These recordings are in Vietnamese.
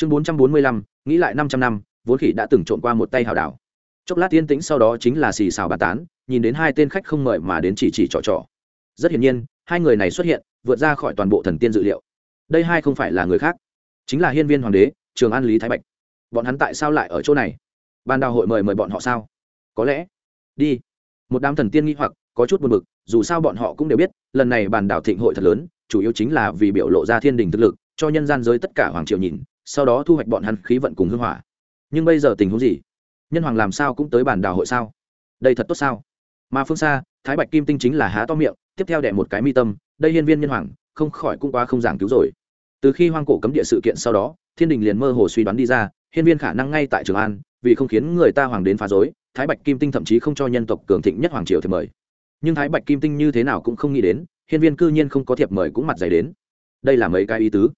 chương bốn trăm bốn mươi lăm, nghĩ lại năm trăm năm, vốn khỉ đã từng trộn qua một tay hào đảo. Chốc lát yên tĩnh sau đó chính là xì xào bàn tán, nhìn đến hai tên khách không mời mà đến chỉ chỉ trò trò. Rất hiển nhiên, hai người này xuất hiện, vượt ra khỏi toàn bộ thần tiên dự liệu. Đây hai không phải là người khác, chính là hiên viên hoàng đế, trường an lý thái bạch. Bọn hắn tại sao lại ở chỗ này? Ban đào hội mời mời bọn họ sao? Có lẽ, đi. Một đám thần tiên nghi hoặc, có chút buồn bực, dù sao bọn họ cũng đều biết, lần này bàn đảo thịnh hội thật lớn, chủ yếu chính là vì biểu lộ ra thiên đình thực lực, cho nhân gian giới tất cả hoàng triều nhìn sau đó thu hoạch bọn hắn khí vận cùng hương hỏa. Nhưng bây giờ tình huống gì? Nhân hoàng làm sao cũng tới bản đảo hội sao? Đây thật tốt sao? Mà phương xa, thái bạch kim tinh chính là há to miệng, tiếp theo đẻ một cái mi tâm, đây hiên viên nhân hoàng, không khỏi cũng quá không giảng cứu rồi. Từ khi hoang cổ cấm địa sự kiện sau đó, thiên đình liền mơ hồ suy đoán đi ra, hiên viên khả năng ngay tại trường an, vì không khiến người ta hoàng đến phá dối thái bạch kim tinh thậm chí không cho nhân tộc cường thịnh nhất hoàng triều thiệp mời. Nhưng thái bạch kim tinh như thế nào cũng không nghĩ đến, hiên viên cư nhiên không có thiệp mời cũng mặt dày đến. Đây là mấy cái ý tứ?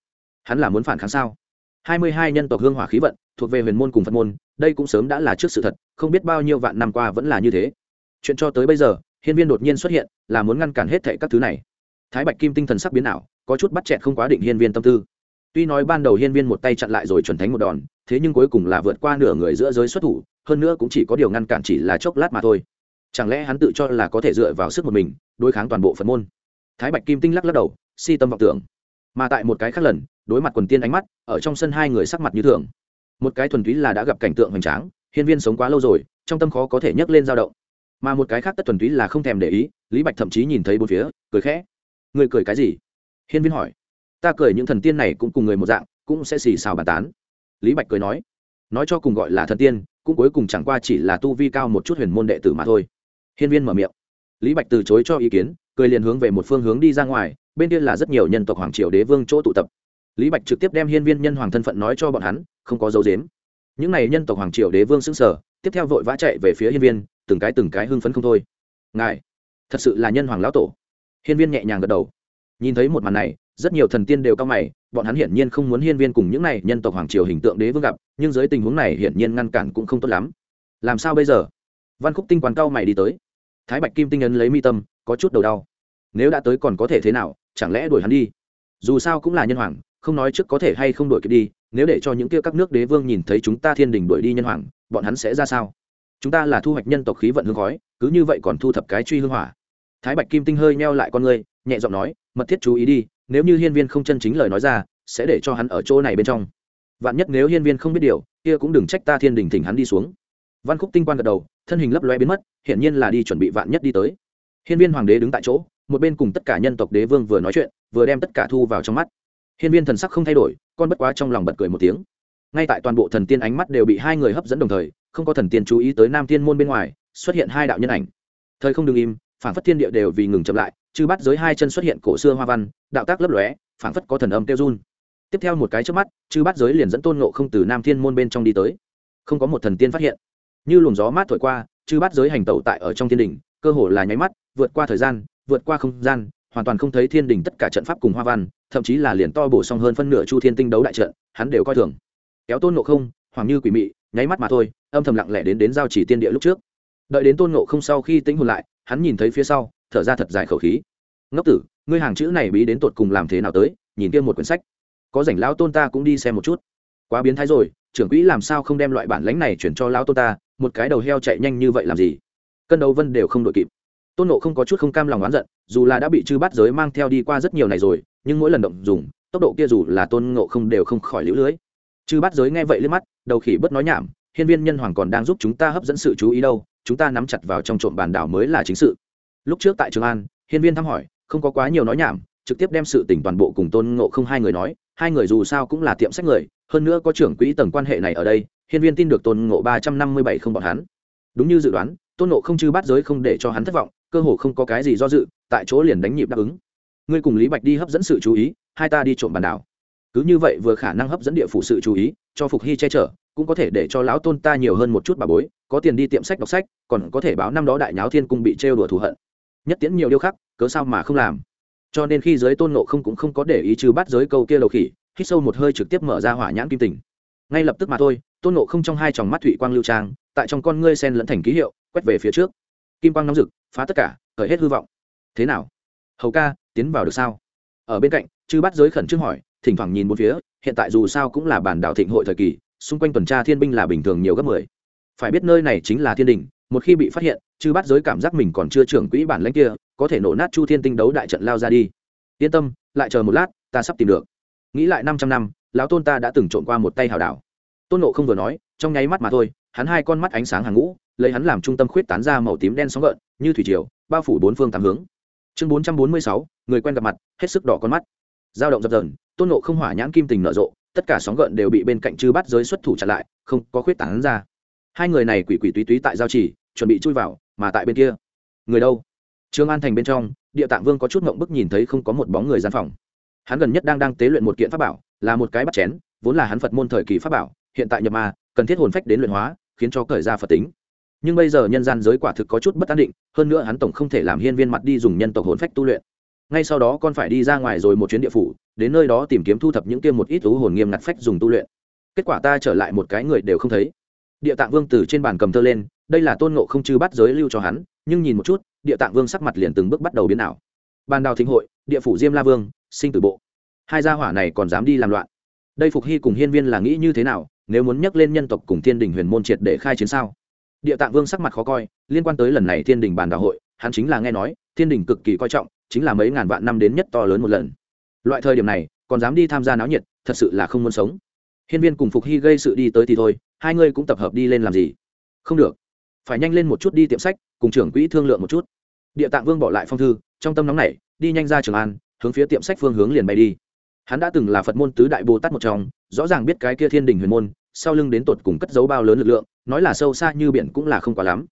Hắn là muốn phản kháng sao? Hai mươi hai nhân tộc hương hỏa khí vận, thuộc về huyền môn cùng phật môn, đây cũng sớm đã là trước sự thật, không biết bao nhiêu vạn năm qua vẫn là như thế. Chuyện cho tới bây giờ, hiên viên đột nhiên xuất hiện, là muốn ngăn cản hết thệ các thứ này. Thái bạch kim tinh thần sắc biến ảo, có chút bắt chẹt không quá định hiên viên tâm tư. Tuy nói ban đầu hiên viên một tay chặn lại rồi chuẩn thánh một đòn, thế nhưng cuối cùng là vượt qua nửa người giữa giới xuất thủ, hơn nữa cũng chỉ có điều ngăn cản chỉ là chốc lát mà thôi. Chẳng lẽ hắn tự cho là có thể dựa vào sức một mình, đối kháng toàn bộ phật môn? Thái bạch kim tinh lắc lắc đầu, si tâm vọng tưởng. Mà tại một cái khác lần đối mặt quần tiên ánh mắt, ở trong sân hai người sắc mặt như thường. Một cái thuần túy là đã gặp cảnh tượng hoành tráng, hiên viên sống quá lâu rồi, trong tâm khó có thể nhấc lên dao động. Mà một cái khác tất thuần túy là không thèm để ý, lý bạch thậm chí nhìn thấy bốn phía, cười khẽ. Người cười cái gì? Hiên viên hỏi. Ta cười những thần tiên này cũng cùng người một dạng, cũng sẽ xì xào bàn tán. Lý bạch cười nói. Nói cho cùng gọi là thần tiên, cũng cuối cùng chẳng qua chỉ là tu vi cao một chút huyền môn đệ tử mà thôi. Hiên viên mở miệng. Lý bạch từ chối cho ý kiến, cười liền hướng về một phương hướng đi ra ngoài, bên kia là rất nhiều nhân tộc hoàng triều đế vương chỗ tụ tập lý bạch trực tiếp đem hiên viên nhân hoàng thân phận nói cho bọn hắn, không có dấu dếm những n à y nhân tộc hoàng triều đế vương xứng sở tiếp theo vội vã chạy về phía hiên viên, từng cái từng cái hưng phấn không thôi. Ngài, thật sự là nhân hoàng lão tổ. Hiên viên nhẹ nhàng gật đầu. Nhìn thấy một màn này, rất nhiều thần tiên đều cao mày, bọn hắn hiển nhiên không muốn hiên viên cùng những này nhân tộc hoàng triều hình tượng đế vương gặp, nhưng dưới tình huống này hiển nhiên ngăn cản cũng không tốt lắm. Làm sao bây giờ? Văn khúc tinh quán cao mày đi tới. Thái bạch kim tinh ấn lấy mi tâm, có chút đầu đau. Nếu đã tới còn có thể thế nào? Chẳng lẽ đuổi hắn đi? Dù sao cũng là nhân hoàng không nói trước có thể hay không đuổi kịp đi, nếu để cho những kia các nước đế vương nhìn thấy chúng ta thiên đình đuổi đi nhân hoàng, bọn hắn sẽ ra sao? Chúng ta là thu hoạch nhân tộc khí vận hương khói, cứ như vậy còn thu thập cái truy hương hỏa. Thái bạch kim tinh hơi meo lại con ngươi, nhẹ giọng nói, mật thiết chú ý đi, nếu như hiên viên không chân chính lời nói ra, sẽ để cho hắn ở chỗ này bên trong. Vạn nhất nếu hiên viên không biết điều, kia cũng đừng trách ta thiên đình thỉnh hắn đi xuống. Văn khúc tinh quan gật đầu, thân hình lấp loe biến mất, hiển nhiên là đi chuẩn bị vạn nhất đi tới. Hiên viên hoàng đế đứng tại chỗ, một bên cùng tất cả nhân tộc đế vương vừa nói chuyện, vừa đem tất cả thu vào trong mắt hiên viên thần sắc không thay đổi, con bất quá trong lòng bật cười một tiếng. Ngay tại toàn bộ thần tiên ánh mắt đều bị hai người hấp dẫn đồng thời, không có thần tiên chú ý tới nam tiên môn bên ngoài, xuất hiện hai đạo nhân ảnh. Thời không đ ứ n g im phản phất thiên địa đều vì ngừng chậm lại, chư bắt giới hai chân xuất hiện cổ xưa hoa văn, đạo tác lấp lóe phản phất có thần âm tiêu run. Tiếp theo một cái trước mắt, chư bắt giới liền dẫn tôn nộ không từ nam thiên môn bên trong đi tới. Không có một thần tiên phát hiện. Như luồng gió mát thổi qua, chư bắt giới hành tẩu tại ở trong thiên đình cơ hồ là nháy mắt, vượt qua thời gian, vượt qua không gian hoàn toàn không thấy thiên đình tất cả trận pháp cùng hoa văn, thậm chí là liền to bổ xong hơn phân nửa chu thiên tinh đấu đại trận, hắn đều coi thường. Kéo tôn nộ không, hoàng như quỷ mị, nháy mắt mà thôi, âm thầm lặng lẽ đến đến giao chỉ tiên địa lúc trước. Đợi đến tôn nộ không sau khi tính hồn lại, hắn nhìn thấy phía sau, thở ra thật dài khẩu khí. Ngốc tử, ngươi hàng chữ này bí đến tột cùng làm thế nào tới? Nhìn kia một quyển sách. Có rảnh lão tôn ta cũng đi xem một chút. Quá biến thái rồi, trưởng quỹ làm sao không đem loại bản lãnh này chuyển cho lão tôn ta? Một cái đầu heo chạy nhanh như vậy làm gì? Cân đầu vân đều không đội kịp tôn nộ không có chút không cam lòng oán giận, dù là đã bị chư bắt giới mang theo đi qua rất nhiều này rồi, nhưng mỗi lần động dùng, tốc độ kia dù là tôn ngộ không đều không khỏi lũ lưới. Chư bắt giới nghe vậy lên mắt, đầu khỉ bất nói nhảm, hiên viên nhân hoàng còn đang giúp chúng ta hấp dẫn sự chú ý đâu, chúng ta nắm chặt vào trong trộm bàn đảo mới là chính sự. Lúc trước tại trường an, hiên viên thăm hỏi, không có quá nhiều nói nhảm, trực tiếp đem sự tỉnh toàn bộ cùng tôn ngộ không hai người nói, hai người dù sao cũng là tiệm sách người, hơn nữa có trưởng quỹ tầng quan hệ này ở đây, hiên viên tin được tôn ngộ ba trăm năm mươi bảy không bọn hắn. Đúng như dự đoán, tôn ngộ không chư bắt giới không để cho hắn thất vọng cơ hồ không có cái gì do dự, tại chỗ liền đánh nhịp đáp ứng. Ngươi cùng lý bạch đi hấp dẫn sự chú ý, hai ta đi trộm bàn đảo. Cứ như vậy vừa khả năng hấp dẫn địa phủ sự chú ý, cho phục hy che chở, cũng có thể để cho lão tôn ta nhiều hơn một chút bà bối, có tiền đi tiệm sách đọc sách, còn có thể báo năm đó đại nháo thiên cung bị trêu đùa thù hận. Nhất tiễn nhiều điều khác cớ sao mà không làm? Cho nên khi giới tôn nộ không cũng không có để ý trừ bắt giới câu kia lầu khỉ, hít sâu một hơi trực tiếp mở ra hỏa nhãn kim tình. Ngay lập tức mà thôi, tôn nộ không trong hai tròng mắt thủy quang lưu trang, tại trong con ngươi sen lẫn thành ký hiệu, quét về phía trước kim quang nóng rực, phá tất cả, cởi hết hư vọng. Thế nào? Hầu ca, tiến vào được sao? Ở bên cạnh, chư bắt giới khẩn trương hỏi, thỉnh thoảng nhìn một phía, hiện tại dù sao cũng là bản đảo thịnh hội thời kỳ, xung quanh tuần tra thiên binh là bình thường nhiều gấp mười. Phải biết nơi này chính là thiên đình, một khi bị phát hiện, chư bắt giới cảm giác mình còn chưa trưởng quỹ bản lãnh kia, có thể nổ nát chu thiên tinh đấu đại trận lao ra đi. Yên tâm, lại chờ một lát, ta sắp tìm được. Nghĩ lại năm trăm năm, lão tôn ta đã từng trộn qua một tay hào đảo. Tôn nộ không vừa nói, trong nháy mắt mà thôi, hắn hai con mắt ánh sáng hàng ngũ lấy hắn làm trung tâm khuyết tán ra màu tím đen sóng gợn, như thủy triều, bao phủ bốn phương tám hướng. Chương bốn trăm bốn mươi sáu, người quen gặp mặt, hết sức đỏ con mắt. Dao động dập dần tôn nộ không hỏa nhãn kim tình nở rộ, tất cả sóng gợn đều bị bên cạnh chư bắt giới xuất thủ chặn lại, không có khuyết tán ra. Hai người này quỷ quỷ túy túy tại giao chỉ chuẩn bị chui vào, mà tại bên kia. Người đâu? Trương an thành bên trong, địa tạng vương có chút ngộng bức nhìn thấy không có một bóng người gian phòng. Hắn gần nhất đang đang tế luyện một kiện pháp bảo, là một cái bắt chén, vốn là hắn phật môn thời kỳ pháp bảo, hiện tại nhập ma, cần thiết hồn phách đến luyện hóa, khiến cho cởi ra phật tính nhưng bây giờ nhân gian giới quả thực có chút bất an định, hơn nữa hắn tổng không thể làm hiên viên mặt đi dùng nhân tộc hồn phách tu luyện. Ngay sau đó con phải đi ra ngoài rồi một chuyến địa phủ, đến nơi đó tìm kiếm thu thập những kia một ít thú hồn nghiêm ngặt phách dùng tu luyện. Kết quả ta trở lại một cái người đều không thấy. Địa tạng vương từ trên bàn cầm thơ lên, đây là tôn ngộ không chư bắt giới lưu cho hắn, nhưng nhìn một chút, địa tạng vương sắc mặt liền từng bước bắt đầu biến ảo. Bàn đào thính hội, địa phủ diêm la vương, sinh tử bộ. Hai gia hỏa này còn dám đi làm loạn. Đây phục hy cùng hiên viên là nghĩ như thế nào, nếu muốn nhắc lên nhân tộc cùng thiên đình huyền môn triệt để khai chiến sao? Địa tạng vương sắc mặt khó coi, liên quan tới lần này thiên đình bàn đạo hội, hắn chính là nghe nói, thiên đình cực kỳ coi trọng, chính là mấy ngàn vạn năm đến nhất to lớn một lần. Loại thời điểm này, còn dám đi tham gia náo nhiệt, thật sự là không muốn sống. Hiên viên cùng phục hy gây sự đi tới thì thôi, hai ngươi cũng tập hợp đi lên làm gì? Không được. Phải nhanh lên một chút đi tiệm sách, cùng trưởng quỹ thương lượng một chút. Địa tạng vương bỏ lại phong thư, trong tâm nóng này đi nhanh ra trường an, hướng phía tiệm sách phương hướng liền bay đi. Hắn đã từng là phật môn tứ đại bồ tát một trong, rõ ràng biết cái kia thiên đình huyền môn sau lưng đến tột cùng cất dấu bao lớn lực lượng, nói là sâu xa như biển cũng là không quá lắm.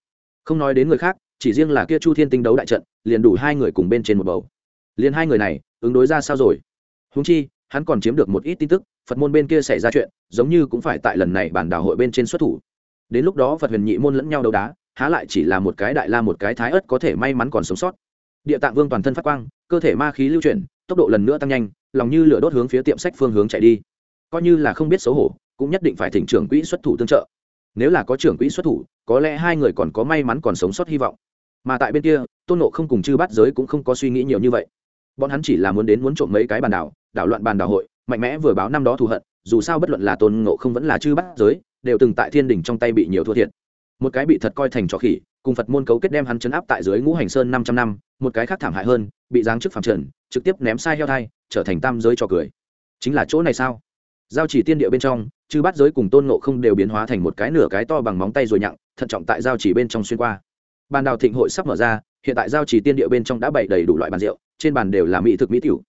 Không nói đến người khác, chỉ riêng là kia chu thiên tinh đấu đại trận, liền đủ hai người cùng bên trên một bầu. Liền hai người này, ứng đối ra sao rồi? Húng chi, hắn còn chiếm được một ít tin tức, phật môn bên kia xảy ra chuyện, giống như cũng phải tại lần này bản đảo hội bên trên xuất thủ. Đến lúc đó phật huyền nhị môn lẫn nhau đấu đá, há lại chỉ là một cái đại la một cái thái ớt có thể may mắn còn sống sót. Địa tạng vương toàn thân phát quang, cơ thể ma khí lưu chuyển, tốc độ lần nữa tăng nhanh, lòng như lửa đốt hướng phía tiệm sách phương hướng chạy đi. Coi như là không biết xấu hổ cũng nhất định phải thỉnh trưởng quỹ xuất thủ tương trợ. Nếu là có trưởng quỹ xuất thủ, có lẽ hai người còn có may mắn còn sống sót hy vọng. Mà tại bên kia, tôn nộ không cùng chư bắt giới cũng không có suy nghĩ nhiều như vậy. Bọn hắn chỉ là muốn đến muốn trộm mấy cái bàn đảo đảo loạn bàn đảo hội, mạnh mẽ vừa báo năm đó thù hận, dù sao bất luận là tôn nộ không vẫn là chư bắt giới, đều từng tại thiên đình trong tay bị nhiều thua thiệt. Một cái bị thật coi thành trò khỉ, cùng phật môn cấu kết đem hắn chấn áp tại dưới ngũ hành sơn năm trăm năm, một cái khác thảm hại hơn, bị giáng chức phạm trần, trực tiếp ném sai heo thai, trở thành tam giới trò cười. Chính là chỗ này sao? Giao chỉ tiên địa bên trong chư bắt giới cùng tôn nộ không đều biến hóa thành một cái nửa cái to bằng móng tay rồi nhặng, thận trọng tại giao chỉ bên trong xuyên qua. Bàn đào thịnh hội sắp mở ra, hiện tại giao chỉ tiên địa bên trong đã bày đầy đủ loại bàn rượu, trên bàn đều là mỹ thực mỹ tiểu.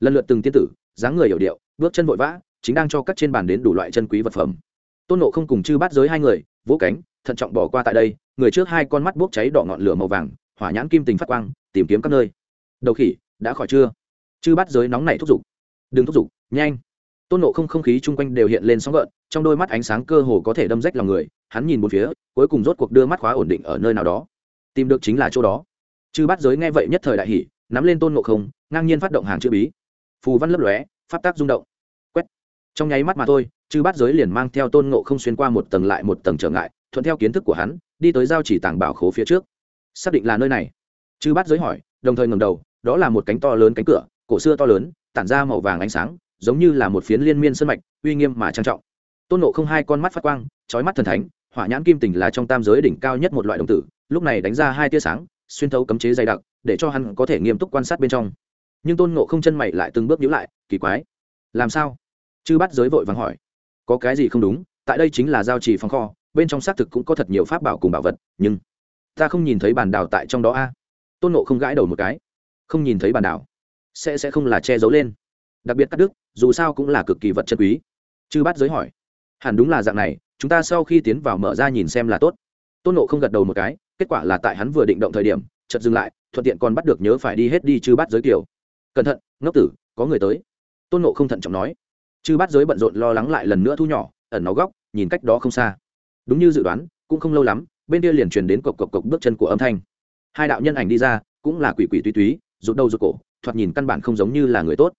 Lần lượt từng tiên tử, dáng người hiểu điệu, bước chân vội vã, chính đang cho các trên bàn đến đủ loại chân quý vật phẩm. Tôn nộ không cùng chư bắt giới hai người, vỗ cánh, thận trọng bỏ qua tại đây, người trước hai con mắt bốc cháy đỏ ngọn lửa màu vàng, hỏa nhãn kim tình phát quang, tìm kiếm các nơi. Đầu khỉ, đã khỏi chưa? Chư bắt giới nóng này thúc giục. Đừng thúc giục, nhanh tôn nộ không không khí chung quanh đều hiện lên sóng gợn, trong đôi mắt ánh sáng cơ hồ có thể đâm rách lòng người, hắn nhìn một phía, cuối cùng rốt cuộc đưa mắt khóa ổn định ở nơi nào đó. Tìm được chính là chỗ đó. Chư bắt giới nghe vậy nhất thời đại hỷ nắm lên tôn nộ không, ngang nhiên phát động hàng chữ bí. Phù văn lấp lóe, pháp tác rung động. Quét. Trong nháy mắt mà thôi, chư bắt giới liền mang theo tôn nộ không xuyên qua một tầng lại một tầng trở ngại, thuận theo kiến thức của hắn, đi tới giao chỉ tàng bảo khố phía trước. Xác định là nơi này. Chư bắt giới hỏi, đồng thời ngầm đầu, đó là một cánh to lớn cánh cửa, cổ xưa to lớn, tản ra màu vàng ánh sáng giống như là một phiến liên miên sân mạch, uy nghiêm mà trang trọng. Tôn nộ không hai con mắt phát quang trói mắt thần thánh, hỏa nhãn kim tình là trong tam giới đỉnh cao nhất một loại đồng tử, lúc này đánh ra hai tia sáng, xuyên thấu cấm chế dày đặc, để cho hắn có thể nghiêm túc quan sát bên trong. Nhưng tôn nộ không chân mày lại từng bước nhữ lại, kỳ quái. Làm sao? Chư bắt giới vội vàng hỏi. Có cái gì không đúng? Tại đây chính là giao trì phòng kho, bên trong xác thực cũng có thật nhiều pháp bảo cùng bảo vật, nhưng ta không nhìn thấy bàn đảo tại trong đó a. Tôn nộ không gãi đầu một cái. Không nhìn thấy bàn đảo. Sẽ sẽ không là che giấu lên. Đặc biệt cắt đức dù sao cũng là cực kỳ vật chân quý. Chư bát giới hỏi, hẳn đúng là dạng này, chúng ta sau khi tiến vào mở ra nhìn xem là tốt. Tôn nộ không gật đầu một cái, kết quả là tại hắn vừa định động thời điểm, chợt dừng lại, thuận tiện còn bắt được nhớ phải đi hết đi chư bát giới kiểu. Cẩn thận, ngốc tử, có người tới. Tôn nộ không thận trọng nói. Chư bát giới bận rộn lo lắng lại lần nữa thu nhỏ, ẩn nó góc, nhìn cách đó không xa. Đúng như dự đoán, cũng không lâu lắm, bên kia liền truyền đến cộc cộc cộc bước chân của âm thanh. Hai đạo nhân ảnh đi ra, cũng là quỷ quỷ túy túy, rụt đầu rụt cổ, thoạt nhìn căn bản không giống như là người tốt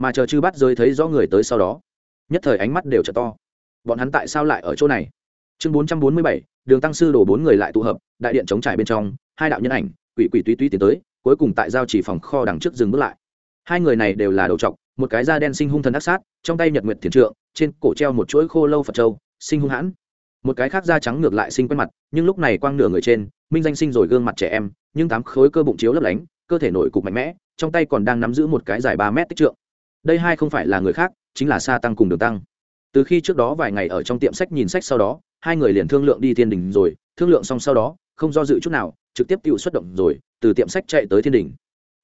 mà chờ chư bắt giới thấy rõ người tới sau đó, nhất thời ánh mắt đều trở to. Bọn hắn tại sao lại ở chỗ này? Chương bốn trăm bốn mươi bảy, đường tăng sư đổ bốn người lại tụ hợp, đại điện chống trải bên trong, hai đạo nhân ảnh, quỷ quỷ tuy tuy tiến tới, cuối cùng tại giao chỉ phòng kho đằng trước dừng bước lại. Hai người này đều là đầu trọc, một cái da đen sinh hung thần ác sát, trong tay nhật nguyệt thiền trượng, trên cổ treo một chuỗi khô lâu phật châu, sinh hung hãn. Một cái khác da trắng ngược lại sinh quen mặt, nhưng lúc này quang nửa người trên, minh danh sinh rồi gương mặt trẻ em, nhưng tám khối cơ bụng chiếu lấp lánh, cơ thể nổi cục mạnh mẽ, trong tay còn đang nắm giữ một cái dài ba mét tích trượng đây hai không phải là người khác, chính là sa tăng cùng đường tăng. Từ khi trước đó vài ngày ở trong tiệm sách nhìn sách sau đó, hai người liền thương lượng đi thiên đình rồi, thương lượng xong sau đó, không do dự chút nào, trực tiếp tự xuất động rồi, từ tiệm sách chạy tới thiên đình.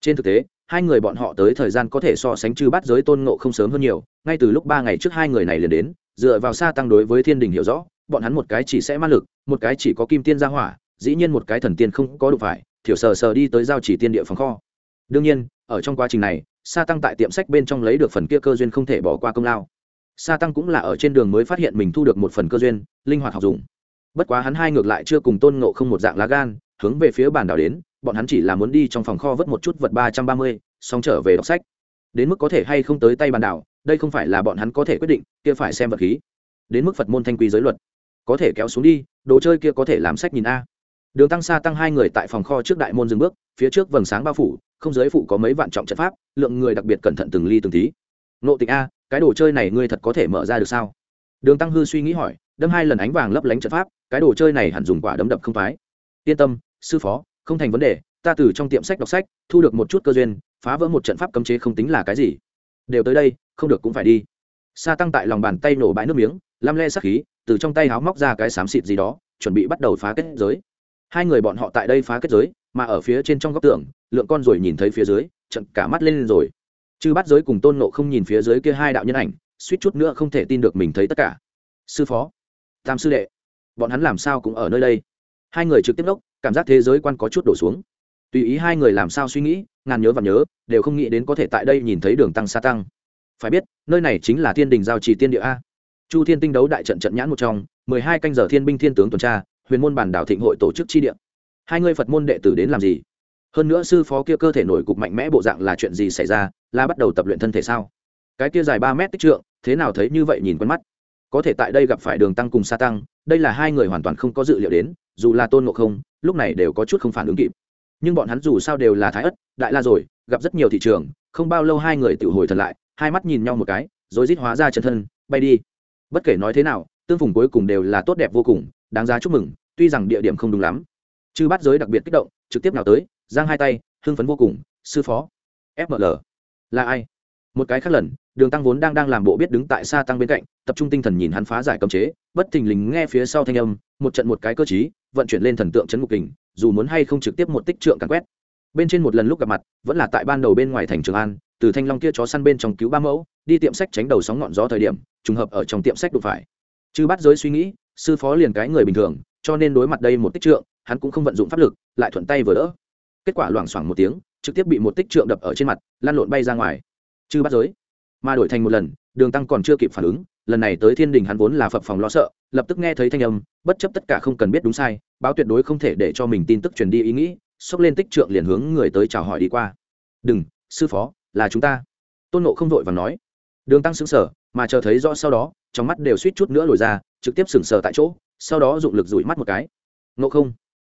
Trên thực tế, hai người bọn họ tới thời gian có thể so sánh chư bắt giới tôn ngộ không sớm hơn nhiều, ngay từ lúc ba ngày trước hai người này liền đến, dựa vào xa tăng đối với thiên đình hiểu rõ, bọn hắn một cái chỉ sẽ ma lực, một cái chỉ có kim tiên gia hỏa, dĩ nhiên một cái thần tiên không có đủ phải, thiểu sờ sờ đi tới giao chỉ tiên địa phòng kho. Đương nhiên, ở trong quá trình này sa tăng tại tiệm sách bên trong lấy được phần kia cơ duyên không thể bỏ qua công lao. Sa tăng cũng là ở trên đường mới phát hiện mình thu được một phần cơ duyên, linh hoạt học dùng. Bất quá hắn hai ngược lại chưa cùng tôn ngộ không một dạng lá gan, hướng về phía bàn đảo đến, bọn hắn chỉ là muốn đi trong phòng kho vớt một chút vật ba trăm ba mươi, xong trở về đọc sách. Đến mức có thể hay không tới tay bàn đảo, đây không phải là bọn hắn có thể quyết định, kia phải xem vật khí. Đến mức phật môn thanh quy giới luật. Có thể kéo xuống đi, đồ chơi kia có thể làm sách nhìn a. Đường tăng xa tăng hai người tại phòng kho trước đại môn dừng bước, phía trước vầng sáng bao phủ không giới phụ có mấy vạn trọng trận pháp, lượng người đặc biệt cẩn thận từng ly từng tí. Nộ tịch a, cái đồ chơi này ngươi thật có thể mở ra được sao? Đường tăng hư suy nghĩ hỏi, đâm hai lần ánh vàng lấp lánh trận pháp, cái đồ chơi này hẳn dùng quả đấm đập không phái. Yên tâm, sư phó, không thành vấn đề, ta từ trong tiệm sách đọc sách, thu được một chút cơ duyên, phá vỡ một trận pháp cấm chế không tính là cái gì. Đều tới đây, không được cũng phải đi. Sa tăng tại lòng bàn tay nổ bãi nước miếng lam le sắc khí, từ trong tay háo móc ra cái xám xịt gì đó, chuẩn bị bắt đầu phá kết giới. Hai người bọn họ tại đây phá kết giới, mà ở phía trên trong góc tường lượng con rồi nhìn thấy phía dưới, trận cả mắt lên lên rồi. Chư bắt giới cùng tôn nộ không nhìn phía dưới kia hai đạo nhân ảnh, suýt chút nữa không thể tin được mình thấy tất cả. Sư phó, tam sư đệ, bọn hắn làm sao cũng ở nơi đây? Hai người trực tiếp đốc, cảm giác thế giới quan có chút đổ xuống. Tùy ý hai người làm sao suy nghĩ, ngàn nhớ và nhớ, đều không nghĩ đến có thể tại đây nhìn thấy đường tăng xa tăng. Phải biết, nơi này chính là thiên đình giao trì tiên địa a. Chu thiên tinh đấu đại trận trận nhãn một trong, mười hai canh giờ thiên binh thiên tướng tuần tra, huyền môn bản đảo thịnh hội tổ chức chi địa. Hai người phật môn đệ tử đến làm gì? Hơn nữa sư phó kia cơ thể nổi cục mạnh mẽ bộ dạng là chuyện gì xảy ra? Là bắt đầu tập luyện thân thể sao? Cái kia dài ba mét tích trượng, thế nào thấy như vậy nhìn quen mắt. Có thể tại đây gặp phải đường tăng cùng sa tăng, đây là hai người hoàn toàn không có dự liệu đến, dù là tôn ngộ không, lúc này đều có chút không phản ứng kịp. Nhưng bọn hắn dù sao đều là thái ất, đại la rồi, gặp rất nhiều thị trường, không bao lâu hai người tự hồi thật lại, hai mắt nhìn nhau một cái, rồi rít hóa ra chân thân, bay đi. Bất kể nói thế nào, tương phùng cuối cùng đều là tốt đẹp vô cùng, đáng giá chúc mừng, tuy rằng địa điểm không đúng lắm. Chư bắt giới đặc biệt kích động, trực tiếp nào tới giang hai tay, hưng phấn vô cùng, sư phó fml là ai? Một cái khác lần, đường tăng vốn đang đang làm bộ biết đứng tại xa tăng bên cạnh, tập trung tinh thần nhìn hắn phá giải cấm chế, bất thình lình nghe phía sau thanh âm, một trận một cái cơ chí vận chuyển lên thần tượng chấn ngục kình, dù muốn hay không trực tiếp một tích trượng càn quét. Bên trên một lần lúc gặp mặt, vẫn là tại ban đầu bên ngoài thành trường an, từ thanh long kia chó săn bên trong cứu ba mẫu, đi tiệm sách tránh đầu sóng ngọn gió thời điểm, trùng hợp ở trong tiệm sách đụng phải. Chứ bắt giới suy nghĩ, sư phó liền cái người bình thường, cho nên đối mặt đây một tích trượng, hắn cũng không vận dụng pháp lực, lại thuận tay vừa đỡ kết quả loảng xoảng một tiếng, trực tiếp bị một tích trượng đập ở trên mặt lan lộn bay ra ngoài. Chư bắt giới. Mà đổi thành một lần, đường tăng còn chưa kịp phản ứng, lần này tới thiên đình hắn vốn là phập phòng lo sợ, lập tức nghe thấy thanh âm, bất chấp tất cả không cần biết đúng sai, báo tuyệt đối không thể để cho mình tin tức truyền đi ý nghĩ, xốc lên tích trượng liền hướng người tới chào hỏi đi qua. Đừng, sư phó, là chúng ta. Tôn nộ không vội và nói. Đường tăng xứng sở mà chờ thấy rõ sau đó, trong mắt đều suýt chút nữa lồi ra, trực tiếp sừng sờ tại chỗ, sau đó dụng lực rủi mắt một cái. Nộ không,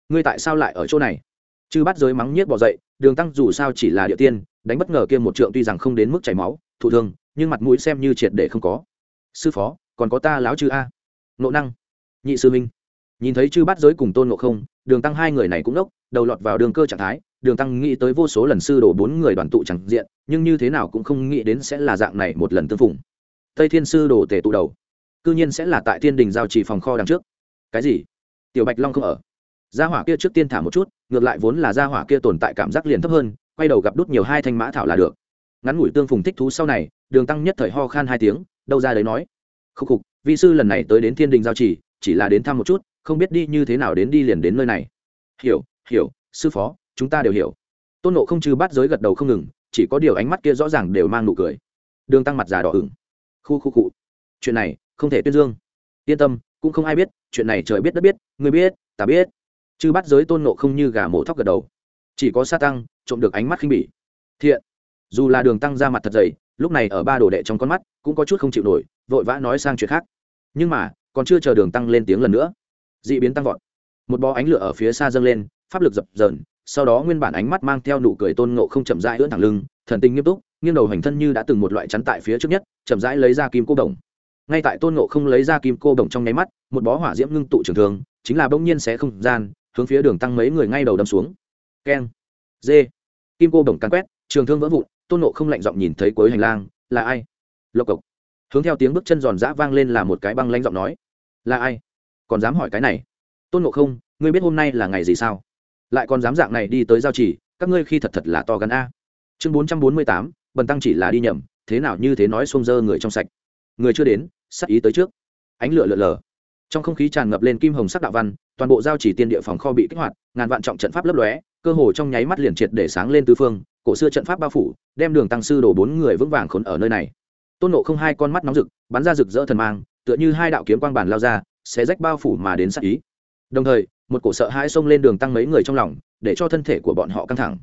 ngươi tại sao lại ở chỗ này? Chư bắt giới mắng nhiếc bỏ dậy, đường tăng dù sao chỉ là địa tiên, đánh bất ngờ kia một trượng tuy rằng không đến mức chảy máu, thụ thương, nhưng mặt mũi xem như triệt để không có. Sư phó, còn có ta láo chư a. Nộ năng. Nhị sư minh nhìn thấy chư bắt giới cùng tôn ngộ không, đường tăng hai người này cũng đốc đầu lọt vào đường cơ trạng thái, đường tăng nghĩ tới vô số lần sư đổ bốn người đoàn tụ chẳng diện, nhưng như thế nào cũng không nghĩ đến sẽ là dạng này một lần tương phùng. Tây thiên sư đồ tề tụ đầu. Cư nhiên sẽ là tại thiên đình giao trì phòng kho đằng trước. Cái gì? Tiểu bạch long không ở gia hỏa kia trước tiên thả một chút ngược lại vốn là gia hỏa kia tồn tại cảm giác liền thấp hơn quay đầu gặp đút nhiều hai thanh mã thảo là được. Ngắn ngủi tương phùng thích thú sau này đường tăng nhất thời ho khan hai tiếng đâu ra đấy nói. Khúc khục vị sư lần này tới đến thiên đình giao chỉ, chỉ là đến thăm một chút không biết đi như thế nào đến đi liền đến nơi này. Hiểu hiểu sư phó chúng ta đều hiểu. Tôn nộ không trừ bắt giới gật đầu không ngừng chỉ có điều ánh mắt kia rõ ràng đều mang nụ cười. Đường tăng mặt già đỏ ửng. Khu khu cụ chuyện này không thể tuyên dương. Yên tâm cũng không ai biết chuyện này trời biết đất biết người biết ta biết chư bắt giới tôn nộ không như gà mổ thóc gật đầu. Chỉ có sa tăng, trộm được ánh mắt khinh bỉ. Thiện. Dù là đường tăng ra mặt thật dày, lúc này ở ba đồ đệ trong con mắt cũng có chút không chịu nổi, vội vã nói sang chuyện khác. Nhưng mà, còn chưa chờ đường tăng lên tiếng lần nữa d ị biến tăng vọt. Một bó ánh lửa ở phía xa dâng lên, pháp lực dập dờn, sau đó nguyên bản ánh mắt mang theo nụ cười tôn nộ không chậm rãi ưỡn thẳng lưng, thần tình nghiêm túc, nghiêng đầu hành thân như đã từng một loại chắn tại phía trước nhất, chậm rãi lấy ra kim cô đồng. Ngay tại tôn nộ không lấy ra kim cô đồng trong nháy mắt, một bó hỏa diễm ngưng tụ trường thường chính là bỗng nhiên sẽ không gian hướng phía đường tăng mấy người ngay đầu đâm xuống. Keng. Dê kim cô đồng càn quét, trường thương vỡ vụn, tôn nộ không lạnh giọng nhìn thấy cuối hành lang, là ai? Lộc cộc. Hướng theo tiếng bước chân giòn giã vang lên là một cái băng lanh giọng nói. Là ai? Còn dám hỏi cái này? Tôn nộ không, ngươi biết hôm nay là ngày gì sao? Lại còn dám dạng này đi tới giao chỉ, các ngươi khi thật thật là to gắn a. Chương bốn trăm bốn mươi tám, bần tăng chỉ là đi nhầm, thế nào như thế nói xông dơ người trong sạch. Người chưa đến, sắc ý tới trước. Ánh lửa lờ lờ trong không khí tràn ngập lên kim hồng sắc đạo văn, toàn bộ giao chỉ tiên địa phòng kho bị kích hoạt, ngàn vạn trọng trận pháp lấp lóe, cơ hồ trong nháy mắt liền triệt để sáng lên tư phương, cổ xưa trận pháp bao phủ, đem đường tăng sư đổ bốn người vững vàng khốn ở nơi này. Tôn nộ không hai con mắt nóng rực, bắn ra rực rỡ thần mang, tựa như hai đạo kiếm quang bản lao ra sẽ rách bao phủ mà đến sắc ý. Đồng thời, một cổ sợ hai xông lên đường tăng mấy người trong lòng, để cho thân thể của bọn họ căng thẳng.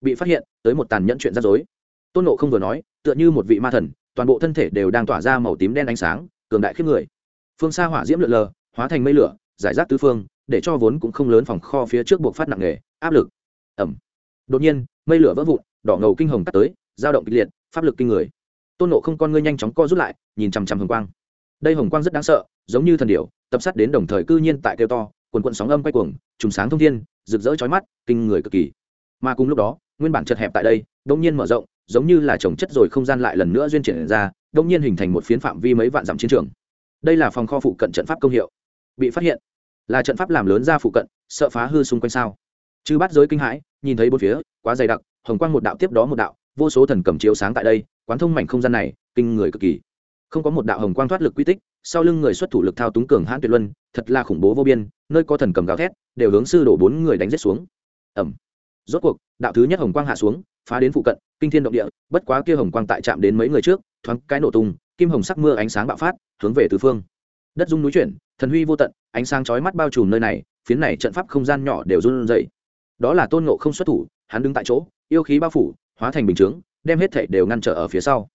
Bị phát hiện, tới một tàn nhẫn chuyện rắc rối. Tôn nộ không vừa nói, tựa như một vị ma thần, toàn bộ thân thể đều đang tỏa ra màu tím đen ánh sáng, cường đại khiếp người phương xa hỏa diễm lượn lờ, hóa thành mây lửa, giải rác tứ phương, để cho vốn cũng không lớn phòng kho phía trước buộc phát nặng nề, áp lực. Ẩm. Đột nhiên, mây lửa vỡ vụn, đỏ ngầu kinh hồng tắt tới, dao động kịch liệt, pháp lực kinh người. Tôn nộ không con ngươi nhanh chóng co rút lại, nhìn chằm chằm hồng quang. Đây hồng quang rất đáng sợ, giống như thần điểu, tập sát đến đồng thời cư nhiên tại kêu to quần quận sóng âm quay cuồng, trùng sáng thông thiên, rực rỡ chói mắt, kinh người cực kỳ. Mà cùng lúc đó, nguyên bản chật hẹp tại đây đông nhiên mở rộng, giống như là trồng chất rồi không gian lại lần nữa duyên chuyển ra đông nhiên hình thành một phiến phạm vi mấy vạn dặm chiến trường đây là phòng kho phụ cận trận pháp công hiệu. Bị phát hiện. Là trận pháp làm lớn ra phụ cận, sợ phá hư xung quanh sao. Chư bắt giới kinh hãi, nhìn thấy bốn phía, quá dày đặc, hồng quang một đạo tiếp đó một đạo, vô số thần cầm chiếu sáng tại đây, quán thông mảnh không gian này, kinh người cực kỳ. Không có một đạo hồng quang thoát lực quy tích, sau lưng người xuất thủ lực thao túng cường hãn tuyệt luân, thật là khủng bố vô biên, nơi có thần cầm gào thét, đều hướng sư đổ bốn người đánh rết xuống. Ẩm rốt cuộc, đạo thứ nhất hồng quang hạ xuống, phá đến phụ cận, kinh thiên động địa, bất quá kia hồng quang tại chạm đến mấy người trước, thoáng cái nổ tung kim hồng sắc mưa ánh sáng bạo phát, hướng về tứ phương. Đất dung núi chuyển, thần huy vô tận, ánh sáng chói mắt bao trùm nơi này, phiến này trận pháp không gian nhỏ đều run dậy đó là tôn ngộ không xuất thủ, hắn đứng tại chỗ, yêu khí bao phủ, hóa thành bình chướng, đem hết thảy đều ngăn trở ở phía sau.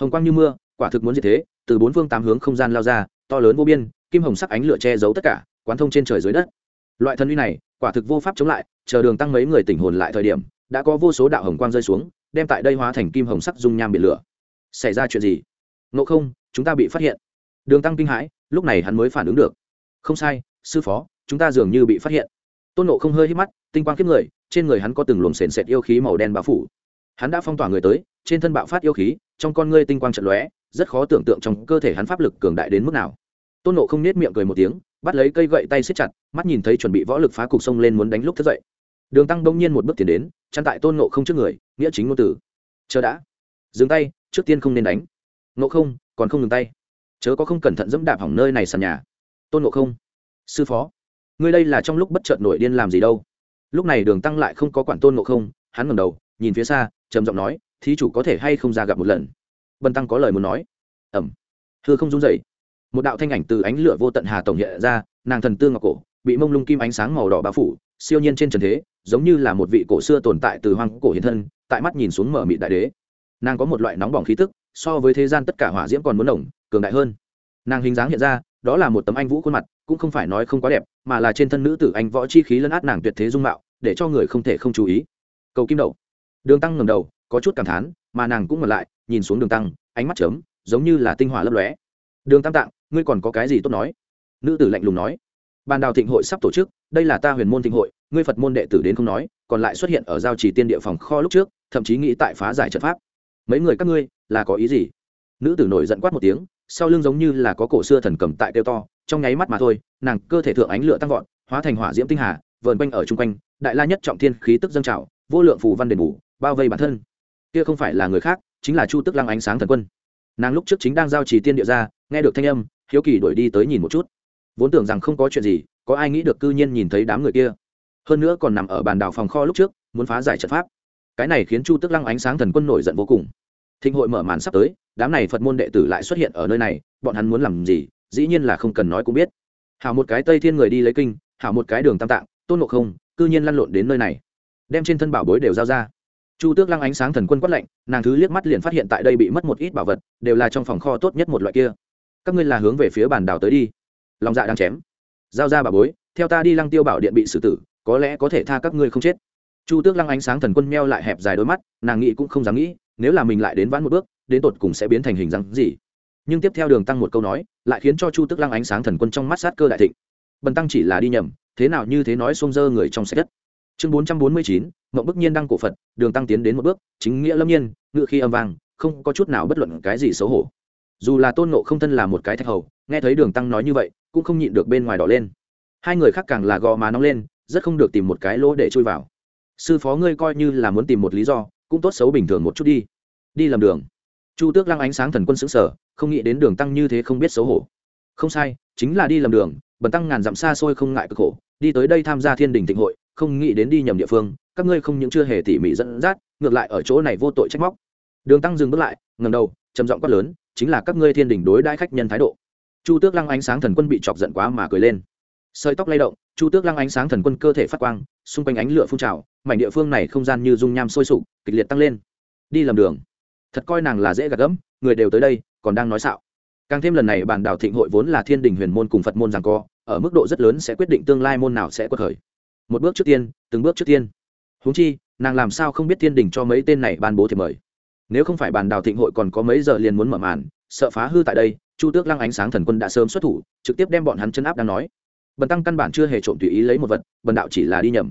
Hồng quang như mưa, quả thực muốn gì thế, từ bốn phương tám hướng không gian lao ra, to lớn vô biên, kim hồng sắc ánh lửa che giấu tất cả, quán thông trên trời dưới đất. Loại thần uy này, quả thực vô pháp chống lại, chờ đường tăng mấy người tỉnh hồn lại thời điểm, đã có vô số đạo hồng quang rơi xuống, đem tại đây hóa thành kim hồng sắc dung nham biển lửa. Xảy ra chuyện gì? Ngộ không, chúng ta bị phát hiện. Đường tăng kinh hãi, lúc này hắn mới phản ứng được. Không sai, sư phó, chúng ta dường như bị phát hiện. Tôn nộ không hơi hít mắt, tinh quang kiếp người, trên người hắn có từng luồng sền sệt yêu khí màu đen bao phủ. Hắn đã phong tỏa người tới, trên thân bạo phát yêu khí, trong con ngươi tinh quang trận lóe, rất khó tưởng tượng trong cơ thể hắn pháp lực cường đại đến mức nào. Tôn nộ không nết miệng cười một tiếng, bắt lấy cây gậy tay xếp chặt, mắt nhìn thấy chuẩn bị võ lực phá cục sông lên muốn đánh lúc thức dậy. Đường tăng đông nhiên một bước tiến đến, chăn tại tôn nộ không trước người, nghĩa chính ngôn tử chờ đã. Dừng tay, trước tiên không nên đánh nộ không, còn không ngừng tay. Chớ có không cẩn thận dẫm đạp hỏng nơi này sàn nhà. Tôn nộ không. Sư phó. Ngươi đây là trong lúc bất chợt nổi điên làm gì đâu? Lúc này đường tăng lại không có quản tôn nộ không, hắn ngầm đầu, nhìn phía xa, trầm giọng nói, thí chủ có thể hay không ra gặp một lần? Bần tăng có lời muốn nói. Ẩm. Thưa không run dậy một đạo thanh ảnh từ ánh lửa vô tận hà tổng hiện ra, nàng thần tương ngọc cổ, bị mông lung kim ánh sáng màu đỏ bao phủ, siêu nhiên trên trần thế, giống như là một vị cổ xưa tồn tại từ hoang cổ hiện thân, tại mắt nhìn xuống mở mịt đại đế. Nàng có một loại nóng bỏng khí tức so với thế gian tất cả hỏa diễm còn muốn nồng, cường đại hơn. Nàng hình dáng hiện ra, đó là một tấm anh vũ khuôn mặt, cũng không phải nói không quá đẹp, mà là trên thân nữ tử anh võ chi khí lấn át nàng tuyệt thế dung mạo, để cho người không thể không chú ý. Cầu kim đậu đường tăng ngầm đầu, có chút cảm thán, mà nàng cũng ngần lại, nhìn xuống đường tăng, ánh mắt chớm, giống như là tinh hỏa lấp lóe. Đường tam tạng, ngươi còn có cái gì tốt nói? Nữ tử lạnh lùng nói. Bàn đào thịnh hội sắp tổ chức, đây là ta huyền môn thịnh hội, ngươi phật môn đệ tử đến không nói, còn lại xuất hiện ở giao trì tiên địa phòng kho lúc trước, thậm chí nghĩ tại phá giải trận pháp. Mấy người các ngươi là có ý gì? Nữ tử nổi giận quát một tiếng, sau lưng giống như là có cổ xưa thần cầm tại tiêu to, trong nháy mắt mà thôi, nàng cơ thể thượng ánh lửa tăng vọt, hóa thành hỏa diễm tinh hà, vờn quanh ở chung quanh, đại la nhất trọng thiên khí tức dâng trào, vô lượng phù văn đền bù, bao vây bản thân. Kia không phải là người khác, chính là chu tức lăng ánh sáng thần quân. Nàng lúc trước chính đang giao trì tiên địa ra, nghe được thanh âm, hiếu kỳ đuổi đi tới nhìn một chút. Vốn tưởng rằng không có chuyện gì, có ai nghĩ được cư nhiên nhìn thấy đám người kia. Hơn nữa còn nằm ở bàn đảo phòng kho lúc trước, muốn phá giải trận pháp. Cái này khiến chu tức lăng ánh sáng thần quân nổi giận vô cùng thịnh hội mở màn sắp tới, đám này phật môn đệ tử lại xuất hiện ở nơi này, bọn hắn muốn làm gì, dĩ nhiên là không cần nói cũng biết. Hảo một cái tây thiên người đi lấy kinh, hảo một cái đường tam tạng, tôn ngộ không, cư nhiên lăn lộn đến nơi này. Đem trên thân bảo bối đều giao ra. Chu tước lăng ánh sáng thần quân quát lạnh, nàng thứ liếc mắt liền phát hiện tại đây bị mất một ít bảo vật, đều là trong phòng kho tốt nhất một loại kia. Các ngươi là hướng về phía bàn đảo tới đi. Lòng dạ đang chém. Giao ra bảo bối, theo ta đi lăng tiêu bảo điện bị xử tử, có lẽ có thể tha các ngươi không chết. Chu tước lăng ánh sáng thần quân meo lại hẹp dài đôi mắt, nàng nghĩ cũng không dám nghĩ nếu là mình lại đến vãn một bước, đến tột cùng sẽ biến thành hình dáng gì? Nhưng tiếp theo đường tăng một câu nói, lại khiến cho chu tức lăng ánh sáng thần quân trong mắt sát cơ đại thịnh. Bần tăng chỉ là đi nhầm, thế nào như thế nói xông dơ người trong sách đất. Chương bốn trăm bốn mươi chín, mộng bức nhiên đăng cổ phật, đường tăng tiến đến một bước, chính nghĩa lâm nhiên ngự khi âm vang, không có chút nào bất luận cái gì xấu hổ. Dù là tôn nộ không thân là một cái thạch hầu, nghe thấy đường tăng nói như vậy, cũng không nhịn được bên ngoài đỏ lên. Hai người khác càng là gò má nóng lên, rất không được tìm một cái lỗ để chui vào. Sư phó ngươi coi như là muốn tìm một lý do cũng tốt xấu bình thường một chút đi. Đi làm đường. Chu tước lăng ánh sáng thần quân xứng sở không nghĩ đến đường tăng như thế không biết xấu hổ. Không sai, chính là đi làm đường, bần tăng ngàn dặm xa xôi không ngại cực khổ, đi tới đây tham gia thiên đình thịnh hội, không nghĩ đến đi nhầm địa phương, các ngươi không những chưa hề tỉ mỉ dẫn dắt, ngược lại ở chỗ này vô tội trách móc. Đường tăng dừng bước lại ngầm đầu, trầm giọng quát lớn, chính là các ngươi thiên đình đối đãi khách nhân thái độ. Chu tước lăng ánh sáng thần quân bị chọc giận quá mà cười lên sợi tóc lay động, chu tước lăng ánh sáng thần quân cơ thể phát quang, xung quanh ánh lửa phun trào, mảnh địa phương này không gian như dung nham sôi sục, kịch liệt tăng lên. Đi làm đường. Thật coi nàng là dễ gạt gẫm, người đều tới đây, còn đang nói xạo. Càng thêm lần này bản đảo thịnh hội vốn là thiên đình huyền môn cùng phật môn rằng co, ở mức độ rất lớn sẽ quyết định tương lai môn nào sẽ quật khởi. Một bước trước tiên, từng bước trước tiên. Huống chi, nàng làm sao không biết thiên đình cho mấy tên này ban bố thì mời. Nếu không phải bàn đào thịnh hội còn có mấy giờ liền muốn mở màn, sợ phá hư tại đây, chu tước lăng ánh sáng thần quân đã sớm xuất thủ, trực tiếp đem bọn hắn chân áp đang nói bần tăng căn bản chưa hề trộm tùy ý lấy một vật, bần đạo chỉ là đi nhầm.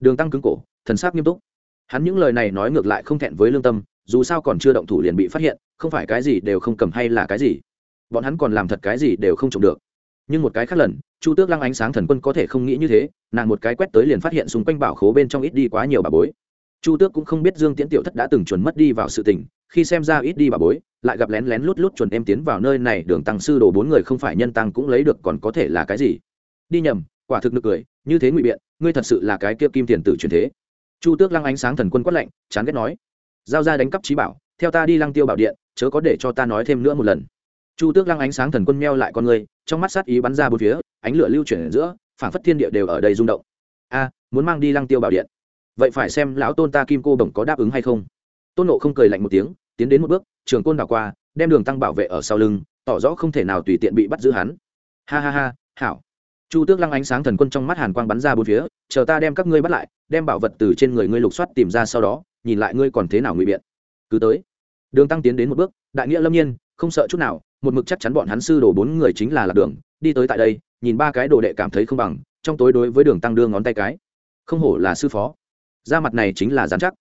Đường tăng cứng cổ, thần sắc nghiêm túc. Hắn những lời này nói ngược lại không thẹn với lương tâm, dù sao còn chưa động thủ liền bị phát hiện, không phải cái gì đều không cầm hay là cái gì. Bọn hắn còn làm thật cái gì đều không trộm được. Nhưng một cái khác lần, chu tước lăng ánh sáng thần quân có thể không nghĩ như thế, nàng một cái quét tới liền phát hiện xung quanh bảo khố bên trong ít đi quá nhiều bà bối. Chu tước cũng không biết dương tiễn tiểu thất đã từng chuẩn mất đi vào sự tình, khi xem ra ít đi bà bối, lại gặp lén lén lút lút chuẩn em tiến vào nơi này, đường tăng sư đồ bốn người không phải nhân tăng cũng lấy được còn có thể là cái gì? Đi nhầm, quả thực nực cười, như thế ngụy biện, ngươi thật sự là cái kia kim tiền tử truyền thế. Chu tước lăng ánh sáng thần quân quát lạnh, chán ghét nói. Giao ra đánh cắp trí bảo, theo ta đi lăng tiêu bảo điện, chớ có để cho ta nói thêm nữa một lần. Chu tước lăng ánh sáng thần quân meo lại con người trong mắt sát ý bắn ra bốn phía, ánh lửa lưu chuyển ở giữa, phảng phất thiên địa đều ở đây rung động. A, muốn mang đi lăng tiêu bảo điện. Vậy phải xem lão tôn ta kim cô bổng có đáp ứng hay không. Tôn nộ không cười lạnh một tiếng, tiến đến một bước, trường côn đảo qua, đem đường tăng bảo vệ ở sau lưng, tỏ rõ không thể nào tùy tiện bị bắt giữ hắn. Ha ha ha, hảo chu tước lăng ánh sáng thần quân trong mắt hàn quang bắn ra bốn phía, chờ ta đem các ngươi bắt lại, đem bảo vật từ trên người ngươi lục soát tìm ra sau đó, nhìn lại ngươi còn thế nào ngụy biện. Cứ tới. Đường tăng tiến đến một bước, đại nghĩa lâm nhiên, không sợ chút nào, một mực chắc chắn bọn hắn sư đổ bốn người chính là lạc đường, đi tới tại đây, nhìn ba cái đồ đệ cảm thấy không bằng, trong tối đối với đường tăng đưa ngón tay cái. Không hổ là sư phó. Ra mặt này chính là dán chắc.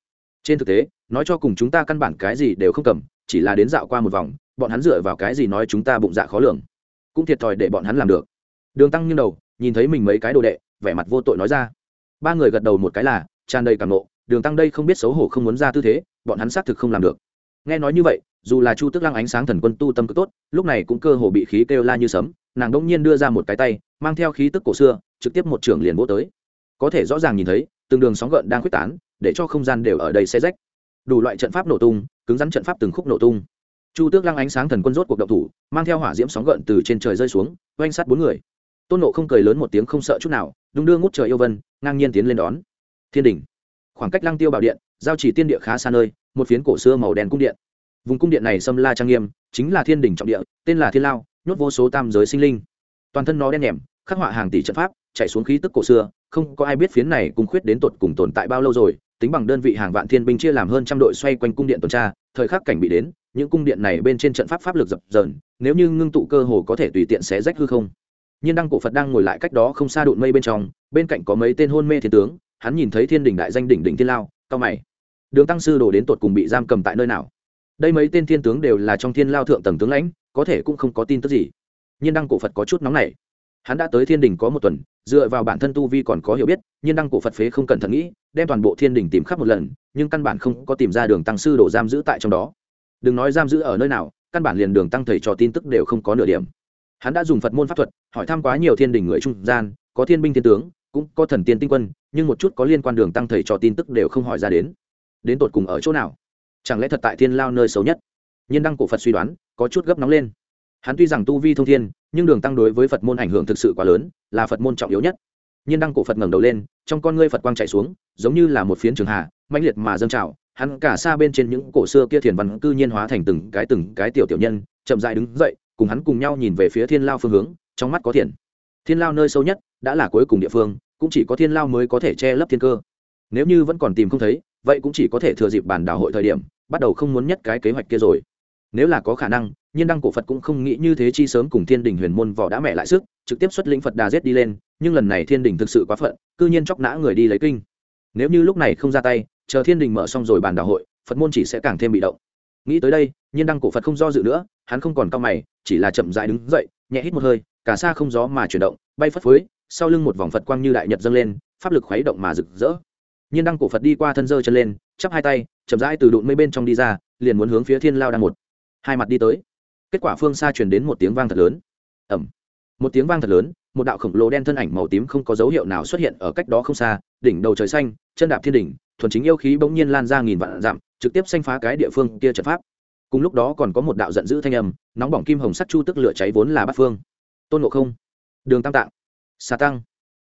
Trên thực tế, nói cho cùng chúng ta căn bản cái gì đều không cầm, chỉ là đến dạo qua một vòng, bọn hắn dựa vào cái gì nói chúng ta bụng dạ khó lường. Cũng thiệt thòi để bọn hắn làm được đường tăng như đầu, nhìn thấy mình mấy cái đồ đệ, vẻ mặt vô tội nói ra. Ba người gật đầu một cái là, tràn đầy cảm nộ, đường tăng đây không biết xấu hổ không muốn ra tư thế, bọn hắn xác thực không làm được. Nghe nói như vậy, dù là chu tức lăng ánh sáng thần quân tu tâm cực tốt, lúc này cũng cơ hồ bị khí kêu la như sấm, nàng đông nhiên đưa ra một cái tay, mang theo khí tức cổ xưa, trực tiếp một trưởng liền vỗ tới. Có thể rõ ràng nhìn thấy, từng đường sóng gợn đang quyết tán, để cho không gian đều ở đây xe rách. Đủ loại trận pháp nổ tung, cứng rắn trận pháp từng khúc nổ tung. Chu tước lăng ánh sáng thần quân rốt cuộc động thủ, mang theo hỏa diễm sóng gợn từ trên trời rơi xuống, oanh sát bốn người tôn nộ không cười lớn một tiếng không sợ chút nào, đung đưa ngút trời yêu vân, ngang nhiên tiến lên đón. Thiên đình khoảng cách lăng tiêu bảo điện, giao chỉ tiên địa khá xa nơi, một phiến cổ xưa màu đen cung điện. Vùng cung điện này xâm la trang nghiêm, chính là thiên đình trọng địa, tên là thiên lao, nhốt vô số tam giới sinh linh. Toàn thân nó đen nhẻm, khắc họa hàng tỷ trận pháp chạy xuống khí tức cổ xưa, không có ai biết phiến này cung khuyết đến tột cùng tồn tại bao lâu rồi, tính bằng đơn vị hàng vạn thiên binh chia làm hơn trăm đội xoay quanh cung điện tuần tra, thời khắc cảnh bị đến, những cung điện này bên trên trận pháp pháp lực dập dờn, nếu như ngưng tụ cơ hồ có thể tùy tiện xé rách hư không nhiên đăng cổ phật đang ngồi lại cách đó không xa đụn mây bên trong, bên cạnh có mấy tên hôn mê thiên tướng, hắn nhìn thấy thiên đình đại danh đỉnh đỉnh thiên lao, cao mày. Đường tăng sư đổ đến tột cùng bị giam cầm tại nơi nào? Đây mấy tên thiên tướng đều là trong thiên lao thượng tầng tướng lãnh, có thể cũng không có tin tức gì. Nhiên đăng cổ phật có chút nóng này hắn đã tới thiên đình có một tuần, dựa vào bản thân tu vi còn có hiểu biết, nhiên đăng cổ phật phế không cẩn thận nghĩ, đem toàn bộ thiên đình tìm khắp một lần, nhưng căn bản không có tìm ra đường tăng sư đổ giam giữ tại trong đó. Đừng nói giam giữ ở nơi nào, căn bản liền đường tăng thầy cho tin tức đều không có nửa điểm hắn đã dùng phật môn pháp thuật, hỏi thăm quá nhiều thiên đình người trung gian, có thiên binh thiên tướng, cũng có thần tiên tinh quân, nhưng một chút có liên quan đường tăng thầy cho tin tức đều không hỏi ra đến. Đến tột cùng ở chỗ nào? Chẳng lẽ thật tại thiên lao nơi xấu nhất? Nhiên đăng cổ phật suy đoán, có chút gấp nóng lên. Hắn tuy rằng tu vi thông thiên, nhưng đường tăng đối với phật môn ảnh hưởng thực sự quá lớn, là phật môn trọng yếu nhất. Nhiên đăng cổ phật ngẩng đầu lên, trong con ngươi phật quang chạy xuống, giống như là một phiến trường hà, mãnh liệt mà dâng trào. Hắn cả xa bên trên những cổ xưa kia thiền văn cư nhiên hóa thành từng cái từng cái tiểu tiểu nhân, chậm dại đứng dậy cùng hắn cùng nhau nhìn về phía thiên lao phương hướng, trong mắt có thiện. Thiên lao nơi sâu nhất đã là cuối cùng địa phương, cũng chỉ có thiên lao mới có thể che lấp thiên cơ. Nếu như vẫn còn tìm không thấy, vậy cũng chỉ có thể thừa dịp bản đảo hội thời điểm, bắt đầu không muốn nhất cái kế hoạch kia rồi. Nếu là có khả năng, nhiên đăng cổ phật cũng không nghĩ như thế chi sớm cùng thiên đình huyền môn võ đã mẹ lại sức, trực tiếp xuất lĩnh phật đà rét đi lên, nhưng lần này thiên đình thực sự quá phận, cư nhiên chóc nã người đi lấy kinh. Nếu như lúc này không ra tay, chờ thiên đình mở xong rồi bàn đảo hội, phật môn chỉ sẽ càng thêm bị động. Nghĩ tới đây, nhiên đăng cổ phật không do dự nữa hắn không còn cao mày, chỉ là chậm dại đứng dậy, nhẹ hít một hơi, cả xa không gió mà chuyển động, bay phất phới, sau lưng một vòng phật quang như đại nhật dâng lên, pháp lực khuấy động mà rực rỡ. Nhiên đăng cổ phật đi qua thân dơ chân lên, chắp hai tay, chậm rãi từ đụn mây bên trong đi ra, liền muốn hướng phía thiên lao đang một. Hai mặt đi tới. Kết quả phương xa truyền đến một tiếng vang thật lớn. Ẩm một tiếng vang thật lớn, một đạo khổng lồ đen thân ảnh màu tím không có dấu hiệu nào xuất hiện ở cách đó không xa, đỉnh đầu trời xanh, chân đạp thiên đỉnh, thuần chính yêu khí bỗng nhiên lan ra nghìn vạn dặm, trực tiếp xanh phá cái địa phương kia trận pháp cùng lúc đó còn có một đạo giận dữ thanh âm, nóng bỏng kim hồng sắt chu tức lửa cháy vốn là bát phương. Tôn ngộ không, đường tam tạng, xà tăng,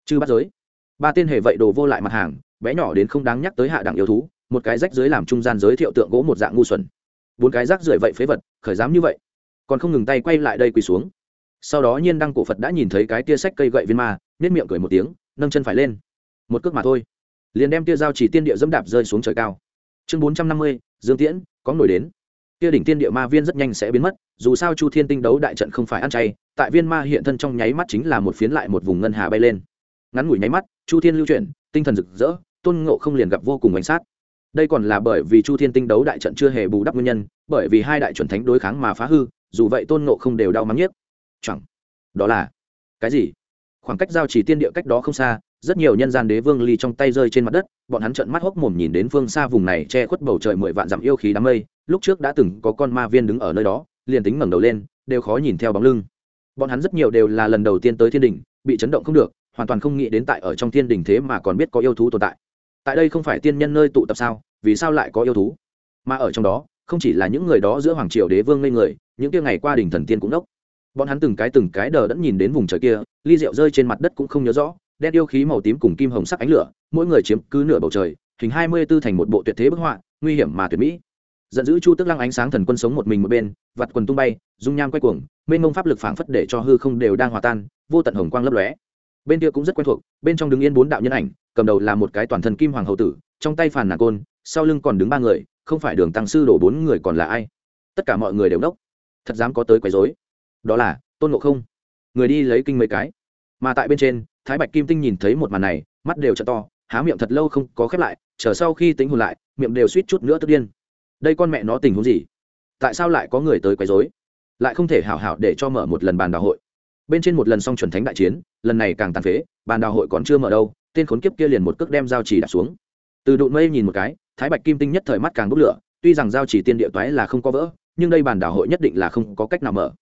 chư bắt giới. Ba tên hề vậy đồ vô lại mặt hàng, bé nhỏ đến không đáng nhắc tới hạ đẳng yêu thú, một cái rách dưới làm trung gian giới thiệu tượng gỗ một dạng ngu xuẩn. Bốn cái rác rưởi vậy phế vật, khởi dám như vậy. Còn không ngừng tay quay lại đây quỳ xuống. Sau đó nhiên đăng cổ phật đã nhìn thấy cái tia sách cây gậy viên ma nết miệng cười một tiếng, nâng chân phải lên. Một cước mà thôi. Liền đem tia dao chỉ tiên địa dẫm đạp rơi xuống trời cao. Chương bốn trăm năm mươi, dương tiễn, có nổi đến kia đỉnh tiên địa ma viên rất nhanh sẽ biến mất, dù sao chu thiên tinh đấu đại trận không phải ăn chay, tại viên ma hiện thân trong nháy mắt chính là một phiến lại một vùng ngân hà bay lên. Ngắn ngủi nháy mắt, chu thiên lưu chuyển, tinh thần rực rỡ, tôn ngộ không liền gặp vô cùng bánh sát. Đây còn là bởi vì chu thiên tinh đấu đại trận chưa hề bù đắp nguyên nhân, bởi vì hai đại chuẩn thánh đối kháng mà phá hư, dù vậy tôn ngộ không đều đau mắng nhiếc. Chẳng, đó là cái gì? Khoảng cách giao chỉ tiên địa cách đó không xa rất nhiều nhân gian đế vương ly trong tay rơi trên mặt đất, bọn hắn trợn mắt hốc mồm nhìn đến phương xa vùng này che khuất bầu trời mười vạn dặm yêu khí đám mây. Lúc trước đã từng có con ma viên đứng ở nơi đó, liền tính ngẩng đầu lên, đều khó nhìn theo bóng lưng. Bọn hắn rất nhiều đều là lần đầu tiên tới thiên đình, bị chấn động không được, hoàn toàn không nghĩ đến tại ở trong thiên đình thế mà còn biết có yêu thú tồn tại. Tại đây không phải tiên nhân nơi tụ tập sao, vì sao lại có yêu thú? Mà ở trong đó, không chỉ là những người đó giữa hoàng triều đế vương ngây người, những kia ngày qua đỉnh thần tiên cũng đốc. Bọn hắn từng cái từng cái đờ đẫn nhìn đến vùng trời kia, ly rượu rơi trên mặt đất cũng không nhớ rõ đen yêu khí màu tím cùng kim hồng sắc ánh lửa, mỗi người chiếm cứ nửa bầu trời, hình hai mươi b ố thành một bộ tuyệt thế bức họa, nguy hiểm mà tuyệt mỹ. Giận dữ chu tức lăng ánh sáng thần quân sống một mình một bên, vặt quần tung bay, dung nham quay cuồng, mênh mông pháp lực phảng phất để cho hư không đều đang hòa tan, vô tận hồng quang lấp lóe. Bên kia cũng rất quen thuộc, bên trong đứng yên bốn đạo nhân ảnh, cầm đầu là một cái toàn thân kim hoàng hậu tử, trong tay phàn nà côn, sau lưng còn đứng ba người, không phải đường tăng sư đổ bốn người còn là ai? Tất cả mọi người đều đốc. Thật dám có tới quấy dối đó là tôn ngộ không. Người đi lấy kinh mấy cái mà tại bên trên, thái bạch kim tinh nhìn thấy một màn này, mắt đều t to, há miệng thật lâu không có khép lại, chờ sau khi tính hồn lại, miệng đều suýt chút nữa tức điên. Đây con mẹ nó tình huống gì? Tại sao lại có người tới quấy dối lại không thể hảo hảo để cho mở một lần bàn đào hội. Bên trên một lần xong chuẩn thánh đại chiến, lần này càng tàn phế, bàn đào hội còn chưa mở đâu, tên khốn kiếp kia liền một cước đem dao chỉ đặt xuống. Từ đụn mây nhìn một cái, thái bạch kim tinh nhất thời mắt càng bốc lửa, tuy rằng giao chỉ tiên địa toái là không có vỡ, nhưng đây bàn đảo hội nhất định là không có cách nào mở.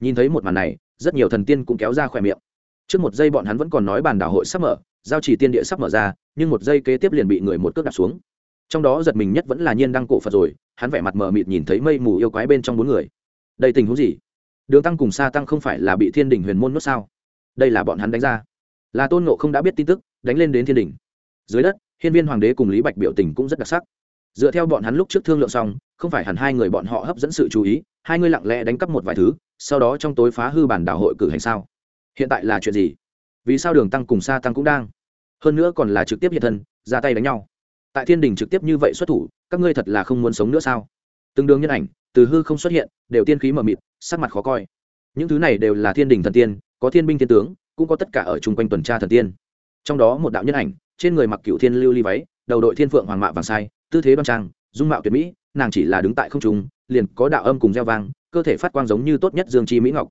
Nhìn thấy một màn này, rất nhiều thần tiên cũng kéo ra khỏe miệng trước một giây bọn hắn vẫn còn nói bàn đảo hội sắp mở, giao chỉ tiên địa sắp mở ra, nhưng một giây kế tiếp liền bị người một cước đặt xuống. Trong đó giật mình nhất vẫn là nhiên đăng cổ phật rồi, hắn vẻ mặt mờ mịt nhìn thấy mây mù yêu quái bên trong bốn người. Đây tình huống gì? Đường tăng cùng sa tăng không phải là bị thiên đình huyền môn nuốt sao? Đây là bọn hắn đánh ra. Là tôn ngộ không đã biết tin tức, đánh lên đến thiên đình. Dưới đất, hiên viên hoàng đế cùng lý bạch biểu tình cũng rất đặc sắc. Dựa theo bọn hắn lúc trước thương lượng xong, không phải hẳn hai người bọn họ hấp dẫn sự chú ý, hai người lặng lẽ đánh cắp một vài thứ, sau đó trong tối phá hư bản đảo hội cử hành sao? Hiện tại là chuyện gì? Vì sao đường tăng cùng sa tăng cũng đang? Hơn nữa còn là trực tiếp hiện thân, ra tay đánh nhau. Tại thiên đình trực tiếp như vậy xuất thủ, các ngươi thật là không muốn sống nữa sao? Từng đường nhân ảnh, từ hư không xuất hiện, đều tiên khí mờ mịt, sắc mặt khó coi. Những thứ này đều là thiên đình thần tiên, có thiên binh thiên tướng, cũng có tất cả ở chung quanh tuần tra thần tiên. Trong đó một đạo nhân ảnh, trên người mặc cựu thiên lưu ly váy, đầu đội thiên phượng hoàng mạ vàng sai, tư thế đoan trang, dung mạo tuyệt mỹ, nàng chỉ là đứng tại không trung, liền có đạo âm cùng gieo vang, cơ thể phát quang giống như tốt nhất dương chi mỹ ngọc.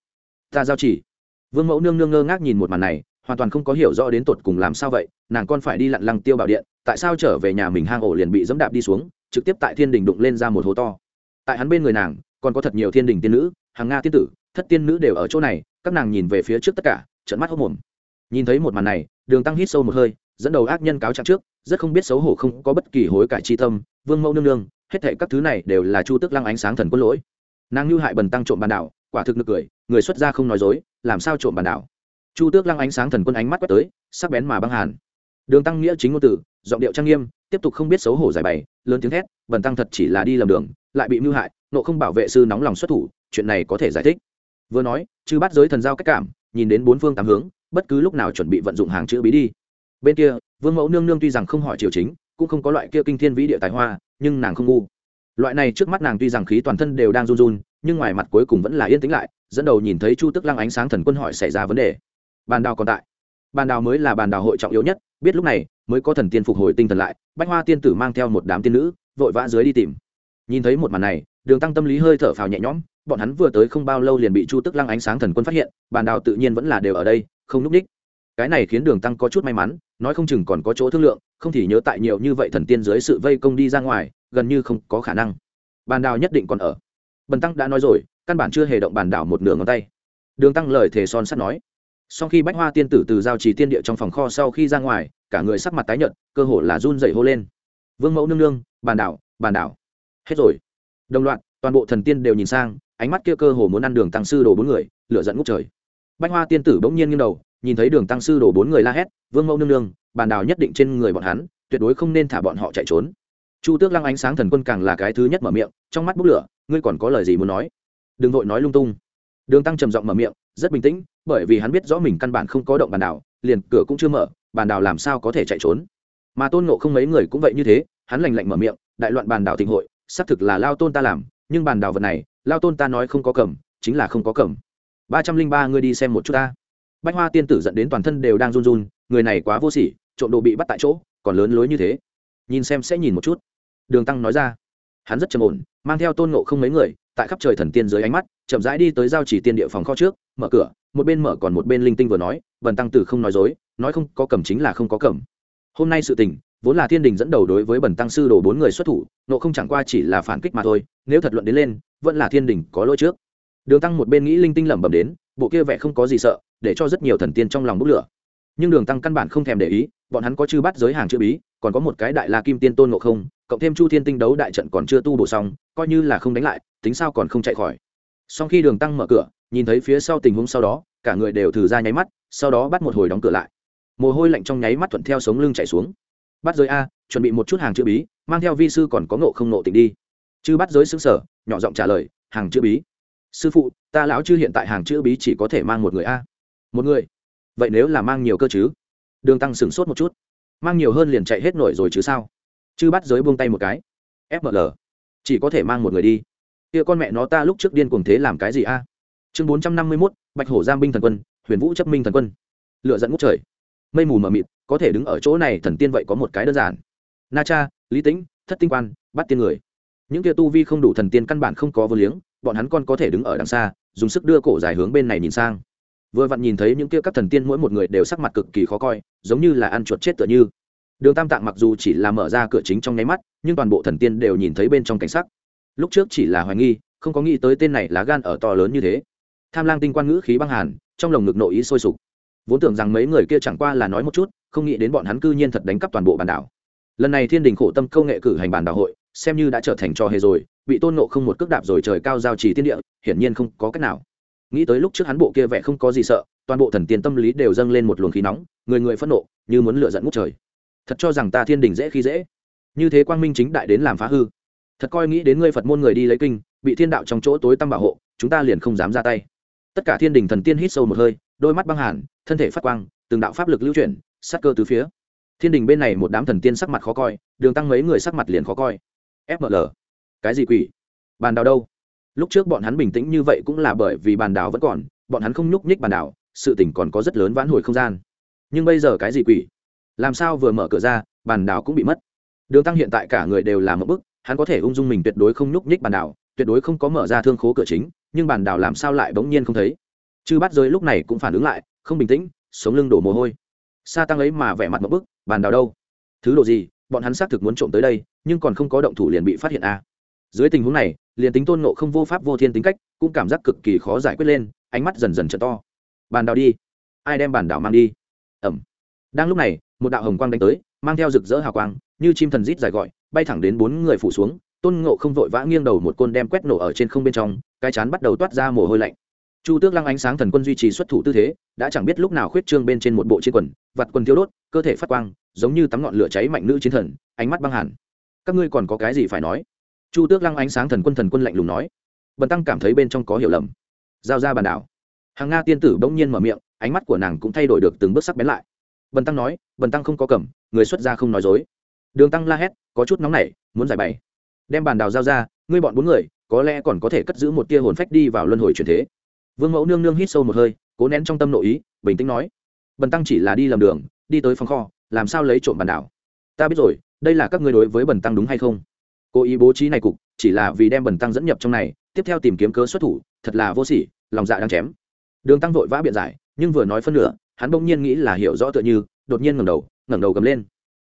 Ta giao chỉ vương mẫu nương nương ngơ ngác nhìn một màn này, hoàn toàn không có hiểu rõ đến tột cùng làm sao vậy, nàng con phải đi lặn lăng tiêu bảo điện, tại sao trở về nhà mình hang ổ liền bị dẫm đạp đi xuống, trực tiếp tại thiên đình đụng lên ra một hố to. Tại hắn bên người nàng, còn có thật nhiều thiên đình tiên nữ, hàng nga tiên tử, thất tiên nữ đều ở chỗ này, các nàng nhìn về phía trước tất cả trận mắt hốc mồm nhìn thấy một màn này, đường tăng hít sâu một hơi, dẫn đầu ác nhân cáo trạng trước, rất không biết xấu hổ không có bất kỳ hối cải chi tâm, vương mẫu nương nương, hết thệ các thứ này đều là chu tức lăng ánh sáng thần quân lỗi. Nàng như hại bần tăng trộm bàn đảo, quả thực nực cười, người xuất gia không nói dối làm sao trộm bàn đảo? Chu tước lăng ánh sáng thần quân ánh mắt quét tới, sắc bén mà băng hàn. Đường tăng nghĩa chính ngôn tử, giọng điệu trang nghiêm, tiếp tục không biết xấu hổ giải bày, lớn tiếng thét, bần tăng thật chỉ là đi lầm đường, lại bị mưu hại, nộ không bảo vệ sư nóng lòng xuất thủ, chuyện này có thể giải thích. Vừa nói, chư bắt giới thần giao cách cảm, nhìn đến bốn phương tám hướng, bất cứ lúc nào chuẩn bị vận dụng hàng chữ bí đi. Bên kia, vương mẫu nương nương tuy rằng không hỏi triều chính, cũng không có loại kia kinh thiên vĩ địa tài hoa, nhưng nàng không ngu. Loại này trước mắt nàng tuy rằng khí toàn thân đều đang run run nhưng ngoài mặt cuối cùng vẫn là yên tĩnh lại, dẫn đầu nhìn thấy chu tức lăng ánh sáng thần quân hỏi xảy ra vấn đề. Bàn đào còn tại. Bàn đào mới là bàn đào hội trọng yếu nhất, biết lúc này mới có thần tiên phục hồi tinh thần lại, bách hoa tiên tử mang theo một đám tiên nữ, vội vã dưới đi tìm. Nhìn thấy một màn này, đường tăng tâm lý hơi thở phào nhẹ nhõm, bọn hắn vừa tới không bao lâu liền bị chu tức lăng ánh sáng thần quân phát hiện, bàn đào tự nhiên vẫn là đều ở đây, không núp đích. Cái này khiến đường tăng có chút may mắn, nói không chừng còn có chỗ thương lượng, không thì nhớ tại nhiều như vậy thần tiên dưới sự vây công đi ra ngoài, gần như không có khả năng. Bàn đào nhất định còn ở bần tăng đã nói rồi, căn bản chưa hề động bàn đảo một nửa ngón tay. Đường tăng lời thề son sắt nói. Sau khi bách hoa tiên tử từ giao trì tiên địa trong phòng kho sau khi ra ngoài, cả người sắc mặt tái nhợt, cơ hồ là run dậy hô lên. Vương mẫu nương nương, bàn đảo bàn đảo. Hết rồi. Đồng loạt, toàn bộ thần tiên đều nhìn sang, ánh mắt kia cơ hồ muốn ăn đường tăng sư đồ bốn người, lửa dẫn ngút trời. Bách hoa tiên tử bỗng nhiên nghiêng đầu, nhìn thấy đường tăng sư đồ bốn người la hét, vương mẫu nương nương, bàn đảo nhất định trên người bọn hắn, tuyệt đối không nên thả bọn họ chạy trốn. Chu tước lăng ánh sáng thần quân càng là cái thứ nhất mở miệng, trong mắt bốc lửa ngươi còn có lời gì muốn nói? Đừng vội nói lung tung. Đường tăng trầm giọng mở miệng, rất bình tĩnh, bởi vì hắn biết rõ mình căn bản không có động bàn đảo, liền cửa cũng chưa mở, bàn đảo làm sao có thể chạy trốn. Mà tôn nộ không mấy người cũng vậy như thế, hắn lành lạnh mở miệng, đại loạn bàn đảo thịnh hội, xác thực là lao tôn ta làm, nhưng bàn đảo vật này, lao tôn ta nói không có cầm, chính là không có cầm. Ba trăm linh ba ngươi đi xem một chút ta. Bách hoa tiên tử dẫn đến toàn thân đều đang run run, người này quá vô sỉ, trộm đồ bị bắt tại chỗ, còn lớn lối như thế. Nhìn xem sẽ nhìn một chút. Đường tăng nói ra hắn rất trầm ổn, mang theo tôn nộ không mấy người, tại khắp trời thần tiên dưới ánh mắt, chậm rãi đi tới giao chỉ tiên địa phòng kho trước, mở cửa, một bên mở còn một bên linh tinh vừa nói vần tăng tử không nói dối, nói không có cầm chính là không có cầm. Hôm nay sự tình, vốn là thiên đình dẫn đầu đối với bần tăng sư đồ bốn người xuất thủ nộ không chẳng qua chỉ là phản kích mà thôi, nếu thật luận đến lên, vẫn là thiên đình có lỗi trước. Đường tăng một bên nghĩ linh tinh lẩm bẩm đến, bộ kia vẻ không có gì sợ, để cho rất nhiều thần tiên trong lòng bốc lửa. Nhưng đường tăng căn bản không thèm để ý, bọn hắn có chư bắt giới hàng chữ bí còn có một cái đại la kim tiên tôn ngộ không, cộng thêm chu thiên tinh đấu đại trận còn chưa tu bổ xong, coi như là không đánh lại, tính sao còn không chạy khỏi. Sau khi đường tăng mở cửa, nhìn thấy phía sau tình huống sau đó, cả người đều thử ra nháy mắt, sau đó bắt một hồi đóng cửa lại. Mồ hôi lạnh trong nháy mắt thuận theo sống lưng chạy xuống. Bắt giới a, chuẩn bị một chút hàng chữ bí, mang theo vi sư còn có ngộ không nộ tình đi. Chư bắt giới xứng sở nhỏ giọng trả lời, hàng chữ bí? Sư phụ, ta lão chư hiện tại hàng chữ bí chỉ có thể mang một người a. Một người? Vậy nếu là mang nhiều cơ chứ? Đường tăng sửng sốt một chút mang nhiều hơn liền chạy hết nổi rồi chứ sao? Chứ bắt giới buông tay một cái. Fml chỉ có thể mang một người đi. Kia con mẹ nó ta lúc trước điên cuồng thế làm cái gì a? Chương bốn trăm năm mươi mốt, bạch hổ giang binh thần quân, huyền vũ chấp minh thần quân. Lựa dẫn ngút trời. Mây mù mờ mịt, có thể đứng ở chỗ này thần tiên vậy có một cái đơn giản. Na cha, lý tĩnh, thất tinh quan bắt tiên người. Những kia tu vi không đủ thần tiên căn bản không có vô liếng, bọn hắn còn có thể đứng ở đằng xa, dùng sức đưa cổ dài hướng bên này nhìn sang vừa vặn nhìn thấy những kia các thần tiên mỗi một người đều sắc mặt cực kỳ khó coi, giống như là ăn chuột chết tựa như. Đường tam tạng mặc dù chỉ là mở ra cửa chính trong nháy mắt, nhưng toàn bộ thần tiên đều nhìn thấy bên trong cảnh sắc. Lúc trước chỉ là hoài nghi, không có nghĩ tới tên này lá gan ở to lớn như thế. Tham lang tinh quan ngữ khí băng hàn, trong lồng ngực nội ý sôi sục. Vốn tưởng rằng mấy người kia chẳng qua là nói một chút, không nghĩ đến bọn hắn cư nhiên thật đánh cắp toàn bộ bản đảo. Lần này thiên đình khổ tâm công nghệ cử hành bản đảo hội, xem như đã trở thành trò hề rồi, bị tôn nộ không một cước đạp rồi trời cao giao trì tiên địa, hiển nhiên không có cách nào nghĩ tới lúc trước hắn bộ kia vẻ không có gì sợ, toàn bộ thần tiên tâm lý đều dâng lên một luồng khí nóng, người người phẫn nộ, như muốn lựa dẫn ngút trời. Thật cho rằng ta thiên đình dễ khi dễ. Như thế quang minh chính đại đến làm phá hư. Thật coi nghĩ đến ngươi phật môn người đi lấy kinh, bị thiên đạo trong chỗ tối tăm bảo hộ, chúng ta liền không dám ra tay. Tất cả thiên đình thần tiên hít sâu một hơi, đôi mắt băng hàn, thân thể phát quang, từng đạo pháp lực lưu chuyển, sát cơ từ phía. Thiên đình bên này một đám thần tiên sắc mặt khó coi, đường tăng mấy người sắc mặt liền khó coi. Fml cái gì quỷ? Bàn đào đâu? Lúc trước bọn hắn bình tĩnh như vậy cũng là bởi vì bàn đảo vẫn còn bọn hắn không nhúc nhích bàn đảo, sự tỉnh còn có rất lớn vãn hồi không gian. Nhưng bây giờ cái gì quỷ? Làm sao vừa mở cửa ra bàn đảo cũng bị mất. Đường tăng hiện tại cả người đều làm một bức hắn có thể ung dung mình tuyệt đối không nhúc nhích bàn đảo, tuyệt đối không có mở ra thương khố cửa chính nhưng bàn đảo làm sao lại bỗng nhiên không thấy? Chư bắt giới lúc này cũng phản ứng lại không bình tĩnh sống lưng đổ mồ hôi. Sa tăng ấy mà vẻ mặt một bức bàn đảo đâu? Thứ đồ gì? Bọn hắn xác thực muốn trộm tới đây nhưng còn không có động thủ liền bị phát hiện a à. dưới tình huống này liền tính tôn nộ không vô pháp vô thiên tính cách, cũng cảm giác cực kỳ khó giải quyết lên, ánh mắt dần dần trở to. Bàn đào đi. Ai đem bàn đào mang đi? Ẩm. Đang lúc này, một đạo hồng quang đánh tới, mang theo rực rỡ hào quang, như chim thần rít dài gọi, bay thẳng đến bốn người phủ xuống, tôn ngộ không vội vã nghiêng đầu một côn đem quét nổ ở trên không bên trong, cái chán bắt đầu toát ra mồ hôi lạnh. Chu tước lăng ánh sáng thần quân duy trì xuất thủ tư thế, đã chẳng biết lúc nào khuyết trương bên trên một bộ chiến quần vặt quần thiếu đốt, cơ thể phát quang, giống như tắm ngọn lửa cháy mạnh nữ chiến thần, ánh mắt băng hẳn các ngươi còn có cái gì phải nói? Chu tước lăng ánh sáng thần quân thần quân lạnh lùng nói. Bần tăng cảm thấy bên trong có hiểu lầm. Giao ra bàn đảo. Hàng nga tiên tử bỗng nhiên mở miệng, ánh mắt của nàng cũng thay đổi được từng bước sắc bén lại. Bần tăng nói, bần tăng không có cầm, người xuất gia không nói dối. Đường tăng la hét, có chút nóng nảy, muốn giải bày. Đem bàn đào giao ra, ngươi bọn bốn người, có lẽ còn có thể cất giữ một tia hồn phách đi vào luân hồi truyền thế. Vương mẫu nương nương hít sâu một hơi, cố nén trong tâm nội ý, bình tĩnh nói, bần tăng chỉ là đi lầm đường, đi tới phòng kho, làm sao lấy trộm bàn đảo? Ta biết rồi, đây là các ngươi đối với bần tăng đúng hay không? Cố ý bố trí này cục, chỉ là vì đem bần tăng dẫn nhập trong này, tiếp theo tìm kiếm cớ xuất thủ, thật là vô sỉ, lòng dạ đang chém. Đường tăng vội vã biện giải, nhưng vừa nói phân nửa, hắn bỗng nhiên nghĩ là hiểu rõ tựa như, đột nhiên ngẩng đầu ngẩng đầu gầm lên.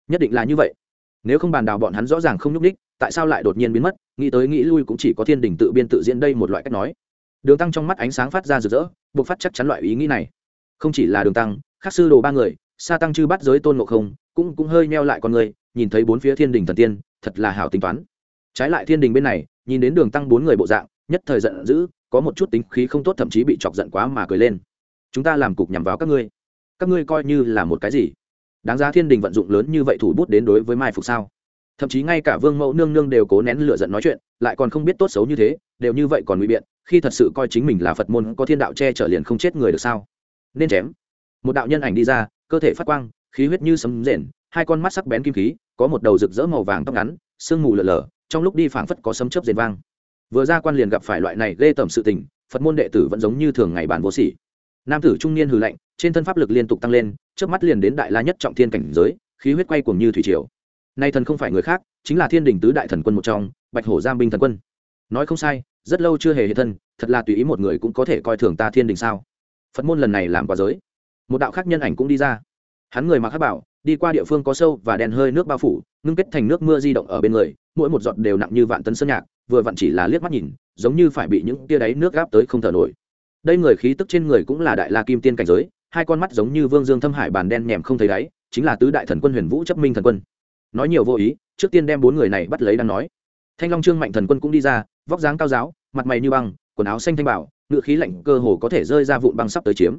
Nhất định là như vậy. Nếu không bàn đào bọn hắn rõ ràng không nhúc ních tại sao lại đột nhiên biến mất, nghĩ tới nghĩ lui cũng chỉ có thiên đình tự biên tự diễn đây một loại cách nói. Đường tăng trong mắt ánh sáng phát ra rực rỡ, buộc phát chắc chắn loại ý nghĩ này. Không chỉ là đường tăng khắc sư đồ ba người, sa tăng chư bắt giới tôn ngộ không, cũng cũng hơi meo lại con người, nhìn thấy bốn phía thiên đình thần tiên, thật là hảo tính toán trái lại thiên đình bên này, nhìn đến đường tăng bốn người bộ dạng, nhất thời giận dữ, có một chút tính khí không tốt thậm chí bị chọc giận quá mà cười lên. Chúng ta làm cục nhằm vào các ngươi. Các ngươi coi như là một cái gì? Đáng giá thiên đình vận dụng lớn như vậy thủ bút đến đối với mai phục sao? Thậm chí ngay cả vương mẫu nương nương đều cố nén lựa giận nói chuyện, lại còn không biết tốt xấu như thế, đều như vậy còn ngụy biện, khi thật sự coi chính mình là phật môn, có thiên đạo che trở liền không chết người được sao? Nên chém. Một đạo nhân ảnh đi ra, cơ thể phát quang, khí huyết như sấm rền, hai con mắt sắc bén kim khí, có một đầu rực rỡ màu vàng tóc ngắn, sương mù lờ lờ trong lúc đi phảng phất có sấm chớp rền vang. Vừa ra quan liền gặp phải loại này ghê tởm sự tình, phật môn đệ tử vẫn giống như thường ngày bản vô sỉ. Nam tử trung niên hừ lạnh, trên thân pháp lực liên tục tăng lên trước mắt liền đến đại la nhất trọng thiên cảnh giới, khí huyết quay cuồng như thủy triều. Nay thần không phải người khác, chính là thiên đình tứ đại thần quân một trong, bạch hổ giam binh thần quân. Nói không sai, rất lâu chưa hề hiện thân, thật là tùy ý một người cũng có thể coi thường ta thiên đình sao? Phật môn lần này làm quá giới. Một đạo khác nhân ảnh cũng đi ra. Hắn người mặc hát bảo đi qua địa phương có sâu và đen hơi nước bao phủ, ngưng kết thành nước mưa di động ở bên người, mỗi một giọt đều nặng như vạn tấn sơn nhạc, vừa vặn chỉ là liếc mắt nhìn, giống như phải bị những tia đáy nước gáp tới không thở nổi. Đây người khí tức trên người cũng là đại la kim tiên cảnh giới, hai con mắt giống như vương dương thâm hải bàn đen nhèm không thấy đáy, chính là tứ đại thần quân huyền vũ chấp minh thần quân. Nói nhiều vô ý, trước tiên đem bốn người này bắt lấy đang nói. Thanh long trương mạnh thần quân cũng đi ra, vóc dáng cao giáo, mặt mày như băng, quần áo xanh thanh bảo, ngựa khí lạnh cơ hồ có thể rơi ra vụn băng sắp tới chiếm.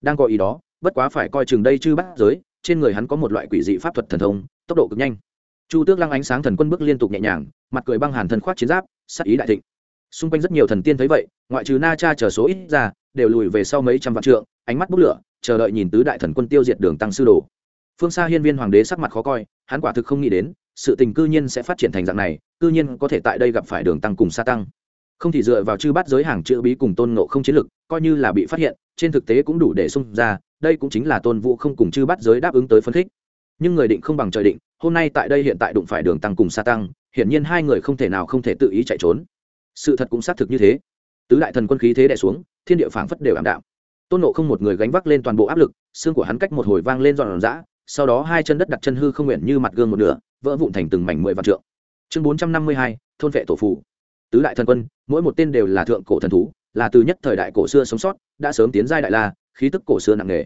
Đang có ý đó, bất quá phải coi chừng đây chư bắt giới trên người hắn có một loại quỷ dị pháp thuật thần thông, tốc độ cực nhanh. Chu tước lăng ánh sáng thần quân bước liên tục nhẹ nhàng, mặt cười băng hàn thần khoát chiến giáp, sắc ý đại thịnh. Xung quanh rất nhiều thần tiên thấy vậy, ngoại trừ na cha chờ số ít ra, đều lùi về sau mấy trăm vạn trượng, ánh mắt bốc lửa, chờ đợi nhìn tứ đại thần quân tiêu diệt đường tăng sư đồ. Phương xa hiên viên hoàng đế sắc mặt khó coi, hắn quả thực không nghĩ đến, sự tình cư nhiên sẽ phát triển thành dạng này, cư nhiên có thể tại đây gặp phải đường tăng cùng sa tăng. Không thì dựa vào chư bắt giới hàng chữ bí cùng tôn nộ không chiến lực, coi như là bị phát hiện, trên thực tế cũng đủ để xung ra đây cũng chính là tôn vũ không cùng chư bắt giới đáp ứng tới phân khích. Nhưng người định không bằng trời định, hôm nay tại đây hiện tại đụng phải đường tăng cùng sa tăng, hiển nhiên hai người không thể nào không thể tự ý chạy trốn. Sự thật cũng xác thực như thế. Tứ đại thần quân khí thế đè xuống, thiên địa phảng phất đều ảm đạm. Tôn nộ không một người gánh vác lên toàn bộ áp lực, xương của hắn cách một hồi vang lên dọn dã sau đó hai chân đất đặt chân hư không nguyện như mặt gương một nửa, vỡ vụn thành từng mảnh mười vạn trượng. Chương bốn trăm năm mươi hai, thôn vệ tổ phụ. Tứ đại thần quân, mỗi một tên đều là thượng cổ thần thú, là từ nhất thời đại cổ xưa sống sót, đã sớm tiến giai đại la khí tức cổ xưa nặng nề.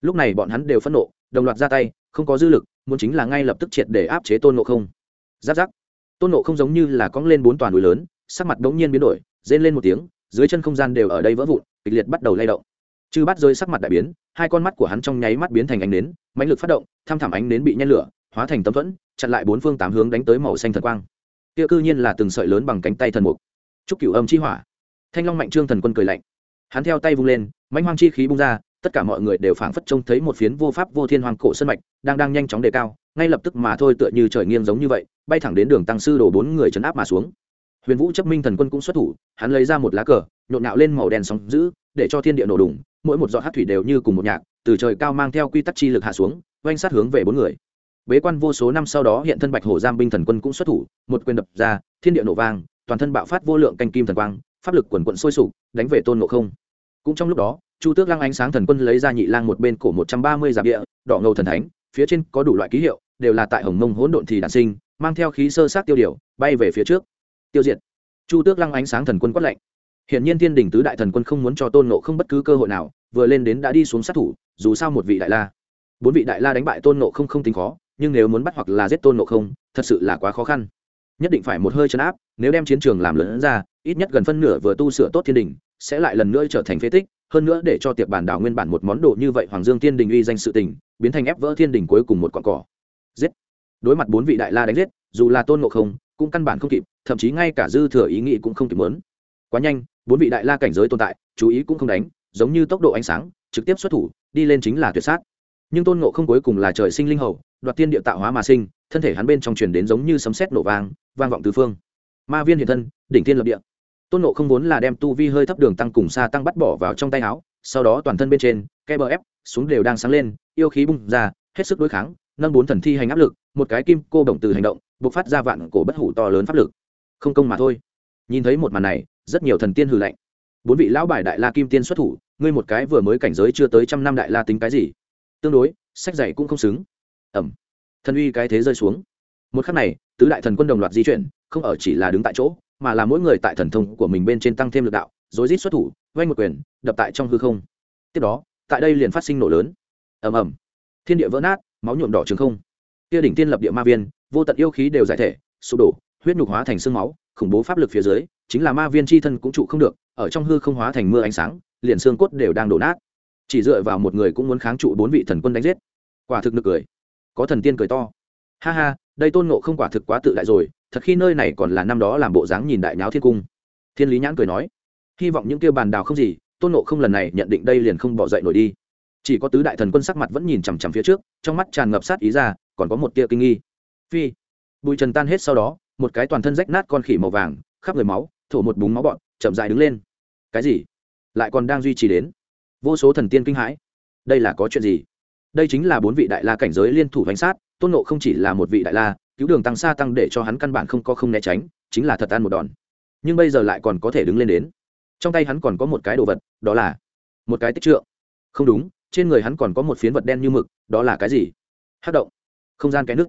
Lúc này bọn hắn đều phẫn nộ, đồng loạt ra tay, không có dư lực, muốn chính là ngay lập tức triệt để áp chế tôn nộ không. Giáp giáp. Tôn nộ không giống như là cong lên bốn toàn núi lớn, sắc mặt đột nhiên biến đổi, rên lên một tiếng, dưới chân không gian đều ở đây vỡ vụn, kịch liệt bắt đầu lay động. Chư bắt rơi sắc mặt đại biến, hai con mắt của hắn trong nháy mắt biến thành ánh nến, mãnh lực phát động, tham thảm ánh nến bị nhen lửa, hóa thành tấm thuẫn, chặn lại bốn phương tám hướng đánh tới màu xanh thần quang. Kia cư nhiên là từng sợi lớn bằng cánh tay thần mục. Chúc cửu âm chi hỏa. Thanh long mạnh trương thần quân cười lạnh hắn theo tay vung lên, mãnh hoang chi khí bung ra, tất cả mọi người đều phảng phất trông thấy một phiến vô pháp vô thiên hoàng cổ sân mạch, đang đang nhanh chóng đề cao, ngay lập tức mà thôi tựa như trời nghiêng giống như vậy, bay thẳng đến đường tăng sư đổ bốn người chấn áp mà xuống. Huyền vũ chấp minh thần quân cũng xuất thủ, hắn lấy ra một lá cờ, nhộn nhạo lên màu đen sóng giữ để cho thiên địa nổ đùng, mỗi một giọt hát thủy đều như cùng một nhạc, từ trời cao mang theo quy tắc chi lực hạ xuống, oanh sát hướng về bốn người. Bế quan vô số năm sau đó hiện thân bạch hổ giam binh thần quân cũng xuất thủ, một quyền đập ra, thiên địa nổ vang, toàn thân bạo phát vô lượng canh kim thần quang, pháp lực quần quận sôi sục, đánh về tôn ngộ không cũng trong lúc đó, chu tước lăng ánh sáng thần quân lấy ra nhị lang một bên cổ một trăm ba mươi dạp địa, đỏ ngầu thần thánh, phía trên có đủ loại ký hiệu, đều là tại hồng mông hỗn độn thì đản sinh, mang theo khí sơ sát tiêu điều, bay về phía trước. Tiêu diệt. Chu tước lăng ánh sáng thần quân quát lệnh hiện nhiên thiên đình tứ đại thần quân không muốn cho tôn nộ không bất cứ cơ hội nào, vừa lên đến đã đi xuống sát thủ, dù sao một vị đại la. Bốn vị đại la đánh bại tôn nộ không không tính khó, nhưng nếu muốn bắt hoặc là giết tôn nộ không, thật sự là quá khó khăn. Nhất định phải một hơi chấn áp, nếu đem chiến trường làm lớn ra, ít nhất gần phân nửa vừa tu sửa tốt thiên đình sẽ lại lần nữa trở thành phế tích, hơn nữa để cho tiệc bản đảo nguyên bản một món đồ như vậy hoàng dương thiên đình uy danh sự tình, biến thành ép vỡ thiên đình cuối cùng một con cỏ. Giết! Đối mặt bốn vị đại la đánh giết, dù là tôn ngộ không, cũng căn bản không kịp, thậm chí ngay cả dư thừa ý nghĩ cũng không kịp muốn. quá nhanh, bốn vị đại la cảnh giới tồn tại, chú ý cũng không đánh, giống như tốc độ ánh sáng, trực tiếp xuất thủ, đi lên chính là tuyệt sát. Nhưng tôn ngộ không cuối cùng là trời sinh linh hầu, đoạt tiên địa tạo hóa mà sinh, thân thể hắn bên trong truyền đến giống như sấm sét nổ vang vang vọng tứ phương. Ma viên hiện thân, đỉnh thiên lập địa tôn nộ không vốn là đem tu vi hơi thấp đường tăng cùng xa tăng bắt bỏ vào trong tay áo, sau đó toàn thân bên trên, ke bờ ép xuống đều đang sáng lên, yêu khí bung ra, hết sức đối kháng, nâng bốn thần thi hành áp lực, một cái kim cô động từ hành động buộc phát ra vạn cổ bất hủ to lớn pháp lực. Không công mà thôi. Nhìn thấy một màn này, rất nhiều thần tiên hừ lạnh. Bốn vị lão bài đại la kim tiên xuất thủ, ngươi một cái vừa mới cảnh giới chưa tới trăm năm đại la tính cái gì? Tương đối, sách dạy cũng không xứng. Ẩm. Thần uy cái thế rơi xuống. Một khắc này, tứ đại thần quân đồng loạt di chuyển, không ở chỉ là đứng tại chỗ mà là mỗi người tại thần thông của mình bên trên tăng thêm lực đạo, rối rít xuất thủ vay một quyền, đập tại trong hư không. Tiếp đó, tại đây liền phát sinh nổ lớn. Ầm ầm. Thiên địa vỡ nát, máu nhuộm đỏ trường không. Kia đỉnh tiên lập địa ma viên, vô tận yêu khí đều giải thể, sụp đổ, huyết nhục hóa thành xương máu, khủng bố pháp lực phía dưới, chính là ma viên c h i thân cũng trụ không được, ở trong hư không hóa thành mưa ánh sáng, liền xương cốt đều đang đổ nát. Chỉ dựa vào một người cũng muốn kháng trụ bốn vị thần quân đánh giết. Quả thực nực cười. Có thần tiên cười to. Ha ha đây tôn ngộ không quả thực quá tự đại rồi, thật khi nơi này còn là năm đó làm bộ dáng nhìn đại nháo thiên cung. Thiên lý nhãn cười nói, hy vọng những kia bàn đào không gì, tôn ngộ không lần này nhận định đây liền không bỏ dậy nổi đi. Chỉ có tứ đại thần quân sắc mặt vẫn nhìn chằm chằm phía trước, trong mắt tràn ngập sát ý ra, còn có một tia kinh nghi. Phi, bụi trần tan hết sau đó, một cái toàn thân rách nát con khỉ màu vàng, khắp người máu, thổ một búng máu bọn chậm dài đứng lên. Cái gì? Lại còn đang duy trì đến. Vô số thần tiên kinh hãi. Đây là có chuyện gì? Đây chính là bốn vị đại la cảnh giới liên thủ bánh sát, tôn nộ không chỉ là một vị đại la, cứu đường tăng xa tăng để cho hắn căn bản không có không né tránh, chính là thật ăn một đòn. Nhưng bây giờ lại còn có thể đứng lên đến. Trong tay hắn còn có một cái đồ vật, đó là một cái tích trượng. Không đúng, trên người hắn còn có một phiến vật đen như mực, đó là cái gì? Hát động. Không gian cái nước.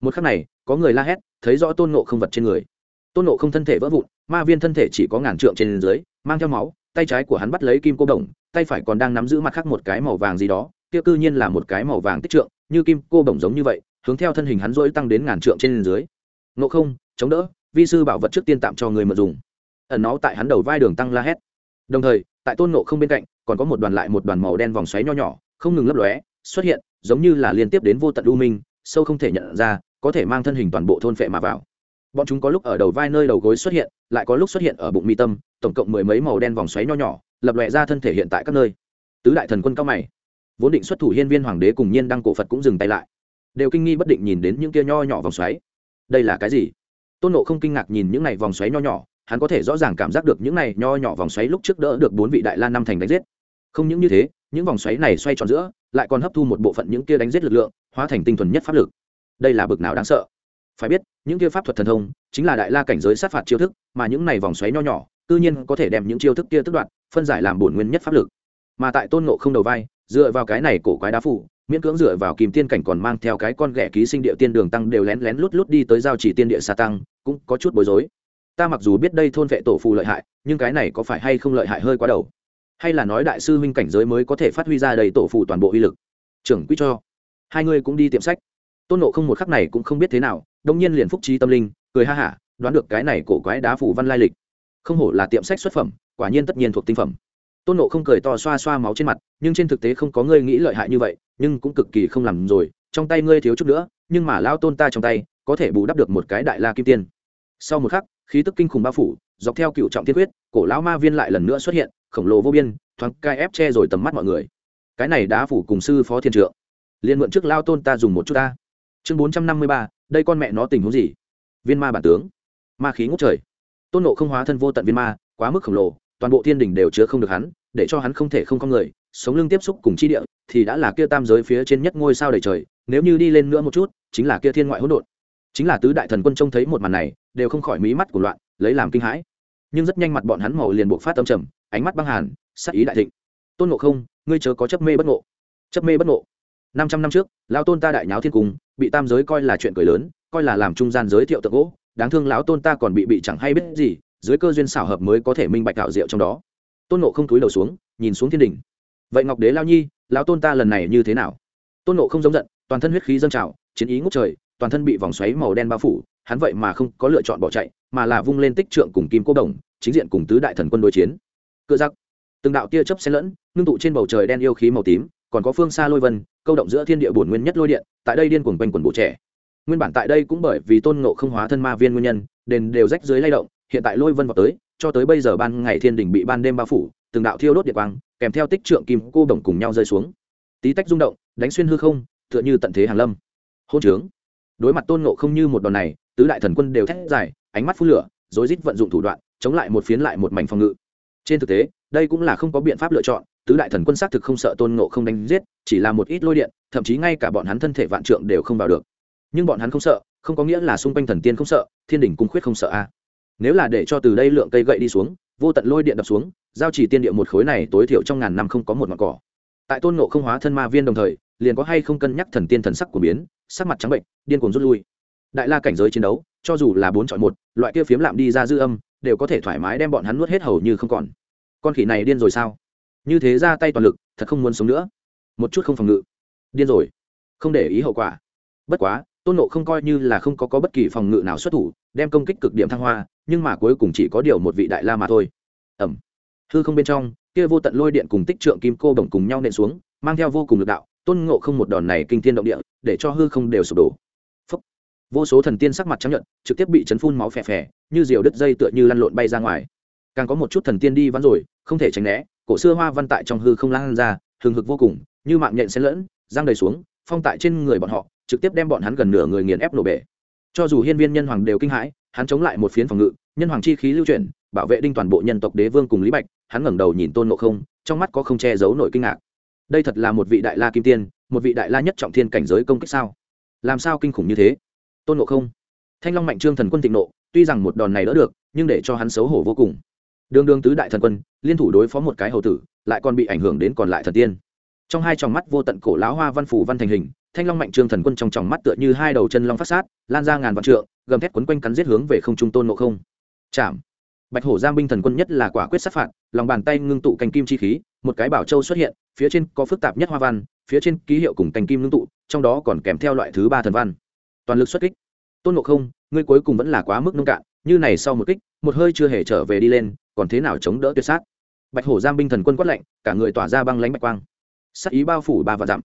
Một khắc này, có người la hét, thấy rõ tôn nộ không vật trên người. Tôn nộ không thân thể vỡ vụn, ma viên thân thể chỉ có ngàn trượng trên dưới, mang theo máu, tay trái của hắn bắt lấy kim cô đồng, tay phải còn đang nắm giữ mặt khác một cái màu vàng gì đó kia cư nhiên là một cái màu vàng tích trượng, như kim cô bổng giống như vậy, hướng theo thân hình hắn rỗi tăng đến ngàn trượng trên dưới. Nộ không, chống đỡ, vi sư bảo vật trước tiên tạm cho người mà dùng. Ẩn nó tại hắn đầu vai đường tăng la hét. Đồng thời, tại tôn nộ không bên cạnh, còn có một đoàn lại một đoàn màu đen vòng xoáy nho nhỏ, không ngừng lấp lóe, xuất hiện, giống như là liên tiếp đến vô tận u minh, sâu không thể nhận ra, có thể mang thân hình toàn bộ thôn phệ mà vào. Bọn chúng có lúc ở đầu vai nơi đầu gối xuất hiện, lại có lúc xuất hiện ở bụng mi tâm, tổng cộng mười mấy màu đen vòng xoáy nho nhỏ, lập lòe ra thân thể hiện tại các nơi. Tứ đại thần quân cao mày vốn định xuất thủ hiên viên hoàng đế cùng nhiên đăng cổ phật cũng dừng tay lại đều kinh nghi bất định nhìn đến những kia nho nhỏ vòng xoáy đây là cái gì tôn nộ không kinh ngạc nhìn những này vòng xoáy nho nhỏ hắn có thể rõ ràng cảm giác được những này nho nhỏ vòng xoáy lúc trước đỡ được bốn vị đại la năm thành đánh giết không những như thế những vòng xoáy này xoay tròn giữa lại còn hấp thu một bộ phận những kia đánh giết lực lượng hóa thành tinh thuần nhất pháp lực đây là bực nào đáng sợ phải biết những kia pháp thuật thần thông chính là đại la cảnh giới sát phạt chiêu thức mà những này vòng xoáy nho nhỏ tự nhiên có thể đem những chiêu thức kia tức đoạn phân giải làm bổn nguyên nhất pháp lực mà tại tôn nộ không đầu vai dựa vào cái này cổ quái đá phủ, miễn cưỡng dựa vào kìm tiên cảnh còn mang theo cái con ghẻ ký sinh địa tiên đường tăng đều lén lén lút lút đi tới giao chỉ tiên địa sa tăng, cũng có chút bối rối. Ta mặc dù biết đây thôn vệ tổ phù lợi hại, nhưng cái này có phải hay không lợi hại hơi quá đầu? Hay là nói đại sư huynh cảnh giới mới có thể phát huy ra đầy tổ phù toàn bộ uy lực? Trưởng quý cho. Hai người cũng đi tiệm sách. Tôn nộ không một khắc này cũng không biết thế nào đông nhiên liền phúc trí tâm linh, cười ha hả, đoán được cái này cổ quái đá phủ văn lai lịch. Không hổ là tiệm sách xuất phẩm, quả nhiên tất nhiên thuộc tinh phẩm tôn nộ không cười to xoa xoa máu trên mặt, nhưng trên thực tế không có ngươi nghĩ lợi hại như vậy, nhưng cũng cực kỳ không làm rồi, trong tay ngươi thiếu chút nữa, nhưng mà lao tôn ta trong tay, có thể bù đắp được một cái đại la kim tiên. Sau một khắc, khí tức kinh khủng bao phủ, dọc theo cựu trọng tiên quyết, cổ lão ma viên lại lần nữa xuất hiện, khổng lồ vô biên, thoáng cai ép che rồi tầm mắt mọi người. Cái này đã phủ cùng sư phó thiên trượng. Liên mượn trước lao tôn ta dùng một chút ta. Chương bốn trăm năm mươi ba, đây con mẹ nó tình huống gì? Viên ma bản tướng. Ma khí ngút trời. Tôn nộ không hóa thân vô tận viên ma, quá mức khổng lồ toàn bộ thiên đình đều chứa không được hắn, để cho hắn không thể không con người, sống lưng tiếp xúc cùng chi địa, thì đã là kia tam giới phía trên nhất ngôi sao đầy trời, nếu như đi lên nữa một chút, chính là kia thiên ngoại hỗn độn. Chính là tứ đại thần quân trông thấy một màn này, đều không khỏi mí mắt của loạn, lấy làm kinh hãi. Nhưng rất nhanh mặt bọn hắn màu liền buộc phát tâm trầm, ánh mắt băng hàn, sắc ý đại thịnh. Tôn ngộ không, ngươi chớ có chấp mê bất ngộ. Chấp mê bất ngộ? Năm trăm năm trước, lão tôn ta đại nháo thiên cung, bị tam giới coi là chuyện cười lớn, coi là làm trung gian giới thiệu tượng gỗ, đáng thương lão tôn ta còn bị bị chẳng hay biết gì dưới cơ duyên xảo hợp mới có thể minh bạch đạo diệu trong đó. Tôn nộ không túi đầu xuống, nhìn xuống thiên đình vậy ngọc đế lao nhi, lão tôn ta lần này như thế nào? Tôn nộ không giống giận, toàn thân huyết khí dâng trào, chiến ý ngút trời, toàn thân bị vòng xoáy màu đen bao phủ, hắn vậy mà không có lựa chọn bỏ chạy, mà là vung lên tích trượng cùng kim cô đồng, chính diện cùng tứ đại thần quân đối chiến. Cựa giặc từng đạo tia chớp xen lẫn, ngưng tụ trên bầu trời đen yêu khí màu tím, còn có phương xa lôi vân, câu động giữa thiên địa bổn nguyên nhất lôi điện, tại đây điên cuồng quanh quần bộ trẻ. Nguyên bản tại đây cũng bởi vì tôn ngộ không hóa thân ma viên nguyên nhân, đền đều rách dưới lay động hiện tại lôi vân vào tới, cho tới bây giờ ban ngày thiên đình bị ban đêm bao phủ, từng đạo thiêu đốt điện quang, kèm theo tích trượng kim cô đồng cùng nhau rơi xuống. Tí tách rung động, đánh xuyên hư không, tựa như tận thế hàn lâm. Hôn trướng. Đối mặt tôn ngộ không như một đòn này, tứ đại thần quân đều thét dài, ánh mắt phun lửa, rối rít vận dụng thủ đoạn, chống lại một phiến lại một mảnh phòng ngự. Trên thực tế, đây cũng là không có biện pháp lựa chọn, tứ đại thần quân xác thực không sợ tôn ngộ không đánh giết, chỉ là một ít lôi điện, thậm chí ngay cả bọn hắn thân thể vạn trượng đều không vào được. Nhưng bọn hắn không sợ, không có nghĩa là xung quanh thần tiên không sợ, thiên đình cung khuyết không sợ a nếu là để cho từ đây lượng cây gậy đi xuống, vô tận lôi điện đập xuống, giao chỉ tiên địa một khối này tối thiểu trong ngàn năm không có một ngọn cỏ. Tại tôn ngộ không hóa thân ma viên đồng thời, liền có hay không cân nhắc thần tiên thần sắc của biến, sắc mặt trắng bệnh, điên cuồng rút lui. Đại la cảnh giới chiến đấu, cho dù là bốn chọn một, loại kia phiếm lạm đi ra dư âm, đều có thể thoải mái đem bọn hắn nuốt hết hầu như không còn. Con khỉ này điên rồi sao? Như thế ra tay toàn lực, thật không muốn sống nữa. Một chút không phòng ngự. Điên rồi. Không để ý hậu quả. Bất quá tôn nộ không coi như là không có, có bất kỳ phòng ngự nào xuất thủ đem công kích cực điểm thăng hoa nhưng mà cuối cùng chỉ có điều một vị đại la mà thôi. Ẩm. Hư không bên trong kia vô tận lôi điện cùng tích trượng kim cô bổng cùng nhau nện xuống mang theo vô cùng lực đạo tôn ngộ không một đòn này kinh thiên động địa để cho hư không đều sụp đổ. Phúc. vô số thần tiên sắc mặt trắng nhận trực tiếp bị chấn phun máu phè phè như diều đứt dây tựa như lăn lộn bay ra ngoài. Càng có một chút thần tiên đi vắn rồi không thể tránh né cổ xưa hoa văn tại trong hư không lan ra hừng hực vô cùng như mạng nhện xen lẫn giang đầy xuống phong tại trên người bọn họ trực tiếp đem bọn hắn gần nửa người nghiền ép nổ bể. Cho dù hiên viên nhân hoàng đều kinh hãi, hắn chống lại một phiến phòng ngự, nhân hoàng chi khí lưu chuyển, bảo vệ đinh toàn bộ nhân tộc đế vương cùng lý bạch, hắn ngẩng đầu nhìn tôn ngộ không, trong mắt có không che giấu nổi kinh ngạc. Đây thật là một vị đại la kim tiên, một vị đại la nhất trọng thiên cảnh giới công kích sao? Làm sao kinh khủng như thế? Tôn ngộ không, thanh long mạnh trương thần quân thịnh nộ, tuy rằng một đòn này đỡ được, nhưng để cho hắn xấu hổ vô cùng. Đường Đường tứ đại thần quân, liên thủ đối phó một cái hầu tử, lại còn bị ảnh hưởng đến còn lại thần tiên. Trong hai tròng mắt vô tận cổ lão hoa văn phủ văn thành hình thanh long mạnh trương thần quân trong tròng mắt tựa như hai đầu chân long phát sát, lan ra ngàn vạn trượng, gầm thét quấn quanh cắn giết hướng về không trung tôn nộ không. Chạm bạch hổ giang binh thần quân nhất là quả quyết sát phạt, lòng bàn tay ngưng tụ cành kim chi khí, một cái bảo châu xuất hiện, phía trên có phức tạp nhất hoa văn, phía trên ký hiệu cùng cành kim ngưng tụ, trong đó còn kèm theo loại thứ ba thần văn. Toàn lực xuất kích. Tôn nộ không, ngươi cuối cùng vẫn là quá mức nông cạn, như này sau một kích, một hơi chưa hề trở về đi lên, còn thế nào chống đỡ tuyệt sát? Bạch hổ giang binh thần quân quát lạnh, cả người tỏa ra băng lánh bạch quang. Sắc ý bao phủ ba và dặm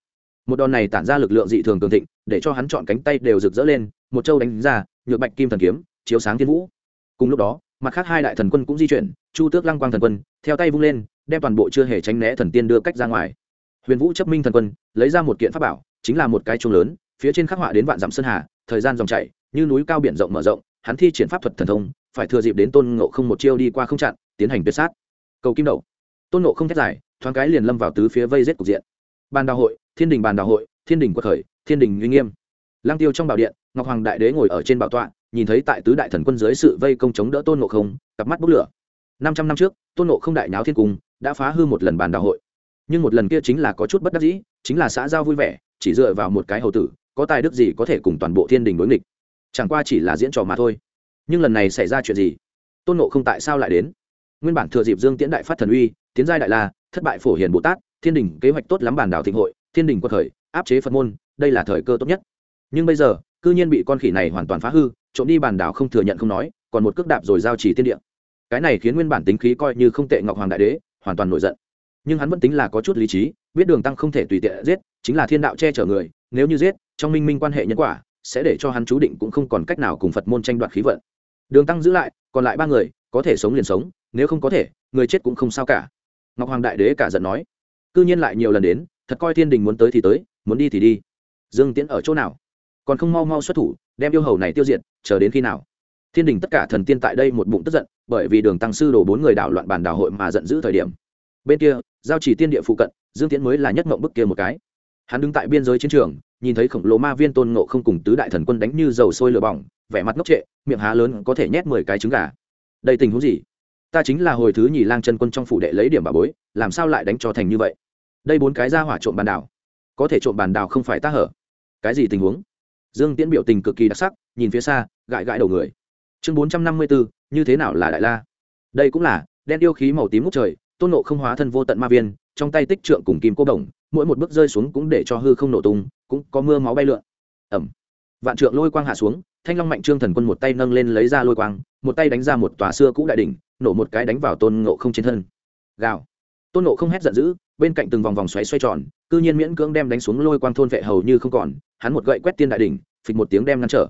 một đòn này tản ra lực lượng dị thường cường thịnh để cho hắn chọn cánh tay đều rực rỡ lên một châu đánh ra nhược bạch kim thần kiếm chiếu sáng thiên vũ. Cùng lúc đó mặt khác hai đại thần quân cũng di chuyển chu tước lăng quang thần quân theo tay vung lên đem toàn bộ chưa hề tránh né thần tiên đưa cách ra ngoài. Huyền vũ chấp minh thần quân lấy ra một kiện pháp bảo chính là một cái chuông lớn phía trên khắc họa đến vạn dặm sơn hà thời gian dòng chảy như núi cao biển rộng mở rộng hắn thi triển pháp thuật thần thông phải thừa dịp đến tôn ngộ không một chiêu đi qua không chặn tiến hành tuyệt sát. Cầu kim đầu, tôn ngộ không thét dài thoáng cái liền lâm vào tứ phía vây rết cục diện. Ban đào hội thiên đình bàn đào hội, thiên đình quật khởi, thiên đình uy nghiêm. Lang tiêu trong bảo điện, ngọc hoàng đại đế ngồi ở trên bảo tọa, nhìn thấy tại tứ đại thần quân dưới sự vây công chống đỡ tôn ngộ không, cặp mắt bốc lửa. Năm trăm năm trước, tôn ngộ không đại náo thiên cung, đã phá hư một lần bàn đào hội. Nhưng một lần kia chính là có chút bất đắc dĩ, chính là xã giao vui vẻ, chỉ dựa vào một cái hầu tử, có tài đức gì có thể cùng toàn bộ thiên đình đối nghịch. Chẳng qua chỉ là diễn trò mà thôi. Nhưng lần này xảy ra chuyện gì? Tôn ngộ không tại sao lại đến? Nguyên bản thừa dịp dương tiễn đại phát thần uy, tiến giai đại la, thất bại phổ hiền bồ tát, thiên đình kế hoạch tốt lắm bản đảo thịnh hội thiên đình quật khởi, áp chế phật môn, đây là thời cơ tốt nhất. Nhưng bây giờ, cư nhiên bị con khỉ này hoàn toàn phá hư, trộm đi bản đảo không thừa nhận không nói, còn một cước đạp rồi giao chỉ tiên địa. Cái này khiến nguyên bản tính khí coi như không tệ ngọc hoàng đại đế, hoàn toàn nổi giận. Nhưng hắn vẫn tính là có chút lý trí, biết đường tăng không thể tùy tiện giết, chính là thiên đạo che chở người, nếu như giết, trong minh minh quan hệ nhân quả, sẽ để cho hắn chú định cũng không còn cách nào cùng phật môn tranh đoạt khí vận. Đường tăng giữ lại, còn lại ba người, có thể sống liền sống, nếu không có thể, người chết cũng không sao cả. Ngọc hoàng đại đế cả giận nói. Cư nhiên lại nhiều lần đến thật coi thiên đình muốn tới thì tới, muốn đi thì đi. Dương tiễn ở chỗ nào? Còn không mau mau xuất thủ, đem yêu hầu này tiêu diệt, chờ đến khi nào? Thiên đình tất cả thần tiên tại đây một bụng tức giận, bởi vì đường tăng sư đổ bốn người đảo loạn bàn đảo hội mà giận dữ thời điểm. Bên kia, giao chỉ tiên địa phụ cận, dương tiễn mới là nhất mộng bức kia một cái. Hắn đứng tại biên giới chiến trường, nhìn thấy khổng lồ ma viên tôn ngộ không cùng tứ đại thần quân đánh như dầu sôi lửa bỏng, vẻ mặt ngốc trệ, miệng há lớn có thể nhét mười cái trứng gà. Đây tình huống gì? Ta chính là hồi thứ nhì lang chân quân trong phủ đệ lấy điểm bà bối, làm sao lại đánh cho thành như vậy? Đây bốn cái ra hỏa trộm bàn đảo. Có thể trộm bàn đảo không phải ta hở. Cái gì tình huống? Dương tiễn biểu tình cực kỳ đặc sắc, nhìn phía xa, gãi gãi đầu người. Chương bốn trăm năm mươi bốn như thế nào là đại la? Đây cũng là, đen yêu khí màu tím ngút trời, tôn nộ không hóa thân vô tận ma viên, trong tay tích trượng cùng kim cô đồng, mỗi một bước rơi xuống cũng để cho hư không nổ tung, cũng có mưa máu bay lượn. Ẩm. Vạn trượng lôi quang hạ xuống, thanh long mạnh trương thần quân một tay nâng lên lấy ra lôi quang, một tay đánh ra một tòa xưa cũ đại đỉnh, nổ một cái đánh vào tôn ngộ không trên thân. Gào tôn ngộ không hét giận dữ, bên cạnh từng vòng vòng xoáy xoay tròn, cư nhiên miễn cưỡng đem đánh xuống lôi quang thôn vệ hầu như không còn, hắn một gậy quét tiên đại đỉnh, phịch một tiếng đem ngăn trở.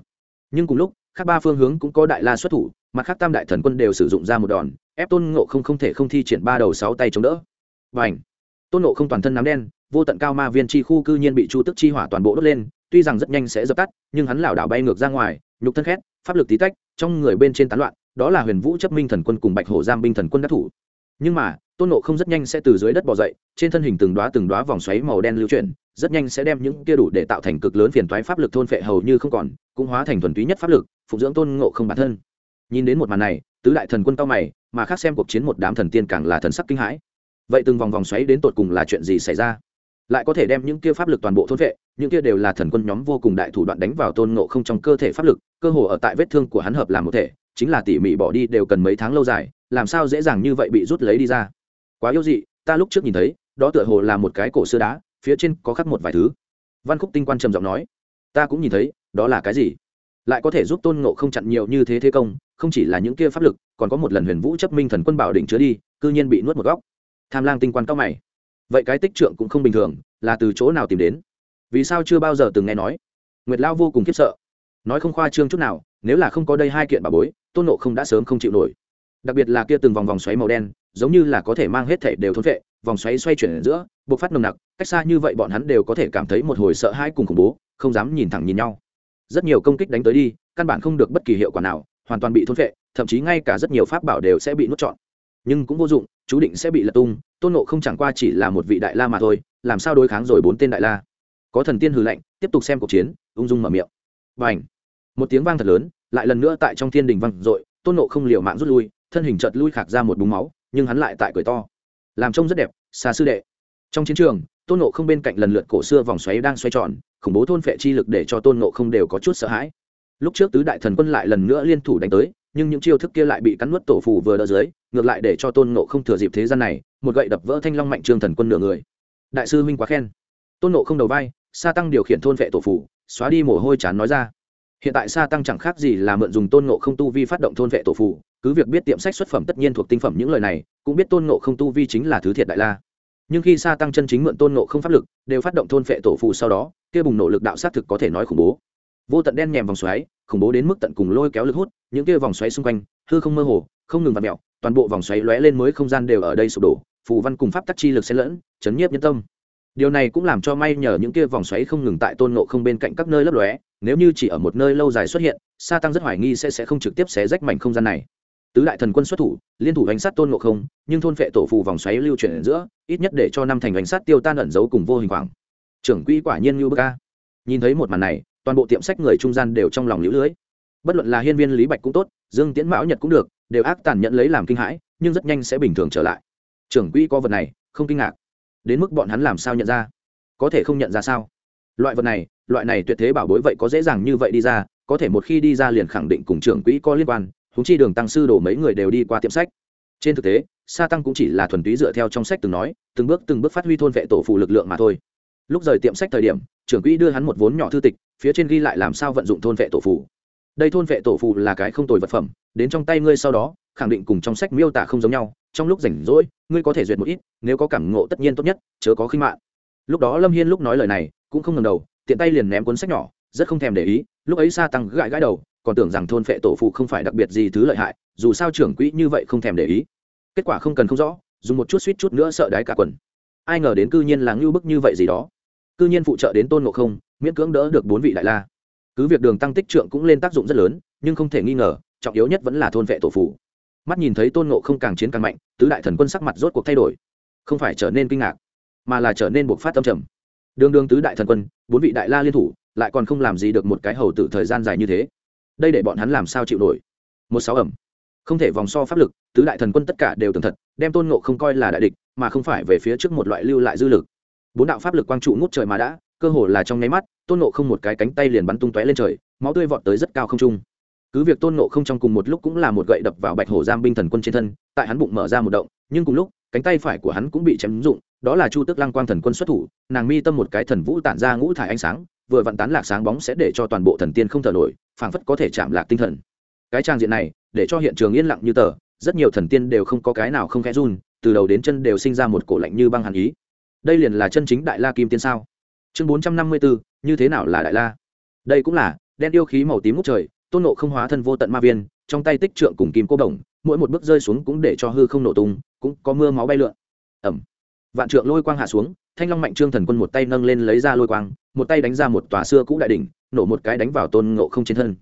Nhưng cùng lúc, khác ba phương hướng cũng có đại la xuất thủ, mặt khác tam đại thần quân đều sử dụng ra một đòn, ép tôn ngộ không không thể không thi triển ba đầu sáu tay chống đỡ. Và ảnh tôn ngộ không toàn thân nắm đen, vô tận cao ma viên chi khu cư nhiên bị chu tức chi hỏa toàn bộ đốt lên, tuy rằng rất nhanh sẽ dập tắt, nhưng hắn lảo đảo bay ngược ra ngoài, nhục thân khét, pháp lực tí tách, trong người bên trên tán loạn, đó là huyền vũ chấp minh thần quân cùng bạch hổ giam binh thần quân đắc thủ nhưng mà, tôn nộ không rất nhanh sẽ từ dưới đất bỏ dậy, trên thân hình từng đoá từng đoá vòng xoáy màu đen lưu chuyển, rất nhanh sẽ đem những kia đủ để tạo thành cực lớn phiền toái pháp lực thôn phệ hầu như không còn, cũng hóa thành thuần túy nhất pháp lực phục dưỡng tôn ngộ không bản thân. Nhìn đến một màn này, tứ đại thần quân cao mày, mà khác xem cuộc chiến một đám thần tiên càng là thần sắc kinh hãi. Vậy từng vòng vòng xoáy đến tột cùng là chuyện gì xảy ra? Lại có thể đem những kia pháp lực toàn bộ thôn vệ những kia đều là thần quân nhóm vô cùng đại thủ đoạn đánh vào tôn ngộ không trong cơ thể pháp lực, cơ hồ ở tại vết thương của hắn hợp làm một thể, chính là tỉ mỉ bỏ đi đều cần mấy tháng lâu dài làm sao dễ dàng như vậy bị rút lấy đi ra? Quá yếu dị, ta lúc trước nhìn thấy, đó tựa hồ là một cái cổ xưa đá, phía trên có khắc một vài thứ. Văn khúc tinh quan trầm giọng nói, ta cũng nhìn thấy, đó là cái gì? Lại có thể giúp tôn ngộ không chặn nhiều như thế thế công, không chỉ là những kia pháp lực, còn có một lần huyền vũ chấp minh thần quân bảo định chứa đi, cư nhiên bị nuốt một góc. Tham lang tinh quan cao mày. Vậy cái tích trượng cũng không bình thường, là từ chỗ nào tìm đến? Vì sao chưa bao giờ từng nghe nói? Nguyệt lao vô cùng khiếp sợ. Nói không khoa trương chút nào, nếu là không có đây hai kiện bà bối, tôn nộ không đã sớm không chịu nổi đặc biệt là kia từng vòng vòng xoáy màu đen, giống như là có thể mang hết thể đều thốn vệ vòng xoáy xoay chuyển ở giữa buộc phát nồng nặc, cách xa như vậy bọn hắn đều có thể cảm thấy một hồi sợ hãi cùng khủng bố, không dám nhìn thẳng nhìn nhau. Rất nhiều công kích đánh tới đi, căn bản không được bất kỳ hiệu quả nào, hoàn toàn bị thốn vệ thậm chí ngay cả rất nhiều pháp bảo đều sẽ bị nuốt trọn. Nhưng cũng vô dụng, chú định sẽ bị lật tung, tôn nộ không chẳng qua chỉ là một vị đại la mà thôi, làm sao đối kháng rồi bốn tên đại la. Có thần tiên hư lệnh tiếp tục xem cuộc chiến, ung dung mở miệng. Và ảnh một tiếng vang thật lớn, lại lần nữa tại trong thiên đình vang dội, tôn nộ không liều mạng rút lui thân hình chợt lui khạc ra một búng máu, nhưng hắn lại tại cười to. Làm trông rất đẹp, xa sư đệ. Trong chiến trường, tôn nộ không bên cạnh lần lượt cổ xưa vòng xoáy đang xoay tròn, khủng bố thôn phệ chi lực để cho tôn nộ không đều có chút sợ hãi. Lúc trước tứ đại thần quân lại lần nữa liên thủ đánh tới, nhưng những chiêu thức kia lại bị cắn nuốt tổ phù vừa đỡ dưới, ngược lại để cho tôn nộ không thừa dịp thế gian này, một gậy đập vỡ thanh long mạnh trương thần quân nửa người. Đại sư huynh quá khen. Tôn nộ không đầu vai, sa tăng điều khiển thôn vệ tổ phù, xóa đi mồ hôi chán nói ra. Hiện tại sa tăng chẳng khác gì là mượn dùng tôn nộ không tu vi phát động thôn vệ tổ phù cứ việc biết tiệm sách xuất phẩm tất nhiên thuộc tinh phẩm những lời này, cũng biết tôn nộ không tu vi chính là thứ thiệt đại la. Nhưng khi sa tăng chân chính mượn tôn nộ không pháp lực, đều phát động thôn phệ tổ phụ sau đó, kia bùng nổ lực đạo sát thực có thể nói khủng bố. Vô tận đen nhèm vòng xoáy, khủng bố đến mức tận cùng lôi kéo lực hút, những kia vòng xoáy xung quanh, hư không mơ hồ, không ngừng vặt mẹo toàn bộ vòng xoáy lóe lên mới không gian đều ở đây sụp đổ, phù văn cùng pháp tắc chi lực xen lẫn, chấn nhiếp nhân tâm. Điều này cũng làm cho may nhờ những kia vòng xoáy không ngừng tại tôn nộ không bên cạnh các nơi lấp lóe, nếu như chỉ ở một nơi lâu dài xuất hiện, sa tăng rất hoài nghi sẽ sẽ không trực tiếp xé rách mảnh không gian này tứ đại thần quân xuất thủ, liên thủ đánh sát tôn ngộ không, nhưng thôn phệ tổ phù vòng xoáy lưu chuyển ở giữa, ít nhất để cho năm thành đánh sát tiêu tan ẩn giấu cùng vô hình khoảng. Trưởng quỹ quả nhiên như bơ ca nhìn thấy một màn này, toàn bộ tiệm sách người trung gian đều trong lòng lũ lưới. Bất luận là hiên viên lý bạch cũng tốt, dương tiễn mão nhật cũng được, đều ác tàn nhận lấy làm kinh hãi, nhưng rất nhanh sẽ bình thường trở lại. Trưởng quỹ có vật này, không kinh ngạc. Đến mức bọn hắn làm sao nhận ra? Có thể không nhận ra sao? Loại vật này, loại này tuyệt thế bảo bối vậy có dễ dàng như vậy đi ra, có thể một khi đi ra liền khẳng định cùng trưởng quỹ có liên quan húng chi đường tăng sư đổ mấy người đều đi qua tiệm sách. Trên thực tế, sa tăng cũng chỉ là thuần túy dựa theo trong sách từng nói, từng bước từng bước phát huy thôn vệ tổ phụ lực lượng mà thôi. Lúc rời tiệm sách thời điểm, trưởng quỹ đưa hắn một vốn nhỏ thư tịch, phía trên ghi lại làm sao vận dụng thôn vệ tổ phụ. Đây thôn vệ tổ phụ là cái không tồi vật phẩm, đến trong tay ngươi sau đó, khẳng định cùng trong sách miêu tả không giống nhau, trong lúc rảnh rỗi, ngươi có thể duyệt một ít, nếu có cảm ngộ tất nhiên tốt nhất, chớ có khinh mạng. Lúc đó lâm hiên lúc nói lời này, cũng không ngầm đầu, tiện tay liền ném cuốn sách nhỏ, rất không thèm để ý, lúc ấy sa tăng gãi gãi đầu còn tưởng rằng thôn phệ tổ phụ không phải đặc biệt gì thứ lợi hại, dù sao trưởng quỹ như vậy không thèm để ý. Kết quả không cần không rõ, dùng một chút suýt chút nữa sợ đái cả quần. Ai ngờ đến cư nhiên là ngưu bức như vậy gì đó. Cư nhiên phụ trợ đến tôn ngộ không, miễn cưỡng đỡ được bốn vị đại la. Cứ việc đường tăng tích trượng cũng lên tác dụng rất lớn, nhưng không thể nghi ngờ, trọng yếu nhất vẫn là thôn vệ tổ phụ. Mắt nhìn thấy tôn ngộ không càng chiến càng mạnh, tứ đại thần quân sắc mặt rốt cuộc thay đổi. Không phải trở nên kinh ngạc, mà là trở nên buộc phát tâm trầm. Đường đường tứ đại thần quân, bốn vị đại la liên thủ, lại còn không làm gì được một cái hầu tử thời gian dài như thế đây để bọn hắn làm sao chịu nổi? Một sáu ẩm. Không thể vòng so pháp lực, tứ đại thần quân tất cả đều tường thật, đem tôn ngộ không coi là đại địch, mà không phải về phía trước một loại lưu lại dư lực. Bốn đạo pháp lực quang trụ ngút trời mà đã, cơ hồ là trong nháy mắt, tôn ngộ không một cái cánh tay liền bắn tung tóe lên trời, máu tươi vọt tới rất cao không trung. Cứ việc tôn ngộ không trong cùng một lúc cũng là một gậy đập vào bạch hổ giam binh thần quân trên thân, tại hắn bụng mở ra một động, nhưng cùng lúc, cánh tay phải của hắn cũng bị chém rụng đó là chu tức lăng quang thần quân xuất thủ, nàng mi tâm một cái thần vũ tản ra ngũ thải ánh sáng vừa vặn tán lạc sáng bóng sẽ để cho toàn bộ thần tiên không thở nổi, phảng phất có thể chạm lạc tinh thần. Cái trang diện này, để cho hiện trường yên lặng như tờ, rất nhiều thần tiên đều không có cái nào không khẽ run, từ đầu đến chân đều sinh ra một cổ lạnh như băng hàn ý. Đây liền là chân chính đại la kim tiên sao? Chương bốn trăm năm mươi bốn như thế nào là đại la? Đây cũng là, đen yêu khí màu tím ngút trời, tôn nộ không hóa thân vô tận ma viên, trong tay tích trượng cùng kim cô đồng, mỗi một bước rơi xuống cũng để cho hư không nổ tung, cũng có mưa máu bay lượn. Ẩm. Vạn trượng lôi quang hạ xuống, thanh long mạnh trương thần quân một tay nâng lên lấy ra lôi quang một tay đánh ra một tòa xưa cũ đại đỉnh, nổ một cái đánh vào tôn ngộ không trên thân.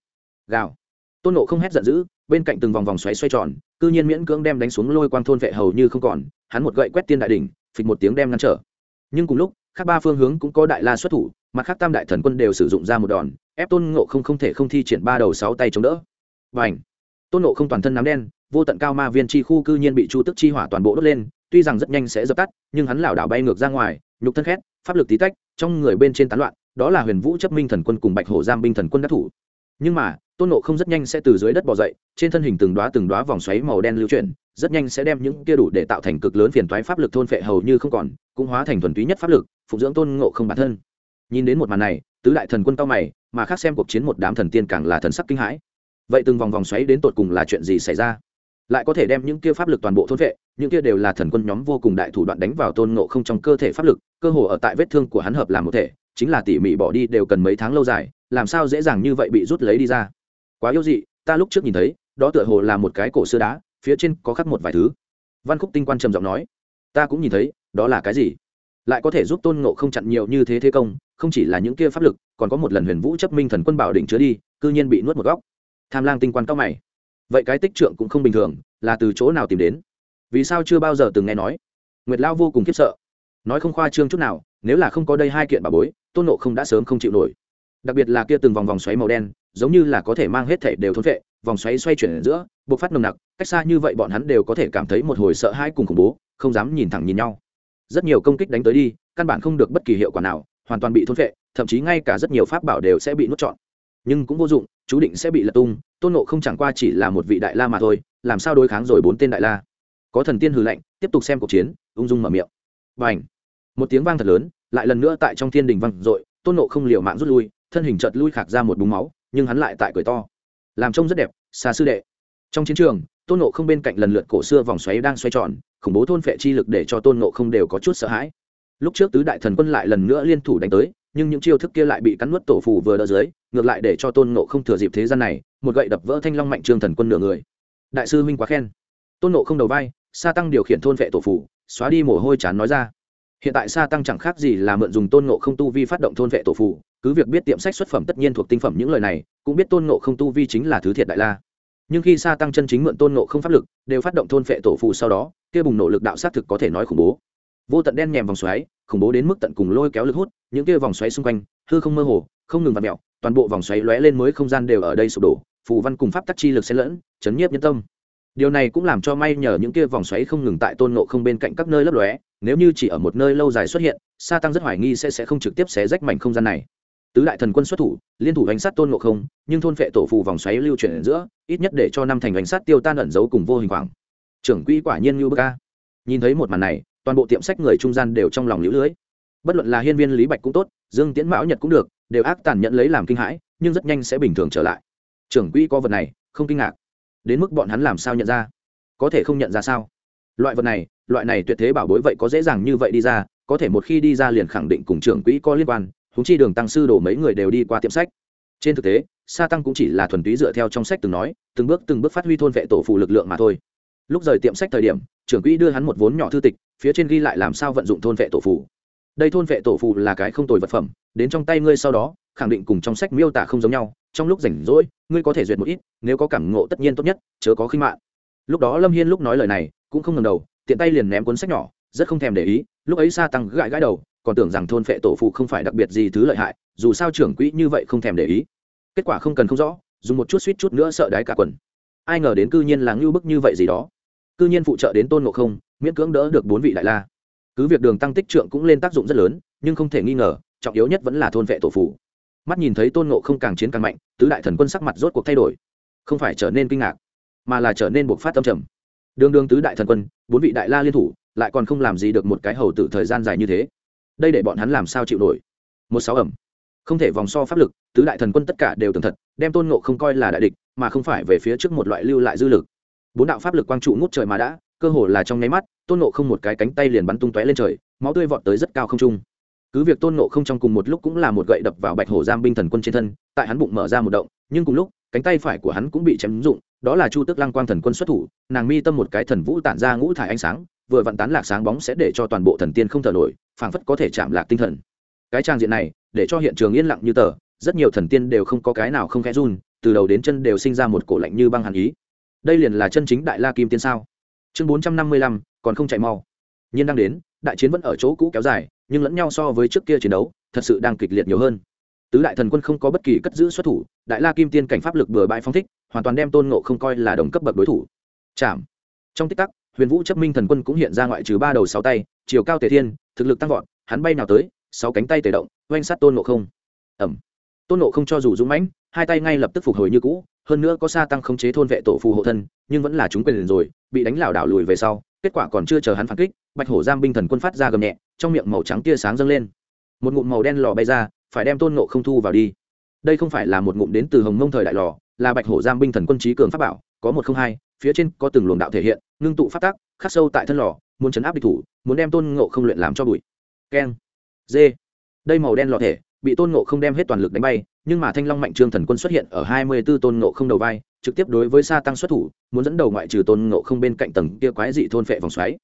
Gào. Tôn nộ không hét giận dữ, bên cạnh từng vòng vòng xoáy xoay tròn, cư nhiên miễn cưỡng đem đánh xuống lôi quang thôn vệ hầu như không còn, hắn một gậy quét tiên đại đỉnh, phịch một tiếng đem ngăn trở. Nhưng cùng lúc, khác ba phương hướng cũng có đại la xuất thủ mặt khác tam đại thần quân đều sử dụng ra một đòn, ép tôn ngộ không không thể không thi triển ba đầu sáu tay chống đỡ. Và ảnh tôn ngộ không toàn thân nắm đen, vô tận cao ma viên chi khu cư nhiên bị chu tức chi hỏa toàn bộ đốt lên, tuy rằng rất nhanh sẽ dập tắt, nhưng hắn lảo đảo bay ngược ra ngoài nhục thân khét, pháp lực tí tách, trong người bên trên tán loạn, đó là huyền vũ chấp minh thần quân cùng bạch hổ giam binh thần quân đắc thủ. Nhưng mà, tôn nộ không rất nhanh sẽ từ dưới đất bỏ dậy, trên thân hình từng đoá từng đoá vòng xoáy màu đen lưu chuyển, rất nhanh sẽ đem những kia đủ để tạo thành cực lớn phiền toái pháp lực thôn phệ hầu như không còn, cũng hóa thành thuần túy nhất pháp lực phục dưỡng tôn ngộ không bản thân. Nhìn đến một màn này, tứ đại thần quân cao mày, mà khác xem cuộc chiến một đám thần tiên càng là thần sắc kinh hãi. Vậy từng vòng vòng xoáy đến tột cùng là chuyện gì xảy ra? Lại có thể đem những kia pháp lực toàn bộ thôn vệ, những kia đều là thần quân nhóm vô cùng đại thủ đoạn đánh vào tôn ngộ không trong cơ thể pháp lực, cơ hồ ở tại vết thương của hắn hợp làm một thể, chính là tỉ mỉ bỏ đi đều cần mấy tháng lâu dài, làm sao dễ dàng như vậy bị rút lấy đi ra. Quá yếu dị, ta lúc trước nhìn thấy, đó tựa hồ là một cái cổ xưa đá, phía trên có khắc một vài thứ. Văn khúc tinh quan trầm giọng nói, ta cũng nhìn thấy, đó là cái gì? Lại có thể giúp tôn ngộ không chặn nhiều như thế thế công, không chỉ là những kia pháp lực, còn có một lần huyền vũ chấp minh thần quân bảo đỉnh chứa đi, cư nhiên bị nuốt một góc. Tham lang tinh quan cao mày vậy cái tích trượng cũng không bình thường, là từ chỗ nào tìm đến? Vì sao chưa bao giờ từng nghe nói? Nguyệt lao vô cùng khiếp sợ. Nói không khoa trương chút nào, nếu là không có đây hai kiện bà bối, tôn nộ không đã sớm không chịu nổi. Đặc biệt là kia từng vòng vòng xoáy màu đen, giống như là có thể mang hết thể đều thốn vệ, vòng xoáy xoay chuyển ở giữa, bộc phát nồng nặc, cách xa như vậy bọn hắn đều có thể cảm thấy một hồi sợ hãi cùng khủng bố, không dám nhìn thẳng nhìn nhau. Rất nhiều công kích đánh tới đi, căn bản không được bất kỳ hiệu quả nào, hoàn toàn bị thốn vệ, thậm chí ngay cả rất nhiều pháp bảo đều sẽ bị nuốt trọn. Nhưng cũng vô dụng chú định sẽ bị lật tung, tôn nộ không chẳng qua chỉ là một vị đại la mà thôi, làm sao đối kháng rồi bốn tên đại la? Có thần tiên hư lệnh tiếp tục xem cuộc chiến, ung dung mở miệng. B à n h một tiếng vang thật lớn, lại lần nữa tại trong thiên đình vang r ộ i tôn nộ không liều mạng rút lui, thân hình chợt lui khạc ra một búng máu, nhưng hắn lại tại cười to. Làm trông rất đẹp, xa sư đệ. Trong chiến trường, tôn nộ không bên cạnh lần lượt cổ xưa vòng xoáy đang xoay tròn, khủng bố thôn phệ chi lực để cho tôn nộ không đều có chút sợ hãi. Lúc trước tứ đại thần quân lại lần nữa liên thủ đánh tới, nhưng những chiêu thức kia lại bị cắn nuốt tổ phù vừa đỡ dưới ngược lại để cho tôn nộ không thừa dịp thế gian này, một gậy đập vỡ thanh long mạnh trương thần quân nửa người. Đại sư minh quá khen. Tôn nộ không đầu vai, sa tăng điều khiển thôn vệ tổ phủ, xóa đi mồ hôi chán nói ra. Hiện tại sa tăng chẳng khác gì là mượn dùng tôn nộ không tu vi phát động thôn vệ tổ phủ, cứ việc biết tiệm sách xuất phẩm tất nhiên thuộc tinh phẩm những lời này, cũng biết tôn nộ không tu vi chính là thứ thiệt đại la. Nhưng khi sa tăng chân chính mượn tôn nộ không pháp lực, đều phát động thôn vệ tổ phụ sau đó, kia bùng nổ lực đạo sát thực có thể nói khủng bố. Vô tận đen nhèm vòng xoáy, khủng bố đến mức tận cùng lôi kéo lực hút, những kia vòng xoáy xung quanh, hư không mơ hồ, không ngừng vặt mẹo toàn bộ vòng xoáy lóe lên mới không gian đều ở đây sụp đổ, phù văn cùng pháp tắc chi lực xen lẫn, chấn nhiếp nhân tâm. Điều này cũng làm cho may nhờ những kia vòng xoáy không ngừng tại tôn nộ không bên cạnh các nơi lấp lóe, nếu như chỉ ở một nơi lâu dài xuất hiện, sa tăng rất hoài nghi sẽ sẽ không trực tiếp xé rách mảnh không gian này. Tứ đại thần quân xuất thủ, liên thủ đánh sát tôn nộ không, nhưng thôn phệ tổ phù vòng xoáy lưu chuyển ở giữa, ít nhất để cho năm thành hành sát tiêu tan ẩn giấu cùng vô hình khoảng. Trưởng quỹ quả nhiên như bức ca nhìn thấy một màn này, toàn bộ tiệm sách người trung gian đều trong lòng lũ lưới. Bất luận là hiên viên lý bạch cũng tốt, dương tiễn mão nhật cũng được đều ác tàn nhẫn lấy làm kinh hãi, nhưng rất nhanh sẽ bình thường trở lại. Trưởng quỹ có vật này, không kinh ngạc. Đến mức bọn hắn làm sao nhận ra? Có thể không nhận ra sao? Loại vật này, loại này tuyệt thế bảo bối vậy có dễ dàng như vậy đi ra, có thể một khi đi ra liền khẳng định cùng trưởng quỹ có liên quan húng chi đường tăng sư đổ mấy người đều đi qua tiệm sách. Trên thực tế, sa tăng cũng chỉ là thuần túy dựa theo trong sách từng nói, từng bước từng bước phát huy thôn vệ tổ phù lực lượng mà thôi. Lúc rời tiệm sách thời điểm, trưởng quỹ đưa hắn một vốn nhỏ thư tịch, phía trên ghi lại làm sao vận dụng thôn vệ tổ phù đây thôn vệ tổ phù là cái không tồi vật phẩm đến trong tay ngươi sau đó, khẳng định cùng trong sách miêu tả không giống nhau, trong lúc rảnh rỗi, ngươi có thể duyệt một ít, nếu có cảm ngộ tất nhiên tốt nhất, chớ có khinh mạng lúc đó lâm hiên lúc nói lời này, cũng không ngần đầu, tiện tay liền ném cuốn sách nhỏ, rất không thèm để ý, lúc ấy sa tăng gãi gãi đầu, còn tưởng rằng thôn phệ tổ phụ không phải đặc biệt gì thứ lợi hại, dù sao trưởng quỹ như vậy không thèm để ý. Kết quả không cần không rõ, dùng một chút suýt chút nữa sợ đái cả quần. Ai ngờ đến cư nhiên là ngưu bức như vậy gì đó. Cư nhiên phụ trợ đến tôn ngộ không, miễn cưỡng đỡ được bốn vị đại la. Cứ việc đường tăng tích trượng cũng lên tác dụng rất lớn, nhưng không thể nghi ngờ trọng yếu nhất vẫn là thôn vệ tổ phủ. Mắt nhìn thấy tôn ngộ không càng chiến càng mạnh, tứ đại thần quân sắc mặt rốt cuộc thay đổi. Không phải trở nên kinh ngạc, mà là trở nên buộc phát tâm trầm. Đường đường tứ đại thần quân, bốn vị đại la liên thủ, lại còn không làm gì được một cái hầu tử thời gian dài như thế. Đây để bọn hắn làm sao chịu nổi? Một sáu ẩm. Không thể vòng so pháp lực, tứ đại thần quân tất cả đều tường thật, đem tôn ngộ không coi là đại địch, mà không phải về phía trước một loại lưu lại dư lực. Bốn đạo pháp lực quang trụ ngút trời mà đã, cơ hồ là trong nháy mắt, tôn ngộ không một cái cánh tay liền bắn tung tóe lên trời, máu tươi vọt tới rất cao không trung cứ việc tôn nộ không trong cùng một lúc cũng là một gậy đập vào bạch hổ giam binh thần quân trên thân, tại hắn bụng mở ra một động, nhưng cùng lúc, cánh tay phải của hắn cũng bị chém dụng đó là chu tức lăng quang thần quân xuất thủ, nàng mi tâm một cái thần vũ tản ra ngũ thải ánh sáng, vừa vặn tán lạc sáng bóng sẽ để cho toàn bộ thần tiên không thở nổi, phảng phất có thể chạm lạc tinh thần. Cái trang diện này, để cho hiện trường yên lặng như tờ, rất nhiều thần tiên đều không có cái nào không khẽ run, từ đầu đến chân đều sinh ra một cổ lạnh như băng hàn ý. Đây liền là chân chính đại la kim tiên sao? Chương bốn trăm năm mươi lăm, còn không chạy mau. Nhiên đang đến, đại chiến vẫn ở chỗ cũ kéo dài nhưng lẫn nhau so với trước kia chiến đấu, thật sự đang kịch liệt nhiều hơn. Tứ đại thần quân không có bất kỳ cất giữ xuất thủ, đại la kim tiên cảnh pháp lực bừa bãi phong thích, hoàn toàn đem tôn ngộ không coi là đồng cấp bậc đối thủ. Chạm. Trong tích tắc, huyền vũ chấp minh thần quân cũng hiện ra ngoại trừ ba đầu sáu tay, chiều cao tề thiên, thực lực tăng vọt, hắn bay nào tới, sáu cánh tay tề động, oanh sát tôn ngộ không. Ẩm tôn ngộ không cho dù dũng mãnh, hai tay ngay lập tức phục hồi như cũ, hơn nữa có xa tăng khống chế thôn vệ tổ phù hộ thân, nhưng vẫn là chúng quyền rồi, bị đánh lảo đảo lùi về sau kết quả còn chưa chờ hắn phản kích, bạch hổ giam binh thần quân phát ra gầm nhẹ, trong miệng màu trắng tia sáng dâng lên. Một ngụm màu đen lò bay ra, phải đem tôn ngộ không thu vào đi. Đây không phải là một ngụm đến từ hồng mông thời đại lò, là bạch hổ giam binh thần quân trí cường pháp bảo, có một không hai, phía trên có từng luồng đạo thể hiện, ngưng tụ phát tác khắc sâu tại thân lò, muốn chấn áp địch thủ, muốn đem tôn ngộ không luyện làm cho bụi. Keng. Dê đây màu đen lò thể, bị tôn ngộ không đem hết toàn lực đánh bay nhưng mà thanh long mạnh trương thần quân xuất hiện ở hai mươi b ố tôn ngộ không đầu vai, trực tiếp đối với sa tăng xuất thủ, muốn dẫn đầu ngoại trừ tôn ngộ không bên cạnh tầng kia quái dị thôn phệ vòng xoáy.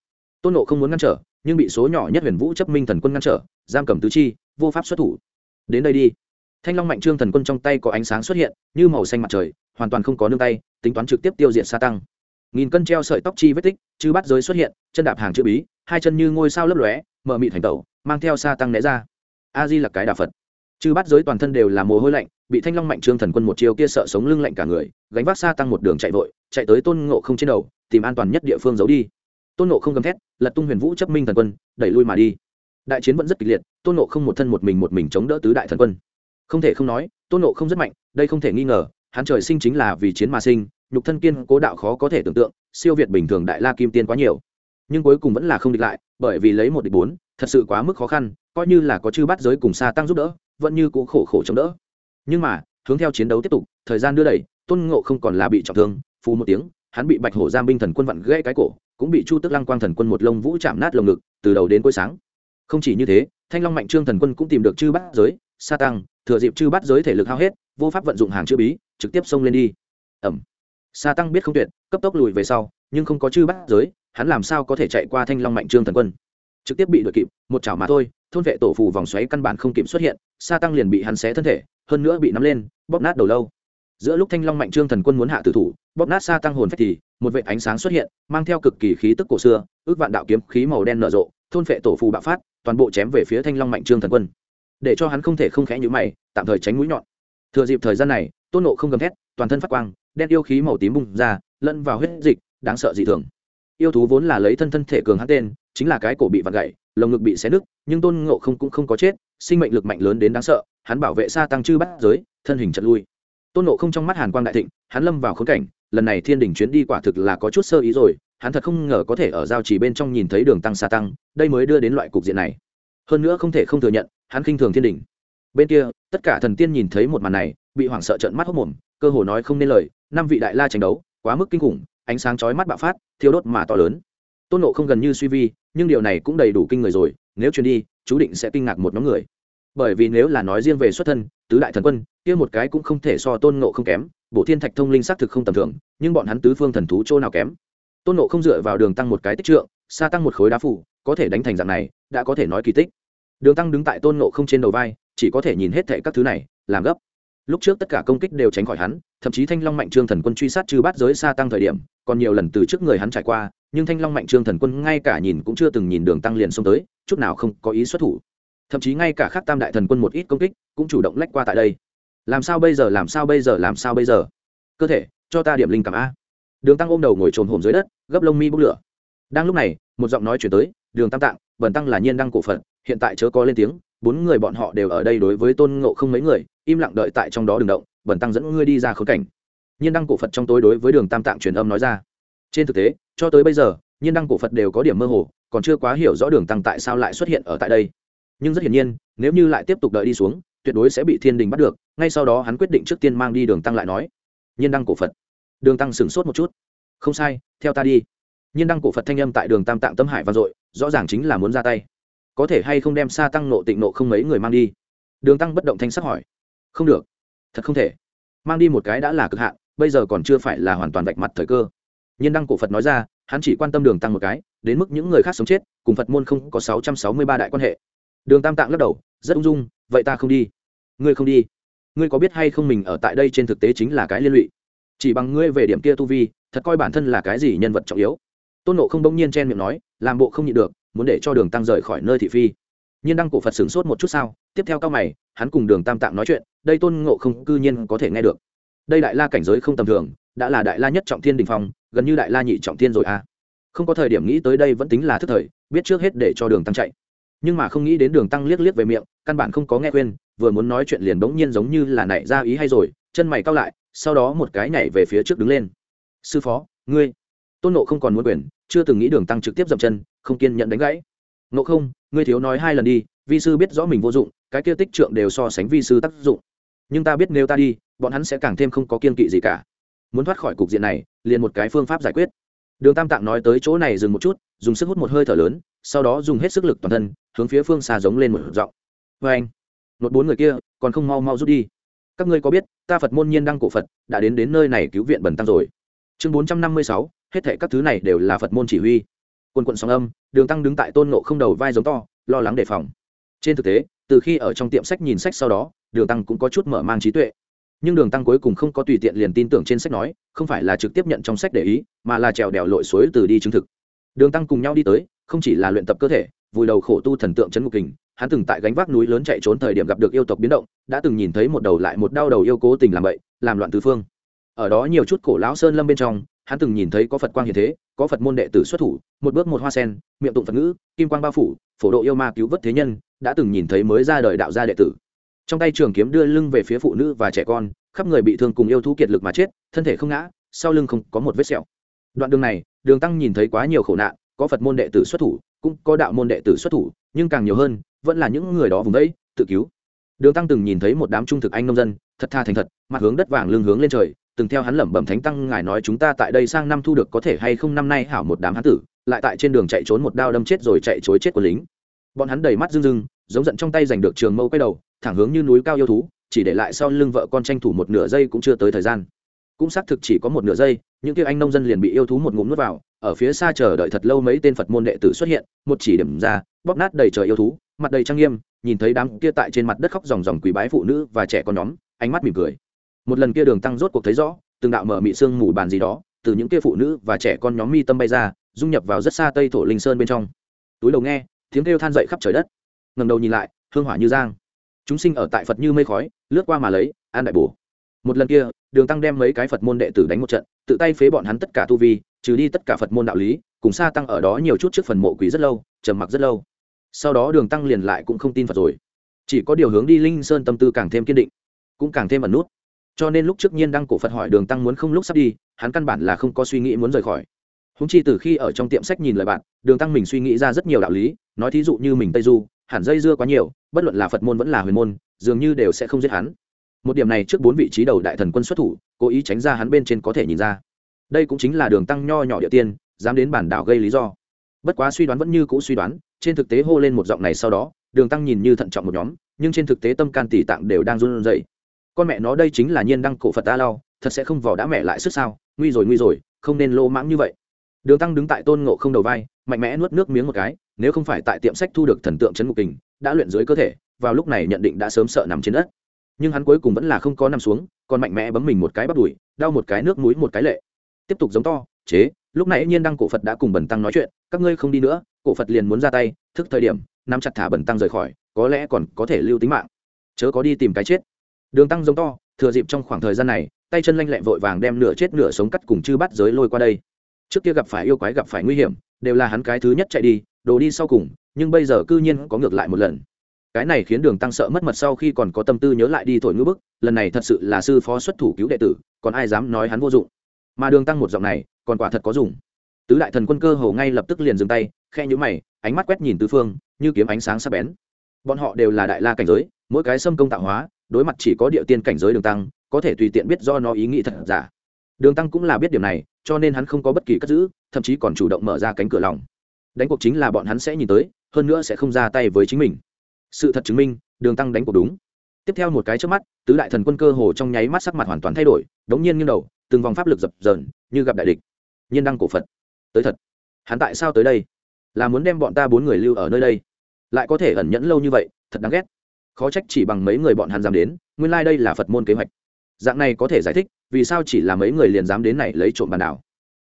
Tôn ngộ không muốn ngăn trở, nhưng bị số nhỏ nhất huyền vũ chấp minh thần quân ngăn trở, giam cầm tứ chi, vô pháp xuất thủ. Đến đây đi. Thanh long mạnh trương thần quân trong tay có ánh sáng xuất hiện, như màu xanh mặt trời, hoàn toàn không có nương tay, tính toán trực tiếp tiêu diệt sa tăng. Nghìn cân treo sợi tóc chi vết tích, chư bắt giới xuất hiện, chân đạp hàng chữ bí, hai chân như ngôi sao lấp lóe, mở mị thành tẩu, mang theo sa tăng né ra. A di là cái đà phật chư bắt giới toàn thân đều là mồ hôi lạnh, bị thanh long mạnh trương thần quân một chiều kia sợ sống lưng lạnh cả người, gánh vác xa tăng một đường chạy vội, chạy tới tôn ngộ không trên đầu, tìm an toàn nhất địa phương giấu đi. Tôn ngộ không gầm thét, lật tung huyền vũ chấp minh thần quân, đẩy lui mà đi. Đại chiến vẫn rất kịch liệt, tôn ngộ không một thân một mình một mình chống đỡ tứ đại thần quân. Không thể không nói, tôn ngộ không rất mạnh, đây không thể nghi ngờ, hắn trời sinh chính là vì chiến mà sinh, nhục thân kiên cố đạo khó có thể tưởng tượng, siêu việt bình thường đại la kim tiên quá nhiều. Nhưng cuối cùng vẫn là không địch lại, bởi vì lấy một địch bốn, thật sự quá mức khó khăn, coi như là có chư bắt giới cùng xa tăng giúp đỡ vẫn như cũ khổ khổ chống đỡ. Nhưng mà, hướng theo chiến đấu tiếp tục, thời gian đưa đẩy, tôn ngộ không còn là bị trọng thương, phù một tiếng, hắn bị bạch hổ giam binh thần quân vặn gãy cái cổ, cũng bị chu tức lăng quang thần quân một lông vũ chạm nát lồng ngực, từ đầu đến cuối sáng. Không chỉ như thế, thanh long mạnh trương thần quân cũng tìm được chư bát giới, sa tăng, thừa dịp chư bát giới thể lực hao hết, vô pháp vận dụng hàng chữ bí, trực tiếp xông lên đi. Ẩm. Sa tăng biết không tuyệt, cấp tốc lùi về sau, nhưng không có chư bát giới, hắn làm sao có thể chạy qua thanh long mạnh trương thần quân? Trực tiếp bị đuổi kịp, một chảo mà thôi thôn vệ tổ phù vòng xoáy căn bản không kịp xuất hiện, sa tăng liền bị hắn xé thân thể, hơn nữa bị nắm lên, bóp nát đầu lâu. Giữa lúc thanh long mạnh trương thần quân muốn hạ tử thủ, bóp nát sa tăng hồn phách thì, một vệ ánh sáng xuất hiện, mang theo cực kỳ khí tức cổ xưa, ước vạn đạo kiếm khí màu đen nở rộ, thôn vệ tổ phù bạo phát, toàn bộ chém về phía thanh long mạnh trương thần quân. Để cho hắn không thể không khẽ nhữ mày, tạm thời tránh mũi nhọn. Thừa dịp thời gian này, tôn nộ không gầm thét, toàn thân phát quang, đen yêu khí màu tím bung ra, lẫn vào huyết dịch, đáng sợ dị thường. Yêu thú vốn là lấy thân thân thể cường hắn tên, chính là cái cổ bị vặn gậy lồng ngực bị xé nứt, nhưng tôn ngộ không cũng không có chết, sinh mệnh lực mạnh lớn đến đáng sợ, hắn bảo vệ xa tăng chư bắt giới, thân hình chật lui. Tôn ngộ không trong mắt hàn quang đại thịnh, hắn lâm vào khốn cảnh, lần này thiên đình chuyến đi quả thực là có chút sơ ý rồi, hắn thật không ngờ có thể ở giao chỉ bên trong nhìn thấy đường tăng xa tăng, đây mới đưa đến loại cục diện này. Hơn nữa không thể không thừa nhận, hắn khinh thường thiên đình bên kia, tất cả thần tiên nhìn thấy một màn này, bị hoảng sợ trợn mắt hốc mồm, cơ hồ nói không nên lời, năm vị đại la tranh đấu, quá mức kinh khủng, ánh sáng chói mắt bạo phát, thiêu đốt mà to lớn tôn nộ không gần như suy vi, nhưng điều này cũng đầy đủ kinh người rồi, nếu truyền đi, chú định sẽ kinh ngạc một nhóm người. Bởi vì nếu là nói riêng về xuất thân, tứ đại thần quân, kia một cái cũng không thể so tôn nộ không kém bộ thiên thạch thông linh xác thực không tầm thường, nhưng bọn hắn tứ phương thần thú chỗ nào kém? Tôn nộ không dựa vào đường tăng một cái tích trượng, xa tăng một khối đá phủ, có thể đánh thành dạng này, đã có thể nói kỳ tích. Đường tăng đứng tại tôn nộ không trên đầu vai, chỉ có thể nhìn hết thệ các thứ này, làm gấp. Lúc trước tất cả công kích đều tránh khỏi hắn, thậm chí thanh long mạnh trương thần quân truy sát trừ bát giới xa tăng thời điểm, còn nhiều lần từ trước người hắn trải qua nhưng thanh long mạnh trương thần quân ngay cả nhìn cũng chưa từng nhìn đường tăng liền xông tới, chút nào không có ý xuất thủ. Thậm chí ngay cả khác tam đại thần quân một ít công kích cũng chủ động lách qua tại đây. Làm sao bây giờ, làm sao bây giờ, làm sao bây giờ? Cơ thể, cho ta điểm linh cảm a. Đường tăng ôm đầu ngồi trồn hổm dưới đất, gấp lông mi bốc lửa. Đang lúc này, một giọng nói chuyển tới, đường tam tạng, bần tăng là nhiên đăng cổ phận hiện tại chớ có lên tiếng, bốn người bọn họ đều ở đây đối với tôn ngộ không mấy người, im lặng đợi tại trong đó đường động, bần tăng dẫn ngươi đi ra khốn cảnh. Nhiên đăng cổ phật trong tối đối với đường tam tạng truyền âm nói ra. Trên thực tế cho tới bây giờ, nhiên đăng cổ phật đều có điểm mơ hồ, còn chưa quá hiểu rõ đường tăng tại sao lại xuất hiện ở tại đây. Nhưng rất hiển nhiên, nếu như lại tiếp tục đợi đi xuống, tuyệt đối sẽ bị thiên đình bắt được, ngay sau đó hắn quyết định trước tiên mang đi đường tăng lại nói, nhiên đăng cổ phật. Đường tăng sửng sốt một chút. Không sai, theo ta đi. Nhiên đăng cổ phật thanh âm tại đường tam tạng tâm hải vang dội, rõ ràng chính là muốn ra tay. Có thể hay không đem xa tăng nộ tịnh nộ không mấy người mang đi? Đường tăng bất động thanh sắc hỏi. Không được, thật không thể. Mang đi một cái đã là cực hạn, bây giờ còn chưa phải là hoàn toàn vạch mặt thời cơ nhiên đăng cổ phật nói ra, hắn chỉ quan tâm đường tăng một cái, đến mức những người khác sống chết, cùng phật môn không có sáu trăm sáu mươi ba đại quan hệ. Đường tam tạng lắc đầu, rất ung dung, vậy ta không đi. Ngươi không đi. Ngươi có biết hay không mình ở tại đây trên thực tế chính là cái liên lụy? Chỉ bằng ngươi về điểm kia tu vi, thật coi bản thân là cái gì nhân vật trọng yếu? Tôn nộ không bỗng nhiên chen miệng nói, làm bộ không nhịn được, muốn để cho đường tăng rời khỏi nơi thị phi. Nhiên đăng cổ phật sửng sốt một chút sao, tiếp theo cao mày, hắn cùng đường tam tạng nói chuyện, đây tôn ngộ không cư nhiên có thể nghe được. Đây đại la cảnh giới không tầm thường, đã là đại la nhất trọng thiên đình phong gần như đại la nhị trọng thiên rồi à. Không có thời điểm nghĩ tới đây vẫn tính là thức thời, biết trước hết để cho đường tăng chạy. Nhưng mà không nghĩ đến đường tăng liếc liếc về miệng, căn bản không có nghe khuyên, vừa muốn nói chuyện liền bỗng nhiên giống như là nảy ra ý hay rồi, chân mày cao lại, sau đó một cái nhảy về phía trước đứng lên. Sư phó, ngươi. Tôn nộ không còn muốn quyền, chưa từng nghĩ đường tăng trực tiếp dậm chân, không kiên nhận đánh gãy. Nộ không, ngươi thiếu nói hai lần đi, vi sư biết rõ mình vô dụng, cái kia tích trượng đều so sánh vi sư tác dụng. Nhưng ta biết nếu ta đi, bọn hắn sẽ càng thêm không có kiên kỵ gì cả muốn thoát khỏi cục diện này, liền một cái phương pháp giải quyết. Đường tam tạng nói tới chỗ này dừng một chút, dùng sức hút một hơi thở lớn, sau đó dùng hết sức lực toàn thân, hướng phía phương xa giống lên một giọng. Vê anh một bốn người kia, còn không mau mau rút đi. Các ngươi có biết, ta phật môn nhiên đăng cổ phật, đã đến đến nơi này cứu viện bần tăng rồi. Chương bốn trăm năm mươi sáu, hết thệ các thứ này đều là phật môn chỉ huy. Quân quận sóng âm, đường tăng đứng tại tôn nộ không đầu vai giống to, lo lắng đề phòng. Trên thực tế, từ khi ở trong tiệm sách nhìn sách sau đó, đường tăng cũng có chút mở mang trí tuệ nhưng đường tăng cuối cùng không có tùy tiện liền tin tưởng trên sách nói, không phải là trực tiếp nhận trong sách để ý, mà là trèo đèo lội suối từ đi chứng thực. Đường tăng cùng nhau đi tới, không chỉ là luyện tập cơ thể, vùi đầu khổ tu thần tượng c ngục kình, hắn từng tại gánh vác núi lớn chạy trốn thời điểm gặp được yêu tộc biến động, đã từng nhìn thấy một đầu lại một đau đầu yêu cố tình làm bậy, làm loạn tứ phương. Ở đó nhiều chút cổ lão sơn lâm bên trong, hắn từng nhìn thấy có phật quang hiện thế, có phật môn đệ tử xuất thủ, một bước một hoa sen, miệng tụng phật ngữ, kim quang bao phủ, phổ độ yêu ma cứu vớt thế nhân, đã từng nhìn thấy mới ra đời đạo gia đệ tử trong tay trường kiếm đưa lưng về phía phụ nữ và trẻ con, khắp người bị thương cùng yêu thú kiệt lực mà chết, thân thể không ngã, sau lưng không có một vết sẹo. Đoạn đường này, đường tăng nhìn thấy quá nhiều khổ nạn, có phật môn đệ tử xuất thủ, cũng có đạo môn đệ tử xuất thủ, nhưng càng nhiều hơn, vẫn là những người đó vùng đấy, tự cứu. Đường tăng từng nhìn thấy một đám trung thực anh nông dân, thật tha thành thật, mặt hướng đất vàng lưng hướng lên trời, từng theo hắn lẩm bẩm thánh tăng, ngài nói chúng ta tại đây sang năm thu được có thể hay không năm nay hảo một đám hán tử, lại tại trên đường chạy trốn một đao đâm chết rồi chạy chối chết của lính. Bọn hắn đầy mắt rưng rưng, giống giận trong tay giành được trường mâu quay đầu thẳng hướng như núi cao yêu thú, chỉ để lại sau lưng vợ con tranh thủ một nửa giây cũng chưa tới thời gian. Cũng xác thực chỉ có một nửa giây, những kia anh nông dân liền bị yêu thú một ngụm nuốt vào, ở phía xa chờ đợi thật lâu mấy tên phật môn đệ tử xuất hiện, một chỉ điểm ra, bóp nát đầy trời yêu thú, mặt đầy trang nghiêm, nhìn thấy đám kia tại trên mặt đất khóc dòng dòng quỳ bái phụ nữ và trẻ con nhóm, ánh mắt mỉm cười. Một lần kia đường tăng rốt cuộc thấy rõ, từng đạo mở mị sương mù bàn gì đó, từ những kia phụ nữ và trẻ con nhóm mi tâm bay ra, dung nhập vào rất xa tây thổ linh sơn bên trong. Túi đầu nghe, tiếng kêu than dậy khắp trời đất. Ngầm đầu nhìn lại, hương hỏa như giang chúng sinh ở tại phật như mây khói, lướt qua mà lấy, an đại bổ. Một lần kia, đường tăng đem mấy cái phật môn đệ tử đánh một trận, tự tay phế bọn hắn tất cả tu vi, trừ đi tất cả phật môn đạo lý, cùng xa tăng ở đó nhiều chút trước phần mộ quý rất lâu, trầm mặc rất lâu. Sau đó đường tăng liền lại cũng không tin phật rồi. Chỉ có điều hướng đi linh sơn tâm tư càng thêm kiên định, cũng càng thêm ẩn nút. Cho nên lúc trước nhiên đăng cổ phật hỏi đường tăng muốn không lúc sắp đi, hắn căn bản là không có suy nghĩ muốn rời khỏi. Húng chi từ khi ở trong tiệm sách nhìn lời bạn, đường tăng mình suy nghĩ ra rất nhiều đạo lý, nói thí dụ như mình tây du hẳn dây dưa quá nhiều, bất luận là phật môn vẫn là huyền môn, dường như đều sẽ không giết hắn. Một điểm này trước bốn vị trí đầu đại thần quân xuất thủ, cố ý tránh ra hắn bên trên có thể nhìn ra. Đây cũng chính là đường tăng nho nhỏ địa tiên, dám đến bản đảo gây lý do. Bất quá suy đoán vẫn như cũ suy đoán, trên thực tế hô lên một giọng này sau đó, đường tăng nhìn như thận trọng một nhóm, nhưng trên thực tế tâm can tỷ tạng đều đang run rẩy. Con mẹ nó đây chính là nhiên đăng cổ phật ta lau thật sẽ không vỏ đã mẹ lại sức sao? Nguy rồi nguy rồi, không nên lô mãng như vậy đường tăng đứng tại tôn ngộ không đầu vai, mạnh mẽ nuốt nước miếng một cái, nếu không phải tại tiệm sách thu được thần tượng trấn ngục kình, đã luyện dưới cơ thể, vào lúc này nhận định đã sớm sợ nằm trên đất. Nhưng hắn cuối cùng vẫn là không có nằm xuống, còn mạnh mẽ bấm mình một cái bắt đùi, đau một cái nước mũi một cái lệ. Tiếp tục giống to, chế, lúc nãy nhiên đăng cổ phật đã cùng bẩn tăng nói chuyện, các ngươi không đi nữa, cổ phật liền muốn ra tay, thức thời điểm, nắm chặt thả bẩn tăng rời khỏi, có lẽ còn có thể lưu tính mạng. Chớ có đi tìm cái chết. Đường tăng giống to, thừa dịp trong khoảng thời gian này, tay chân lanh lẹ vội vàng đem nửa chết nửa sống cắt cùng chư bắt giới lôi qua đây trước kia gặp phải yêu quái gặp phải nguy hiểm, đều là hắn cái thứ nhất chạy đi, đồ đi sau cùng, nhưng bây giờ cư nhiên có ngược lại một lần. Cái này khiến đường tăng sợ mất mật sau khi còn có tâm tư nhớ lại đi thổi ngữ bức, lần này thật sự là sư phó xuất thủ cứu đệ tử, còn ai dám nói hắn vô dụng. Mà đường tăng một giọng này, còn quả thật có dùng. Tứ đại thần quân cơ hồ ngay lập tức liền dừng tay khe nhũ mày, ánh mắt quét nhìn tứ phương, như kiếm ánh sáng sắc bén. Bọn họ đều là đại la cảnh giới, mỗi cái xâm công tạo hóa, đối mặt chỉ có địa tiên cảnh giới đường tăng, có thể tùy tiện biết do nó ý nghĩ thật giả. Đường tăng cũng là biết điểm này cho nên hắn không có bất kỳ cất giữ, thậm chí còn chủ động mở ra cánh cửa lòng. Đánh cuộc chính là bọn hắn sẽ nhìn tới, hơn nữa sẽ không ra tay với chính mình. Sự thật chứng minh, đường tăng đánh cuộc đúng. Tiếp theo một cái trước mắt, tứ đại thần quân cơ hồ trong nháy mắt sắc mặt hoàn toàn thay đổi, đống nhiên nghiêng đầu, từng vòng pháp lực dập dờn, như gặp đại địch. Nhiên đăng cổ phật. Tới thật. Hắn tại sao tới đây? Là muốn đem bọn ta bốn người lưu ở nơi đây? Lại có thể ẩn nhẫn lâu như vậy, thật đáng ghét. Khó trách chỉ bằng mấy người bọn hắn dám đến, nguyên lai、like、đây là phật môn kế hoạch dạng này có thể giải thích, vì sao chỉ là mấy người liền dám đến này lấy trộm bàn đảo.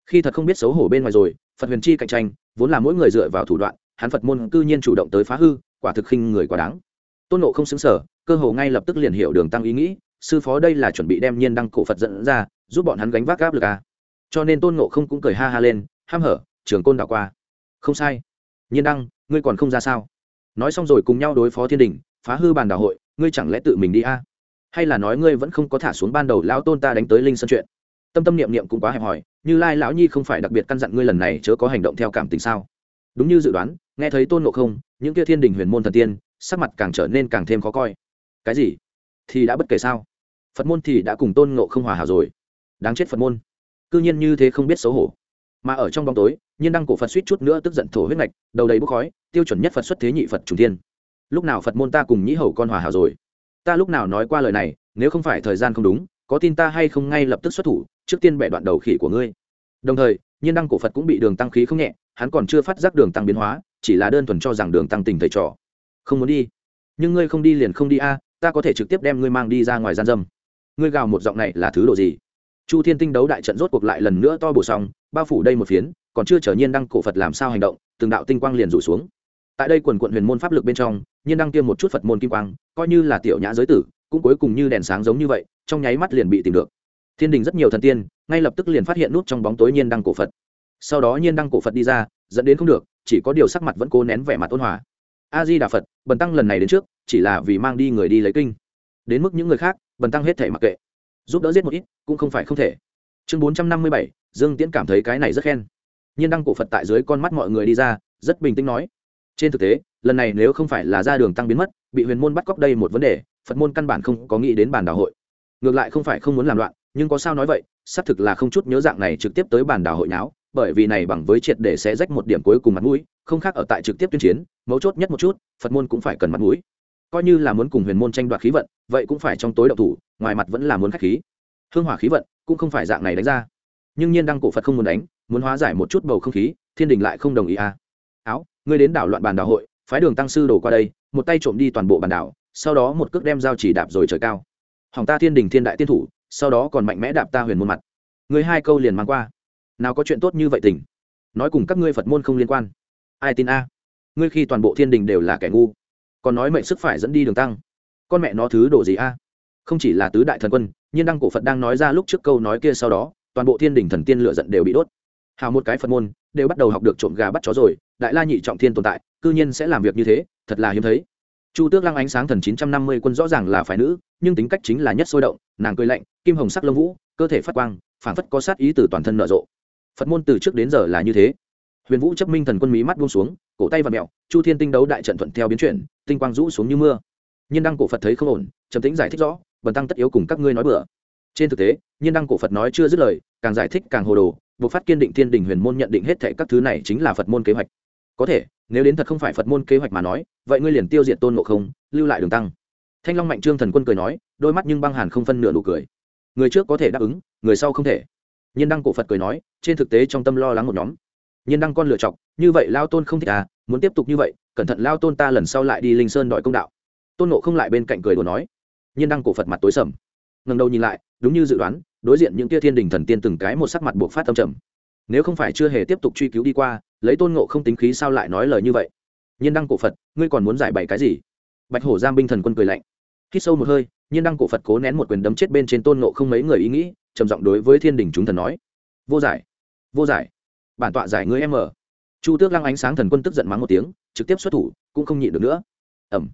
Khi thật không biết xấu hổ bên ngoài rồi, phật huyền chi cạnh tranh, vốn là mỗi người dựa vào thủ đoạn, hắn phật môn cư nhiên chủ động tới phá hư, quả thực khinh người quá đáng. Tôn nộ không xứng sở cơ hồ ngay lập tức liền hiểu đường tăng ý nghĩ, sư phó đây là chuẩn bị đem nhiên đăng cổ phật dẫn ra, giúp bọn hắn gánh vác áp lực à. cho nên tôn nộ không cũng cười ha ha lên, ham hở, trường côn đảo qua. Không sai. Nhiên đăng, ngươi còn không ra sao? Nói xong rồi cùng nhau đối phó thiên đình, phá hư bàn đảo hội, ngươi chẳng lẽ tự mình đi a? à? Hay là nói ngươi vẫn không có thả xuống ban đầu lão tôn ta đánh tới linh sơn chuyện? Tâm tâm niệm niệm cũng quá hẹp hòi, như lai lão nhi không phải đặc biệt căn dặn ngươi lần này chớ có hành động theo cảm tình sao? Đúng như dự đoán, nghe thấy tôn ngộ không, những kia thiên đình huyền môn thần tiên, sắc mặt càng trở nên càng thêm khó coi. Cái gì? Thì đã bất kể sao? Phật môn thì đã cùng tôn ngộ không hòa hảo rồi. Đáng chết phật môn. Cư nhiên như thế không biết xấu hổ. Mà ở trong bóng tối, nhiên đăng cổ phật suýt chút nữa tức giận thổ huyết ngạch, đầu đầy bốc khói, tiêu chuẩn nhất phật xuất thế nhị phật trùng thiên. Lúc nào phật môn ta cùng nhĩ hầu con hòa hảo rồi? Ta lúc nào nói qua lời này, nếu không phải thời gian không đúng, có tin ta hay không ngay lập tức xuất thủ, trước tiên bẻ đoạn đầu khỉ của ngươi. Đồng thời, nhiên đăng cổ phật cũng bị đường tăng khí không nhẹ, hắn còn chưa phát giác đường tăng biến hóa, chỉ là đơn thuần cho rằng đường tăng tình thầy trò. Không muốn đi. Nhưng ngươi không đi liền không đi a, ta có thể trực tiếp đem ngươi mang đi ra ngoài gian dâm. Ngươi gào một giọng này là thứ độ gì? Chu thiên tinh đấu đại trận rốt cuộc lại lần nữa to bổ xong, bao phủ đây một phiến, còn chưa trở nhiên đăng cổ phật làm sao hành động, từng đạo tinh quang liền rủ xuống. Tại đây quần quận huyền môn pháp lực bên trong nhiên đăng tiêm một chút phật môn kim quang, coi như là tiểu nhã giới tử, cũng cuối cùng như đèn sáng giống như vậy, trong nháy mắt liền bị tìm được. Thiên đình rất nhiều thần tiên, ngay lập tức liền phát hiện nút trong bóng tối nhiên đăng cổ phật. Sau đó nhiên đăng cổ phật đi ra, dẫn đến không được, chỉ có điều sắc mặt vẫn cố nén vẻ mặt ôn hòa. A di đà phật, bần tăng lần này đến trước, chỉ là vì mang đi người đi lấy kinh. Đến mức những người khác, bần tăng hết thể mặc kệ. Giúp đỡ giết một ít, cũng không phải không thể. Chương bốn trăm năm mươi bảy, dương tiễn cảm thấy cái này rất khen. Nhiên đăng cổ phật tại dưới con mắt mọi người đi ra, rất bình tĩnh nói. Trên thực tế lần này nếu không phải là ra đường tăng biến mất, bị huyền môn bắt cóc đây một vấn đề, phật môn căn bản không có nghĩ đến bàn đảo hội. Ngược lại không phải không muốn làm loạn, nhưng có sao nói vậy, xác thực là không chút nhớ dạng này trực tiếp tới bàn đảo hội náo bởi vì này bằng với triệt để sẽ rách một điểm cuối cùng mặt mũi, không khác ở tại trực tiếp tuyên chiến, mấu chốt nhất một chút, phật môn cũng phải cần mặt mũi. Coi như là muốn cùng huyền môn tranh đoạt khí vận, vậy cũng phải trong tối đậu thủ, ngoài mặt vẫn là muốn khách khí. Hương hỏa khí vận cũng không phải dạng này đánh ra. Nhưng nhiên đăng cổ phật không muốn đánh, muốn hóa giải một chút bầu không khí, thiên đình lại không đồng ý à. Áo, ngươi đến đảo loạn bàn đảo hội phái đường tăng sư đổ qua đây, một tay trộm đi toàn bộ bàn đảo, sau đó một cước đem giao chỉ đạp rồi trời cao. Hỏng ta thiên đình thiên đại tiên thủ, sau đó còn mạnh mẽ đạp ta huyền môn mặt. Người hai câu liền mang qua. Nào có chuyện tốt như vậy tình nói cùng các ngươi phật môn không liên quan. Ai tin a? Ngươi khi toàn bộ thiên đình đều là kẻ ngu, còn nói mệnh sức phải dẫn đi đường tăng. Con mẹ nó thứ đồ gì a? Không chỉ là tứ đại thần quân, nhiên đăng cổ phật đang nói ra lúc trước câu nói kia sau đó, toàn bộ thiên đình thần tiên lựa giận đều bị đốt. Hào một cái phật môn đều bắt đầu học được trộm gà bắt chó rồi, đại la nhị trọng thiên tồn tại, cư nhiên sẽ làm việc như thế, thật là hiếm thấy. Chu tước lăng ánh sáng thần chín trăm năm mươi quân rõ ràng là phải nữ, nhưng tính cách chính là nhất sôi động, nàng cười lạnh, kim hồng sắc lông vũ, cơ thể phát quang phản phất có sát ý từ toàn thân nở rộ. Phật môn từ trước đến giờ là như thế. Huyền vũ chấp minh thần quân mí mắt buông xuống, cổ tay và mẹo chu thiên tinh đấu đại trận thuận theo biến chuyển, tinh quang rũ xuống như mưa. Nhiên đăng cổ phật thấy không ổn, trầm tĩnh giải thích rõ, bần tăng tất yếu cùng các ngươi nói bừa. Trên thực tế, nhiên đăng cổ phật nói chưa dứt lời, càng giải thích càng hồ đồ buộc phát kiên định thiên đình huyền môn nhận định hết thệ các thứ này chính là phật môn kế hoạch. Có thể, nếu đến thật không phải phật môn kế hoạch mà nói, vậy ngươi liền tiêu diệt tôn ngộ không, lưu lại đường tăng. Thanh long mạnh trương thần quân cười nói, đôi mắt nhưng băng hàn không phân nửa nụ cười. Người trước có thể đáp ứng, người sau không thể. Nhiên đăng cổ phật cười nói, trên thực tế trong tâm lo lắng một nhóm. Nhiên đăng con lựa chọc, như vậy lao tôn không thích à muốn tiếp tục như vậy, cẩn thận lao tôn ta lần sau lại đi linh sơn đòi công đạo. Tôn nộ không lại bên cạnh cười đồ nói. Nhiên đăng cổ phật mặt tối sầm. Ngần đầu nhìn lại, đúng như dự đoán đối diện những tia thiên đình thần tiên từng cái một sắc mặt buộc phát tâm trầm. Nếu không phải chưa hề tiếp tục truy cứu đi qua, lấy tôn ngộ không tính khí sao lại nói lời như vậy? Nhiên đăng cổ phật, ngươi còn muốn giải bày cái gì? Bạch hổ giam binh thần quân cười lạnh. Khi sâu một hơi, nhiên đăng cổ phật cố nén một quyền đấm chết bên trên tôn ngộ không mấy người ý nghĩ, trầm giọng đối với thiên đình chúng thần nói. Vô giải vô giải. Bản tọa giải ngươi em ở. Chu tước lăng ánh sáng thần quân tức giận mắng một tiếng, trực tiếp xuất thủ, cũng không nhịn được nữa. Ẩm.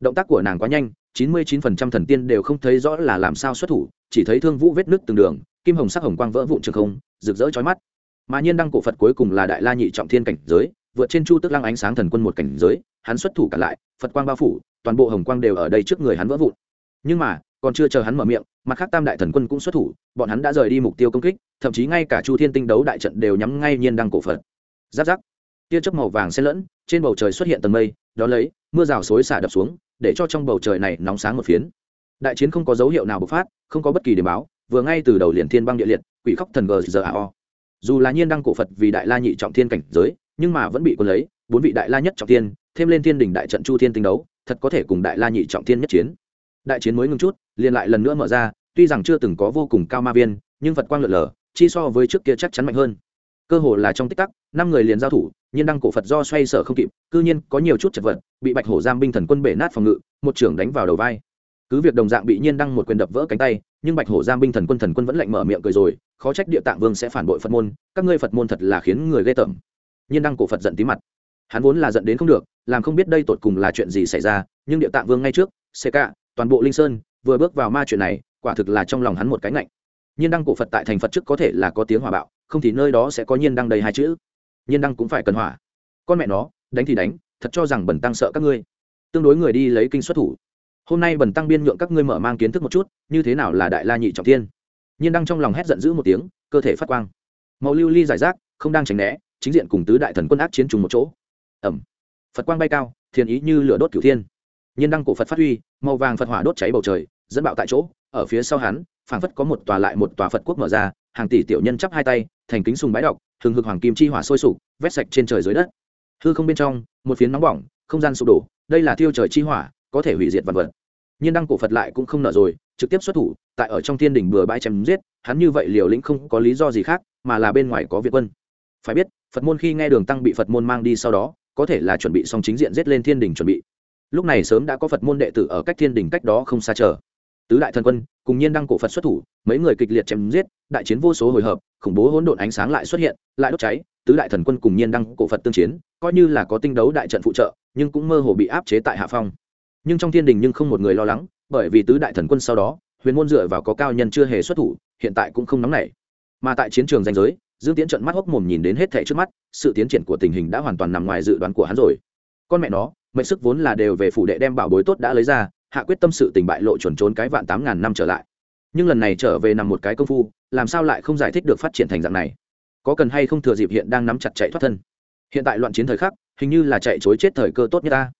Động tác của nàng quá nhanh, chín mươi chín phần trăm thần tiên đều không thấy rõ là làm sao xuất thủ chỉ thấy thương vũ vết nứt từng đường, kim hồng sắc hồng quang vỡ vụn trường không, rực rỡ chói mắt. Mà nhiên đăng cổ phật cuối cùng là đại la nhị trọng thiên cảnh giới, vượt trên chu tức lăng ánh sáng thần quân một cảnh giới, hắn xuất thủ cả lại, phật quang bao phủ, toàn bộ hồng quang đều ở đây trước người hắn vỡ vụn. Nhưng mà, còn chưa chờ hắn mở miệng, mặt khác tam đại thần quân cũng xuất thủ, bọn hắn đã rời đi mục tiêu công kích, thậm chí ngay cả chu thiên tinh đấu đại trận đều nhắm ngay nhiên đăng cổ phật. Giáp giáp, tia chớp màu vàng xen lẫn, trên bầu trời xuất hiện tầng mây đó lấy, mưa rào xối xả đập xuống, để cho trong bầu trời này nóng sáng một phiến đại chiến không có dấu hiệu nào bộc phát, không có bất kỳ điểm báo, vừa ngay từ đầu liền thiên băng địa liệt, quỷ khóc thần gzao dù là nhiên đăng cổ phật vì đại la nhị trọng thiên cảnh giới, nhưng mà vẫn bị quân lấy, bốn vị đại la nhất trọng thiên, thêm lên thiên đình đại trận chu thiên tinh đấu, thật có thể cùng đại la nhị trọng thiên nhất chiến. Đại chiến mới ngừng chút, liền lại lần nữa mở ra, tuy rằng chưa từng có vô cùng cao ma viên, nhưng phật quang lượn lờ, chi so với trước kia chắc chắn mạnh hơn. Cơ hồ là trong tích tắc, năm người liền giao thủ, nhiên đăng cổ phật do xoay sở không kịp, cư nhiên có nhiều chút chật vật, bị bạch hổ giam binh thần quân bể nát phòng ngự, một trưởng đánh vào đầu vai cứ việc đồng dạng bị nhiên đăng một quyền đập vỡ cánh tay, nhưng bạch hổ giam binh thần quân thần quân vẫn lạnh mở miệng cười rồi, khó trách địa tạng vương sẽ phản bội phật môn, các ngươi phật môn thật là khiến người ghê tởm. Nhiên đăng cổ phật giận tí mặt. Hắn vốn là giận đến không được, làm không biết đây tột cùng là chuyện gì xảy ra, nhưng địa tạng vương ngay trước xê cả toàn bộ linh sơn, vừa bước vào ma chuyện này, quả thực là trong lòng hắn một cái ngạnh. Nhiên đăng cổ phật tại thành phật trước có thể là có tiếng hòa bạo, không thì nơi đó sẽ có nhiên đăng đầy hai chữ. Nhiên đăng cũng phải cần hỏa. Con mẹ nó, đánh thì đánh, thật cho rằng bẩn tăng sợ các ngươi. Tương đối người đi lấy kinh xuất thủ hôm nay bần tăng biên nhượng các ngươi mở mang kiến thức một chút, như thế nào là đại la nhị trọng thiên? nhiên đăng trong lòng hét giận dữ một tiếng, cơ thể phát quang. Màu lưu ly giải rác, không đang tránh né, chính diện cùng tứ đại thần quân ác chiến trùng một chỗ. Ẩm. Phật quang bay cao, thiên ý như lửa đốt cửu thiên. Nhiên đăng cổ phật phát huy, màu vàng phật hỏa đốt cháy bầu trời, dẫn bạo tại chỗ, ở phía sau hắn, phảng phất có một tòa lại một tòa phật quốc mở ra, hàng tỷ tiểu nhân chắp hai tay, thành kính sùng bái đọc thường hực hoàng kim chi hỏa sôi sục, vét sạch trên trời dưới đất. Hư không bên trong, một phiến nóng bỏng, không gian sụp đổ, đây là thiêu trời chi hỏa có thể hủy diệt vạn vật. Nhiên đăng cổ phật lại cũng không nợ rồi, trực tiếp xuất thủ, tại ở trong thiên đỉnh bừa bãi chém giết, hắn như vậy liều lĩnh không có lý do gì khác, mà là bên ngoài có việt quân. Phải biết, phật môn khi nghe đường tăng bị phật môn mang đi sau đó, có thể là chuẩn bị xong chính diện giết lên thiên đỉnh chuẩn bị. Lúc này sớm đã có phật môn đệ tử ở cách thiên đỉnh cách đó không xa chờ. Tứ đại thần quân, cùng nhiên đăng cổ phật xuất thủ, mấy người kịch liệt chém giết, đại chiến vô số hồi hợp, khủng bố hỗn độn ánh sáng lại xuất hiện, lại đốt cháy, tứ đại thần quân cùng nhiên đăng cổ phật tương chiến, coi như là có tinh đấu đại trận phụ trợ, nhưng cũng mơ hồ bị áp chế tại hạ phong nhưng trong thiên đình nhưng không một người lo lắng, bởi vì tứ đại thần quân sau đó, huyền môn dựa vào có cao nhân chưa hề xuất thủ, hiện tại cũng không nóng nảy. Mà tại chiến trường danh giới, dương tiến trận mắt hốc mồm nhìn đến hết thẻ trước mắt, sự tiến triển của tình hình đã hoàn toàn nằm ngoài dự đoán của hắn rồi. Con mẹ nó, mệnh sức vốn là đều về phủ đệ đem bảo bối tốt đã lấy ra, hạ quyết tâm sự tình bại lộ chuẩn trốn cái vạn tám ngàn năm trở lại. Nhưng lần này trở về nằm một cái công phu, làm sao lại không giải thích được phát triển thành dạng này? Có cần hay không thừa dịp hiện đang nắm chặt chạy thoát thân? Hiện tại loạn chiến thời khắc, hình như là chạy chối chết thời cơ tốt nhất ta.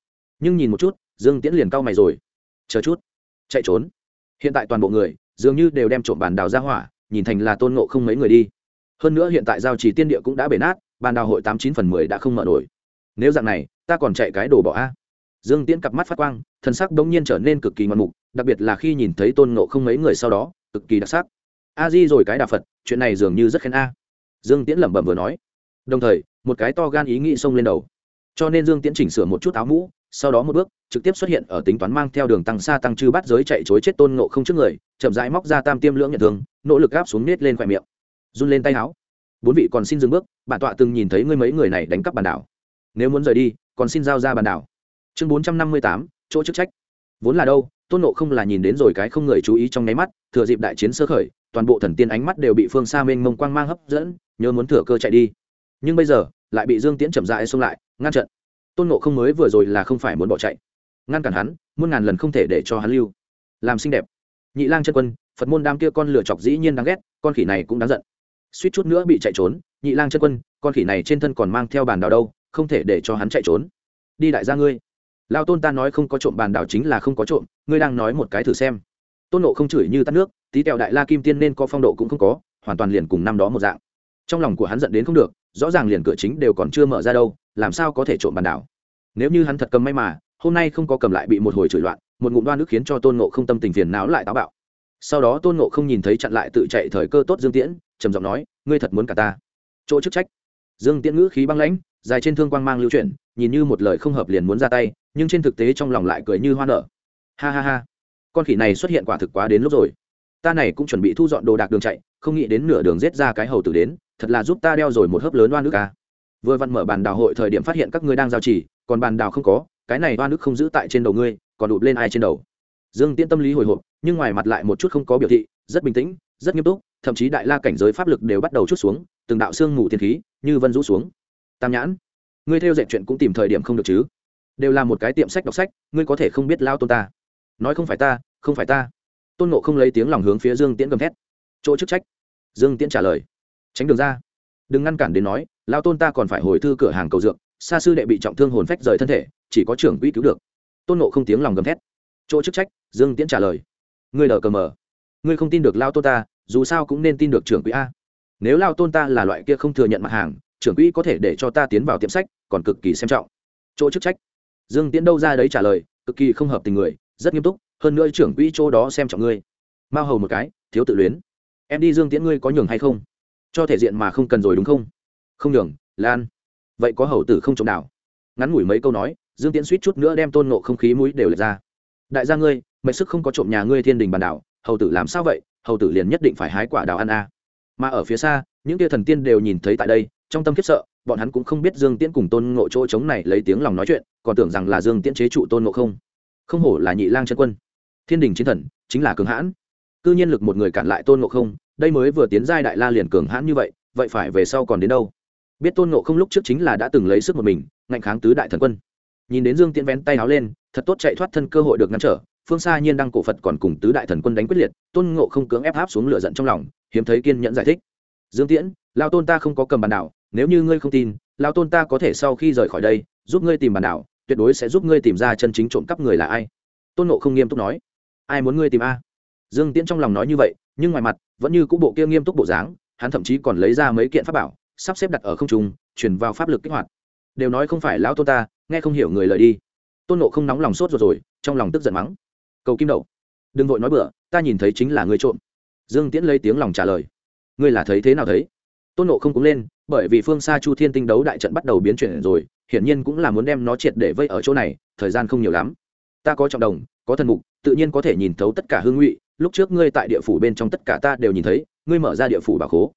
Nhưng nhìn một chút dương tiễn liền cau mày rồi. Chờ chút. Chạy trốn. Hiện tại toàn bộ người, dường như đều đem trộm bàn đào ra hỏa, nhìn thành là tôn ngộ không mấy người đi. Hơn nữa hiện tại giao trì tiên địa cũng đã bể nát bàn đào hội tám chín phần mười đã không mở nổi. Nếu dạng này, ta còn chạy cái đồ bỏ a. Dương tiễn cặp mắt phát quang thân sắc đ ỗ n g nhiên trở nên cực kỳ ngoạn mục, đặc biệt là khi nhìn thấy tôn ngộ không mấy người sau đó, cực kỳ đặc sắc. A di rồi cái đà phật, chuyện này dường như rất khen a. Dương tiễn lẩm bẩm vừa nói. Đồng thời, một cái to gan ý nghĩ xông lên đầu. Cho nên dương tiễn chỉnh sửa một chút áo mũ sau đó một bước, trực tiếp xuất hiện ở tính toán mang theo đường tăng xa tăng chư bắt giới chạy chối chết tôn ngộ không trước người, chậm rãi móc ra tam tiêm lưỡng nhận thương, nỗ lực gáp xuống nết lên khoe miệng. Run lên tay áo bốn vị còn xin dừng bước, bản tọa từng nhìn thấy ngươi mấy người này đánh cắp bàn đảo. Nếu muốn rời đi, còn xin giao ra bàn đảo. Chương bốn trăm năm mươi tám, chỗ chức trách. Vốn là đâu, tôn nộ không là nhìn đến rồi cái không người chú ý trong nháy mắt, thừa dịp đại chiến sơ khởi, toàn bộ thần tiên ánh mắt đều bị phương xa mênh mông quang mang hấp dẫn, nhớ muốn thừa cơ chạy đi. Nhưng bây giờ, lại bị dương tiễn chậm rãi xông lại, ngăn trận tôn nộ không mới vừa rồi là không phải muốn bỏ chạy. Ngăn cản hắn, muôn ngàn lần không thể để cho hắn lưu. Làm xinh đẹp. Nhị lang chân quân, phật môn đam kia con lửa chọc dĩ nhiên đáng ghét, con khỉ này cũng đáng giận. Suýt chút nữa bị chạy trốn, nhị lang chân quân, con khỉ này trên thân còn mang theo bàn đào đâu, không thể để cho hắn chạy trốn. Đi đại gia ngươi. Lao tôn ta nói không có trộm bàn đảo chính là không có trộm, ngươi đang nói một cái thử xem. Tôn nộ không chửi như tắt nước, tí tẹo đại la kim tiên nên có phong độ cũng không có, hoàn toàn liền cùng năm đó một dạng trong lòng của hắn giận đến không được, rõ ràng liền cửa chính đều còn chưa mở ra đâu, làm sao có thể trộm bàn đảo? Nếu như hắn thật cầm may mà, hôm nay không có cầm lại bị một hồi chửi loạn, một ngụm đoan nước khiến cho tôn ngộ không tâm tình phiền não lại táo bạo. Sau đó tôn ngộ không nhìn thấy chặn lại tự chạy thời cơ tốt dương tiễn, trầm giọng nói, ngươi thật muốn cả ta? Chỗ chức trách. Dương tiễn ngữ khí băng lãnh, dài trên thương quang mang lưu chuyển, nhìn như một lời không hợp liền muốn ra tay, nhưng trên thực tế trong lòng lại cười như hoa nở. Ha ha ha. Con khỉ này xuất hiện quả thực quá đến lúc rồi. Ta này cũng chuẩn bị thu dọn đồ đạc đường chạy, không nghĩ đến nửa đường rết ra cái hầu tử đến thật là giúp ta đeo rồi một hớp lớn oan nước ca à. vừa vặn mở bàn đào hội thời điểm phát hiện các ngươi đang giao chỉ, còn bàn đào không có, cái này oan nước không giữ tại trên đầu ngươi, còn đụt lên ai trên đầu. Dương tiễn tâm lý hồi hộp, nhưng ngoài mặt lại một chút không có biểu thị, rất bình tĩnh, rất nghiêm túc, thậm chí đại la cảnh giới pháp lực đều bắt đầu chút xuống, từng đạo xương mù thiên khí, như vân rũ xuống. Tam nhãn, ngươi theo dệt chuyện cũng tìm thời điểm không được chứ? Đều là một cái tiệm sách đọc sách, ngươi có thể không biết lao tôn ta. Nói không phải ta, không phải ta. Tôn nộ không lấy tiếng lòng hướng phía dương tiễn gầm thét. Chỗ chức trách. Dương tiễn trả lời tránh đường ra. Đừng ngăn cản đến nói, lao tôn ta còn phải hồi thư cửa hàng cầu dược, xa sư đệ bị trọng thương hồn phách rời thân thể, chỉ có trưởng quỹ cứu được. Tôn nộ không tiếng lòng gầm thét. Chỗ chức trách, dương tiễn trả lời. Ngươi đờ cờ mờ. Ngươi không tin được lao tôn ta, dù sao cũng nên tin được trưởng quỹ a. Nếu lao tôn ta là loại kia không thừa nhận mặt hàng, trưởng quỹ có thể để cho ta tiến vào tiệm sách, còn cực kỳ xem trọng. Chỗ chức trách. Dương tiễn đâu ra đấy trả lời, cực kỳ không hợp tình người, rất nghiêm túc, hơn nữa trưởng quỹ chỗ đó xem trọng ngươi. Mao hầu một cái, thiếu tự luyến. Em đi dương tiễn ngươi có nhường hay không? Cho thể diện mà không cần rồi đúng không? Không nhường, lan. Vậy có hầu tử không chống nào ngắn ngủi mấy câu nói, dương tiễn suýt chút nữa đem tôn nộ không khí mũi đều lệch ra. Đại gia ngươi mệnh sức không có trộm nhà ngươi thiên đình bàn đảo, hầu tử làm sao vậy? Hầu tử liền nhất định phải hái quả đào ăn a. À. mà ở phía xa, những tia thần tiên đều nhìn thấy tại đây, trong tâm khiếp sợ, bọn hắn cũng không biết dương tiễn cùng tôn ngộ chỗ trống này lấy tiếng lòng nói chuyện, còn tưởng rằng là dương tiễn chế trụ tôn ngộ không. Không hổ là nhị lang chân quân. Thiên đình chiến thần, chính là cường hãn. Cư nhiên lực một người cản lại tôn ngộ không đây mới vừa tiến giai đại la liền cường hãn như vậy vậy phải về sau còn đến đâu? Biết tôn ngộ không lúc trước chính là đã từng lấy sức một mình, ngạnh kháng tứ đại thần quân. Nhìn đến dương tiễn vén tay áo lên, thật tốt chạy thoát thân cơ hội được ngăn trở, phương xa nhiên đăng cổ phật còn cùng tứ đại thần quân đánh quyết liệt, tôn ngộ không cưỡng ép áp xuống lửa giận trong lòng, hiếm thấy kiên nhẫn giải thích. Dương tiễn, lao tôn ta không có cầm bàn đảo, nếu như ngươi không tin, lao tôn ta có thể sau khi rời khỏi đây, giúp ngươi tìm bàn đảo, tuyệt đối sẽ giúp ngươi tìm ra chân chính trộm cắp người là ai. Tôn ngộ không nghiêm túc nói. Ai muốn ngươi tìm a? Dương tiễn trong lòng nói như vậy nhưng ngoài mặt, vẫn như cũ bộ kia nghiêm túc bộ dáng, hắn thậm chí còn lấy ra mấy kiện pháp bảo, sắp xếp đặt ở không trung chuyển vào pháp lực kích hoạt. Đều nói không phải lão tôn ta, nghe không hiểu người lời đi. Tôn nộ không nóng lòng sốt rồi rồi, trong lòng tức giận mắng. Cầu kim đậu. Đừng vội nói bừa, ta nhìn thấy chính là người trộm. Dương tiễn lấy tiếng lòng trả lời. Ngươi là thấy thế nào thấy? Tôn nộ không cũng lên, bởi vì phương xa chu thiên tinh đấu đại trận bắt đầu biến chuyển rồi, hiển nhiên cũng là muốn đem nó triệt để vây ở chỗ này, thời gian không nhiều lắm. Ta có trọng đồng, có thần mục, tự nhiên có thể nhìn thấu tất cả hương ngụy lúc trước ngươi tại địa phủ bên trong tất cả ta đều nhìn thấy, ngươi mở ra địa phủ bà khố.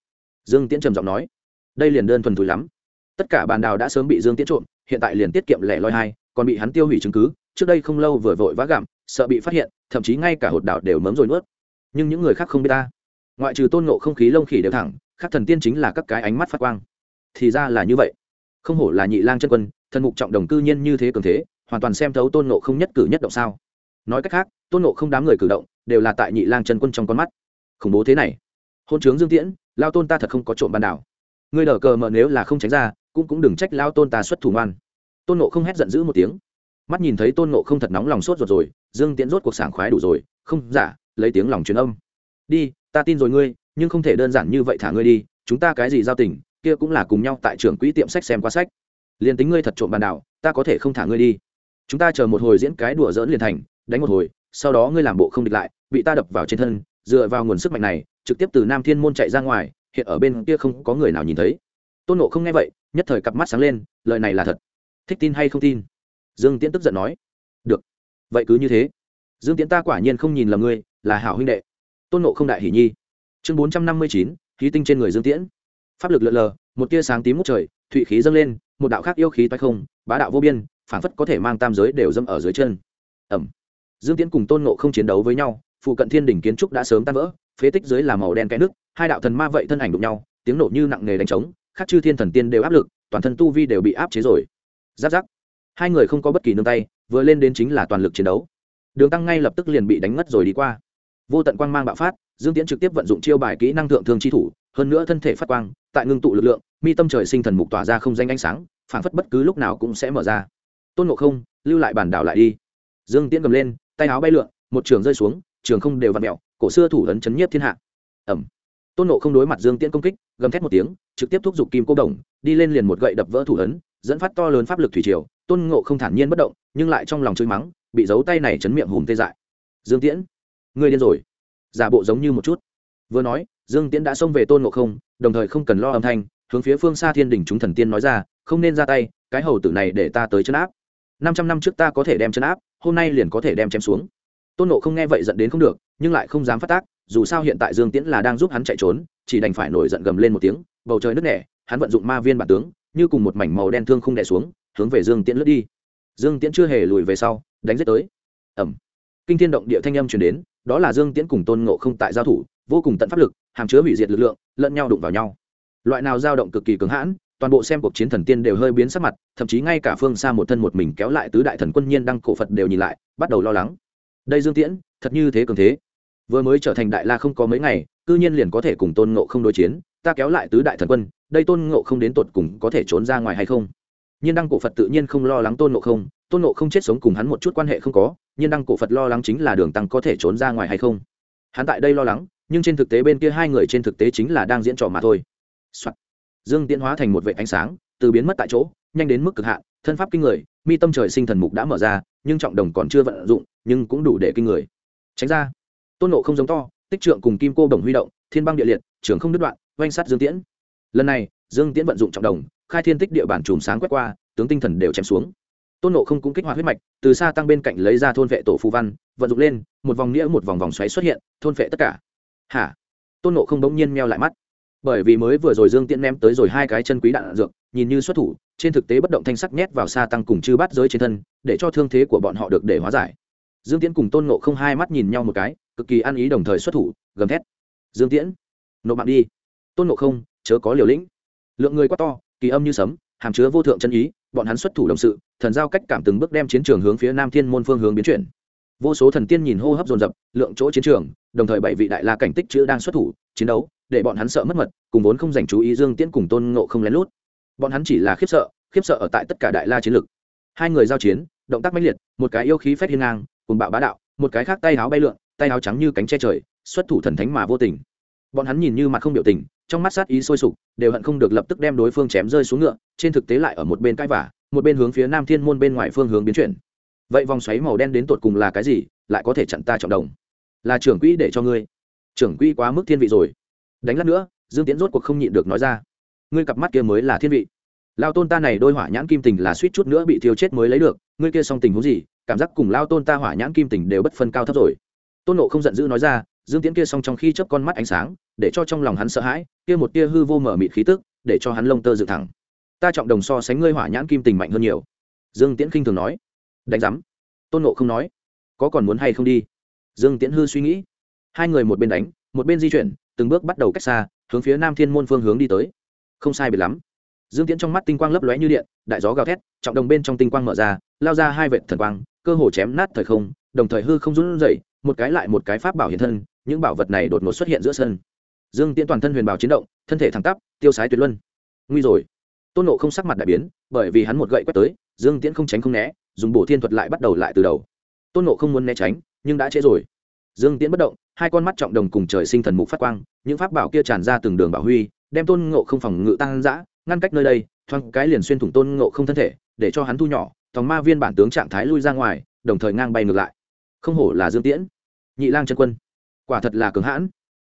Dương tiễn trầm giọng nói. Đây liền đơn thuần thùi lắm. Tất cả bàn đào đã sớm bị dương tiễn trộm, hiện tại liền tiết kiệm lẻ loi hai, còn bị hắn tiêu hủy chứng cứ, trước đây không lâu vừa vội vã gặm, sợ bị phát hiện, thậm chí ngay cả hột đảo đều mớm rồi nuốt. Nhưng những người khác không biết ta. Ngoại trừ tôn nộ không khí lông khỉ đều thẳng khác thần tiên chính là các cái ánh mắt phát quang. Thì ra là như vậy. Không hổ là nhị lang chân quân, thần mục trọng đồng cư nhiên như thế cường thế, hoàn toàn xem thấu tôn nộ không nhất cử nhất động sao. Nói cách khác, tôn nộ không đám người cử động đều là tại nhị lang chân quân trong con mắt. Khủng bố thế này. Hôn trướng dương tiễn, lao tôn ta thật không có trộm ban đảo. Ngươi đờ cờ mờ nếu là không tránh ra, cũng cũng đừng trách lao tôn ta xuất thủ ngoan. Tôn nộ không hét giận dữ một tiếng. Mắt nhìn thấy tôn nộ không thật nóng lòng sốt ruột rồi, dương tiễn rốt cuộc sảng khoái đủ rồi, không giả lấy tiếng lòng truyền âm. Đi, ta tin rồi ngươi, nhưng không thể đơn giản như vậy thả ngươi đi, chúng ta cái gì giao tình, kia cũng là cùng nhau tại trường quỹ tiệm sách xem qua sách. Liền tính ngươi thật trộm bàn đảo, ta có thể không thả ngươi đi. Chúng ta chờ một hồi diễn cái đùa dỡn liền thành, đánh một hồi sau đó ngươi làm bộ không địch lại, bị ta đập vào trên thân, dựa vào nguồn sức mạnh này, trực tiếp từ nam thiên môn chạy ra ngoài, hiện ở bên kia không có người nào nhìn thấy. Tôn nộ không nghe vậy, nhất thời cặp mắt sáng lên, lời này là thật. Thích tin hay không tin? Dương tiễn tức giận nói. Được. Vậy cứ như thế. Dương tiễn ta quả nhiên không nhìn lầm ngươi, là hảo huynh đệ. Tôn nộ không đại hỷ nhi. Chương bốn trăm năm mươi chín, khí tinh trên người dương tiễn. Pháp lực lượn lờ, một tia sáng tím mút trời, thụy khí dâng lên, một đạo khác yêu khí toái không, bá đạo vô biên, phảng phất có thể mang tam giới đều dâm ở dưới chân. Ẩm dương tiễn cùng tôn nộ không chiến đấu với nhau, phụ cận thiên đỉnh kiến trúc đã sớm tan vỡ, phế tích dưới là màu đen cái nước, hai đạo thần ma vậy thân ảnh đụng nhau, tiếng nổ như nặng nề đánh trống, khắc chư thiên thần tiên đều áp lực, toàn thân tu vi đều bị áp chế rồi. Giáp giáp. Hai người không có bất kỳ nương tay, vừa lên đến chính là toàn lực chiến đấu. Đường tăng ngay lập tức liền bị đánh ngất rồi đi qua. Vô tận quang mang bạo phát, dương tiễn trực tiếp vận dụng chiêu bài kỹ năng thượng thương chi thủ, hơn nữa thân thể phát quang, tại ngưng tụ lực lượng, mi tâm trời sinh thần mục tỏa ra không danh ánh sáng, phảng phất bất cứ lúc nào cũng sẽ mở ra. Tôn ngộ không, lưu lại bản đảo lại đi. Dương tiễn cầm lên tay áo bay lượn, một trường rơi xuống, trường không đều vặn mẹo, cổ xưa thủ ấn chấn nhiếp thiên hạ. Ẩm. Tôn nộ không đối mặt dương tiễn công kích, gầm thét một tiếng, trực tiếp thúc giục kim cô đồng, đi lên liền một gậy đập vỡ thủ ấn, dẫn phát to lớn pháp lực thủy triều. Tôn ngộ không thản nhiên bất động, nhưng lại trong lòng chơi mắng, bị giấu tay này chấn miệng hùm tê dại. Dương tiễn, ngươi điên rồi. Giả bộ giống như một chút. Vừa nói, dương tiễn đã xông về tôn ngộ không, đồng thời không cần lo âm thanh, hướng phía phương xa thiên đình chúng thần tiên nói ra, không nên ra tay, cái hầu tử này để ta tới chấn áp năm trăm năm trước ta có thể đem chân áp, hôm nay liền có thể đem chém xuống. Tôn nộ không nghe vậy giận đến không được, nhưng lại không dám phát tác, dù sao hiện tại dương tiễn là đang giúp hắn chạy trốn, chỉ đành phải nổi giận gầm lên một tiếng, bầu trời nứt nẻ, hắn vận dụng ma viên bản tướng, như cùng một mảnh màu đen thương không đè xuống, hướng về dương tiễn lướt đi. Dương tiễn chưa hề lùi về sau, đánh giết tới. Ẩm kinh thiên động địa thanh âm truyền đến, đó là dương tiễn cùng tôn ngộ không tại giao thủ, vô cùng tận pháp lực, hàm chứa hủy diệt lực lượng, lẫn nhau đụng vào nhau. Loại nào dao động cực kỳ cứng hãn toàn bộ xem cuộc chiến thần tiên đều hơi biến sắc mặt, thậm chí ngay cả phương xa một thân một mình kéo lại tứ đại thần quân nhiên đăng cổ phật đều nhìn lại, bắt đầu lo lắng. Đây dương tiễn, thật như thế cường thế. Vừa mới trở thành đại la không có mấy ngày, cư nhiên liền có thể cùng tôn ngộ không đối chiến, ta kéo lại tứ đại thần quân, đây tôn ngộ không đến tột cùng có thể trốn ra ngoài hay không? Nhiên đăng cổ phật tự nhiên không lo lắng tôn ngộ không, tôn ngộ không chết sống cùng hắn một chút quan hệ không có, nhiên đăng cổ phật lo lắng chính là đường tăng có thể trốn ra ngoài hay không? Hắn tại đây lo lắng, nhưng trên thực tế bên kia hai người trên thực tế chính là đang diễn trò mà thôi、Soạn dương tiễn hóa thành một vệ ánh sáng, từ biến mất tại chỗ, nhanh đến mức cực hạn, thân pháp kinh người, mi tâm trời sinh thần mục đã mở ra, nhưng trọng đồng còn chưa vận dụng, nhưng cũng đủ để kinh người. Tránh ra. Tôn nộ không giống to, tích trượng cùng kim cô đồng huy động, thiên băng địa liệt, trường không đứt đoạn, oanh sát dương tiễn. Lần này, dương tiễn vận dụng trọng đồng, khai thiên tích địa bản chùm sáng quét qua, tướng tinh thần đều chém xuống. Tôn nộ không cũng kích hoạt huyết mạch, từ xa tăng bên cạnh lấy ra thôn vệ tổ phù văn, vận dụng lên, một vòng nghĩa một vòng vòng xoáy xuất hiện, thôn vệ tất cả. Hả? Tôn nộ không bỗng nhiên meo lại mắt bởi vì mới vừa rồi dương tiễn ném tới rồi hai cái chân quý đạn dược, nhìn như xuất thủ, trên thực tế bất động thanh sắc nhét vào xa tăng cùng chư bắt giới trên thân, để cho thương thế của bọn họ được để hóa giải. Dương tiễn cùng tôn nộ không hai mắt nhìn nhau một cái, cực kỳ ăn ý đồng thời xuất thủ, gầm thét. Dương tiễn, nộp mạng đi. Tôn nộ không, chớ có liều lĩnh. Lượng người quá to, kỳ âm như sấm, hàm chứa vô thượng chân ý, bọn hắn xuất thủ đồng sự, thần giao cách cảm từng bước đem chiến trường hướng phía nam thiên môn phương hướng biến chuyển vô số thần tiên nhìn hô hấp dồn dập, lượng chỗ chiến trường, đồng thời bảy vị đại la cảnh tích chữ đang xuất thủ, chiến đấu, để bọn hắn sợ mất mật, cùng vốn không dành chú ý dương tiễn cùng tôn ngộ không lén lút. Bọn hắn chỉ là khiếp sợ khiếp sợ ở tại tất cả đại la chiến lực hai người giao chiến, động tác mãnh liệt, một cái yêu khí phép hiên ngang cùng bạo bá đạo, một cái khác tay áo bay lượn, tay áo trắng như cánh che trời, xuất thủ thần thánh mà vô tình. Bọn hắn nhìn như mặt không biểu tình, trong mắt sát ý sôi sục, đều hận không được lập tức đem đối phương chém rơi xuống ngựa, trên thực tế lại ở một bên cãi vả một bên hướng phía nam thiên môn bên ngoài phương hướng biến chuyển vậy vòng xoáy màu đen đến tột cùng là cái gì, lại có thể chặn ta trọng đồng? Là trưởng quỹ để cho ngươi. Trưởng quỹ quá mức thiên vị rồi. Đánh lát nữa, dương tiến rốt cuộc không nhịn được nói ra. Ngươi cặp mắt kia mới là thiên vị. Lao tôn ta này đôi hỏa nhãn kim tình là suýt chút nữa bị thiêu chết mới lấy được, ngươi kia song tình huống gì, cảm giác cùng lao tôn ta hỏa nhãn kim tình đều bất phân cao thấp rồi. Tôn nộ không giận dữ nói ra, dương tiễn kia song trong khi chớp con mắt ánh sáng, để cho trong lòng hắn sợ hãi, kia một tia hư vô mở mịt khí tức, để cho hắn lông tơ dựng thẳng. Ta trọng đồng so sánh ngươi hỏa nhãn kim tình mạnh hơn nhiều. Dương tiễn khinh thường nói đánh giám. Tôn nộ không nói, có còn muốn hay không đi? Dương tiễn hư suy nghĩ. Hai người một bên đánh, một bên di chuyển, từng bước bắt đầu cách xa, hướng phía nam thiên môn phương hướng đi tới. Không sai biệt lắm. Dương tiễn trong mắt tinh quang lấp lóe như điện, đại gió gào thét, trọng đồng bên trong tinh quang mở ra, lao ra hai vệt thần quang, cơ hồ chém nát thời không, đồng thời hư không run rẩy, một cái lại một cái pháp bảo hiện thân, những bảo vật này đột ngột xuất hiện giữa sân. Dương tiễn toàn thân huyền bảo chiến động, thân thể thẳng tắp, tiêu sái tuyệt luân. Nguy rồi. Tôn nộ không sắc mặt đại biến, bởi vì hắn một gậy quét tới, dương tiễn không tránh không né dùng bổ thiên thuật lại bắt đầu lại từ đầu. Tôn nộ không muốn né tránh, nhưng đã trễ rồi. Dương tiễn bất động, hai con mắt trọng đồng cùng trời sinh thần mục phát quang, những pháp bảo kia tràn ra từng đường bảo huy, đem tôn ngộ không phòng ngự tăng giã ngăn cách nơi đây, thoáng cái liền xuyên thủng tôn ngộ không thân thể, để cho hắn thu nhỏ thòng ma viên bản tướng trạng thái lui ra ngoài, đồng thời ngang bay ngược lại. Không hổ là dương tiễn. Nhị lang chân quân. Quả thật là cường hãn.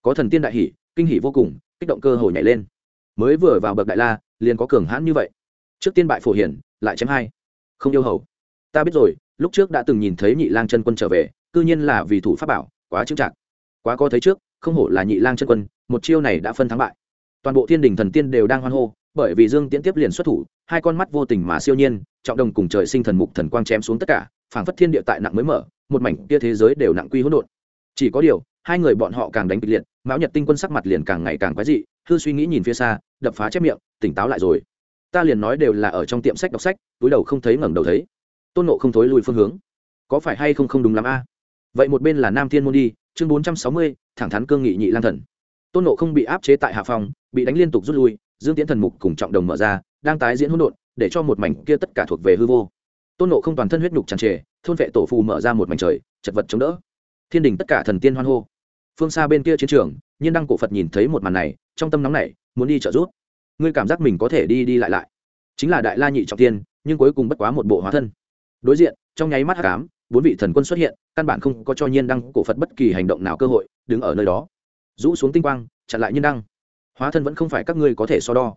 Có thần tiên đại hỷ kinh hỷ vô cùng, kích động cơ hồ nhảy lên. Mới vừa vào bậc đại la, liền có cường hãn như vậy. Trước tiên bại phổ hiển, lại chém hai. Không yêu hầu ta biết rồi, lúc trước đã từng nhìn thấy nhị lang chân quân trở về, cư nhiên là vì thủ pháp bảo, quá chững chạc. Quá có thấy trước, không hổ là nhị lang chân quân, một chiêu này đã phân thắng bại. Toàn bộ thiên đình thần tiên đều đang hoan hô, bởi vì dương tiễn tiếp liền xuất thủ, hai con mắt vô tình mà siêu nhiên, trọng đồng cùng trời sinh thần mục thần quang chém xuống tất cả, phảng phất thiên địa tại nặng mới mở, một mảnh kia thế giới đều nặng quy hỗn độn. Chỉ có điều, hai người bọn họ càng đánh kịch liệt, mão nhật tinh quân sắc mặt liền càng ngày càng quái dị, hư suy nghĩ nhìn phía xa, đập phá chép miệng, tỉnh táo lại rồi. Ta liền nói đều là ở trong tiệm sách đọc sách, túi đầu không thấy ngẩng đầu thấy tôn nộ không thối lùi phương hướng. Có phải hay không không đúng lắm a? Vậy một bên là nam thiên môn đi, chương bốn trăm sáu mươi, thẳng thắn cương nghị nhị lang thần. Tôn nộ không bị áp chế tại hạ phòng, bị đánh liên tục rút lui, dương tiễn thần mục cùng trọng đồng mở ra, đang tái diễn hỗn độn, để cho một mảnh kia tất cả thuộc về hư vô. Tôn nộ không toàn thân huyết nhục tràn trề, thôn vệ tổ phù mở ra một mảnh trời, chật vật chống đỡ. Thiên đình tất cả thần tiên hoan hô. Phương xa bên kia chiến trường, nhiên đăng cổ phật nhìn thấy một màn này, trong tâm nóng này muốn đi trợ giúp. Ngươi cảm giác mình có thể đi đi lại lại. Chính là đại la nhị trọng tiên, nhưng cuối cùng bất quá một bộ hóa thân đối diện, trong nháy mắt hắc ám, bốn vị thần quân xuất hiện, căn bản không có cho nhiên đăng cổ phật bất kỳ hành động nào cơ hội, đứng ở nơi đó. Rũ xuống tinh quang, chặn lại nhiên đăng. Hóa thân vẫn không phải các ngươi có thể so đo.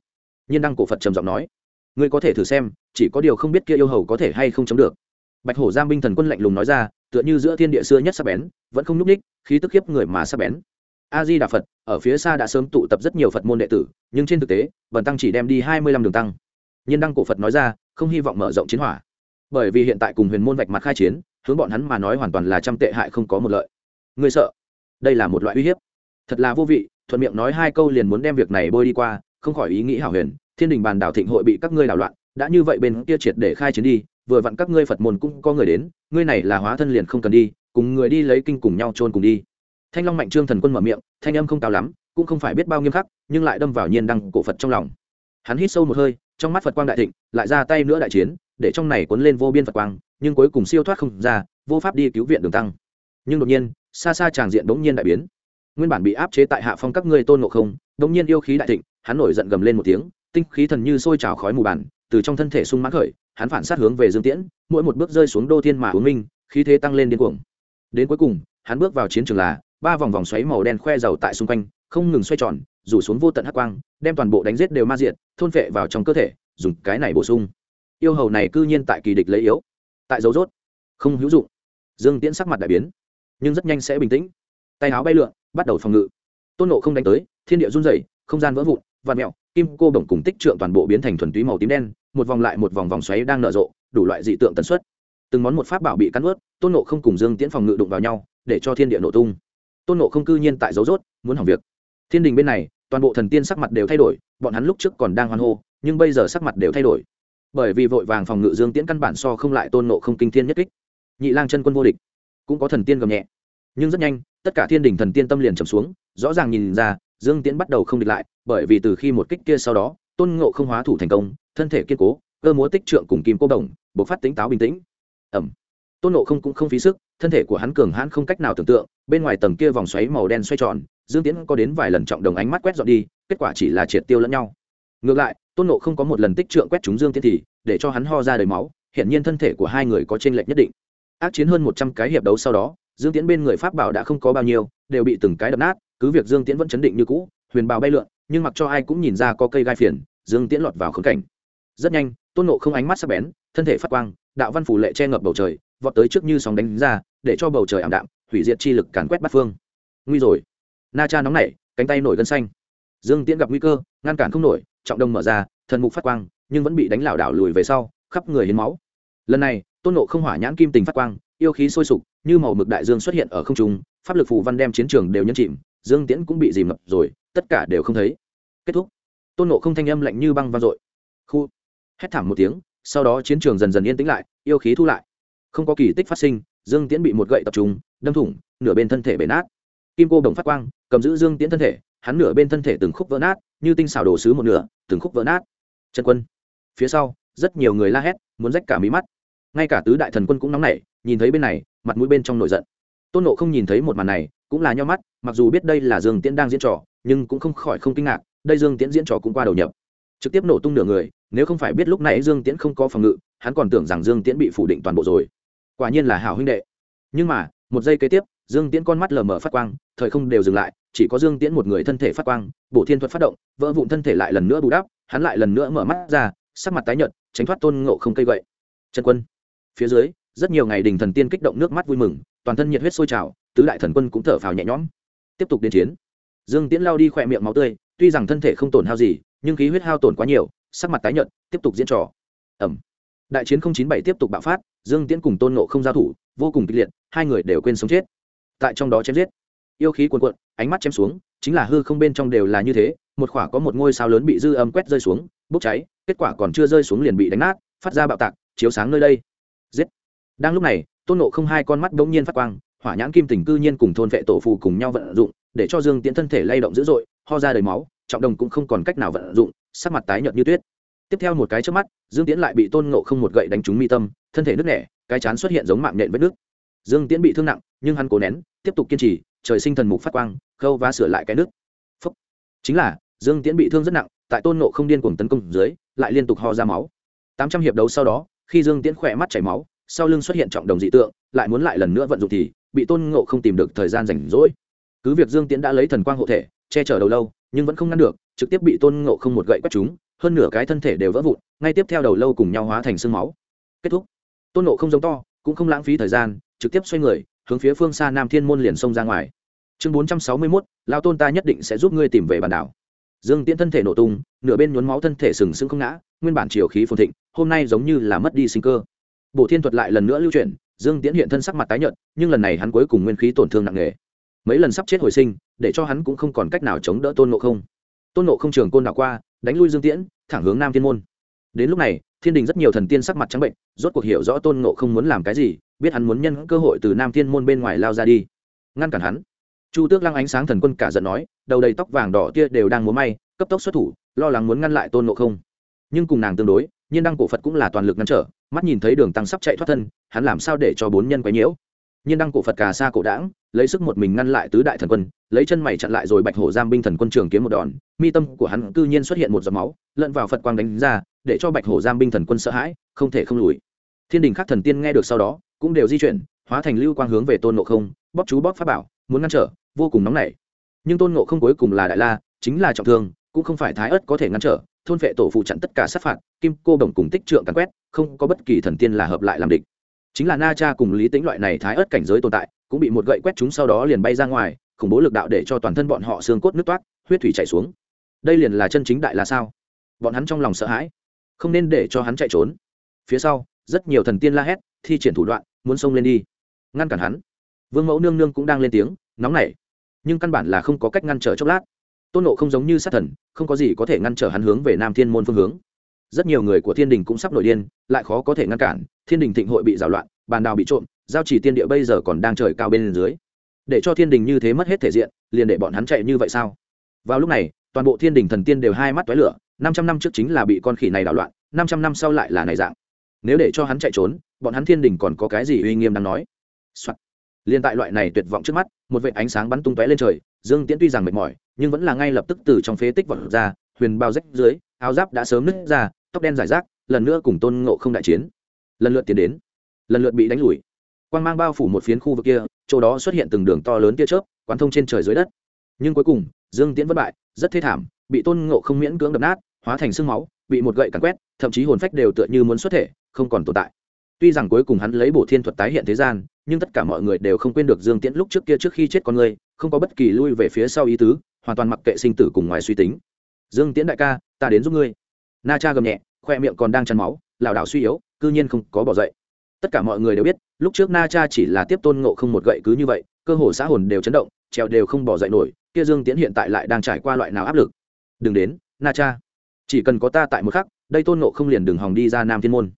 Nhiên đăng cổ phật trầm giọng nói, ngươi có thể thử xem, chỉ có điều không biết kia yêu hầu có thể hay không chống được. Bạch hổ giam binh thần quân lạnh lùng nói ra, tựa như giữa thiên địa xưa nhất sắp bén, vẫn không nhúc ních khí tức khiếp người mà sắp bén. A di đà phật, ở phía xa đã sớm tụ tập rất nhiều phật môn đệ tử, nhưng trên thực tế vần tăng chỉ đem đi hai mươi lăm đường tăng. Nhiên đăng cổ phật nói ra, không hy vọng mở rộng chiến hỏa bởi vì hiện tại cùng huyền môn vạch mặt khai chiến, hướng bọn hắn mà nói hoàn toàn là trăm tệ hại không có một lợi. Người sợ? Đây là một loại uy hiếp. Thật là vô vị, thuận miệng nói hai câu liền muốn đem việc này bôi đi qua, không khỏi ý nghĩ hảo huyền, thiên đình bàn đảo thịnh hội bị các ngươi đảo loạn, đã như vậy bên kia triệt để khai chiến đi, vừa vặn các ngươi phật môn cũng có người đến, ngươi này là hóa thân liền không cần đi, cùng người đi lấy kinh cùng nhau trôn cùng đi. Thanh long mạnh trương thần quân mở miệng, thanh âm không cao lắm, cũng không phải biết bao nghiêm khắc, nhưng lại đâm vào nhiên đăng cổ phật trong lòng. Hắn hít sâu một hơi, trong mắt phật quang đại thịnh, lại ra tay nữa đại chiến để trong này cuốn lên vô biên phật quang, nhưng cuối cùng siêu thoát không ra, vô pháp đi cứu viện đường tăng. Nhưng đột nhiên, xa xa tràng diện bỗng nhiên đại biến. Nguyên bản bị áp chế tại hạ phong các ngươi tôn ngộ không, bỗng nhiên yêu khí đại thịnh, hắn nổi giận gầm lên một tiếng, tinh khí thần như sôi trào khói mù bản từ trong thân thể sung mãn khởi, hắn phản sát hướng về dương tiễn, mỗi một bước rơi xuống đô thiên mà uống minh, khí thế tăng lên điên cuồng. Đến cuối cùng, hắn bước vào chiến trường là, ba vòng vòng xoáy màu đen khoe dầu tại xung quanh, không ngừng xoay tròn, rủ xuống vô tận hắc quang, đem toàn bộ đánh giết đều ma diện thôn phệ vào trong cơ thể, dùng cái này bổ sung yêu hầu này cư nhiên tại kỳ địch lấy yếu, tại dấu rốt, không hữu dụng. Dương tiễn sắc mặt đại biến, nhưng rất nhanh sẽ bình tĩnh. Tay áo bay lượn, bắt đầu phòng ngự. Tôn nộ không đánh tới, thiên địa run rẩy, không gian vỡ vụn vạt mẹo, kim cô đồng cùng tích trượng toàn bộ biến thành thuần túy màu tím đen, một vòng lại một vòng vòng xoáy đang nở rộ, đủ loại dị tượng tần suất. Từng món một pháp bảo bị cắn ướt tôn nộ không cùng dương tiễn phòng ngự đụng vào nhau, để cho thiên địa nổ tung. Tôn nộ không cư nhiên tại dấu rốt, muốn hỏng việc. Thiên đình bên này, toàn bộ thần tiên sắc mặt đều thay đổi, bọn hắn lúc trước còn đang hoan hô, nhưng bây giờ sắc mặt đều thay đổi bởi vì vội vàng phòng ngự dương tiễn căn bản so không lại tôn nộ không kinh thiên nhất kích. Nhị lang chân quân vô địch, cũng có thần tiên gầm nhẹ. Nhưng rất nhanh, tất cả thiên đình thần tiên tâm liền trầm xuống, rõ ràng nhìn ra, dương tiễn bắt đầu không địch lại, bởi vì từ khi một kích kia sau đó, tôn ngộ không hóa thủ thành công, thân thể kiên cố, cơ múa tích trượng cùng kim cô đồng buộc phát tính táo bình tĩnh. Ẩm. Tôn ngộ không cũng không phí sức, thân thể của hắn cường hãn không cách nào tưởng tượng, bên ngoài tầng kia vòng xoáy màu đen xoay tròn, dương tiễn có đến vài lần trọng đồng ánh mắt quét dọn đi, kết quả chỉ là triệt tiêu lẫn nhau. Ngược lại tôn Nộ không có một lần tích trượng quét chúng dương tiễn thì, để cho hắn ho ra đầy máu hiện nhiên thân thể của hai người có t r ê n lệch nhất định. Ác chiến hơn một trăm cái hiệp đấu sau đó, dương tiễn bên người pháp bảo đã không có bao nhiêu, đều bị từng cái đập nát, cứ việc dương tiễn vẫn chấn định như cũ, huyền bào bay lượn, nhưng mặc cho ai cũng nhìn ra có cây gai phiền, dương tiễn lọt vào khống cảnh. Rất nhanh, tôn nộ không ánh mắt sắc bén, thân thể phát quang, đạo văn phủ lệ che ngập bầu trời, vọt tới trước như sóng đánh ra, để cho bầu trời ảm đạm, hủy diệt chi lực càn quét bắt phương. Nguy rồi. Na cha nóng nảy, cánh tay nổi gân xanh. Dương tiễn gặp nguy cơ, ngăn cản không nổi trọng đông mở ra, thần mục phát quang, nhưng vẫn bị đánh lảo đảo lùi về sau, khắp người hiến máu. Lần này, tôn nộ không hỏa nhãn kim tình phát quang, yêu khí sôi sục, như màu mực đại dương xuất hiện ở không trung, pháp lực phù văn đem chiến trường đều nhấn chìm, dương tiễn cũng bị dìm ngập rồi, tất cả đều không thấy. Kết thúc. Tôn nộ không thanh âm lạnh như băng vang dội. Khu. Hét thảm một tiếng, sau đó chiến trường dần dần yên tĩnh lại, yêu khí thu lại. Không có kỳ tích phát sinh, dương tiễn bị một gậy tập trung, đâm thủng, nửa bên thân thể bể nát. Kim cô đồng phát quang, cầm giữ dương tiễn thân thể, hắn nửa bên thân thể từng khúc vỡ nát như tinh xảo đồ sứ một nửa, từng khúc vỡ nát. Chân quân. Phía sau, rất nhiều người la hét, muốn rách cả mí mắt. Ngay cả tứ đại thần quân cũng nóng nảy, nhìn thấy bên này, mặt mũi bên trong nổi giận. Tôn nộ không nhìn thấy một màn này, cũng là nho mắt, mặc dù biết đây là dương tiễn đang diễn trò, nhưng cũng không khỏi không kinh ngạc, đây dương tiễn diễn trò cũng qua đầu nhập. Trực tiếp nổ tung nửa người, nếu không phải biết lúc này dương tiễn không có phòng ngự, hắn còn tưởng rằng dương tiễn bị phủ định toàn bộ rồi. Quả nhiên là hảo huynh đệ. Nhưng mà, một giây kế tiếp, dương tiễn con mắt lờ mờ phát quang, thời không đều dừng lại chỉ có dương tiễn một người thân thể phát quang, bổ thiên thuật phát động, vỡ vụn thân thể lại lần nữa bù đắp, hắn lại lần nữa mở mắt ra, sắc mặt tái nhợt, tránh thoát tôn ngộ không cây gậy. Trần quân, phía dưới, rất nhiều ngày đình thần tiên kích động nước mắt vui mừng, toàn thân nhiệt huyết sôi trào, tứ đại thần quân cũng thở phào nhẹ nhõm. Tiếp tục đến chiến. Dương tiễn lao đi khỏe miệng máu tươi, tuy rằng thân thể không tổn hao gì, nhưng khí huyết hao tổn quá nhiều, sắc mặt tái nhợt, tiếp tục diễn trò. Ẩm. Đại chiến chín bảy tiếp tục bạo phát, dương tiễn cùng tôn ngộ không giao thủ, vô cùng kịch liệt, hai người đều quên sống chết. Tại trong đó chém giết. Yêu khí cuồn cuộn ánh mắt chém xuống, chính là hư không bên trong đều là như thế, một khỏa có một ngôi sao lớn bị dư âm quét rơi xuống, bốc cháy, kết quả còn chưa rơi xuống liền bị đánh nát, phát ra bạo tạc, chiếu sáng nơi đây. Giết. Đang lúc này, tôn nộ không hai con mắt bỗng nhiên phát quang, hỏa nhãn kim tình cư nhiên cùng thôn vệ tổ phù cùng nhau vận dụng, để cho dương tiễn thân thể lay động dữ dội, ho ra đầy máu, trọng đồng cũng không còn cách nào vận dụng, sắc mặt tái nhợt như tuyết. Tiếp theo một cái trước mắt, dương tiễn lại bị tôn nộ không một gậy đánh trúng mi tâm, thân thể nứt nẻ, cái chán xuất hiện giống mạng nện vết nước dương tiễn bị thương nặng, nhưng hắn cố nén, tiếp tục kiên trì trời sinh thần mục phát quang, khâu và sửa lại cái nước Phúc. chính là, dương tiễn bị thương rất nặng, tại tôn nộ không điên cuồng tấn công dưới, lại liên tục ho ra máu. Tám trăm hiệp đấu sau đó, khi dương tiễn khỏe mắt chảy máu, sau lưng xuất hiện trọng đồng dị tượng, lại muốn lại lần nữa vận dụng thì, bị tôn ngộ không tìm được thời gian rảnh rỗi. Cứ việc dương tiễn đã lấy thần quang hộ thể, che chở đầu lâu, nhưng vẫn không ngăn được, trực tiếp bị tôn ngộ không một gậy quét chúng hơn nửa cái thân thể đều vỡ vụn, ngay tiếp theo đầu lâu cùng nhau hóa thành sương máu. Kết thúc. Tôn ngộ không giống to, cũng không lãng phí thời gian, trực tiếp xoay người hướng phía phương xa nam thiên môn liền xông ra ngoài. Chương bốn trăm sáu mươi mốt, lao tôn ta nhất định sẽ giúp ngươi tìm về bản đảo. Dương tiễn thân thể nổ tung, nửa bên nhuốm máu thân thể sừng sững không ngã, nguyên bản chiều khí phồn thịnh, hôm nay giống như là mất đi sinh cơ. Bộ thiên thuật lại lần nữa lưu chuyển, dương tiễn hiện thân sắc mặt tái nhợt, nhưng lần này hắn cuối cùng nguyên khí tổn thương nặng nề. Mấy lần sắp chết hồi sinh, để cho hắn cũng không còn cách nào chống đỡ tôn nộ không. Tôn nộ không trường côn đảo qua, đánh lui dương tiễn, thẳng hướng nam thiên môn đến lúc này, thiên đình rất nhiều thần tiên sắc mặt trắng bệnh, rốt cuộc hiểu rõ tôn ngộ không muốn làm cái gì, biết hắn muốn nhân cơ hội từ nam thiên môn bên ngoài lao ra đi. Ngăn cản hắn. Chu tước lăng ánh sáng thần quân cả giận nói, đầu đầy tóc vàng đỏ tia đều đang múa may, cấp tốc xuất thủ, lo lắng muốn ngăn lại tôn ngộ không. Nhưng cùng nàng tương đối, nhiên đăng cổ phật cũng là toàn lực ngăn trở, mắt nhìn thấy đường tăng sắp chạy thoát thân, hắn làm sao để cho bốn nhân quấy nhiễu? Nhiên đăng cổ phật cà sa cổ đảng, lấy sức một mình ngăn lại tứ đại thần quân, lấy chân mày chặn lại rồi bạch hổ giam binh thần quân trường kiếm một đòn. Mi tâm của hắn cư nhiên xuất hiện một giọt máu, lẫn vào phật quang đánh ra, để cho bạch hổ giam binh thần quân sợ hãi, không thể không lùi. Thiên đình khác thần tiên nghe được sau đó, cũng đều di chuyển, hóa thành lưu quang hướng về tôn ngộ không, bóp chú bóp pháp bảo, muốn ngăn trở, vô cùng nóng nảy. Nhưng tôn ngộ không cuối cùng là đại la, chính là trọng thương, cũng không phải thái ớt có thể ngăn trở, thôn vệ tổ phụ chặn tất cả sát phạt, kim cô bổng cùng tích trượng cắn quét, không có bất kỳ thần tiên là hợp lại làm địch chính là na cha cùng lý tính loại này thái ớt cảnh giới tồn tại, cũng bị một gậy quét chúng sau đó liền bay ra ngoài, khủng bố lực đạo để cho toàn thân bọn họ xương cốt nứt toát huyết thủy chảy xuống. Đây liền là chân chính đại là sao? Bọn hắn trong lòng sợ hãi, không nên để cho hắn chạy trốn. Phía sau, rất nhiều thần tiên la hét, thi triển thủ đoạn, muốn xông lên đi. Ngăn cản hắn. Vương mẫu nương nương cũng đang lên tiếng, nóng nảy nhưng căn bản là không có cách ngăn trở chốc lát. Tôn nộ không giống như sát thần, không có gì có thể ngăn trở hắn hướng về nam thiên môn phương hướng. Rất nhiều người của thiên đình cũng sắp nổi điên, lại khó có thể ngăn cản thiên đình thịnh hội bị rào loạn, bàn đào bị trộm, giao chỉ tiên địa bây giờ còn đang trời cao bên dưới. Để cho thiên đình như thế mất hết thể diện, liền để bọn hắn chạy như vậy sao? Vào lúc này, toàn bộ thiên đình thần tiên đều hai mắt toái lửa, năm trăm năm trước chính là bị con khỉ này đảo loạn, năm trăm năm sau lại là này dạng. Nếu để cho hắn chạy trốn, bọn hắn thiên đình còn có cái gì uy nghiêm đang nói、Soạn. liên tại loại này tuyệt vọng trước mắt, một vệ ánh sáng bắn tung tóe lên trời, dương tiễn tuy rằng mệt mỏi, nhưng vẫn là ngay lập tức từ trong phế tích vọt ra, huyền bao rách dưới, áo giáp đã sớm nứt ra, tóc đen giải rác, lần nữa cùng tôn ngộ không đại chiến lần lượt tiến đến, lần lượt bị đánh lùi. Quang mang bao phủ một phiến khu vực kia, chỗ đó xuất hiện từng đường to lớn tia chớp, quán thông trên trời dưới đất. Nhưng cuối cùng, dương tiễn vất bại, rất thê thảm, bị tôn ngộ không miễn cưỡng đập nát, hóa thành sương máu, bị một gậy cắn quét, thậm chí hồn phách đều tựa như muốn xuất thể, không còn tồn tại. Tuy rằng cuối cùng hắn lấy bổ thiên thuật tái hiện thế gian, nhưng tất cả mọi người đều không quên được dương tiễn lúc trước kia trước khi chết con người, không có bất kỳ lui về phía sau ý tứ, hoàn toàn mặc kệ sinh tử cùng ngoài suy tính. Dương tiễn đại ca, ta đến giúp ngươi. Na cha gầm nhẹ, khoe miệng còn đang chăn máu, lảo đảo suy yếu cư nhiên không có bỏ dậy. Tất cả mọi người đều biết, lúc trước na cha chỉ là tiếp tôn ngộ không một gậy cứ như vậy, cơ hồ xã hồn đều chấn động, trèo đều không bỏ dậy nổi, kia dương tiễn hiện tại lại đang trải qua loại nào áp lực? Đừng đến, na cha. Chỉ cần có ta tại một khắc, đây tôn ngộ không liền đường hòng đi ra nam thiên môn.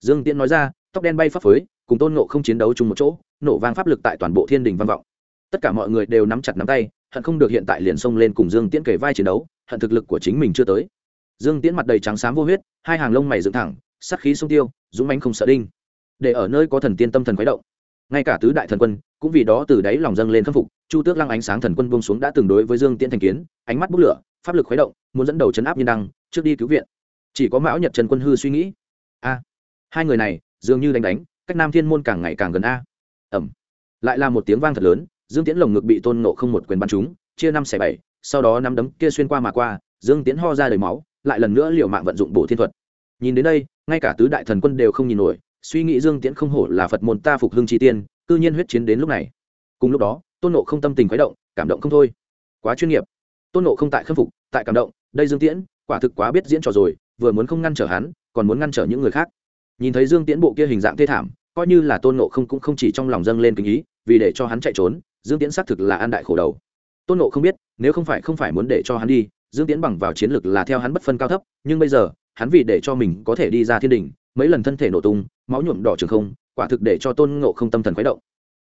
Dương tiễn nói ra, tóc đen bay phấp phới, cùng tôn ngộ không chiến đấu chung một chỗ, nổ vang pháp lực tại toàn bộ thiên đình văn vọng. Tất cả mọi người đều nắm chặt nắm tay, hận không được hiện tại liền xông lên cùng dương tiễn kể vai chiến đấu, hận thực lực của chính mình chưa tới. Dương tiễn mặt đầy trắng xám vô huyết, hai hàng lông mày dựng thẳng, sắc khí sông tiêu dũng mãnh không sợ đinh. Để ở nơi có thần tiên tâm thần khuấy động. Ngay cả tứ đại thần quân cũng vì đó từ đáy lòng dâng lên khâm phục. Chu tước lăng ánh sáng thần quân buông xuống đã tương đối với dương tiễn thành kiến ánh mắt bốc lửa pháp lực khuấy động muốn dẫn đầu chấn áp nhân đăng trước đi cứu viện. Chỉ có mão nhật trần quân hư suy nghĩ. A hai người này dường như đánh đánh cách nam thiên môn càng ngày càng gần a. Ẩm. Lại là một tiếng vang thật lớn dương tiễn lồng ngực bị tôn nộ không một quyền bắn chúng, chia năm xẻ bảy sau đó nắm đấm kia xuyên qua mà qua dương tiễn ho ra đầy máu lại lần nữa liệu mạng vận dụng bổ thiên thuật nhìn đến đây, ngay cả tứ đại thần quân đều không nhìn nổi, suy nghĩ dương tiễn không hổ là phật môn ta phục hưng chi tiên, cư nhiên huyết chiến đến lúc này. Cùng lúc đó, tôn nộ không tâm tình khuấy động, cảm động không thôi. Quá chuyên nghiệp. Tôn nộ không tại khâm phục, tại cảm động, đây dương tiễn, quả thực quá biết diễn trò rồi, vừa muốn không ngăn trở hắn, còn muốn ngăn trở những người khác. Nhìn thấy dương tiễn bộ kia hình dạng thê thảm, coi như là tôn nộ không cũng không chỉ trong lòng dâng lên kinh ý, vì để cho hắn chạy trốn, dương tiễn xác thực là an đại khổ đầu. Tôn nộ không biết, nếu không phải không phải muốn để cho hắn đi, dương tiễn bằng vào chiến lược là theo hắn bất phân cao thấp, nhưng bây giờ hắn vì để cho mình có thể đi ra thiên đình, mấy lần thân thể nổ tung, máu nhuộm đỏ trường không, quả thực để cho tôn ngộ không tâm thần khuấy động.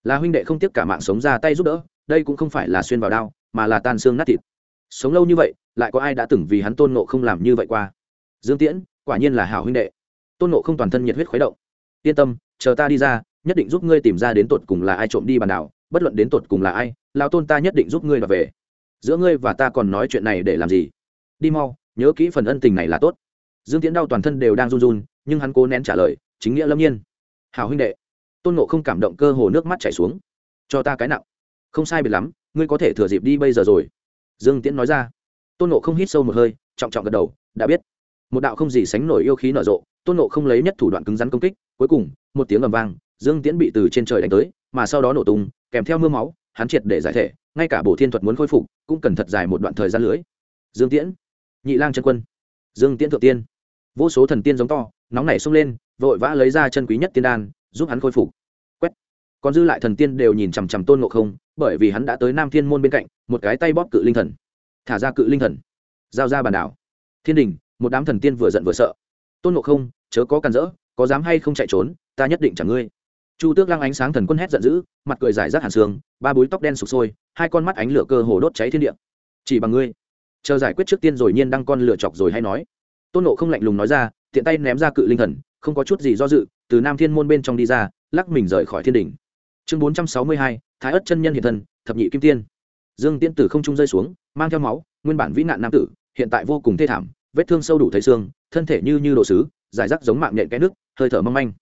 Là huynh đệ không tiếp cả mạng sống ra tay giúp đỡ, đây cũng không phải là xuyên vào đao, mà là tan xương nát thịt. Sống lâu như vậy, lại có ai đã từng vì hắn tôn ngộ không làm như vậy qua? Dương tiễn, quả nhiên là hảo huynh đệ. Tôn ngộ không toàn thân nhiệt huyết khuấy động. Yên tâm, chờ ta đi ra, nhất định giúp ngươi tìm ra đến tột cùng là ai trộm đi bàn đảo, bất luận đến tột cùng là ai lao tôn ta nhất định giúp ngươi và về. Giữa ngươi và ta còn nói chuyện này để làm gì? Đi mau, nhớ kỹ phần ân tình này là tốt dương tiễn đau toàn thân đều đang run run, nhưng hắn cố nén trả lời, chính nghĩa lâm nhiên. Hào huynh đệ, tôn nộ không cảm động cơ hồ nước mắt chảy xuống. Cho ta cái nặng. Không sai biệt lắm, ngươi có thể thừa dịp đi bây giờ rồi. Dương tiễn nói ra. Tôn nộ không hít sâu một hơi, trọng trọng gật đầu, đã biết. Một đạo không gì sánh nổi yêu khí nở rộ, tôn nộ không lấy nhất thủ đoạn cứng rắn công kích, cuối cùng, một tiếng ầm vang, dương tiễn bị từ trên trời đánh tới, mà sau đó nổ tung, kèm theo mưa máu, hắn triệt để giải thể, ngay cả bộ thiên thuật muốn khôi phục, cũng cần thật dài một đoạn thời gian lưới. Dương tiễn, nhị lang chân quân. Dương tiễn thượng tiên vô số thần tiên giống to, nóng nảy xông lên, vội vã lấy ra chân quý nhất tiên đan, giúp hắn khôi phục. Quét. Còn dư lại thần tiên đều nhìn chằm chằm tôn ngộ không, bởi vì hắn đã tới nam thiên môn bên cạnh, một cái tay bóp cự linh thần. Thả ra cự linh thần. Giao ra bàn đảo. Thiên đình, một đám thần tiên vừa giận vừa sợ. Tôn ngộ không, chớ có cản rỡ, có dám hay không chạy trốn, ta nhất định chẳng ngươi. Chu tước lăng ánh sáng thần quân hét giận dữ, mặt cười giải rác hàn xương ba búi tóc đen sụp sôi, hai con mắt ánh lửa cơ hồ đốt cháy thiên địa. Chỉ bằng ngươi. Chờ giải quyết trước tiên rồi nhiên đăng con lửa chọc rồi hay nói tôn nộ không lạnh lùng nói ra, tiện tay ném ra cự linh thần, không có chút gì do dự, từ nam thiên môn bên trong đi ra, lắc mình rời khỏi thiên đình chương bốn trăm sáu mươi hai, thái ất chân nhân hiện thân, thập nhị kim tiên. Dương tiên tử không trung rơi xuống, mang theo máu, nguyên bản vĩ nạn nam tử, hiện tại vô cùng thê thảm, vết thương sâu đủ thấy xương, thân thể như như đồ sứ giải rác giống mạng nhện cái nước, hơi thở mong manh.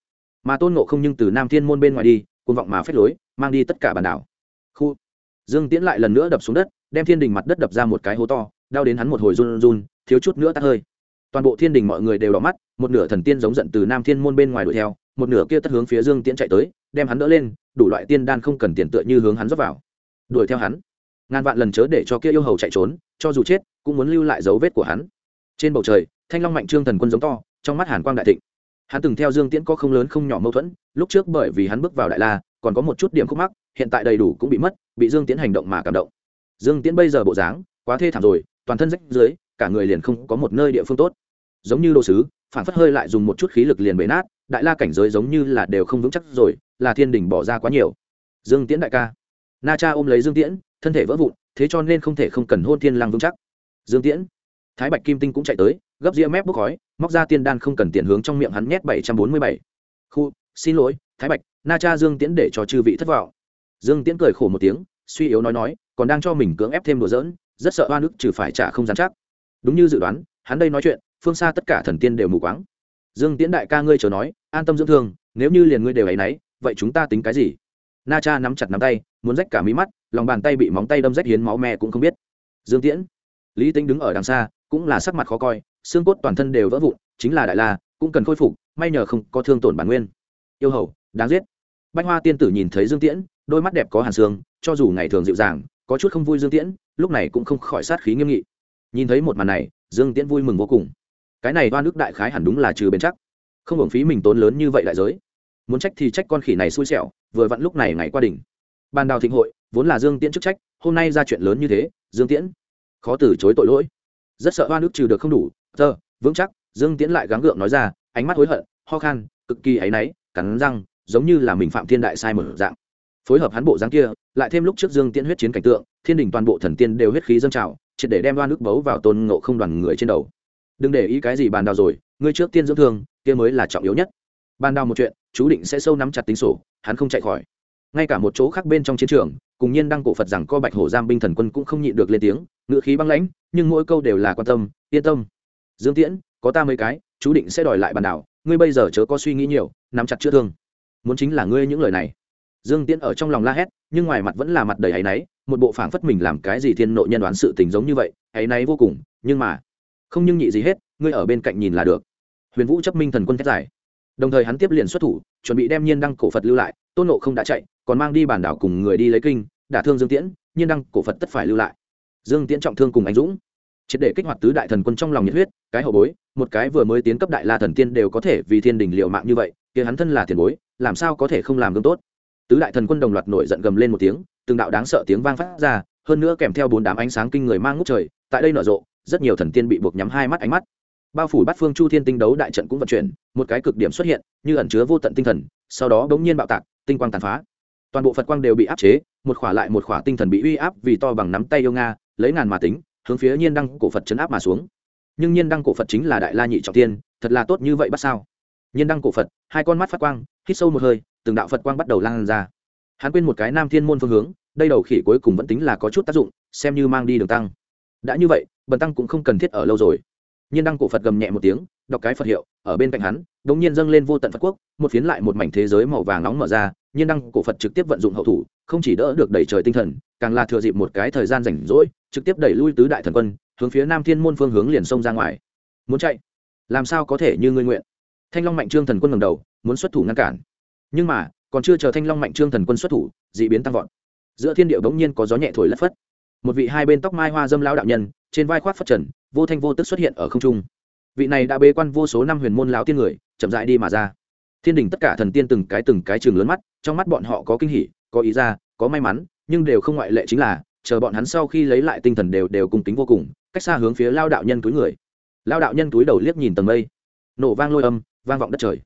Mà tôn nộ không nhưng từ nam thiên môn bên ngoài đi côn vọng mà phép lối, mang đi tất cả bản đảo. Khu. Dương tiễn lại lần nữa đập xuống đất, đem thiên đình mặt đất đập ra một cái hố to, đau đến hắn một hồi run run, thiếu chút nữa tắt hơi toàn bộ thiên đình mọi người đều đỏ mắt, một nửa thần tiên giống giận từ nam thiên môn bên ngoài đuổi theo, một nửa kia tất hướng phía dương tiễn chạy tới, đem hắn đỡ lên, đủ loại tiên đan không cần tiền tựa như hướng hắn dốc vào. Đuổi theo hắn. Ngàn vạn lần chớ để cho kia yêu hầu chạy trốn, cho dù chết, cũng muốn lưu lại dấu vết của hắn. Trên bầu trời, thanh long mạnh trương thần quân giống to, trong mắt hàn quang đại thịnh. Hắn từng theo dương tiễn có không lớn không nhỏ mâu thuẫn, lúc trước bởi vì hắn bước vào đại la, còn có một chút điểm khúc mắc, hiện tại đầy đủ cũng bị mất, bị dương tiễn hành động mà cảm động. Dương tiễn bây giờ bộ dáng, quá thê thảm rồi, toàn thân rách dưới, cả người liền không có một nơi địa phương tốt giống như đồ sứ phản phất hơi lại dùng một chút khí lực liền bể nát, đại la cảnh giới giống như là đều không vững chắc rồi, là thiên đình bỏ ra quá nhiều. Dương tiễn đại ca. Na cha ôm lấy dương tiễn, thân thể vỡ vụn, thế cho nên không thể không cần hôn thiên lăng vững chắc. Dương tiễn. Thái bạch kim tinh cũng chạy tới, gấp ria mép bốc khói, móc ra tiên đan không cần tiền hướng trong miệng hắn nhét bảy trăm bốn mươi bảy. Khu, xin lỗi, thái bạch, na cha dương tiễn để cho chư vị thất vọng. Dương tiễn cười khổ một tiếng, suy yếu nói nói, còn đang cho mình cưỡng ép thêm đùa dỡn rất sợ oan ức trừ phải trả không dám chắc. Đúng như dự đoán, hắn đây nói chuyện phương xa tất cả thần tiên đều mù quáng. Dương tiễn đại ca ngươi chờ nói, an tâm dưỡng thương, nếu như liền ngươi đều ấy nấy, vậy chúng ta tính cái gì? Na cha nắm chặt nắm tay, muốn rách cả mí mắt, lòng bàn tay bị móng tay đâm rách hiến máu me cũng không biết. Dương tiễn, lý tính đứng ở đằng xa, cũng là sắc mặt khó coi, xương cốt toàn thân đều vỡ vụn, chính là đại la, cũng cần khôi phục, may nhờ không có thương tổn bản nguyên. Yêu hầu, đáng giết. Bách hoa tiên tử nhìn thấy dương tiễn, đôi mắt đẹp có hàn xương cho dù ngày thường dịu dàng, có chút không vui dương tiễn, lúc này cũng không khỏi sát khí nghiêm nghị. Nhìn thấy một màn này, dương tiễn vui mừng vô cùng cái này oan ức đại khái hẳn đúng là trừ bền chắc. Không hưởng phí mình tốn lớn như vậy đại giới. Muốn trách thì trách con khỉ này xui xẻo, vừa vặn lúc này ngày qua đỉnh. Ban đào thịnh hội, vốn là dương tiễn chức trách, hôm nay ra chuyện lớn như thế, dương tiễn, khó từ chối tội lỗi. Rất sợ oan ức trừ được không đủ thơ vững chắc, dương tiễn lại gắng gượng nói ra, ánh mắt hối hận, ho khan, cực kỳ áy náy, cắn răng, giống như là mình phạm thiên đại sai mở dạng. Phối hợp hắn bộ dáng kia, lại thêm lúc trước dương tiễn huyết chiến cảnh tượng, thiên đình toàn bộ thần tiên đều huyết khí dâng trào, triệt để đem oan ức bấu vào tôn ngộ không đoàn người trên đầu đừng để ý cái gì bàn đào rồi, ngươi trước tiên dưỡng thương, kia mới là trọng yếu nhất. Bàn đào một chuyện, chú định sẽ sâu nắm chặt tính sổ, hắn không chạy khỏi. Ngay cả một chỗ khác bên trong chiến trường, cùng nhiên đăng cổ phật rằng co bạch hổ giam binh thần quân cũng không nhịn được lên tiếng ngựa khí băng lãnh, nhưng mỗi câu đều là quan tâm, yên tâm. Dương tiễn, có ta mấy cái, chú định sẽ đòi lại bàn đảo ngươi bây giờ chớ có suy nghĩ nhiều, nắm chặt chữa thương. Muốn chính là ngươi những lời này. Dương tiễn ở trong lòng la hét, nhưng ngoài mặt vẫn là mặt đầy áy náy, một bộ phảng phất mình làm cái gì thiên nội nhân đoán sự tình giống như vậy, áy náy vô cùng, nhưng mà không nhưng nhị gì hết, ngươi ở bên cạnh nhìn là được. Huyền vũ chấp minh thần quân thét giải đồng thời hắn tiếp liền xuất thủ, chuẩn bị đem nhiên đăng cổ phật lưu lại, tôn nộ không đã chạy, còn mang đi bản đảo cùng người đi lấy kinh, đả thương dương tiễn, nhiên đăng cổ phật tất phải lưu lại. Dương tiễn trọng thương cùng anh dũng. Triệt để kích hoạt tứ đại thần quân trong lòng nhiệt huyết, cái hậu bối, một cái vừa mới tiến cấp đại la thần tiên đều có thể vì thiên đình liệu mạng như vậy, kia hắn thân là tiền bối, làm sao có thể không làm gương tốt? Tứ đại thần quân đồng loạt nổi giận gầm lên một tiếng, từng đạo đáng sợ tiếng vang phát ra, hơn nữa kèm theo bốn đám ánh sáng kinh người mang ngút trời, tại đây nở rộ rất nhiều thần tiên bị buộc nhắm hai mắt ánh mắt. Bao phủ bát phương chu thiên tinh đấu đại trận cũng vận chuyển, một cái cực điểm xuất hiện, như ẩn chứa vô tận tinh thần, sau đó bỗng nhiên bạo tạc, tinh quang tàn phá. Toàn bộ phật quang đều bị áp chế, một khỏa lại một khỏa tinh thần bị uy áp vì to bằng nắm tay yêu nga, lấy ngàn mà tính, hướng phía nhiên đăng cổ phật chấn áp mà xuống. Nhưng nhiên đăng cổ phật chính là đại la nhị trọng tiên, thật là tốt như vậy bắt sao? Nhiên đăng cổ phật, hai con mắt phát quang, hít sâu một hơi, từng đạo phật quang bắt đầu lan ra. Hắn quên một cái nam thiên môn phương hướng, đây đầu khỉ cuối cùng vẫn tính là có chút tác dụng, xem như mang đi đường tăng đã như vậy, bần tăng cũng không cần thiết ở lâu rồi. Nhiên đăng cổ phật gầm nhẹ một tiếng, đọc cái phật hiệu, ở bên cạnh hắn đ ỗ n g nhiên dâng lên vô tận phật quốc, một phiến lại một mảnh thế giới màu vàng nóng mở ra, nhiên đăng cổ phật trực tiếp vận dụng hậu thủ, không chỉ đỡ được đẩy trời tinh thần, càng là thừa dịp một cái thời gian rảnh rỗi, trực tiếp đẩy lui tứ đại thần quân, hướng phía nam thiên môn phương hướng liền xông ra ngoài. Muốn chạy? Làm sao có thể như ngươi nguyện? Thanh long mạnh trương thần quân ngầm đầu, muốn xuất thủ ngăn cản. Nhưng mà, còn chưa chờ thanh long mạnh trương thần quân xuất thủ d ị biến tăng vọt. Giữa thiên điệu bỗng nhiên có gió nhẹ thổi lất phất một vị hai bên tóc mai hoa dâm lao đạo nhân, trên vai khoác phất trần, vô thanh vô tức xuất hiện ở không trung. Vị này đã bế quan vô số năm huyền môn lão tiên người, chậm rãi đi mà ra. Thiên đình tất cả thần tiên từng cái từng cái trường lớn mắt, trong mắt bọn họ có kinh hỉ, có ý ra, có may mắn, nhưng đều không ngoại lệ chính là, chờ bọn hắn sau khi lấy lại tinh thần đều đều cùng tính vô cùng, cách xa hướng phía lao đạo nhân túi người. Lao đạo nhân túi đầu liếc nhìn tầng mây. Nổ vang lôi âm, vang vọng đất trời.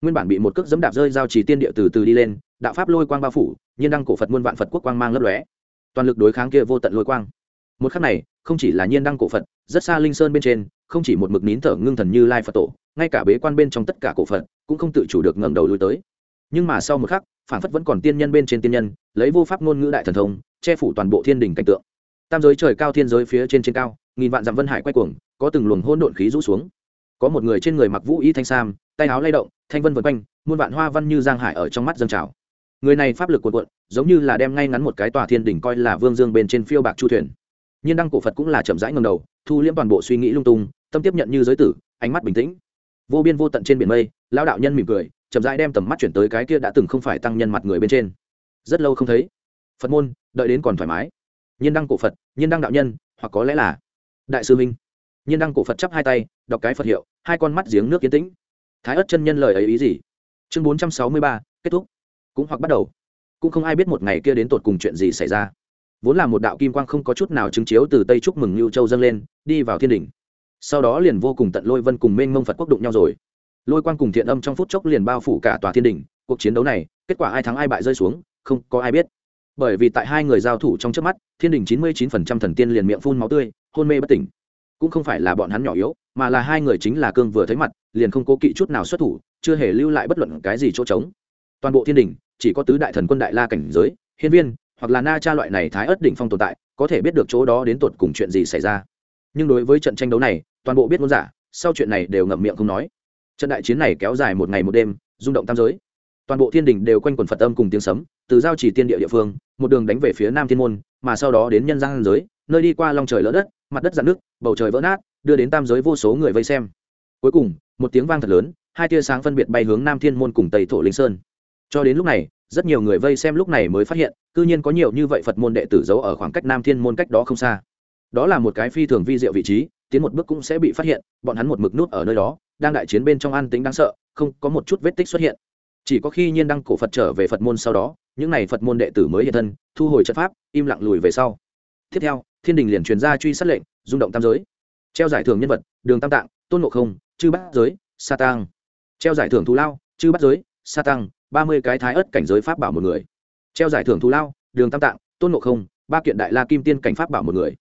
Nguyên bản bị một cước dẫm đạp rơi giao trì tiên địa từ từ đi lên, đạo pháp lôi quang bao phủ, nhiên đăng cổ phật muôn vạn phật quốc quang mang lấp lóe toàn lực đối kháng kia vô tận lôi quang. Một khắc này, không chỉ là nhiên đăng cổ phật, rất xa linh sơn bên trên, không chỉ một mực nín thở ngưng thần như lai phật tổ, ngay cả bế quan bên trong tất cả cổ phật, cũng không tự chủ được ngẩng đầu lui tới. Nhưng mà sau một khắc phản phất vẫn còn tiên nhân bên trên tiên nhân, lấy vô pháp ngôn ngữ đại thần thông, che phủ toàn bộ thiên đình cảnh tượng. Tam giới trời cao thiên giới phía trên trên cao, nghìn vạn dặm vân hải quay cuồng, có từng luồng hôn độn khí rũ xuống. Có một người trên người mặc vũ y thanh sam, tay áo lay động, thanh vân vân quanh, muôn vạn hoa văn như giang hải ở trong mắt dâng trào người này pháp lực cuộn cuộn, giống như là đem ngay ngắn một cái tòa thiên đỉnh coi là vương dương bên trên phiêu bạc chu thuyền. Nhiên đăng cổ phật cũng là chậm rãi ngầm đầu, thu liễm toàn bộ suy nghĩ lung tung, tâm tiếp nhận như giới tử, ánh mắt bình tĩnh. Vô biên vô tận trên biển mây, lão đạo nhân mỉm cười, chậm rãi đem tầm mắt chuyển tới cái kia đã từng không phải tăng nhân mặt người bên trên. Rất lâu không thấy. Phật môn, đợi đến còn thoải mái. Nhiên đăng cổ phật, nhiên đăng đạo nhân, hoặc có lẽ là đại sư minh nhiên đăng cổ phật chắp hai tay, đọc cái phật hiệu, hai con mắt giếng nước kiến tĩnh. Thái ất chân nhân lời ấy ý gì? Chương bốn trăm sáu mươi ba, kết thúc cũng hoặc bắt đầu. Cũng không ai biết một ngày kia đến tột cùng chuyện gì xảy ra. Vốn là một đạo kim quang không có chút nào chứng chiếu từ tây trúc mừng lưu châu dâng lên, đi vào thiên đình sau đó liền vô cùng tận lôi vân cùng mênh mông phật quốc đụng nhau rồi. Lôi quang cùng thiện âm trong phút chốc liền bao phủ cả tòa thiên đình cuộc chiến đấu này, kết quả ai thắng ai bại rơi xuống, không có ai biết. Bởi vì tại hai người giao thủ trong trước mắt, thiên đình chín mươi chín phần trăm thần tiên liền miệng phun máu tươi, hôn mê bất tỉnh. Cũng không phải là bọn hắn nhỏ yếu, mà là hai người chính là cương vừa thấy mặt, liền không cố kỵ chút nào xuất thủ, chưa hề lưu lại bất luận cái gì chỗ trống. Toàn bộ thiên đình chỉ có tứ đại thần quân đại la cảnh giới, hiên viên, hoặc là na cha loại này thái ớt đỉnh phong tồn tại, có thể biết được chỗ đó đến tột cùng chuyện gì xảy ra. Nhưng đối với trận tranh đấu này, toàn bộ biết ngôn giả, sau chuyện này đều ngậm miệng không nói. Trận đại chiến này kéo dài một ngày một đêm, rung động tam giới. Toàn bộ thiên đình đều quanh quần phật âm cùng tiếng sấm, từ giao chỉ tiên địa địa phương, một đường đánh về phía nam thiên môn, mà sau đó đến nhân gian giới, nơi đi qua lòng trời lỡ đất, mặt đất dạn nước bầu trời vỡ nát, đưa đến tam giới vô số người vây xem. Cuối cùng, một tiếng vang thật lớn, hai tia sáng phân biệt bay hướng nam thiên môn cùng tây thổ linh sơn cho đến lúc này, rất nhiều người vây xem lúc này mới phát hiện, cư nhiên có nhiều như vậy phật môn đệ tử giấu ở khoảng cách nam thiên môn cách đó không xa. Đó là một cái phi thường vi diệu vị trí, tiến một bước cũng sẽ bị phát hiện, bọn hắn một mực nút ở nơi đó, đang đại chiến bên trong an tính đáng sợ, không có một chút vết tích xuất hiện. Chỉ có khi nhiên đăng cổ phật trở về phật môn sau đó, những n à y phật môn đệ tử mới hiện thân, thu hồi trận pháp, im lặng lùi về sau. Tiếp theo, thiên đình liền truyền ra truy sát lệnh, rung động tam giới. Treo giải thưởng nhân vật, đường tam tạng, tôn ngộ không, chư bát giới, sa tăng. Treo giải thưởng thù lao, chư bát giới, sa tăng ba mươi cái thái ớt cảnh giới pháp bảo một người. Treo giải thưởng thù lao, đường tam tạng, tôn ngộ không, ba kiện đại la kim tiên cảnh pháp bảo một người.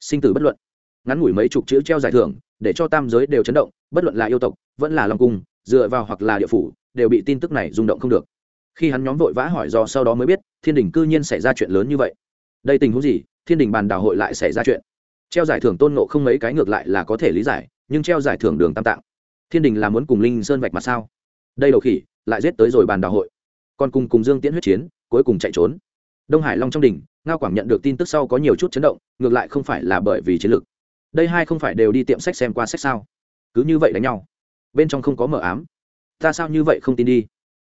Sinh tử bất luận. Ngắn ngủi mấy chục chữ treo giải thưởng, để cho tam giới đều chấn động, bất luận là yêu tộc, vẫn là lòng cung, dựa vào hoặc là địa phủ, đều bị tin tức này rung động không được. Khi hắn nhóm vội vã hỏi do sau đó mới biết, thiên đình cư nhiên xảy ra chuyện lớn như vậy. Đây tình huống gì? Thiên đình bàn đào hội lại xảy ra chuyện. Treo giải thưởng tôn nộ không mấy cái ngược lại là có thể lý giải, nhưng treo giải thưởng đường tam tạng. Thiên đình là muốn cùng linh sơn vạch mặt sao? Đây đầu khỉ lại giết tới rồi bàn đào hội. Còn cùng cùng dương tiễn huyết chiến, cuối cùng chạy trốn. Đông hải long trong đình ngao quảng nhận được tin tức sau có nhiều chút chấn động, ngược lại không phải là bởi vì chiến lược đây hai không phải đều đi tiệm sách xem qua sách sao? Cứ như vậy đánh nhau, bên trong không có mờ ám. Ta sao như vậy không tin đi?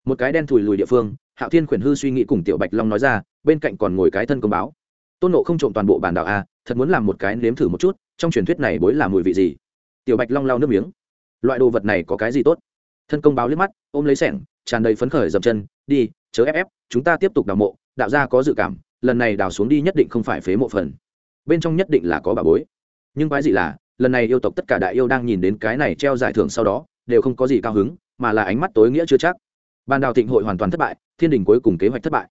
Một cái đen thùi lùi địa phương, hạo thiên khuyển hư suy nghĩ cùng tiểu bạch long nói ra, bên cạnh còn ngồi cái thân công báo. Tôn nộ không trộm toàn bộ bản đảo a, thật muốn làm một cái nếm thử một chút, trong truyền thuyết này bối là mùi vị gì? Tiểu bạch long lau nước miếng. Loại đồ vật này có cái gì tốt? Thân công báo liếc mắt, ôm lấy sẻng, tràn đầy phấn khởi dậm chân, đi, chớ ép ép, chúng ta tiếp tục đào mộ, đạo gia có dự cảm, lần này đào xuống đi nhất định không phải phế mộ phần. Bên trong nhất định là có bà bối. Nhưng quái gì là, lần này yêu tộc tất cả đại yêu đang nhìn đến cái này treo giải thưởng sau đó, đều không có gì cao hứng, mà là ánh mắt tối nghĩa chưa chắc. Ban đào thịnh hội hoàn toàn thất bại, thiên đình cuối cùng kế hoạch thất bại.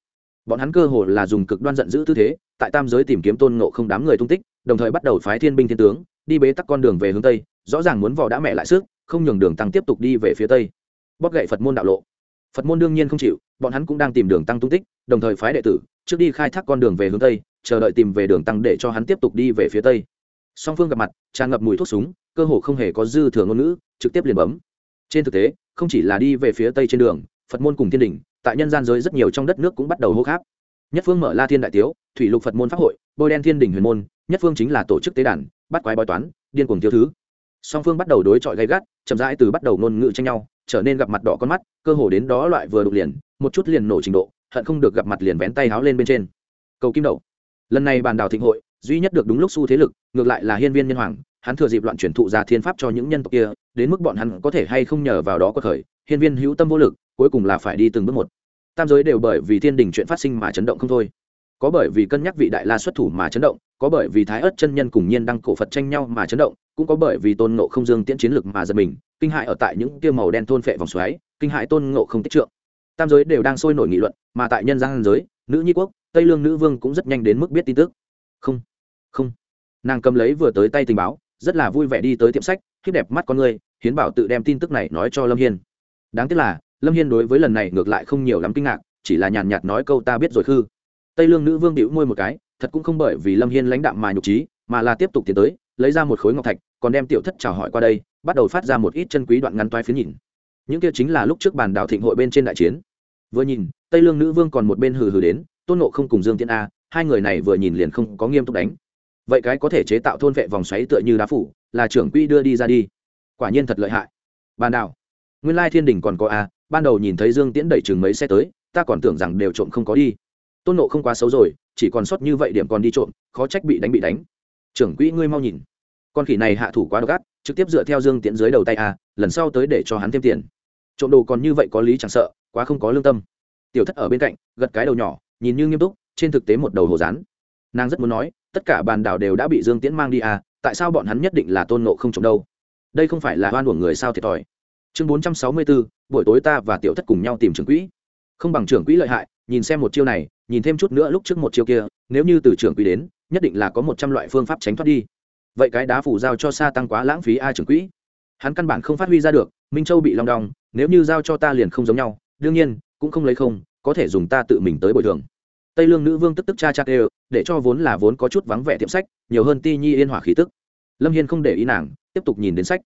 Bọn hắn cơ hồ là dùng cực đoan giận dữ tư thế, tại tam giới tìm kiếm tôn ngộ không đám người tung tích, đồng thời bắt đầu phái thiên binh thiên tướng, đi bế tắc con đường về hướng tây, rõ ràng muốn vò đã mẹ lại sức không nhường đường tăng tiếp tục đi về phía tây. Bóp gậy phật môn đạo lộ. Phật môn đương nhiên không chịu, bọn hắn cũng đang tìm đường tăng tung tích, đồng thời phái đệ tử, trước đi khai thác con đường về hướng tây, chờ đợi tìm về đường tăng để cho hắn tiếp tục đi về phía tây. Song phương gặp mặt, tràn ngập mùi thuốc súng, cơ hồ không hề có dư thừa ngôn ngữ, trực tiếp liền bấm. Trên thực tế, không chỉ là đi về phía tây trên đường, phật môn cùng thiên đình tại nhân gian giới rất nhiều trong đất nước cũng bắt đầu hô kháp nhất phương mở la thiên đại tiếu, thủy lục phật môn pháp hội, bôi đen thiên đình huyền môn, nhất phương chính là tổ chức tế đàn, bắt quái bói toán, điên cuồng tiêu thứ song phương bắt đầu đối chọi gay gắt, chậm rãi từ bắt đầu ngôn ngữ tranh nhau, trở nên gặp mặt đỏ con mắt, cơ hồ đến đó loại vừa đục liền, một chút liền nổ trình độ, hận không được gặp mặt liền vén tay háo lên bên trên. Cầu kim đầu. lần này bàn đào thịnh hội, duy nhất được đúng lúc xu thế lực, ngược lại là hiên viên nhân hoàng, hắn thừa dịp loạn chuyển thụ ra thiên pháp cho những nhân tộc kia, đến mức bọn hắn có thể hay không nhờ vào đó có khởi hiên viên hữu tâm vô lực, cuối cùng là phải đi từng bước một. Tam giới đều bởi vì thiên đình chuyện phát sinh mà chấn động không thôi. Có bởi vì cân nhắc vị đại la xuất thủ mà chấn động, có bởi vì thái ớt chân nhân cùng nhiên đăng cổ phật tranh nhau mà chấn động cũng có bởi vì tôn ngộ không dương tiễn chiến lực mà giật mình, kinh hại ở tại những kia màu đen thôn phệ vòng xoáy, kinh hại tôn ngộ không tích trượng. Tam giới đều đang sôi nổi nghị luận, mà tại nhân gian giới, nữ nhi quốc, tây lương nữ vương cũng rất nhanh đến mức biết tin tức. Không không. Nàng cầm lấy vừa tới tay tình báo, rất là vui vẻ đi tới tiệm sách, khiếp đẹp mắt con người, hiến bảo tự đem tin tức này nói cho lâm hiên. Đáng tiếc là, lâm hiên đối với lần này ngược lại không nhiều lắm kinh ngạc, chỉ là nhàn nhạt nói câu ta biết rồi khư. Tây lương nữ vương đĩu môi một cái, thật cũng không bởi vì lâm hiên lãnh đạm mà nhục trí, mà là tiếp tục tiến tới, lấy ra một khối ngọc thạch còn đem tiểu thất chào hỏi qua đây, bắt đầu phát ra một ít chân quý đoạn ngắn toái phiến nhìn. Những kia chính là lúc trước bàn đảo thịnh hội bên trên đại chiến. Vừa nhìn, tây lương nữ vương còn một bên hừ hừ đến, tôn nộ không cùng dương tiễn a, hai người này vừa nhìn liền không có nghiêm túc đánh. Vậy cái có thể chế tạo thôn vệ vòng xoáy tựa như đá phủ, là trưởng quỹ đưa đi ra đi. Quả nhiên thật lợi hại. Bàn đảo. Nguyên lai thiên đình còn có a, ban đầu nhìn thấy dương tiễn đẩy chừng mấy xe tới, ta còn tưởng rằng đều trộm không có đi. Tôn nộ không quá xấu rồi, chỉ còn sót như vậy điểm còn đi trộm, khó trách bị đánh bị đánh. Trưởng quỹ ngươi mau nhìn con khỉ này hạ thủ quá độc ác, trực tiếp dựa theo dương tiễn dưới đầu tay a, lần sau tới để cho hắn thêm tiền. Trộm đồ còn như vậy có lý chẳng sợ, quá không có lương tâm. Tiểu thất ở bên cạnh, gật cái đầu nhỏ, nhìn như nghiêm túc, trên thực tế một đầu hồ rán nàng rất muốn nói, tất cả bàn đảo đều đã bị dương tiễn mang đi à tại sao bọn hắn nhất định là tôn nộ không trộm đâu? Đây không phải là oan uổng người sao thiệt thòi. Chương bốn trăm sáu mươi bốn buổi tối ta và tiểu thất cùng nhau tìm trưởng quỹ. Không bằng trưởng quỹ lợi hại, nhìn xem một chiêu này, nhìn thêm chút nữa lúc trước một chiêu kia, nếu như từ trưởng quỹ đến, nhất định là có một trăm loại phương pháp tránh thoát đi vậy cái đá phủ giao cho xa tăng quá lãng phí a trưởng quỹ. Hắn căn bản không phát huy ra được, minh châu bị long đong, nếu như giao cho ta liền không giống nhau, đương nhiên, cũng không lấy không, có thể dùng ta tự mình tới bồi thường. Tây lương nữ vương tức tức cha cha đều để cho vốn là vốn có chút vắng vẻ tiệm sách, nhiều hơn ti nhi yên hỏa khí tức. Lâm hiên không để ý nàng, tiếp tục nhìn đến sách.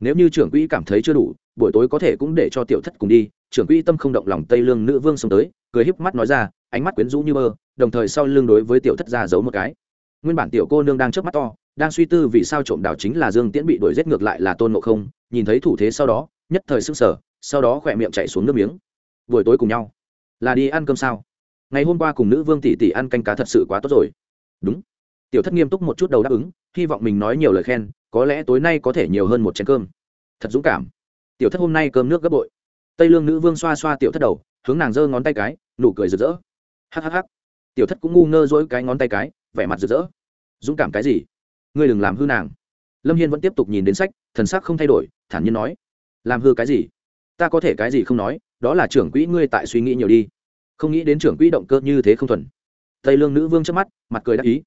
Nếu như trưởng quỹ cảm thấy chưa đủ, buổi tối có thể cũng để cho tiểu thất cùng đi, trưởng quỹ tâm không động lòng tây lương nữ vương xông tới, cười híp mắt nói ra, ánh mắt quyến rũ như mơ, đồng thời sau lưng đối với tiểu thất ra giấu một cái. Nguyên bản tiểu cô nương đang chớp mắt to đang suy tư vì sao trộm đảo chính là dương tiễn bị đuổi giết ngược lại là tôn ngộ không, nhìn thấy thủ thế sau đó, nhất thời sức sở sau đó khỏe miệng chạy xuống nước miếng. Buổi tối cùng nhau. Là đi ăn cơm sao? Ngày hôm qua cùng nữ vương tỷ tỷ ăn canh cá thật sự quá tốt rồi. Đúng. Tiểu thất nghiêm túc một chút đầu đáp ứng, hy vọng mình nói nhiều lời khen, có lẽ tối nay có thể nhiều hơn một chén cơm. Thật dũng cảm. Tiểu thất hôm nay cơm nước gấp bội. Tây lương nữ vương xoa xoa tiểu thất đầu, hướng nàng giơ ngón tay cái, nụ cười rực rỡ. Hhh tiểu thất cũng ngu ngơ dỗi cái ngón tay cái, vẻ mặt rực rỡ. Dũng cảm cái gì? Ngươi đừng làm hư nàng. Lâm hiên vẫn tiếp tục nhìn đến sách, thần sắc không thay đổi, thản nhiên nói, làm hư cái gì? Ta có thể cái gì không nói, đó là trưởng quỹ ngươi tại suy nghĩ nhiều đi. Không nghĩ đến trưởng quỹ động cơ như thế không thuần. Tây lương nữ vương trước mắt, mặt cười đắc ý.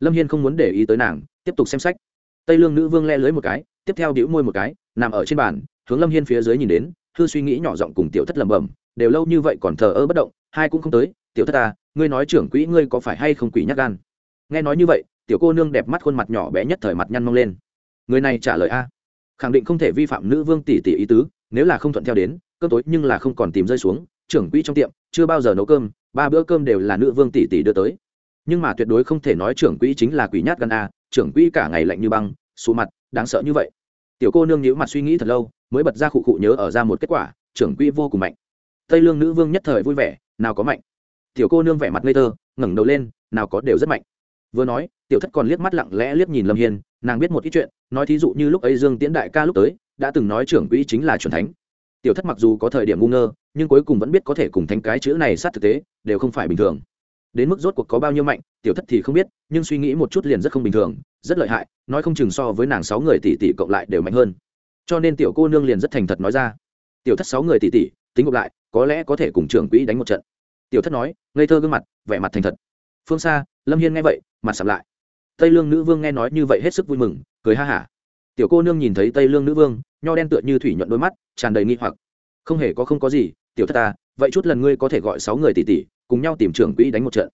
Lâm hiên không muốn để ý tới nàng, tiếp tục xem sách. Tây lương nữ vương le lưới một cái, tiếp theo đĩu môi một cái, nằm ở trên bàn, hướng lâm hiên phía dưới nhìn đến thư suy nghĩ nhỏ giọng cùng tiểu thất lẩm bẩm, đều lâu như vậy còn thờ ơ bất động, hai cũng không tới, tiểu thất ta ngươi nói trưởng quỹ ngươi có phải hay không quỷ nhắc gan? Nghe nói như vậy tiểu cô nương đẹp mắt khuôn mặt nhỏ bé nhất thời mặt nhăn mông lên. Người này trả lời a. Khẳng định không thể vi phạm nữ vương tỷ tỷ ý tứ, nếu là không thuận theo đến, cơm tối nhưng là không còn tìm rơi xuống, trưởng quỹ trong tiệm, chưa bao giờ nấu cơm, ba bữa cơm đều là nữ vương tỷ tỷ đưa tới. Nhưng mà tuyệt đối không thể nói trưởng quỹ chính là quỷ nhát gan a, trưởng quỹ cả ngày lạnh như băng số mặt, đáng sợ như vậy. Tiểu cô nương nhíu mặt suy nghĩ thật lâu, mới bật ra khụ khụ nhớ ở ra một kết quả, trưởng quỹ vô cùng mạnh. Tây lương nữ vương nhất thời vui vẻ, nào có mạnh. Tiểu cô nương vẻ mặt ngây thơ, ngẩng đầu lên, nào có đều rất mạnh vừa nói, tiểu thất còn liếc mắt lặng lẽ liếc nhìn lâm hiên, nàng biết một ít chuyện, nói thí dụ như lúc ấy dương tiễn đại ca lúc tới, đã từng nói trưởng quỹ chính là c thánh. Tiểu thất mặc dù có thời điểm ngu ngơ, nhưng cuối cùng vẫn biết có thể cùng thánh cái chữ này sát thực tế, đều không phải bình thường. Đến mức rốt cuộc có bao nhiêu mạnh, tiểu thất thì không biết, nhưng suy nghĩ một chút liền rất không bình thường, rất lợi hại, nói không chừng so với nàng sáu người tỷ tỷ cộng lại đều mạnh hơn. Cho nên tiểu cô nương liền rất thành thật nói ra. Tiểu thất sáu người tỷ tỷ, tính cộng lại, có lẽ có thể cùng trưởng quỹ đánh một trận. Tiểu thất nói, ngây thơ gương mặt, vẻ mặt thành thật. Phương xa, lâm hiên nghe vậy mặt sầm lại. Tây lương nữ vương nghe nói như vậy hết sức vui mừng, cười ha hả. Tiểu cô nương nhìn thấy tây lương nữ vương, nho đen tựa như thủy nhuận đôi mắt, tràn đầy nghi hoặc. Không hề có không có gì, tiểu thất ta, vậy chút lần ngươi có thể gọi sáu người tỷ tỷ, cùng nhau tìm trưởng quỹ đánh một trận.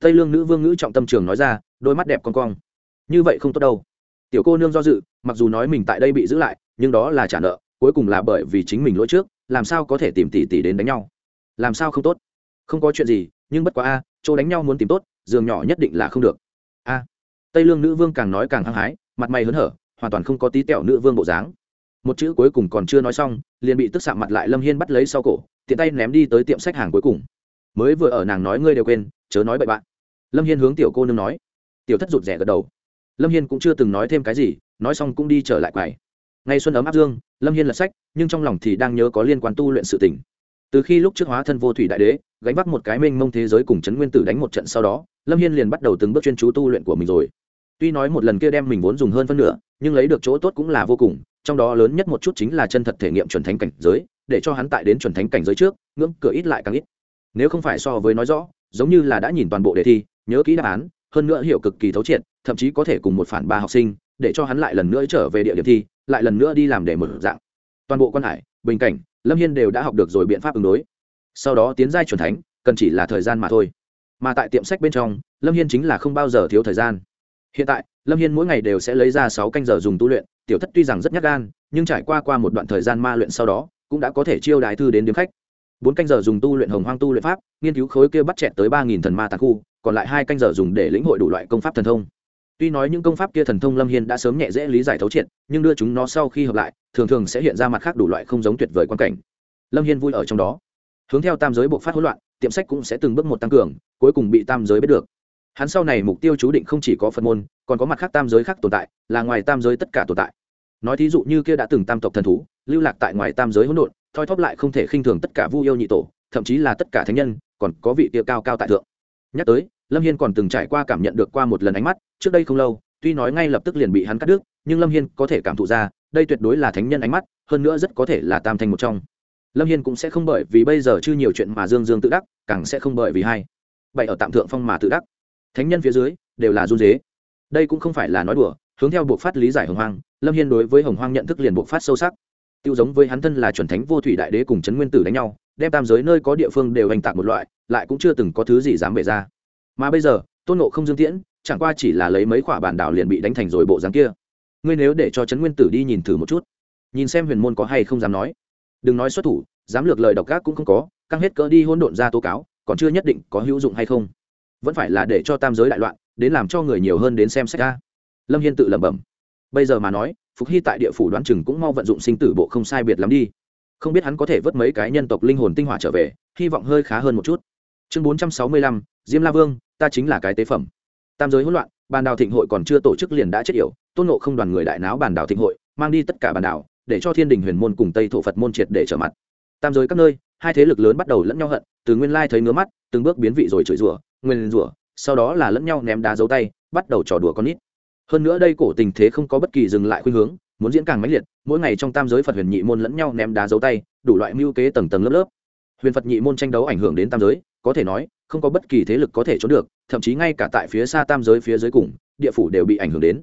Tây lương nữ vương ngữ trọng tâm trường nói ra, đôi mắt đẹp con cong. Như vậy không tốt đâu. Tiểu cô nương do dự, mặc dù nói mình tại đây bị giữ lại, nhưng đó là trả nợ, cuối cùng là bởi vì chính mình lỗi trước, làm sao có thể tìm tỷ tỷ đến đánh nhau? Làm sao không tốt? Không có chuyện gì, nhưng bất quá a, chỗ đánh nhau muốn tìm tốt, giường nhỏ nhất định là không được a. Tây lương nữ vương càng nói càng hăng hái, mặt mày hớn hở, hoàn toàn không có tí tẹo nữ vương bộ dáng. Một chữ cuối cùng còn chưa nói xong, liền bị tức sạm mặt lại lâm hiên bắt lấy sau cổ, tiện tay ném đi tới tiệm sách hàng cuối cùng. Mới vừa ở nàng nói ngươi đều quên, chớ nói bậy bạn. Lâm hiên hướng tiểu cô nương nói. Tiểu thất rụt rẻ gật đầu. Lâm hiên cũng chưa từng nói thêm cái gì, nói xong cũng đi trở lại quầy. Ngay xuân ấm áp dương, lâm hiên lật sách, nhưng trong lòng thì đang nhớ có liên quan tu luyện sự tỉnh từ khi lúc trước hóa thân vô thủy đại đế, gánh vác một cái mênh mông thế giới cùng chấn nguyên tử đánh một trận sau đó, lâm hiên liền bắt đầu từng bước chuyên chú tu luyện của mình rồi. Tuy nói một lần kia đem mình vốn dùng hơn phân nửa, nhưng lấy được chỗ tốt cũng là vô cùng, trong đó lớn nhất một chút chính là chân thật thể nghiệm chuẩn thánh cảnh giới, để cho hắn tại đến chuẩn thánh cảnh giới trước, ngưỡng cửa ít lại càng ít. Nếu không phải so với nói rõ, giống như là đã nhìn toàn bộ đề thi, nhớ kỹ đáp án, hơn nữa hiểu cực kỳ thấu triệt, thậm chí có thể cùng một phản ba học sinh, để cho hắn lại lần nữa trở về địa điểm thi, lại lần nữa đi làm để mở dạng. Toàn bộ quan hải, bình cảnh lâm hiên đều đã học được rồi biện pháp ứng đối. Sau đó tiến giai chuẩn thánh, cần chỉ là thời gian mà thôi. Mà tại tiệm sách bên trong, lâm hiên chính là không bao giờ thiếu thời gian. Hiện tại, lâm hiên mỗi ngày đều sẽ lấy ra sáu canh giờ dùng tu luyện, tiểu thất tuy rằng rất nhắc gan, nhưng trải qua qua một đoạn thời gian ma luyện sau đó, cũng đã có thể chiêu đại thư đến điếm khách. Bốn canh giờ dùng tu luyện hồng hoang tu luyện pháp, nghiên cứu khối kia bắt chẹt tới ba nghìn thần ma tàn khu, còn lại hai canh giờ dùng để lĩnh hội đủ loại công pháp thần thông tuy nói những công pháp kia thần thông lâm hiên đã sớm nhẹ dễ lý giải thấu triệt, nhưng đưa chúng nó sau khi hợp lại, thường thường sẽ hiện ra mặt khác đủ loại không giống tuyệt vời quan cảnh. Lâm hiên vui ở trong đó. Hướng theo tam giới bộ phát hỗn loạn, tiệm sách cũng sẽ từng bước một tăng cường, cuối cùng bị tam giới biết được. Hắn sau này mục tiêu chú định không chỉ có phật môn, còn có mặt khác tam giới khác tồn tại, là ngoài tam giới tất cả tồn tại. Nói thí dụ như kia đã từng tam tộc thần thú, lưu lạc tại ngoài tam giới hỗn độn, thoi thóp lại không thể khinh thường tất cả vu yêu nhị tổ, thậm chí là tất cả thánh nhân, còn có vị kia cao cao tại thượng. Nhắc tới, lâm hiên còn từng trải qua cảm nhận được qua một lần ánh mắt trước đây không lâu, tuy nói ngay lập tức liền bị hắn cắt đứt, nhưng lâm hiên có thể cảm thụ ra, đây tuyệt đối là thánh nhân ánh mắt, hơn nữa rất có thể là tam thanh một trong. Lâm hiên cũng sẽ không bởi vì bây giờ chưa nhiều chuyện mà dương dương tự đắc, càng sẽ không bởi vì hai vậy ở tạm thượng phong mà tự đắc. Thánh nhân phía dưới, đều là run dế đây cũng không phải là nói đùa, hướng theo buộc phát lý giải hồng hoang, lâm hiên đối với hồng hoang nhận thức liền buộc phát sâu sắc. Tiêu giống với hắn thân là chuẩn thánh vô thủy đại đế cùng trấn nguyên tử đánh nhau, đem tam giới nơi có địa phương đều hành tạc một loại, lại cũng chưa từng có thứ gì dám bể ra. Mà bây giờ, tôn nộ không dương tiễn chẳng qua chỉ là lấy mấy quả bản đảo liền bị đánh thành rồi bộ dáng kia. Ngươi nếu để cho trấn nguyên tử đi nhìn thử một chút. Nhìn xem huyền môn có hay không dám nói. Đừng nói xuất thủ, dám lược lời độc gác cũng không có, căng hết cỡ đi hỗn độn ra tố cáo, còn chưa nhất định có hữu dụng hay không. Vẫn phải là để cho tam giới đại loạn, đến làm cho người nhiều hơn đến xem sách ra lâm hiên tự lẩm bẩm. Bây giờ mà nói, phục hy tại địa phủ đoán chừng cũng mau vận dụng sinh tử bộ không sai biệt lắm đi. Không biết hắn có thể vớt mấy cái nhân tộc linh hồn tinh hỏa trở về, hy vọng hơi khá hơn một chút. Chương bốn trăm sáu mươi lăm, diêm la vương, ta chính là cái tế phẩm tam giới hỗn loạn, bàn đào thịnh hội còn chưa tổ chức liền đã chết yểu, tôn nộ không đoàn người đại náo bàn đào thịnh hội, mang đi tất cả bàn đảo, để cho thiên đình huyền môn cùng tây thổ phật môn triệt để trở mặt. Tam giới các nơi, hai thế lực lớn bắt đầu lẫn nhau hận, từ nguyên lai thấy ngứa mắt, từng bước biến vị rồi chửi rủa, nguyên rủa, sau đó là lẫn nhau ném đá dấu tay, bắt đầu trò đùa con nít. Hơn nữa đây cổ tình thế không có bất kỳ dừng lại khuynh hướng, muốn diễn càng mãnh liệt, mỗi ngày trong tam giới phật huyền nhị môn lẫn nhau ném đá dấu tay, đủ loại mưu kế tầng tầng lớp lớp. Huyền phật nhị môn tranh đấu ảnh hưởng đến tam giới có thể nói, không có bất kỳ thế lực có thể trốn được, thậm chí ngay cả tại phía xa tam giới phía dưới cùng, địa phủ đều bị ảnh hưởng đến.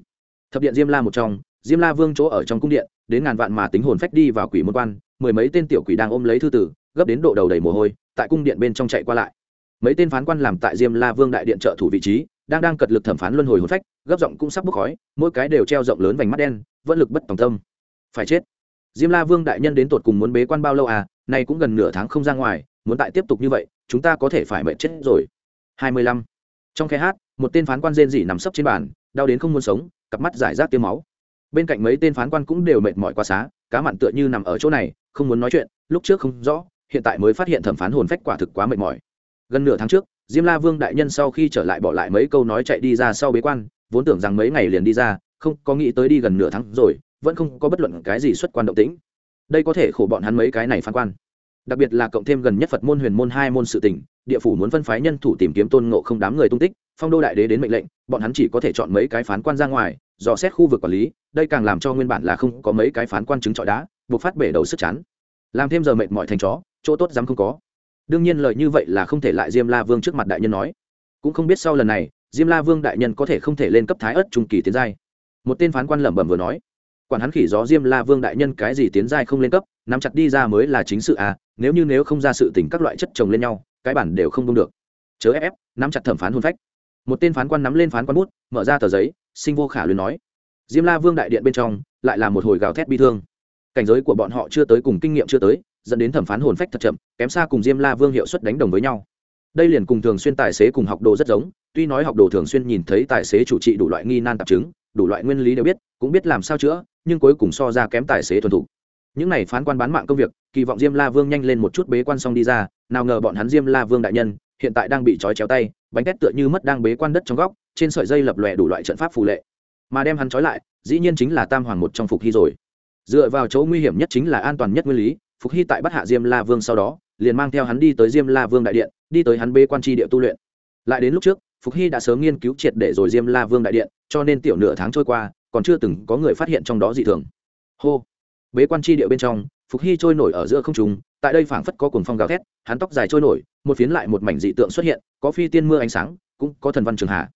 Thập điện diêm la một trong, diêm la vương chỗ ở trong cung điện, đến ngàn vạn mà tính hồn phách đi vào quỷ môn quan, mười mấy tên tiểu quỷ đang ôm lấy thư tử, gấp đến độ đầu đầy mồ hôi, tại cung điện bên trong chạy qua lại. Mấy tên phán quan làm tại diêm la vương đại điện trợ thủ vị trí, đang đang cật lực thẩm phán luân hồi hồn phách, gấp giọng cũng sắp bốc khói, mỗi cái đều treo rộng lớn vành mắt đen, vẫn lực bất tòng tâm. Phải chết. Diêm la vương đại nhân đến tột cùng muốn bế quan bao lâu à? Nay cũng gần nửa tháng không ra ngoài muốn tại tiếp tục như vậy, chúng ta có thể phải mệt chết rồi. Hai mươi lăm. Trong khe hát, một tên phán quan rên rỉ nằm sấp trên bàn, đau đến không muốn sống, cặp mắt giải rác tiêm máu. Bên cạnh mấy tên phán quan cũng đều mệt mỏi quá xá, cá mặn tựa như nằm ở chỗ này, không muốn nói chuyện, lúc trước không rõ, hiện tại mới phát hiện thẩm phán hồn phách quả thực quá mệt mỏi. Gần nửa tháng trước, diêm la vương đại nhân sau khi trở lại bỏ lại mấy câu nói chạy đi ra sau bế quan, vốn tưởng rằng mấy ngày liền đi ra, không có nghĩ tới đi gần nửa tháng rồi, vẫn không có bất luận cái gì xuất quan động tĩnh. Đây có thể khổ bọn hắn mấy cái này phán quan đặc biệt là cộng thêm gần nhất phật môn, huyền môn hai môn sự Tỉnh địa phủ muốn phân phái nhân thủ tìm kiếm tôn ngộ không đám người tung tích, phong đô đại đế đến mệnh lệnh, bọn hắn chỉ có thể chọn mấy cái phán quan ra ngoài, dò xét khu vực quản lý, đây càng làm cho nguyên bản là không có mấy cái phán quan chứng trọi đá, buộc phát bể đầu sức chán. Làm thêm giờ mệt mỏi thành chó, chỗ tốt dám không có. Đương nhiên lời như vậy là không thể lại diêm la vương trước mặt đại nhân nói. Cũng không biết sau lần này, diêm la vương đại nhân có thể không thể lên cấp thái ất trung kỳ tiến giai. Một tên phán quan lẩm bẩm vừa nói. Quản hắn khỉ gió diêm la vương đại nhân cái gì tiến giai không lên cấp nắm chặt đi ra mới là chính sự à nếu như nếu không ra sự tình các loại chất chồng lên nhau, cái bản đều không đông được. Chớ ép ép, nắm chặt thẩm phán hôn phách. Một tên phán quan nắm lên phán quan bút, mở ra tờ giấy, sinh vô khả luyến nói. Diêm la vương đại điện bên trong, lại là một hồi gào thét bi thương. Cảnh giới của bọn họ chưa tới cùng kinh nghiệm chưa tới, dẫn đến thẩm phán hồn phách thật chậm, kém xa cùng diêm la vương hiệu suất đánh đồng với nhau. Đây liền cùng thường xuyên tài xế cùng học đồ rất giống, tuy nói học đồ thường xuyên nhìn thấy tài xế chủ trị đủ loại nghi nan tạp chứng, đủ loại nguyên lý đều biết, cũng biết làm sao chữa, nhưng cuối cùng so ra kém tài xế thuần thục những này phán quan bán mạng công việc, kỳ vọng diêm la vương nhanh lên một chút bế quan xong đi ra, nào ngờ bọn hắn diêm la vương đại nhân, hiện tại đang bị trói chéo tay, bánh tét tựa như mất đang bế quan đất trong góc, trên sợi dây lập lòe đủ loại trận pháp phù lệ. Mà đem hắn trói lại, dĩ nhiên chính là tam hoàng một trong phục hy rồi. Dựa vào chỗ nguy hiểm nhất chính là an toàn nhất nguyên lý, phục hy tại bắt hạ diêm la vương sau đó, liền mang theo hắn đi tới diêm la vương đại điện, đi tới hắn bế quan tri địa tu luyện. Lại đến lúc trước, phục hy đã sớm nghiên cứu triệt để rồi diêm la vương đại điện, cho nên tiểu nửa tháng trôi qua, còn chưa từng có người phát hiện trong đó dị thường. Hô! Bế quan tri địa bên trong, phục hy trôi nổi ở giữa không trùng tại đây phảng phất có cuồng phong gào thét, hắn tóc dài trôi nổi, một phiến lại một mảnh dị tượng xuất hiện, có phi tiên mưa ánh sáng, cũng có thần văn trường hạ.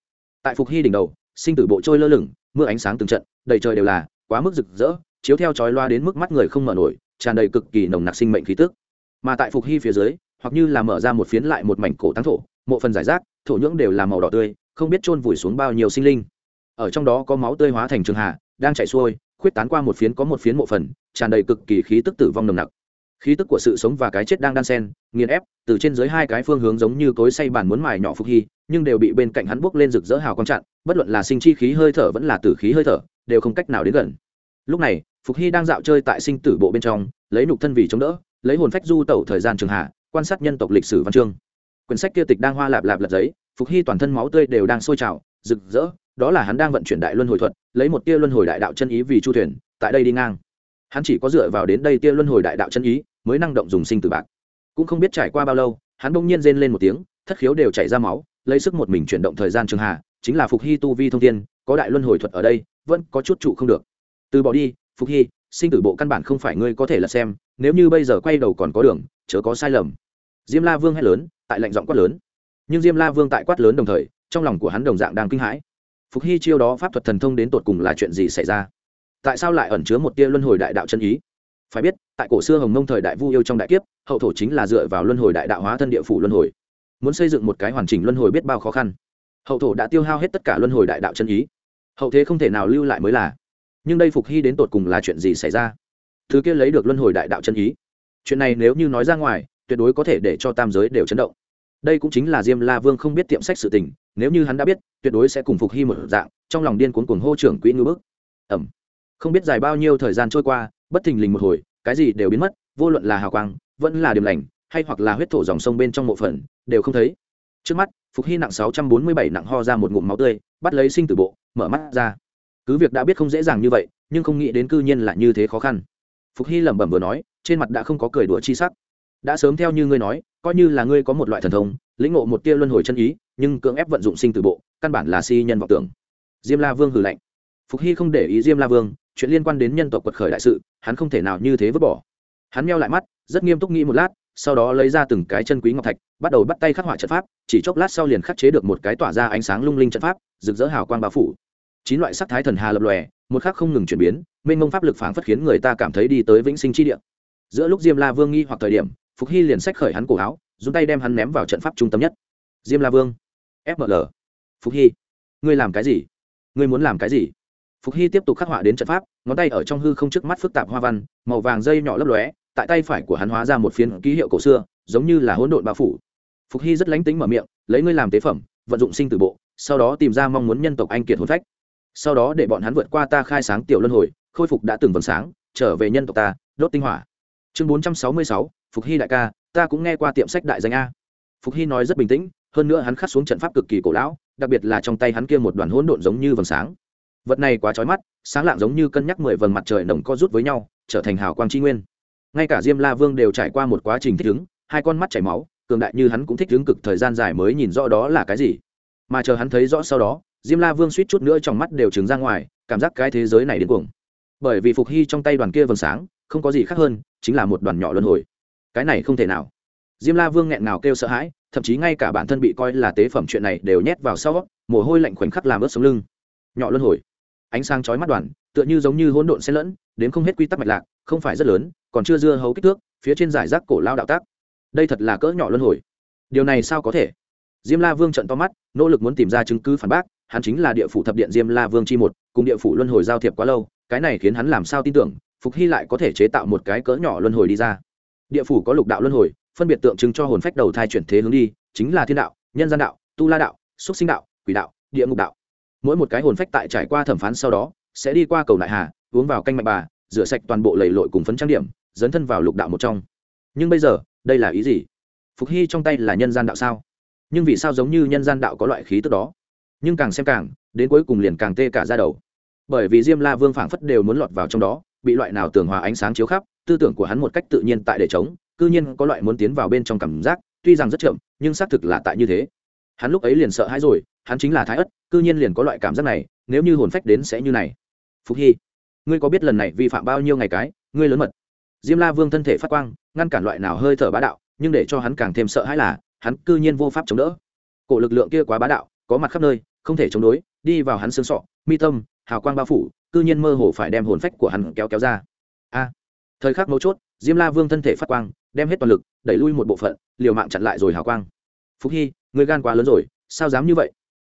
Tại phục hy đỉnh đầu, sinh tử bộ trôi lơ lửng, mưa ánh sáng từng trận, đầy trời đều là, quá mức rực rỡ, chiếu theo chói loa đến mức mắt người không mở nổi, tràn đầy cực kỳ nồng nặc sinh mệnh khí tức. Mà tại phục hy phía dưới, hoặc như là mở ra một phiến lại một mảnh cổ tăng thổ, mộ phần giải rác, thổ nhưỡng đều là màu đỏ tươi, không biết chôn vùi xuống bao nhiêu sinh linh. Ở trong đó có máu tươi hóa thành trường hạ, đang chảy xuôi, khuyết tán qua một phiến có một phiến mộ phần tràn đầy cực kỳ khí tức tử vong nồng nặc. Khí tức của sự sống và cái chết đang đan sen, nghiền ép, từ trên dưới hai cái phương hướng giống như cối say bàn muốn mài nhỏ phục hy, nhưng đều bị bên cạnh hắn buốc lên rực rỡ hào quang chặn, bất luận là sinh chi khí hơi thở vẫn là tử khí hơi thở, đều không cách nào đến gần. Lúc này, phục hy đang dạo chơi tại sinh tử bộ bên trong, lấy nục thân vì chống đỡ, lấy hồn phách du tẩu thời gian trường hạ, quan sát nhân tộc lịch sử văn chương. Quyển sách kia tịch đang hoa lạp lạp lật giấy, phục hy toàn thân máu tươi đều đang sôi trào, rực rỡ, đó là hắn đang vận chuyển đại luân hồi thuật, lấy một tia luân hồi đại đạo chân ý vì chu thuyền, tại đây đi ngang hắn chỉ có dựa vào đến đây tia luân hồi đại đạo chân ý, mới năng động dùng sinh tử bạc. Cũng không biết trải qua bao lâu, hắn bỗng nhiên rên lên một tiếng, thất khiếu đều chảy ra máu, lấy sức một mình chuyển động thời gian trường hạ chính là phục hy tu vi thông tiên có đại luân hồi thuật ở đây, vẫn có chút trụ không được. Từ bỏ đi, phục hy, sinh tử bộ căn bản không phải ngươi có thể là xem, nếu như bây giờ quay đầu còn có đường, chớ có sai lầm. Diêm la vương hét lớn, tại lệnh giọng quát lớn. Nhưng diêm la vương tại quát lớn đồng thời, trong lòng của hắn đồng dạng đang kinh hãi. Phục hy chiêu đó pháp thuật thần thông đến tột cùng là chuyện gì xảy ra? Tại sao lại ẩn chứa một tia luân hồi đại đạo chân ý? Phải biết, tại cổ xưa hồng mông thời đại vu yêu trong đại kiếp, hậu thổ chính là dựa vào luân hồi đại đạo hóa thân địa phủ luân hồi. Muốn xây dựng một cái hoàn chỉnh luân hồi biết bao khó khăn. Hậu thổ đã tiêu hao hết tất cả luân hồi đại đạo chân ý. Hậu thế không thể nào lưu lại mới là. Nhưng đây phục hy đến tột cùng là chuyện gì xảy ra? Thứ kia lấy được luân hồi đại đạo chân ý. Chuyện này nếu như nói ra ngoài, tuyệt đối có thể để cho tam giới đều chấn động. Đây cũng chính là diêm la vương không biết tiệm sách sự tình, nếu như hắn đã biết, tuyệt đối sẽ cùng phục hy một dạng, trong lòng điên cuốn cuồng hô trưởng quỹ ngư bức. Ẩm không biết dài bao nhiêu thời gian trôi qua, bất thình lình một hồi, cái gì đều biến mất, vô luận là hào quang, vẫn là điểm lành, hay hoặc là huyết thổ dòng sông bên trong mộ phần, đều không thấy. Trước mắt, phục hy nặng sáu trăm bốn mươi bảy nặng ho ra một ngụm máu tươi, bắt lấy sinh tử bộ, mở mắt ra. Cứ việc đã biết không dễ dàng như vậy, nhưng không nghĩ đến cư nhiên là như thế khó khăn. Phục hy lẩm bẩm vừa nói, trên mặt đã không có cười đùa chi sắc. Đã sớm theo như ngươi nói, coi như là ngươi có một loại thần thông, lĩnh ngộ một tia luân hồi chân ý, nhưng cưỡng ép vận dụng sinh tử bộ, căn bản là si nhân vọng tưởng. Diêm la vương hử lạnh. Phục hy không để ý diêm la vương chuyện liên quan đến nhân tộc quật khởi đại sự, hắn không thể nào như thế vứt bỏ. Hắn meo lại mắt, rất nghiêm túc nghĩ một lát, sau đó lấy ra từng cái chân quý ngọc thạch, bắt đầu bắt tay khắc họa trận pháp, chỉ chốc lát sau liền khắc chế được một cái tỏa ra ánh sáng lung linh trận pháp, rực rỡ hào quang bao phủ. Chín loại sắc thái thần hà lập lòe, một khắc không ngừng chuyển biến, mênh mông pháp lực phảng phất khiến người ta cảm thấy đi tới vĩnh sinh chi địa. Giữa lúc diêm la vương nghi hoặc thời điểm, phục hy liền xách khởi hắn cổ áo, dùng tay đem hắn ném vào trận pháp trung tâm nhất. Diêm la vương fml phục hy, ngươi làm cái gì? Ngươi muốn làm cái gì? Phục hy tiếp tục khắc họa đến trận pháp, ngón tay ở trong hư không trước mắt phức tạp hoa văn, màu vàng dây nhỏ lấp lóe, tại tay phải của hắn hóa ra một phiến ký hiệu cổ xưa, giống như là hỗn độn bao phủ. Phục hy rất lánh tính mở miệng, lấy ngươi làm tế phẩm, vận dụng sinh từ bộ, sau đó tìm ra mong muốn nhân tộc anh kiệt hồn phách. Sau đó để bọn hắn vượt qua ta khai sáng tiểu luân hồi, khôi phục đã từng vầng sáng, trở về nhân tộc ta, đốt tinh hỏa. Chương bốn trăm sáu mươi sáu, phục hy đại ca, ta cũng nghe qua tiệm sách đại danh a. Phục hy nói rất bình tĩnh, hơn nữa hắn khắc xuống trận pháp cực kỳ cổ lão, đặc biệt là trong tay hắn kia một đoàn hỗn độn giống như vầng sáng vật này quá trói mắt, sáng lạng giống như cân nhắc mười vầng mặt trời nồng co rút với nhau, trở thành hào quang tri nguyên. Ngay cả diêm la vương đều trải qua một quá trình thích ứng, hai con mắt chảy máu, cường đại như hắn cũng thích ứng cực thời gian dài mới nhìn rõ đó là cái gì. Mà chờ hắn thấy rõ sau đó, diêm la vương suýt chút nữa trong mắt đều trứng ra ngoài, cảm giác cái thế giới này đến cuồng. Bởi vì phục hy trong tay đoàn kia vầng sáng, không có gì khác hơn, chính là một đoàn nhỏ luân hồi. Cái này không thể nào. Diêm la vương nghẹn nào kêu sợ hãi, thậm chí ngay cả bản thân bị coi là tế phẩm chuyện này đều nhét vào sau, mồ hôi lạnh khoảnh khắc làm ướt sống lưng. Nhỏ luân hồi ánh sáng chói mắt đoàn, tựa như giống như hỗn độn xen lẫn, đến không hết quy tắc mạch lạc, không phải rất lớn, còn chưa dưa hấu kích thước, phía trên giải rác cổ lao đạo tác. Đây thật là cỡ nhỏ luân hồi. Điều này sao có thể? Diêm la vương trận to mắt, nỗ lực muốn tìm ra chứng cứ phản bác, hắn chính là địa phủ thập điện diêm la vương chi một, cùng địa phủ luân hồi giao thiệp quá lâu, cái này khiến hắn làm sao tin tưởng, phục hy lại có thể chế tạo một cái cỡ nhỏ luân hồi đi ra. Địa phủ có lục đạo luân hồi, phân biệt tượng trưng cho hồn phách đầu thai chuyển thế hướng đi, chính là thiên đạo, nhân gian đạo, tu la đạo xúc sinh đạo, quỷ đạo, địa ngục đạo mỗi một cái hồn phách tại trải qua thẩm phán sau đó, sẽ đi qua cầu đại hà, uống vào canh mạnh bà, rửa sạch toàn bộ lầy lội cùng phấn trang điểm, dấn thân vào lục đạo một trong. Nhưng bây giờ, đây là ý gì? Phục hy trong tay là nhân gian đạo sao? Nhưng vì sao giống như nhân gian đạo có loại khí tức đó? Nhưng càng xem càng, đến cuối cùng liền càng tê cả ra đầu. Bởi vì diêm la vương phảng phất đều muốn lọt vào trong đó, bị loại nào tường hòa ánh sáng chiếu khắp, tư tưởng của hắn một cách tự nhiên tại để chống, cư nhiên có loại muốn tiến vào bên trong cảm giác, tuy rằng rất chậm, nhưng xác thực là tại như thế. Hắn lúc ấy liền sợ hãi rồi hắn chính là thái ất cư nhiên liền có loại cảm giác này, nếu như hồn phách đến sẽ như này. Phúc hy, ngươi có biết lần này vi phạm bao nhiêu ngày cái, ngươi lớn mật. Diêm la vương thân thể phát quang, ngăn cản loại nào hơi thở bá đạo, nhưng để cho hắn càng thêm sợ hãi là, hắn cư nhiên vô pháp chống đỡ. Cổ lực lượng kia quá bá đạo, có mặt khắp nơi, không thể chống đối, đi vào hắn xương sọ, mi tâm, hào quang bao phủ, cư nhiên mơ hồ phải đem hồn phách của hắn kéo kéo ra. A, thời khắc mấu chốt, diêm la vương thân thể phát quang, đem hết toàn lực, đẩy lui một bộ phận, liều mạng chặn lại rồi hào quang. Phúc hy người gan quá lớn rồi, sao dám như vậy?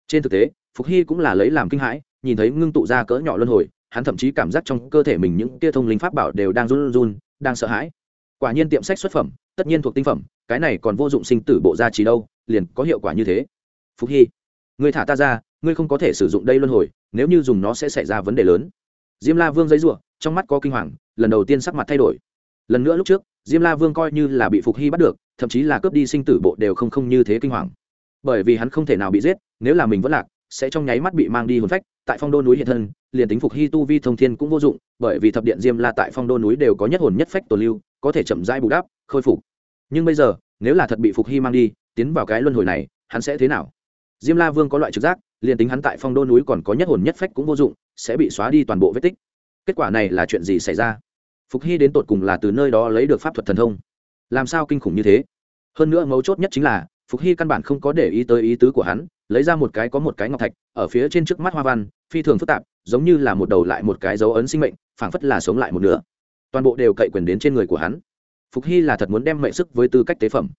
Trên thực tế, phục hy cũng là lấy làm kinh hãi, nhìn thấy ngưng tụ ra cỡ nhỏ luân hồi, hắn thậm chí cảm giác trong cơ thể mình những tia thông linh pháp bảo đều đang run run đang sợ hãi. Quả nhiên tiệm sách xuất phẩm, tất nhiên thuộc tinh phẩm, cái này còn vô dụng sinh tử bộ gia trí đâu, liền có hiệu quả như thế. Phục hy, ngươi thả ta ra, ngươi không có thể sử dụng đây luân hồi, nếu như dùng nó sẽ xảy ra vấn đề lớn. Diêm la vương giấy ruộng trong mắt có kinh hoàng, lần đầu tiên sắc mặt thay đổi. Lần nữa lúc trước, diêm la vương coi như là bị phục hy bắt được, thậm chí là cướp đi sinh tử bộ đều không không như thế kinh hoàng bởi vì hắn không thể nào bị giết, nếu là mình vẫn lạc, sẽ trong nháy mắt bị mang đi hồn phách, tại phong đô núi hiện thân, liền tính phục hy tu vi thông thiên cũng vô dụng, bởi vì thập điện diêm la tại phong đô núi đều có nhất hồn nhất phách tồn lưu, có thể chậm rãi bù đắp, khôi phục. Nhưng bây giờ, nếu là thật bị phục hy mang đi, tiến vào cái luân hồi này, hắn sẽ thế nào? Diêm la vương có loại trực giác, liền tính hắn tại phong đô núi còn có nhất hồn nhất phách cũng vô dụng, sẽ bị xóa đi toàn bộ vết tích. Kết quả này là chuyện gì xảy ra? Phục hy đến tột cùng là từ nơi đó lấy được pháp thuật thần thông. Làm sao kinh khủng như thế? Hơn nữa mấu chốt nhất chính là phục hy căn bản không có để ý tới ý tứ của hắn, lấy ra một cái có một cái ngọc thạch, ở phía trên trước mắt hoa văn, phi thường phức tạp, giống như là một đầu lại một cái dấu ấn sinh mệnh, phảng phất là sống lại một nửa. Toàn bộ đều cậy quyền đến trên người của hắn. Phục hy là thật muốn đem mệnh sức với tư cách tế phẩm.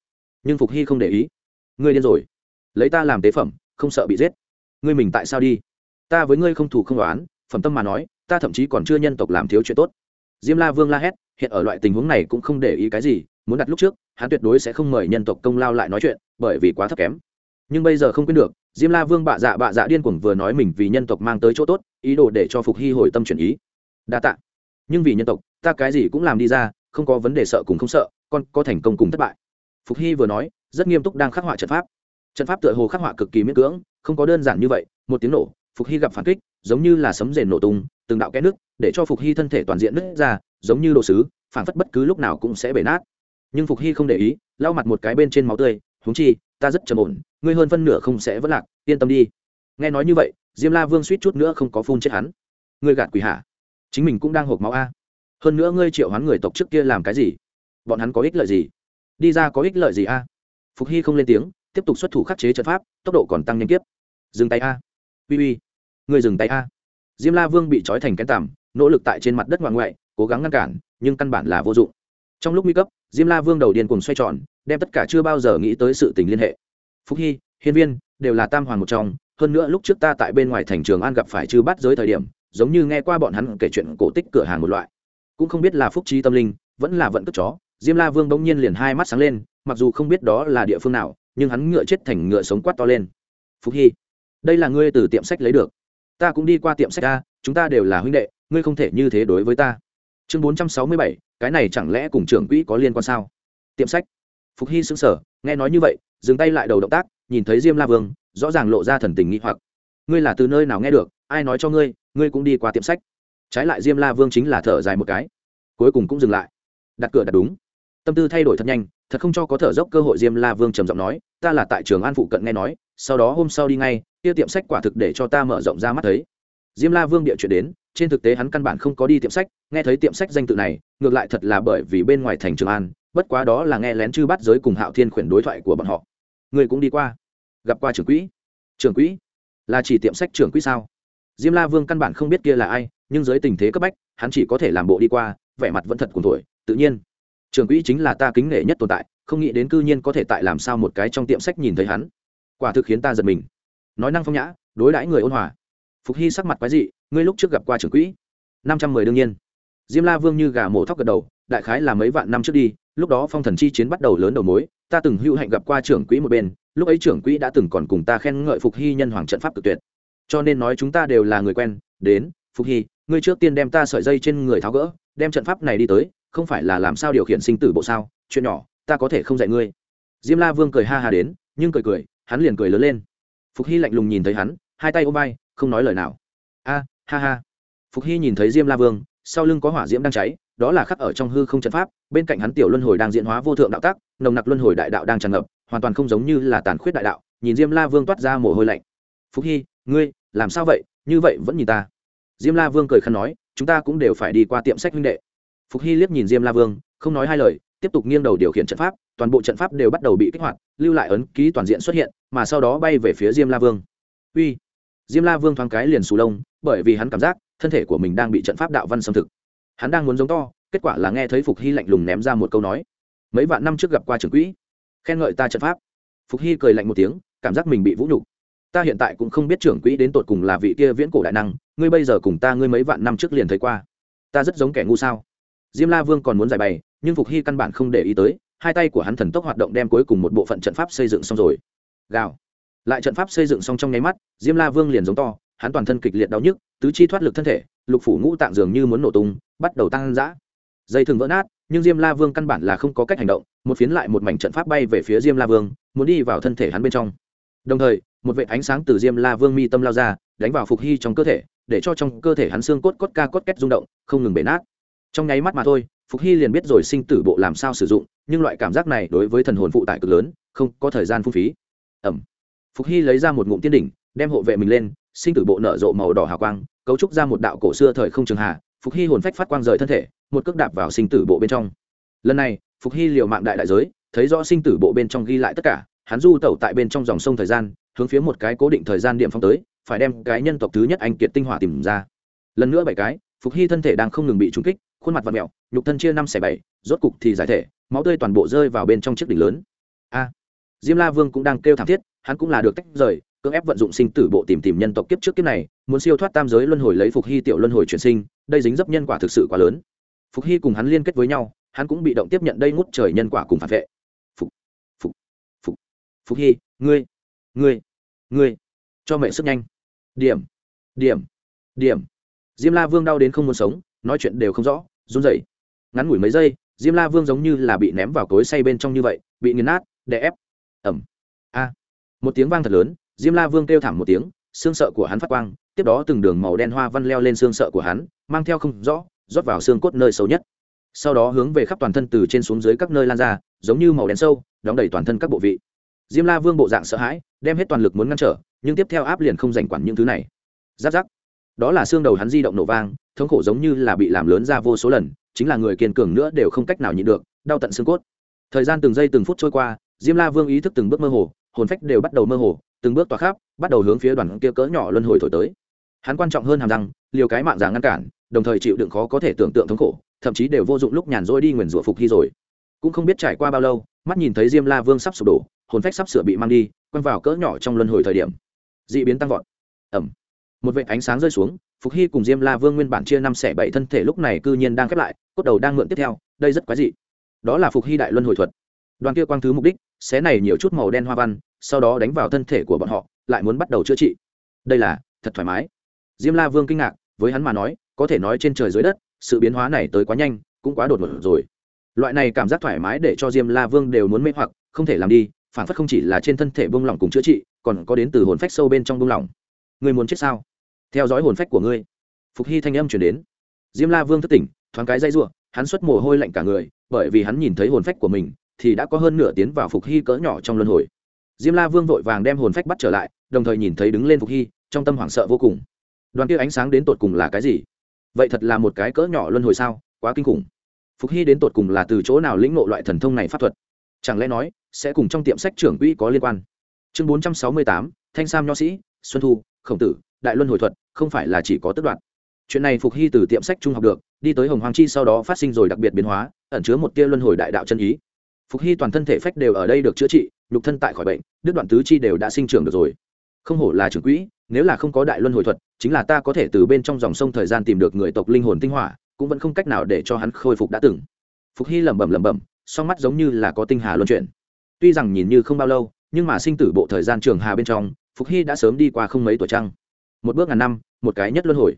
Nhưng phục hy không để ý. Ngươi điên rồi. Lấy ta làm tế phẩm, không sợ bị giết. Ngươi mình tại sao đi? Ta với ngươi không thủ không đoán phẩm tâm mà nói, ta thậm chí còn chưa nhân tộc làm thiếu chuyện tốt. Diêm la vương la hét, hiện ở loại tình huống này cũng không để ý cái gì, muốn đặt lúc trước hắn tuyệt đối sẽ không mời nhân tộc công lao lại nói chuyện, bởi vì quá thấp kém. Nhưng bây giờ không quên được, diêm la vương bạ dạ bạ dạ điên cuồng vừa nói mình vì nhân tộc mang tới chỗ tốt, ý đồ để cho phục hy hồi tâm chuyển ý. Đa tạ. Nhưng vì nhân tộc, ta cái gì cũng làm đi ra, không có vấn đề sợ cùng không sợ, con có thành công cùng thất bại. Phục hy vừa nói, rất nghiêm túc đang khắc họa trận pháp. Trận pháp tựa hồ khắc họa cực kỳ miễn cưỡng, không có đơn giản như vậy, một tiếng nổ, phục hy gặp phản kích, giống như là sấm rền nổ tung, từng đạo kẽ nước, để cho phục hy thân thể toàn diện nứt ra, giống như đồ sứ, phản phất bất cứ lúc nào cũng sẽ bể nát nhưng phục hy không để ý, lau mặt một cái bên trên máu tươi húng chi, ta rất trầm ổn, ngươi hơn phân nửa không sẽ vất lạc, yên tâm đi. Nghe nói như vậy, diêm la vương suýt chút nữa không có phun chết hắn. Ngươi gạt quỷ hạ chính mình cũng đang hộp máu a. Hơn nữa ngươi triệu hoán người tộc trước kia làm cái gì? Bọn hắn có ích lợi gì? Đi ra có ích lợi gì a? Phục hy không lên tiếng, tiếp tục xuất thủ khắc chế trận pháp, tốc độ còn tăng nhanh tiếp dừng tay a. Uy uy người dừng tay a. Diêm la vương bị trói thành cái tằm, nỗ lực tại trên mặt đất ngoại ngoại, cố gắng ngăn cản, nhưng căn bản là vô dụng. Trong lúc nguy cấp diêm la vương đầu điên cùng xoay tròn, đem tất cả chưa bao giờ nghĩ tới sự tình liên hệ. Phúc hy, hiên viên, đều là tam hoàng một trong, hơn nữa lúc trước ta tại bên ngoài thành trường an gặp phải chư bắt giới thời điểm, giống như nghe qua bọn hắn kể chuyện cổ tích cửa hàng một loại. Cũng không biết là phúc trí tâm linh, vẫn là vận cất chó, diêm la vương bỗng nhiên liền hai mắt sáng lên, mặc dù không biết đó là địa phương nào, nhưng hắn ngựa chết thành ngựa sống quát to lên. Phúc hy, đây là ngươi từ tiệm sách lấy được. Ta cũng đi qua tiệm sách ta, chúng ta đều là huynh đệ, ngươi không thể như thế đối với ta. Chương bốn trăm sáu mươi bảy cái này chẳng lẽ cùng trưởng quỹ có liên quan sao? Tiệm sách. Phục hy xứng sở nghe nói như vậy, dừng tay lại đầu động tác, nhìn thấy diêm la vương, rõ ràng lộ ra thần tình nghĩ hoặc. Ngươi là từ nơi nào nghe được, ai nói cho ngươi ngươi cũng đi qua tiệm sách. Trái lại diêm la vương chính là thở dài một cái. Cuối cùng cũng dừng lại. Đặt cửa đặt đúng. Tâm tư thay đổi thật nhanh, thật không cho có thở dốc cơ hội diêm la vương trầm giọng nói, ta là tại trường an phụ cận nghe nói, sau đó hôm sau đi ngay, kia tiệm sách quả thực để cho ta mở rộng ra mắt thấy diêm la vương địa chuyện đến, trên thực tế hắn căn bản không có đi tiệm sách, nghe thấy tiệm sách danh tự này, ngược lại thật là bởi vì bên ngoài thành trường an, bất quá đó là nghe lén chư bắt giới cùng hạo thiên khuyển đối thoại của bọn họ. Người cũng đi qua, gặp qua trưởng quỹ. Trưởng quỹ? Là chỉ tiệm sách trưởng quỹ sao? Diêm la vương căn bản không biết kia là ai, nhưng dưới tình thế cấp bách, hắn chỉ có thể làm bộ đi qua, vẻ mặt vẫn thật cùng tuổi tự nhiên. Trưởng quỹ chính là ta kính nể nhất tồn tại, không nghĩ đến cư nhiên có thể tại làm sao một cái trong tiệm sách nhìn thấy hắn. Quả thực khiến ta giật mình. Nói năng phong nhã, đối đãi người ôn hòa phục hy sắc mặt quái dị, ngươi lúc trước gặp qua trưởng quỹ. Năm trăm mười đương nhiên. Diêm la vương như gà mổ thóc gật đầu, đại khái là mấy vạn năm trước đi, lúc đó phong thần chi chiến bắt đầu lớn đầu mối, ta từng hữu hạnh gặp qua trưởng quỹ một bên, lúc ấy trưởng quỹ đã từng còn cùng ta khen ngợi phục hy nhân hoàng trận pháp cực tuyệt. Cho nên nói chúng ta đều là người quen, đến, phục hy, ngươi trước tiên đem ta sợi dây trên người tháo gỡ, đem trận pháp này đi tới, không phải là làm sao điều khiển sinh tử bộ sao, chuyện nhỏ, ta có thể không dạy ngươi. Diêm la vương cười ha ha đến, nhưng cười cười, hắn liền cười lớn lên. Phục hy lạnh lùng nhìn thấy hắn, hai tay ôm vai không nói lời nào. A, ha ha. Phục hy nhìn thấy diêm la vương, sau lưng có hỏa diễm đang cháy, đó là khắc ở trong hư không trận pháp, bên cạnh hắn tiểu luân hồi đang diễn hóa vô thượng đạo tác nồng nặc luân hồi đại đạo đang tràn ngập, hoàn toàn không giống như là tàn khuyết đại đạo, nhìn diêm la vương toát ra mồ hôi lạnh. Phúc hy, ngươi, làm sao vậy? Như vậy vẫn nhìn ta. Diêm la vương cười khăn nói, chúng ta cũng đều phải đi qua tiệm sách huynh đệ. Phục hy liếc nhìn diêm la vương, không nói hai lời, tiếp tục nghiêng đầu điều khiển trận pháp, toàn bộ trận pháp đều bắt đầu bị kích hoạt, lưu lại ấn ký toàn diện xuất hiện, mà sau đó bay về phía diêm la vương. Uy diêm la vương thoáng cái liền sù lông, bởi vì hắn cảm giác, thân thể của mình đang bị trận pháp đạo văn xâm thực. Hắn đang muốn giống to, kết quả là nghe thấy phục hy lạnh lùng ném ra một câu nói. Mấy vạn năm trước gặp qua trưởng quỹ, khen ngợi ta trận pháp. Phục hy cười lạnh một tiếng, cảm giác mình bị vũ nhục. Ta hiện tại cũng không biết trưởng quỹ đến tột cùng là vị kia viễn cổ đại năng, ngươi bây giờ cùng ta ngươi mấy vạn năm trước liền thấy qua. Ta rất giống kẻ ngu sao? Diêm la vương còn muốn giải bày, nhưng phục hy căn bản không để ý tới, hai tay của hắn thần tốc hoạt động đem cuối cùng một bộ phận trận pháp xây dựng xong rồi. Gào lại trận pháp xây dựng xong trong nháy mắt, diêm la vương liền giống to, hắn toàn thân kịch liệt đau nhức, tứ chi thoát lực thân thể, lục phủ ngũ tạng dường như muốn nổ tung, bắt đầu tăng dã. Dây thừng vỡ nát, nhưng diêm la vương căn bản là không có cách hành động, một phiến lại một mảnh trận pháp bay về phía diêm la vương, muốn đi vào thân thể hắn bên trong. Đồng thời, một vệ ánh sáng từ diêm la vương mi tâm lao ra, đánh vào phục hy trong cơ thể, để cho trong cơ thể hắn xương cốt cốt ca cốt két rung động, không ngừng bể nát. Trong nháy mắt mà thôi, phục hy liền biết rồi sinh tử bộ làm sao sử dụng, nhưng loại cảm giác này đối với thần hồn phụ tải cực lớn, không có thời gian phung phí. Ẩm phục hy lấy ra một ngụm tiên đỉnh, đem hộ vệ mình lên, sinh tử bộ nở rộ màu đỏ hào quang, cấu trúc ra một đạo cổ xưa thời không trường hạ phục hy hồn phách phát quang rời thân thể, một cước đạp vào sinh tử bộ bên trong. Lần này, phục hy liều mạng đại đại giới, thấy rõ sinh tử bộ bên trong ghi lại tất cả, hắn du tẩu tại bên trong dòng sông thời gian, hướng phía một cái cố định thời gian điểm phong tới, phải đem cái nhân tộc thứ nhất anh kiệt tinh hỏa tìm ra. Lần nữa bảy cái, phục hy thân thể đang không ngừng bị trúng kích, khuôn mặt và mẹo, nhục thân chia năm xẻ bảy, rốt cục thì giải thể, máu tươi toàn bộ rơi vào bên trong chiếc đỉnh lớn diêm la vương cũng đang kêu thảm thiết, hắn cũng là được tách rời, cưỡng ép vận dụng sinh tử bộ tìm tìm nhân tộc kiếp trước kiếp này, muốn siêu thoát tam giới luân hồi lấy phục hy tiểu luân hồi chuyển sinh, đây dính dấp nhân quả thực sự quá lớn. Phục hy cùng hắn liên kết với nhau, hắn cũng bị động tiếp nhận đây ngút trời nhân quả cùng phản vệ. Phục phục phục phục hy, ngươi ngươi ngươi, cho mẹ sức nhanh. Điểm điểm điểm. Diêm la vương đau đến không muốn sống, nói chuyện đều không rõ, run rẩy. Ngắn ngủi mấy giây, diêm la vương giống như là bị ném vào cối say bên trong như vậy, bị nghiền nát, đè ép ẩm a. Một tiếng vang thật lớn, diêm la vương kêu thảm một tiếng, xương sợ của hắn phát quang, tiếp đó từng đường màu đen hoa văn leo lên xương sợ của hắn, mang theo không rõ, rót vào xương cốt nơi sâu nhất. Sau đó hướng về khắp toàn thân từ trên xuống dưới các nơi lan ra, giống như màu đen sâu, đóng đầy toàn thân các bộ vị. Diêm la vương bộ dạng sợ hãi, đem hết toàn lực muốn ngăn trở, nhưng tiếp theo áp liền không giành quản những thứ này. Giáp giáp. Đó là xương đầu hắn di động nổ vang, thống khổ giống như là bị làm lớn ra vô số lần, chính là người kiên cường nữa đều không cách nào nhịn được, đau tận xương cốt. Thời gian từng giây từng phút trôi qua diêm la vương ý thức từng bước mơ hồ, hồn phách đều bắt đầu mơ hồ, từng bước tỏa khắp, bắt đầu hướng phía đoàn kia cỡ nhỏ luân hồi thổi tới. Hắn quan trọng hơn hàm răng, liều cái mạng giả ngăn cản, đồng thời chịu đựng khó có thể tưởng tượng thống khổ, thậm chí đều vô dụng lúc nhàn rỗi đi nguyền rủa phục hy rồi. Cũng không biết trải qua bao lâu, mắt nhìn thấy diêm la vương sắp sụp đổ, hồn phách sắp sửa bị mang đi, quăng vào cỡ nhỏ trong luân hồi thời điểm. D ị biến tăng vọt. Ẩm một vệ ánh sáng rơi xuống, phục hy cùng diêm la vương nguyên bản chia năm xẻ bảy thân thể lúc này cư nhiên đang khép lại, cốt đầu đang mượn tiếp theo, đây rất quái dị. Đó là phục hy đại luân hồi thuật. Đoàn kia quang thứ mục đích xé này nhiều chút màu đen hoa văn, sau đó đánh vào thân thể của bọn họ, lại muốn bắt đầu chữa trị. Đây là, thật thoải mái. Diêm la vương kinh ngạc, với hắn mà nói, có thể nói trên trời dưới đất, sự biến hóa này tới quá nhanh, cũng quá đột ngột rồi. Loại này cảm giác thoải mái để cho diêm la vương đều muốn mê hoặc, không thể làm đi, phản phất không chỉ là trên thân thể bông lỏng cùng chữa trị, còn có đến từ hồn phách sâu bên trong bông lỏng người muốn chết sao? Theo dõi hồn phách của ngươi. Phục hy thanh âm chuyển đến. Diêm la vương thất tỉnh, thoáng cái dây r u ộ hắn xuất mồ hôi lạnh cả người, bởi vì hắn nhìn thấy hồn phách của mình thì đã có hơn nửa tiến vào phục hy cỡ nhỏ trong luân hồi. Diêm la vương vội vàng đem hồn phách bắt trở lại, đồng thời nhìn thấy đứng lên phục hy, trong tâm hoảng sợ vô cùng. Đoàn kia ánh sáng đến tột cùng là cái gì? Vậy thật là một cái cỡ nhỏ luân hồi sao? Quá kinh khủng. Phục hy đến tột cùng là từ chỗ nào lĩnh ngộ loại thần thông này pháp thuật? Chẳng lẽ nói, sẽ cùng trong tiệm sách trưởng quỹ có liên quan? Chương bốn trăm sáu mươi tám, thanh sam nho sĩ, xuân thu, khổng tử, đại luân hồi thuật, không phải là chỉ có tất đoạn chuyện này phục hy từ tiệm sách trung học được, đi tới hồng hoàng chi sau đó phát sinh rồi đặc biệt biến hóa, ẩn chứa một tia luân hồi đại đạo chân ý phục hy toàn thân thể phách đều ở đây được chữa trị, nhục thân tại khỏi bệnh, đứt đoạn tứ chi đều đã sinh trưởng được rồi. Không hổ là trưởng quỹ, nếu là không có đại luân hồi thuật, chính là ta có thể từ bên trong dòng sông thời gian tìm được người tộc linh hồn tinh hỏa, cũng vẫn không cách nào để cho hắn khôi phục đã từng. Phục hy lẩm bẩm lẩm bẩm, song mắt giống như là có tinh hà luân chuyển. Tuy rằng nhìn như không bao lâu, nhưng mà sinh tử bộ thời gian trường hà bên trong, phục hy đã sớm đi qua không mấy tuổi trăng. Một bước ngàn năm, một cái nhất luân hồi.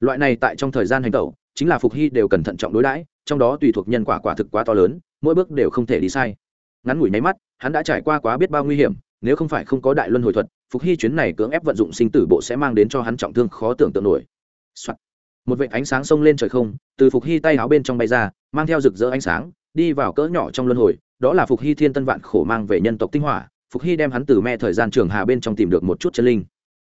Loại này tại trong thời gian hành tẩu, chính là phục hy đều cần thận trọng đối đãi, trong đó tùy thuộc nhân quả quả thực quá to lớn mỗi bước đều không thể đi sai. Ngắn ngủi nháy mắt, hắn đã trải qua quá biết bao nguy hiểm, nếu không phải không có đại luân hồi thuật, phục hy chuyến này cưỡng ép vận dụng sinh tử bộ sẽ mang đến cho hắn trọng thương khó tưởng tượng nổi、Soạn. một vệ ánh sáng xông lên trời không, từ phục hy tay áo bên trong bay ra, mang theo rực rỡ ánh sáng, đi vào cỡ nhỏ trong luân hồi, đó là phục hy thiên tân vạn khổ mang về nhân tộc tinh hỏa, phục hy đem hắn từ me thời gian trường hà bên trong tìm được một chút chân linh.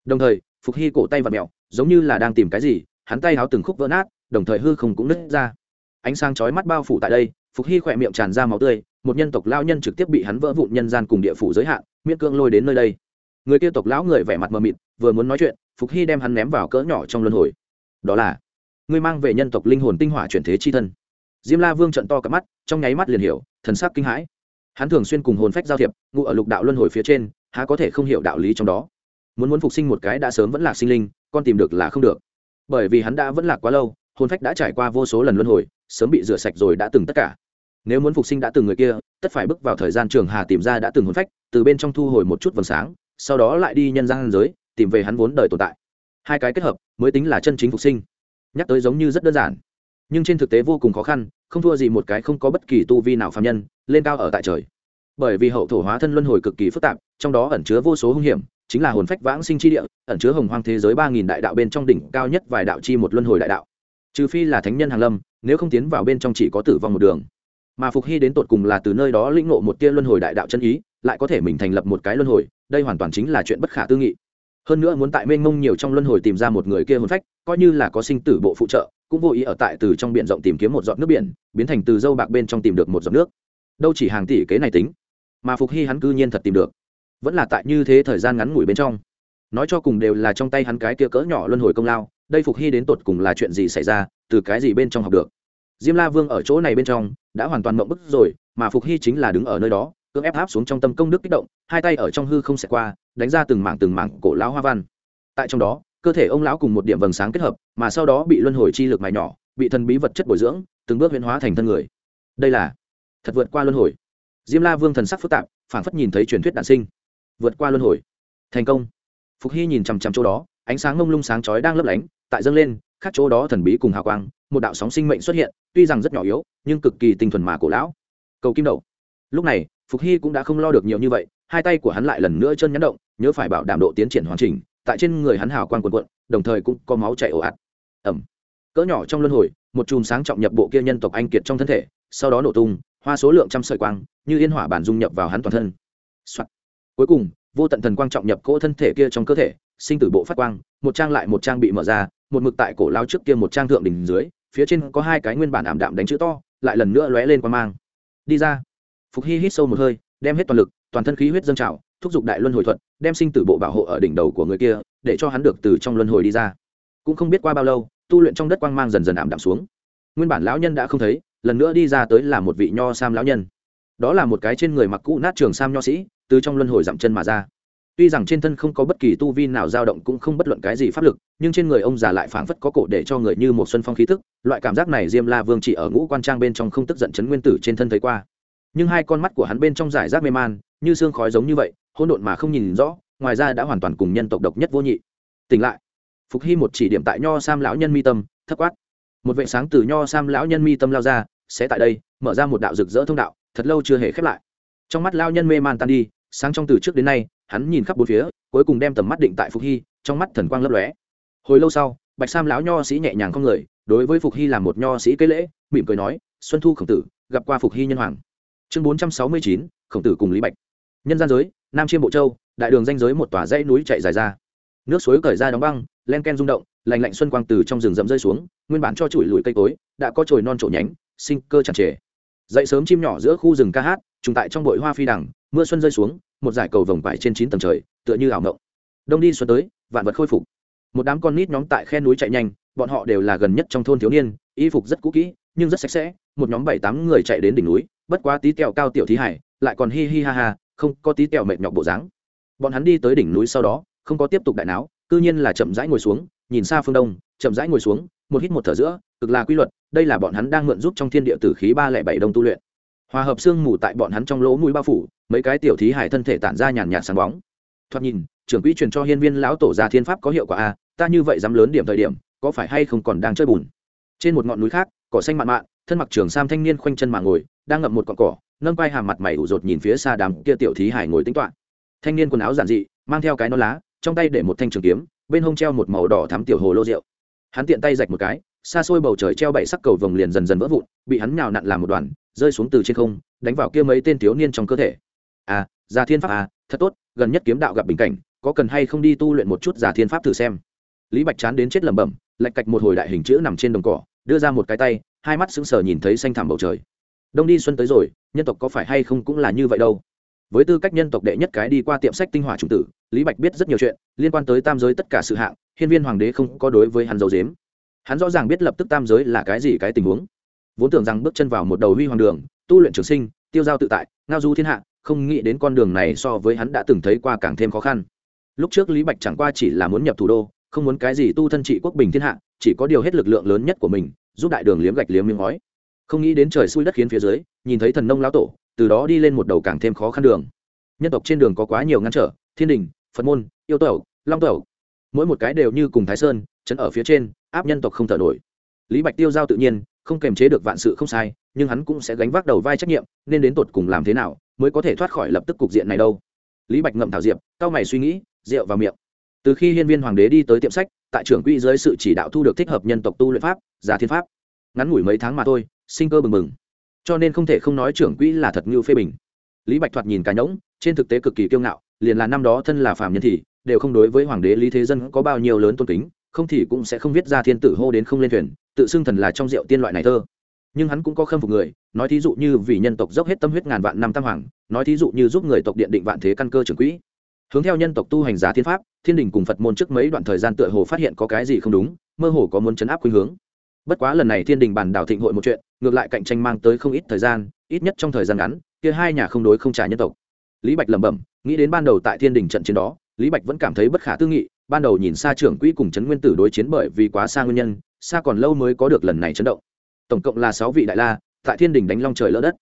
Đồng thời, phục hy cổ tay và mẹo, giống như là đang tìm cái gì, hắn tay áo từng khúc vỡ nát, đồng thời hư không cũng nứt ra. Ánh sáng chói mắt bao phủ tại đây phục hy khỏe miệng tràn ra máu tươi, một nhân tộc lao nhân trực tiếp bị hắn vỡ vụn nhân gian cùng địa phủ giới hạn, miễn cương lôi đến nơi đây. Người kia tộc lão người vẻ mặt mờ mịt, vừa muốn nói chuyện, phục hy đem hắn ném vào cỡ nhỏ trong luân hồi. Đó là, ngươi mang về nhân tộc linh hồn tinh hỏa chuyển thế chi thân. Diêm la vương trận to cặp mắt, trong nháy mắt liền hiểu, thần sắc kinh hãi. Hắn thường xuyên cùng hồn phách giao thiệp, ngụ ở lục đạo luân hồi phía trên, há có thể không hiểu đạo lý trong đó. Muốn muốn phục sinh một cái đã sớm vẫn là sinh linh, con tìm được là không được. Bởi vì hắn đã vẫn lạc quá lâu, hồn phách đã trải qua vô số lần luân hồi sớm bị rửa sạch rồi đã từng tất cả. Nếu muốn phục sinh đã từng người kia, tất phải bước vào thời gian trường hà tìm ra đã từng hồn phách, từ bên trong thu hồi một chút vầng sáng, sau đó lại đi nhân gian giới, tìm về hắn vốn đời tồn tại. Hai cái kết hợp, mới tính là chân chính phục sinh. Nhắc tới giống như rất đơn giản, nhưng trên thực tế vô cùng khó khăn, không thua gì một cái không có bất kỳ tu vi nào phạm nhân, lên cao ở tại trời. Bởi vì hậu thổ hóa thân luân hồi cực kỳ phức tạp, trong đó ẩn chứa vô số hung hiểm, chính là hồn phách vãng sinh chi địa, ẩn chứa hồng hoang thế giới ba nghìn đại đạo bên trong đỉnh cao nhất vài đạo chi một luân hồi đại đạo. Trừ phi là thánh nhân hàng lâm nếu không tiến vào bên trong chỉ có tử vong một đường. Mà phục hy đến tột cùng là từ nơi đó lĩnh ngộ một tia luân hồi đại đạo chân ý, lại có thể mình thành lập một cái luân hồi, đây hoàn toàn chính là chuyện bất khả tư nghị. Hơn nữa muốn tại mênh mông nhiều trong luân hồi tìm ra một người kia hồn phách, coi như là có sinh tử bộ phụ trợ, cũng vô ý ở tại từ trong biển rộng tìm kiếm một giọt nước biển, biến thành từ dâu bạc bên trong tìm được một giọt nước. Đâu chỉ hàng tỷ kế này tính, mà phục hy hắn cư nhiên thật tìm được. Vẫn là tại như thế thời gian ngắn ngủi bên trong nói cho cùng đều là trong tay hắn cái kia cỡ nhỏ luân hồi công lao, đây phục hy đến tột cùng là chuyện gì xảy ra, từ cái gì bên trong học được? Diêm la vương ở chỗ này bên trong, đã hoàn toàn mộng bức rồi, mà phục hy chính là đứng ở nơi đó, cưỡng ép áp xuống trong tâm công đức kích động, hai tay ở trong hư không xẹt qua, đánh ra từng mảng từng mảng cổ lão hoa văn. Tại trong đó, cơ thể ông lão cùng một điểm vầng sáng kết hợp, mà sau đó bị luân hồi chi lực mài nhỏ, bị thần bí vật chất bồi dưỡng, từng bước huyễn hóa thành thân người. Đây là thật vượt qua luân hồi. Diêm la vương thần sắc phức tạp, phảng phất nhìn thấy truyền thuyết đản sinh. Vượt qua luân hồi. Thành công phục hy nhìn chằm chằm chỗ đó, ánh sáng ngông lung sáng chói đang lấp lánh, tại dâng lên, khác chỗ đó thần bí cùng hào quang, một đạo sóng sinh mệnh xuất hiện, tuy rằng rất nhỏ yếu, nhưng cực kỳ tinh thuần mà cổ lão. Cầu kim đậu lúc này, phục hy cũng đã không lo được nhiều như vậy, hai tay của hắn lại lần nữa chân nhắn động, nhớ phải bảo đảm độ tiến triển hoàn chỉnh, tại trên người hắn hào quang quần quận đồng thời cũng có máu chảy ồ ạt. Ẩm cỡ nhỏ trong luân hồi, một chùm sáng trọng nhập bộ kia nhân tộc anh kiệt trong thân thể, sau đó nổ tung, hoa số lượng trăm sợi quang, như yên hỏa bản dung nhập vào hắn toàn thân、Soạn. cuối cùng vô tận thần quang trọng nhập cỗ thân thể kia trong cơ thể, sinh tử bộ phát quang, một trang lại một trang bị mở ra, một mực tại cổ lao trước kia một trang thượng đỉnh dưới, phía trên có hai cái nguyên bản ảm đạm đánh chữ to, lại lần nữa lóe lên qua mang. Đi ra. Phục hy hít sâu một hơi, đem hết toàn lực, toàn thân khí huyết dâng trào, thúc giục đại luân hồi thuật, đem sinh tử bộ bảo hộ ở đỉnh đầu của người kia, để cho hắn được từ trong luân hồi đi ra. Cũng không biết qua bao lâu, tu luyện trong đất quang mang dần dần ảm đạm xuống. Nguyên bản lão nhân đã không thấy, lần nữa đi ra tới là một vị nho sam lão nhân đó là một cái trên người mặc cũ nát trường sam nho sĩ, từ trong luân hồi dặm chân mà ra. Tuy rằng trên thân không có bất kỳ tu vi nào dao động cũng không bất luận cái gì pháp lực, nhưng trên người ông già lại phảng phất có cổ để cho người như một xuân phong khí thức loại cảm giác này diêm la vương chỉ ở ngũ quan trang bên trong không tức giận chấn nguyên tử trên thân thấy qua. Nhưng hai con mắt của hắn bên trong giải rác mê man, như xương khói giống như vậy, hỗn độn mà không nhìn rõ, ngoài ra đã hoàn toàn cùng nhân tộc độc nhất vô nhị. Tỉnh lại. Phục hy một chỉ điểm tại nho sam lão nhân mi tâm thất quát. Một vệ sáng từ nho sam lão nhân mi tâm lao ra, sẽ tại đây, mở ra một đạo rực rỡ thông đạo thật lâu chưa hề khép lại. Trong mắt lao nhân mê man tan đi, sáng trong từ trước đến nay, hắn nhìn khắp bốn phía, cuối cùng đem tầm mắt định tại phục hy, trong mắt thần quang lấp lóe. Hồi lâu sau, bạch sam lão nho sĩ nhẹ nhàng không người đối với phục hy là một nho sĩ cây lễ, mỉm cười nói, xuân thu khổng tử, gặp qua phục hy nhân hoàng. Chương bốn trăm sáu mươi chín, khổng tử cùng lý bạch. Nhân gian giới, nam chiêm bộ châu, đại đường danh giới một tòa dãy núi chạy dài ra. Nước suối cởi ra đóng băng, len ken rung động lành lạnh xuân quang từ trong rừng rậm rơi xuống, nguyên bản cho chùi lùi cây cối, đã có chồi non trổ nhánh, sinh cơ chẳng trề dậy sớm chim nhỏ giữa khu rừng ca hát trùng tại trong bụi hoa phi đằng mưa xuân rơi xuống một dải cầu vồng vải trên chín tầng trời tựa như ảo mộng. Đông đi xuân tới vạn vật khôi phục. Một đám con nít nhóm tại khe núi chạy nhanh bọn họ đều là gần nhất trong thôn thiếu niên y phục rất cũ kỹ nhưng rất sạch sẽ một nhóm bảy tám người chạy đến đỉnh núi bất quá tí tẹo cao tiểu thí hải lại còn hi hi ha ha không có tí tẹo mệt nhọc bộ dáng. Bọn hắn đi tới đỉnh núi sau đó không có tiếp tục đại não, cư nhiên là chậm rãi ngồi xuống nhìn xa phương đông chậm rãi ngồi xuống một hít một thở giữa, cực là quy luật, đây là bọn hắn đang mượn giúp trong thiên địa tử khí ba lẻ bảy đông tu luyện. Hòa hợp xương mù tại bọn hắn trong lỗ mũi bao phủ, mấy cái tiểu thí hải thân thể tản ra nhàn nhạt sáng bóng. Thoạt nhìn, trưởng quỹ truyền cho hiên viên lão tổ gia thiên pháp có hiệu quả a, ta như vậy dám lớn điểm thời điểm, có phải hay không còn đang chơi bùn? Trên một ngọn núi khác, cỏ xanh mạn mạn, thân mặc trường sam thanh niên khoanh chân mà ngồi, đang ngậm một cọn cỏ, nâng quay hàm mặt mày ủ rột nhìn phía xa đám kia tiểu thí hải ngồi tính toán. Thanh niên quần áo giản dị, mang theo cái nó lá, trong tay để một thanh trường kiếm, bên hông treo một màu đỏ thắm tiểu hồ lô rượu hắn tiện tay rạch một cái, xa xôi bầu trời treo bảy sắc cầu vồng liền dần dần vỡ vụn, bị hắn nhào nặn làm một đoàn, rơi xuống từ trên không, đánh vào kia mấy tên thiếu niên trong cơ thể. À già thiên pháp à thật tốt, gần nhất kiếm đạo gặp bình cảnh, có cần hay không đi tu luyện một chút già thiên pháp thử xem. Lý bạch chán đến chết lẩm bẩm, lạch cạch một hồi đại hình chữ nằm trên đồng cỏ, đưa ra một cái tay, hai mắt sững sờ nhìn thấy xanh thẳm bầu trời. Đông đi xuân tới rồi, nhân tộc có phải hay không cũng là như vậy đâu. Với tư cách nhân tộc đệ nhất cái đi qua tiệm sách tinh hỏa trung tử, lý bạch biết rất nhiều chuyện, liên quan tới tam giới tất cả sự hạng hiên viên hoàng đế không có đối với hắn dấu dếm hắn rõ ràng biết lập tức tam giới là cái gì cái tình huống. Vốn tưởng rằng bước chân vào một đầu huy hoàng đường, tu luyện trường sinh, tiêu giao tự tại, ngao du thiên hạ, không nghĩ đến con đường này so với hắn đã từng thấy qua càng thêm khó khăn. Lúc trước lý bạch chẳng qua chỉ là muốn nhập thủ đô, không muốn cái gì tu thân trị quốc bình thiên hạ, chỉ có điều hết lực lượng lớn nhất của mình, giúp đại đường liếm gạch liếm miếng ngói. Không nghĩ đến trời xui đất khiến phía dưới, nhìn thấy thần nông lão tổ, từ đó đi lên một đầu càng thêm khó khăn đường. Nhân tộc trên đường có quá nhiều ngăn trở, thiên đình, phật môn, yêu tẩu long tẩu mỗi một cái đều như cùng thái sơn, chấn ở phía trên, áp nhân tộc không thở nổi. Lý bạch tiêu giao tự nhiên, không kềm chế được vạn sự không sai, nhưng hắn cũng sẽ gánh vác đầu vai trách nhiệm, nên đến tột cùng làm thế nào mới có thể thoát khỏi lập tức cục diện này đâu. Lý bạch ngậm thảo diệp cao mày suy nghĩ, rượu vào miệng. Từ khi hiên viên hoàng đế đi tới tiệm sách, tại trưởng quỹ dưới sự chỉ đạo thu được thích hợp nhân tộc tu luyện pháp, giả thiên pháp. Ngắn ngủi mấy tháng mà thôi, sinh cơ bừng bừng. Cho nên không thể không nói trưởng quỹ là thật ngưu phê bình. Lý bạch thoạt nhìn cả nhỗng, trên thực tế cực kỳ kiêu ngạo, liền là năm đó thân là phàm nhân thì đều không đối với hoàng đế lý thế dân có bao nhiêu lớn tôn kính, không thì cũng sẽ không viết ra thiên tử hô đến không lên thuyền, tự xưng thần là trong rượu tiên loại này thơ. Nhưng hắn cũng có khâm phục người, nói thí dụ như vì nhân tộc dốc hết tâm huyết ngàn vạn năm tam hoàng, nói thí dụ như giúp người tộc điện định vạn thế căn cơ trưởng quỹ. Hướng theo nhân tộc tu hành giá thiên pháp, thiên đình cùng phật môn trước mấy đoạn thời gian tựa hồ phát hiện có cái gì không đúng, mơ hồ có muốn chấn áp khuynh hướng. Bất quá lần này thiên đình bàn đảo thịnh hội một chuyện, ngược lại cạnh tranh mang tới không ít thời gian, ít nhất trong thời gian ngắn, kia hai nhà không đối không trả nhân tộc. Lý bạch lẩm bẩm, nghĩ đến ban đầu tại thiên đình trận chiến đó lý bạch vẫn cảm thấy bất khả tư nghị, ban đầu nhìn xa trưởng quỹ cùng trấn nguyên tử đối chiến bởi vì quá xa nguyên nhân xa còn lâu mới có được lần này chấn động. Tổng cộng là sáu vị đại la, tại thiên đình đánh long trời lỡ đất.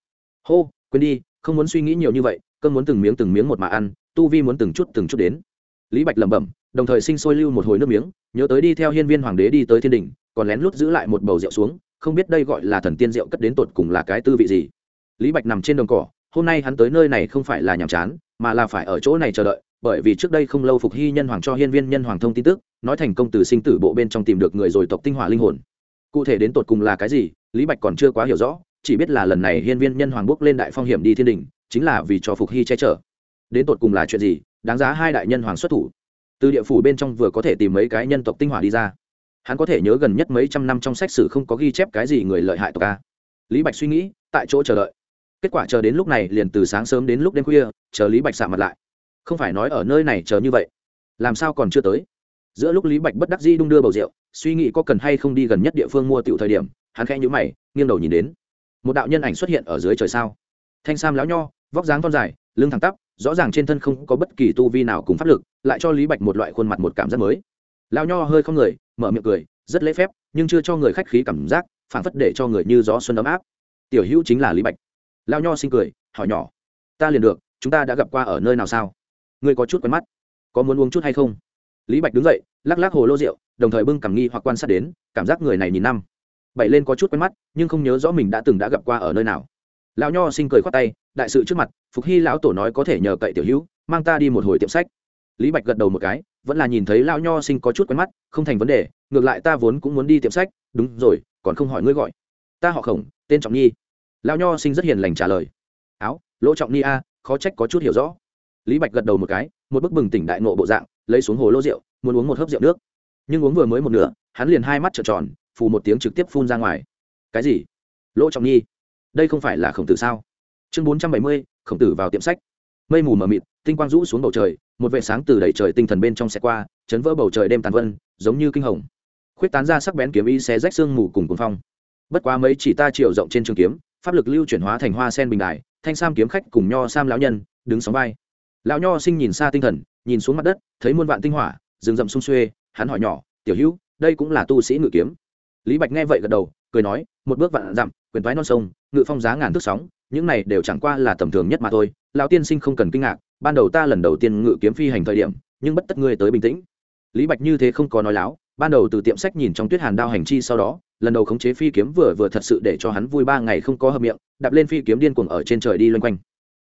Hô, quên đi, không muốn suy nghĩ nhiều như vậy cơn muốn từng miếng từng miếng một mà ăn, tu vi muốn từng chút từng chút đến. Lý bạch lẩm bẩm, đồng thời sinh sôi lưu một hồi nước miếng, nhớ tới đi theo hiên viên hoàng đế đi tới thiên đình, còn lén lút giữ lại một bầu rượu xuống, không biết đây gọi là thần tiên rượu cất đến tột cùng là cái tư vị gì. Lý bạch nằm trên đồng cỏ, hôm nay hắn tới nơi này không phải là nhàm chán, mà là phải ở chỗ này chờ đợi bởi vì trước đây không lâu phục hy nhân hoàng cho hiên viên nhân hoàng thông tin tức, nói thành công từ sinh tử bộ bên trong tìm được người rồi tộc tinh hỏa linh hồn. Cụ thể đến tột cùng là cái gì, lý bạch còn chưa quá hiểu rõ, chỉ biết là lần này hiên viên nhân hoàng bước lên đại phong hiểm đi thiên đình, chính là vì cho phục hy che chở. Đến tột cùng là chuyện gì, đáng giá hai đại nhân hoàng xuất thủ. Từ địa phủ bên trong vừa có thể tìm mấy cái nhân tộc tinh hỏa đi ra. Hắn có thể nhớ gần nhất mấy trăm năm trong sách sử không có ghi chép cái gì người lợi hại tộc ta lý bạch suy nghĩ, tại chỗ chờ đợi. Kết quả chờ đến lúc này liền từ sáng sớm đến lúc đêm khuya, chờ lý bạch xạ mặt lại không phải nói ở nơi này chờ như vậy. Làm sao còn chưa tới? Giữa lúc lý bạch bất đắc di đung đưa bầu rượu, suy nghĩ có cần hay không đi gần nhất địa phương mua tiểu thời điểm, hắn khẽ nhíu mày, nghiêng đầu nhìn đến. Một đạo nhân ảnh xuất hiện ở dưới trời sao? Thanh sam lão nho, vóc dáng con dài, lưng thẳng tắp, rõ ràng trên thân không có bất kỳ tu vi nào cùng pháp lực, lại cho lý bạch một loại khuôn mặt một cảm giác mới. Lão nho hơi không người, mở miệng cười, rất lễ phép, nhưng chưa cho người khách khí cảm giác phảng phất để cho người như gió xuân ấm áp. Tiểu hữu chính là lý bạch. Lão nho sinh cười, hỏi nhỏ, ta liền được, chúng ta đã gặp qua ở nơi nào sao? Ngươi có chút quen mắt. Có muốn uống chút hay không? Lý bạch đứng dậy, lắc lắc hồ lô rượu, đồng thời bưng cảm nghi hoặc quan sát đến, cảm giác người này nhìn năm, bảy lên có chút quen mắt, nhưng không nhớ rõ mình đã từng đã gặp qua ở nơi nào. Lão nho sinh cười khoát tay, đại sự trước mặt, phục hy lão tổ nói có thể nhờ cậy tiểu hữu, mang ta đi một hồi tiệm sách. Lý bạch gật đầu một cái, vẫn là nhìn thấy lão nho sinh có chút quen mắt, không thành vấn đề, ngược lại ta vốn cũng muốn đi tiệm sách, đúng rồi, còn không hỏi ngươi gọi. Ta họ khổng, tên trọng nhi. Lão nho sinh rất hiền lành trả lời. Áo, lỗ trọng nhi a, khó trách có chút hiểu rõ lý bạch gật đầu một cái, một bức bừng tỉnh đại nộ bộ dạng, lấy xuống hồ lô rượu, muốn uống một hớp rượu nước. Nhưng uống vừa mới một nửa, hắn liền hai mắt trợn tròn, phù một tiếng trực tiếp phun ra ngoài. Cái gì? Lỗ trọng nhi, đây không phải là khổng tử sao? Chương bốn trăm bảy mươi, khổng tử vào tiệm sách. Mây mù mờ mịt, tinh quang rũ xuống bầu trời, một vệ sáng từ đầy trời tinh thần bên trong xe qua, chấn vỡ bầu trời đêm tàn vân, giống như kinh hồng. Khuyết tán ra sắc bén kiếm y xé rách xương mù cùng cuồng phong. Bất quá mấy chỉ ta chiều rộng trên trường kiếm, pháp lực lưu chuyển hóa thành hoa sen bình đài, thanh sam kiếm khách cùng nho sam lão nhân, đứng sóng vai lão nho sinh nhìn xa tinh thần, nhìn xuống mặt đất, thấy muôn vạn tinh hỏa, rừng rậm sung xuê, hắn hỏi nhỏ, tiểu hữu, đây cũng là tu sĩ ngự kiếm? Lý bạch nghe vậy gật đầu, cười nói, một bước vạn dặm, quyền thoái non sông, ngự phong giá ngàn thước sóng, những này đều chẳng qua là tầm thường nhất mà thôi. Lão tiên sinh không cần kinh ngạc, ban đầu ta lần đầu tiên ngự kiếm phi hành thời điểm, nhưng bất tất ngươi tới bình tĩnh. Lý bạch như thế không có nói láo, ban đầu từ tiệm sách nhìn trong tuyết hàn đao hành chi sau đó, lần đầu khống chế phi kiếm vừa vừa thật sự để cho hắn vui ba ngày không có hợp miệng, đạp lên phi kiếm điên cuồng ở trên trời đi loanh quanh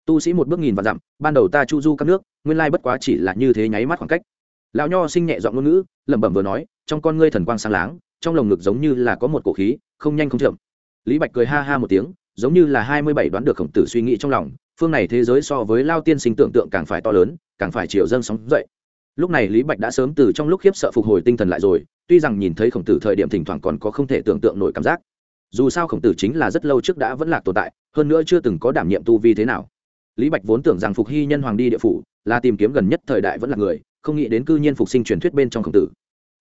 tu sĩ một bước nghìn và dặm, ban đầu ta chu du các nước, nguyên lai bất quá chỉ là như thế nháy mắt khoảng cách. Lão nho sinh nhẹ giọng ngôn ngữ, lẩm bẩm vừa nói, trong con ngươi thần quang sáng láng, trong lồng ngực giống như là có một cổ khí, không nhanh không chậm. Lý bạch cười ha ha một tiếng, giống như là hai mươi bảy đoán được khổng tử suy nghĩ trong lòng, phương này thế giới so với lao tiên sinh tưởng tượng càng phải to lớn, càng phải chiều dâng sóng dậy. Lúc này lý bạch đã sớm từ trong lúc khiếp sợ phục hồi tinh thần lại rồi, tuy rằng nhìn thấy khổng tử thời điểm thỉnh thoảng còn có không thể tưởng tượng nổi cảm giác. Dù sao khổng tử chính là rất lâu trước đã vẫn là tồn tại, hơn nữa chưa từng có đảm nhiệm tu vi thế nào lý bạch vốn tưởng rằng phục hy nhân hoàng đi địa phủ là tìm kiếm gần nhất thời đại vẫn là người, không nghĩ đến cư nhiên phục sinh truyền thuyết bên trong khổng tử.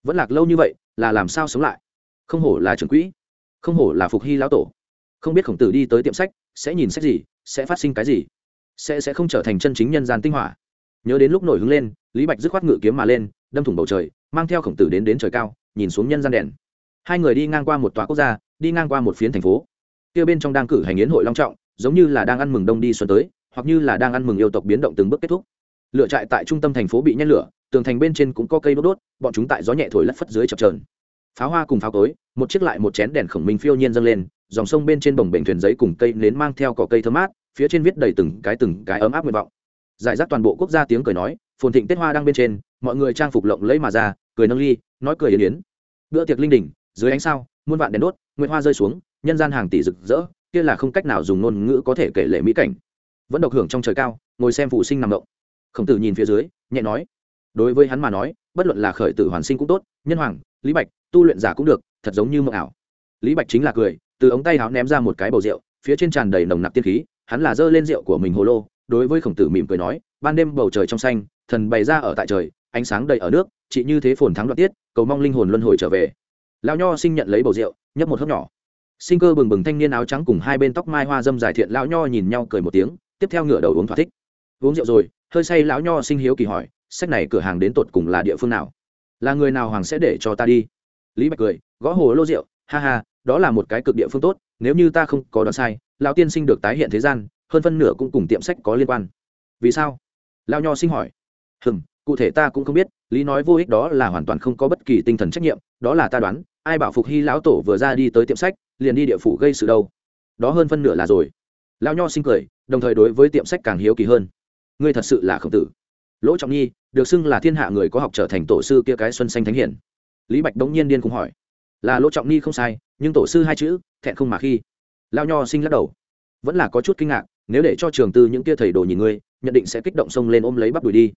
Vẫn lạc lâu như vậy là làm sao sống lại? Không hổ là trưởng quỹ, không hổ là phục hy lão tổ. Không biết khổng tử đi tới tiệm sách, sẽ nhìn sách gì, sẽ phát sinh cái gì, sẽ sẽ không trở thành chân chính nhân gian tinh hỏa. Nhớ đến lúc nổi hứng lên, lý bạch dứt khoát ngự kiếm mà lên, đâm thủng bầu trời, mang theo khổng tử đến đến trời cao, nhìn xuống nhân gian đèn. Hai người đi ngang qua một tòa quốc gia, đi ngang qua một phiến thành phố. Kia bên trong đang cử hành yến hội long trọng, giống như là đang ăn mừng đông đi xuân tới hoặc như là đang ăn mừng yêu tộc biến động từng bước kết thúc. Lựa trại tại trung tâm thành phố bị nhét lửa, tường thành bên trên cũng có cây đốt đốt, bọn chúng tại gió nhẹ thổi lất phất dưới chập trờn pháo hoa cùng pháo tối một chiếc lại một chén đèn khổng minh phiêu nhiên dâng lên, dòng sông bên trên bồng bềnh thuyền giấy cùng cây nến mang theo cỏ cây thơm mát, phía trên viết đầy từng cái từng cái ấm áp nguyện vọng. Giải rác toàn bộ quốc gia tiếng cười nói, phồn thịnh tết hoa đang bên trên, mọi người trang phục lộng lẫy mà ra, cười nâng ly, nói cười yến yến. Bữa tiệc linh đình, dưới ánh sao, muôn vạn đèn đốt nguyện hoa rơi xuống, nhân gian hàng tỷ rực rỡ, kia là không cách nào dùng ngôn ngữ có thể kể lệ mỹ cảnh vẫn độc hưởng trong trời cao, ngồi xem phụ sinh nằm động. Khổng tử nhìn phía dưới, nhẹ nói, đối với hắn mà nói, bất luận là khởi tử hoàn sinh cũng tốt, nhân hoàng, lý bạch, tu luyện giả cũng được, thật giống như mộng ảo. Lý bạch chính là cười, từ ống tay áo ném ra một cái bầu rượu, phía trên tràn đầy nồng nặc tiên khí, hắn là giơ lên rượu của mình hồ lô, đối với khổng tử mỉm cười nói, ban đêm bầu trời trong xanh, thần bày ra ở tại trời, ánh sáng đầy ở nước, chị như thế phồn thắng đoạn tiết, cầu mong linh hồn luân hồi trở về. Lão nho sinh nhận lấy bầu rượu, nhấp một hớp nhỏ. Sinh cơ bừng bừng thanh niên áo trắng cùng hai bên tóc mai hoa dâm dài thiện, lão nho nhìn nhau cười một tiếng tiếp theo ngửa đầu uống thỏa thích. Uống rượu rồi, hơi say lão nho sinh hiếu kỳ hỏi, sách này cửa hàng đến tột cùng là địa phương nào? Là người nào hoàng sẽ để cho ta đi? Lý bạch cười, gõ hồ lô rượu, ha ha, đó là một cái cực địa phương tốt, nếu như ta không có đoán sai, lão tiên sinh được tái hiện thế gian, hơn phân nửa cũng cùng tiệm sách có liên quan. Vì sao? Lão nho sinh hỏi. Hừm, cụ thể ta cũng không biết, lý nói vô ích đó là hoàn toàn không có bất kỳ tinh thần trách nhiệm, đó là ta đoán, ai bảo phục hy lão tổ vừa ra đi tới tiệm sách, liền đi địa phủ gây sự đâu? Đó hơn phân nửa là rồi. Lão nho sinh cười đồng thời đối với tiệm sách càng hiếu kỳ hơn. Ngươi thật sự là khổng tử. Lỗ trọng nhi, được xưng là thiên hạ người có học trở thành tổ sư kia cái xuân xanh thánh hiển. Lý bạch đống nhiên điên cùng hỏi. Là lỗ trọng nhi không sai, nhưng tổ sư hai chữ, thẹn không mà khi. Lao nho sinh lắc đầu. Vẫn là có chút kinh ngạc, nếu để cho trường tư những kia thầy đồ nhìn ngươi, nhận định sẽ kích động sông lên ôm lấy bắp đùi đi.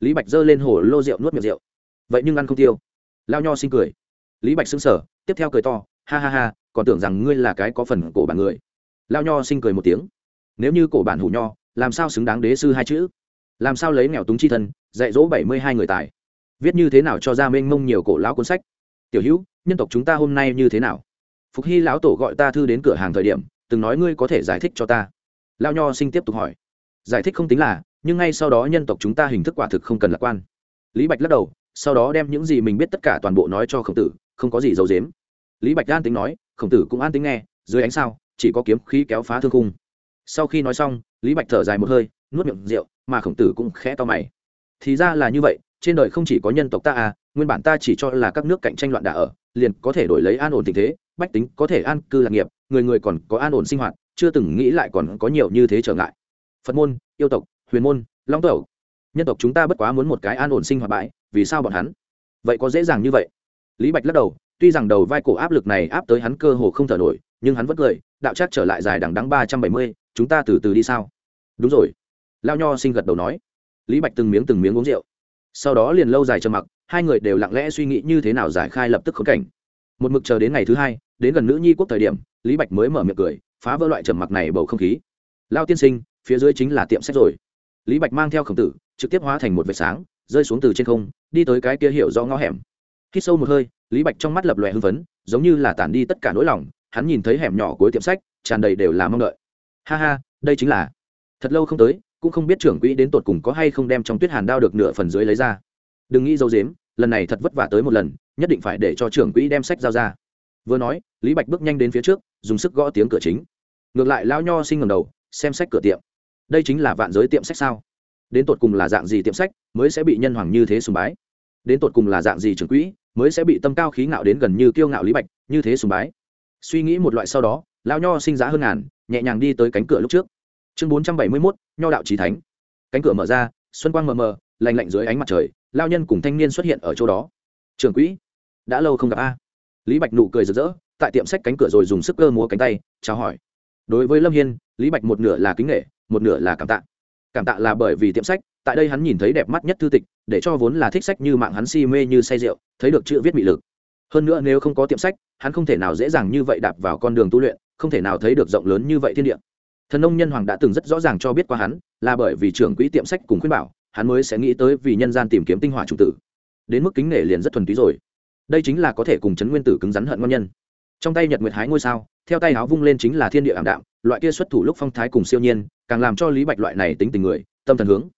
Lý bạch giơ lên hồ lô rượu nuốt miệng rượu. Vậy nhưng ăn không tiêu. Lao nho sinh cười. Lý bạch xứng sở tiếp theo cười to, ha ha ha, còn tưởng rằng ngươi là cái có phần cổ bản người. Lao nho sinh cười một tiếng nếu như cổ bản hủ nho, làm sao xứng đáng đế sư hai chữ? Làm sao lấy nghèo túng chi thân, dạy dỗ bảy mươi hai người tài? Viết như thế nào cho ra mênh mông nhiều cổ lão cuốn sách? Tiểu hữu, nhân tộc chúng ta hôm nay như thế nào? Phục hy lão tổ gọi ta thư đến cửa hàng thời điểm, từng nói ngươi có thể giải thích cho ta. Lao nho sinh tiếp tục hỏi. Giải thích không tính là, nhưng ngay sau đó nhân tộc chúng ta hình thức quả thực không cần lạc quan. Lý bạch lắc đầu, sau đó đem những gì mình biết tất cả toàn bộ nói cho khổng tử, không có gì giấu dếm lý bạch an tính nói, khổng tử cũng an tính nghe, dưới ánh sao, chỉ có kiếm khí kéo phá thương khung sau khi nói xong, lý bạch thở dài một hơi, nuốt miệng rượu, mà khổng tử cũng khẽ to mày. Thì ra là như vậy, trên đời không chỉ có nhân tộc ta à nguyên bản ta chỉ cho là các nước cạnh tranh loạn đả ở, liền có thể đổi lấy an ổn tình thế, bách tính có thể an cư lạc nghiệp, người người còn có an ổn sinh hoạt, chưa từng nghĩ lại còn có nhiều như thế trở ngại. Phật môn, yêu tộc, huyền môn, long tẩu nhân tộc chúng ta bất quá muốn một cái an ổn sinh hoạt bãi, vì sao bọn hắn? Vậy có dễ dàng như vậy? Lý bạch lắc đầu, tuy rằng đầu vai cổ áp lực này áp tới hắn cơ hồ không thở nổi, nhưng hắn vẫn cười, đạo chắc trở lại dài đằng đắng ba trăm bảy mươi chúng ta từ từ đi sao? Đúng rồi. Lao nho sinh gật đầu nói. Lý bạch từng miếng từng miếng uống rượu. Sau đó liền lâu dài trầm mặc, hai người đều lặng lẽ suy nghĩ như thế nào giải khai lập tức khốn cảnh. Một mực chờ đến ngày thứ hai, đến gần nữ nhi quốc thời điểm, lý bạch mới mở miệng cười, phá vỡ loại trầm mặc này bầu không khí. Lao tiên sinh, phía dưới chính là tiệm sách rồi. Lý bạch mang theo khổng tử, trực tiếp hóa thành một vệt sáng, rơi xuống từ trên không, đi tới cái kia hiểu do ngõ hẻm. Khi sâu một hơi, lý bạch trong mắt lập lòe hưng phấn, giống như là tản đi tất cả nỗi lòng, hắn nhìn thấy hẻm nhỏ cuối tiệm sách, tràn đầy đều là mong đợi ha ha, đây chính là. Thật lâu không tới, cũng không biết trưởng quỹ đến tột cùng có hay không đem trong tuyết hàn đao được nửa phần dưới lấy ra. Đừng nghĩ dâu dếm lần này thật vất vả tới một lần, nhất định phải để cho trưởng quỹ đem sách giao ra. Vừa nói, lý bạch bước nhanh đến phía trước, dùng sức gõ tiếng cửa chính. Ngược lại lao nho sinh ngầm đầu, xem sách cửa tiệm. Đây chính là vạn giới tiệm sách sao? Đến tột cùng là dạng gì tiệm sách mới sẽ bị nhân hoàng như thế sùng bái? Đến tột cùng là dạng gì trưởng quỹ mới sẽ bị tâm cao khí ngạo đến gần như kiêu ngạo lý bạch như thế sùng bái? Suy nghĩ một loại sau đó lao nho sinh giá hơn ngàn nhẹ nhàng đi tới cánh cửa lúc trước. Chương bốn trăm bảy mươi mốt, nho đạo trí thánh. Cánh cửa mở ra, xuân quang mờ mờ lành lạnh dưới ánh mặt trời, lao nhân cùng thanh niên xuất hiện ở chỗ đó. Trường quỹ, đã lâu không gặp a. Lý bạch nụ cười rực rỡ, tại tiệm sách cánh cửa rồi dùng sức cơ múa cánh tay, chào hỏi. Đối với lâm hiên, lý bạch một nửa là kính nghệ một nửa là cảm tạ. Cảm tạ là bởi vì tiệm sách, tại đây hắn nhìn thấy đẹp mắt nhất thư tịch, để cho vốn là thích sách như mạng hắn si mê như say rượu, thấy được chữ viết mị lực. Hơn nữa nếu không có tiệm sách, hắn không thể nào dễ dàng như vậy đạp vào con đường tu luyện không thể nào thấy được rộng lớn như vậy thiên địa. Thần nông nhân hoàng đã từng rất rõ ràng cho biết qua hắn, là bởi vì trưởng quỹ tiệm sách cùng khuyên bảo, hắn mới sẽ nghĩ tới vì nhân gian tìm kiếm tinh hỏa chủ tử. Đến mức kính nể liền rất thuần túy rồi. Đây chính là có thể cùng chấn nguyên tử cứng rắn hận ngon nhân. Trong tay nhật nguyệt hái ngôi sao, theo tay áo vung lên chính là thiên địa ảm đạm, loại kia xuất thủ lúc phong thái cùng siêu nhiên, càng làm cho lý bạch loại này tính tình người, tâm thần hướng.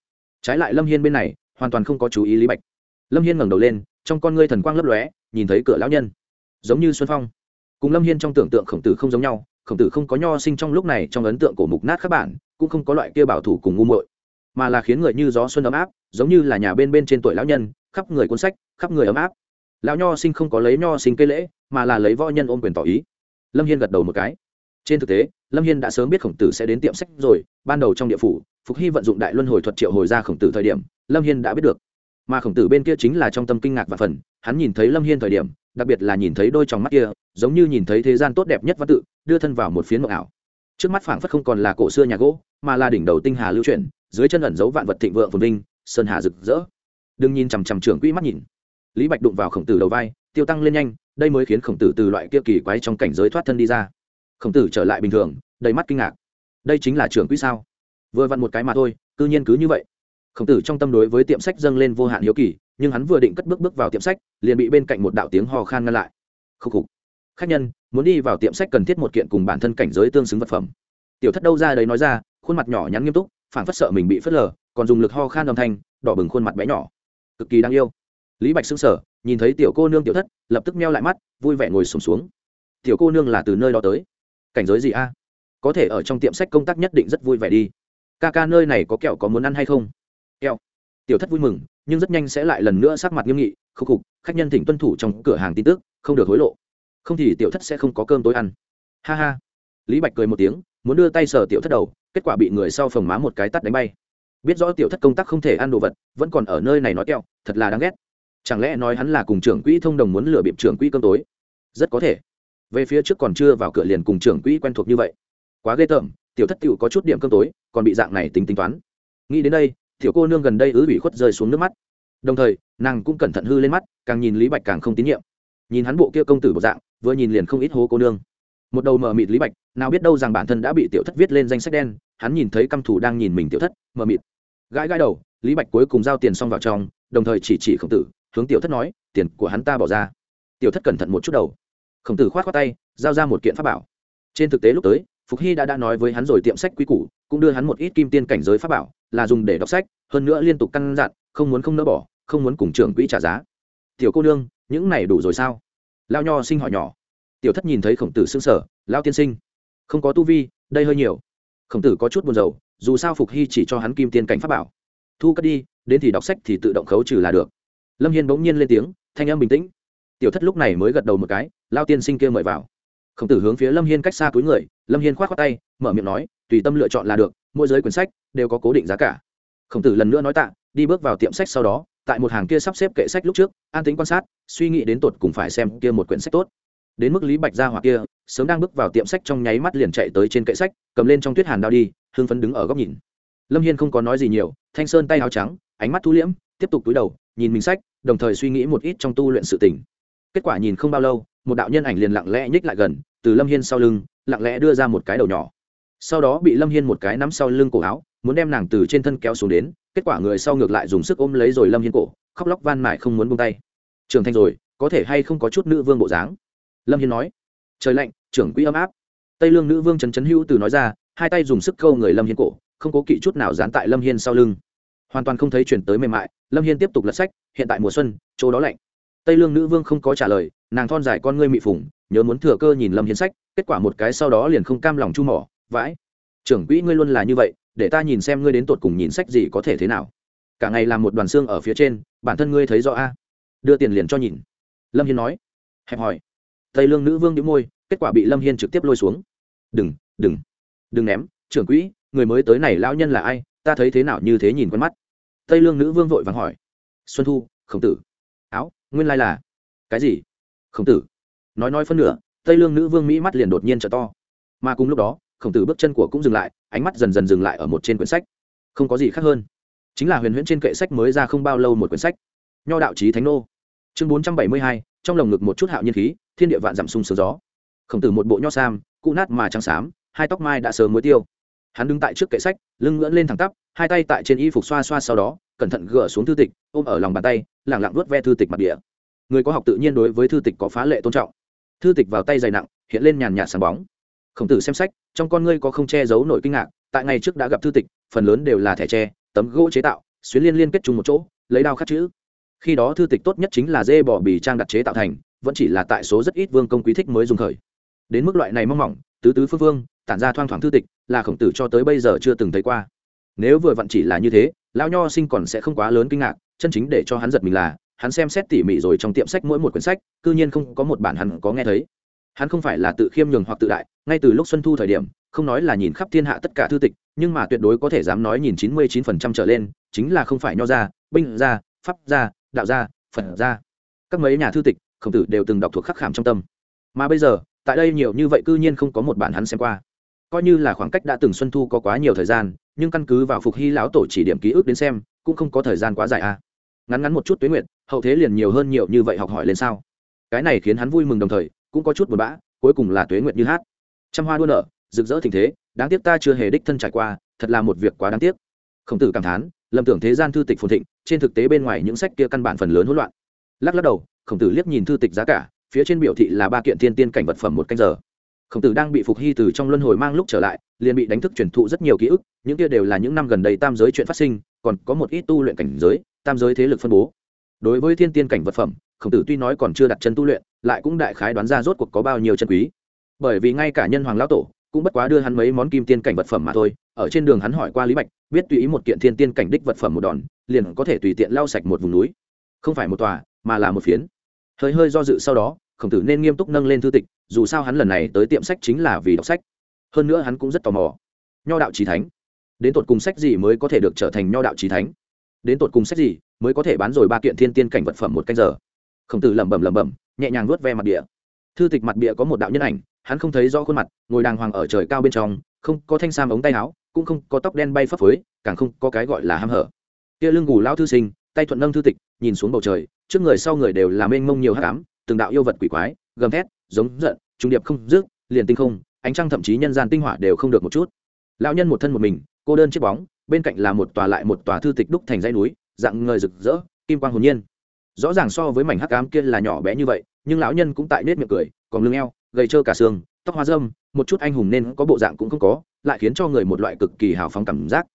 Trái lại lâm hiên bên này, hoàn toàn không có chú ý lý bạch. Lâm hiên ngẩng đầu lên, trong con ngươi thần quang lấp lóe, nhìn thấy cửa lão nhân. Giống như xuân phong. Cùng lâm hiên trong tưởng tượng khổng tử không giống nhau khổng tử không có nho sinh trong lúc này trong ấn tượng của mục nát các bạn cũng không có loại kia bảo thủ cùng ngu muội, mà là khiến người như gió xuân ấm áp, giống như là nhà bên bên trên tuổi lão nhân, khắp người cuốn sách, khắp người ấm áp. Lão nho sinh không có lấy nho sinh cây lễ, mà là lấy võ nhân ôm quyền tỏ ý. Lâm hiên gật đầu một cái. Trên thực tế, lâm hiên đã sớm biết khổng tử sẽ đến tiệm sách rồi, ban đầu trong địa phủ, phục hy vận dụng đại luân hồi thuật triệu hồi ra khổng tử thời điểm, lâm hiên đã biết được. Mà khổng tử bên kia chính là trong tâm kinh ngạc và phần, hắn nhìn thấy lâm hiên thời điểm đặc biệt là nhìn thấy đôi trong mắt kia, giống như nhìn thấy thế gian tốt đẹp nhất văn tự, đưa thân vào một phiến mộng ảo. Trước mắt phảng phất không còn là cổ xưa nhà gỗ, mà là đỉnh đầu tinh hà lưu chuyển, dưới chân ẩn giấu vạn vật thịnh vượng phồn vinh, sơn hà rực rỡ. Đừng nhìn chằm chằm trưởng quỹ mắt nhìn. Lý bạch đụng vào khổng tử đầu vai, tiêu tăng lên nhanh, đây mới khiến khổng tử từ loại kia kỳ quái trong cảnh giới thoát thân đi ra. Khổng tử trở lại bình thường, đầy mắt kinh ngạc. Đây chính là trưởng quỹ sao? Vừa vặn một cái mà thôi, cư nhiên cứ như vậy. Khổng tử trong tâm đối với tiệm sách dâng lên vô hạn hiếu kỳ nhưng hắn vừa định cất bước bước vào tiệm sách liền bị bên cạnh một đạo tiếng hò khan ngăn lại. Khúc khục. Khách nhân muốn đi vào tiệm sách cần thiết một kiện cùng bản thân cảnh giới tương xứng vật phẩm. Tiểu thất đâu ra đấy nói ra khuôn mặt nhỏ nhắn nghiêm túc phản phất sợ mình bị phớt lờ còn dùng lực ho khan âm thanh đỏ bừng khuôn mặt bé nhỏ. Cực kỳ đáng yêu. Lý bạch xưng sở nhìn thấy tiểu cô nương tiểu thất lập tức meo lại mắt vui vẻ ngồi sùng xuống, xuống. Tiểu cô nương là từ nơi đó tới. Cảnh giới gì a? Có thể ở trong tiệm sách công tác nhất định rất vui vẻ đi. Ca ca nơi này có kẹo có muốn ăn hay không? Kẹo. Tiểu thất vui mừng nhưng rất nhanh sẽ lại lần nữa sắc mặt nghiêm nghị khúc khục, khách nhân thỉnh tuân thủ trong cửa hàng tin tức, không được hối lộ. Không thì tiểu thất sẽ không có cơm tối ăn. Ha ha. Lý bạch cười một tiếng, muốn đưa tay sờ tiểu thất đầu, kết quả bị người sau phồng má một cái tắt đánh bay. Biết rõ tiểu thất công tác không thể ăn đồ vật, vẫn còn ở nơi này nói kẹo, thật là đáng ghét. Chẳng lẽ nói hắn là cùng trưởng quỹ thông đồng muốn lừa bịp trưởng quỹ cơm tối? Rất có thể. Về phía trước còn chưa vào cửa liền cùng trưởng quỹ quen thuộc như vậy. Quá ghê tởm, tiểu thất tựu có chút điểm cơm tối, còn bị dạng này tính tính toán. Nghĩ đến đây tiểu cô nương gần đây ứ bị khuất rơi xuống nước mắt. Đồng thời, nàng cũng cẩn thận hư lên mắt, càng nhìn lý bạch càng không tín nhiệm. Nhìn hắn bộ kia công tử bộ dạng, vừa nhìn liền không ít hố cô nương. Một đầu mờ mịt lý bạch, nào biết đâu rằng bản thân đã bị tiểu thất viết lên danh sách đen, hắn nhìn thấy căm thủ đang nhìn mình tiểu thất, mờ mịt. Gãi gãi đầu, lý bạch cuối cùng giao tiền xong vào trong, đồng thời chỉ chỉ khổng tử, hướng tiểu thất nói, tiền của hắn ta bỏ ra. Tiểu thất cẩn thận một chút đầu. Khổng tử k h o á t k tay, giao ra một kiện pháp bảo. Trên thực tế lúc tới, phục hy đã đã nói với hắn rồi tiệm sách quý củ, cũng đưa hắn một ít kim tiên cảnh giới pháp bảo là dùng để đọc sách, hơn nữa liên tục căn dặn, không muốn không nỡ bỏ, không muốn cùng trưởng quỹ trả giá. Tiểu cô nương, những này đủ rồi sao? Lao nho sinh hỏi nhỏ. Tiểu thất nhìn thấy khổng tử xương sở lao tiên sinh, không có tu vi, đây hơi nhiều. Khổng tử có chút buồn rầu, dù sao phục hy chỉ cho hắn kim tiên cảnh pháp bảo. Thu cất đi, đến thì đọc sách thì tự động khấu trừ là được. Lâm hiên bỗng nhiên lên tiếng, thanh âm bình tĩnh. Tiểu thất lúc này mới gật đầu một cái lao tiên sinh kia mời vào. Khổng tử hướng phía lâm hiên cách xa túi người, lâm hiên k h o á t khoác tay, mở miệng nói, tùy tâm lựa chọn là được, mỗi giới quyển sách đều có cố định giá cả. Khổng tử lần nữa nói tạ, đi bước vào tiệm sách sau đó, tại một hàng kia sắp xếp kệ sách lúc trước, an tính quan sát, suy nghĩ đến tột cùng phải xem kia một quyển sách tốt. Đến mức lý bạch ra hoặc kia, sớm đang bước vào tiệm sách trong nháy mắt liền chạy tới trên kệ sách, cầm lên trong tuyết hàn đao đi hương phấn đứng ở góc nhìn. Lâm hiên không có nói gì nhiều, thanh sơn tay áo trắng, ánh mắt thu liễm, tiếp tục túi đầu, nhìn mình sách, đồng thời suy nghĩ một ít trong tu luyện sự tình. Kết quả nhìn không bao lâu, một đạo nhân ảnh liền lặng lẽ nhích lại gần, từ lâm hiên sau lưng, lặng lẽ đưa ra một cái đầu nhỏ. Sau đó bị lâm hiên một cái nắm sau lưng cổ áo muốn đem nàng từ trên thân kéo xuống đến, kết quả người sau ngược lại dùng sức ôm lấy rồi lâm hiên cổ, khóc lóc van mải không muốn buông tay. Trưởng thành rồi, có thể hay không có chút nữ vương bộ dáng? Lâm hiên nói. Trời lạnh, trưởng quỹ ấm áp. Tây lương nữ vương trần trấn hữu từ nói ra, hai tay dùng sức câu người lâm hiên cổ, không cố kỵ chút nào dán tại lâm hiên sau lưng. Hoàn toàn không thấy chuyển tới mềm mại, lâm hiên tiếp tục lật sách, hiện tại mùa xuân, chỗ đó lạnh. Tây lương nữ vương không có trả lời, nàng thon dài con ngươi mị phủng nhớ muốn thừa cơ nhìn lâm hiên sách, kết quả một cái sau đó liền không cam lòng chu mỏ, vãi, trưởng quỹ ngươi luôn là như vậy để ta nhìn xem ngươi đến tột cùng nhìn sách gì có thể thế nào. Cả ngày làm một đoàn xương ở phía trên, bản thân ngươi thấy rõ a? Đưa tiền liền cho nhìn. Lâm hiên nói. Hẹp hỏi. Tây lương nữ vương đĩu môi, kết quả bị lâm hiên trực tiếp lôi xuống. Đừng đừng đừng ném. Trưởng quỹ, người mới tới này lão nhân là ai? Ta thấy thế nào như thế nhìn con mắt. Tây lương nữ vương vội vàng hỏi. Xuân thu, khổng tử. Áo, nguyên lai là. Cái gì? Khổng tử. Nói nói phân nửa, tây lương nữ vương mỹ mắt liền đột nhiên trở to. Mà cùng lúc đó khổng tử bước chân của cũng dừng lại, ánh mắt dần dần dừng lại ở một trên quyển sách. Không có gì khác hơn. Chính là huyền huyễn trên kệ sách mới ra không bao lâu một quyển sách. Nho đạo trí thánh nô. Chương bốn trăm bảy mươi hai, trong lồng ngực một chút hạo nhiên khí, thiên địa vạn giảm sung sướng gió. Khổng tử một bộ nho sam, cụ nát mà trắng xám, hai tóc mai đã sớm mới tiêu. Hắn đứng tại trước kệ sách, lưng ngưỡng lên thẳng tắp, hai tay tại trên y phục xoa xoa sau đó, cẩn thận gỡ xuống thư tịch, ôm ở lòng bàn tay lẳng lặng vuốt ve thư tịch mặt địa. Người có học tự nhiên đối với thư tịch có phá lệ tôn trọng. Thư tịch vào tay dày nặng, hiện lên nhàn nhạt sáng bóng khổng tử xem sách trong con ngươi có không che giấu nội kinh ngạc tại ngày trước đã gặp thư tịch phần lớn đều là thẻ tre tấm gỗ chế tạo xuyến liên liên kết chung một chỗ lấy đao khắc chữ. Khi đó thư tịch tốt nhất chính là dê bỏ bì trang đặt chế tạo thành vẫn chỉ là tại số rất ít vương công quý thích mới dùng khởi. Đến mức loại này mong mỏng tứ tứ phương vương, tản ra thoang thoảng thư tịch là khổng tử cho tới bây giờ chưa từng thấy qua. Nếu vừa vặn chỉ là như thế lão nho sinh còn sẽ không quá lớn kinh ngạc chân chính để cho hắn giật mình là hắn xem xét tỉ mỉ rồi trong tiệm sách mỗi một quyển sách cư nhiên không có một bản hắn có nghe thấy hắn không phải là tự khiêm nhường hoặc tự đại, ngay từ lúc xuân thu thời điểm, không nói là nhìn khắp thiên hạ tất cả thư tịch, nhưng mà tuyệt đối có thể dám nói nhìn chín mươi chín phần trăm trở lên, chính là không phải nho gia, binh gia, pháp gia, đạo gia, phật gia. Các mấy nhà thư tịch, khổng tử đều từng đọc thuộc khắc khảm trong tâm. Mà bây giờ, tại đây nhiều như vậy cư nhiên không có một bản hắn xem qua. Coi như là khoảng cách đã từng xuân thu có quá nhiều thời gian, nhưng căn cứ vào phục hy lão tổ chỉ điểm ký ức đến xem, cũng không có thời gian quá dài à. ngắn ngắn một chút tuyến nguyện hậu thế liền nhiều hơn nhiều như vậy học hỏi lên sao. Cái này khiến hắn vui mừng đồng thời cũng có chút buồn bã, cuối cùng là tuế nguyện như hát. Trăm hoa đua nở, rực rỡ tình thế, đáng tiếc ta chưa hề đích thân trải qua, thật là một việc quá đáng tiếc. Khổng tử cảm thán, lầm tưởng thế gian thư tịch phồn thịnh, trên thực tế bên ngoài những sách kia căn bản phần lớn hỗn loạn. Lắc lắc đầu, khổng tử liếc nhìn thư tịch giá cả, phía trên biểu thị là ba kiện thiên tiên cảnh vật phẩm một canh giờ. Khổng tử đang bị phục hy từ trong luân hồi mang lúc trở lại, liền bị đánh thức truyền thụ rất nhiều ký ức, những kia đều là những năm gần đây tam giới chuyện phát sinh, còn có một ít tu luyện cảnh giới, tam giới thế lực phân bố. Đối với thiên tiên cảnh vật phẩm khổng tử tuy nói còn chưa đặt chân tu luyện, lại cũng đại khái đoán ra rốt cuộc có bao nhiêu chân quý. Bởi vì ngay cả nhân hoàng lão tổ cũng bất quá đưa hắn mấy món kim tiên cảnh vật phẩm mà thôi, ở trên đường hắn hỏi qua lý bạch, biết tùy ý một kiện thiên tiên cảnh đích vật phẩm một đòn, liền có thể tùy tiện lau sạch một vùng núi. Không phải một tòa, mà là một phiến. Hơi hơi do dự sau đó, khổng tử nên nghiêm túc nâng lên thư tịch, dù sao hắn lần này tới tiệm sách chính là vì đọc sách. Hơn nữa hắn cũng rất tò mò. Nho đạo trí thánh. Đến tột cùng sách gì mới có thể được trở thành nho đạo trí thánh? Đến tột cùng sách gì mới có thể bán rồi ba kiện thiên tiên cảnh vật phẩm một canh giờ? Khổng tử lẩm bẩm lẩm bẩm, nhẹ nhàng nuốt ve mặt địa thư tịch mặt địa có một đạo nhân ảnh, hắn không thấy rõ khuôn mặt, ngồi đàng hoàng ở trời cao bên trong, không có thanh sam ống tay áo, cũng không có tóc đen bay phấp phới, càng không có cái gọi là ham hở. Kia lưng gù lao thư sinh, tay thuận nâng thư tịch, nhìn xuống bầu trời, trước người sau người đều là mênh mông nhiều hát cám từng đạo yêu vật quỷ quái, gầm thét, giống giận, trung điệp không rước liền tinh không, ánh trăng thậm chí nhân gian tinh hỏa đều không được một chút. Lão nhân một thân một mình, cô đơn chiếc bóng, bên cạnh là một tòa lại một tòa thư tịch đúc thành dãy núi, dạng ngời rực rỡ, kim quang hồn nhiên rõ ràng so với mảnh hắc ám kia là nhỏ bé như vậy, nhưng lão nhân cũng tại nết miệng cười, còn lưng eo, gầy trơ cả xương, tóc hoa dâm một chút anh hùng nên có bộ dạng cũng không có, lại khiến cho người một loại cực kỳ hào phóng cảm giác.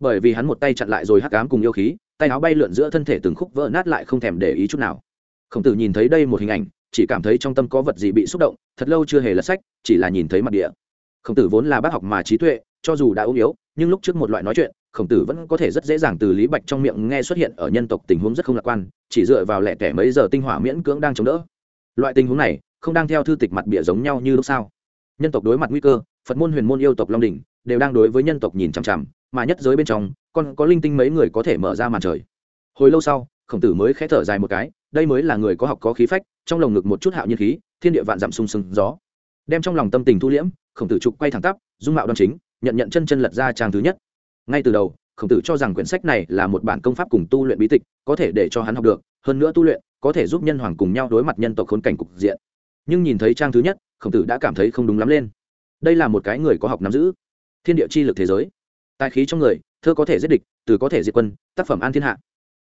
Bởi vì hắn một tay chặn lại rồi hắc ám cùng yêu khí, tay áo bay lượn giữa thân thể từng khúc vỡ nát lại không thèm để ý chút nào. Khổng tử nhìn thấy đây một hình ảnh, chỉ cảm thấy trong tâm có vật gì bị xúc động, thật lâu chưa hề lật sách, chỉ là nhìn thấy mặt địa. Khổng tử vốn là bác học mà trí tuệ, cho dù đã ốm yếu, nhưng lúc trước một loại nói chuyện khổng tử vẫn có thể rất dễ dàng từ lý bạch trong miệng nghe xuất hiện ở nhân tộc tình huống rất không lạc quan, chỉ dựa vào lẻ tẻ mấy giờ tinh hỏa miễn cưỡng đang chống đỡ. Loại tình huống này, không đang theo thư tịch mặt bịa giống nhau như lúc sao nhân tộc đối mặt nguy cơ, phật môn huyền môn yêu tộc long đình đều đang đối với nhân tộc nhìn chằm chằm, mà nhất giới bên trong, còn có linh tinh mấy người có thể mở ra màn trời. Hồi lâu sau, khổng tử mới khẽ thở dài một cái, đây mới là người có học có khí phách, trong lồng ngực một chút hạo nhiên khí, thiên địa vạn dặm sung sừng gió. Đem trong lòng tâm tình thu liễm, khổng tử trục quay thẳng tắp, dung mạo đoan chính, nhận nhận chân chân lật ra trang thứ nhất ngay từ đầu, khổng tử cho rằng quyển sách này là một bản công pháp cùng tu luyện bí tịch, có thể để cho hắn học được, hơn nữa tu luyện, có thể giúp nhân hoàng cùng nhau đối mặt nhân tộc khốn cảnh cục diện. Nhưng nhìn thấy trang thứ nhất, khổng tử đã cảm thấy không đúng lắm lên. Đây là một cái người có học nắm giữ thiên địa chi lực thế giới. Tài khí trong người, thơ có thể giết địch, từ có thể diệt quân, tác phẩm an thiên hạ.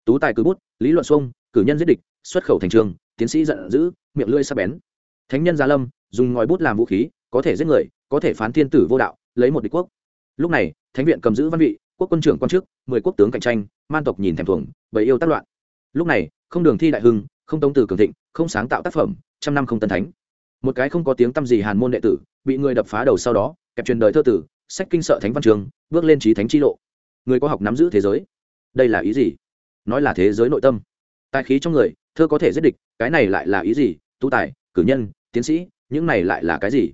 Tú tài cứ bút, lý luận xuông, cử nhân giết địch, xuất khẩu thành trường, tiến sĩ giận dữ, miệng lưỡi sắc bén. Thánh nhân gia lâm, dùng ngòi bút làm vũ khí, có thể giết người, có thể phán thiên tử vô đạo, lấy một địch quốc. Lúc này thánh viện cầm giữ văn vị, quốc quân trưởng quan chức, mười quốc tướng cạnh tranh, man tộc nhìn thèm thuồng, bầy yêu tác loạn. Lúc này, không đường thi đại hưng, không tống từ cường thịnh, không sáng tạo tác phẩm, trăm năm không tân thánh. Một cái không có tiếng tăm gì hàn môn đệ tử, bị người đập phá đầu sau đó, kẹp truyền đời thơ tử, sách kinh sợ thánh văn trường, bước lên trí thánh chi lộ. Người có học nắm giữ thế giới. Đây là ý gì? Nói là thế giới nội tâm. Tài khí trong người, thơ có thể giết địch, cái này lại là ý gì? Tu tài, cử nhân, tiến sĩ, những này lại là cái gì?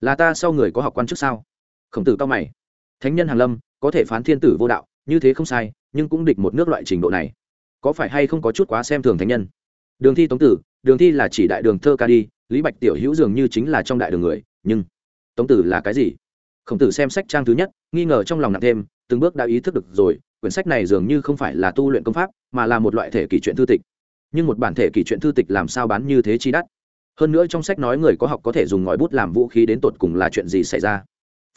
Là ta sau người có học quan chức sao? Khổng tử cao mày thánh nhân hàn lâm, có thể phán thiên tử vô đạo, như thế không sai, nhưng cũng địch một nước loại trình độ này. Có phải hay không có chút quá xem thường thánh nhân? Đường thi tống tử, đường thi là chỉ đại đường thơ ca đi, lý bạch tiểu hữu dường như chính là trong đại đường người, nhưng tống tử là cái gì? Khổng tử xem sách trang thứ nhất, nghi ngờ trong lòng nặng thêm, từng bước đã ý thức được rồi, quyển sách này dường như không phải là tu luyện công pháp, mà là một loại thể kỷ truyện thư tịch. Nhưng một bản thể kỷ truyện thư tịch làm sao bán như thế chi đắt? Hơn nữa trong sách nói người có học có thể dùng ngòi bút làm vũ khí đến tột cùng là chuyện gì xảy ra?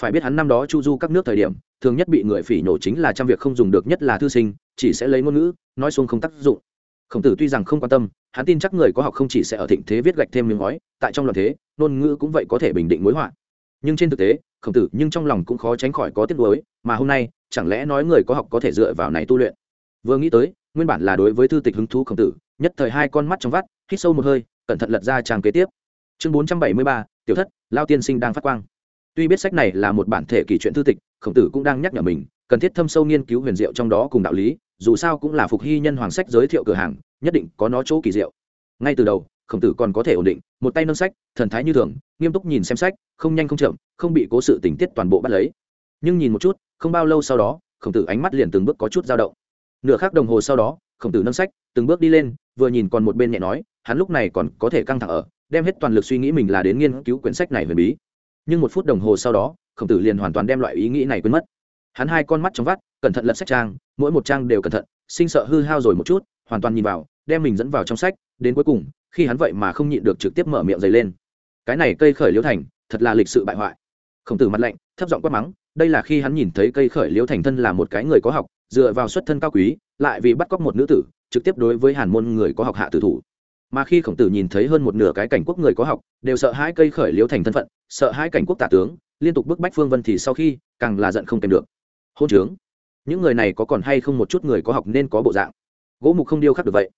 Phải biết hắn năm đó chu du các nước thời điểm, thường nhất bị người phỉ nhổ chính là trăm việc không dùng được nhất là thư sinh, chỉ sẽ lấy ngôn ngữ, nói xuống không tác dụng. Khổng tử tuy rằng không quan tâm, hắn tin chắc người có học không chỉ sẽ ở thịnh thế viết gạch thêm miếng ngói, tại trong loạn thế, ngôn ngữ cũng vậy có thể bình định mối họa. Nhưng trên thực tế, khổng tử nhưng trong lòng cũng khó tránh khỏi có tiếc nuối, mà hôm nay, chẳng lẽ nói người có học có thể dựa vào này tu luyện? Vừa nghĩ tới, nguyên bản là đối với thư tịch hứng thú khổng tử, nhất thời hai con mắt trong vắt, hít sâu một hơi, cẩn thận lật ra trang kế tiếp. Chương bốn trăm bảy mươi ba, tiểu thất, lao tiên sinh đang phát quang tuy biết sách này là một bản thể kỳ truyện thư tịch, khổng tử cũng đang nhắc nhở mình, cần thiết thâm sâu nghiên cứu huyền diệu trong đó cùng đạo lý, dù sao cũng là phục hy nhân hoàng sách giới thiệu cửa hàng, nhất định có nó chỗ kỳ diệu. Ngay từ đầu, khổng tử còn có thể ổn định, một tay nâng sách, thần thái như thường, nghiêm túc nhìn xem sách, không nhanh không chậm, không bị cố sự tình tiết toàn bộ bắt lấy. Nhưng nhìn một chút, không bao lâu sau đó, khổng tử ánh mắt liền từng bước có chút dao động. Nửa khắc đồng hồ sau đó, khổng tử nâng sách, từng bước đi lên, vừa nhìn còn một bên nhẹ nói, hắn lúc này còn có thể căng thẳng ở, đem hết toàn lực suy nghĩ mình là đến nghiên cứu quyển sách này huyền bí nhưng một phút đồng hồ sau đó, khổng tử liền hoàn toàn đem loại ý nghĩ này quên mất. Hắn hai con mắt trong vắt, cẩn thận lật sách trang, mỗi một trang đều cẩn thận, sinh sợ hư hao rồi một chút, hoàn toàn nhìn vào, đem mình dẫn vào trong sách, đến cuối cùng, khi hắn vậy mà không nhịn được trực tiếp mở miệng dày lên. Cái này cây khởi liễu thành, thật là lịch sự bại hoại. Khổng tử mặt lạnh, thấp giọng quát mắng, đây là khi hắn nhìn thấy cây khởi liễu thành thân là một cái người có học, dựa vào xuất thân cao quý, lại vì bắt cóc một nữ tử, trực tiếp đối với hàn môn người có học hạ tử thủ mà khi khổng tử nhìn thấy hơn một nửa cái cảnh quốc người có học, đều sợ hai cây khởi liễu thành thân phận, sợ hai cảnh quốc tả tướng, liên tục bức bách phương vân thì sau khi, càng là giận không kèm được. Hôn trướng. Những người này có còn hay không một chút người có học nên có bộ dạng? Gỗ mục không điêu khắc được vậy.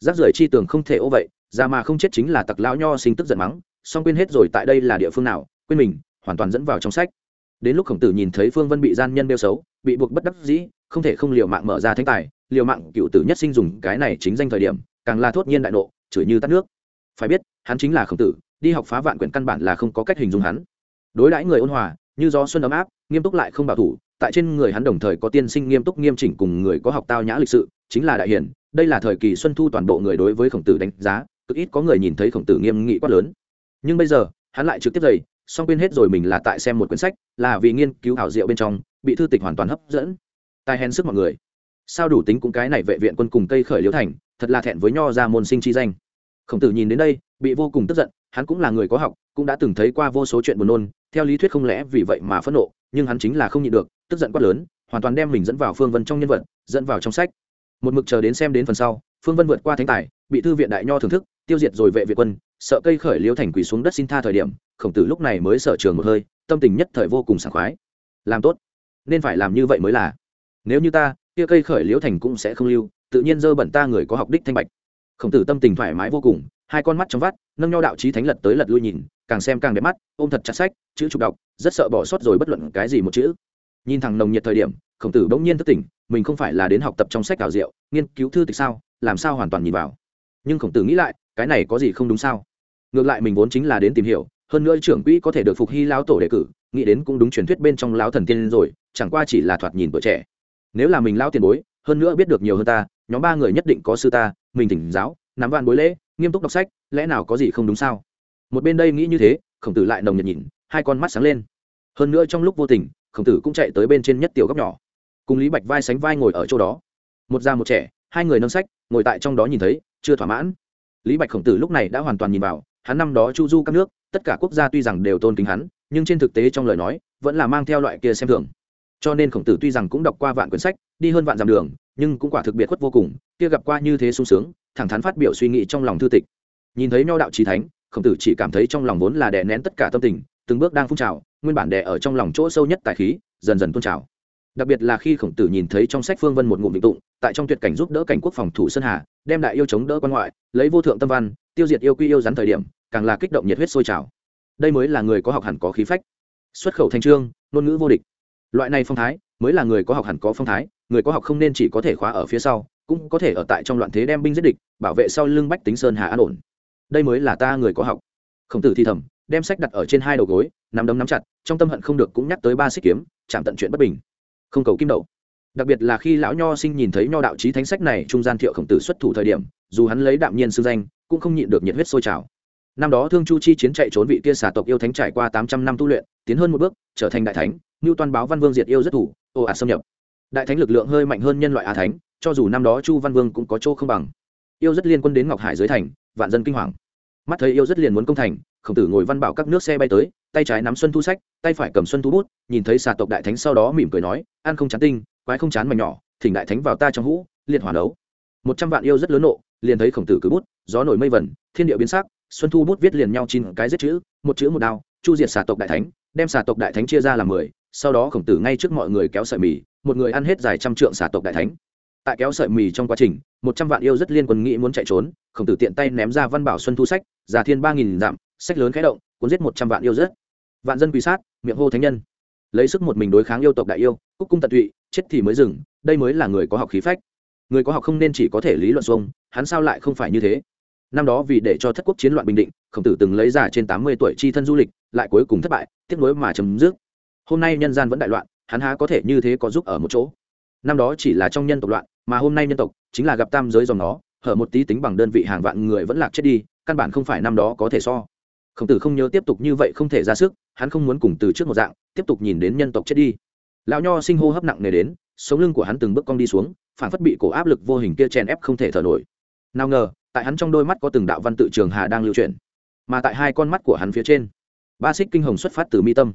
Rác rưởi chi tường không thể ô vậy ra mà không chết chính là tặc lão nho sinh tức giận mắng, song quên hết rồi tại đây là địa phương nào, quên mình, hoàn toàn dẫn vào trong sách. Đến lúc khổng tử nhìn thấy phương vân bị gian nhân đeo xấu, bị buộc bất đắc dĩ, không thể không liều mạng mở ra thánh tài, liều mạng cựu tử nhất sinh dùng cái này chính danh thời điểm, càng là thốt nhiên đại nộ chửi như tắt nước. Phải biết, hắn chính là khổng tử, đi học phá vạn quyển căn bản là không có cách hình dung hắn. Đối đãi người ôn hòa, như do xuân ấm áp, nghiêm túc lại không bảo thủ, tại trên người hắn đồng thời có tiên sinh nghiêm túc nghiêm chỉnh cùng người có học tao nhã lịch sự, chính là đại hiển, đây là thời kỳ xuân thu toàn bộ người đối với khổng tử đánh giá, cực ít có người nhìn thấy khổng tử nghiêm nghị quát lớn. Nhưng bây giờ, hắn lại trực tiếp dày song quên hết rồi mình là tại xem một quyển sách, là vì nghiên cứu hảo diệu bên trong, bị thư tịch hoàn toàn hấp dẫn. Tai hèn sức mọi người sao đủ tính cũng cái này vệ viện quân cùng cây khởi liễu thành, thật là thẹn với nho ra môn sinh chi danh. Khổng tử nhìn đến đây, bị vô cùng tức giận, hắn cũng là người có học, cũng đã từng thấy qua vô số chuyện buồn nôn, theo lý thuyết không lẽ vì vậy mà phẫn nộ, nhưng hắn chính là không nhịn được, tức giận quát lớn, hoàn toàn đem mình dẫn vào phương vân trong nhân vật, dẫn vào trong sách. Một mực chờ đến xem đến phần sau, phương vân vượt qua thánh tài, bị thư viện đại nho thưởng thức, tiêu diệt rồi vệ việt quân, sợ cây khởi liễu thành quỳ xuống đất xin tha thời điểm, khổng tử lúc này mới sở trường một hơi, tâm tình nhất thời vô cùng sảng khoái. Làm tốt, nên phải làm như vậy mới là. Nếu như ta kia cây khởi liễu thành cũng sẽ không lưu, tự nhiên dơ bẩn ta người có học đích thanh bạch. Khổng tử tâm tình thoải mái vô cùng, hai con mắt trong vắt, nâng nho đạo trí thánh lật tới lật lui nhìn, càng xem càng đẹp mắt, ôm thật chặt sách, chữ trục đọc, rất sợ bỏ sót rồi bất luận cái gì một chữ. Nhìn thằng nồng nhiệt thời điểm, khổng tử bỗng nhiên thức tỉnh, mình không phải là đến học tập trong sách ảo diệu, nghiên cứu thư tịch sao, làm sao hoàn toàn nhìn vào. Nhưng khổng tử nghĩ lại, cái này có gì không đúng sao? Ngược lại mình vốn chính là đến tìm hiểu, hơn nữa trưởng quỹ có thể được phục hy lão tổ đề cử, nghĩ đến cũng đúng truyền thuyết bên trong lão thần tiên rồi, chẳng qua chỉ là thoạt nhìn tuổi trẻ nếu là mình lao tiền bối, hơn nữa biết được nhiều hơn ta, nhóm ba người nhất định có sư ta, mình thỉnh giáo, nắm van bối lễ, nghiêm túc đọc sách, lẽ nào có gì không đúng sao? Một bên đây nghĩ như thế, khổng tử lại nồng nhiệt nhìn, hai con mắt sáng lên. Hơn nữa trong lúc vô tình, khổng tử cũng chạy tới bên trên nhất tiểu góc nhỏ. Cùng lý bạch vai sánh vai ngồi ở chỗ đó. Một già một trẻ, hai người nâng sách, ngồi tại trong đó nhìn thấy, chưa thỏa mãn. Lý bạch khổng tử lúc này đã hoàn toàn nhìn vào, hắn năm đó chu du các nước, tất cả quốc gia tuy rằng đều tôn kính hắn, nhưng trên thực tế trong lời nói, vẫn là mang theo loại kia xem thường cho nên khổng tử tuy rằng cũng đọc qua vạn quyển sách, đi hơn vạn dặm đường, nhưng cũng quả thực biệt khuất vô cùng, kia gặp qua như thế sung sướng, thẳng thắn phát biểu suy nghĩ trong lòng thư tịch. Nhìn thấy nho đạo trí thánh, khổng tử chỉ cảm thấy trong lòng vốn là đè nén tất cả tâm tình, từng bước đang phun trào, nguyên bản đè ở trong lòng chỗ sâu nhất tài khí, dần dần tôn trào. Đặc biệt là khi khổng tử nhìn thấy trong sách phương vân một ngụm định tụng, tại trong tuyệt cảnh giúp đỡ cảnh quốc phòng thủ sơn hà, đem đại yêu chống đỡ quan ngoại, lấy vô thượng tâm văn, tiêu diệt yêu quy yêu rắn thời điểm, càng là kích động nhiệt huyết sôi trào. Đây mới là người có học hẳn có khí phách. Xuất khẩu thành trương, ngôn ngữ vô địch loại này phong thái, mới là người có học hẳn có phong thái, người có học không nên chỉ có thể khóa ở phía sau, cũng có thể ở tại trong loạn thế đem binh giết địch, bảo vệ sau lưng bách tính sơn hà an ổn. Đây mới là ta người có học. Khổng tử thi thầm, đem sách đặt ở trên hai đầu gối, nắm đấm nắm chặt, trong tâm hận không được cũng nhắc tới ba xích kiếm, chạm tận chuyện bất bình. Không cầu kim đậu đặc biệt là khi lão nho sinh nhìn thấy nho đạo trí thánh sách này trung gian thiệu khổng tử xuất thủ thời điểm, dù hắn lấy đạm nhiên sư danh, cũng không nhịn được nhiệt huyết sôi trào. Năm đó thương chu chi chiến chạy trốn vị kia xà tộc yêu thánh trải qua tám trăm năm tu luyện, tiến hơn một bước, trở thành đại thánh ngưu toàn báo văn vương diệt yêu rất thủ ồ ạt xâm nhập. Đại thánh lực lượng hơi mạnh hơn nhân loại a thánh, cho dù năm đó chu văn vương cũng có chỗ không bằng. Yêu rất liên quân đến ngọc hải dưới thành, vạn dân kinh hoàng. Mắt thấy yêu rất liền muốn công thành, khổng tử ngồi văn bảo các nước xe bay tới, tay trái nắm xuân thu sách, tay phải cầm xuân thu bút, nhìn thấy xà tộc đại thánh sau đó mỉm cười nói, ăn không chán tinh, quái không chán mảnh nhỏ, thỉnh đại thánh vào ta trong hũ, liệt hỏa đấu một trăm vạn yêu rất lớn nộ, liền thấy khổng tử cứ bút, gió nổi mây vẩn thiên địa biến sắc, xuân thu bút viết liền nhau chín cái giết chữ, một chữ một đao, chu diệt xà tộc đại thánh, đem xà tộc đại thánh chia ra làm mười sau đó khổng tử ngay trước mọi người kéo sợi mì, một người ăn hết dài trăm trượng xà tộc đại thánh. Tại kéo sợi mì trong quá trình, một trăm vạn yêu rất liên quân nghĩ muốn chạy trốn, khổng tử tiện tay ném ra văn bảo xuân thu sách giả thiên ba nghìn dặm, sách lớn khẽ động, cuốn giết một trăm vạn yêu rất. Vạn dân quy sát, miệng hô thánh nhân. Lấy sức một mình đối kháng yêu tộc đại yêu, cúc cung tận tụy, chết thì mới dừng, đây mới là người có học khí phách. Người có học không nên chỉ có thể lý luận xuông, hắn sao lại không phải như thế? Năm đó vì để cho thất quốc chiến loạn bình định, khổng tử từng lấy giả trên tám mươi tuổi chi thân du lịch, lại cuối cùng thất bại tiếp nối mà chấm dứt hôm nay nhân gian vẫn đại loạn, hắn há có thể như thế có giúp ở một chỗ? Năm đó chỉ là trong nhân tộc loạn, mà hôm nay nhân tộc chính là gặp tam giới dòng nó, hở một tí tính bằng đơn vị hàng vạn người vẫn lạc chết đi, căn bản không phải năm đó có thể so. Khổng tử không nhớ tiếp tục như vậy không thể ra sức, hắn không muốn cùng từ trước một dạng, tiếp tục nhìn đến nhân tộc chết đi. Lão nho sinh hô hấp nặng nề đến, sống lưng của hắn từng bước cong đi xuống, phản phất bị cổ áp lực vô hình kia chèn ép không thể thở nổi. Nào ngờ, tại hắn trong đôi mắt có từng đạo văn tự trường hà đang lưu truyền mà tại hai con mắt của hắn phía trên, ba xích kinh hồng xuất phát từ mi tâm.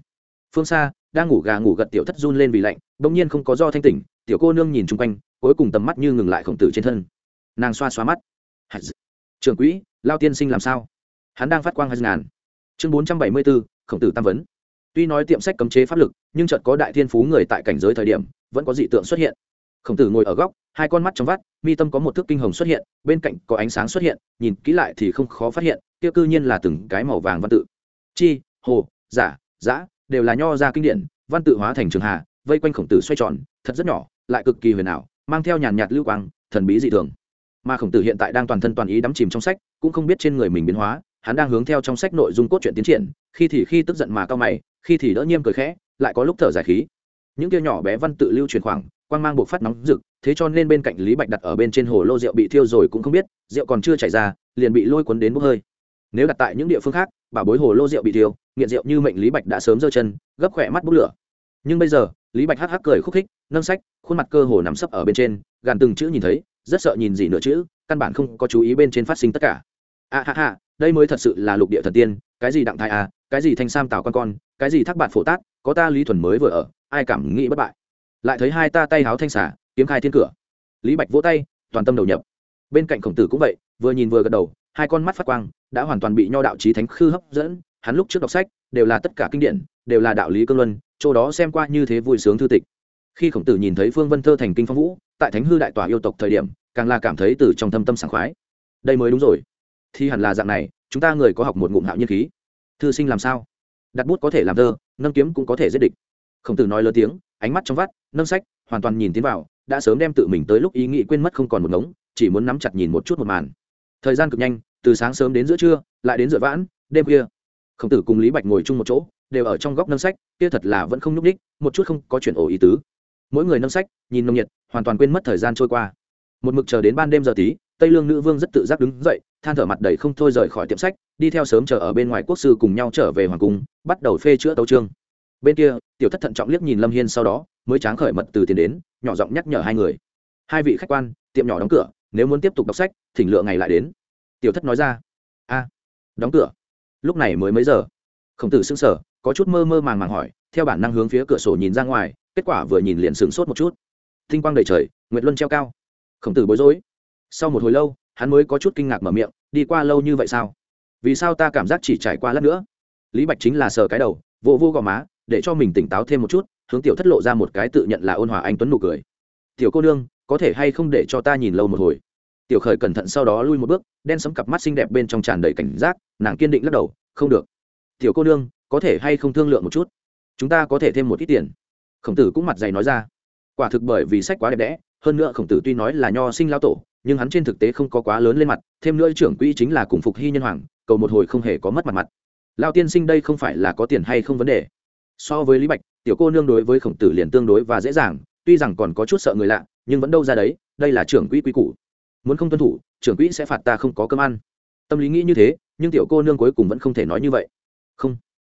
Phương xa đang ngủ gà ngủ gật tiểu thất run lên vì lạnh, bỗng nhiên không có do thanh tỉnh, tiểu cô nương nhìn chung quanh, cuối cùng tầm mắt như ngừng lại khổng tử trên thân. Nàng xoa xoa mắt. Trường quỹ, lao tiên sinh làm sao? Hắn đang phát quang hai ngàn? Chương bốn trăm bảy mươi bốn khổng tử tam vấn. Tuy nói tiệm sách cấm chế pháp lực, nhưng chợt có đại thiên phú người tại cảnh giới thời điểm, vẫn có dị tượng xuất hiện. Khổng tử ngồi ở góc, hai con mắt trong vắt, mi tâm có một thước kinh hồng xuất hiện, bên cạnh có ánh sáng xuất hiện, nhìn kỹ lại thì không khó phát hiện, kia cư nhiên là từng cái màu vàng văn tự. Chi, hồ, giả, giã đều là nho ra kinh điển, văn tự hóa thành trường hà, vây quanh khổng tử xoay tròn, thật rất nhỏ, lại cực kỳ huyền ảo, mang theo nhàn nhạt lưu quang, thần bí dị thường. Mà khổng tử hiện tại đang toàn thân toàn ý đắm chìm trong sách, cũng không biết trên người mình biến hóa, hắn đang hướng theo trong sách nội dung cốt truyện tiến triển, khi thì khi tức giận mà cao mày, khi thì đỡ nghiêm cười khẽ, lại có lúc thở dài khí. Những kia nhỏ bé văn tự lưu truyền khoảng, quang mang buộc phát nóng rực, thế cho nên bên cạnh lý bạch đặt ở bên trên hồ lô rượu bị thiêu rồi cũng không biết, rượu còn chưa chảy ra, liền bị lôi cuốn đến bốc hơi nếu đặt tại những địa phương khác, bảo bối hồ lô rượu bị thiêu, nghiện rượu như mệnh lý bạch đã sớm giơ chân, gấp khỏe mắt bốc lửa. Nhưng bây giờ, lý bạch hắc hắc cười khúc khích, nâng sách, khuôn mặt cơ hồ nằm sấp ở bên trên, gàn từng chữ nhìn thấy, rất sợ nhìn gì nữa chữ căn bản không có chú ý bên trên phát sinh tất cả. A ha ha, đây mới thật sự là lục địa thần tiên, cái gì đặng thai à cái gì thanh sam tào con con, cái gì thác bạn phổ tác có ta lý thuần mới vừa ở, ai cảm nghĩ bất bại. Lại thấy hai ta tay háo thanh xả, kiếm khai thiên cửa. Lý bạch vỗ tay, toàn tâm đầu nhập. Bên cạnh khổng tử cũng vậy, vừa nhìn vừa gật đầu hai con mắt phát quang đã hoàn toàn bị nho đạo trí thánh khư hấp dẫn, hắn lúc trước đọc sách đều là tất cả kinh điển, đều là đạo lý cương luân, chỗ đó xem qua như thế vui sướng thư tịch. Khi khổng tử nhìn thấy phương vân thơ thành kinh phong vũ, tại thánh hư đại tòa yêu tộc thời điểm, càng là cảm thấy từ trong thâm tâm sảng khoái. Đây mới đúng rồi. Thì hẳn là dạng này, chúng ta người có học một ngụm hạo nhiên khí. Thư sinh làm sao? Đặt bút có thể làm thơ, nâng kiếm cũng có thể giết địch. Khổng tử nói lớn tiếng, ánh mắt trong vắt, nâng sách, hoàn toàn nhìn tiến vào, đã sớm đem tự mình tới lúc ý nghĩ quên mất không còn một ngống, chỉ muốn nắm chặt nhìn một chút một màn thời gian cực nhanh, từ sáng sớm đến giữa trưa, lại đến giữa vãn, đêm khuya. Khổng tử cùng lý bạch ngồi chung một chỗ, đều ở trong góc nâng sách, kia thật là vẫn không nhúc ních một chút không có chuyện ổ ý tứ. Mỗi người nâng sách, nhìn nồng nhiệt, hoàn toàn quên mất thời gian trôi qua. Một mực chờ đến ban đêm giờ tí, tây lương nữ vương rất tự giác đứng dậy, than thở mặt đầy không thôi rời khỏi tiệm sách, đi theo sớm chờ ở bên ngoài quốc sư cùng nhau trở về hoàng cung, bắt đầu phê chữa tấu trương bên kia, tiểu thất thận trọng liếc nhìn lâm hiên sau đó, mới tráng khởi mật từ tiền đến, nhỏ giọng nhắc nhở hai người. Hai vị khách quan, tiệm nhỏ đóng cửa nếu muốn tiếp tục đọc sách, thỉnh lựa ngày lại đến. Tiểu thất nói ra. A, đóng cửa. Lúc này mới mấy giờ? Khổng tử sững sờ, có chút mơ mơ màng màng hỏi, theo bản năng hướng phía cửa sổ nhìn ra ngoài, kết quả vừa nhìn liền sửng sốt một chút. Tinh quang đầy trời, nguyệt luân treo cao. Khổng tử bối rối. Sau một hồi lâu, hắn mới có chút kinh ngạc mở miệng, đi qua lâu như vậy sao? Vì sao ta cảm giác chỉ trải qua lát nữa? Lý bạch chính là sờ cái đầu vô vô gò má, để cho mình tỉnh táo thêm một chút, hướng tiểu thất lộ ra một cái tự nhận là ôn hòa anh tuấn nụ cười. Tiểu cô nương có thể hay không để cho ta nhìn lâu một hồi. Tiểu khởi cẩn thận sau đó lui một bước, đen sấm cặp mắt xinh đẹp bên trong tràn đầy cảnh giác, nàng kiên định lắc đầu, không được. Tiểu cô nương, có thể hay không thương lượng một chút? Chúng ta có thể thêm một ít tiền. Khổng tử cũng mặt dày nói ra. Quả thực bởi vì sách quá đẹp đẽ, hơn nữa khổng tử tuy nói là nho sinh lao tổ, nhưng hắn trên thực tế không có quá lớn lên mặt, thêm nữa trưởng quỹ chính là cùng phục hy nhân hoàng, cầu một hồi không hề có mất mặt mặt. Lao tiên sinh đây không phải là có tiền hay không vấn đề? So với lý bạch, tiểu cô nương đối với khổng tử liền tương đối và dễ dàng tuy rằng còn có chút sợ người lạ, nhưng vẫn đâu ra đấy, đây là trưởng quỹ quy củ. Muốn không tuân thủ, trưởng quỹ sẽ phạt ta không có cơm ăn. Tâm lý nghĩ như thế, nhưng tiểu cô nương cuối cùng vẫn không thể nói như vậy. Không.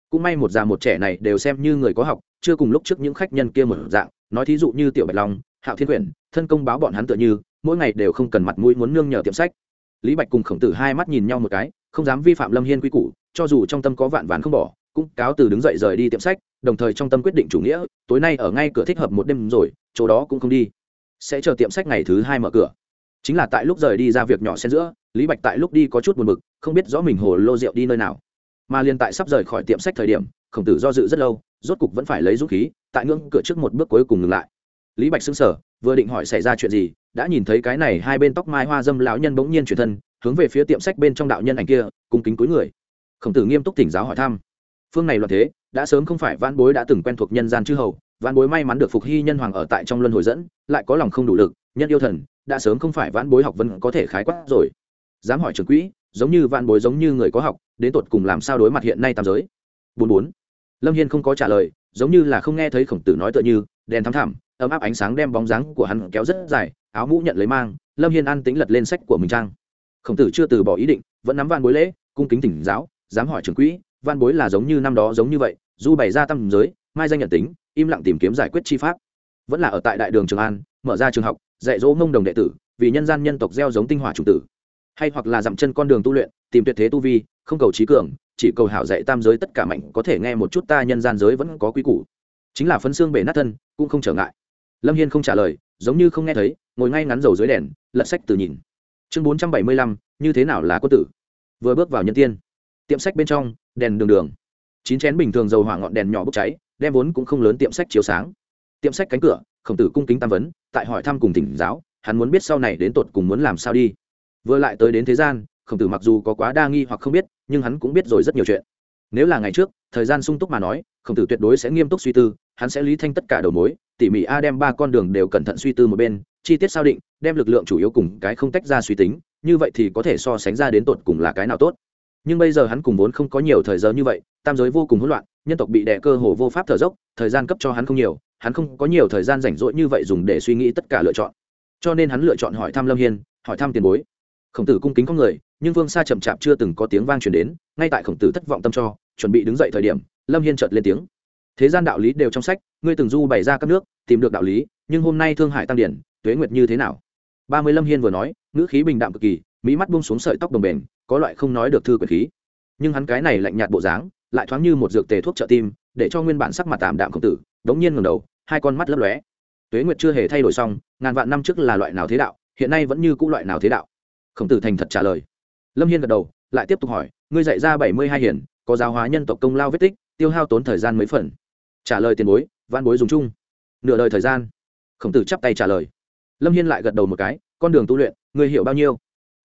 Cũng may một già một trẻ này đều xem như người có học, chưa cùng lúc trước những khách nhân kia một dạng, nói thí dụ như tiểu bạch long, hạo thiên quyển, thân công báo bọn hắn tựa như, mỗi ngày đều không cần mặt mũi muốn nương nhờ tiệm sách. Lý bạch cùng khổng tử hai mắt nhìn nhau một cái, không dám vi phạm lâm hiên quy củ, cho dù trong tâm có vạn ván không bỏ cũng cáo từ đứng dậy rời đi tiệm sách, đồng thời trong tâm quyết định chủ nghĩa, tối nay ở ngay cửa thích hợp một đêm rồi, chỗ đó cũng không đi. Sẽ chờ tiệm sách ngày thứ hai mở cửa. Chính là tại lúc rời đi ra việc nhỏ xen giữa, lý bạch tại lúc đi có chút buồn bực, không biết rõ mình hồ lô rượu đi nơi nào. Mà liền tại sắp rời khỏi tiệm sách thời điểm, khổng tử do dự rất lâu, rốt cục vẫn phải lấy dũng khí, tại ngưỡng cửa trước một bước cuối cùng ngừng lại. Lý bạch xứng sở vừa định hỏi xảy ra chuyện gì, đã nhìn thấy cái này hai bên tóc mai hoa dâm lão nhân bỗng nhiên chuyển thân, hướng về phía tiệm sách bên trong đạo nhân ảnh kia cùng kính cuối người. Khổng tử nghiêm túc thỉnh giáo hỏi thăm phương này loạn thế, đã sớm không phải vãn bối đã từng quen thuộc nhân gian chư hầu, vãn bối may mắn được phục hy nhân hoàng ở tại trong luân hồi dẫn, lại có lòng không đủ lực, nhân yêu thần, đã sớm không phải vãn bối học vẫn có thể khái quát rồi. Dám hỏi trưởng quỹ, giống như vãn bối giống như người có học, đến tột cùng làm sao đối mặt hiện nay tam giới? Bốn bốn. Lâm hiên không có trả lời, giống như là không nghe thấy khổng tử nói tựa như, đèn thắm thảm ấm áp ánh sáng đem bóng dáng của hắn kéo rất dài, áo mũ nhận lấy mang, lâm hiên ăn tính lật lên sách của mình trang. Khổng tử chưa từ bỏ ý định, vẫn nắm van bối lễ, cung kính tỉnh giáo, dám hỏi trưởng quỹ van bối là giống như năm đó giống như vậy, du bày ra tâm giới, mai danh nhận tính, im lặng tìm kiếm giải quyết chi pháp. Vẫn là ở tại đại đường trường an, mở ra trường học, dạy dỗ mông đồng đệ tử, vì nhân gian nhân tộc gieo giống tinh hỏa chủ tử. Hay hoặc là dặm chân con đường tu luyện, tìm tuyệt thế tu vi, không cầu trí cường, chỉ cầu hảo dạy tam giới tất cả mạnh, có thể nghe một chút ta nhân gian giới vẫn có quý củ. Chính là phấn xương bể nát thân, cũng không trở ngại. Lâm hiên không trả lời, giống như không nghe thấy, ngồi ngay ngắn dầu dưới đèn, lật sách từ nhìn. Chương bốn trăm bảy mươi lăm, như thế nào là quân tử? Vừa bước vào nhân tiên tiệm sách bên trong, đèn đường đường. Chín chén bình thường dầu hỏa ngọn đèn nhỏ bốc cháy, đem vốn cũng không lớn tiệm sách chiếu sáng. Tiệm sách cánh cửa, khổng tử cung kính tam vấn, tại hỏi thăm cùng tỉnh giáo, hắn muốn biết sau này đến tột cùng muốn làm sao đi. Vừa lại tới đến thế gian, khổng tử mặc dù có quá đa nghi hoặc không biết, nhưng hắn cũng biết rồi rất nhiều chuyện. Nếu là ngày trước, thời gian sung túc mà nói, khổng tử tuyệt đối sẽ nghiêm túc suy tư, hắn sẽ lý thanh tất cả đầu mối, tỉ mỉ a đem ba con đường đều cẩn thận suy tư một bên, chi tiết sao định, đem lực lượng chủ yếu cùng cái không tách ra suy tính, như vậy thì có thể so sánh ra đến tột cùng là cái nào tốt nhưng bây giờ hắn cùng vốn không có nhiều thời giờ như vậy, tam giới vô cùng hỗn loạn, nhân tộc bị đè cơ hồ vô pháp thở dốc, thời gian cấp cho hắn không nhiều, hắn không có nhiều thời gian rảnh rỗi như vậy dùng để suy nghĩ tất cả lựa chọn. Cho nên hắn lựa chọn hỏi thăm lâm hiên, hỏi thăm tiền bối. Khổng tử cung kính có người, nhưng vương xa chậm chạp chưa từng có tiếng vang truyền đến, ngay tại khổng tử thất vọng tâm cho, chuẩn bị đứng dậy thời điểm, lâm hiên chợt lên tiếng. Thế gian đạo lý đều trong sách, ngươi từng du bày ra các nước, tìm được đạo lý, nhưng hôm nay thương hải tăng điển, tuế nguyệt như thế nào? Ba mươi lâm hiên vừa nói, ngữ khí bình đạm cực kỳ mỹ mắt buông xuống sợi tóc đồng bền có loại không nói được thư quyền khí. Nhưng hắn cái này lạnh nhạt bộ dáng, lại thoáng như một dược tề thuốc trợ tim, để cho nguyên bản sắc mặt tạm đạm không tử, đống nhiên ngẩng đầu, hai con mắt lấp lóe. Tuế nguyệt chưa hề thay đổi xong, ngàn vạn năm trước là loại nào thế đạo, hiện nay vẫn như cũ loại nào thế đạo? Khổng tử thành thật trả lời. Lâm hiên gật đầu, lại tiếp tục hỏi, ngươi dạy ra bảy mươi hai hiển, có giáo hóa nhân tộc công lao vết tích, tiêu hao tốn thời gian mấy phần? Trả lời tiền bối văn bối dùng chung. Nửa đời thời gian, khổng tử chắp tay trả lời. Lâm hiên lại gật đầu một cái, con đường tu luyện, ngươi hiểu bao nhiêu?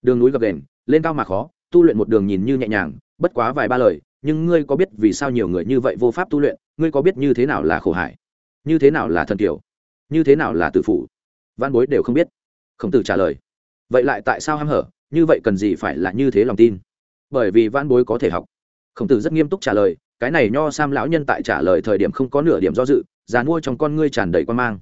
Đường núi gập đền lên cao mà khó, tu luyện một đường nhìn như nhẹ nhàng, bất quá vài ba lời, nhưng ngươi có biết vì sao nhiều người như vậy vô pháp tu luyện, ngươi có biết như thế nào là khổ hải, như thế nào là thần kiều như thế nào là tự phụ văn bối đều không biết. Khổng tử trả lời. Vậy lại tại sao ham hở, như vậy cần gì phải là như thế lòng tin? Bởi vì văn bối có thể học. Khổng tử rất nghiêm túc trả lời, cái này nho sam lão nhân tại trả lời thời điểm không có nửa điểm do dự, già mua trong con ngươi tràn đầy quan mang.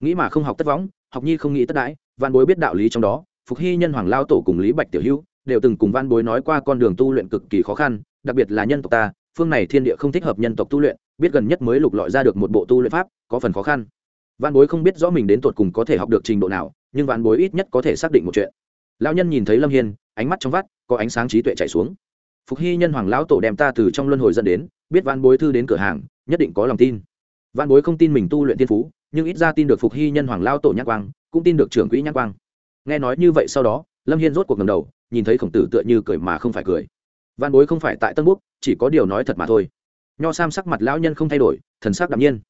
Nghĩ mà không học tất võng, học nhi không nghĩ tất đãi văn bối biết đạo lý trong đó, phục hy nhân hoàng lao tổ cùng lý bạch tiểu hữu đều từng cùng văn bối nói qua con đường tu luyện cực kỳ khó khăn, đặc biệt là nhân tộc ta, phương này thiên địa không thích hợp nhân tộc tu luyện, biết gần nhất mới lục lọi ra được một bộ tu luyện pháp, có phần khó khăn. Văn bối không biết rõ mình đến tột cùng có thể học được trình độ nào, nhưng văn bối ít nhất có thể xác định một chuyện. Lão nhân nhìn thấy lâm hiên, ánh mắt trong vắt, có ánh sáng trí tuệ chạy xuống. Phục hy nhân hoàng lão tổ đem ta từ trong luân hồi dẫn đến, biết văn bối thư đến cửa hàng, nhất định có lòng tin. Văn bối không tin mình tu luyện tiên phú, nhưng ít ra tin được phục hy nhân hoàng lao tổ nhắc quang, cũng tin được trưởng quỹ nhắc quang. Nghe nói như vậy sau đó, lâm hiên rốt cuộc ngầm đầu nhìn thấy khổng tử tựa như cười mà không phải cười. Văn bối không phải tại tân Quốc, chỉ có điều nói thật mà thôi. Nho sam sắc mặt lão nhân không thay đổi thần sắc đạm nhiên.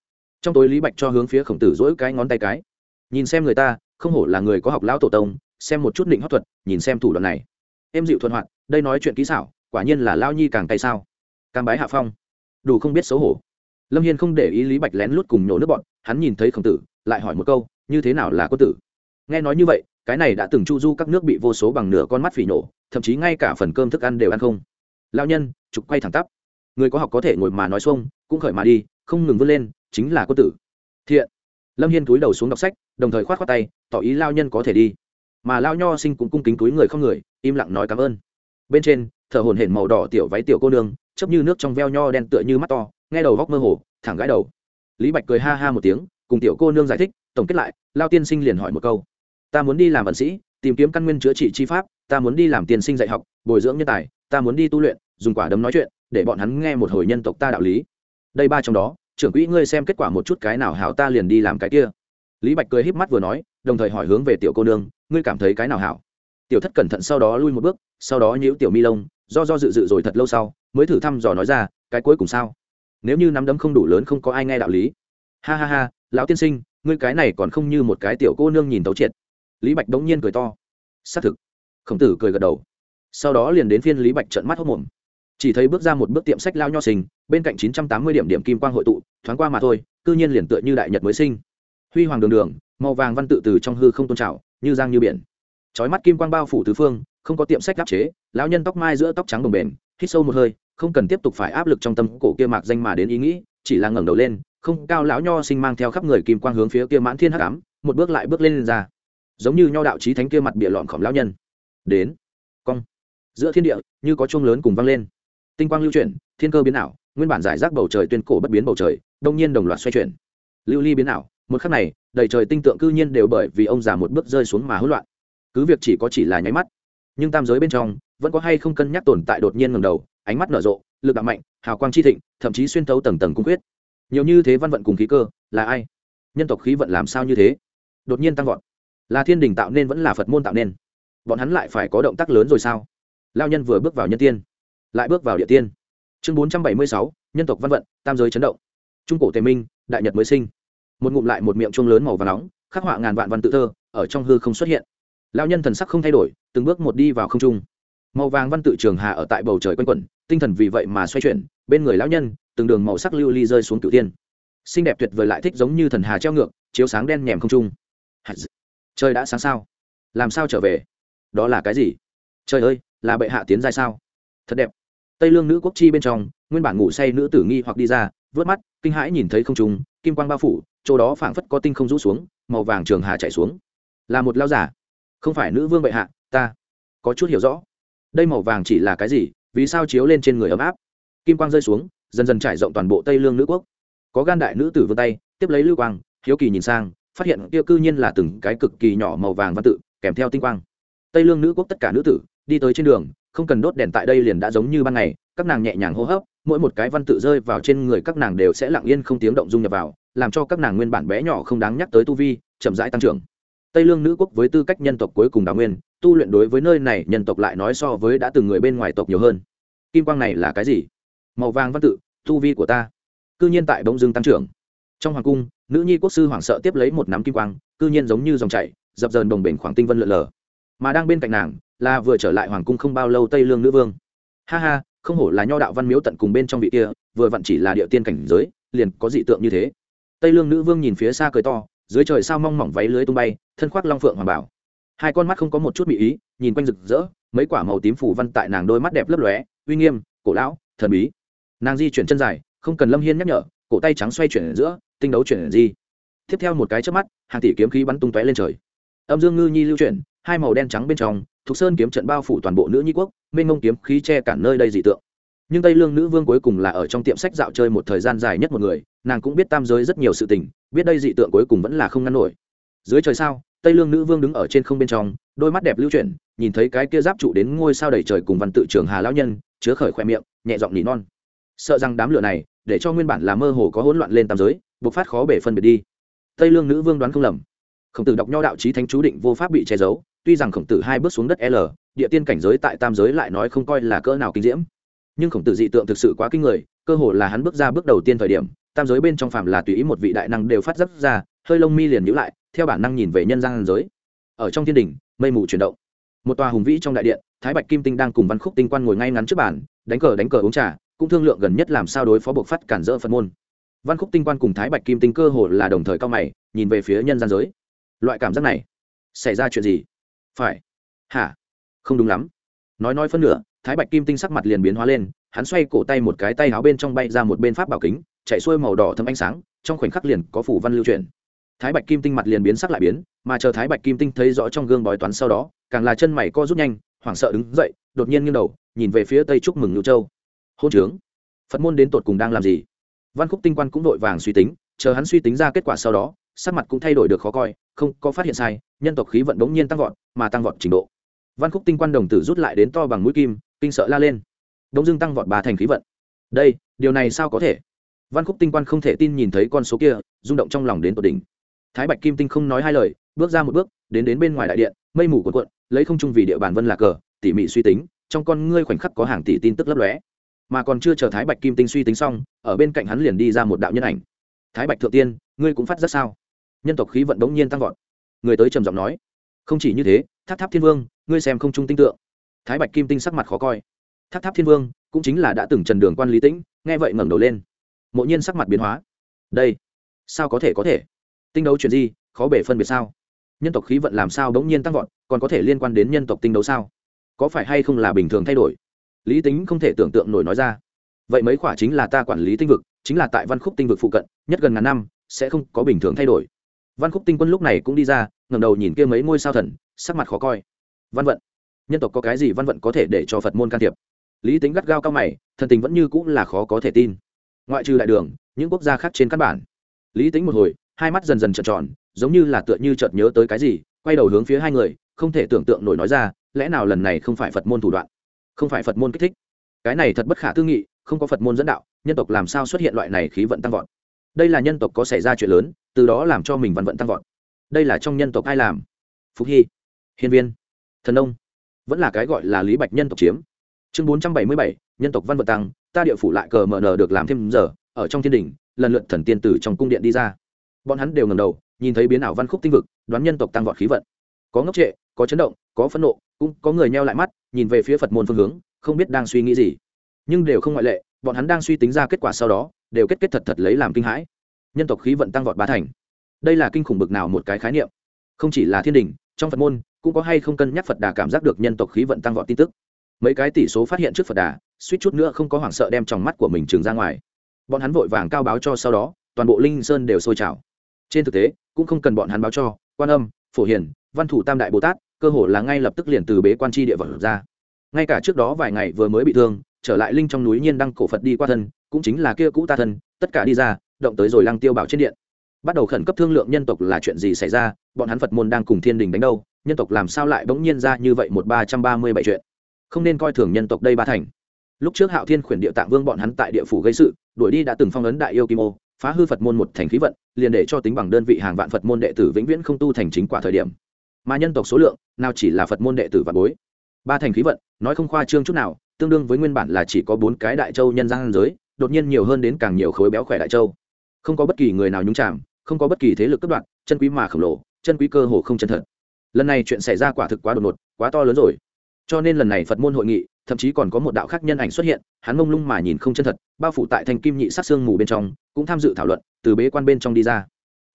Trong tối lý bạch cho hướng phía khổng tử dỗi cái ngón tay cái. Nhìn xem người ta không hổ là người có học lão tổ tông xem một chút định hót thuật nhìn xem thủ đoạn này. Em dịu thuận hoạt đây nói chuyện kỹ xảo quả nhiên là lao nhi càng tay sao. Càng bái hạ phong. Đủ không biết xấu hổ. Lâm hiên không để ý lý bạch lén lút cùng nhổ nước bọn hắn nhìn thấy khổng tử lại hỏi một câu như thế nào là quân tử? Nghe nói như vậy cái này đã từng chu du các nước bị vô số bằng nửa con mắt phỉ nổ, thậm chí ngay cả phần cơm thức ăn đều ăn không. Lao nhân, trục quay thẳng tắp. Người có học có thể ngồi mà nói xuông, cũng khởi mà đi, không ngừng vươn lên, chính là quân tử. Thiện. Lâm hiên túi đầu xuống đọc sách, đồng thời k h o á t k tay, tỏ ý lao nhân có thể đi. Mà lao nho sinh cũng cung kính túi người không người, im lặng nói cảm ơn. Bên trên, thở hồn hển màu đỏ tiểu váy tiểu cô nương chấp như nước trong veo nho đen tựa như mắt to, nghe đầu góc mơ hồ, thẳng gãi đầu. Lý bạch cười ha ha một tiếng, cùng tiểu cô nương giải thích, tổng kết lại lao tiên sinh liền hỏi một câu ta muốn đi làm ẩn sĩ, tìm kiếm căn nguyên chữa trị chi pháp, ta muốn đi làm tiền sinh dạy học, bồi dưỡng nhân tài, ta muốn đi tu luyện, dùng quả đấm nói chuyện, để bọn hắn nghe một hồi nhân tộc ta đạo lý. Đây ba trong đó, trưởng quỹ ngươi xem kết quả một chút cái nào hảo ta liền đi làm cái kia. Lý bạch cười híp mắt vừa nói, đồng thời hỏi hướng về tiểu cô nương, ngươi cảm thấy cái nào hảo? Tiểu thất cẩn thận sau đó lui một bước, sau đó nhíu tiểu mi lông, do do dự dự rồi thật lâu sau, mới thử thăm dò nói ra, cái cuối cùng sao? Nếu như nắm đấm không đủ lớn không có ai nghe đạo lý. Ha ha ha, lão tiên sinh, ngươi cái này còn không như một cái tiểu cô nương nhìn tấu triệt lý bạch đống nhiên cười to. Xác thực. Khổng tử cười gật đầu. Sau đó liền đến phiên lý bạch trận mắt hốc mồm. Chỉ thấy bước ra một bước tiệm sách lao nho sinh bên cạnh chín trăm tám mươi điểm điểm kim quang hội tụ thoáng qua mà thôi cư nhiên liền tựa như đại nhật mới sinh. Huy hoàng đường đường màu vàng văn tự từ trong hư không tôn trào như giang như biển. Trói mắt kim quang bao phủ tứ phương không có tiệm sách áp chế lão nhân tóc mai giữa tóc trắng đồng bền hít sâu một hơi không cần tiếp tục phải áp lực trong tâm cổ kia mạc danh mà đến ý nghĩ chỉ là ngẩng đầu lên không cao lão nho sinh mang theo khắp người kim quang hướng phía kia mãn thiên hắc ám một bước lại bước lên, lên ra giống như nho đạo trí thánh kia mặt bịa lọn khổng lão nhân. Đến, cong. Giữa thiên địa, như có chuông lớn cùng vang lên. Tinh quang lưu chuyển, thiên cơ biến ảo, nguyên bản giải rác bầu trời tuyên cổ bất biến bầu trời, đông nhiên đồng loạt xoay chuyển. Lưu ly biến ảo, một khắc này, đầy trời tinh tượng cư nhiên đều bởi vì ông già một bước rơi xuống mà hỗn loạn. Cứ việc chỉ có chỉ là nháy mắt, nhưng tam giới bên trong, vẫn có hay không cân nhắc tồn tại đột nhiên ngầm đầu, ánh mắt nở rộ, lực đạo mạnh, hào quang chi thịnh, thậm chí xuyên thấu tầng tầng cung quyết. Nhiều như thế văn vận cùng khí cơ, là ai? Nhân tộc khí vận làm sao như thế? Đột nhiên tăng vọt là thiên đình tạo nên vẫn là phật môn tạo nên bọn hắn lại phải có động tác lớn rồi sao lao nhân vừa bước vào nhân tiên lại bước vào địa tiên chương bốn trăm bảy mươi sáu nhân tộc văn vận tam giới chấn động trung cổ tề minh đại nhật mới sinh một ngụm lại một miệng chuông lớn màu và nóng khắc họa ngàn vạn văn tự thơ ở trong hư không xuất hiện lao nhân thần sắc không thay đổi từng bước một đi vào không trung màu vàng văn tự trường hà ở tại bầu trời quanh quẩn tinh thần vì vậy mà xoay chuyển bên người lão nhân từng đường màu sắc lưu ly rơi xuống cửu tiên xinh đẹp tuyệt vời lại thích giống như thần hà treo ngược chiếu sáng đen nhèm không trung trời đã sáng sao? Làm sao trở về? Đó là cái gì? Trời ơi, là bệ hạ tiến giai sao? Thật đẹp. Tây lương nữ quốc chi bên trong, nguyên bản ngủ say nữ tử nghi hoặc đi ra, vớt mắt, kinh hãi nhìn thấy không trùng kim quang bao phủ, chỗ đó phảng phất có tinh không rũ xuống, màu vàng trường hà chạy xuống. Là một lao giả không phải nữ vương bệ hạ, ta. Có chút hiểu rõ. Đây màu vàng chỉ là cái gì, vì sao chiếu lên trên người ấm áp? Kim quang rơi xuống, dần dần trải rộng toàn bộ tây lương nữ quốc. Có gan đại nữ tử vươn tay, tiếp lấy lưu quang, hiếu kỳ nhìn sang phát hiện kia cư nhiên là từng cái cực kỳ nhỏ màu vàng văn tự, kèm theo tinh quang. Tây lương nữ quốc tất cả nữ tử, đi tới trên đường, không cần đốt đèn tại đây liền đã giống như ban ngày, các nàng nhẹ nhàng hô hấp, mỗi một cái văn tự rơi vào trên người các nàng đều sẽ lặng yên không tiếng động dung nhập vào, làm cho các nàng nguyên bản bé nhỏ không đáng nhắc tới tu vi, chậm rãi tăng trưởng. Tây lương nữ quốc với tư cách nhân tộc cuối cùng đào nguyên, tu luyện đối với nơi này nhân tộc lại nói so với đã từng người bên ngoài tộc nhiều hơn. Kim quang này là cái gì? Màu vàng văn tự, tu vi của ta, cư nhiên tại bỗng dưng tăng trưởng. Trong hoàng cung nữ nhi quốc sư hoảng sợ tiếp lấy một nắm kim quang, cư nhiên giống như dòng chảy, dập dờn đồng bền khoảng tinh vân lượn lờ. Mà đang bên cạnh nàng, là vừa trở lại hoàng cung không bao lâu tây lương nữ vương. Ha ha, không hổ là nho đạo văn miếu tận cùng bên trong vị kia, vừa vặn chỉ là địa tiên cảnh giới, liền có dị tượng như thế. Tây lương nữ vương nhìn phía xa cười to, dưới trời sao mong mỏng váy lưới tung bay, thân khoác long phượng hoàng bảo. Hai con mắt không có một chút bị ý, nhìn quanh rực rỡ, mấy quả màu tím phủ văn tại nàng đôi mắt đẹp lấp lóe, uy nghiêm, cổ lão, thần bí. Nàng di chuyển chân dài, không cần lâm hiên nhắc nhở, cổ tay trắng xoay chuyển ở giữa tinh đấu chuyển di. Tiếp theo một cái trước mắt, hàng tỷ kiếm khí bắn tung tóe lên trời. Âm dương ngư nhi lưu chuyển, hai màu đen trắng bên trong thục sơn kiếm trận bao phủ toàn bộ nữ nhi quốc, mênh mông kiếm khí che cản nơi đây dị tượng. Nhưng tây lương nữ vương cuối cùng là ở trong tiệm sách dạo chơi một thời gian dài nhất một người, nàng cũng biết tam giới rất nhiều sự tình, biết đây dị tượng cuối cùng vẫn là không ngăn nổi. Dưới trời sao, tây lương nữ vương đứng ở trên không bên trong, đôi mắt đẹp lưu chuyển, nhìn thấy cái kia giáp trụ đến ngôi sao đầy trời cùng văn tự trưởng hà lão nhân, chứa khởi khoe miệng, nhẹ giọng nỉ non. Sợ rằng đám lửa này, để cho nguyên bản là mơ hồ có hỗn loạn lên tam giới bộc phát khó bể phân biệt đi. Tây lương nữ vương đoán không lầm. Khổng tử đọc nho đạo trí thánh chú định vô pháp bị che giấu, tuy rằng khổng tử hai bước xuống đất l, địa tiên cảnh giới tại tam giới lại nói không coi là cỡ nào kinh diễm. Nhưng khổng tử dị tượng thực sự quá kinh người, cơ hồ là hắn bước ra bước đầu tiên thời điểm, tam giới bên trong phàm là tùy ý một vị đại năng đều phát rất ra, hơi lông mi liền nhữ lại, theo bản năng nhìn về nhân gian giới. Ở trong thiên đình, mây mù chuyển động. Một tòa hùng vĩ trong đại điện, thái bạch kim tinh đang cùng văn khúc tinh quan ngồi ngay ngắn trước bàn, đánh cờ đánh cờ uống trà, cũng thương lượng gần nhất làm sao đối phó buộc phát cản rỡ phật môn văn khúc tinh quan cùng thái bạch kim tinh cơ hồ là đồng thời cao mày, nhìn về phía nhân gian giới. Loại cảm giác này, xảy ra chuyện gì? Phải. Hả? Không đúng lắm. Nói nói phân nửa, thái bạch kim tinh sắc mặt liền biến hóa lên, hắn xoay cổ tay một cái, tay áo bên trong bay ra một bên pháp bảo kính, chạy xuôi màu đỏ thâm ánh sáng, trong khoảnh khắc liền có phủ văn lưu truyền. Thái bạch kim tinh mặt liền biến sắc lại biến, mà chờ thái bạch kim tinh thấy rõ trong gương bói toán sau đó, càng là chân mày co rút nhanh, hoảng sợ đứng dậy, đột nhiên nghiêng đầu, nhìn về phía tây chúc mừng lưu châu. Hôn trướng. Phật môn đến tột cùng đang làm gì? Văn khúc tinh quan cũng vội vàng suy tính, chờ hắn suy tính ra kết quả sau đó, sắc mặt cũng thay đổi được khó coi, không, có phát hiện sai, nhân tộc khí vận đống nhiên tăng vọt, mà tăng vọt trình độ. Văn khúc tinh quan đồng tử rút lại đến to bằng mũi kim, kinh sợ la lên. Đông dưng tăng vọt ba thành khí vận. Đây, điều này sao có thể? Văn khúc tinh quan không thể tin nhìn thấy con số kia, rung động trong lòng đến tột đỉnh. Thái bạch kim tinh không nói hai lời, bước ra một bước, đến đến bên ngoài đại điện, mây mù cuộn cuộn, lấy không trung vì địa bàn vân lạc cờ, tỉ mỉ suy tính, trong con ngươi khoảnh khắc có hàng tỷ tin tức lấp lóe mà còn chưa chờ thái bạch kim tinh suy tính xong, ở bên cạnh hắn liền đi ra một đạo nhân ảnh. Thái bạch thượng tiên, ngươi cũng phát rất sao? Nhân tộc khí vận đống nhiên tăng vọt. Người tới trầm giọng nói, không chỉ như thế, tháp tháp thiên vương, ngươi xem không trung tinh tượng. Thái bạch kim tinh sắc mặt khó coi. Tháp tháp thiên vương, cũng chính là đã từng trần đường quan lý tĩnh, nghe vậy ngẩng đầu lên. Mộ nhiên sắc mặt biến hóa. Đây, sao có thể có thể? Tinh đấu chuyện gì, khó bể phân biệt sao? Nhân tộc khí vận làm sao bỗng nhiên tăng vọt, còn có thể liên quan đến nhân tộc tinh đấu sao? Có phải hay không là bình thường thay đổi? Lý tính không thể tưởng tượng nổi nói ra. Vậy mấy khoả chính là ta quản lý tinh vực, chính là tại văn khúc tinh vực phụ cận, nhất gần ngàn năm, sẽ không có bình thường thay đổi. Văn khúc tinh quân lúc này cũng đi ra ngầm đầu nhìn kia mấy ngôi sao thần, sắc mặt khó coi. Văn vận, nhân tộc có cái gì văn vận có thể để cho phật môn can thiệp? Lý tính gắt gao cao mày, thần tình vẫn như cũng là khó có thể tin. Ngoại trừ đại đường, những quốc gia khác trên căn bản. Lý tính một hồi, hai mắt dần dần trợn tròn, giống như là tựa như chợt nhớ tới cái gì, quay đầu hướng phía hai người, không thể tưởng tượng nổi nói ra, lẽ nào lần này không phải phật môn thủ đoạn? Không phải phật môn kích thích. Cái này thật bất khả tư nghị, không có phật môn dẫn đạo, nhân tộc làm sao xuất hiện loại này khí vận tăng vọt? Đây là nhân tộc có xảy ra chuyện lớn, từ đó làm cho mình văn vận tăng vọt. Đây là trong nhân tộc ai làm? Phúc hy, hiên viên, thần ông vẫn là cái gọi là lý bạch nhân tộc chiếm. Chương bốn trăm bảy mươi bảy, nhân tộc văn vận tăng, ta địa phủ lại cờ mờ nờ được làm thêm giờ, ở trong thiên đình lần lượt thần tiên tử trong cung điện đi ra. Bọn hắn đều ngầm đầu, nhìn thấy biến ảo văn khúc tinh vực, đoán nhân tộc tăng vọt khí vận. Có ngốc trệ, có chấn động, có phẫn nộ cũng có người nheo lại mắt, nhìn về phía phật môn phương hướng, không biết đang suy nghĩ gì. Nhưng đều không ngoại lệ, bọn hắn đang suy tính ra kết quả sau đó, đều kết kết thật thật lấy làm kinh hãi. Nhân tộc khí vận tăng vọt ba thành. Đây là kinh khủng bực nào một cái khái niệm. Không chỉ là thiên đình, trong phật môn, cũng có hay không cân nhắc phật đà cảm giác được nhân tộc khí vận tăng vọt tin tức. Mấy cái tỷ số phát hiện trước phật đà, suýt chút nữa không có hoảng sợ đem trong mắt của mình trừng ra ngoài. Bọn hắn vội vàng cao báo cho sau đó, toàn bộ linh sơn đều sôi trào. Trên thực tế, cũng không cần bọn hắn báo cho, quan âm, phổ hiền, văn thủ tam đại bồ tát cơ hồ là ngay lập tức liền từ bế quan tri địa vật ra. Ngay cả trước đó vài ngày vừa mới bị thương, trở lại linh trong núi nhiên đăng cổ phật đi qua thân, cũng chính là kia cũ ta thân, tất cả đi ra, động tới rồi lăng tiêu bảo trên điện. Bắt đầu khẩn cấp thương lượng nhân tộc là chuyện gì xảy ra, bọn hắn phật môn đang cùng thiên đình đánh đâu, nhân tộc làm sao lại bỗng nhiên ra như vậy một ba trăm ba mươi bảy chuyện. Không nên coi thường nhân tộc đây ba thành. Lúc trước hạo thiên khuyển địa tạng vương bọn hắn tại địa phủ gây sự, đuổi đi đã từng phong ấn đại yêu kim ô, phá hư phật môn một thành khí vận, liền để cho tính bằng đơn vị hàng vạn phật môn đệ tử vĩnh viễn không tu thành chính quả thời điểm mà nhân tộc số lượng, nào chỉ là phật môn đệ tử và bối. Ba thành khí vận, nói không khoa trương chút nào, tương đương với nguyên bản là chỉ có bốn cái đại châu nhân gian giới, đột nhiên nhiều hơn đến càng nhiều khối béo khỏe đại châu. Không có bất kỳ người nào nhúng chạm không có bất kỳ thế lực cấp đoạn chân quý mà khổng lồ, chân quý cơ hồ không chân thật. Lần này chuyện xảy ra quả thực quá đột ngột, quá to lớn rồi. Cho nên lần này phật môn hội nghị, thậm chí còn có một đạo khác nhân ảnh xuất hiện, hắn mông lung mà nhìn không chân thật, bao phủ tại thanh kim nhị sát xương mù bên trong, cũng tham dự thảo luận, từ bế quan bên trong đi ra.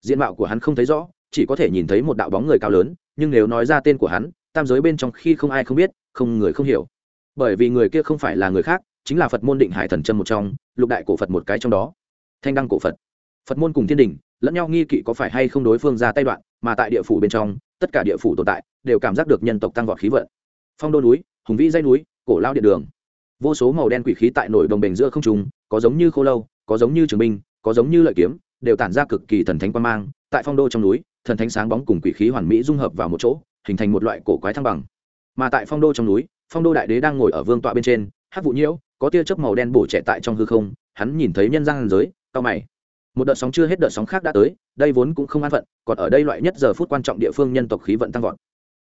Diện mạo của hắn không thấy rõ chỉ có thể nhìn thấy một đạo bóng người cao lớn, nhưng nếu nói ra tên của hắn, tam giới bên trong khi không ai không biết, không người không hiểu. Bởi vì người kia không phải là người khác, chính là phật môn định hải thần chân một trong, lục đại cổ phật một cái trong đó. Thanh đăng cổ phật. Phật môn cùng thiên đình, lẫn nhau nghi kỵ có phải hay không đối phương ra tay đoạn, mà tại địa phủ bên trong, tất cả địa phủ tồn tại, đều cảm giác được nhân tộc tăng vọt khí vận. Phong đô núi, hùng vĩ dây núi, cổ lao điện đường. Vô số màu đen quỷ khí tại nổi đồng bền giữa không trùng có giống như khô lâu, có giống như trường binh, có giống như lợi kiếm, đều tản ra cực kỳ thần thánh quan mang, tại phong đô trong núi thần thánh sáng bóng cùng quỷ khí hoàn mỹ dung hợp vào một chỗ, hình thành một loại cổ quái thăng bằng. Mà tại phong đô trong núi, phong đô đại đế đang ngồi ở vương tọa bên trên, hát vụ nhiễu, có tia chớp màu đen bổ trẻ tại trong hư không, hắn nhìn thấy nhân gian giới, cao mày. Một đợt sóng chưa hết đợt sóng khác đã tới, đây vốn cũng không an phận, còn ở đây loại nhất giờ phút quan trọng địa phương nhân tộc khí vận tăng vọt.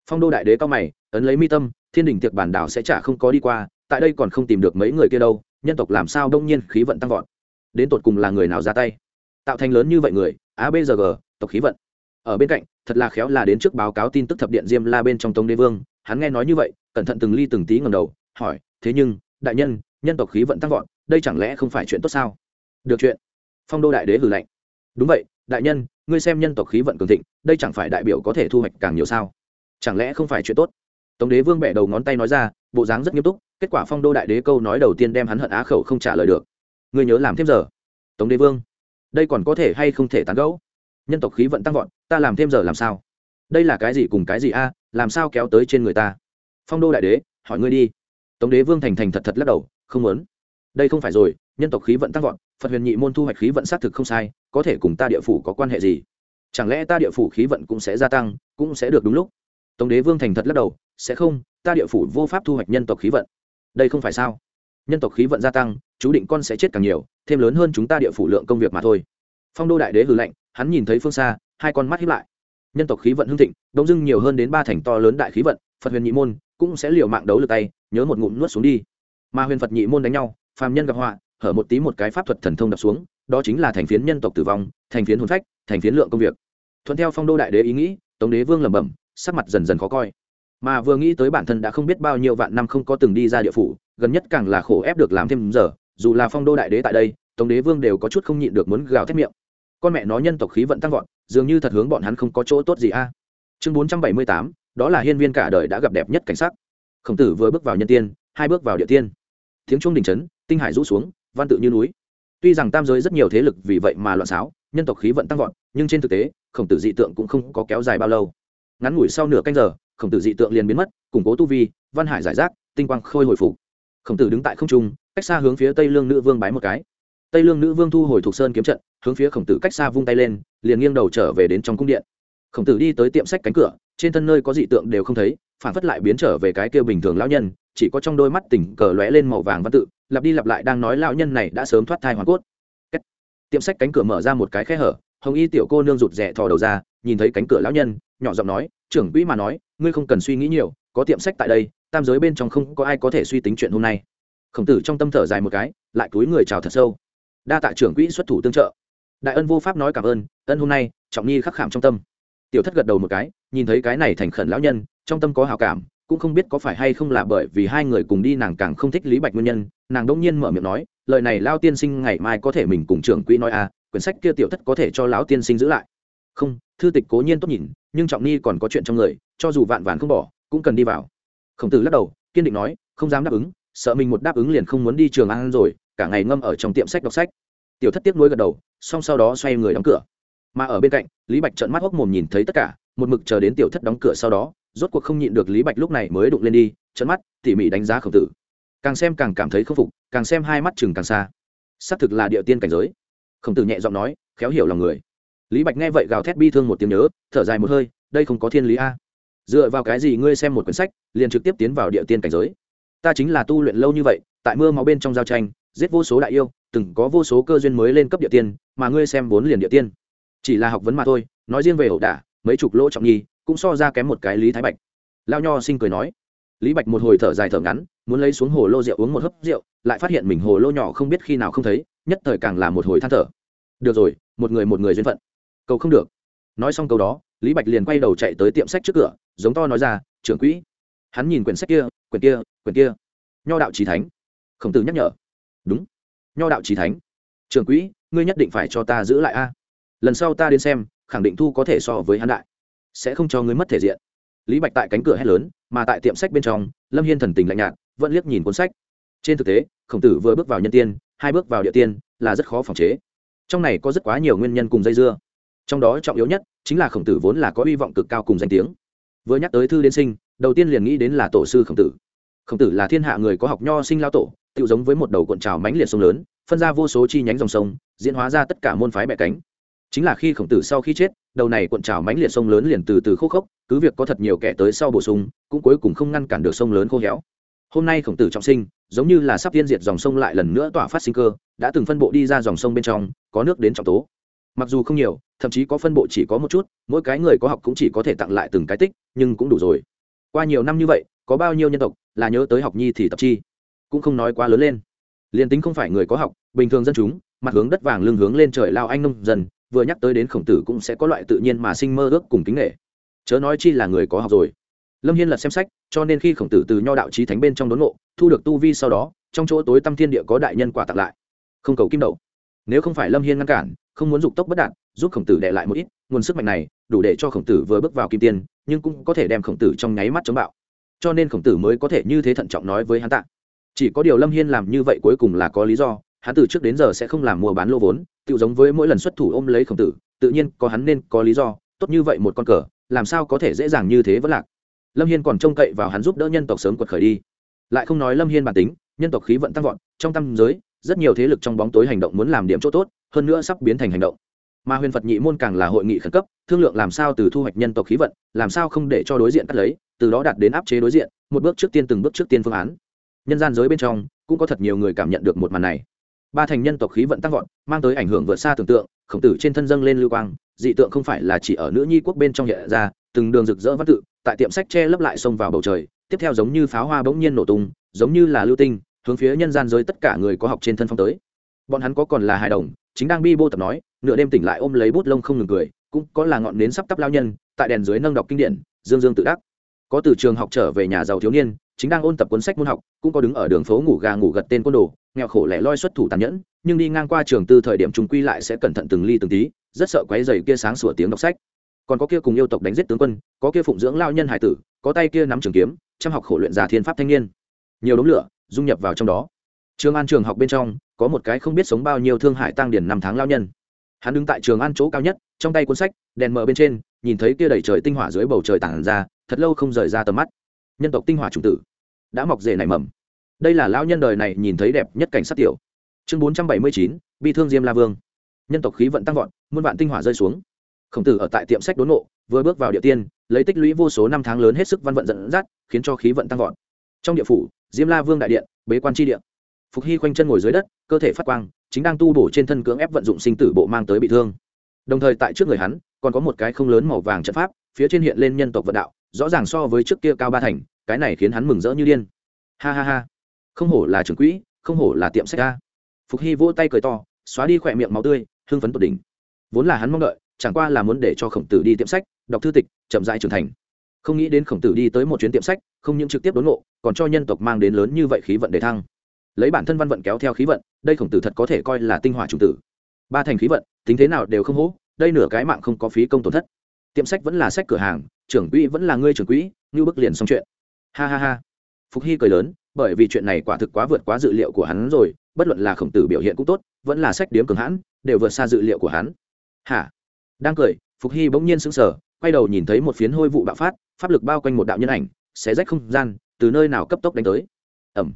Phong đô đại đế cao mày, ấn lấy mi tâm, thiên đình tiệc bản đảo sẽ chả không có đi qua, tại đây còn không tìm được mấy người kia đâu, nhân tộc làm sao đông nhiên khí vận tăng vọt. Đến tột cùng là người nào ra tay? Tạo thành lớn như vậy người abg tộc khí vận ở bên cạnh, thật là khéo là đến trước báo cáo tin tức thập điện diêm la bên trong tống đế vương, hắn nghe nói như vậy, cẩn thận từng ly từng tí ngầm đầu, hỏi, thế nhưng, đại nhân nhân tộc khí vận tăng vọt, đây chẳng lẽ không phải chuyện tốt sao? Được chuyện. Phong đô đại đế hử lạnh. Đúng vậy, đại nhân, ngươi xem nhân tộc khí vận cường thịnh, đây chẳng phải đại biểu có thể thu hoạch càng nhiều sao? Chẳng lẽ không phải chuyện tốt? Tống đế vương bẻ đầu ngón tay nói ra, bộ dáng rất nghiêm túc, kết quả phong đô đại đế câu nói đầu tiên đem hắn hận á khẩu không trả lời được. Ngươi nhớ làm thêm giờ. Tống đế vương, đây còn có thể hay không thể tán gẫu? Nhân tộc khí vận tăng vọt ta làm thêm giờ làm sao? Đây là cái gì cùng cái gì a, làm sao kéo tới trên người ta? Phong đô đại đế, hỏi ngươi đi. Tống đế vương thành thành thật thật lắc đầu, không muốn. Đây không phải rồi, nhân tộc khí vận tăng vọt, phật huyền nhị môn thu hoạch khí vận xác thực không sai, có thể cùng ta địa phủ có quan hệ gì? Chẳng lẽ ta địa phủ khí vận cũng sẽ gia tăng, cũng sẽ được đúng lúc? Tống đế vương thành thật lắc đầu, sẽ không, ta địa phủ vô pháp thu hoạch nhân tộc khí vận. Đây không phải sao? Nhân tộc khí vận gia tăng, chú định con sẽ chết càng nhiều, thêm lớn hơn chúng ta địa phủ lượng công việc mà thôi. Phong đô đại đế hừ lạnh, hắn nhìn thấy phương xa hai con mắt hiếp lại. Nhân tộc khí vận hưng thịnh, đông dưng nhiều hơn đến ba thành to lớn đại khí vận, phật huyền nhị môn cũng sẽ liều mạng đấu lượt tay, nhớ một ngụm nuốt xuống đi. Mà huyền phật nhị môn đánh nhau, phàm nhân gặp họa, hở một tí một cái pháp thuật thần thông đập xuống, đó chính là thành phiến nhân tộc tử vong, thành phiến hồn phách, thành phiến lượng công việc. Thuận theo phong đô đại đế ý nghĩ, tống đế vương lẩm bẩm, sắc mặt dần dần khó coi. Mà vừa nghĩ tới bản thân đã không biết bao nhiêu vạn năm không có từng đi ra địa phủ, gần nhất càng là khổ ép được làm thêm giờ, dù là phong đô đại đế tại đây tổng đế vương đều có chút không nhịn được muốn gào thét miệng con mẹ nó nhân tộc khí vận tăng vọt, dường như thật hướng bọn hắn không có chỗ tốt gì a. Chương bốn trăm bảy mươi tám, đó là hiên viên cả đời đã gặp đẹp nhất cảnh sắc. Khổng tử vừa bước vào nhân tiên, hai bước vào địa tiên. Tiếng chuông đình trấn tinh hải rũ xuống, văn tự như núi. Tuy rằng tam giới rất nhiều thế lực vì vậy mà loạn xáo, nhân tộc khí vận tăng vọt, nhưng trên thực tế, khổng tử dị tượng cũng không có kéo dài bao lâu. Ngắn ngủi sau nửa canh giờ, khổng tử dị tượng liền biến mất, củng cố tu vi, văn hải giải rác, tinh quang khôi hồi phục. Khổng tử đứng tại không trung, cách xa hướng phía tây lương nữ vương bái một cái tây lương nữ vương thu hồi thuộc sơn kiếm trận, hướng phía khổng tử cách xa vung tay lên, liền nghiêng đầu trở về đến trong cung điện. Khổng tử đi tới tiệm sách cánh cửa, trên thân nơi có dị tượng đều không thấy, phản phất lại biến trở về cái kêu bình thường lão nhân, chỉ có trong đôi mắt tỉnh cờ lóe lên màu vàng văn tự, lặp đi lặp lại đang nói lão nhân này đã sớm thoát thai hoàn cốt. Tiệm sách cánh cửa mở ra một cái khe hở, hồng y tiểu cô nương rụt rè thò đầu ra, nhìn thấy cánh cửa lão nhân, nhỏ giọng nói, trưởng quỹ mà nói, ngươi không cần suy nghĩ nhiều, có tiệm sách tại đây, tam giới bên trong không có ai có thể suy tính chuyện hôm nay. Khổng tử trong tâm thở dài một cái, lại túi người chào thật sâu đa tạ trưởng quỹ xuất thủ tương trợ. Đại ân vô pháp nói cảm ơn, ân hôm nay, trọng nhi khắc khảm trong tâm. Tiểu thất gật đầu một cái, nhìn thấy cái này thành khẩn lão nhân, trong tâm có hào cảm, cũng không biết có phải hay không là bởi vì hai người cùng đi nàng càng không thích lý bạch nguyên nhân, nàng đông nhiên mở miệng nói, lời này lao tiên sinh ngày mai có thể mình cùng trưởng quỹ nói à quyển sách kia tiểu thất có thể cho lão tiên sinh giữ lại. Không, thư tịch cố nhiên tốt nhìn, nhưng trọng ni còn có chuyện trong người, cho dù vạn vạn không bỏ, cũng cần đi vào. Khổng tử lắc đầu, kiên định nói, không dám đáp ứng, sợ mình một đáp ứng liền không muốn đi trường ăn rồi cả ngày ngâm ở trong tiệm sách đọc sách. Tiểu thất tiếp nối gật đầu, xong sau đó xoay người đóng cửa. Mà ở bên cạnh, lý bạch trợn mắt hốc mồm nhìn thấy tất cả, một mực chờ đến tiểu thất đóng cửa sau đó, rốt cuộc không nhịn được lý bạch lúc này mới đụng lên đi, trợn mắt, tỉ mỉ đánh giá khổng tử. Càng xem càng cảm thấy k phục, càng xem hai mắt chừng càng xa. Xác thực là địa tiên cảnh giới. Khổng tử nhẹ giọng nói, khéo hiểu lòng người. Lý bạch nghe vậy gào thét bi thương một tiếng nhớ, thở dài một hơi, đây không có thiên lý a. Dựa vào cái gì ngươi xem một quyển sách, liền trực tiếp tiến vào địa tiên cảnh giới? Ta chính là tu luyện lâu như vậy, tại mưa máu bên trong giao tranh giết vô số đại yêu, từng có vô số cơ duyên mới lên cấp địa tiên, mà ngươi xem bốn liền địa tiên. Chỉ là học vấn mà thôi, nói riêng về ẩu đả, mấy chục lỗ trọng nhi, cũng so ra kém một cái lý thái bạch. Lao nho sinh cười nói, lý bạch một hồi thở dài thở ngắn, muốn lấy xuống hồ lô rượu uống một hớp rượu, lại phát hiện mình hồ lô nhỏ không biết khi nào không thấy, nhất thời càng là một hồi than thở. Được rồi, một người một người duyên phận. Cầu không được. Nói xong câu đó, lý bạch liền quay đầu chạy tới tiệm sách trước cửa, giống to nói ra, trưởng quỹ. Hắn nhìn quyển sách kia, quyển kia quyển kia. Nho đạo trí thánh. Khổng tử nhắc nhở đúng. Nho đạo trí thánh. Trường quỹ, ngươi nhất định phải cho ta giữ lại a. Lần sau ta đến xem, khẳng định thu có thể so với hắn đại. Sẽ không cho ngươi mất thể diện. Lý bạch tại cánh cửa hét lớn, mà tại tiệm sách bên trong, lâm hiên thần tình lạnh nhạt, vẫn liếc nhìn cuốn sách. Trên thực tế, khổng tử vừa bước vào nhân tiên, hai bước vào địa tiên, là rất khó phòng chế. Trong này có rất quá nhiều nguyên nhân cùng dây dưa. Trong đó trọng yếu nhất, chính là khổng tử vốn là có hy vọng cực cao cùng danh tiếng. Vừa nhắc tới thư đến sinh, đầu tiên liền nghĩ đến là tổ sư khổng tử. Khổng tử là thiên hạ người có học nho sinh lao tổ tự giống với một đầu cuộn trào mãnh liệt sông lớn, phân ra vô số chi nhánh dòng sông, diễn hóa ra tất cả môn phái bẻ cánh. Chính là khi khổng tử sau khi chết, đầu này cuộn trào mãnh liệt sông lớn liền từ từ khô khốc, cứ việc có thật nhiều kẻ tới sau bổ sung, cũng cuối cùng không ngăn cản được sông lớn khô héo. Hôm nay khổng tử trọng sinh, giống như là sắp tiên diệt dòng sông lại lần nữa tỏa phát sinh cơ, đã từng phân bộ đi ra dòng sông bên trong, có nước đến trọng tố. Mặc dù không nhiều, thậm chí có phân bộ chỉ có một chút, mỗi cái người có học cũng chỉ có thể tặng lại từng cái tích, nhưng cũng đủ rồi. Qua nhiều năm như vậy, có bao nhiêu nhân tộc là nhớ tới học nhi thì tập chi? Cũng không nói quá lớn lên. Liền tính không phải người có học, bình thường dân chúng, mặt hướng đất vàng lưng hướng lên trời lao anh nông dần vừa nhắc tới đến khổng tử cũng sẽ có loại tự nhiên mà sinh mơ ước cùng kính nghệ chớ nói chi là người có học rồi. Lâm hiên lật xem sách, cho nên khi khổng tử từ nho đạo trí thánh bên trong đốn ngộ, thu được tu vi sau đó, trong chỗ tối tâm thiên địa có đại nhân quả tặng lại. Không cầu kim đậu nếu không phải lâm hiên ngăn cản, không muốn dục tốc bất đạt, giúp khổng tử đệ lại một ít, nguồn sức mạnh này, đủ để cho khổng tử vừa bước vào kim tiên, nhưng cũng có thể đem khổng tử trong nháy mắt chống bạo. Cho nên khổng tử mới có thể như thế thận trọng nói với hắn tạ chỉ có điều lâm hiên làm như vậy cuối cùng là có lý do, hắn từ trước đến giờ sẽ không làm mua bán lô vốn tự giống với mỗi lần xuất thủ ôm lấy khổng tử, tự nhiên có hắn nên có lý do, tốt như vậy một con cờ, làm sao có thể dễ dàng như thế vẫn lạc. Lâm hiên còn trông cậy vào hắn giúp đỡ nhân tộc sớm quật khởi đi. Lại không nói lâm hiên bản tính, nhân tộc khí vận tăng vọt, trong tâm giới, rất nhiều thế lực trong bóng tối hành động muốn làm điểm chỗ tốt, hơn nữa sắp biến thành hành động. Mà huyền phật nhị môn càng là hội nghị khẩn cấp, thương lượng làm sao từ thu hoạch nhân tộc khí vận, làm sao không để cho đối diện cắt lấy, từ đó đạt đến áp chế đối diện, một bước trước tiên từng bước trước tiên phương án nhân gian giới bên trong cũng có thật nhiều người cảm nhận được một màn này. Ba thành nhân tộc khí vận tăng vọt, mang tới ảnh hưởng vượt xa tưởng tượng, khổng tử trên thân dâng lên lưu quang, dị tượng không phải là chỉ ở nữ nhi quốc bên trong hiện ra, từng đường rực rỡ văn tự, tại tiệm sách che lấp lại xông vào bầu trời, tiếp theo giống như pháo hoa bỗng nhiên nổ tung, giống như là lưu tinh, hướng phía nhân gian giới tất cả người có học trên thân phong tới. Bọn hắn có còn là hài đồng, chính đang bi bô tập nói, nửa đêm tỉnh lại ôm lấy bút lông không ngừng cười, cũng có là ngọn nến sắp tắp lao nhân, tại đèn dưới nâng đọc kinh điển, dương dương tự đắc. Có từ trường học trở về nhà giàu thiếu niên chính đang ôn tập cuốn sách môn học, cũng có đứng ở đường phố ngủ gà ngủ gật tên côn đồ, nghèo khổ lẻ loi xuất thủ tàn nhẫn, nhưng đi ngang qua trường tư thời điểm chúng quy lại sẽ cẩn thận từng ly từng tí, rất sợ quấy dày kia sáng sủa tiếng đọc sách. Còn có kia cùng yêu tộc đánh giết tướng quân, có kia phụng dưỡng lao nhân hải tử, có tay kia nắm trường kiếm, chăm học khổ luyện già thiên pháp thanh niên. Nhiều đống lửa, dung nhập vào trong đó. Trường an trường học bên trong, có một cái không biết sống bao nhiêu thương hại tăng điển năm tháng lao nhân. Hắn đứng tại trường an chỗ cao nhất, trong tay cuốn sách, đèn mở bên trên, nhìn thấy kia đầy trời tinh hỏa dưới bầu trời tảng ra, thật lâu không rời ra tầm mắt. Nhân tộc tinh hỏa chủng tử đã mọc rể nảy mầm. Đây là lão nhân đời này nhìn thấy đẹp nhất cảnh sát tiểu. Chương bốn trăm bảy mươi chín, bi thương diêm la vương. Nhân tộc khí vận tăng vọt, muôn vạn tinh hỏa rơi xuống. Khổng tử ở tại tiệm sách đốn nộ, vừa bước vào địa tiên, lấy tích lũy vô số năm tháng lớn hết sức văn vận dẫn dắt, khiến cho khí vận tăng vọt. Trong địa phủ, diêm la vương đại điện, bế quan tri điện phục hy khoanh chân ngồi dưới đất, cơ thể phát quang, chính đang tu bổ trên thân cưỡng ép vận dụng sinh tử bộ mang tới bị thương. Đồng thời tại trước người hắn, còn có một cái không lớn màu vàng trận pháp, phía trên hiện lên nhân tộc vận đạo, rõ ràng so với trước kia cao ba thành cái này khiến hắn mừng rỡ như điên. Ha ha ha. Không hổ là trưởng quỹ, không hổ là tiệm sách ca phục hy vỗ tay cười to, xóa đi khỏe miệng máu tươi, hưng phấn tột đỉnh. Vốn là hắn mong đợi, chẳng qua là muốn để cho khổng tử đi tiệm sách, đọc thư tịch, chậm dại trưởng thành. Không nghĩ đến khổng tử đi tới một chuyến tiệm sách, không những trực tiếp đốn ngộ, còn cho nhân tộc mang đến lớn như vậy khí vận để thăng. Lấy bản thân văn vận kéo theo khí vận, đây khổng tử thật có thể coi là tinh hỏa chủ tử. Ba thành khí vận, tính thế nào đều không hố, đây nửa cái mạng không có phí công tổn thất. Tiệm sách vẫn là sách cửa hàng, trưởng quỹ vẫn là ngươi trưởng quỹ, như bức liền xong chuyện ha ha ha. Phục hy cười lớn, bởi vì chuyện này quả thực quá vượt quá dự liệu của hắn rồi, bất luận là khổng tử biểu hiện cũng tốt, vẫn là sách điếm cường hãn, đều vượt xa dự liệu của hắn. Hả? Đang cười, phục hy bỗng nhiên sững sờ, quay đầu nhìn thấy một phiến hôi vụ bạo phát, pháp lực bao quanh một đạo nhân ảnh, xé rách không gian, từ nơi nào cấp tốc đánh tới. Ẩm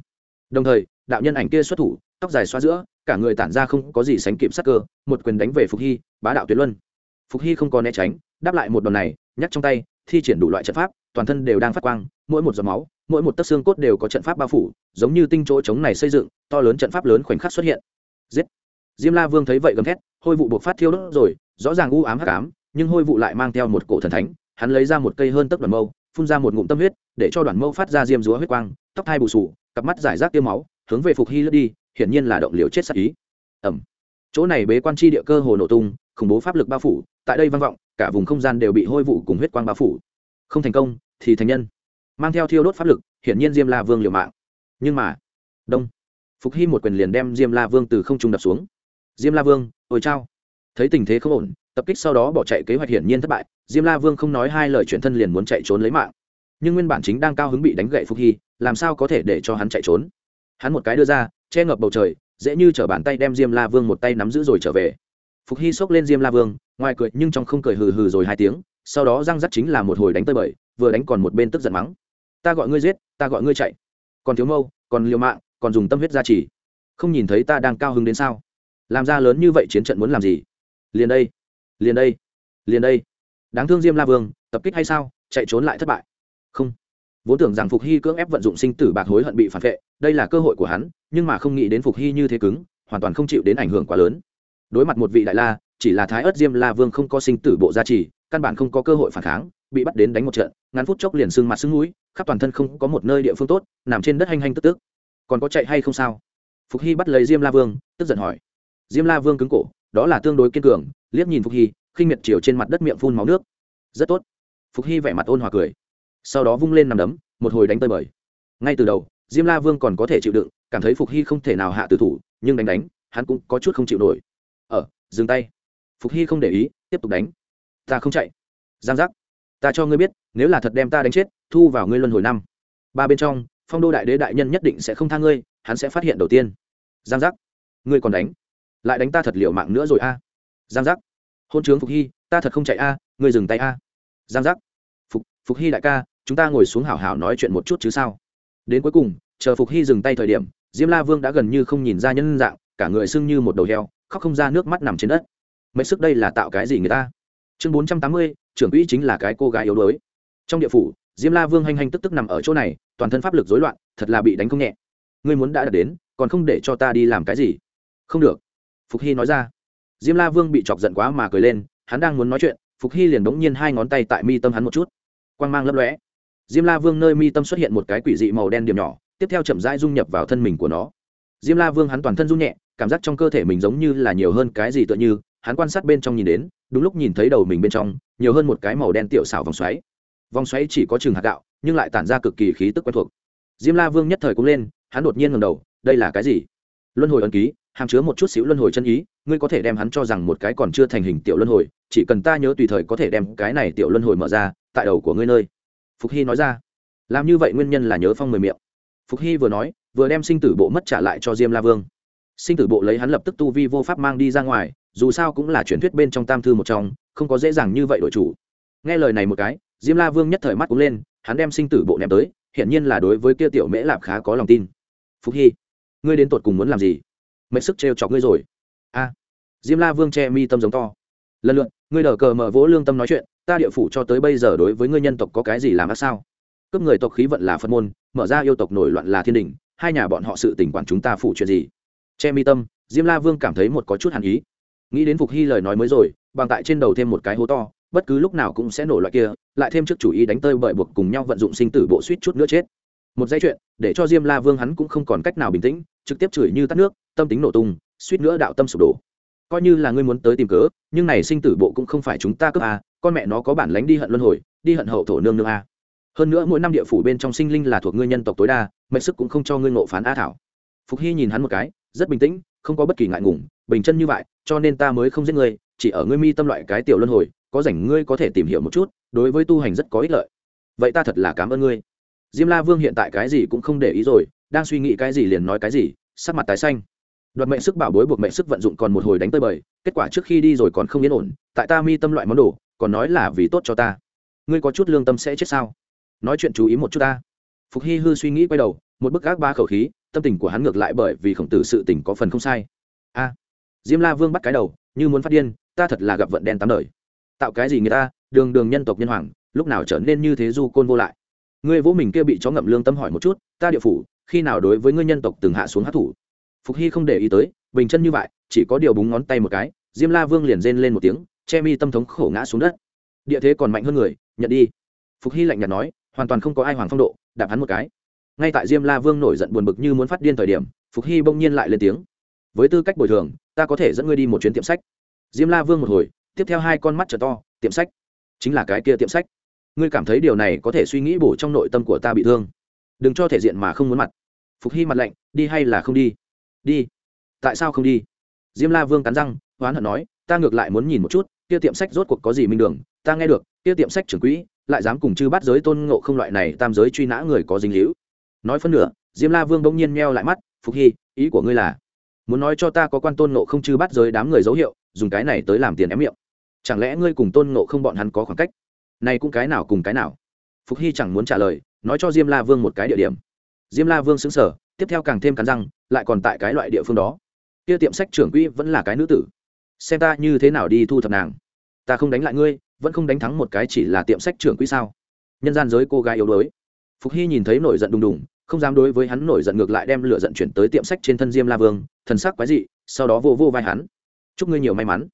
đồng thời, đạo nhân ảnh kia xuất thủ, tóc dài xoa giữa, cả người tản ra không có gì sánh kịp sắc cơ, một quyền đánh về phục hy, bá đạo tuyệt luân. Phục hy không có né tránh, đáp lại một đòn này nhắc trong tay, thi triển đủ loại trận pháp toàn thân đều đang phát quang, mỗi một giọt máu, mỗi một tấc xương cốt đều có trận pháp bao phủ, giống như tinh chỗ chống này xây dựng, to lớn trận pháp lớn khoảnh khắc xuất hiện. Giết! Diêm la vương thấy vậy gầm thét, hôi vụ buộc phát thiêu đốt rồi, rõ ràng u ám hắc ám, nhưng hôi vụ lại mang theo một cổ thần thánh, hắn lấy ra một cây hơn tấc đoàn mâu, phun ra một ngụm tâm huyết, để cho đoàn mâu phát ra diêm rúa huyết quang, tóc thai bù sù, cặp mắt giải rác tiêu máu, hướng về phục hy lướt đi, hiển nhiên là động liều chết sắc ý. Ẩm chỗ này bế quan chi địa cơ hồ nổ tung, khủng bố pháp lực bao phủ, tại đây vang vọng, cả vùng không gian đều bị hôi vụ cùng huyết quang bao phủ. Không thành công thì thành nhân. Mang theo thiêu đốt pháp lực, hiển nhiên diêm la vương liều mạng. Nhưng mà, đông. Phục hy một quyền liền đem diêm la vương từ không trung đập xuống. Diêm la vương, ôi chao. Thấy tình thế không ổn, tập kích sau đó bỏ chạy kế hoạch hiển nhiên thất bại. Diêm la vương không nói hai lời chuyển thân liền muốn chạy trốn lấy mạng. Nhưng nguyên bản chính đang cao hứng bị đánh gậy phục hy, làm sao có thể để cho hắn chạy trốn? Hắn một cái đưa ra, che ngập bầu trời, dễ như t bàn tay đem diêm la vương một tay nắm giữ rồi trở về. Phục hy xốc lên diêm la vương, ngoài cười nhưng trong không cười hừ hừ rồi hai tiếng sau đó răng rắc chính là một hồi đánh tơi bời, vừa đánh còn một bên tức giận mắng. Ta gọi ngươi giết, ta gọi ngươi chạy. Còn thiếu mâu, còn liều mạng, còn dùng tâm huyết gia trì. Không nhìn thấy ta đang cao hứng đến sao? Làm ra lớn như vậy chiến trận muốn làm gì? Liền đây liền đây liền đây. Đáng thương diêm la vương, tập kích hay sao? Chạy trốn lại thất bại. Không. Vốn tưởng rằng phục hy cưỡng ép vận dụng sinh tử bạc hối hận bị phản vệ, đây là cơ hội của hắn, nhưng mà không nghĩ đến phục hy như thế cứng, hoàn toàn không chịu đến ảnh hưởng quá lớn. Đối mặt một vị đại la, chỉ là thái ớt diêm la vương không có sinh tử bộ gia trì căn bản không có cơ hội phản kháng, bị bắt đến đánh một trận, ngắn phút chốc liền sưng mặt sưng mũi, khắp toàn thân không có một nơi địa phương tốt, nằm trên đất hành hành tức tức. Còn có chạy hay không sao? Phục hy bắt lấy diêm la vương, tức giận hỏi. Diêm la vương cứng cổ, đó là tương đối kiên cường, liếc nhìn phục hy, khinh miệt chiều trên mặt đất miệng phun máu nước. Rất tốt. Phục hy vẻ mặt ôn hòa cười. Sau đó vung lên nằm đấm, một hồi đánh tơi bời. Ngay từ đầu, diêm la vương còn có thể chịu đựng, cảm thấy phục hy không thể nào hạ tử thủ, nhưng đánh đánh, hắn cũng có chút không chịu nổi. Ở dừng tay. Phục hy không để ý, tiếp tục đánh ta không chạy. Giang giác. Ta cho ngươi biết, nếu là thật đem ta đánh chết, thu vào ngươi luân hồi năm. Ba bên trong, phong đô đại đế đại nhân nhất định sẽ không tha ngươi, hắn sẽ phát hiện đầu tiên. Giang giác. Ngươi còn đánh. Lại đánh ta thật liệu mạng nữa rồi a. Giang giác. Hôn trướng phục hy, ta thật không chạy a, ngươi dừng tay a. Giang giác. Phục phục hy đại ca, chúng ta ngồi xuống hảo hảo nói chuyện một chút chứ sao? Đến cuối cùng, chờ phục hy dừng tay thời điểm, diêm la vương đã gần như không nhìn ra nhân dạng, cả người sưng như một đầu heo, khóc không ra nước mắt nằm trên đất. Mấy sức đây là tạo cái gì người ta? Chương bốn trăm tám mươi, trưởng quỹ chính là cái cô gái yếu đuối. Trong địa phủ, diêm la vương hanh hanh tức tức nằm ở chỗ này, toàn thân pháp lực rối loạn, thật là bị đánh không nhẹ. Ngươi muốn đã đạt đến, còn không để cho ta đi làm cái gì? Không được. Phục hy nói ra. Diêm la vương bị chọc giận quá mà cười lên, hắn đang muốn nói chuyện, phục hy liền bỗng nhiên hai ngón tay tại mi tâm hắn một chút. Quang mang lấp lóe. Diêm la vương nơi mi tâm xuất hiện một cái quỷ dị màu đen điểm nhỏ, tiếp theo chậm rãi dung nhập vào thân mình của nó. Diêm la vương hắn toàn thân run nhẹ, cảm giác trong cơ thể mình giống như là nhiều hơn cái gì tựa như, hắn quan sát bên trong nhìn đến đúng lúc nhìn thấy đầu mình bên trong, nhiều hơn một cái màu đen tiểu xảo vòng xoáy. Vòng xoáy chỉ có chừng hạt gạo, nhưng lại tản ra cực kỳ khí tức quen thuộc. Diêm la vương nhất thời cũng lên, hắn đột nhiên ngầm đầu, đây là cái gì? Luân hồi ấn ký, hàm chứa một chút xíu luân hồi chân ý, ngươi có thể đem hắn cho rằng một cái còn chưa thành hình tiểu luân hồi, chỉ cần ta nhớ tùy thời có thể đem cái này tiểu luân hồi mở ra, tại đầu của ngươi nơi. Phục hy nói ra. Làm như vậy nguyên nhân là nhớ phong mười miệng. Phục hy vừa nói, vừa đem sinh tử bộ mất trả lại cho diêm la vương. Sinh tử bộ lấy hắn lập tức tu vi vô pháp mang đi ra ngoài dù sao cũng là truyền thuyết bên trong tam thư một trong, không có dễ dàng như vậy đổi chủ. Nghe lời này một cái, diêm la vương nhất thời mắt cũng lên, hắn đem sinh tử bộ ném tới, hiển nhiên là đối với kia tiểu mễ lạp khá có lòng tin. Phúc hy, ngươi đến tột cùng muốn làm gì? Mệt sức trêu chọc ngươi rồi. A. Diêm la vương che mi tâm giống to. Lần lượt, ngươi đờ cờ mở vỗ lương tâm nói chuyện, ta địa phủ cho tới bây giờ đối với ngươi nhân tộc có cái gì làm ác sao? Cướp người tộc khí vận là phật môn, mở ra yêu tộc nổi loạn là thiên đình, hai nhà bọn họ sự tình quản chúng ta phủ chuyện gì? Che mi tâm, diêm la vương cảm thấy một có chút hàn ý nghĩ đến phục hy lời nói mới rồi bằng tại trên đầu thêm một cái hố to bất cứ lúc nào cũng sẽ nổ loại kia lại thêm trước chủ ý đánh tơi bởi buộc cùng nhau vận dụng sinh tử bộ suýt chút nữa chết. Một dây chuyện để cho diêm la vương hắn cũng không còn cách nào bình tĩnh trực tiếp chửi như tắt nước tâm tính nổ tung suýt nữa đạo tâm sụp đổ. Coi như là ngươi muốn tới tìm cớ nhưng này sinh tử bộ cũng không phải chúng ta cướp à, con mẹ nó có bản lánh đi hận luân hồi đi hận hậu thổ nương nương à. hơn nữa mỗi năm địa phủ bên trong sinh linh là thuộc ngươi nhân tộc tối đa mệnh sức cũng không cho ngươi ngộ phán a thảo. Phục hy nhìn hắn một cái rất bình tĩnh không có bất kỳ ngại ngùng, bình chân như vậy, cho nên ta mới không giết ngươi, chỉ ở ngươi mi tâm loại cái tiểu luân hồi, có rảnh ngươi có thể tìm hiểu một chút, đối với tu hành rất có ích lợi. Vậy ta thật là cảm ơn ngươi. Diêm la vương hiện tại cái gì cũng không để ý rồi, đang suy nghĩ cái gì liền nói cái gì, sắc mặt tái xanh. Đoạt mệnh sức bảo bối buộc mệnh sức vận dụng còn một hồi đánh tơi bời, kết quả trước khi đi rồi còn không yên ổn, tại ta mi tâm loại món đồ, còn nói là vì tốt cho ta. Ngươi có chút lương tâm sẽ chết sao? Nói chuyện chú ý một chút ta. Phục hy hư suy nghĩ quay đầu, một bức ác ba khẩu khí tâm tình của hắn ngược lại bởi vì khổng tử sự tình có phần không sai. A, diêm la vương bắt cái đầu, như muốn phát điên, ta thật là gặp vận đen tám đời. Tạo cái gì người ta, đường đường nhân tộc nhân hoàng, lúc nào trở nên như thế du côn vô lại? Ngươi vỗ mình kia bị chó ngậm lương tâm hỏi một chút, ta địa phủ, khi nào đối với ngươi nhân tộc từng hạ xuống hát thủ phục hy không để ý tới, bình chân như vậy, chỉ có điều búng ngón tay một cái, diêm la vương liền rên lên một tiếng, che mi tâm thống khổ ngã xuống đất. Địa thế còn mạnh hơn người, nhận đi. Phục hy lạnh nhạt nói, hoàn toàn không có ai hoàng phong độ, đạp hắn một cái ngay tại diêm la vương nổi giận buồn bực như muốn phát điên thời điểm, phục hy bỗng nhiên lại lên tiếng. Với tư cách bồi thường, ta có thể dẫn ngươi đi một chuyến tiệm sách. Diêm la vương một hồi, tiếp theo hai con mắt trở to, tiệm sách? Chính là cái kia tiệm sách. Ngươi cảm thấy điều này có thể suy nghĩ bổ trong nội tâm của ta bị thương. Đừng cho thể diện mà không muốn mặt. Phục hy mặt lạnh, đi hay là không đi? Đi. Tại sao không đi? Diêm la vương cắn răng hoán hận nói, ta ngược lại muốn nhìn một chút, kia tiệm sách rốt cuộc có gì minh đường? Ta nghe được, kia tiệm sách trưởng quỹ, lại dám cùng chư bắt giới tôn ngộ không loại này tam giới truy nã người có dinh hữu nói phân nửa, diêm la vương bỗng nhiên meo lại mắt, phục hy, ý của ngươi là, muốn nói cho ta có quan tôn ngộ không chư bắt giới đám người dấu hiệu, dùng cái này tới làm tiền ém miệng. Chẳng lẽ ngươi cùng tôn ngộ không bọn hắn có khoảng cách? Này cũng cái nào cùng cái nào? Phục hy chẳng muốn trả lời, nói cho diêm la vương một cái địa điểm. Diêm la vương xứng sở tiếp theo càng thêm cắn răng, lại còn tại cái loại địa phương đó. Kia tiệm sách trưởng quỹ vẫn là cái nữ tử. Xem ta như thế nào đi thu thập nàng. Ta không đánh lại ngươi, vẫn không đánh thắng một cái chỉ là tiệm sách trưởng quỹ sao? Nhân gian giới cô gái yếu đuối phục hy nhìn thấy nổi giận đùng đùng, không dám đối với hắn nổi giận ngược lại đem lửa giận chuyển tới tiệm sách trên thân diêm la vương, thần sắc quái dị, sau đó vô vô vai hắn. Chúc ngươi nhiều may mắn.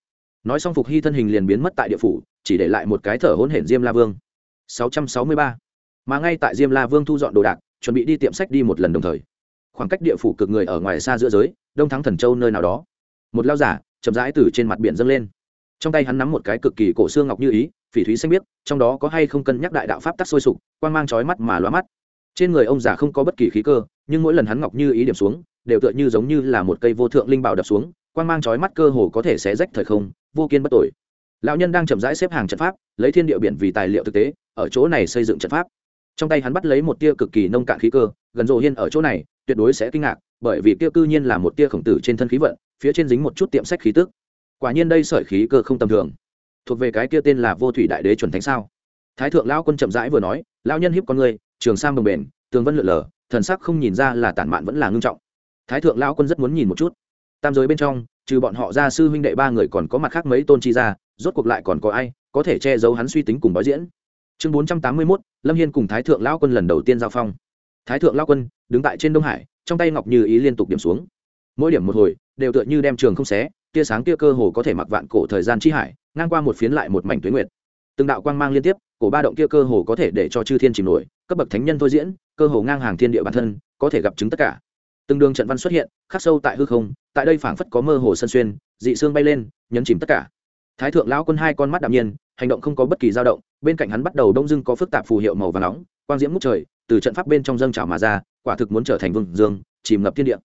Nói xong phục hy thân hình liền biến mất tại địa phủ, chỉ để lại một cái thở hôn hển diêm la vương. 663. mà ngay tại diêm la vương thu dọn đồ đạc, chuẩn bị đi tiệm sách đi một lần đồng thời. Khoảng cách địa phủ cực người ở ngoài xa giữa giới, đông thắng thần châu nơi nào đó. Một lao giả chậm rãi từ trên mặt biển dâng lên. Trong tay hắn nắm một cái cực kỳ cổ xương ngọc như ý phỉ thúy xanh biếc, trong đó có hay không cân nhắc đại đạo pháp tắc sôi sục quan mang trói mắt mà lóa mắt. Trên người ông già không có bất kỳ khí cơ, nhưng mỗi lần hắn ngọc như ý điểm xuống, đều tựa như giống như là một cây vô thượng linh bảo đập xuống quan mang trói mắt cơ hồ có thể xé rách thời không, vô kiên bất tội lão nhân đang chậm rãi xếp hàng trận pháp, lấy thiên địa biển vì tài liệu thực tế, ở chỗ này xây dựng trận pháp. Trong tay hắn bắt lấy một tia cực kỳ nông cạn khí cơ, gần rộ hiên ở chỗ này, tuyệt đối sẽ kinh ngạc, bởi vì tia cư nhiên là một tia khổng tử trên thân khí vận, phía trên dính một chút tiệm sách khí tức. Quả nhiên đây sợi khí cơ không tầm thường thuộc về cái kia tên là vô thủy đại đế chuẩn thánh sao? Thái thượng lão quân chậm rãi vừa nói, lão nhân hiếp con người trường sang bồng bền tường vân lượn lờ, thần sắc không nhìn ra là tản mạn vẫn là ngưng trọng. Thái thượng lão quân rất muốn nhìn một chút. Tam giới bên trong, trừ bọn họ ra sư huynh đệ ba người còn có mặt khác mấy tôn chi ra rốt cuộc lại còn có ai có thể che giấu hắn suy tính cùng bói diễn? Chương bốn trăm tám mươi mốt, lâm hiên cùng thái thượng lão quân lần đầu tiên giao phong. Thái thượng lão quân đứng tại trên đông hải, trong tay ngọc như ý liên tục điểm xuống. Mỗi điểm một hồi, đều tựa như đem trường không xé, tia sáng kia cơ hồ có thể mặc vạn cổ thời gian chi hải ngang qua một phiến lại một mảnh tuyến nguyệt. Từng đạo quang mang liên tiếp, cổ ba động kia cơ hồ có thể để cho chư thiên chìm nổi, cấp bậc thánh nhân thôi diễn, cơ hồ ngang hàng thiên địa bản thân, có thể gặp chứng tất cả. Từng đường trận văn xuất hiện, khắc sâu tại hư không, tại đây phảng phất có mơ hồ sân xuyên, dị xương bay lên, nhấn chìm tất cả. Thái thượng lão quân hai con mắt đạm nhiên, hành động không có bất kỳ dao động, bên cạnh hắn bắt đầu đông dưng có phức tạp phù hiệu màu và nóng, quang diễm ngút trời, từ trận pháp bên trong dâng trào mà ra, quả thực muốn trở thành vương dương, chìm ngập thiên địa.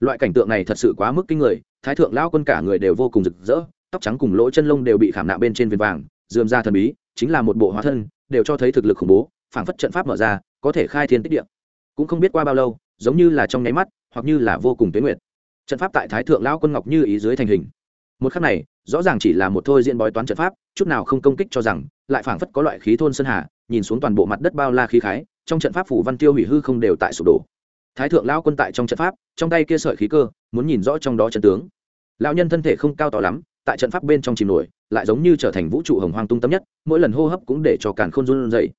Loại cảnh tượng này thật sự quá mức kinh người, thái thượng lao quân cả người đều vô cùng rực rỡ tóc trắng cùng lỗ chân lông đều bị khảm nạm bên trên viên vàng, dườm ra thần bí, chính là một bộ hóa thân, đều cho thấy thực lực khủng bố, phảng phất trận pháp mở ra, có thể khai thiên tích địa. Cũng không biết qua bao lâu, giống như là trong nháy mắt, hoặc như là vô cùng tuyến nguyệt. Trận pháp tại thái thượng Lão quân ngọc như ý dưới thành hình. Một khắc này, rõ ràng chỉ là một thôi diễn bói toán trận pháp, chút nào không công kích cho rằng, lại phảng phất có loại khí thôn sơn hà, nhìn xuống toàn bộ mặt đất bao la khí khái, trong trận pháp phủ văn tiêu hủy hư không đều tại sụp đổ. Thái thượng lao quân tại trong trận pháp, trong tay kia sợi khí cơ, muốn nhìn rõ trong đó trận tướng. Lão nhân thân thể không cao to lắm tại trận pháp bên trong chìm nổi, lại giống như trở thành vũ trụ hồng hoang tung tâm nhất, mỗi lần hô hấp cũng để cho càn khôn run dậy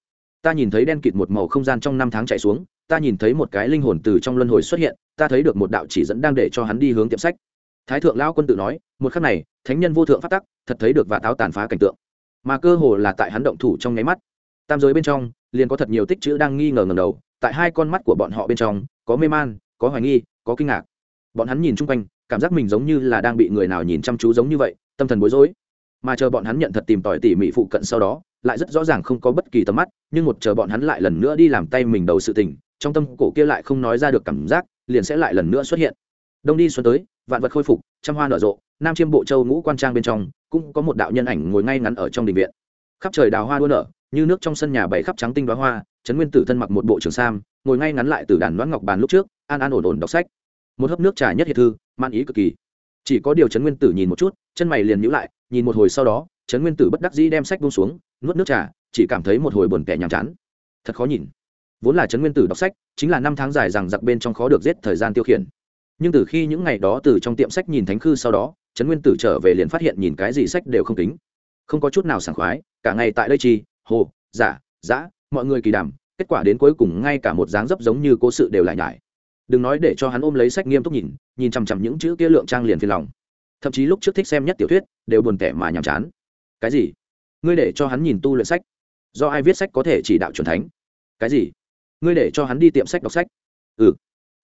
ta nhìn thấy đen kịt một màu không gian trong năm tháng chạy xuống, ta nhìn thấy một cái linh hồn từ trong luân hồi xuất hiện, ta thấy được một đạo chỉ dẫn đang để cho hắn đi hướng tiệm sách. Thái thượng lão quân tự nói, một khắc này, thánh nhân vô thượng phát tắc, thật thấy được và táo tàn phá cảnh tượng. Mà cơ hồ là tại hắn động thủ trong nháy mắt. Tam giới bên trong, liền có thật nhiều tích chữ đang nghi ngờ ngầm đầu, tại hai con mắt của bọn họ bên trong, có mê man, có hoài nghi, có kinh ngạc. Bọn hắn nhìn chung quanh cảm giác mình giống như là đang bị người nào nhìn chăm chú giống như vậy, tâm thần bối rối. Mà chờ bọn hắn nhận thật tìm tòi tỉ mỉ phụ cận sau đó, lại rất rõ ràng không có bất kỳ tầm mắt, nhưng một chờ bọn hắn lại lần nữa đi làm tay mình đầu sự tình, trong tâm cổ kia lại không nói ra được cảm giác, liền sẽ lại lần nữa xuất hiện. Đông đi xuân tới, vạn vật khôi phục, trăm hoa nở rộ, nam chiêm bộ châu ngũ quan trang bên trong, cũng có một đạo nhân ảnh ngồi ngay ngắn ở trong đình viện. Khắp trời đào hoa đua nở, như nước trong sân nhà bảy khắp trắng tinh đoá hoa, trấn nguyên tử thân mặc một bộ trường sam, ngồi ngay ngắn lại từ đàn đoán ngọc bàn lúc trước, an an ổn ổn đọc sách một hớp nước trà nhất hiệp thư man ý cực kỳ. Chỉ có điều trấn nguyên tử nhìn một chút, chân mày liền nhữ lại, nhìn một hồi sau đó, trấn nguyên tử bất đắc dĩ đem sách buông xuống, nuốt nước trà, chỉ cảm thấy một hồi buồn kẻ nhàm chán. Thật khó nhìn. Vốn là trấn nguyên tử đọc sách, chính là năm tháng dài rằng giặc bên trong khó được giết thời gian tiêu khiển. Nhưng từ khi những ngày đó từ trong tiệm sách nhìn thánh khư sau đó, trấn nguyên tử trở về liền phát hiện nhìn cái gì sách đều không tính không có chút nào sảng khoái, cả ngày tại đây chi hồ, giả, giã, mọi người kỳ đàm, kết quả đến cuối cùng ngay cả một dáng dấp giống như cố sự đều lại nhải đừng nói để cho hắn ôm lấy sách nghiêm túc nhìn nhìn chằm chằm những chữ kia lượng trang liền phiền lòng. Thậm chí lúc trước thích xem nhất tiểu thuyết, đều buồn tẻ mà nhàm chán. Cái gì? Ngươi để cho hắn nhìn tu luyện sách. Do ai viết sách có thể chỉ đạo c thánh? Cái gì? Ngươi để cho hắn đi tiệm sách đọc sách. Ừ.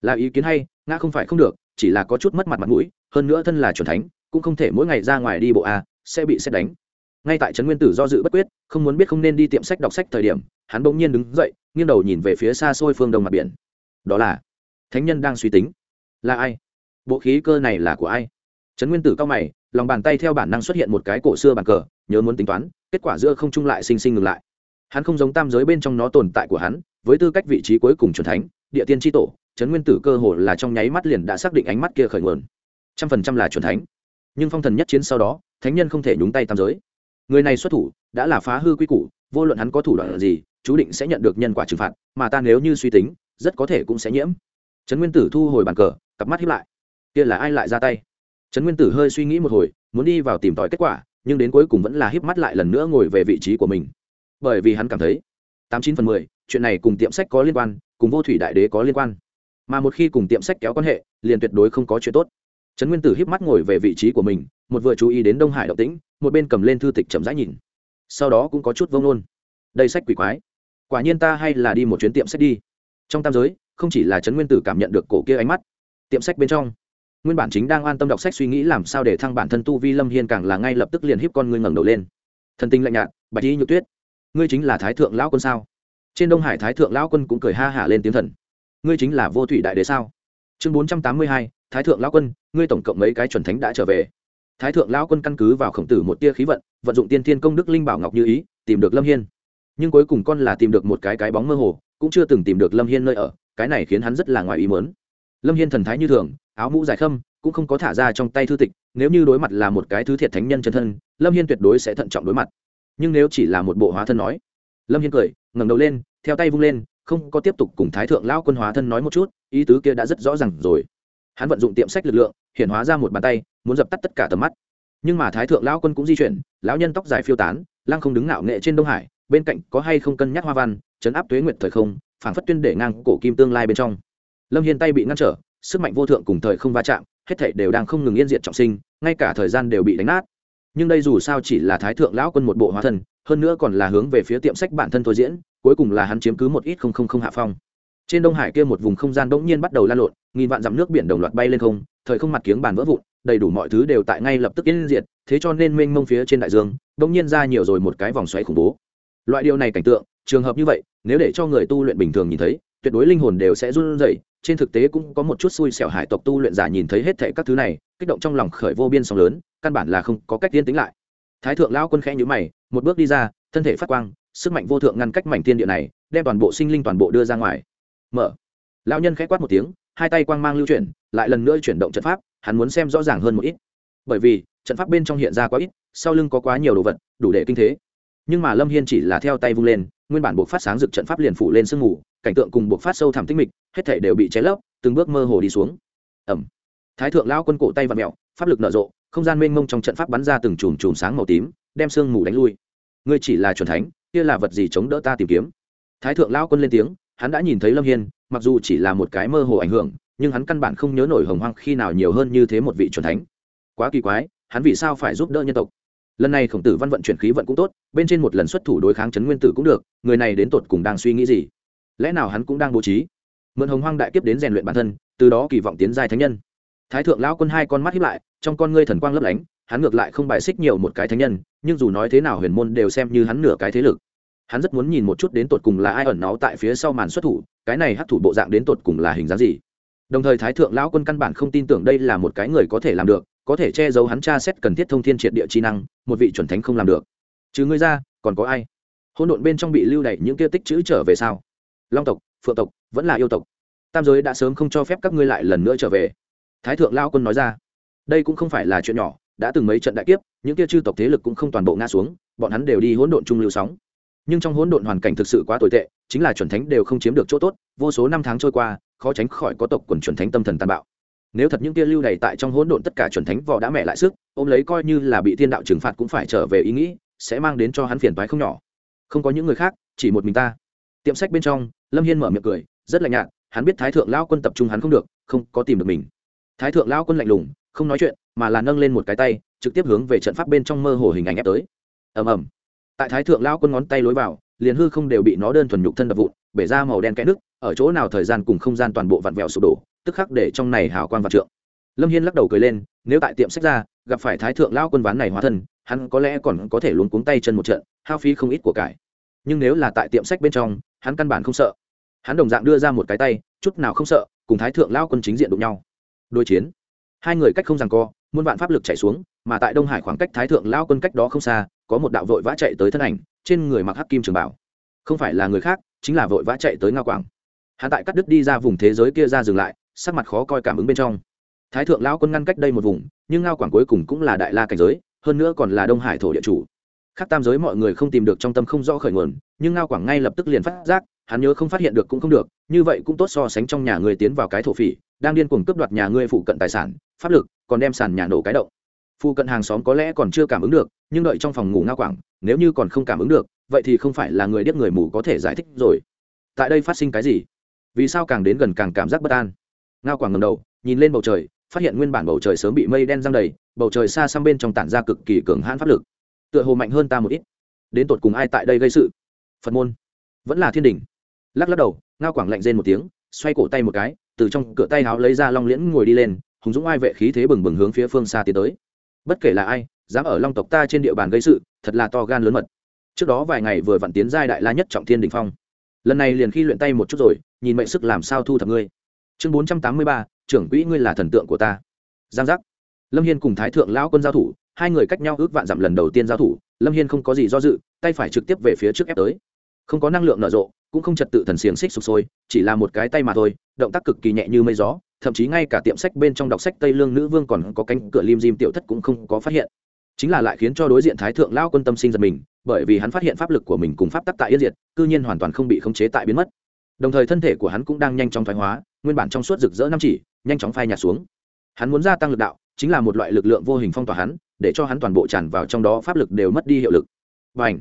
Là ý kiến hay, ngã không phải không được, chỉ là có chút mất mặt mặt mũi, hơn nữa thân là c thánh, cũng không thể mỗi ngày ra ngoài đi bộ a sẽ bị xét đánh. Ngay tại trấn nguyên tử do dự bất quyết, không muốn biết không nên đi tiệm sách đọc sách thời điểm, hắn bỗng nhiên đứng dậy, nghiêng đầu nhìn về phía xa xôi phương đông mặt biển. Đó là thánh nhân đang suy tính. Là ai? Bộ khí cơ này là của ai? Trấn nguyên tử cao mày, lòng bàn tay theo bản năng xuất hiện một cái cổ xưa bàn cờ, nhớ muốn tính toán, kết quả giữa không trung lại sinh sinh ngừng lại. Hắn không giống tam giới bên trong nó tồn tại của hắn, với tư cách vị trí cuối cùng c thánh, địa tiên tri tổ, trấn nguyên tử cơ hồ là trong nháy mắt liền đã xác định ánh mắt kia khởi nguồn. Trăm phần trăm là c thánh. Nhưng phong thần nhất chiến sau đó, thánh nhân không thể nhúng tay tam giới. Người này xuất thủ, đã là phá hư quy củ, vô luận hắn có thủ đoạn gì, chú định sẽ nhận được nhân quả trừng phạt, mà ta nếu như suy tính, rất có thể cũng sẽ nhiễm trấn nguyên tử thu hồi bàn cờ, cặp mắt hiếp lại. Kia là ai lại ra tay? Trấn nguyên tử hơi suy nghĩ một hồi, muốn đi vào tìm tòi kết quả, nhưng đến cuối cùng vẫn là hiếp mắt lại lần nữa ngồi về vị trí của mình. Bởi vì hắn cảm thấy, tám chín phần mười, chuyện này cùng tiệm sách có liên quan, cùng vô thủy đại đế có liên quan. Mà một khi cùng tiệm sách kéo quan hệ, liền tuyệt đối không có chuyện tốt. Trấn nguyên tử hiếp mắt ngồi về vị trí của mình, một vừa chú ý đến đông hải động tĩnh, một bên cầm lên thư tịch chậm rãi nhìn. Sau đó cũng có chút vông nôn đây sách quỷ quái. Quả nhiên ta hay là đi một chuyến tiệm sách đi. Trong tam giới không chỉ là trấn nguyên tử cảm nhận được cổ kia ánh mắt, tiệm sách bên trong. Nguyên bản chính đang an tâm đọc sách suy nghĩ làm sao để thăng bản thân tu vi lâm hiên càng là ngay lập tức liền hiếp con ngươi ngẩng đầu lên. Thần tinh lạnh nhạt, bạch y nhược tuyết, ngươi chính là thái thượng lão quân sao? Trên đông hải thái thượng lão quân cũng cười ha hả lên tiếng thần. Ngươi chính là vô thủy đại đế sao? Chương bốn trăm tám mươi hai, thái thượng lão quân, ngươi tổng cộng mấy cái chuẩn thánh đã trở về? Thái thượng lão quân căn cứ vào khổng tử một tia khí vận vận dụng tiên thiên công đức linh bảo ngọc như ý, tìm được lâm hiên. Nhưng cuối cùng con là tìm được một cái cái bóng mơ hồ, cũng chưa từng tìm được lâm hiên nơi ở cái này khiến hắn rất là ngoài ý mớn lâm hiên thần thái như thường, áo mũ dài khâm, cũng không có thả ra trong tay thư tịch, nếu như đối mặt là một cái thứ thiệt thánh nhân chân thân, lâm hiên tuyệt đối sẽ thận trọng đối mặt. Nhưng nếu chỉ là một bộ hóa thân nói, lâm hiên cười, ngẩng đầu lên, theo tay vung lên, không có tiếp tục cùng thái thượng lão quân hóa thân nói một chút, ý tứ kia đã rất rõ r à n g rồi. Hắn vận dụng tiệm sách lực lượng hiện hóa ra một bàn tay, muốn dập tắt tất cả tầm mắt. Nhưng mà thái thượng lão quân cũng di chuyển, lão nhân tóc dài phiêu tán, lăng không đứng ngạo nghệ trên đông hải, bên cạnh có hay không cân nhắc hoa văn chấn áp tuế nguyệt thời không phảng phất tuyên để ngang cổ kim tương lai bên trong. Lâm hiên tay bị ngăn trở, sức mạnh vô thượng cùng thời không va chạm, hết thảy đều đang không ngừng yên diện trọng sinh, ngay cả thời gian đều bị đánh nát. Nhưng đây dù sao chỉ là thái thượng lão quân một bộ hóa thân, hơn nữa còn là hướng về phía tiệm sách bản thân thôi diễn, cuối cùng là hắn chiếm cứ một ít không không không hạ phong. Trên đông hải kia một vùng không gian bỗng nhiên bắt đầu lan lộn, nghìn vạn dặm nước biển đồng loạt bay lên không, thời không mặt kiếng bàn vỡ vụn, đầy đủ mọi thứ đều tại ngay lập tức yên diệt, thế cho nên mênh mông phía trên đại dương, bỗng nhiên ra nhiều rồi một cái vòng xoáy khủng bố. Loại điều này cảnh tượng, trường hợp như vậy nếu để cho người tu luyện bình thường nhìn thấy, tuyệt đối linh hồn đều sẽ run rẩy. Trên thực tế cũng có một chút xui xẻo hải tộc tu luyện giả nhìn thấy hết thảy các thứ này, kích động trong lòng khởi vô biên sóng lớn, căn bản là không có cách tiên tính lại. Thái thượng lão quân khẽ nhíu mày, một bước đi ra, thân thể phát quang, sức mạnh vô thượng ngăn cách mảnh tiên địa này, đem toàn bộ sinh linh toàn bộ đưa ra ngoài. Mở. Lão nhân khẽ quát một tiếng, hai tay quang mang lưu chuyển, lại lần nữa chuyển động trận pháp, hắn muốn xem rõ ràng hơn một ít. Bởi vì, trận pháp bên trong hiện ra quá ít, sau lưng có quá nhiều đồ vật, đủ để kinh thế. Nhưng mà lâm hiên chỉ là theo tay vung lên nguyên bản buộc phát sáng rực trận pháp liền phủ lên sương mù, cảnh tượng cùng buộc phát sâu thẳm tinh mịch, hết thể đều bị cháy lấp, từng bước mơ hồ đi xuống. Ẩm. Thái thượng lao quân cổ tay và mẹo pháp lực nở rộ, không gian mênh mông trong trận pháp bắn ra từng chùm chùm sáng màu tím, đem sương mù đánh lui. Ngươi chỉ là c thánh, kia là vật gì chống đỡ ta tìm kiếm? Thái thượng lao quân lên tiếng, hắn đã nhìn thấy lâm hiên, mặc dù chỉ là một cái mơ hồ ảnh hưởng, nhưng hắn căn bản không nhớ nổi hồng hoang khi nào nhiều hơn như thế một vị c thánh. Quá kỳ quái, hắn vì sao phải giúp đỡ nhân tộc? Lần này khổng tử văn vận chuyển khí vận cũng tốt, bên trên một lần xuất thủ đối kháng chấn nguyên tử cũng được, người này đến tột cùng đang suy nghĩ gì? Lẽ nào hắn cũng đang bố trí? Mượn hồng hoang đại kiếp đến rèn luyện bản thân, từ đó kỳ vọng tiến giai thánh nhân. Thái thượng lão quân hai con mắt hiếp lại, trong con ngươi thần quang lấp lánh, hắn ngược lại không bài xích nhiều một cái thánh nhân, nhưng dù nói thế nào huyền môn đều xem như hắn nửa cái thế lực. Hắn rất muốn nhìn một chút đến tột cùng là ai ẩn náu tại phía sau màn xuất thủ, cái này hắc thủ bộ dạng đến tột cùng là hình dáng gì? Đồng thời thái thượng lão quân căn bản không tin tưởng đây là một cái người có thể làm được, có thể che giấu hắn tra xét cần thiết thông thiên triệt địa chi năng một vị chuẩn thánh không làm được. Chứ ngươi ra, còn có ai? Hôn độn bên trong bị lưu đày những kia tích chữ trở về sao? Long tộc, phượng tộc, vẫn là yêu tộc. Tam giới đã sớm không cho phép các ngươi lại lần nữa trở về. Thái thượng lao quân nói ra, đây cũng không phải là chuyện nhỏ, đã từng mấy trận đại kiếp, những kia chư tộc thế lực cũng không toàn bộ ngã xuống, bọn hắn đều đi hỗn độn trung lưu sóng. Nhưng trong hỗn độn hoàn cảnh thực sự quá tồi tệ, chính là chuẩn thánh đều không chiếm được chỗ tốt, vô số năm tháng trôi qua, khó tránh khỏi có tộc quần chuẩn thánh tâm thần tàn bạo nếu thật những kia lưu đầy tại trong hỗn độn tất cả chuẩn thánh võ đã mẹ lại sức, ôm lấy coi như là bị thiên đạo trừng phạt cũng phải trở về ý nghĩ, sẽ mang đến cho hắn phiền toái không nhỏ. Không có những người khác, chỉ một mình ta. Tiệm sách bên trong, lâm hiên mở miệng cười, rất lạnh nhạt, hắn biết thái thượng lao quân tập trung hắn không được, không có tìm được mình. Thái thượng lao quân lạnh lùng, không nói chuyện, mà là nâng lên một cái tay, trực tiếp hướng về trận pháp bên trong mơ hồ hình ảnh ép tới. Ầm ầm. Tại thái thượng lao quân ngón tay lối vào, liền hư không đều bị nó đơn thuần nhục thân đập vụn, bể ra màu đen kẽ nước ở chỗ nào thời gian cùng không gian toàn bộ vặn vẹo sụp đổ tức khắc để trong này hào quan vạn trượng. Lâm hiên lắc đầu cười lên, nếu tại tiệm sách ra, gặp phải thái thượng lao quân ván này hóa thân, hắn có lẽ còn có thể luống cuống tay chân một trận, hao phí không ít của cải. Nhưng nếu là tại tiệm sách bên trong, hắn căn bản không sợ. Hắn đồng dạng đưa ra một cái tay, chút nào không sợ, cùng thái thượng lao quân chính diện đụng nhau. Đối chiến. Hai người cách không rằng co, muôn vạn pháp lực chạy xuống, mà tại đông hải khoảng cách thái thượng lao quân cách đó không xa, có một đạo vội vã chạy tới thân ảnh, trên người mặc hắc kim trường bảo. Không phải là người khác, chính là vội vã chạy tới ngao quảng. Hắn tại cắt đứt đi ra vùng thế giới kia ra dừng lại sắc mặt khó coi cảm ứng bên trong. Thái thượng lão quân ngăn cách đây một vùng, nhưng ngao quảng cuối cùng cũng là đại la cảnh giới, hơn nữa còn là đông hải thổ địa chủ. Khác tam giới mọi người không tìm được trong tâm không rõ khởi nguồn, nhưng ngao quảng ngay lập tức liền phát giác, hắn nhớ không phát hiện được cũng không được, như vậy cũng tốt so sánh trong nhà người tiến vào cái thổ phỉ, đang điên cuồng cướp đoạt nhà ngươi phụ cận tài sản, pháp lực, còn đem sàn nhà nổ cái động. Phụ cận hàng xóm có lẽ còn chưa cảm ứng được, nhưng đợi trong phòng ngủ ngao quảng, nếu như còn không cảm ứng được, vậy thì không phải là người điếc người mù có thể giải thích rồi. Tại đây phát sinh cái gì? Vì sao càng đến gần càng cảm giác bất an? Ngao quảng ngầm đầu, nhìn lên bầu trời, phát hiện nguyên bản bầu trời sớm bị mây đen răng đầy, bầu trời xa xăm bên trong tản ra cực kỳ cường hãn pháp lực. Tựa hồ mạnh hơn ta một ít. Đến tột cùng ai tại đây gây sự? Phật môn. Vẫn là thiên đình lắc lắc đầu, ngao quảng lạnh rên một tiếng, xoay cổ tay một cái, từ trong cửa tay áo lấy ra long liễn ngồi đi lên, hùng dũng ai vệ khí thế bừng bừng hướng phía phương xa tiến tới. Bất kể là ai, dám ở long tộc ta trên địa bàn gây sự, thật là to gan lớn mật. Trước đó vài ngày vừa vặn tiến giai đại la nhất trọng thiên đình phong. Lần này liền khi luyện tay một chút rồi, nhìn mệnh sức làm sao thu thập ngươi chương bốn trăm tám mươi ba, trưởng quỹ ngươi là thần tượng của ta. Giang giác. Lâm hiên cùng thái thượng lão quân giao thủ, hai người cách nhau ước vạn dặm lần đầu tiên giao thủ, lâm hiên không có gì do dự, tay phải trực tiếp về phía trước ép tới. Không có năng lượng nở rộ, cũng không trật tự thần xiềng xích sụp sôi, chỉ là một cái tay mà thôi, động tác cực kỳ nhẹ như mây gió, thậm chí ngay cả tiệm sách bên trong đọc sách tây lương nữ vương còn có cánh cửa lim dim tiểu thất cũng không có phát hiện. Chính là lại khiến cho đối diện thái thượng lao quân tâm sinh giật mình, bởi vì hắn phát hiện pháp lực của mình cùng pháp tắc tại yên diệt, cư nhiên hoàn toàn không bị khống chế tại biến mất. Đồng thời thân thể của hắn cũng đang nhanh chóng thoái hóa nguyên bản trong suốt rực rỡ năm chỉ, nhanh chóng phai nhạt xuống. Hắn muốn gia tăng lực đạo, chính là một loại lực lượng vô hình phong tỏa hắn, để cho hắn toàn bộ tràn vào trong đó pháp lực đều mất đi hiệu lực. Và ảnh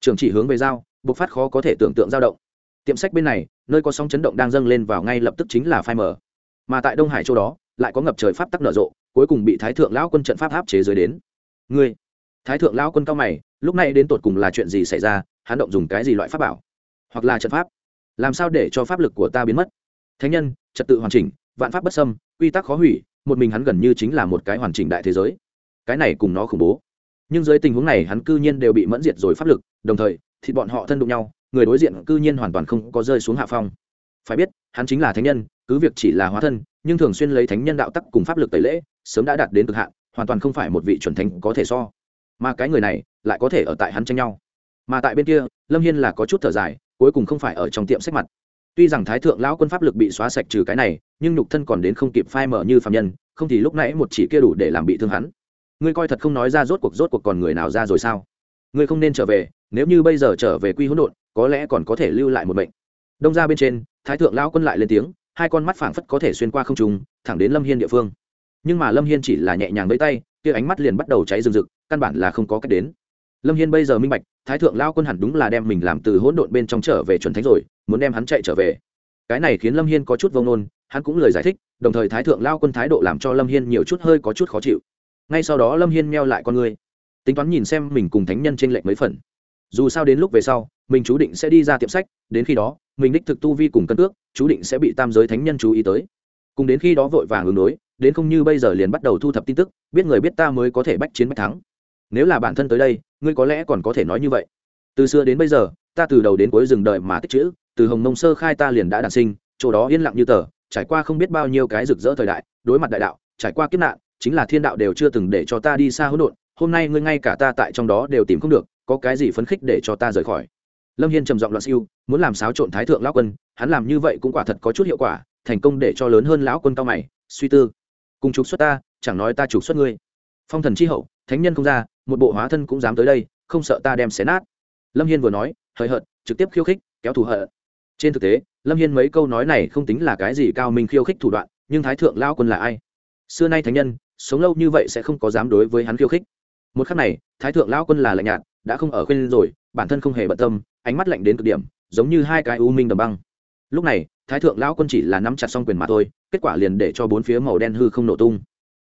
trường chỉ hướng về dao, bộc phát khó có thể tưởng tượng dao động. Tiệm sách bên này, nơi có sóng chấn động đang dâng lên vào ngay lập tức chính là phai mở mà tại đông hải châu đó, lại có ngập trời pháp tắc nở rộ, cuối cùng bị thái thượng lão quân trận pháp áp chế dưới đến. Ngươi! Thái thượng lão quân cao mày, lúc này đến tột cùng là chuyện gì xảy ra, hắn động dùng cái gì loại pháp bảo? Hoặc là trận pháp? Làm sao để cho pháp lực của ta biến mất? Thánh nhân, trật tự hoàn chỉnh, vạn pháp bất xâm, quy tắc khó hủy, một mình hắn gần như chính là một cái hoàn chỉnh đại thế giới. Cái này cùng nó khủng bố. Nhưng dưới tình huống này hắn cư nhiên đều bị mẫn diệt rồi pháp lực, đồng thời thì bọn họ thân đụng nhau, người đối diện cư nhiên hoàn toàn không có rơi xuống hạ phong. Phải biết, hắn chính là thánh nhân, cứ việc chỉ là hóa thân, nhưng thường xuyên lấy thánh nhân đạo tắc cùng pháp lực tẩy lễ, sớm đã đạt đến cực hạn, hoàn toàn không phải một vị chuẩn thánh có thể so. Mà cái người này, lại có thể ở tại hắn tranh nhau. Mà tại bên kia, lâm hiên là có chút thở dài, cuối cùng không phải ở trong tiệm sách mặt tuy rằng thái thượng lão quân pháp lực bị xóa sạch trừ cái này, nhưng nhục thân còn đến không kịp phai mở như phạm nhân, không thì lúc nãy một chỉ kia đủ để làm bị thương hắn. Ngươi coi thật không nói ra rốt cuộc rốt cuộc còn người nào ra rồi sao? Ngươi không nên trở về, nếu như bây giờ trở về quy hỗn độn, có lẽ còn có thể lưu lại một bệnh đông ra bên trên, thái thượng lão quân lại lên tiếng, hai con mắt phảng phất có thể xuyên qua không trùng thẳng đến lâm hiên địa phương. Nhưng mà lâm hiên chỉ là nhẹ nhàng lấy tay, kia ánh mắt liền bắt đầu cháy rừng rực, căn bản là không có cách đến lâm hiên bây giờ minh bạch thái thượng lao quân hẳn đúng là đem mình làm từ hỗn độn bên trong trở về chuẩn thánh rồi muốn đem hắn chạy trở về. Cái này khiến lâm hiên có chút vông nôn hắn cũng lời giải thích đồng thời thái thượng lao quân thái độ làm cho lâm hiên nhiều chút hơi có chút khó chịu. Ngay sau đó lâm hiên meo lại con ngươi, tính toán nhìn xem mình cùng thánh nhân t r ê n lệch mấy phần. Dù sao đến lúc về sau mình chú định sẽ đi ra tiệm sách đến khi đó mình đích thực tu vi cùng cân ước chú định sẽ bị tam giới thánh nhân chú ý tới. Cùng đến khi đó vội vàng ứng đối đến không như bây giờ liền bắt đầu thu thập tin tức biết người biết ta mới có thể bách chiến bách thắng. Nếu là bản thân tới đây ngươi có lẽ còn có thể nói như vậy. Từ xưa đến bây giờ, ta từ đầu đến cuối rừng đời mà tích chữ, từ hồng nông sơ khai ta liền đã đản sinh, chỗ đó yên lặng như tờ, trải qua không biết bao nhiêu cái rực rỡ thời đại, đối mặt đại đạo, trải qua kiếp nạn, chính là thiên đạo đều chưa từng để cho ta đi xa hỗn độn, hôm nay ngươi ngay cả ta tại trong đó đều tìm không được, có cái gì phấn khích để cho ta rời khỏi? Lâm hiên trầm giọng loạn siêu, muốn làm xáo trộn thái thượng lão quân, hắn làm như vậy cũng quả thật có chút hiệu quả, thành công để cho lớn hơn lão quân cao mày, suy tư. Cùng trục xuất ta, chẳng nói ta trục xuất ngươi. Phong thần c h i hậu, thánh nhân không ra một bộ hóa thân cũng dám tới đây, không sợ ta đem xé nát. Lâm hiên vừa nói, hời hợt, trực tiếp khiêu khích, kéo thù hận. Trên thực tế, lâm hiên mấy câu nói này không tính là cái gì cao minh khiêu khích thủ đoạn, nhưng thái thượng lao quân là ai? Xưa nay thánh nhân, sống lâu như vậy sẽ không có dám đối với hắn khiêu khích. Một khắc này, thái thượng lao quân là lạnh nhạt, đã không ở khuyên rồi, bản thân không hề bận tâm, ánh mắt lạnh đến cực điểm, giống như hai cái u minh đầm băng. Lúc này, thái thượng lao quân chỉ là nắm chặt xong quyền mà thôi, kết quả liền để cho bốn phía màu đen hư không nổ tung.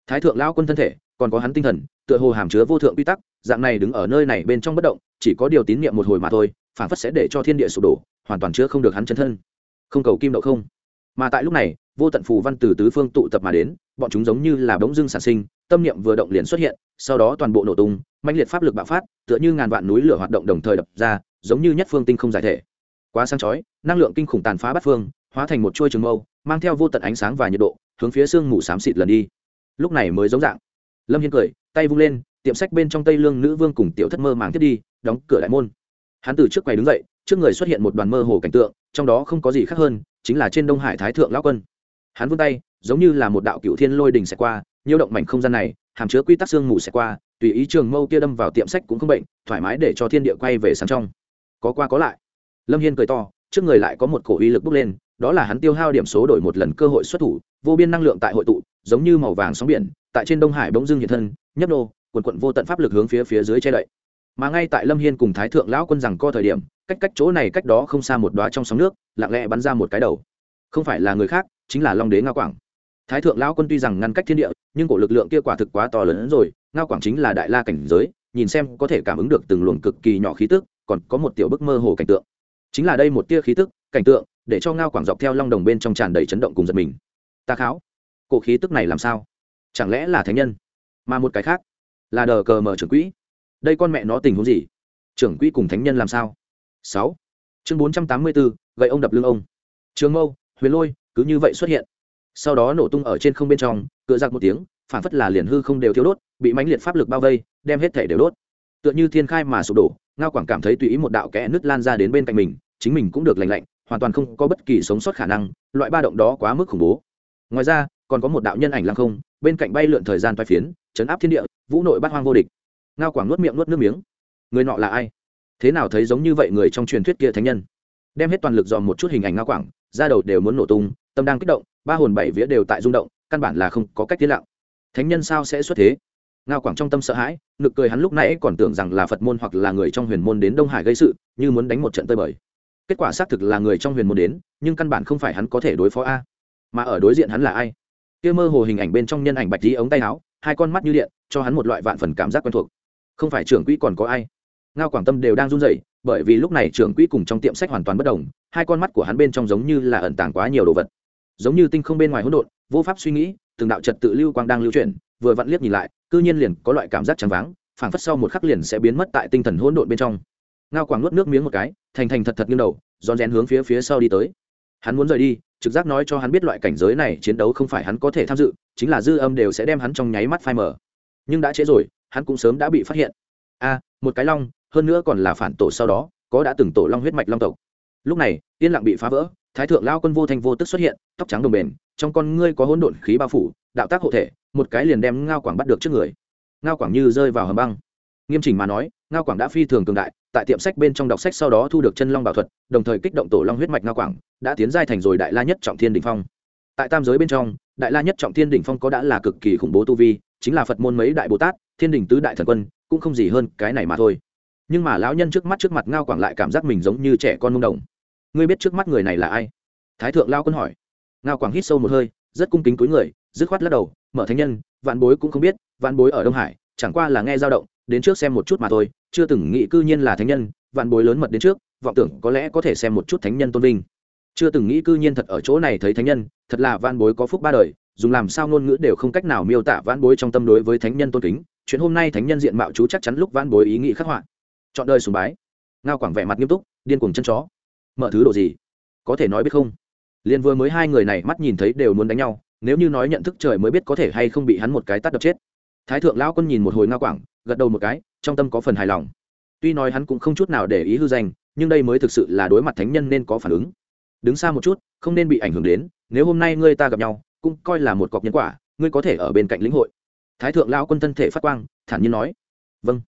Thái thượng lao quân thân thể, còn có hắn tinh thần tựa hồ hàm chứa vô thượng quy tắc, dạng này đứng ở nơi này bên trong bất động, chỉ có điều tín niệm một hồi mà thôi, phản phất sẽ để cho thiên địa sụp đổ, hoàn toàn chứa không được hắn chân thân. Không cầu kim đậu không. Mà tại lúc này, vô tận phù văn từ tứ phương tụ tập mà đến, bọn chúng giống như là bỗng dưng sản sinh, tâm niệm vừa động liền xuất hiện, sau đó toàn bộ nổ tung mạnh liệt pháp lực bạo phát, tựa như ngàn vạn núi lửa hoạt động đồng thời đập ra, giống như nhất phương tinh không giải thể. Quá sáng chói, năng lượng kinh khủng tàn phá bát phương, hóa thành một chuôi trường mâu, mang theo vô tận ánh sáng và nhiệt độ, hướng phía sương mù xám xịt lần đi. Lúc này mới giống dạng. Lâm hiên cười tay vung lên, tiệm sách bên trong tây lương nữ vương cùng tiểu thất mơ màng thiết đi, đóng cửa đại môn. Hắn từ trước quầy đứng dậy, trước người xuất hiện một đoàn mơ hồ cảnh tượng, trong đó không có gì khác hơn, chính là trên đông hải thái thượng lão quân. Hắn vươn tay, giống như là một đạo cựu thiên lôi đình xẹt qua nhiêu động mảnh không gian này, hàm chứa quy tắc xương mù xẹt qua, tùy ý trường mâu kia đâm vào tiệm sách cũng không bệnh, thoải mái để cho thiên địa quay về sáng trong. Có qua có lại. Lâm hiên cười to, trước người lại có một cổ uy lực bốc lên, đó là hắn tiêu hao điểm số đổi một lần cơ hội xuất thủ, vô biên năng lượng tại hội tụ, giống như màu vàng sóng biển, tại trên đông hải bỗng dưng hiện thân nhấp nô, quần quận vô tận pháp lực hướng phía phía dưới che đậy. Mà ngay tại lâm hiên cùng thái thượng lão quân rằng co thời điểm, cách cách chỗ này cách đó không xa một đoá trong sóng nước, lặng lẽ bắn ra một cái đầu. Không phải là người khác, chính là long đế ngao quảng. Thái thượng lão quân tuy rằng ngăn cách thiên địa, nhưng cổ lực lượng kia quả thực quá to lớn hơn rồi, ngao quảng chính là đại la cảnh giới, nhìn xem có thể cảm ứng được từng luồng cực kỳ nhỏ khí tức, còn có một tiểu bức mơ hồ cảnh tượng. Chính là đây một tia khí tức, cảnh tượng, để cho ngao quảng dọc theo long đồng bên trong tràn đầy chấn động cùng giật mình. Ta kháo, cổ khí tức này làm sao? Chẳng lẽ là thánh nhân? Mà một cái khác là đờ cờ mở trưởng quỹ. Đây con mẹ nó tình huống gì? Trưởng quỹ cùng thánh nhân làm sao? Sáu. Chương bốn trăm tám mươi bốn gậy ông đập lưng ông. Trường mâu, huyền lôi, cứ như vậy xuất hiện. Sau đó nổ tung ở trên không bên trong, cựa giặc một tiếng, phản phất là liền hư không đều thiếu đốt, bị mãnh liệt pháp lực bao vây, đem hết thể đều đốt. Tựa như thiên khai mà sụp đổ, ngao quảng cảm thấy tùy ý một đạo kẽ nứt lan ra đến bên cạnh mình, chính mình cũng được lành lạnh, hoàn toàn không có bất kỳ sống sót khả năng, loại ba động đó quá mức khủng bố. Ngoài ra, còn có một đạo nhân ảnh lăng không, bên cạnh bay lượn thời gian toai phiến chấn áp thiên địa, vũ nội bát hoang vô địch. Ngao quảng nuốt miệng nuốt nước miếng. Người nọ là ai? Thế nào thấy giống như vậy người trong truyền thuyết kia thánh nhân? Đem hết toàn lực dòm một chút hình ảnh ngao quảng ra đầu đều muốn nổ tung, tâm đang kích động, ba hồn bảy vía đều tại rung động, căn bản là không có cách tiến lặng. Thánh nhân sao sẽ xuất thế? Ngao quảng trong tâm sợ hãi nực cười hắn lúc nãy còn tưởng rằng là phật môn hoặc là người trong huyền môn đến đông hải gây sự, như muốn đánh một trận tơi bời. Kết quả xác thực là người trong huyền môn đến, nhưng căn bản không phải hắn có thể đối phó a. Mà ở đối diện hắn là ai? Kia mơ hồ hình ảnh bên trong nhân ảnh bạch tí ống tay áo hai con mắt như điện, cho hắn một loại vạn phần cảm giác quen thuộc. Không phải trưởng quỹ còn có ai? Ngao quảng tâm đều đang run rẩy, bởi vì lúc này trưởng quỹ cùng trong tiệm sách hoàn toàn bất đồng, hai con mắt của hắn bên trong giống như là ẩn tàng quá nhiều đồ vật. Giống như tinh không bên ngoài hỗn độn, vô pháp suy nghĩ, từng đạo trật tự lưu quang đang lưu chuyển, vừa vặn liếc nhìn lại, cư nhiên liền có loại cảm giác trắng váng, phảng phất sau một khắc liền sẽ biến mất tại tinh thần hỗn độn bên trong. Ngao quảng nuốt nước miếng một cái, thành thành thật thật nghiêng đầu, rón rén hướng phía phía sau đi tới. Hắn muốn rời đi trực giác nói cho hắn biết loại cảnh giới này chiến đấu không phải hắn có thể tham dự, chính là dư âm đều sẽ đem hắn trong nháy mắt phai mờ. Nhưng đã trễ rồi, hắn cũng sớm đã bị phát hiện. A, một cái long, hơn nữa còn là phản tổ sau đó, có đã từng tổ long huyết mạch long tộc. Lúc này, yên lặng bị phá vỡ, thái thượng lao quân vô thanh vô tức xuất hiện, tóc trắng đồng bền, trong con ngươi có hỗn độn khí bao phủ, đạo tác hộ thể, một cái liền đem ngao quảng bắt được trước người. Ngao quảng như rơi vào hầm băng. Nghiêm chỉnh mà nói ngao quảng đã phi thường cường đại, tại tiệm sách bên trong đọc sách sau đó thu được chân long bảo thuật, đồng thời kích động tổ long huyết mạch ngao quảng, đã tiến giai thành rồi đại la nhất trọng thiên đình phong. Tại tam giới bên trong, đại la nhất trọng thiên đỉnh phong có đã là cực kỳ khủng bố tu vi, chính là phật môn mấy đại bồ tát, thiên đình tứ đại thần quân, cũng không gì hơn cái này mà thôi. Nhưng mà lão nhân trước mắt trước mặt ngao quảng lại cảm giác mình giống như trẻ con mông đồng. Ngươi biết trước mắt người này là ai? Thái thượng lao quân hỏi. Ngao quảng hít sâu một hơi, rất cung kính cúi người, dứt khoát lắc đầu, mở thánh nhân, vạn bối cũng không biết, vạn bối ở đông hải, chẳng qua là nghe dao động, đến trước xem một chút mà thôi chưa từng nghĩ cư nhiên là thánh nhân, vạn bối lớn mật đến trước, vọng tưởng có lẽ có thể xem một chút thánh nhân tôn vinh. Chưa từng nghĩ cư nhiên thật ở chỗ này thấy thánh nhân, thật là vạn bối có phúc ba đời, dùng làm sao ngôn ngữ đều không cách nào miêu tả vạn bối trong tâm đối với thánh nhân tôn kính. Chuyện hôm nay thánh nhân diện mạo chú chắc chắn lúc vạn bối ý nghĩ khắc họa. Chọn đời sùng bái. Ngao quảng vẻ mặt nghiêm túc, điên cuồng chân chó. Mở thứ đồ gì? Có thể nói biết không? Liền vừa mới hai người này mắt nhìn thấy đều muốn đánh nhau, nếu như nói nhận thức trời mới biết có thể hay không bị hắn một cái tắt đập chết. Thái thượng lão quân nhìn một hồi ngao quảng gật đầu một cái, trong tâm có phần hài lòng. Tuy nói hắn cũng không chút nào để ý hư danh, nhưng đây mới thực sự là đối mặt thánh nhân nên có phản ứng. Đứng xa một chút, không nên bị ảnh hưởng đến, nếu hôm nay ngươi ta gặp nhau, cũng coi là một cọc nhân quả, ngươi có thể ở bên cạnh lĩnh hội. Thái thượng lão quân thân thể phát quang, thản nhiên nói. Vâng.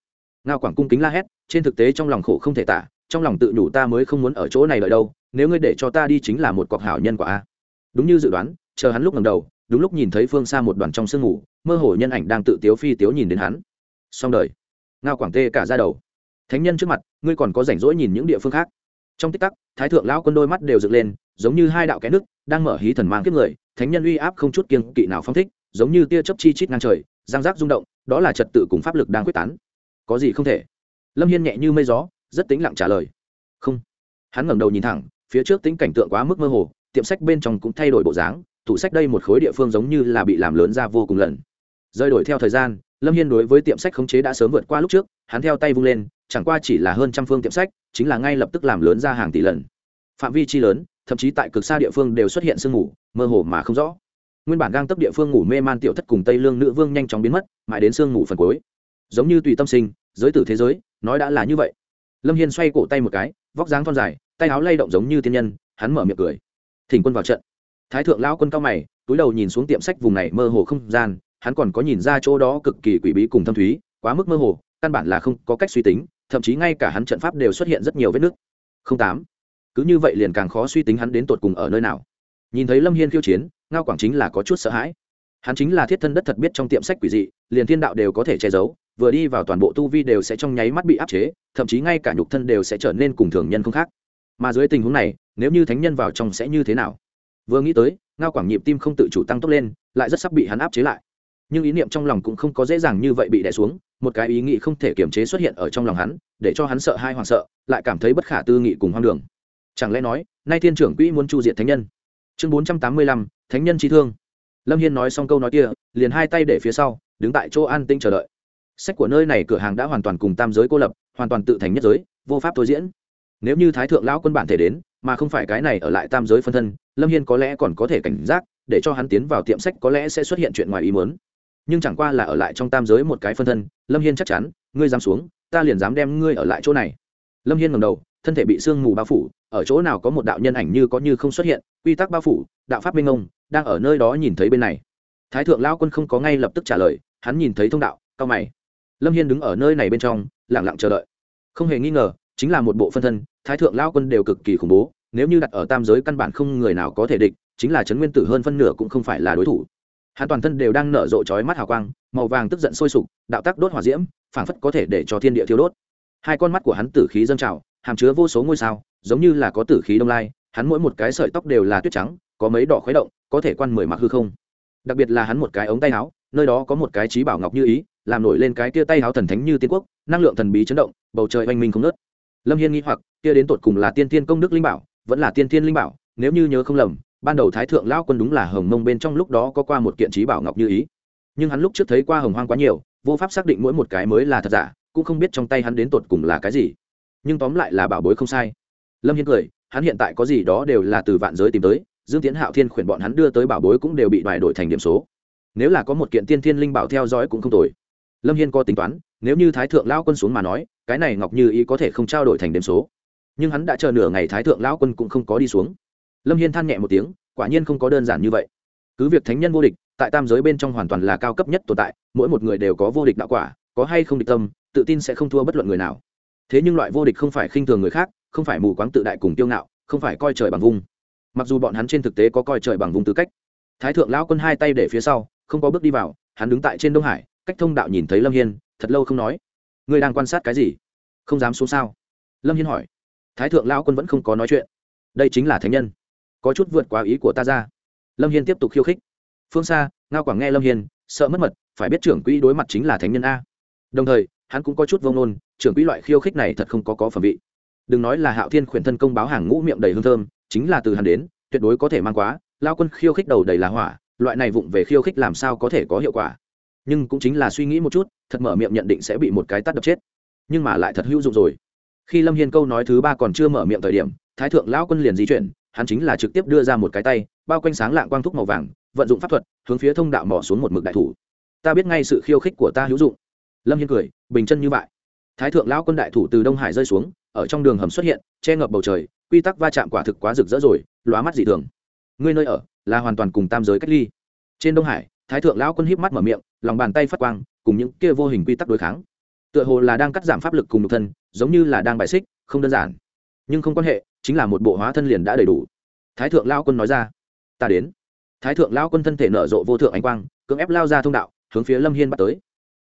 Ngao quảng cung kính la hét, trên thực tế trong lòng khổ không thể tả, trong lòng tự nhủ ta mới không muốn ở chỗ này đợi đâu, nếu ngươi để cho ta đi chính là một cọc hảo nhân quả a. Đúng như dự đoán, chờ hắn lúc ngầm đầu, đúng lúc nhìn thấy phương xa một đoàn trong sương ngủ mơ hồ nhân ảnh đang tự tiếu phi tiếu nhìn đến hắn xong đời. Ngao quảng tê cả ra đầu. Thánh nhân trước mặt, ngươi còn có rảnh rỗi nhìn những địa phương khác. Trong tích tắc, thái thượng lão quân đôi mắt đều dựng lên, giống như hai đạo kẽ nước đang mở hí thần mang kiếp người, thánh nhân uy áp không chút kiên kỵ nào phong thích, giống như tia chớp chi chít ngang trời giang giác rung động, đó là trật tự cùng pháp lực đang quyết tán. Có gì không thể? Lâm hiên nhẹ như mây gió, rất tĩnh lặng trả lời. Không. Hắn ngẩng đầu nhìn thẳng, phía trước tính cảnh tượng quá mức mơ hồ, tiệm sách bên trong cũng thay đổi bộ dáng, tủ sách đây một khối địa phương giống như là bị làm lớn ra vô cùng lần. Rơi đổi theo thời gian lâm hiên đối với tiệm sách khống chế đã sớm vượt qua lúc trước, hắn theo tay vung lên, chẳng qua chỉ là hơn trăm phương tiệm sách, chính là ngay lập tức làm lớn ra hàng tỷ lần. Phạm vi chi lớn, thậm chí tại cực xa địa phương đều xuất hiện sương mù, mơ hồ mà không rõ. Nguyên bản gang tấp địa phương ngủ mê man tiểu thất cùng tây lương nữ vương nhanh chóng biến mất, mãi đến sương ngủ phần cuối. Giống như tùy tâm sinh, giới tử thế giới, nói đã là như vậy. Lâm hiên xoay cổ tay một cái, vóc dáng thon dài, tay áo lay động giống như tiên nhân, hắn mở miệng cười. Thỉnh quân vào trận. Thái thượng lao quân cao mày, túi đầu nhìn xuống tiệm sách vùng này mơ hồ không gian hắn còn có nhìn ra chỗ đó cực kỳ quỷ bí cùng thâm thúy, quá mức mơ hồ, căn bản là không có cách suy tính, thậm chí ngay cả hắn trận pháp đều xuất hiện rất nhiều vết nứt. Không tám. Cứ như vậy liền càng khó suy tính hắn đến tột cùng ở nơi nào. Nhìn thấy lâm hiên khiêu chiến, ngao quảng chính là có chút sợ hãi. Hắn chính là thiết thân đất thật biết trong tiệm sách quỷ dị, liền thiên đạo đều có thể che giấu, vừa đi vào toàn bộ tu vi đều sẽ trong nháy mắt bị áp chế, thậm chí ngay cả nhục thân đều sẽ trở nên cùng thường nhân không khác. Mà dưới tình huống này, nếu như thánh nhân vào trong sẽ như thế nào? Vừa nghĩ tới, ngao quảng nhịp tim không tự chủ tăng tốc lên, lại rất sắp bị hắn áp chế lại nhưng ý niệm trong lòng cũng không có dễ dàng như vậy bị đè xuống, một cái ý nghĩ không thể kiềm chế xuất hiện ở trong lòng hắn, để cho hắn sợ hai hoảng sợ, lại cảm thấy bất khả tư nghị cùng hoang đường. Chẳng lẽ nói, nay thiên trưởng quỹ muốn chu diệt thánh nhân? Chương bốn trăm tám mươi lăm, thánh nhân trí thương. Lâm hiên nói xong câu nói kia, liền hai tay để phía sau, đứng tại chỗ an tĩnh chờ đợi. Sách của nơi này cửa hàng đã hoàn toàn cùng tam giới cô lập, hoàn toàn tự thành nhất giới, vô pháp thôi diễn. Nếu như thái thượng lão quân bản thể đến, mà không phải cái này ở lại tam giới phân thân, lâm hiên có lẽ còn có thể cảnh giác, để cho hắn tiến vào tiệm sách có lẽ sẽ xuất hiện chuyện ngoài ý muốn nhưng chẳng qua là ở lại trong tam giới một cái phân thân, lâm hiên chắc chắn, ngươi dám xuống, ta liền dám đem ngươi ở lại chỗ này. Lâm hiên ngầm đầu, thân thể bị sương mù bao phủ, ở chỗ nào có một đạo nhân ảnh như có như không xuất hiện, quy tắc bao phủ, đạo pháp minh ông đang ở nơi đó nhìn thấy bên này. Thái thượng lao quân không có ngay lập tức trả lời, hắn nhìn thấy thông đạo cao mày. Lâm hiên đứng ở nơi này bên trong lẳng lặng chờ đợi. Không hề nghi ngờ, chính là một bộ phân thân, thái thượng lao quân đều cực kỳ khủng bố, nếu như đặt ở tam giới căn bản không người nào có thể địch, chính là trấn nguyên tử hơn phân nửa cũng không phải là đối thủ hắn toàn thân đều đang nở rộ chói mắt hào quang, màu vàng tức giận sôi sục, đạo tắc đốt hỏa diễm, phảng phất có thể để cho thiên địa thiêu đốt. Hai con mắt của hắn tử khí dâng trào, hàm chứa vô số ngôi sao, giống như là có tử khí đông lai, hắn mỗi một cái sợi tóc đều là tuyết trắng, có mấy đỏ khuấy động, có thể quan mười mặc hư không. Đặc biệt là hắn một cái ống tay áo, nơi đó có một cái trí bảo ngọc như ý, làm nổi lên cái kia tay áo thần thánh như tiên quốc, năng lượng thần bí chấn động, bầu trời oanh minh không nớt lâm hiên nghĩ hoặc, kia đến tột cùng là tiên tiên công đức linh bảo, vẫn là tiên tiên linh bảo, nếu như nhớ không lầm ban đầu thái thượng lao quân đúng là hồng mông bên trong lúc đó có qua một kiện trí bảo ngọc như ý. Nhưng hắn lúc trước thấy qua hồng hoang quá nhiều, vô pháp xác định mỗi một cái mới là thật giả, cũng không biết trong tay hắn đến tột cùng là cái gì. Nhưng tóm lại là bảo bối không sai. Lâm hiên cười, hắn hiện tại có gì đó đều là từ vạn giới tìm tới, dương tiến hạo thiên khuyển bọn hắn đưa tới bảo bối cũng đều bị đoài đổi thành điểm số. Nếu là có một kiện tiên thiên linh bảo theo dõi cũng không tồi. Lâm hiên có tính toán, nếu như thái thượng lão quân xuống mà nói, cái này ngọc như ý có thể không trao đổi thành điểm số. Nhưng hắn đã chờ nửa ngày thái thượng lão quân cũng không có đi xuống lâm hiên than nhẹ một tiếng, quả nhiên không có đơn giản như vậy. Cứ việc thánh nhân vô địch, tại tam giới bên trong hoàn toàn là cao cấp nhất tồn tại, mỗi một người đều có vô địch đạo quả, có hay không địch tâm, tự tin sẽ không thua bất luận người nào. Thế nhưng loại vô địch không phải khinh thường người khác, không phải mù quáng tự đại cùng tiêu ngạo, không phải coi trời bằng vung. Mặc dù bọn hắn trên thực tế có coi trời bằng vung tư cách, thái thượng lão quân hai tay để phía sau, không có bước đi vào, hắn đứng tại trên đông hải, cách thông đạo nhìn thấy lâm hiên, thật lâu không nói. Ngươi đang quan sát cái gì? Không dám xuống sao? Lâm hiên hỏi. Thái thượng lão quân vẫn không có nói chuyện. Đây chính là thánh nhân có chút vượt quá ý của ta ra. Lâm hiên tiếp tục khiêu khích. Phương xa, ngao quảng nghe lâm hiên, sợ mất mật, phải biết trưởng quỹ đối mặt chính là thánh nhân a. Đồng thời, hắn cũng có chút vông nôn trưởng quỹ loại khiêu khích này thật không có có phẩm vị. Đừng nói là hạo thiên khuyển thân công báo hàng ngũ miệng đầy hương thơm, chính là từ hắn đến, tuyệt đối có thể mang quá, lao quân khiêu khích đầu đầy là hỏa, loại này vụng về khiêu khích làm sao có thể có hiệu quả. Nhưng cũng chính là suy nghĩ một chút, thật mở miệng nhận định sẽ bị một cái tắt đập chết. Nhưng mà lại thật hữu dụng rồi. Khi lâm hiên câu nói thứ ba còn chưa mở miệng thời điểm, thái thượng lão quân liền di chuyển hắn chính là trực tiếp đưa ra một cái tay, bao quanh sáng lạng quang thúc màu vàng, vận dụng pháp thuật, hướng phía thông đạo mỏ xuống một mực đại thủ. Ta biết ngay sự khiêu khích của ta hữu dụng. Lâm hiên cười, bình chân như vậy. Thái thượng lão quân đại thủ từ đông hải rơi xuống, ở trong đường hầm xuất hiện, che ngập bầu trời, quy tắc va chạm quả thực quá rực rỡ rồi, lóa mắt dị thường. Ngươi nơi ở, là hoàn toàn cùng tam giới cách ly. Trên đông hải, thái thượng lão quân híp mắt mở miệng, lòng bàn tay phát quang, cùng những kia vô hình quy tắc đối kháng. Tựa hồ là đang cắt giảm pháp lực cùng nhục thân, giống như là đang bài xích, không đơn giản nhưng không quan hệ, chính là một bộ hóa thân liền đã đầy đủ. Thái thượng lao quân nói ra. Ta đến. Thái thượng lao quân thân thể nở rộ vô thượng ánh quang, cưỡng ép lao ra thông đạo, hướng phía lâm hiên bắt tới.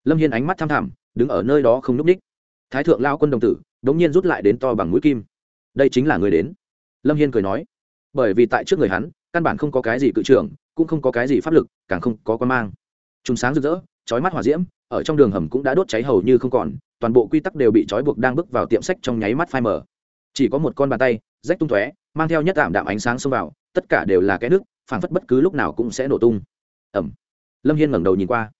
Lâm hiên ánh mắt tham thẳm, đứng ở nơi đó không n ú c ních thái thượng lao quân đồng tử đ ỗ n g nhiên rút lại đến to bằng mũi kim. Đây chính là người đến. Lâm hiên cười nói. Bởi vì tại trước người hắn, căn bản không có cái gì cự trưởng, cũng không có cái gì pháp lực, càng không có quan mang. Chúng sáng rực rỡ trói mắt hỏa diễm, ở trong đường hầm cũng đã đốt cháy hầu như không còn, toàn bộ quy tắc đều bị trói buộc đang bước vào tiệm sách trong nháy mắt phai mờ chỉ có một con bàn tay, rách tung tóe, mang theo nhất tạm đạm ánh sáng xông vào, tất cả đều là cái nước, phảng phất bất cứ lúc nào cũng sẽ nổ tung. Ẩm lâm hiên ngẩng đầu nhìn qua.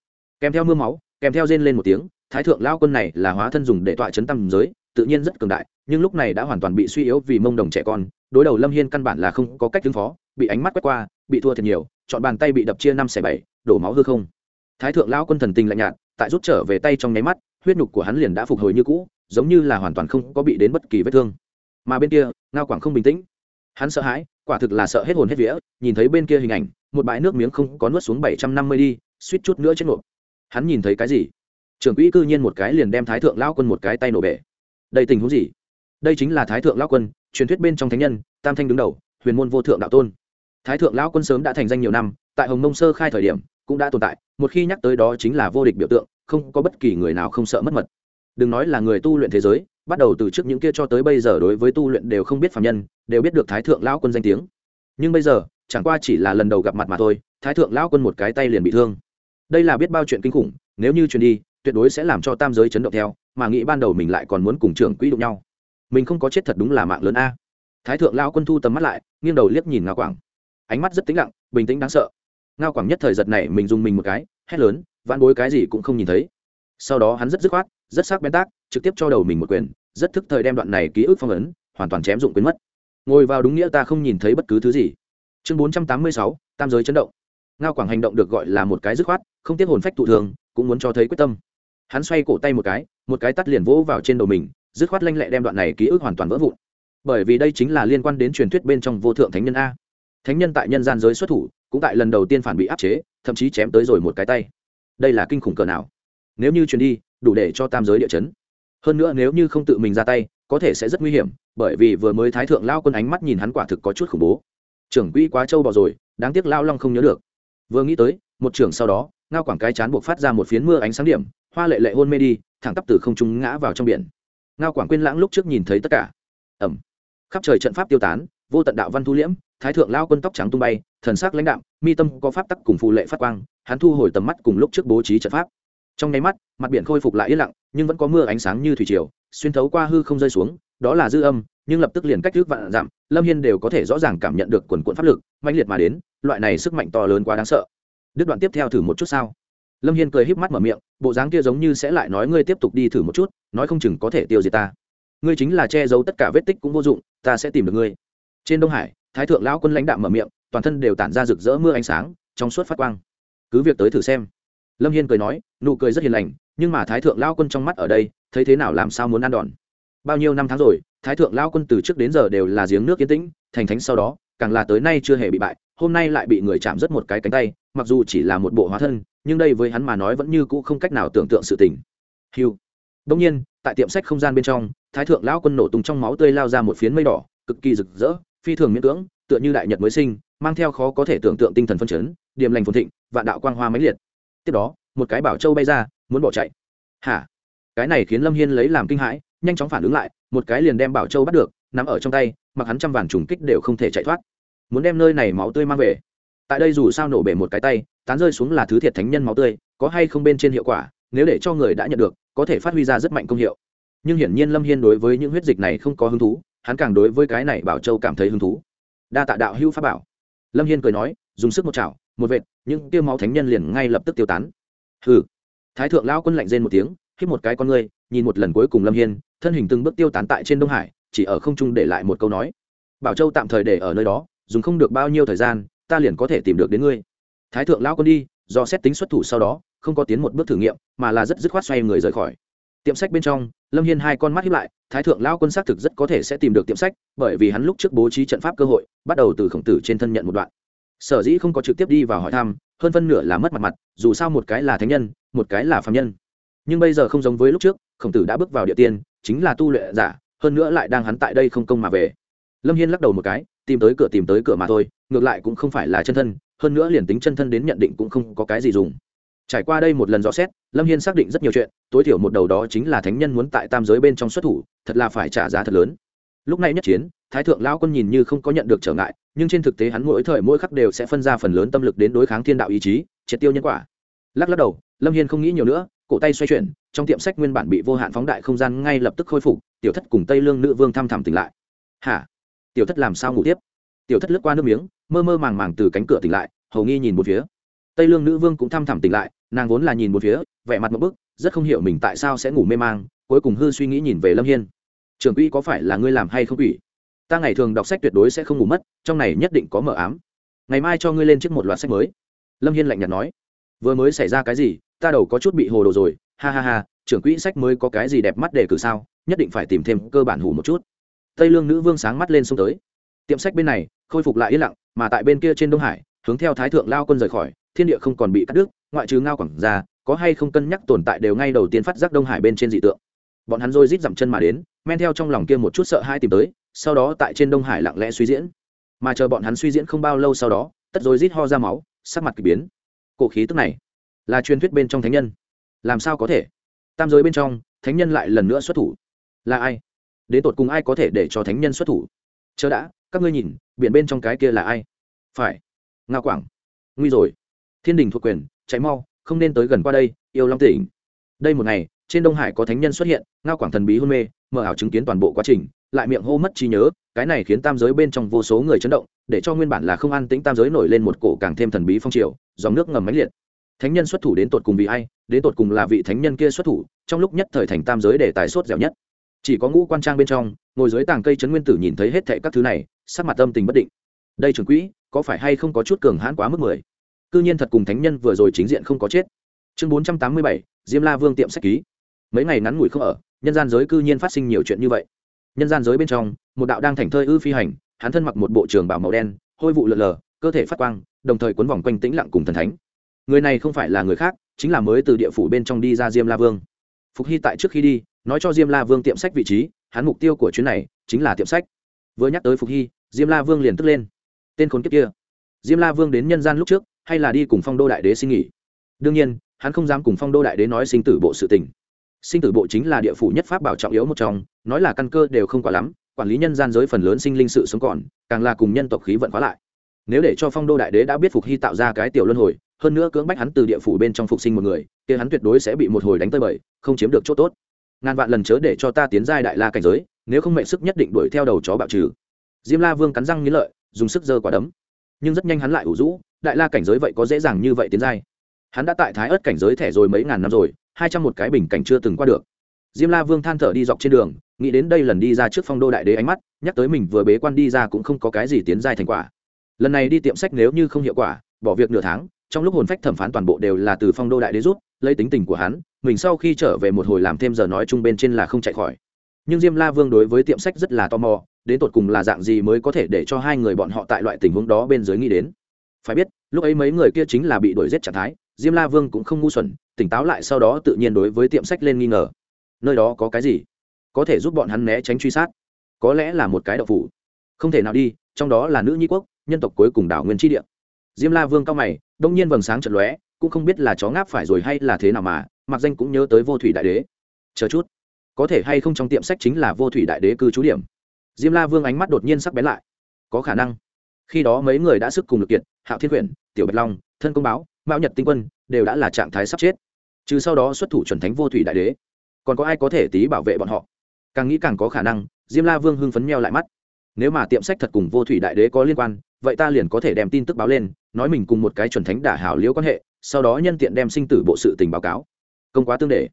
Kèm theo mưa máu, kèm theo rên lên một tiếng, thái thượng lao quân này là hóa thân dùng để tọa chấn tâm giới, tự nhiên rất cường đại, nhưng lúc này đã hoàn toàn bị suy yếu vì mông đồng trẻ con, đối đầu lâm hiên căn bản là không có cách ứng phó, bị ánh mắt quét qua, bị thua thiệt nhiều, chọn bàn tay bị đập chia năm xẻ bảy, đổ máu hư không. Thái thượng lao quân thần tình lạnh nhạt, tại rút trở về tay trong nháy mắt, huyết nhục của hắn liền đã phục hồi như cũ, giống như là hoàn toàn không có bị đến bất kỳ vết thương mà bên kia, ngao quảng không bình tĩnh. Hắn sợ hãi, quả thực là sợ hết hồn hết vía, nhìn thấy bên kia hình ảnh, một bãi nước miếng không có nuốt xuống bảy trăm năm mươi đi, suýt chút nữa chết nộp hắn nhìn thấy cái gì? Trưởng quỹ cư nhiên một cái liền đem thái thượng lao quân một cái tay nổ bể. Đây tình huống gì? Đây chính là thái thượng lao quân, truyền thuyết bên trong thánh nhân, tam thanh đứng đầu, huyền môn vô thượng đạo tôn. Thái thượng lao quân sớm đã thành danh nhiều năm, tại hồng mông sơ khai thời điểm, cũng đã tồn tại, một khi nhắc tới đó chính là vô địch biểu tượng, không có bất kỳ người nào không sợ mất mật. Đừng nói là người tu luyện thế giới bắt đầu từ trước những kia cho tới bây giờ đối với tu luyện đều không biết phạm nhân, đều biết được thái thượng lão quân danh tiếng. Nhưng bây giờ, chẳng qua chỉ là lần đầu gặp mặt mà thôi, thái thượng lão quân một cái tay liền bị thương. Đây là biết bao chuyện kinh khủng, nếu như truyền đi, tuyệt đối sẽ làm cho tam giới chấn động theo, mà nghĩ ban đầu mình lại còn muốn cùng trưởng quỹ đụng nhau. Mình không có chết thật đúng là mạng lớn a. Thái thượng lão quân thu tầm mắt lại, nghiêng đầu liếc nhìn ngao quảng. Ánh mắt rất tĩnh lặng, bình tĩnh đáng sợ. Ngao quảng nhất thời giật này mình dùng mình một cái, hét lớn, vãn bối cái gì cũng không nhìn thấy. Sau đó hắn rất dứt khoát, rất sắc bén tác trực tiếp cho đầu mình một quyền, rất thức thời đem đoạn này ký ức phong ấn, hoàn toàn chém dụng quyến mất. Ngồi vào đúng nghĩa ta không nhìn thấy bất cứ thứ gì. Chương bốn trăm tám mươi sáu, tam giới chấn động. Ngao quảng hành động được gọi là một cái dứt khoát, không tiếc hồn phách thụ thường, cũng muốn cho thấy quyết tâm. Hắn xoay cổ tay một cái một cái tắt liền vỗ vào trên đầu mình, dứt khoát lanh lẹ đem đoạn này ký ức hoàn toàn vỡ vụn. Bởi vì đây chính là liên quan đến truyền thuyết bên trong vô thượng thánh nhân a. Thánh nhân tại nhân gian giới xuất thủ, cũng tại lần đầu tiên phản bị áp chế, thậm chí chém tới rồi một cái tay. Đây là kinh khủng cỡ nào? Nếu như truyền đi, đủ để cho tam giới địa chấn hơn nữa nếu như không tự mình ra tay, có thể sẽ rất nguy hiểm, bởi vì vừa mới thái thượng lao quân ánh mắt nhìn hắn quả thực có chút khủng bố. Trưởng quỹ quá trâu bò rồi, đáng tiếc lao long không nhớ được. Vừa nghĩ tới, một trưởng sau đó, ngao quảng cái chán buộc phát ra một phiến mưa ánh sáng điểm, hoa lệ lệ hôn mê đi, thẳng tắp từ không trung ngã vào trong biển. Ngao quảng quên lãng lúc trước nhìn thấy tất cả. Ẩm. Khắp trời trận pháp tiêu tán, vô tận đạo văn thu liễm, thái thượng lao quân tóc trắng tung bay, thần sắc lãnh đạo mi tâm có pháp tắc cùng phù lệ phát quang, hắn thu hồi tầm mắt cùng lúc trước bố trí trận pháp. Trong nháy mắt, mặt biển khôi phục lại yên lặng nhưng vẫn có mưa ánh sáng như thủy triều, xuyên thấu qua hư không rơi xuống, đó là dư âm, nhưng lập tức liền cách trước vạn giảm lâm hiên đều có thể rõ ràng cảm nhận được quần quận pháp lực mạnh liệt mà đến, loại này sức mạnh to lớn quá đáng sợ. Đứt đoạn tiếp theo thử một chút sao? Lâm hiên cười híp mắt mở miệng, bộ dáng kia giống như sẽ lại nói ngươi tiếp tục đi thử một chút, nói không chừng có thể tiêu diệt ta. Ngươi chính là che giấu tất cả vết tích cũng vô dụng, ta sẽ tìm được ngươi. Trên đông hải, thái thượng lão quân lãnh đạm mở miệng, toàn thân đều tản ra rực rỡ mưa ánh sáng, trong suốt phát quang. Cứ việc tới thử xem. Lâm hiên cười nói, nụ cười rất hiền lành nhưng mà thái thượng lao quân trong mắt ở đây, thấy thế nào làm sao muốn ăn đòn? Bao nhiêu năm tháng rồi, thái thượng lao quân từ trước đến giờ đều là giếng nước yên tĩnh, thành thánh sau đó, càng là tới nay chưa hề bị bại, hôm nay lại bị người chạm rất một cái cánh tay, mặc dù chỉ là một bộ hóa thân, nhưng đây với hắn mà nói vẫn như cũ không cách nào tưởng tượng sự tình. Hiu. Đông nhiên, tại tiệm sách không gian bên trong, thái thượng lão quân nổ tung trong máu tươi lao ra một phiến mây đỏ, cực kỳ rực rỡ, phi thường miễn cưỡng, tựa như đại nhật mới sinh, mang theo khó có thể tưởng tượng tinh thần phân chấn, điềm lành phồn thịnh, vạn đạo quang hoa máy liệt. Tiếp đó, một cái bảo châu bay ra muốn bỏ chạy. Hả? Cái này khiến lâm hiên lấy làm kinh hãi, nhanh chóng phản ứng lại, một cái liền đem bảo châu bắt được, nắm ở trong tay, mặc hắn trăm vàn trùng kích đều không thể chạy thoát. Muốn đem nơi này máu tươi mang về. Tại đây dù sao nổ bể một cái tay, tán rơi xuống là thứ thiệt thánh nhân máu tươi, có hay không bên trên hiệu quả, nếu để cho người đã nhận được, có thể phát huy ra rất mạnh công hiệu. Nhưng hiển nhiên lâm hiên đối với những huyết dịch này không có hứng thú, hắn càng đối với cái này bảo châu cảm thấy hứng thú. Đa tạ đạo hữu pháp bảo. Lâm hiên cười nói, dùng sức một chảo, một vệt, những tiêu máu thánh nhân liền ngay lập tức tiêu tán. Hừ thái thượng lao quân lạnh rên một tiếng, khiếp một cái con ngươi, nhìn một lần cuối cùng lâm hiên, thân hình từng bước tiêu tán tại trên đông hải, chỉ ở không trung để lại một câu nói. Bảo châu tạm thời để ở nơi đó, dùng không được bao nhiêu thời gian, ta liền có thể tìm được đến ngươi. Thái thượng lao quân đi, do xét tính xuất thủ sau đó, không có tiến một bước thử nghiệm, mà là rất dứt khoát xoay người rời khỏi. Tiệm sách bên trong, lâm hiên hai con mắt hiếp lại, thái thượng lao quân xác thực rất có thể sẽ tìm được tiệm sách, bởi vì hắn lúc trước bố trí trận pháp cơ hội, bắt đầu từ khổng tử trên thân nhận một đoạn. Sở dĩ không có trực tiếp đi vào hỏi thăm hơn phân nửa là mất mặt mặt, dù sao một cái là thánh nhân, một cái là phạm nhân. Nhưng bây giờ không giống với lúc trước, khổng tử đã bước vào địa tiên, chính là tu luyện giả, hơn nữa lại đang hắn tại đây không công mà về. Lâm hiên lắc đầu một cái, tìm tới cửa tìm tới cửa mà thôi, ngược lại cũng không phải là chân thân, hơn nữa liền tính chân thân đến nhận định cũng không có cái gì dùng. Trải qua đây một lần rõ xét, lâm hiên xác định rất nhiều chuyện, tối thiểu một đầu đó chính là thánh nhân muốn tại tam giới bên trong xuất thủ, thật là phải trả giá thật lớn. Lúc này nhất chiến thái thượng lão quân nhìn như không có nhận được trở ngại, nhưng trên thực tế hắn mỗi thời mỗi khắc đều sẽ phân ra phần lớn tâm lực đến đối kháng thiên đạo ý chí, triệt tiêu nhân quả. Lắc lắc đầu, lâm hiên không nghĩ nhiều nữa, cổ tay xoay chuyển, trong tiệm sách nguyên bản bị vô hạn phóng đại không gian ngay lập tức khôi phục, tiểu thất cùng tây lương nữ vương thăm thẳm tỉnh lại. Hả? Tiểu thất làm sao ngủ tiếp? Tiểu thất lướt qua nước miếng, mơ mơ màng màng từ cánh cửa tỉnh lại, hầu nghi nhìn một phía. Tây lương nữ vương cũng thăm thẳm tỉnh lại, nàng vốn là nhìn một phía, vẻ mặt một bức, rất không hiểu mình tại sao sẽ ngủ mê mang, cuối cùng hư suy nghĩ nhìn về lâm hiên. Trường quỹ có phải là ngươi làm hay không quỷ? Ta ngày thường đọc sách tuyệt đối sẽ không ngủ mất, trong này nhất định có mờ ám. Ngày mai cho ngươi lên trước một loạt sách mới. Lâm hiên lạnh nhạt nói. Vừa mới xảy ra cái gì? Ta đầu có chút bị hồ đồ rồi. Ha ha ha, trưởng quỹ sách mới có cái gì đẹp mắt để cử sao? Nhất định phải tìm thêm cơ bản hủ một chút. Tây lương nữ vương sáng mắt lên xông tới. Tiệm sách bên này, khôi phục lại yên lặng, mà tại bên kia trên đông hải, hướng theo thái thượng lao quân rời khỏi, thiên địa không còn bị cắt đứt, ngoại trừ ngao quảng ra có hay không cân nhắc tồn tại đều ngay đầu tiên phát giác đông hải bên trên dị tượng. Bọn hắn rồi rít dậm chân mà đến men theo trong lòng kia một chút sợ hai tìm tới, sau đó tại trên đông hải lặng lẽ suy diễn. Mà chờ bọn hắn suy diễn không bao lâu sau đó, tất rồi rít ho ra máu, sắc mặt k ỳ biến. Cổ khí tức này là truyền thuyết bên trong thánh nhân. Làm sao có thể? Tam giới bên trong, thánh nhân lại lần nữa xuất thủ. Là ai? Đến tột cùng ai có thể để cho thánh nhân xuất thủ? Chờ đã, các ngươi nhìn, biển bên trong cái kia là ai? Phải. Nga quảng. Nguy rồi. Thiên đình thuộc quyền cháy mau, không nên tới gần qua đây, yêu long tỉnh. Đây một ngày, trên đông hải có thánh nhân xuất hiện ngao quảng thần bí hôn mê mờ ảo chứng kiến toàn bộ quá trình, lại miệng hô mất trí nhớ, cái này khiến tam giới bên trong vô số người chấn động, để cho nguyên bản là không an tĩnh tam giới nổi lên một cổ càng thêm thần bí phong triều, dòng nước ngầm máy liệt. Thánh nhân xuất thủ đến tột cùng vì ai, đến tột cùng là vị thánh nhân kia xuất thủ, trong lúc nhất thời thành tam giới để tài sốt dẻo nhất. Chỉ có ngũ quan trang bên trong, ngồi dưới tàng cây trấn nguyên tử nhìn thấy hết thệ các thứ này, sắc mặt tâm tình bất định. Đây trưởng quỹ, có phải hay không có chút cường hãn quá mức mười? Cư nhiên thật cùng thánh nhân vừa rồi chính diện không có chết. Chương bốn trăm tám mươi bảy, diêm la vương tiệm sách ký. Mấy ngày ngắn ngủi không ở nhân gian giới cư nhiên phát sinh nhiều chuyện như vậy. Nhân gian giới bên trong, một đạo đang thành thơi ư phi hành, hắn thân mặc một bộ trường bảo màu đen, hôi vụ lờ lờ, cơ thể phát quang, đồng thời quấn vòng quanh tĩnh lặng cùng thần thánh. Người này không phải là người khác, chính là mới từ địa phủ bên trong đi ra diêm la vương. Phục hy tại trước khi đi, nói cho diêm la vương tiệm sách vị trí, hắn mục tiêu của chuyến này chính là tiệm sách. Vừa nhắc tới phục hy, diêm la vương liền tức lên. Tên khốn kiếp kia. Diêm la vương đến nhân gian lúc trước, hay là đi cùng phong đô đại đế xin nghỉ? Đương nhiên, hắn không dám cùng phong đô đại đế nói sinh tử bộ sự tình sinh tử bộ chính là địa phủ nhất pháp bảo trọng yếu một trong, nói là căn cơ đều không quá lắm, quản lý nhân gian giới phần lớn sinh linh sự sống còn, càng là cùng nhân tộc khí vận khóa lại. Nếu để cho phong đô đại đế đã biết phục hy tạo ra cái tiểu luân hồi, hơn nữa cưỡng bách hắn từ địa phủ bên trong phục sinh một người thì hắn tuyệt đối sẽ bị một hồi đánh tơi bời, không chiếm được chỗ tốt. Ngàn vạn lần chớ để cho ta tiến giai đại la cảnh giới, nếu không mệnh sức nhất định đuổi theo đầu chó bạo trừ. Diêm la vương cắn răng nghĩ lợi, dùng sức giơ quả đấm. Nhưng rất nhanh hắn lại ủ rũ, đại la cảnh giới vậy có dễ dàng như vậy tiến giai. Hắn đã tại thái ớt cảnh giới thẻ rồi mấy ngàn năm rồi hai trăm một cái bình cảnh chưa từng qua được. Diêm la vương than thở đi dọc trên đường, nghĩ đến đây lần đi ra trước phong đô đại đế ánh mắt, nhắc tới mình vừa bế quan đi ra cũng không có cái gì tiến dài thành quả. Lần này đi tiệm sách nếu như không hiệu quả, bỏ việc nửa tháng, trong lúc hồn phách thẩm phán toàn bộ đều là từ phong đô đại đế rút, lấy tính tình của hắn, mình sau khi trở về một hồi làm thêm giờ nói chung bên trên là không chạy khỏi. Nhưng diêm la vương đối với tiệm sách rất là tò mò, đến tột cùng là dạng gì mới có thể để cho hai người bọn họ tại loại tình huống đó bên dưới nghĩ đến. Phải biết, lúc ấy mấy người kia chính là bị đuổi giết trạng thái, diêm la vương cũng không ngu xuẩn tỉnh táo lại sau đó tự nhiên đối với tiệm sách lên nghi ngờ. Nơi đó có cái gì? Có thể giúp bọn hắn né tránh truy sát. Có lẽ là một cái đậu phủ. Không thể nào đi, trong đó là nữ nhi quốc, nhân tộc cuối cùng đảo nguyên tri địa. Diêm la vương cao mày, đông nhiên vầng sáng trận lóe, cũng không biết là chó ngáp phải rồi hay là thế nào mà mặc danh cũng nhớ tới vô thủy đại đế. Chờ chút, có thể hay không trong tiệm sách chính là vô thủy đại đế cư trú điểm. Diêm la vương ánh mắt đột nhiên sắc bén lại. Có khả năng. Khi đó mấy người đã sức cùng lực kiệt, hạo thiên quyển, tiểu bạch long, thân công báo mạo nhật tinh quân, đều đã là trạng thái sắp chết trừ sau đó xuất thủ chuẩn thánh vô thủy đại đế. Còn có ai có thể tí bảo vệ bọn họ? Càng nghĩ càng có khả năng, diêm la vương hưng phấn meo lại mắt. Nếu mà tiệm sách thật cùng vô thủy đại đế có liên quan, vậy ta liền có thể đem tin tức báo lên, nói mình cùng một cái chuẩn thánh đả hảo liễu quan hệ, sau đó nhân tiện đem sinh tử bộ sự tình báo cáo. Công quá tương để.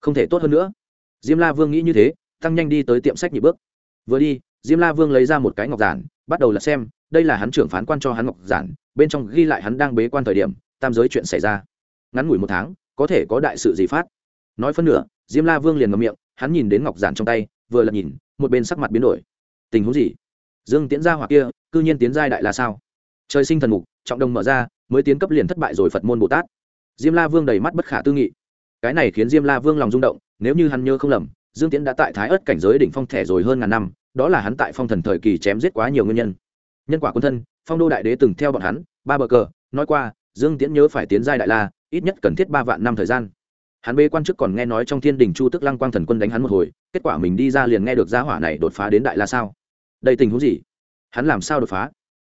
Không thể tốt hơn nữa. Diêm la vương nghĩ như thế, tăng nhanh đi tới tiệm sách nhị bước. Vừa đi, diêm la vương lấy ra một cái ngọc giản, bắt đầu là xem, đây là hắn trưởng phán quan cho hắn ngọc giản, bên trong ghi lại hắn đang bế quan thời điểm, tam giới chuyện xảy ra. Ngắn ngủi một tháng có thể có đại sự gì phát? Nói phân nửa, diêm la vương liền ngậm miệng, hắn nhìn đến ngọc giản trong tay, vừa lật nhìn, một bên sắc mặt biến đổi. Tình huống gì? Dương tiến gia hoặc kia, cư nhiên tiến giai đại là sao? Trời sinh thần mục, trọng đồng mở ra, mới tiến cấp liền thất bại rồi phật môn bồ tát. Diêm la vương đầy mắt bất khả tư nghị. Cái này khiến diêm la vương lòng rung động, nếu như hắn nhớ không lầm, dương tiến đã tại thái ớt cảnh giới đỉnh phong thẻ rồi hơn ngàn năm, đó là hắn tại phong thần thời kỳ chém giết quá nhiều nguyên nhân. Nhân quả quân thân, phong đô đại đế từng theo bọn hắn, ba bờ cờ, nói qua dương tiễn nhớ phải tiến giai đại la, ít nhất cần thiết ba vạn năm thời gian. Hắn bê quan chức còn nghe nói trong thiên đình chu tức lăng quang thần quân đánh hắn một hồi, kết quả mình đi ra liền nghe được gia hỏa này đột phá đến đại la sao? Đây tình huống gì? Hắn làm sao đột phá?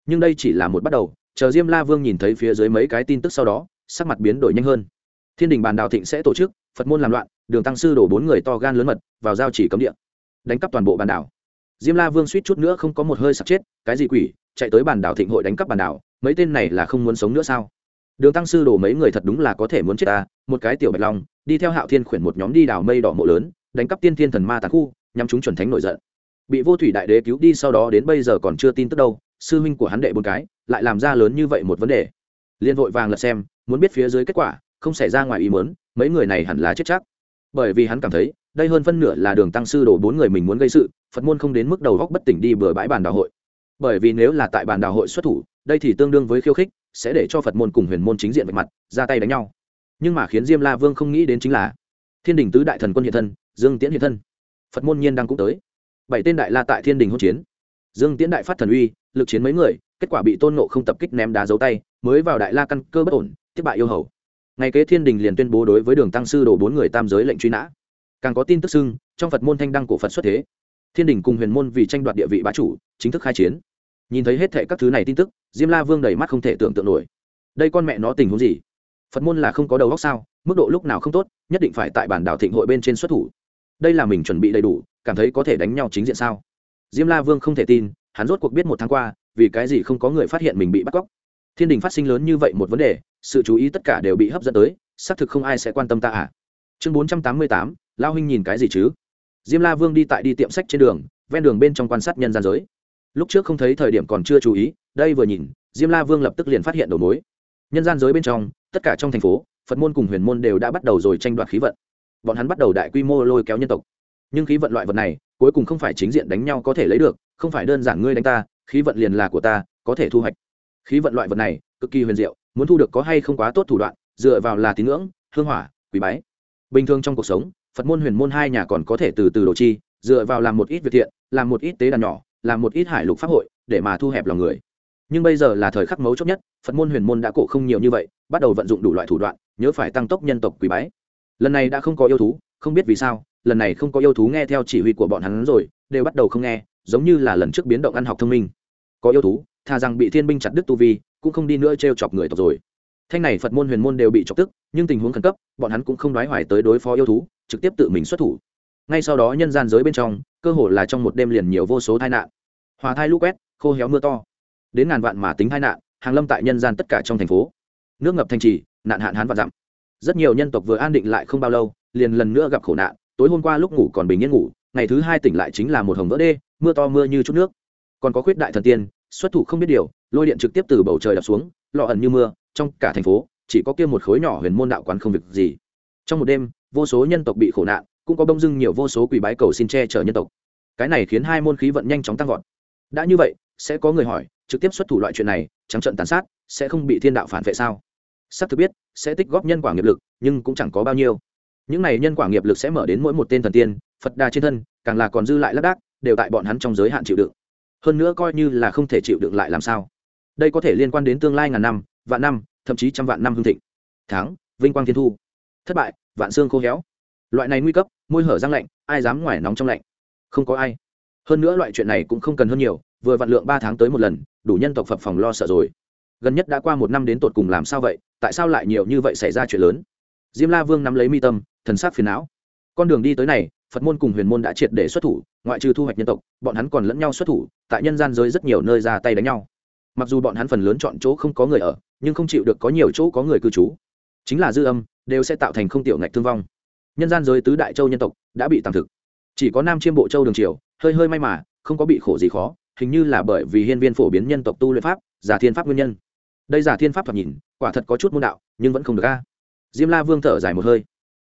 Nhưng đây chỉ là một bắt đầu, chờ diêm la vương nhìn thấy phía dưới mấy cái tin tức sau đó, sắc mặt biến đổi nhanh hơn. Thiên đình bàn đào thịnh sẽ tổ chức, phật môn làm loạn, đường tăng sư đổ bốn người to gan lớn mật, vào giao chỉ cấm địa, đánh cắp toàn bộ bàn đảo diêm la vương suýt chút nữa không có một hơi sặc chết, cái gì quỷ, chạy tới bàn đảo thịnh hội đánh cắp bàn đảo mấy tên này là không muốn sống nữa sao? Đường tăng sư đổ mấy người thật đúng là có thể muốn chết ta, một cái tiểu bạch long, đi theo hạo thiên khuyển một nhóm đi đào mây đỏ mộ lớn, đánh cắp tiên thiên thần ma tàn khu nhằm chúng chuẩn thánh nổi giận. Bị vô thủy đại đế cứu đi sau đó đến bây giờ còn chưa tin tức đâu, sư huynh của hắn đệ bốn cái, lại làm ra lớn như vậy một vấn đề. Liên vội vàng lật xem, muốn biết phía dưới kết quả, không xảy ra ngoài ý muốn, mấy người này hẳn là chết chắc. Bởi vì hắn cảm thấy, đây hơn phân nửa là đường tăng sư đổ bốn người mình muốn gây sự, phật môn không đến mức đầu góc bất tỉnh đi bừa bãi bàn đào hội bởi vì nếu là tại bàn đào hội xuất thủ, đây thì tương đương với khiêu khích, sẽ để cho phật môn cùng huyền môn chính diện vạch mặt, ra tay đánh nhau. Nhưng mà khiến diêm la vương không nghĩ đến chính là, thiên đình tứ đại thần quân hiện thân, dương tiễn hiện thân. Phật môn nhiên đang cũng tới. Bảy tên đại la tại thiên đình hỗn chiến. Dương tiễn đại phát thần uy, lực chiến mấy người, kết quả bị tôn nộ không tập kích ném đá dấu tay, mới vào đại la căn cơ bất ổn, tiếp bại yêu hầu. Ngày kế thiên đình liền tuyên bố đối với đường tăng sư đổ bốn người tam giới lệnh truy nã. Càng có tin tức xưng, trong phật môn thanh đăng cổ phật xuất thế thiên đình cùng huyền môn vì tranh đoạt địa vị bá chủ, chính thức khai chiến. Nhìn thấy hết thệ các thứ này tin tức, diêm la vương đầy mắt không thể tưởng tượng nổi. Đây con mẹ nó tình huống gì? Phật môn là không có đầu góc sao? Mức độ lúc nào không tốt, nhất định phải tại bản đảo thịnh hội bên trên xuất thủ. Đây là mình chuẩn bị đầy đủ, cảm thấy có thể đánh nhau chính diện sao? Diêm la vương không thể tin, hắn rốt cuộc biết một tháng qua, vì cái gì không có người phát hiện mình bị bắt cóc. Thiên đình phát sinh lớn như vậy một vấn đề, sự chú ý tất cả đều bị hấp dẫn tới, xác thực không ai sẽ quan tâm ta à. Chương bốn trăm tám mươi tám, lao huynh nhìn cái gì chứ? Diêm la vương đi tại đi tiệm sách trên đường, ven đường bên trong quan sát nhân gian giới. Lúc trước không thấy thời điểm còn chưa chú ý, đây vừa nhìn, diêm la vương lập tức liền phát hiện đầu mối. Nhân gian giới bên trong, tất cả trong thành phố, phật môn cùng huyền môn đều đã bắt đầu rồi tranh đoạt khí vận. Bọn hắn bắt đầu đại quy mô lôi kéo nhân tộc. Nhưng khí vận loại vật này, cuối cùng không phải chính diện đánh nhau có thể lấy được, không phải đơn giản ngươi đánh ta, khí vận liền là của ta, có thể thu hoạch. Khí vận loại vật này, cực kỳ huyền diệu, muốn thu được có hay không quá tốt thủ đoạn, dựa vào là tín ngưỡng, hương hỏa, quý bái bình thường trong cuộc sống phật môn huyền môn hai nhà còn có thể từ từ đồ chi, dựa vào làm một ít việc thiện, làm một ít tế đàn nhỏ, làm một ít hải lục pháp hội, để mà thu hẹp lòng người. Nhưng bây giờ là thời khắc mấu chốt nhất, phật môn huyền môn đã cổ không nhiều như vậy, bắt đầu vận dụng đủ loại thủ đoạn, nhớ phải tăng tốc nhân tộc quý bái. Lần này đã không có yêu thú, không biết vì sao, lần này không có yêu thú nghe theo chỉ huy của bọn hắn rồi, đều bắt đầu không nghe, giống như là lần trước biến động ăn học thông minh. Có yêu thú thà rằng bị thiên binh chặt đứt tu vi, cũng không đi nữa t r e o chọc người tộc rồi thanh này phật môn huyền môn đều bị chọc tức, nhưng tình huống khẩn cấp, bọn hắn cũng không đoái hoài tới đối phó yêu thú, trực tiếp tự mình xuất thủ. Ngay sau đó nhân gian giới bên trong, cơ hồ là trong một đêm liền nhiều vô số tai nạn. Hòa thai lũ quét, khô héo mưa to. Đến ngàn vạn mà tính tai nạn, hàng lâm tại nhân gian tất cả trong thành phố. Nước ngập thành trì, nạn hạn hán và dặm. Rất nhiều nhân tộc vừa an định lại không bao lâu, liền lần nữa gặp khổ nạn, tối hôm qua lúc ngủ còn bình yên ngủ, ngày thứ hai tỉnh lại chính là một hồng vỡ đê, mưa to mưa như chút nước. Còn có khuyết đại thần tiên, xuất thủ không biết điều, lôi điện trực tiếp từ bầu trời đập xuống, lọ ẩn như mưa trong cả thành phố, chỉ có kia một khối nhỏ huyền môn đạo quán không việc gì. Trong một đêm, vô số nhân tộc bị khổ nạn, cũng có bông dưng nhiều vô số quỷ bái cầu xin che chở nhân tộc. Cái này khiến hai môn khí vận nhanh chóng tăng vọt. Đã như vậy, sẽ có người hỏi, trực tiếp xuất thủ loại chuyện này, trắng trận tàn sát, sẽ không bị thiên đạo phản vệ sao? Sắp thực biết, sẽ tích góp nhân quả nghiệp lực, nhưng cũng chẳng có bao nhiêu. Những này nhân quả nghiệp lực sẽ mở đến mỗi một tên thần tiên, phật đà trên thân, càng là còn dư lại lác đác, đều tại bọn hắn trong giới hạn chịu đựng. Hơn nữa coi như là không thể chịu đựng lại làm sao? Đây có thể liên quan đến tương lai ngàn năm vạn năm, thậm chí trăm vạn năm hương thịnh. Tháng vinh quang thiên thu. Thất bại, vạn xương khô héo. Loại này nguy cấp, môi hở răng lạnh, ai dám ngoài nóng trong lạnh? Không có ai. Hơn nữa loại chuyện này cũng không cần hơn nhiều, vừa vạn lượng ba tháng tới một lần, đủ nhân tộc phập phòng lo sợ rồi. Gần nhất đã qua một năm đến tột cùng làm sao vậy, tại sao lại nhiều như vậy xảy ra chuyện lớn? Diêm la vương nắm lấy mi tâm, thần sắc phiền não. Con đường đi tới này, phật môn cùng huyền môn đã triệt để xuất thủ, ngoại trừ thu hoạch nhân tộc, bọn hắn còn lẫn nhau xuất thủ, tại nhân gian giới rất nhiều nơi ra tay đánh nhau mặc dù bọn hắn phần lớn chọn chỗ không có người ở, nhưng không chịu được có nhiều chỗ có người cư trú. Chính là dư âm, đều sẽ tạo thành không tiểu ngạch thương vong. Nhân gian giới tứ đại châu nhân tộc đã bị tạm thực. Chỉ có nam chiêm bộ châu đường triều, hơi hơi may mà, không có bị khổ gì khó, hình như là bởi vì hiên viên phổ biến nhân tộc tu luyện pháp, giả thiên pháp nguyên nhân. Đây giả thiên pháp thoạt nhìn, quả thật có chút môn đạo, nhưng vẫn không được ca diêm la vương thở dài một hơi.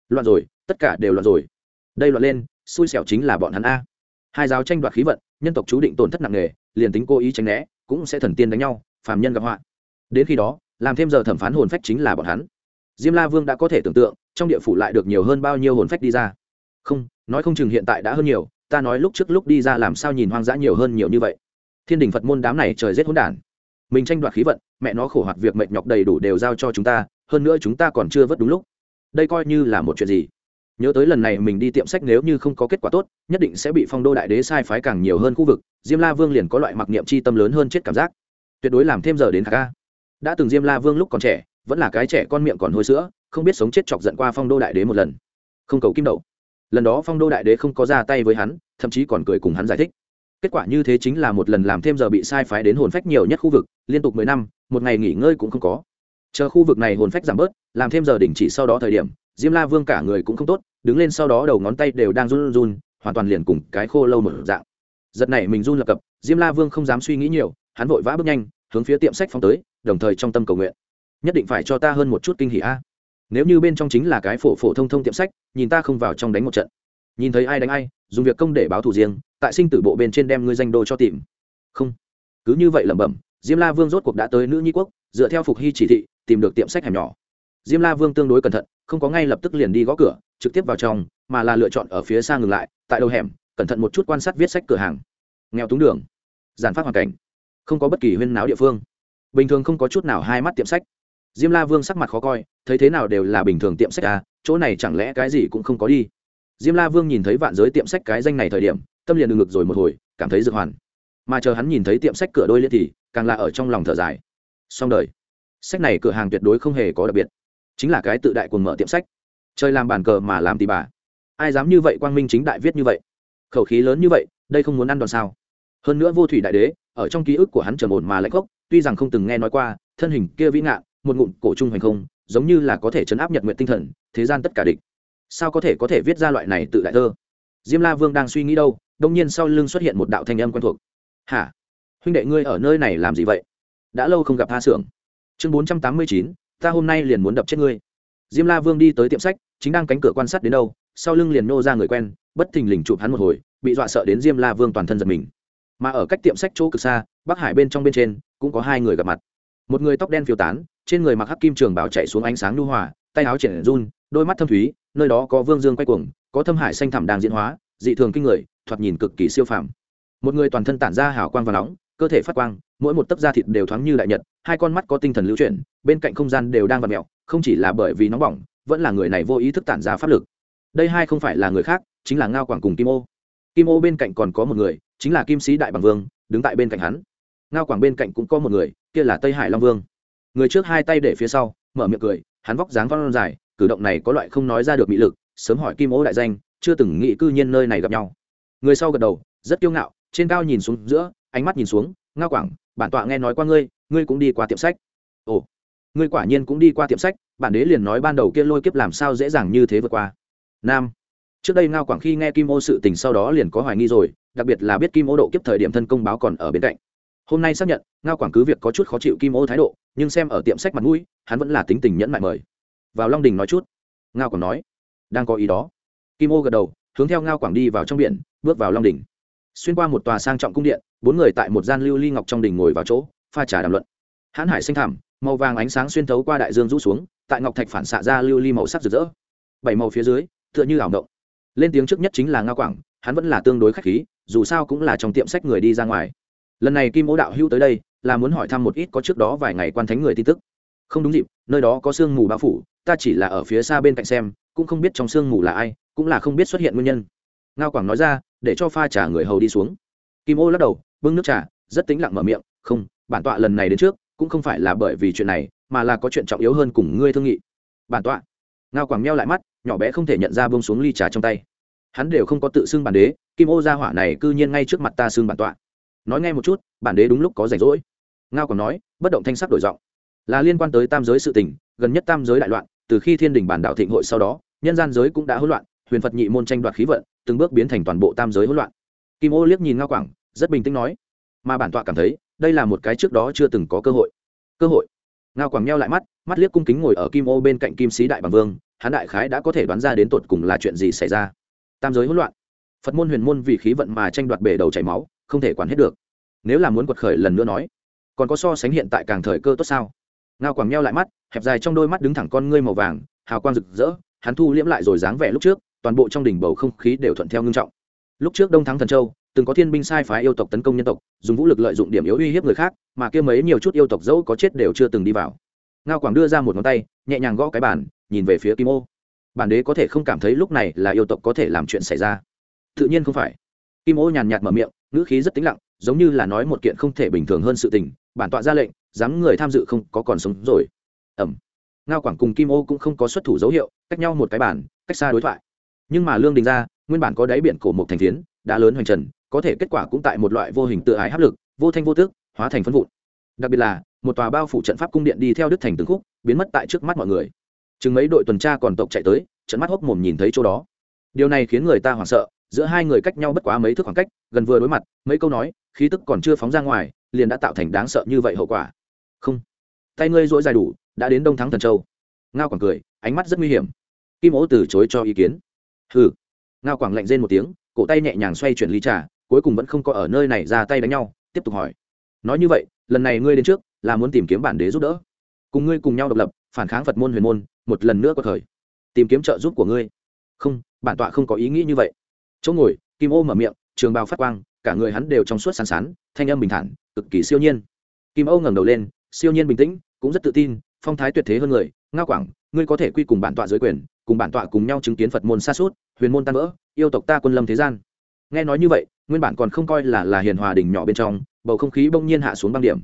Loạn rồi, tất cả đều loạn rồi. Đây loạn lên, xui xẻo chính là bọn hắn a. Hai giáo tranh đoạt khí vận, nhân tộc chú định tổn thất nặng nề, liền tính cố ý tránh né cũng sẽ thần tiên đánh nhau, phàm nhân gặp họa. Đến khi đó, làm thêm giờ thẩm phán hồn phách chính là bọn hắn. Diêm la vương đã có thể tưởng tượng, trong địa phủ lại được nhiều hơn bao nhiêu hồn phách đi ra. Không, nói không chừng hiện tại đã hơn nhiều, ta nói lúc trước lúc đi ra làm sao nhìn hoang dã nhiều hơn nhiều như vậy. Thiên đình phật môn đám này trời rét hỗn đản. Mình tranh đoạt khí vận, mẹ nó khổ hoạt việc mệt nhọc đầy đủ đều giao cho chúng ta, hơn nữa chúng ta còn chưa vớt đúng lúc. Đây coi như là một chuyện gì? Nhớ tới lần này mình đi tiệm sách nếu như không có kết quả tốt, nhất định sẽ bị phong đô đại đế sai phái càng nhiều hơn khu vực, diêm la vương liền có loại mặc niệm chi tâm lớn hơn chết cảm giác. Tuyệt đối làm thêm giờ đến khả ca đã từng diêm la vương lúc còn trẻ, vẫn là cái trẻ con miệng còn hôi sữa, không biết sống chết chọc giận qua phong đô đại đế một lần. Không cầu kim đậu. Lần đó phong đô đại đế không có ra tay với hắn, thậm chí còn cười cùng hắn giải thích. Kết quả như thế chính là một lần làm thêm giờ bị sai phái đến hồn phách nhiều nhất khu vực, liên tục mười năm, một ngày nghỉ ngơi cũng không có. Chờ khu vực này hồn phách giảm bớt, làm thêm giờ đình chỉ sau đó thời điểm diêm la vương cả người cũng không tốt, đứng lên sau đó đầu ngón tay đều đang run run, hoàn toàn liền cùng cái khô lâu một dạng. Giật này mình run lập cập, diêm la vương không dám suy nghĩ nhiều, hắn vội vã bước nhanh, hướng phía tiệm sách phóng tới, đồng thời trong tâm cầu nguyện. Nhất định phải cho ta hơn một chút kinh hỉ a. Nếu như bên trong chính là cái phổ phổ thông thông tiệm sách, nhìn ta không vào trong đánh một trận. Nhìn thấy ai đánh ai, dùng việc công để báo thù riêng, tại sinh tử bộ bên trên đem ngươi danh đô cho tìm. Không. Cứ như vậy lẩm bẩm, diêm la vương rốt cuộc đã tới nữ nhi quốc, dựa theo phục hy chỉ thị, tìm được tiệm sách hẻm nhỏ diêm la vương tương đối cẩn thận, không có ngay lập tức liền đi gõ cửa, trực tiếp vào trong, mà là lựa chọn ở phía xa ngừng lại, tại đầu hẻm, cẩn thận một chút quan sát viết sách cửa hàng. Nghèo túng đường. Giản phát hoàn cảnh. Không có bất kỳ huyên náo địa phương. Bình thường không có chút nào hai mắt tiệm sách. Diêm la vương sắc mặt khó coi, thấy thế nào đều là bình thường tiệm sách à chỗ này chẳng lẽ cái gì cũng không có đi. Diêm la vương nhìn thấy vạn giới tiệm sách cái danh này thời điểm, tâm liền ngực rồi một hồi, cảm thấy dược hoàn. Mà chờ hắn nhìn thấy tiệm sách cửa đôi liên thì, càng là ở trong lòng thở dài. Xong đời. Sách này cửa hàng tuyệt đối không hề có đặc biệt chính là cái tự đại cuồng mở tiệm sách. Chơi làm bàn cờ mà làm tì bà. Ai dám như vậy quang minh chính đại viết như vậy? Khẩu khí lớn như vậy, đây không muốn ăn đòn sao? Hơn nữa vô thủy đại đế, ở trong ký ức của hắn trầm ổn mà lạnh gốc tuy rằng không từng nghe nói qua, thân hình kia vĩ ngạn, một ngụm cổ trung hành không, giống như là có thể chấn áp nhật nguyện tinh thần, thế gian tất cả địch. Sao có thể có thể viết ra loại này tự đại thơ? Diêm la vương đang suy nghĩ đâu, đông nhiên sau lưng xuất hiện một đạo thanh âm quen thuộc. Hả? Huynh đệ ngươi ở nơi này làm gì vậy? Đã lâu không gặp tha xưởng chương bốn trăm tám mươi chín ta hôm nay liền muốn đập chết ngươi. Diêm la vương đi tới tiệm sách, chính đang cánh cửa quan sát đến đâu, sau lưng liền nô ra người quen, bất thình lình chụp hắn một hồi, bị dọa sợ đến diêm la vương toàn thân giật mình. Mà ở cách tiệm sách chỗ cực xa, bắc hải bên trong bên trên, cũng có hai người gặp mặt. Một người tóc đen phiêu tán, trên người mặc hắc kim trường bảo chạy xuống ánh sáng nhu hòa, tay áo triển run, đôi mắt thâm thúy, nơi đó có vương dương quay cuồng, có thâm hải xanh thẳm đang diễn hóa, dị thường kinh người, thoạt nhìn cực kỳ siêu phàm. Một người toàn thân tản ra hào quang và nóng, cơ thể phát quang, mỗi một tấc da thịt đều thoáng như đại nhật hai con mắt có tinh thần lưu chuyển, bên cạnh không gian đều đang vặt mẹo không chỉ là bởi vì nóng bỏng, vẫn là người này vô ý thức tản ra pháp lực. Đây hai không phải là người khác, chính là ngao quảng cùng kim ô. Kim ô bên cạnh còn có một người, chính là kim sĩ đại bằng vương, đứng tại bên cạnh hắn. Ngao quảng bên cạnh cũng có một người, kia là tây hải long vương. Người trước hai tay để phía sau, mở miệng cười, hắn vóc dáng văn dài, cử động này có loại không nói ra được mỹ lực, sớm hỏi kim ô đại danh, chưa từng nghĩ cư nhiên nơi này gặp nhau. Người sau gật đầu, rất kiêu ngạo, trên cao nhìn xuống giữa, ánh mắt nhìn xuống, ngao quảng, bản tọa nghe nói qua ngươi ngươi cũng đi qua tiệm sách. Ồ, ngươi quả nhiên cũng đi qua tiệm sách, bản đế liền nói ban đầu kia lôi kiếp làm sao dễ dàng như thế vượt qua. Nam, trước đây ngao quảng khi nghe kim ô sự tình sau đó liền có hoài nghi rồi, đặc biệt là biết kim ô độ kiếp thời điểm thân công báo còn ở bên cạnh. Hôm nay xác nhận, ngao quảng cứ việc có chút khó chịu kim ô thái độ, nhưng xem ở tiệm sách mặt mũi, hắn vẫn là tính tình nhẫn mại mời. Vào long đình nói chút. Ngao quảng nói, đang có ý đó. Kim ô gật đầu, hướng theo ngao quảng đi vào trong biển, bước vào long đình. Xuyên qua một tòa sang trọng cung điện, bốn người tại một gian lưu ly ngọc trong đình ngồi vào chỗ pha trà đàm luận. Hãn hải xanh thảm, màu vàng ánh sáng xuyên thấu qua đại dương rũ xuống, tại ngọc thạch phản xạ ra lưu ly màu sắc rực rỡ. Bảy màu phía dưới, tựa như ảo động lên tiếng trước nhất chính là ngao quảng, hắn vẫn là tương đối khách khí, dù sao cũng là trong tiệm sách người đi ra ngoài. Lần này kim ố đạo hữu tới đây, là muốn hỏi thăm một ít có trước đó vài ngày quan thánh người tin tức. Không đúng dịp, nơi đó có sương mù bao phủ, ta chỉ là ở phía xa bên cạnh xem, cũng không biết trong sương mù là ai, cũng là không biết xuất hiện nguyên nhân. Ngao quảng nói ra, để cho pha trà người hầu đi xuống. Kim ô lắc đầu, bưng nước trà, rất tính lặng mở miệng, không bản tọa lần này đến trước, cũng không phải là bởi vì chuyện này, mà là có chuyện trọng yếu hơn cùng ngươi thương nghị. Bản tọa. Ngao quảng meo lại mắt, nhỏ bé không thể nhận ra bông xuống ly trà trong tay. Hắn đều không có tự xưng bản đế, kim ô gia hỏa này cư nhiên ngay trước mặt ta xưng bản tọa. Nói nghe một chút, bản đế đúng lúc có rảnh rỗi. Ngao còn nói, bất động thanh sắc đổi giọng. Là liên quan tới tam giới sự tình, gần nhất tam giới đại loạn, từ khi thiên đình bản đạo thịnh hội sau đó, nhân gian giới cũng đã hỗn loạn, huyền phật nhị môn tranh đoạt khí vận, từng bước biến thành toàn bộ tam giới hỗn loạn. Kim ô liếc nhìn ngao quảng, rất bình tĩnh nói, mà bản tọa cảm thấy đây là một cái trước đó chưa từng có cơ hội. Cơ hội. Ngao quảng nheo lại mắt mắt liếc cung kính ngồi ở kim ô bên cạnh kim sĩ đại bằng vương, hắn đại khái đã có thể đoán ra đến tột cùng là chuyện gì xảy ra. Tam giới hỗn loạn. Phật môn huyền môn vì khí vận mà tranh đoạt bể đầu chảy máu, không thể quản hết được. Nếu là muốn quật khởi lần nữa nói, còn có so sánh hiện tại càng thời cơ tốt sao? Ngao quảng nheo lại mắt, hẹp dài trong đôi mắt đứng thẳng con ngươi màu vàng, hào quang rực rỡ, hắn thu liễm lại rồi dáng vẻ lúc trước, toàn bộ trong đỉnh bầu không khí đều thuận theo ngưng trọng. Lúc trước đông thắng thần châu từng có thiên binh sai phái yêu tộc tấn công nhân tộc dùng vũ lực lợi dụng điểm yếu uy hiếp người khác mà kia mấy nhiều chút yêu tộc dẫu có chết đều chưa từng đi vào. Ngao quảng đưa ra một ngón tay nhẹ nhàng gõ cái bàn nhìn về phía kim ô. Bản đế có thể không cảm thấy lúc này là yêu tộc có thể làm chuyện xảy ra. Tự nhiên không phải. Kim ô nhàn nhạt mở miệng ngữ khí rất tĩnh lặng giống như là nói một kiện không thể bình thường hơn sự tình bản tọa ra lệnh dám người tham dự không có còn sống rồi. Ẩm ngao quảng cùng kim ô cũng không có xuất thủ dấu hiệu cách nhau một cái bản cách xa đối thoại. Nhưng mà lương đình ra nguyên bản có đáy biển cổ một thành tiến, đã lớn hoành trần có thể kết quả cũng tại một loại vô hình tự ái hấp lực, vô thanh vô tước hóa thành phân vụn. Đặc biệt là, một tòa bao phủ trận pháp cung điện đi theo đức thành từng khúc, biến mất tại trước mắt mọi người. Chừng mấy đội tuần tra còn tộc chạy tới, trận mắt hốc mồm nhìn thấy chỗ đó. Điều này khiến người ta hoảng sợ, giữa hai người cách nhau bất quá mấy thước khoảng cách, gần vừa đối mặt, mấy câu nói, khí tức còn chưa phóng ra ngoài, liền đã tạo thành đáng sợ như vậy hậu quả. Không. Tay ngươi dỗi dài đủ, đã đến đông thắng thần châu. Ngao quảng cười, ánh mắt rất nguy hiểm. Kim ố từ chối cho ý kiến. Hừ. Ngao quảng lạnh rên một tiếng, cổ tay nhẹ nhàng xoay chuyển ly trà cuối cùng vẫn không có ở nơi này ra tay đánh nhau, tiếp tục hỏi. Nói như vậy, lần này ngươi đến trước, là muốn tìm kiếm bản đế giúp đỡ. Cùng ngươi cùng nhau độc lập, phản kháng phật môn huyền môn, một lần nữa có thời. Tìm kiếm trợ giúp của ngươi. Không, bản tọa không có ý nghĩ như vậy. Chỗ ngồi, kim ô mở miệng, trường bào phát quang, cả người hắn đều trong suốt sàn sán, thanh âm bình thản, cực kỳ siêu nhiên. Kim ô ngẩng đầu lên, siêu nhiên bình tĩnh, cũng rất tự tin, phong thái tuyệt thế hơn người. Ngao quảng, ngươi có thể quy cùng bản tọa giới quyền, cùng bản tọa cùng nhau chứng kiến phật môn xa suốt, huyền môn tan vỡ, yêu tộc ta quân lâm thế gian. Nghe nói như vậy nguyên bản còn không coi là là hiền hòa đình nhỏ bên trong, bầu không khí bỗng nhiên hạ xuống băng điểm.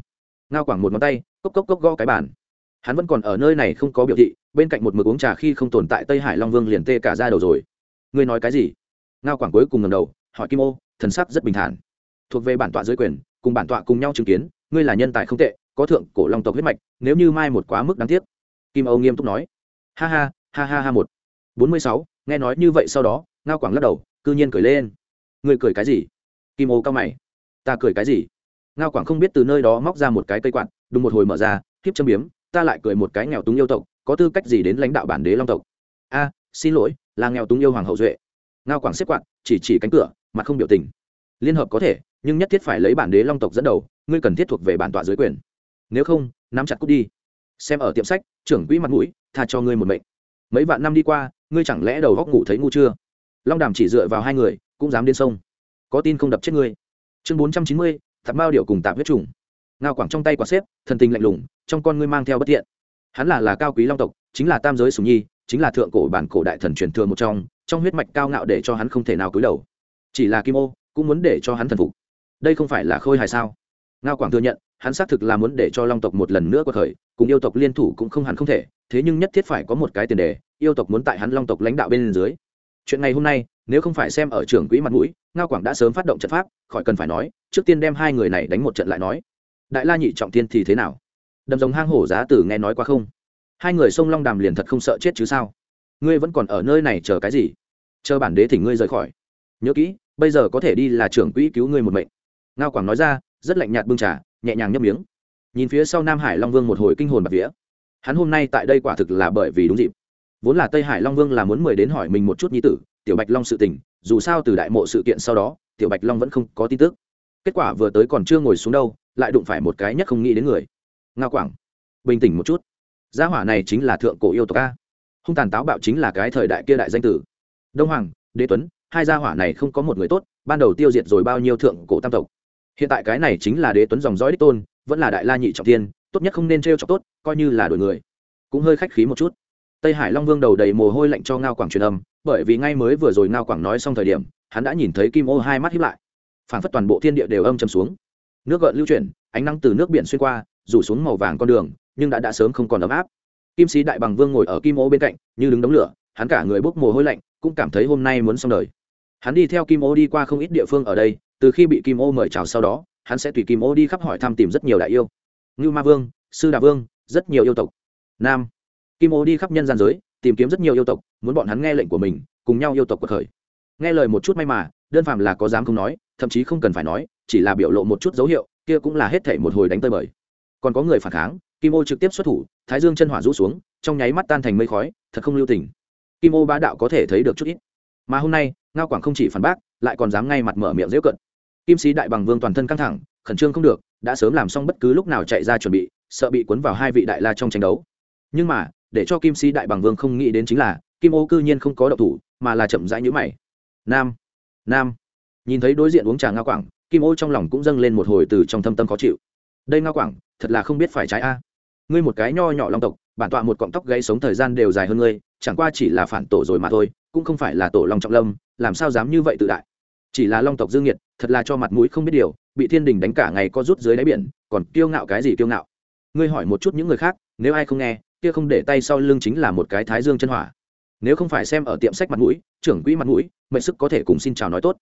Ngao quảng một ngón tay, cốc cốc cốc gõ cái bản hắn vẫn còn ở nơi này không có biểu thị, bên cạnh một mực uống trà khi không tồn tại tây hải long vương liền tê cả ra đầu rồi. Ngươi nói cái gì? Ngao quảng cuối cùng ngầm đầu, hỏi kim ô, thần sắc rất bình thản. Thuộc về bản tọa dưới quyền, cùng bản tọa cùng nhau chứng kiến, ngươi là nhân tài không tệ, có thượng cổ long tộc huyết mạch, nếu như mai một quá mức đáng tiếc. Kim âu nghiêm túc nói. Ha ha ha ha ha một. Bốn mươi sáu, nghe nói như vậy sau đó, ngao quảng lắc đầu, cư nhiên cười lên ngươi cười cái gì? Kim ô cao mày. Ta cười cái gì? Ngao quảng không biết từ nơi đó móc ra một cái cây quạt đúng một hồi mở ra kiếp châm biếm, ta lại cười một cái nghèo túng yêu tộc, có tư cách gì đến lãnh đạo bản đế long tộc? A, xin lỗi, là nghèo túng yêu hoàng hậu duệ. Ngao quảng xếp quạt, chỉ chỉ cánh cửa, mặt không biểu tình. Liên hợp có thể, nhưng nhất thiết phải lấy bản đế long tộc dẫn đầu, ngươi cần thiết thuộc về bản tọa dưới quyền. Nếu không, nắm chặt cút đi. Xem ở tiệm sách, trưởng quỹ mặt mũi, tha cho ngươi một mệnh. Mấy vạn năm đi qua, ngươi chẳng lẽ đầu góc ngủ thấy ngu chưa? Long đàm chỉ dựa vào hai người cũng dám điên sông. Có tin không đập chết ngươi. Chương bốn trăm chín mươi tạp mao điệu cùng tạp huyết trùng. Ngao quảng trong tay quả xếp, thần tình lạnh lùng, trong con ngươi mang theo bất tiện. Hắn là là cao quý long tộc, chính là tam giới sùng nhi, chính là thượng cổ bản cổ đại thần truyền thừa một trong trong huyết mạch cao ngạo để cho hắn không thể nào cúi đầu. Chỉ là kim ô, cũng muốn để cho hắn thần phục. Đây không phải là khôi hài sao? Ngao quảng thừa nhận, hắn xác thực là muốn để cho long tộc một lần nữa có thời, cùng yêu tộc liên thủ cũng không hẳn không thể, thế nhưng nhất thiết phải có một cái tiền đề, yêu tộc muốn tại hắn long tộc lãnh đạo bên dưới chuyện ngày hôm nay, nếu không phải xem ở trường quỹ mặt mũi, ngao quảng đã sớm phát động trận pháp, khỏi cần phải nói, trước tiên đem hai người này đánh một trận lại nói. Đại la nhị trọng tiên thì thế nào? Đầm rồng hang hổ giá tử nghe nói qua không? Hai người sông long đàm liền thật không sợ chết chứ sao? Ngươi vẫn còn ở nơi này chờ cái gì? Chờ bản đế thỉnh ngươi rời khỏi. Nhớ kỹ, bây giờ có thể đi là trưởng quỹ cứu ngươi một mệnh. Ngao quảng nói ra, rất lạnh nhạt bưng trà, nhẹ nhàng nhấp miếng. Nhìn phía sau nam hải long vương một hồi kinh hồn bạc vía. Hắn hôm nay tại đây quả thực là bởi vì đúng dịp vốn là tây hải long vương là muốn mời đến hỏi mình một chút nhi tử, tiểu bạch long sự tình, dù sao từ đại mộ sự kiện sau đó, tiểu bạch long vẫn không có tin tức. Kết quả vừa tới còn chưa ngồi xuống đâu, lại đụng phải một cái nhất không nghĩ đến người. Nga quảng, bình tĩnh một chút. Gia hỏa này chính là thượng cổ yêu tộc a. Hung tàn táo bạo chính là cái thời đại kia đại danh tử. Đông hoàng, đế tuấn, hai gia hỏa này không có một người tốt, ban đầu tiêu diệt rồi bao nhiêu thượng cổ tam tộc. Hiện tại cái này chính là đế tuấn dòng dõi đích tôn, vẫn là đại la nhị trọng tiên tốt nhất không nên t r chọc tốt, coi như là đổi người. Cũng hơi khách khí một chút tây hải long vương đầu đầy mồ hôi lạnh cho ngao quảng truyền âm, bởi vì ngay mới vừa rồi ngao quảng nói xong thời điểm, hắn đã nhìn thấy kim ô hai mắt hiếp lại. Phản phất toàn bộ thiên địa đều âm chầm xuống. Nước gợn lưu chuyển, ánh nắng từ nước biển xuyên qua, rủ xuống màu vàng con đường, nhưng đã đã sớm không còn ấm áp. Kim sĩ đại bằng vương ngồi ở kim ô bên cạnh, như đứng đống lửa, hắn cả người bốc mồ hôi lạnh, cũng cảm thấy hôm nay muốn xong đời. Hắn đi theo kim ô đi qua không ít địa phương ở đây, từ khi bị kim ô mời chào sau đó, hắn sẽ tùy kim ô đi khắp hỏi thăm tìm rất nhiều đại yêu. Ngưu ma vương, sư đà vương, rất nhiều yêu tộc. Nam kim ô đi khắp nhân gian giới, tìm kiếm rất nhiều yêu tộc, muốn bọn hắn nghe lệnh của mình, cùng nhau yêu tộc cuộc khởi. Nghe lời một chút may mà, đơn phàm là có dám không nói, thậm chí không cần phải nói, chỉ là biểu lộ một chút dấu hiệu, kia cũng là hết thảy một hồi đánh tơi bời. Còn có người phản kháng, kim ô trực tiếp xuất thủ, thái dương chân hỏa rũ xuống, trong nháy mắt tan thành mây khói, thật không lưu tình. Kim ô bá đạo có thể thấy được chút ít. Mà hôm nay, ngao quảng không chỉ phản bác, lại còn dám ngay mặt mở miệng dễ cận. Kim sĩ đại bằng vương toàn thân căng thẳng, khẩn trương không được, đã sớm làm xong bất cứ lúc nào chạy ra chuẩn bị, sợ bị cuốn vào hai vị đại la trong tranh đấu. Nhưng mà để cho kim sĩ đại bằng vương không nghĩ đến chính là, kim ô cư nhiên không có độc thủ, mà là chậm rãi nhữ mày. Nam nam. Nhìn thấy đối diện uống trà ngao quảng, kim ô trong lòng cũng dâng lên một hồi từ trong thâm tâm khó chịu. Đây ngao quảng, thật là không biết phải trái a. Ngươi một cái nho nhỏ long tộc, bản tọa một cọng tóc gãy sống thời gian đều dài hơn ngươi, chẳng qua chỉ là phản tổ rồi mà thôi, cũng không phải là tổ long trọng lâm, làm sao dám như vậy tự đại. Chỉ là long tộc dương nhiệt thật là cho mặt mũi không biết điều, bị thiên đình đánh cả ngày có rút dưới đáy biển, còn kiêu ngạo cái gì kiêu ngạo? Ngươi hỏi một chút những người khác, nếu ai không nghe kia không để tay sau lưng chính là một cái thái dương chân hỏa. Nếu không phải xem ở tiệm sách mặt mũi trưởng quỹ mặt mũi mệnh sức có thể cùng xin chào nói tốt.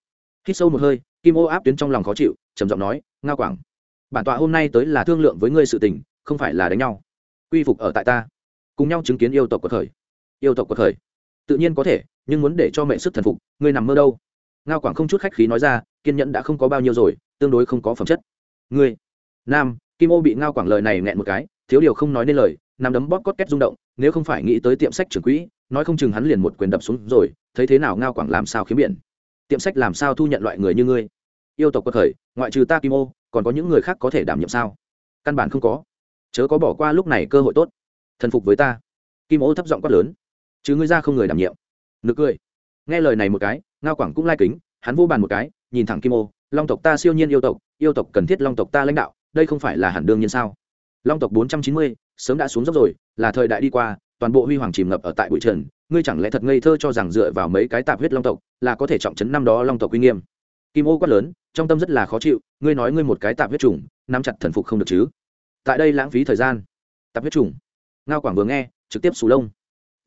Hít sâu một hơi kim ô áp tuyến trong lòng khó chịu trầm giọng nói ngao quảng bản tọa hôm nay tới là thương lượng với ngươi sự tình không phải là đánh nhau. Quy phục ở tại ta cùng nhau chứng kiến yêu tộc của thời, yêu tộc của thời, tự nhiên có thể nhưng muốn để cho mệnh sức thần phục ngươi nằm mơ đâu? Ngao quảng không chút khách khí nói ra kiên nhẫn đã không có bao nhiêu rồi tương đối không có phẩm chất. Ngươi nam. Kim ô bị ngao quảng lời này nghẹn một cái thiếu điều không nói nên lời nắm đấm bóp cốt két rung động, nếu không phải nghĩ tới tiệm sách trưởng quỹ, nói không chừng hắn liền một quyền đập xuống rồi, thấy thế nào ngao quảng làm sao khiếm biển? Tiệm sách làm sao thu nhận loại người như ngươi? Yêu tộc quật khởi, ngoại trừ ta kim ô, còn có những người khác có thể đảm nhiệm sao? Căn bản không có. Chớ có bỏ qua lúc này cơ hội tốt. Thần phục với ta. Kim ô thấp giọng quát lớn. Chứ ngươi ra không người đảm nhiệm. Nực cười. Nghe lời này một cái, ngao quảng cũng lai kính, hắn vô bàn một cái, nhìn thẳng kim ô, long tộc ta siêu nhiên yêu tộc yêu tộc cần thiết long tộc ta lãnh đạo, đây không phải là hẳn đương nhiên sao? Long tộc bốn trăm chín mươi, sớm đã xuống dốc rồi, là thời đại đi qua, toàn bộ huy hoàng chìm ngập ở tại bụi trần, ngươi chẳng lẽ thật ngây thơ cho rằng dựa vào mấy cái tạp huyết long tộc là có thể trọng trấn năm đó long tộc uy nghiêm? Kim ô quát lớn, trong tâm rất là khó chịu, ngươi nói ngươi một cái tạp huyết trùng nắm chặt thần phục không được chứ? Tại đây lãng phí thời gian. Tạp huyết trùng ngao quảng vừa nghe, trực tiếp sù lông.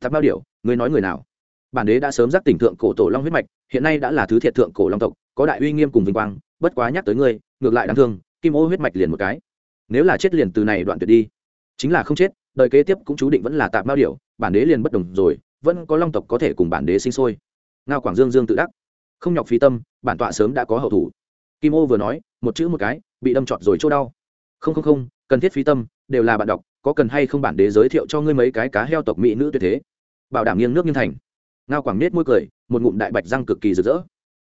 Tạp bao điệu ngươi nói người nào? Bản đế đã sớm giác tỉnh thượng cổ tổ long huyết mạch, hiện nay đã là thứ thiệt thượng cổ long tộc, có đại uy nghiêm cùng vinh quang, bất quá nhắc tới ngươi, ngược lại đáng thương, kim ô huyết mạch liền một cái nếu là chết liền từ này đoạn tuyệt đi. Chính là không chết, đời kế tiếp cũng chú định vẫn là tạp bao điệu bản đế liền bất đồng rồi, vẫn có long tộc có thể cùng bản đế sinh sôi. Ngao quảng dương dương tự đắc. Không nhọc phí tâm, bản tọa sớm đã có hậu thủ. Kim ô vừa nói, một chữ một cái, bị đâm trọt rồi chỗ đau. Không không không, cần thiết phí tâm, đều là bạn đọc, có cần hay không bản đế giới thiệu cho ngươi mấy cái cá heo tộc mỹ nữ tuyệt thế? Bảo đảm nghiêng nước nghiêng thành. Ngao quảng nết môi cười, một ngụm đại bạch răng cực kỳ rực rỡ.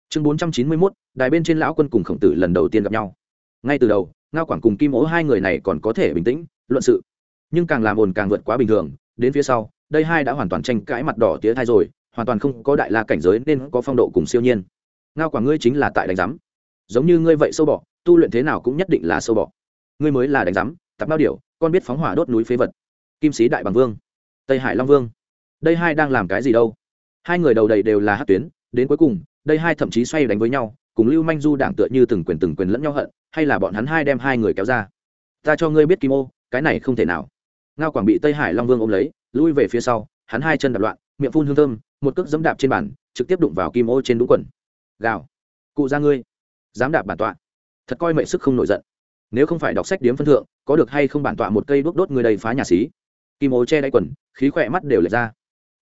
Chương bốn trăm chín mươi mốt, đài bên trên lão quân cùng khổng tử lần đầu tiên gặp nhau. Ngay từ đầu ngao quảng cùng kim ố hai người này còn có thể bình tĩnh, luận sự. Nhưng càng làm ồn càng vượt quá bình thường, đến phía sau, đây hai đã hoàn toàn tranh cãi mặt đỏ tía thai rồi, hoàn toàn không có đại la cảnh giới nên có phong độ cùng siêu nhiên. Ngao quảng ngươi chính là tại đánh giám. Giống như ngươi vậy sâu bọ, tu luyện thế nào cũng nhất định là sâu bọ. Ngươi mới là đánh giám tạp bao điểu, con biết phóng hỏa đốt núi phế vật. Kim sĩ đại bằng vương, tây hải long vương. Đây hai đang làm cái gì đâu? Hai người đầu đầy đều là hát tuyến, đến cuối cùng, đây hai thậm chí xoay đánh với nhau cùng lưu manh du đảng tựa như từng quyền từng quyền lẫn nhau hận, hay là bọn hắn hai đem hai người kéo ra? Ta cho ngươi biết kim ô, cái này không thể nào. Ngao quảng bị tây hải long vương ôm lấy, lui về phía sau, hắn hai chân đạp loạn, miệng phun hương thơm, một cước dẫm đạp trên bàn, trực tiếp đụng vào kim ô trên đúng quần. Gào. Cụ ra ngươi. Dám đạp bản tọa. Thật coi mệnh sức không nổi giận. Nếu không phải đọc sách điếm phân thượng, có được hay không bản tọa một cây đốt đốt người đầy phá nhà xí? Kim ô che đáy quần, khí khỏe mắt đều lệch ra.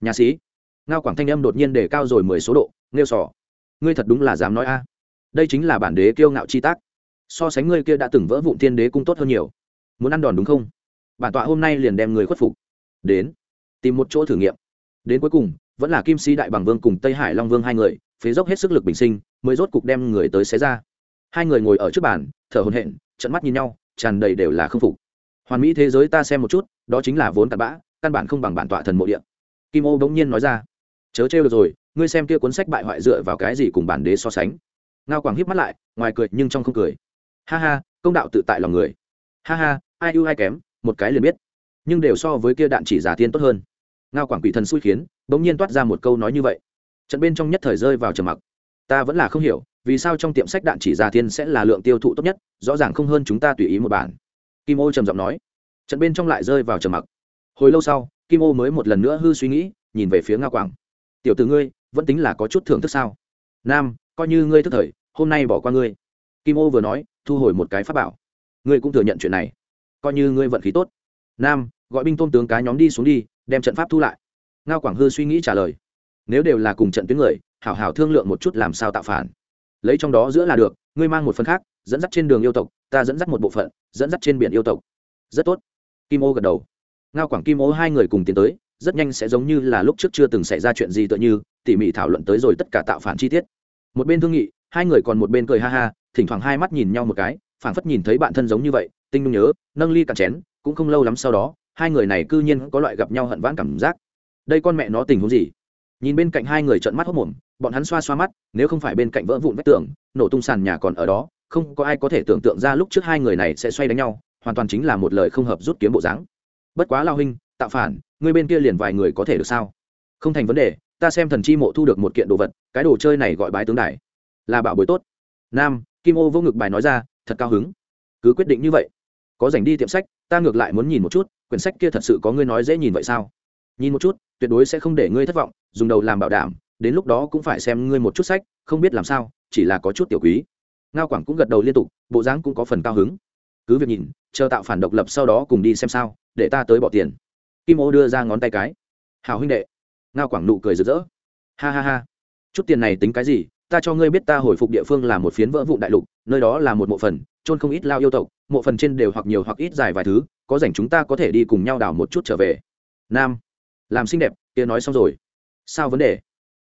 Nhà xí. Ngao quảng thanh âm đột nhiên để cao rồi mười số độ nêu sỏ ngươi thật đúng là dám nói a đây chính là bản đế kiêu ngạo chi tác. So sánh ngươi kia đã từng vỡ vụn thiên đế cung tốt hơn nhiều. Muốn ăn đòn đúng không? Bản tọa hôm nay liền đem người khuất phục. Đến, tìm một chỗ thử nghiệm. Đến cuối cùng, vẫn là kim sĩ đại bằng vương cùng tây hải long vương hai người, phế dốc hết sức lực bình sinh, mới rốt cục đem người tới xé ra. Hai người ngồi ở trước bàn, thở hồn hện trận mắt nhìn nhau, tràn đầy đều là k phục. Hoàn mỹ thế giới ta xem một chút, đó chính là vốn cặn bã, căn bản không bằng bản tọa thần mộ địa. Kim ô bỗng nhiên nói ra, chớ trêu được rồi, ngươi xem kia cuốn sách bại hoại dựa vào cái gì cùng bản đế so sánh ngao quảng híp mắt lại, ngoài cười nhưng trong không cười. Ha ha, công đạo tự tại lòng người. Ha ha, ai ưu ai kém, một cái liền biết. Nhưng đều so với kia đạn chỉ giả thiên tốt hơn. Ngao quảng quỷ thần xui khiến, bỗng nhiên toát ra một câu nói như vậy. Trận bên trong nhất thời rơi vào trầm mặc. Ta vẫn là không hiểu, vì sao trong tiệm sách đạn chỉ giả thiên sẽ là lượng tiêu thụ tốt nhất, rõ ràng không hơn chúng ta tùy ý một bản. Kim ô trầm giọng nói. Trận bên trong lại rơi vào trầm mặc. Hồi lâu sau, kim ô mới một lần nữa hư suy nghĩ, nhìn về phía ngao quảng. Tiểu từ ngươi, vẫn tính là có chút thưởng thức sao? Nam coi như ngươi thức thời, hôm nay bỏ qua ngươi. Kim ô vừa nói, thu hồi một cái pháp bảo. Ngươi cũng thừa nhận chuyện này. Coi như ngươi vận khí tốt. Nam, gọi binh tôn tướng cá nhóm đi xuống đi, đem trận pháp thu lại. Ngao quảng hư suy nghĩ trả lời. Nếu đều là cùng trận tuyến người, hảo hảo thương lượng một chút làm sao tạo phản. Lấy trong đó giữa là được, ngươi mang một phần khác, dẫn dắt trên đường yêu tộc, ta dẫn dắt một bộ phận, dẫn dắt trên biển yêu tộc. Rất tốt. Kim ô gật đầu. Ngao quảng kim ô hai người cùng tiến tới, rất nhanh sẽ giống như là lúc trước chưa từng xảy ra chuyện gì tựa như, tỉ mỉ thảo luận tới rồi tất cả tạo phản chi tiết một bên thương nghị hai người còn một bên cười ha ha thỉnh thoảng hai mắt nhìn nhau một cái phảng phất nhìn thấy bạn thân giống như vậy tinh nhung nhớ nâng ly cạn chén cũng không lâu lắm sau đó hai người này cư nhiên có loại gặp nhau hận vãn cảm giác. Đây con mẹ nó tình huống gì? Nhìn bên cạnh hai người trợn mắt hốc mồm bọn hắn xoa xoa mắt nếu không phải bên cạnh vỡ vụn vách tường nổ tung sàn nhà còn ở đó không có ai có thể tưởng tượng ra lúc trước hai người này sẽ xoay đánh nhau hoàn toàn chính là một lời không hợp rút kiếm bộ dáng. Bất quá lao hình, tạo phản người bên kia liền vài người có thể được sao? Không thành vấn đề ta xem thần chi mộ thu được một kiện đồ vật, cái đồ chơi này gọi bái tướng đài. Là bảo bối tốt. Nam, kim ô vô ngực bài nói ra, thật cao hứng. Cứ quyết định như vậy. Có dành đi tiệm sách, ta ngược lại muốn nhìn một chút, quyển sách kia thật sự có ngươi nói dễ nhìn vậy sao? Nhìn một chút, tuyệt đối sẽ không để ngươi thất vọng, dùng đầu làm bảo đảm, đến lúc đó cũng phải xem ngươi một chút sách, không biết làm sao, chỉ là có chút tiểu quý. Ngao quảng cũng gật đầu liên tục, bộ dáng cũng có phần cao hứng. Cứ việc nhìn, chờ tạo phản độc lập sau đó cùng đi xem sao, để ta tới bỏ tiền. Kim ô đưa ra ngón tay cái. Hào huynh đệ ngao quảng nụ cười rực rỡ. Ha ha ha. Chút tiền này tính cái gì? Ta cho ngươi biết ta hồi phục địa phương là một phiến vỡ vụ đại lục, nơi đó là một mộ phần trôn không ít lao yêu tộc, mộ phần trên đều hoặc nhiều hoặc ít dài vài thứ, có rảnh chúng ta có thể đi cùng nhau đào một chút trở về. Nam. Làm xinh đẹp, kia nói xong rồi. Sao vấn đề?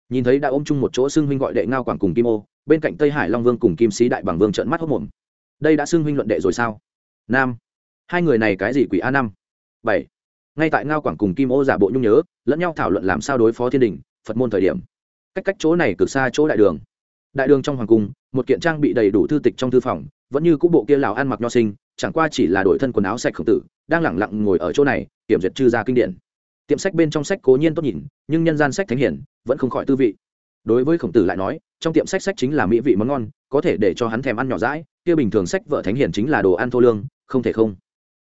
Nhìn thấy đã ôm chung một chỗ xưng huynh gọi đệ ngao quảng cùng kim ô, bên cạnh tây hải long vương cùng kim sĩ đại bằng vương trợn mắt hốc mồm. Đây đã xưng huynh luận đệ rồi sao? Nam. Hai người này cái gì quỷ a năm? Bảy ngay tại ngao quảng cùng kim ô giả bộ nhung nhớ, lẫn nhau thảo luận làm sao đối phó thiên đình, phật môn thời điểm. Cách cách chỗ này cực xa chỗ đại đường. Đại đường trong hoàng cung, một kiện trang bị đầy đủ thư tịch trong thư phòng, vẫn như cũ bộ kia lào ăn mặc nho sinh, chẳng qua chỉ là đổi thân quần áo sạch khổng tử, đang lẳng lặng ngồi ở chỗ này, kiểm duyệt chư gia kinh điển. Tiệm sách bên trong sách cố nhiên tốt nhìn, nhưng nhân gian sách thánh hiển, vẫn không khỏi tư vị. Đối với khổng tử lại nói, trong tiệm sách sách chính là mỹ vị món ngon, có thể để cho hắn thèm ăn nhỏ rãi kia bình thường sách vợ thánh hiển chính là đồ ăn thô lương, không thể không.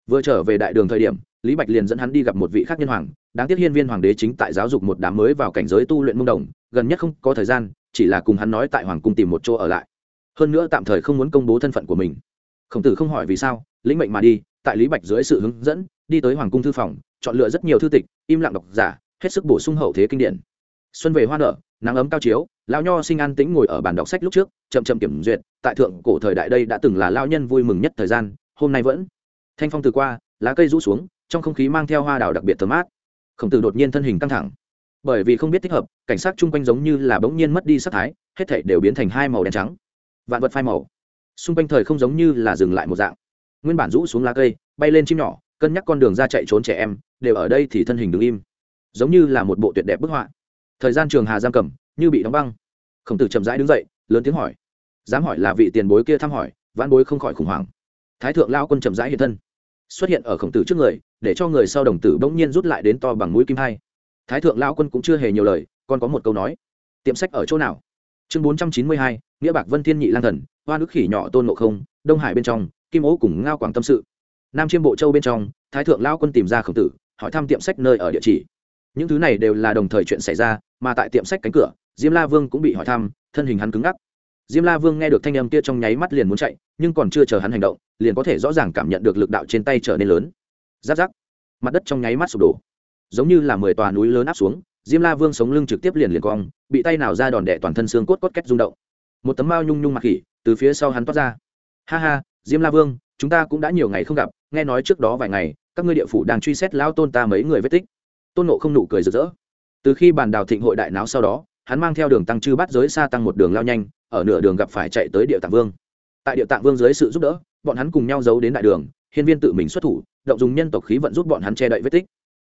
Vừa trở về đại đường thời điểm lý bạch liền dẫn hắn đi gặp một vị khác nhân hoàng, đáng tiếc hiên viên hoàng đế chính tại giáo dục một đám mới vào cảnh giới tu luyện mông đồng, gần nhất không có thời gian, chỉ là cùng hắn nói tại hoàng cung tìm một chỗ ở lại. Hơn nữa tạm thời không muốn công bố thân phận của mình. Khổng tử không hỏi vì sao, lĩnh mệnh mà đi, tại lý bạch dưới sự hướng dẫn, đi tới hoàng cung thư phòng, chọn lựa rất nhiều thư tịch, im lặng đọc giả, hết sức bổ sung hậu thế kinh điển. Xuân về hoa nở, nắng ấm cao chiếu lao nho sinh an tĩnh ngồi ở bàn đọc sách lúc trước, chậm chậm kiểm duyệt, tại thượng cổ thời đại đây đã từng là lao nhân vui mừng nhất thời gian, hôm nay vẫn. Thanh phong từ qua, lá cây rũ xuống trong không khí mang theo hoa đào đặc biệt thơm mát. Khổng tử đột nhiên thân hình căng thẳng. Bởi vì không biết thích hợp, cảnh sát chung quanh giống như là bỗng nhiên mất đi sắc thái, hết thảy đều biến thành hai màu đen trắng. Vạn vật phai màu. Xung quanh thời không giống như là dừng lại một dạng. Nguyên bản rũ xuống lá cây, bay lên chim nhỏ, cân nhắc con đường ra chạy trốn trẻ em, đều ở đây thì thân hình đứng im. Giống như là một bộ tuyệt đẹp bức họa. Thời gian trường hà giam cầm, như bị đóng băng. Khổng tử chậm rãi đứng dậy, lớn tiếng hỏi. Dám hỏi là vị tiền bối kia thăm hỏi, vãn bối không khỏi khủng hoảng. Thái thượng lao quân chậm rãi hiện thân. Xuất hiện ở khổng tử trước người để cho người sau đồng tử bỗng nhiên rút lại đến to bằng mũi kim hai. Thái thượng Lão quân cũng chưa hề nhiều lời, còn có một câu nói. Tiệm sách ở chỗ nào? Chương bốn trăm chín mươi hai, nghĩa bạc vân thiên nhị lang thần, hoa nước khỉ nhỏ tôn ngộ không, đông hải bên trong, kim ố cùng ngao quảng tâm sự. Nam chiêm bộ châu bên trong, thái thượng Lão quân tìm ra khổng tử, hỏi thăm tiệm sách nơi ở địa chỉ. Những thứ này đều là đồng thời chuyện xảy ra, mà tại tiệm sách cánh cửa, diêm la vương cũng bị hỏi thăm, thân hình hắn cứng ngắc. Diêm la vương nghe được thanh âm kia trong nháy mắt liền muốn chạy, nhưng còn chưa chờ hắn hành động, liền có thể rõ ràng cảm nhận được lực đạo trên tay trở nên lớn giáp giáp. Mặt đất trong nháy mắt sụp đổ. Giống như là mười tòa núi lớn áp xuống, diêm la vương sống lưng trực tiếp liền liền cong, bị tay nào ra đòn đẻ toàn thân xương cốt cốt két rung động. Một tấm mao nhung nhung mặc khỉ từ phía sau hắn toát ra. Ha ha, diêm la vương, chúng ta cũng đã nhiều ngày không gặp, nghe nói trước đó vài ngày, các ngươi địa phủ đang truy xét lao tôn ta mấy người vết tích. Tôn nộ không nụ cười rực rỡ. Từ khi bàn đào thịnh hội đại náo sau đó, hắn mang theo đường tăng chư bắt giới xa tăng một đường lao nhanh, ở nửa đường gặp phải chạy tới địa tạng vương. Tại địa tạng vương dưới sự giúp đỡ, bọn hắn cùng nhau giấu đến đại đường, hiên viên tự mình xuất thủ động dùng nhân tộc khí vận giúp bọn hắn che đậy vết tích.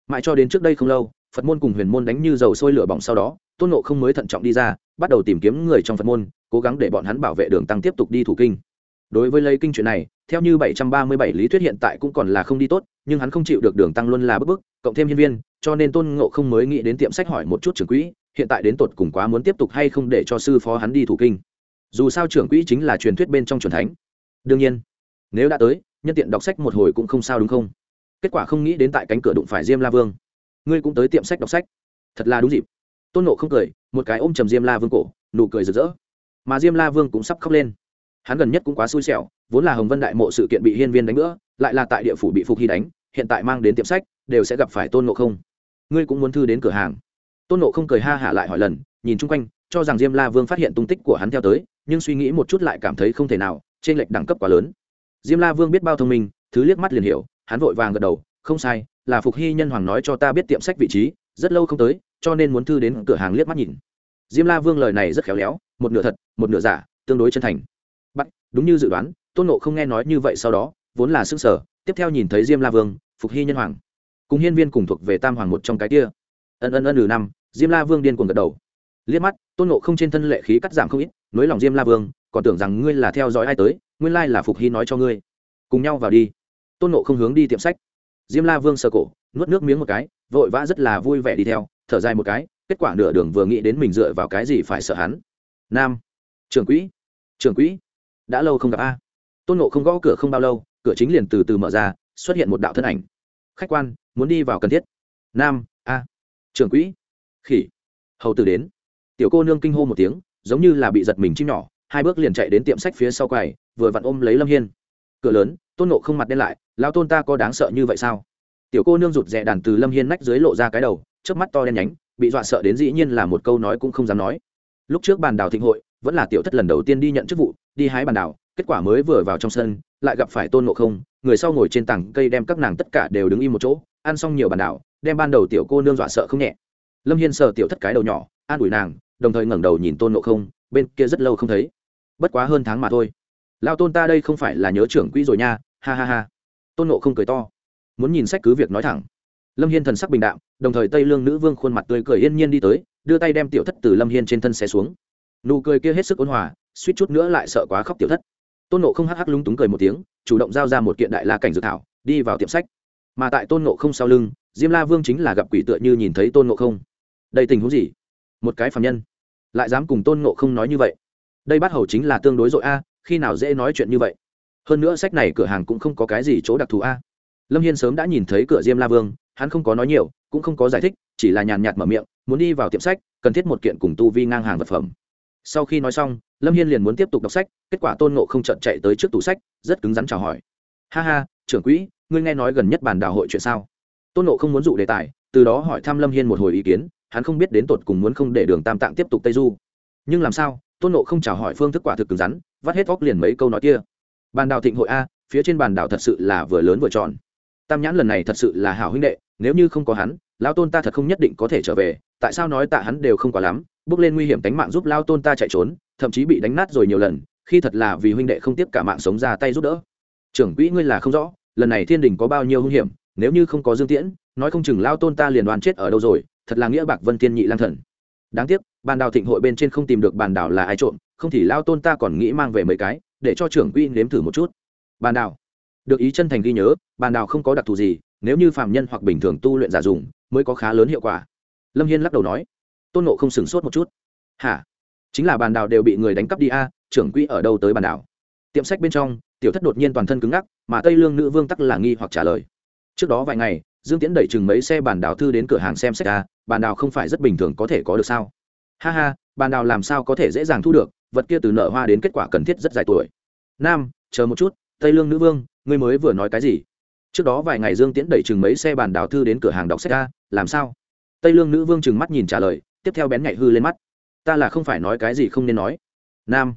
Mãi cho đến trước đây không lâu, phật môn cùng huyền môn đánh như dầu sôi lửa bỏng sau đó, tôn nộ không mới thận trọng đi ra, bắt đầu tìm kiếm người trong phật môn, cố gắng để bọn hắn bảo vệ đường tăng tiếp tục đi thủ kinh. Đối với lấy kinh chuyện này, theo như bảy trăm ba mươi bảy lý thuyết hiện tại cũng còn là không đi tốt, nhưng hắn không chịu được đường tăng luôn là bức bức, cộng thêm nhân viên, cho nên tôn ngộ không mới nghĩ đến tiệm sách hỏi một chút trưởng quỹ, hiện tại đến tột cùng quá muốn tiếp tục hay không để cho sư phó hắn đi thủ kinh. Dù sao trưởng quỹ chính là truyền thuyết bên trong truyền thánh. Đương nhiên, nếu đã tới nhân tiện đọc sách một hồi cũng không sao đúng không? Kết quả không nghĩ đến tại cánh cửa đụng phải diêm la vương. Ngươi cũng tới tiệm sách đọc sách. Thật là đúng dịp. Tôn nộ không cười, một cái ôm trầm diêm la vương cổ, nụ cười rực rỡ. Mà diêm la vương cũng sắp khóc lên. Hắn gần nhất cũng quá xui xẻo, vốn là hồng vân đại mộ sự kiện bị hiên viên đánh nữa lại là tại địa phủ bị phục hy đánh, hiện tại mang đến tiệm sách, đều sẽ gặp phải tôn nộ không. Ngươi cũng muốn thư đến cửa hàng. Tôn nộ không cười ha hả lại hỏi lần, nhìn chung quanh, cho rằng diêm la vương phát hiện tung tích của hắn theo tới, nhưng suy nghĩ một chút lại cảm thấy không thể nào, trên lệch đẳng cấp quá lớn diêm la vương biết bao thông minh, thứ liếc mắt liền hiểu, hắn vội vàng gật đầu, không sai, là phục hy nhân hoàng nói cho ta biết tiệm sách vị trí, rất lâu không tới, cho nên muốn thư đến cửa hàng liếc mắt nhìn. Diêm la vương lời này rất khéo léo, một nửa thật, một nửa giả, tương đối chân thành. Bắt đúng như dự đoán, tôn nộ không nghe nói như vậy sau đó, vốn là s ư n g sở tiếp theo nhìn thấy diêm la vương, phục hy nhân hoàng. Cùng hiên viên cùng thuộc về tam hoàng một trong cái kia. Ân ân ân ừ năm, diêm la vương điên cuồng gật đầu. Liếc mắt, tôn nộ không trên thân lệ khí cắt giảm không ít nối lòng diêm la vương, còn tưởng rằng ngươi là theo dõi ai tới nguyên lai là phục hy nói cho ngươi. Cùng nhau vào đi. Tôn nộ không hướng đi tiệm sách. Diêm la vương sơ cổ, nuốt nước miếng một cái, vội vã rất là vui vẻ đi theo, thở dài một cái, kết quả nửa đường vừa nghĩ đến mình dựa vào cái gì phải sợ hắn. Nam. Trưởng quỹ. Trưởng quỹ. Đã lâu không gặp a. Tôn nộ không gõ cửa không bao lâu, cửa chính liền từ từ mở ra, xuất hiện một đạo thân ảnh. Khách quan, muốn đi vào cần thiết. Nam, a. Trưởng quỹ. Khỉ. Hầu tử đến. Tiểu cô nương kinh hô một tiếng, giống như là bị giật mình chim nhỏ, hai bước liền chạy đến tiệm sách phía sau quầy vừa vặn ôm lấy lâm hiên cửa lớn tôn nộ không mặt đen lại lao tôn ta có đáng sợ như vậy sao tiểu cô nương rụt rè đàn từ lâm hiên nách dưới lộ ra cái đầu trước mắt to đen nhánh bị dọa sợ đến dĩ nhiên là một câu nói cũng không dám nói lúc trước bàn đào thịnh hội vẫn là tiểu thất lần đầu tiên đi nhận chức vụ đi hái bàn đào kết quả mới vừa vào trong sân lại gặp phải tôn nộ không người sau ngồi trên tảng cây đem các nàng tất cả đều đứng im một chỗ ăn xong nhiều bàn đào đem ban đầu tiểu cô nương dọa sợ không nhẹ lâm hiên sờ tiểu thất cái đầu nhỏ an ủi nàng đồng thời ngẩng đầu nhìn tôn nộ không bên kia rất lâu không thấy bất quá hơn tháng mà thôi lao tôn ta đây không phải là nhớ trưởng quỹ rồi nha, ha ha ha. Tôn nộ không cười to, muốn nhìn sách cứ việc nói thẳng. Lâm hiên thần sắc bình đạm, đồng thời tây lương nữ vương khuôn mặt tươi cười yên nhiên đi tới, đưa tay đem tiểu thất từ lâm hiên trên thân xe xuống. Nụ cười kia hết sức ôn hòa, suýt chút nữa lại sợ quá khóc tiểu thất. Tôn nộ không hắc hắc lúng túng cười một tiếng, chủ động giao ra một kiện đại la cảnh dự thảo, đi vào tiệm sách. Mà tại tôn nộ không sau lưng, diêm la vương chính là gặp quỷ tựa như nhìn thấy tôn nộ không. Đây tình huống gì? Một cái phạm nhân. Lại dám cùng tôn nộ không nói như vậy? Đây bắt hầu chính là tương đối dội a khi nào dễ nói chuyện như vậy? Hơn nữa sách này cửa hàng cũng không có cái gì chỗ đặc thù a. Lâm hiên sớm đã nhìn thấy cửa diêm la vương, hắn không có nói nhiều, cũng không có giải thích, chỉ là nhàn nhạt mở miệng, muốn đi vào tiệm sách, cần thiết một kiện cùng tu vi ngang hàng vật phẩm. Sau khi nói xong, lâm hiên liền muốn tiếp tục đọc sách, kết quả tôn nộ không trận chạy tới trước tủ sách, rất cứng rắn chào hỏi. Ha ha, trưởng quỹ, ngươi nghe nói gần nhất bàn đào hội chuyện sao? Tôn nộ không muốn dụ đề tài, từ đó hỏi thăm lâm hiên một hồi ý kiến, hắn không biết đến tột cùng muốn không để đường tam tạng tiếp tục tây du. Nhưng làm sao? Tôn nộ không chào hỏi phương thức quả thực cứng rắn vắt hết vóc liền mấy câu nói kia. Bàn đào thịnh hội a, phía trên bàn đảo thật sự là vừa lớn vừa tròn. Tam nhãn lần này thật sự là hảo huynh đệ, nếu như không có hắn lao tôn ta thật không nhất định có thể trở về, tại sao nói tạ hắn đều không quá lắm, bước lên nguy hiểm tánh mạng giúp lao tôn ta chạy trốn, thậm chí bị đánh nát rồi nhiều lần, khi thật là vì huynh đệ không tiếp cả mạng sống ra tay giúp đỡ. Trưởng quỹ ngươi là không rõ, lần này thiên đình có bao nhiêu hung hiểm, nếu như không có dương tiễn, nói không chừng lao tôn ta liền đoàn chết ở đâu rồi, thật là nghĩa bạc vân tiên nhị lang thần. Đáng tiếc, bàn đào thịnh hội bên trên không tìm được bàn đảo là ai trộm không thì lao tôn ta còn nghĩ mang về mấy cái, để cho trưởng quỹ nếm thử một chút. Bàn đào. Được ý chân thành ghi nhớ, bàn đào không có đặc thù gì, nếu như phạm nhân hoặc bình thường tu luyện giả dùng, mới có khá lớn hiệu quả. Lâm hiên lắc đầu nói. Tôn nộ không sửng sốt một chút. Hả? Chính là bàn đào đều bị người đánh cắp đi a, trưởng quỹ ở đâu tới bàn đào? tiệm sách bên trong, tiểu thất đột nhiên toàn thân cứng ngắc, mà tây lương nữ vương tắc là nghi hoặc trả lời. Trước đó vài ngày, dương tiễn đẩy chừng mấy xe bàn đào thư đến cửa hàng xem sách a, bàn đào không phải rất bình thường có thể có được sao? Ha ha, bàn đào làm sao có thể dễ dàng thu được vật kia từ nợ hoa đến kết quả cần thiết rất dài tuổi. Nam, chờ một chút, tây lương nữ vương, ngươi mới vừa nói cái gì? Trước đó vài ngày dương tiễn đẩy chừng mấy xe bàn đào thư đến cửa hàng đọc sách ra, làm sao? Tây lương nữ vương chừng mắt nhìn trả lời, tiếp theo bén nhạy hư lên mắt. Ta là không phải nói cái gì không nên nói. Nam,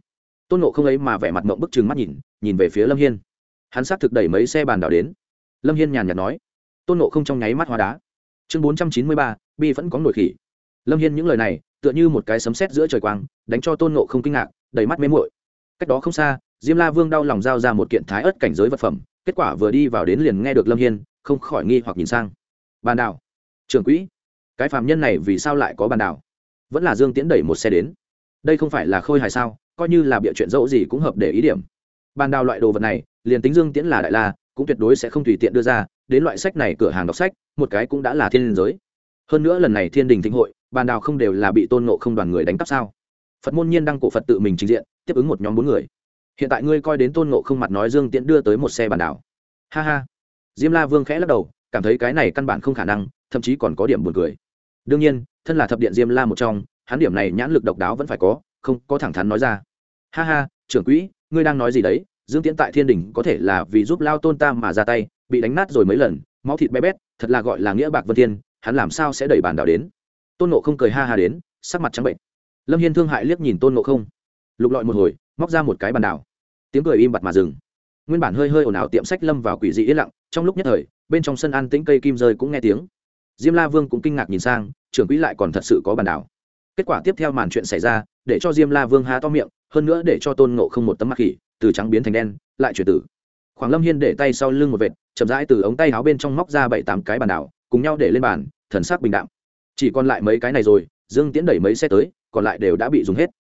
tôn nộ không ấy mà vẻ mặt mộng bức chừng mắt nhìn nhìn về phía lâm hiên. Hắn xác thực đẩy mấy xe bàn đảo đến. Lâm hiên nhàn nhạt nói. Tôn nộ không trong nháy mắt hóa đá. Chương bốn trăm chín mươi ba, bi vẫn có nổi khỉ. Lâm hiên những lời này tựa như một cái sấm sét giữa trời quang, đánh cho tôn nộ không kinh ngạc, đầy mắt mê mội cách đó không xa, diêm la vương đau lòng giao ra một kiện thái ớt cảnh giới vật phẩm, kết quả vừa đi vào đến liền nghe được lâm hiên, không khỏi nghi hoặc nhìn sang. Bàn đảo. Trưởng quỹ. Cái phạm nhân này vì sao lại có bàn đảo? Vẫn là dương tiễn đẩy một xe đến. Đây không phải là khôi hài sao, coi như là bịa chuyện dẫu gì cũng hợp để ý điểm. Bàn đào loại đồ vật này, liền tính dương tiễn là đại la, cũng tuyệt đối sẽ không tùy tiện đưa ra, đến loại sách này cửa hàng đọc sách, một cái cũng đã là thiên liên giới hơn nữa lần này thiên đình thịnh hội, bàn đào không đều là bị tôn nộ không đoàn người đánh cắp sao? Phật môn nhiên đăng cổ phật tự mình trình diện, tiếp ứng một nhóm bốn người. Hiện tại ngươi coi đến tôn nộ không mặt nói dương tiễn đưa tới một xe bàn đào. Ha ha. Diêm la vương khẽ lắc đầu, cảm thấy cái này căn bản không khả năng, thậm chí còn có điểm buồn cười. Đương nhiên, thân là thập điện diêm la một trong, hắn điểm này nhãn lực độc đáo vẫn phải có, không, có thẳng thắn nói ra. Ha ha, trưởng quỹ, ngươi đang nói gì đấy? Dương tiễn tại thiên đình có thể là vì giúp lao tôn tam mà ra tay, bị đánh nát rồi mấy lần, máu thịt bé bét, thật là gọi là nghĩa bạc vân thiên hắn làm sao sẽ đẩy bàn đảo đến? Tôn nộ không cười ha ha đến, sắc mặt trắng bệnh. Lâm hiên thương hại liếc nhìn tôn nộ không. Lục lọi một hồi, móc ra một cái bàn đảo. Tiếng cười im bặt mà dừng. Nguyên bản hơi hơi ồn ào tiệm sách lâm vào quỷ dị yên lặng, trong lúc nhất thời, bên trong sân an tĩnh cây kim rơi cũng nghe tiếng. Diêm la vương cũng kinh ngạc nhìn sang, trưởng quỹ lại còn thật sự có bàn đảo. Kết quả tiếp theo màn chuyện xảy ra, để cho diêm la vương há to miệng, hơn nữa để cho tôn ngộ không một tấm mặt khỉ, từ trắng biến thành đen, lại chuyển tử. Khoảng lâm hiên để tay sau lưng một vệt, chậm rãi từ ống tay áo bên trong móc ra bảy tám cái bàn đảo, cùng nhau để lên bàn thần sắc bình đạm. Chỉ còn lại mấy cái này rồi, dương tiễn đẩy mấy xe tới, còn lại đều đã bị dùng hết.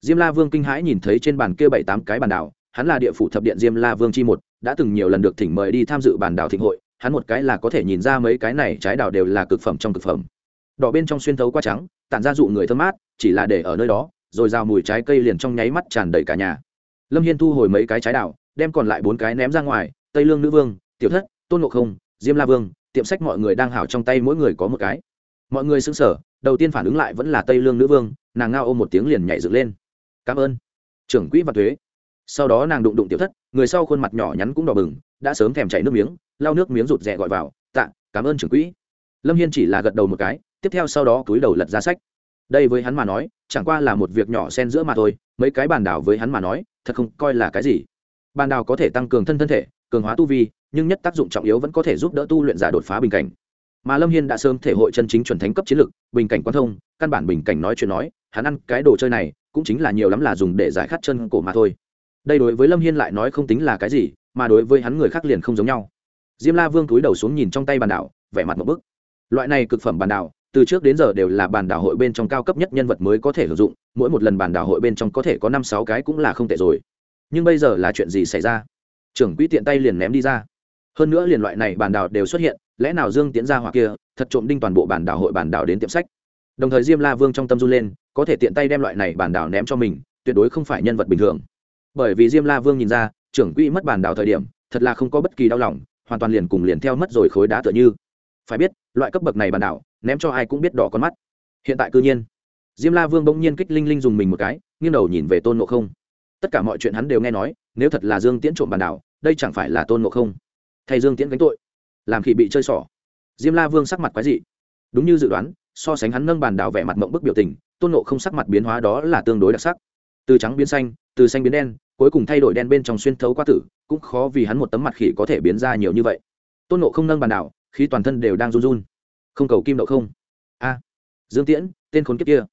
Diêm la vương kinh hãi nhìn thấy trên bàn kia bảy tám cái bàn đảo, hắn là địa phủ thập điện diêm la vương chi một, đã từng nhiều lần được thỉnh mời đi tham dự bàn đảo thịnh hội, hắn một cái là có thể nhìn ra mấy cái này trái đảo đều là cực phẩm trong cực phẩm. Đỏ bên trong xuyên thấu qua trắng, tản ra dụ người thơm mát, chỉ là để ở nơi đó, rồi rào mùi trái cây liền trong nháy mắt tràn đầy cả nhà. Lâm hiên thu hồi mấy cái trái đảo, đem còn lại bốn cái ném ra ngoài, tây lương nữ vương, tiểu thất, tôn ngộ không, diêm la vương tiệm sách mọi người đang hảo trong tay mỗi người có một cái. Mọi người xứng sở đầu tiên phản ứng lại vẫn là tây lương nữ vương, nàng ngao ôm một tiếng liền nhảy dựng lên. Cảm ơn, trưởng quỹ và thuế. Sau đó nàng đụng đụng tiểu thất, người sau khuôn mặt nhỏ nhắn cũng đỏ bừng, đã sớm thèm chảy nước miếng, lau nước miếng rụt rè gọi vào, tạ, cảm ơn trưởng quỹ. Lâm hiên chỉ là gật đầu một cái, tiếp theo sau đó túi đầu lật ra sách. Đây với hắn mà nói, chẳng qua là một việc nhỏ xen giữa mà thôi, mấy cái bàn đảo với hắn mà nói, thật không coi là cái gì. Bàn đảo có thể tăng cường thân thân thể, cường hóa tu vi nhưng nhất tác dụng trọng yếu vẫn có thể giúp đỡ tu luyện giả đột phá bình cảnh. Mà lâm hiên đã sớm thể hội chân chính chuẩn thánh cấp chiến lực, bình cảnh quan thông, căn bản bình cảnh nói chuyện nói, hắn ăn cái đồ chơi này, cũng chính là nhiều lắm là dùng để giải khát chân cổ mà thôi. Đây đối với lâm hiên lại nói không tính là cái gì, mà đối với hắn người khác liền không giống nhau. Diêm la vương túi đầu xuống nhìn trong tay bàn đảo, vẻ mặt một bức. Loại này cực phẩm bàn đảo, từ trước đến giờ đều là bàn đảo hội bên trong cao cấp nhất nhân vật mới có thể sử dụng, mỗi một lần bàn đảo hội bên trong có thể có năm sáu cái cũng là không tệ rồi. Nhưng bây giờ là chuyện gì xảy ra? Trưởng quỹ tiện tay liền ném đi ra hơn nữa liền loại này bản đảo đều xuất hiện, lẽ nào dương tiến ra hoặc kia thật trộm đinh toàn bộ bản đảo hội bản đảo đến tiệm sách? Đồng thời diêm la vương trong tâm run lên, có thể tiện tay đem loại này bản đảo ném cho mình, tuyệt đối không phải nhân vật bình thường. Bởi vì diêm la vương nhìn ra, trưởng quỹ mất bản đảo thời điểm, thật là không có bất kỳ đau lòng, hoàn toàn liền cùng liền theo mất rồi khối đá tựa như. Phải biết, loại cấp bậc này bản đảo, ném cho ai cũng biết đỏ con mắt. Hiện tại cư nhiên, diêm la vương bỗng nhiên kích linh linh dùng mình một cái, nghiêng đầu nhìn về tôn ngộ không. Tất cả mọi chuyện hắn đều nghe nói, nếu thật là dương tiễn trộm bản đảo, đây chẳng phải là tôn ngộ không thay dương tiễn gánh tội. Làm khỉ bị chơi xỏ diêm la vương sắc mặt quái dị. Đúng như dự đoán, so sánh hắn nâng bàn đảo vẻ mặt mộng bức biểu tình, tôn nộ không sắc mặt biến hóa đó là tương đối đặc sắc. Từ trắng biến xanh, từ xanh biến đen, cuối cùng thay đổi đen bên trong xuyên thấu qua tử, cũng khó vì hắn một tấm mặt khỉ có thể biến ra nhiều như vậy. Tôn nộ không nâng bàn đảo khi toàn thân đều đang run run. Không cầu kim đậu không? A. Dương tiễn, tên khốn kiếp kia.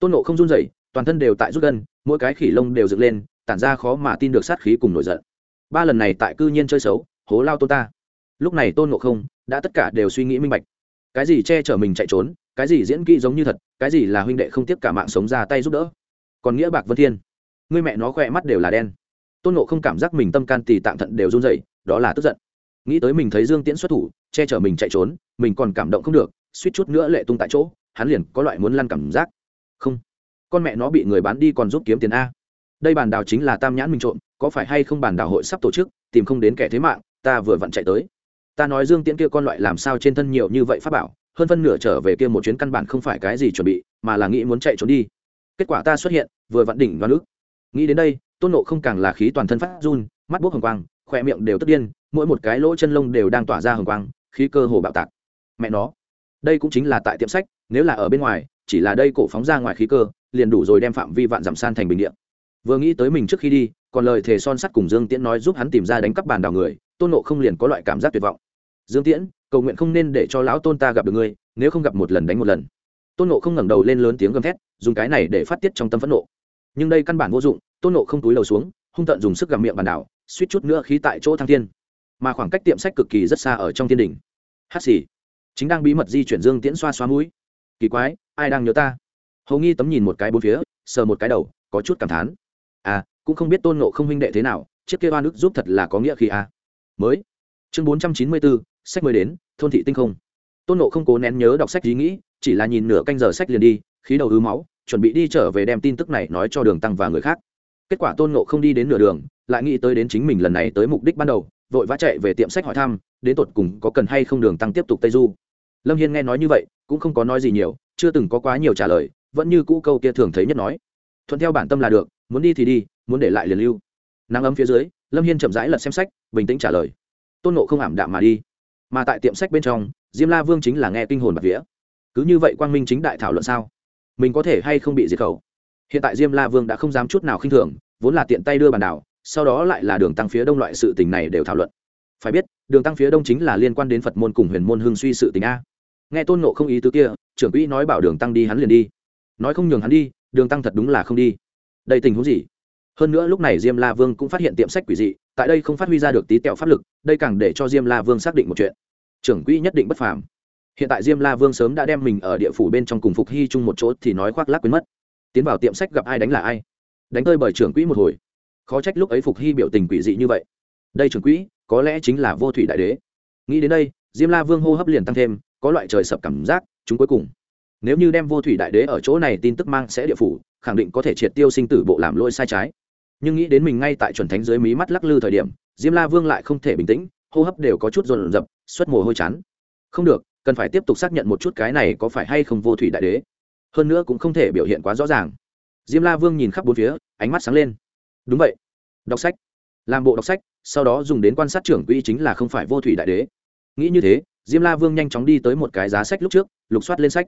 Tôn nộ không run rẩy, toàn thân đều tại rút gân, mỗi cái khỉ lông đều dựng lên, tản ra khó mà tin được sát khí cùng nổi giận. Ba lần này tại cư nhiên chơi xấu hố lao tôn ta. Lúc này tôn ngộ không đã tất cả đều suy nghĩ minh bạch. Cái gì che chở mình chạy trốn, cái gì diễn kỹ giống như thật, cái gì là huynh đệ không tiếp cả mạng sống ra tay giúp đỡ. Còn nghĩa bạc vân thiên, người mẹ nó khỏe mắt đều là đen. Tôn nộ không cảm giác mình tâm can tì tạm thận đều run rẩy, đó là tức giận. Nghĩ tới mình thấy dương tiễn xuất thủ, che chở mình chạy trốn, mình còn cảm động không được, suýt chút nữa lệ tung tại chỗ, hắn liền có loại muốn lăn cảm giác. Không, con mẹ nó bị người bán đi còn giúp kiếm tiền a. Đây bàn đào chính là tam nhãn mình trộm, có phải hay không bàn đào hội sắp tổ chức, tìm không đến kẻ thế mạng ta vừa vặn chạy tới. Ta nói dương tiễn kia con loại làm sao trên thân nhiều như vậy pháp bảo, hơn phân nửa trở về kia một chuyến căn bản không phải cái gì chuẩn bị, mà là nghĩ muốn chạy trốn đi. Kết quả ta xuất hiện, vừa vặn đỉnh đoan nước nghĩ đến đây, tôn nộ không càng là khí toàn thân phát run, mắt bốc hồng quang khỏe miệng đều tức điên, mỗi một cái lỗ chân lông đều đang tỏa ra hồng quang, khí cơ hồ bạo tạc. Mẹ nó, đây cũng chính là tại tiệm sách, nếu là ở bên ngoài, chỉ là đây cổ phóng ra ngoài khí cơ, liền đủ rồi đem phạm vi vạn giảm san thành bình điện vừa nghĩ tới mình trước khi đi, còn lời thề son sắt cùng dương tiễn nói giúp hắn tìm ra đánh cắp bàn đào người tôn nộ không liền có loại cảm giác tuyệt vọng. Dương tiễn, cầu nguyện không nên để cho lão tôn ta gặp được ngươi, nếu không gặp một lần đánh một lần. Tôn nộ không ngẩng đầu lên lớn tiếng gầm thét, dùng cái này để phát tiết trong tâm phẫn nộ. Nhưng đây căn bản vô dụng, tôn nộ không túi đầu xuống, hung tận dùng sức gặm miệng bàn đảo, suýt chút nữa khí tại chỗ thăng thiên. Mà khoảng cách tiệm sách cực kỳ rất xa ở trong thiên đình. Hát xì. Chính đang bí mật di chuyển dương tiễn xoa xoa mũi. Kỳ quái, ai đang nhớ ta? Hầu nghi tấm nhìn một cái bốn phía, sờ một cái đầu, có chút cảm thán. À cũng không biết tôn nộ không huynh đệ thế nào, chiếc kia oan ức giúp thật là có nghĩa khi à mới. Chương bốn trăm chín mươi bốn, sách mới đến, thôn thị tinh không. Tôn nộ không cố nén nhớ đọc sách ý nghĩ, chỉ là nhìn nửa canh giờ sách liền đi, khí đầu ứ máu, chuẩn bị đi trở về đem tin tức này nói cho đường tăng và người khác. Kết quả tôn nộ không đi đến nửa đường, lại nghĩ tới đến chính mình lần này tới mục đích ban đầu, vội vã chạy về tiệm sách hỏi thăm, đến tột cùng có cần hay không đường tăng tiếp tục tây du. Lâm hiên nghe nói như vậy, cũng không có nói gì nhiều, chưa từng có quá nhiều trả lời, vẫn như cũ câu kia thường thấy nhất nói. Thuận theo bản tâm là được, muốn đi thì đi, muốn để lại liền lưu. Nắng ấm phía dưới lâm hiên chậm rãi lật xem sách bình tĩnh trả lời tôn nộ không ảm đạm mà đi mà tại tiệm sách bên trong diêm la vương chính là nghe kinh hồn bạc vía cứ như vậy quang minh chính đại thảo luận sao mình có thể hay không bị diệt khẩu hiện tại diêm la vương đã không dám chút nào khinh thường vốn là tiện tay đưa bàn đảo sau đó lại là đường tăng phía đông loại sự tình này đều thảo luận phải biết đường tăng phía đông chính là liên quan đến phật môn cùng huyền môn hương suy sự tình a nghe tôn nộ không ý tứ kia trưởng quỹ nói bảo đường tăng đi hắn liền đi nói không nhường hắn đi đường tăng thật đúng là không đi đây tình huống gì hơn nữa lúc này diêm la vương cũng phát hiện tiệm sách quỷ dị, tại đây không phát huy ra được tí tẹo pháp lực, đây càng để cho diêm la vương xác định một chuyện. Trưởng quỹ nhất định bất phàm. Hiện tại diêm la vương sớm đã đem mình ở địa phủ bên trong cùng phục hy chung một chỗ thì nói khoác lác quên mất. Tiến vào tiệm sách gặp ai đánh là ai. Đánh tơi bởi trưởng quỹ một hồi. Khó trách lúc ấy phục hy biểu tình quỷ dị như vậy. Đây trưởng quỹ, có lẽ chính là vô thủy đại đế. Nghĩ đến đây, diêm la vương hô hấp liền tăng thêm, có loại trời sập cảm giác, chúng cuối cùng. Nếu như đem vô thủy đại đế ở chỗ này tin tức mang sẽ địa phủ, khẳng định có thể triệt tiêu sinh tử bộ làm lỗi sai trái nhưng nghĩ đến mình ngay tại chuẩn thánh dưới mí mắt lắc lư thời điểm, diêm la vương lại không thể bình tĩnh, hô hấp đều có chút rồn rập, xuất mồ hôi chán. Không được, cần phải tiếp tục xác nhận một chút cái này có phải hay không vô thủy đại đế. Hơn nữa cũng không thể biểu hiện quá rõ ràng. Diêm la vương nhìn khắp bốn phía, ánh mắt sáng lên. Đúng vậy. Đọc sách. Làm bộ đọc sách, sau đó dùng đến quan sát trưởng quỹ chính là không phải vô thủy đại đế. Nghĩ như thế, diêm la vương nhanh chóng đi tới một cái giá sách lúc trước, lục soát lên sách.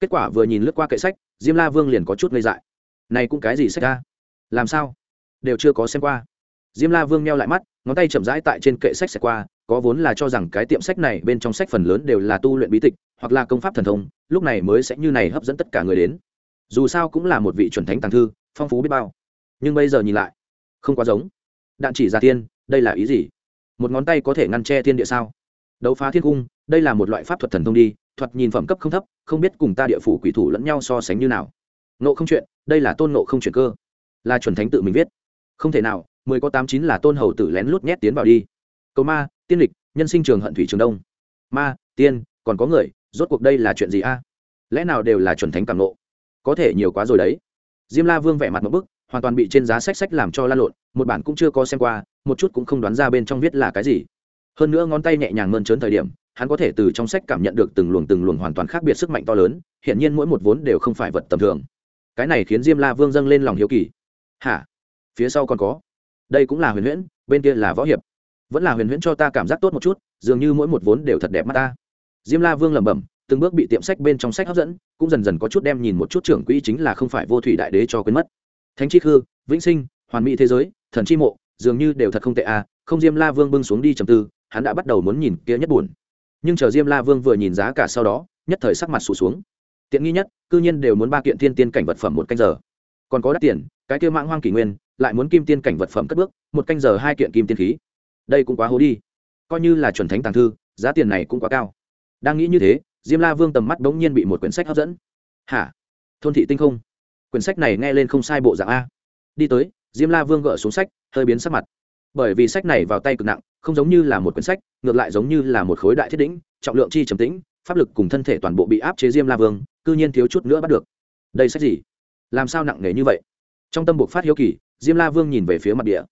Kết quả vừa nhìn lướt qua kệ sách, diêm la vương liền có chút ngây dại. Này cũng cái gì sách ra làm sao? Đều chưa có xem qua. Diêm la vương meo lại mắt, ngón tay chậm rãi tại trên kệ sách xẹt qua, có vốn là cho rằng cái tiệm sách này bên trong sách phần lớn đều là tu luyện bí tịch, hoặc là công pháp thần thông, lúc này mới sẽ như này hấp dẫn tất cả người đến. Dù sao cũng là một vị chuẩn thánh tàng thư, phong phú biết bao. Nhưng bây giờ nhìn lại, không quá giống. Đạn chỉ ra tiên, đây là ý gì? Một ngón tay có thể ngăn che thiên địa sao? Đấu phá thiên cung, đây là một loại pháp thuật thần thông đi, thuật nhìn phẩm cấp không thấp, không biết cùng ta địa phủ quỷ thủ lẫn nhau so sánh như nào. Nộ không chuyện, đây là tôn nộ không chuyện cơ. Là chuẩn thánh tự mình viết không thể nào, mười có tám chín là tôn hầu tử lén lút nhét tiến vào đi. Cầu ma, tiên lịch, nhân sinh trường hận thủy trường đông. Ma, tiên, còn có người, rốt cuộc đây là chuyện gì a? Lẽ nào đều là chuẩn thánh càng nộ? Có thể nhiều quá rồi đấy. Diêm la vương vẻ mặt một bức, hoàn toàn bị trên giá sách sách làm cho la lộn, một bản cũng chưa có xem qua, một chút cũng không đoán ra bên trong viết là cái gì. Hơn nữa ngón tay nhẹ nhàng mơn trớn thời điểm, hắn có thể từ trong sách cảm nhận được từng luồng từng luồng hoàn toàn khác biệt sức mạnh to lớn hiện nhiên mỗi một vốn đều không phải vật tầm thường. Cái này khiến diêm la vương dâng lên lòng hiếu kỳ. Hả? Phía sau còn có. Đây cũng là huyền huyễn, bên kia là võ hiệp. Vẫn là huyền huyễn cho ta cảm giác tốt một chút, dường như mỗi một vốn đều thật đẹp mắt ta. Diêm la vương lẩm bẩm, từng bước bị tiệm sách bên trong sách hấp dẫn, cũng dần dần có chút đem nhìn một chút trưởng quỹ chính là không phải vô thủy đại đế cho quên mất. Thánh chi khư, vĩnh sinh, hoàn mỹ thế giới, thần chi mộ, dường như đều thật không tệ à không diêm la vương bưng xuống đi trầm tư, hắn đã bắt đầu muốn nhìn kia nhất buồn. Nhưng chờ diêm la vương vừa nhìn giá cả sau đó, nhất thời sắc mặt sụt xuống. Tiện nghi nhất, cư nhiên đều muốn ba kiện thiên tiên cảnh vật phẩm một canh giờ. Còn có đắt tiền, cái kia mãng hoang kỷ nguyên lại muốn kim tiên cảnh vật phẩm cất bước, một canh giờ hai kiện kim tiên khí. Đây cũng quá hố đi. Coi như là chuẩn thánh tàng thư, giá tiền này cũng quá cao. Đang nghĩ như thế, diêm la vương tầm mắt bỗng nhiên bị một quyển sách hấp dẫn. Hả? Thôn thị tinh không? Quyển sách này nghe lên không sai bộ dạng a. Đi tới, diêm la vương gỡ xuống sách, hơi biến sắc mặt. Bởi vì sách này vào tay cực nặng, không giống như là một quyển sách, ngược lại giống như là một khối đại thiết đĩnh trọng lượng chi trầm tĩnh, pháp lực cùng thân thể toàn bộ bị áp chế diêm la vương, cư nhiên thiếu chút nữa bắt được. Đây sách gì? Làm sao nặng nề như vậy? Trong tâm buộc phát hiếu kỳ diêm la vương nhìn về phía mặt địa.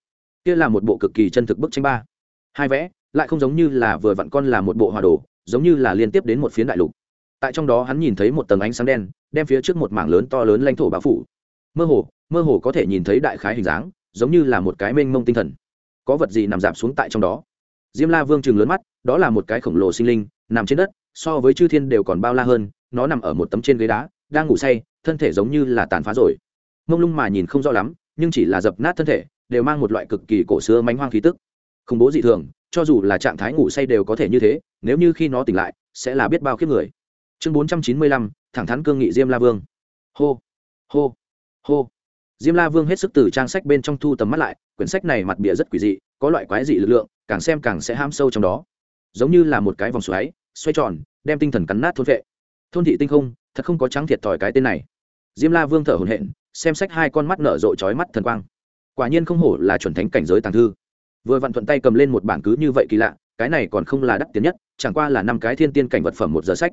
Kia là một bộ cực kỳ chân thực bức tranh ba. Hai vẽ, lại không giống như là vừa vặn con là một bộ hòa đồ, giống như là liên tiếp đến một phiến đại lục. Tại trong đó hắn nhìn thấy một tầng ánh sáng đen, đem phía trước một mảng lớn to lớn lãnh thổ bao phủ. Mơ hồ mơ hồ có thể nhìn thấy đại khái hình dáng, giống như là một cái mênh mông tinh thần. Có vật gì nằm giảm xuống tại trong đó? Diêm la vương chừng lớn mắt, đó là một cái khổng lồ sinh linh, nằm trên đất, so với chư thiên đều còn bao la hơn, nó nằm ở một tấm trên ghế đá, đang ngủ say, thân thể giống như là tàn phá rồi. Mông lung mà nhìn không rõ lắm nhưng chỉ là dập nát thân thể, đều mang một loại cực kỳ cổ xưa mánh hoang khí tức. Khủng bố dị thường, cho dù là trạng thái ngủ say đều có thể như thế, nếu như khi nó tỉnh lại, sẽ là biết bao khiếp người. Chương bốn trăm chín mươi lăm, thẳng thắn cương nghị diêm la vương. Hô hô hô. Diêm la vương hết sức từ trang sách bên trong thu tầm mắt lại, quyển sách này mặt bìa rất quỷ dị, có loại quái dị lực lượng, càng xem càng sẽ ham sâu trong đó. Giống như là một cái vòng xoáy, xoay tròn, đem tinh thần cắn nát thôn vệ. Thôn thị tinh không, thật không có trắng thiệt thòi cái tên này. Diêm la vương thở hồn hện xem sách hai con mắt nở rộ trói mắt thần quang. Quả nhiên không hổ là chuẩn thánh cảnh giới tàng thư. Vừa vặn thuận tay cầm lên một bản cứ như vậy kỳ lạ, cái này còn không là đắt tiền nhất, chẳng qua là năm cái thiên tiên cảnh vật phẩm một giờ sách.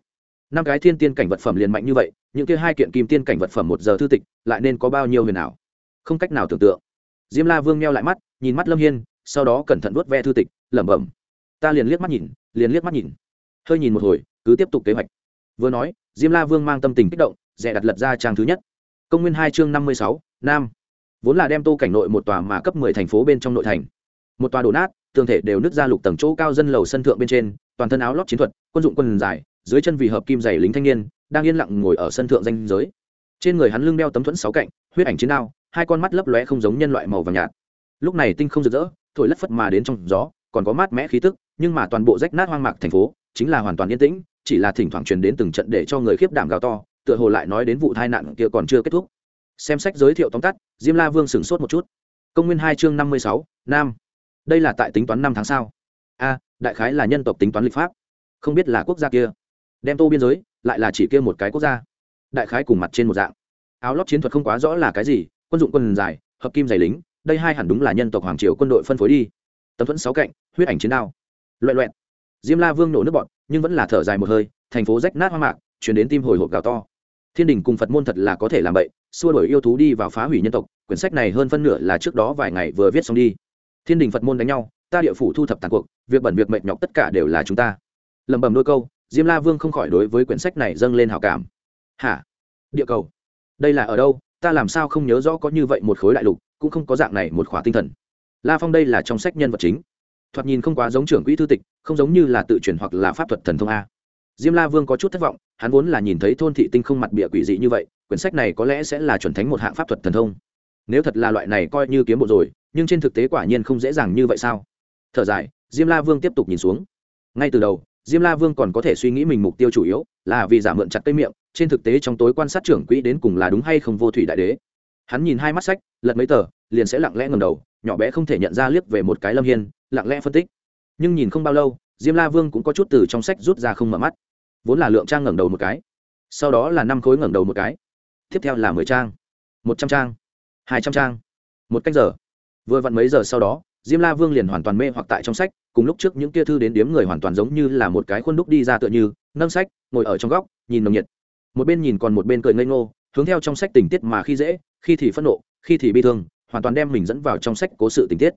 Năm cái thiên tiên cảnh vật phẩm liền mạnh như vậy, những kia hai kiện kim tiên cảnh vật phẩm một giờ thư tịch, lại nên có bao nhiêu huyền ảo? Không cách nào tưởng tượng. Diêm la vương meo lại mắt, nhìn mắt lâm hiên, sau đó cẩn thận vuốt ve thư tịch, lẩm bẩm. Ta liền liếc mắt nhìn, liền liếc mắt nhìn. Hơi nhìn một hồi, cứ tiếp tục kế hoạch. Vừa nói, diêm la vương mang tâm tình kích động, dè đặt lật ra trang thứ nhất công nguyên hai chương năm mươi sáu, nam. Vốn là đem tô cảnh nội một tòa mà cấp mười thành phố bên trong nội thành. Một tòa đổ nát, tường thể đều nứt ra lục tầng chỗ cao dân lầu sân thượng bên trên, toàn thân áo lót chiến thuật, quân dụng quân dài, dưới chân vì hợp kim dày lính thanh niên, đang yên lặng ngồi ở sân thượng danh giới. Trên người hắn lưng đeo tấm thuẫn sáu cạnh, huyết ảnh chiến đao, hai con mắt lấp lóe không giống nhân loại màu vàng nhạt. Lúc này tinh không rực rỡ, thổi lất phất mà đến trong gió, còn có mát mẽ khí tức, nhưng mà toàn bộ rách nát hoang mạc thành phố, chính là hoàn toàn yên tĩnh, chỉ là thỉnh thoảng truyền đến từng trận để cho người khiếp đảm gào to tựa hồ lại nói đến vụ tai nạn kia còn chưa kết thúc. Xem sách giới thiệu tóm tắt diêm la vương sửng sốt một chút. Công nguyên hai chương năm mươi sáu nam. Đây là tại tính toán năm tháng sau. A đại khái là nhân tộc tính toán lịch pháp. Không biết là quốc gia kia. Đem tô biên giới lại là chỉ kia một cái quốc gia. Đại khái cùng mặt trên một dạng. Áo lót chiến thuật không quá rõ là cái gì quân dụng quân dài hợp kim dày lính đây hai hẳn đúng là nhân tộc hoàng triều quân đội phân phối đi. Tấm thuẫn sáu cạnh huyết ảnh chiến đao. Loẹ loẹt. Diêm la vương nổ nước bọt, nhưng vẫn là thở dài một hơi thành phố rách nát hoa mạc chuyển đến tim hồi hộp gào to thiên đình cùng phật môn thật là có thể làm vậy xua đổi yêu thú đi vào phá hủy nhân tộc, quyển sách này hơn phân nửa là trước đó vài ngày vừa viết xong đi. Thiên đình phật môn đánh nhau, ta địa phủ thu thập tàn cuộc, việc bẩn việc mệt nhọc tất cả đều là chúng ta. Lẩm bẩm đôi câu, diêm la vương không khỏi đối với quyển sách này dâng lên hào cảm. Hả? Địa cầu? Đây là ở đâu? Ta làm sao không nhớ rõ có như vậy một khối đại lục, cũng không có dạng này một khóa tinh thần. La phong đây là trong sách nhân vật chính. Thoạt nhìn không quá giống trưởng quỹ thư tịch, không giống như là tự truyền hoặc là pháp thuật thần thông a. Diêm la vương có chút thất vọng hắn vốn là nhìn thấy thôn thị tinh không mặt bịa quỷ dị như vậy, quyển sách này có lẽ sẽ là chuẩn thánh một hạng pháp thuật thần thông. Nếu thật là loại này coi như kiếm bộ rồi, nhưng trên thực tế quả nhiên không dễ dàng như vậy sao? Thở dài, diêm la vương tiếp tục nhìn xuống. Ngay từ đầu, diêm la vương còn có thể suy nghĩ mình mục tiêu chủ yếu là vì giả mượn chặt cây miệng, trên thực tế trong tối quan sát trưởng quỹ đến cùng là đúng hay không vô thủy đại đế. Hắn nhìn hai mắt sách, lật mấy tờ, liền sẽ lặng lẽ ngầm đầu, nhỏ bé không thể nhận ra liếc về một cái lâm hiên, lặng lẽ phân tích. Nhưng nhìn không bao lâu, diêm la vương cũng có chút từ trong sách rút ra không mở mắt vốn là lượng trang ngẩng đầu một cái, sau đó là năm khối ngẩng đầu một cái, tiếp theo là mười trang, một trăm trang, hai trăm trang, một cách giờ. Vừa vặn mấy giờ sau đó, diêm la vương liền hoàn toàn mê hoặc tại trong sách, cùng lúc trước những kia thư đến điếm người hoàn toàn giống như là một cái khuôn đúc đi ra tựa như, nâng sách, ngồi ở trong góc, nhìn nồng nhiệt. Một bên nhìn còn một bên cười ngây ngô, hướng theo trong sách tình tiết mà khi dễ, khi thì phẫn nộ, khi thì bi thương, hoàn toàn đem mình dẫn vào trong sách cố sự tình tiết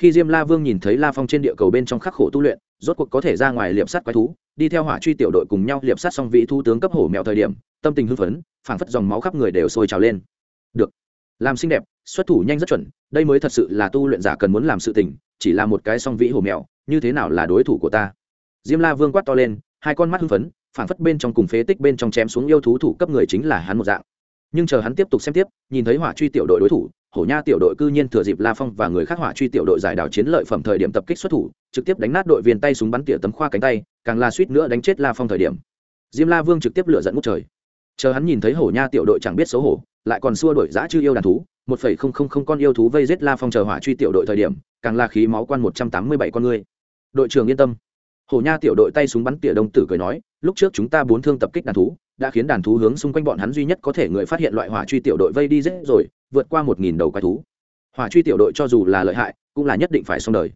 khi diêm la vương nhìn thấy la phong trên địa cầu bên trong khắc khổ tu luyện, rốt cuộc có thể ra ngoài liệp sát quái thú, đi theo hỏa truy tiểu đội cùng nhau liệp sát xong vị thu tướng cấp hổ mèo thời điểm, tâm tình hưng phấn, phảng phất dòng máu khắp người đều sôi trào lên. Được. Làm xinh đẹp, xuất thủ nhanh rất chuẩn, đây mới thật sự là tu luyện giả cần muốn làm sự tình, chỉ là một cái song vĩ hổ mèo, như thế nào là đối thủ của ta? Diêm la vương quát to lên, hai con mắt hưng phấn, phảng phất bên trong cùng phế tích bên trong chém xuống yêu thú thủ cấp người chính là hắn một dạng. Nhưng chờ hắn tiếp tục xem tiếp, nhìn thấy hỏa truy tiểu đội đối thủ hổ nha tiểu đội cư nhiên thừa dịp la phong và người khác hỏa truy tiểu đội giải đảo chiến lợi phẩm thời điểm tập kích xuất thủ, trực tiếp đánh nát đội viên tay súng bắn tỉa tấm khoa cánh tay, càng la suýt nữa đánh chết la phong thời điểm. Diêm la vương trực tiếp lựa dẫn ngút trời. Chờ hắn nhìn thấy hổ nha tiểu đội chẳng biết xấu hổ, lại còn xua đổi giã chư yêu đàn thú, một phẩy không không không con yêu thú vây giết la phong chờ hỏa truy tiểu đội thời điểm, càng là khí máu quan một trăm tám mươi bảy con người. Đội trưởng yên tâm. Hổ nha tiểu đội tay súng bắn tỉa đông tử cười nói, lúc trước chúng ta bốn thương tập kích đàn thú, đã khiến đàn thú hướng xung quanh bọn hắn duy nhất có thể người phát hiện loại hỏa truy tiểu đội vây đi dễ rồi vượt qua một nghìn đầu quái thú. Hỏa truy tiểu đội cho dù là lợi hại, cũng là nhất định phải xong đời.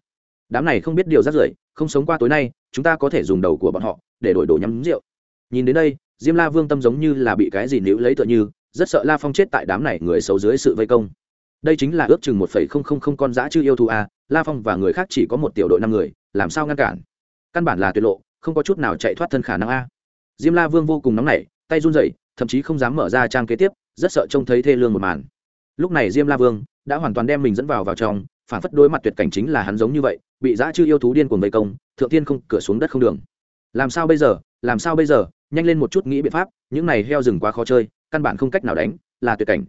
Đám này không biết điều rắt rưởi, không sống qua tối nay, chúng ta có thể dùng đầu của bọn họ để đổi đồ nhắm rượu. Nhìn đến đây, diêm la vương tâm giống như là bị cái gì níu lấy tựa như, rất sợ la phong chết tại đám này người xấu dưới sự vây công. Đây chính là ước chừng một phẩy không không không con dã chư yêu thù a, la phong và người khác chỉ có một tiểu đội năm người, làm sao ngăn cản? Căn bản là tuyệt lộ, không có chút nào chạy thoát thân khả năng a. Diêm la vương vô cùng nóng nảy, tay run rẩy, thậm chí không dám mở ra trang kế tiếp, rất sợ trông thấy thê lương một màn lúc này diêm la vương đã hoàn toàn đem mình dẫn vào vào trong, phản phất đối mặt tuyệt cảnh chính là hắn giống như vậy, bị dã chư yêu thú điên cuồng vây công, thượng tiên không, cửa xuống đất không đường. Làm sao bây giờ? Làm sao bây giờ? Nhanh lên một chút nghĩ biện pháp, những này heo rừng quá khó chơi, căn bản không cách nào đánh, là tuyệt cảnh.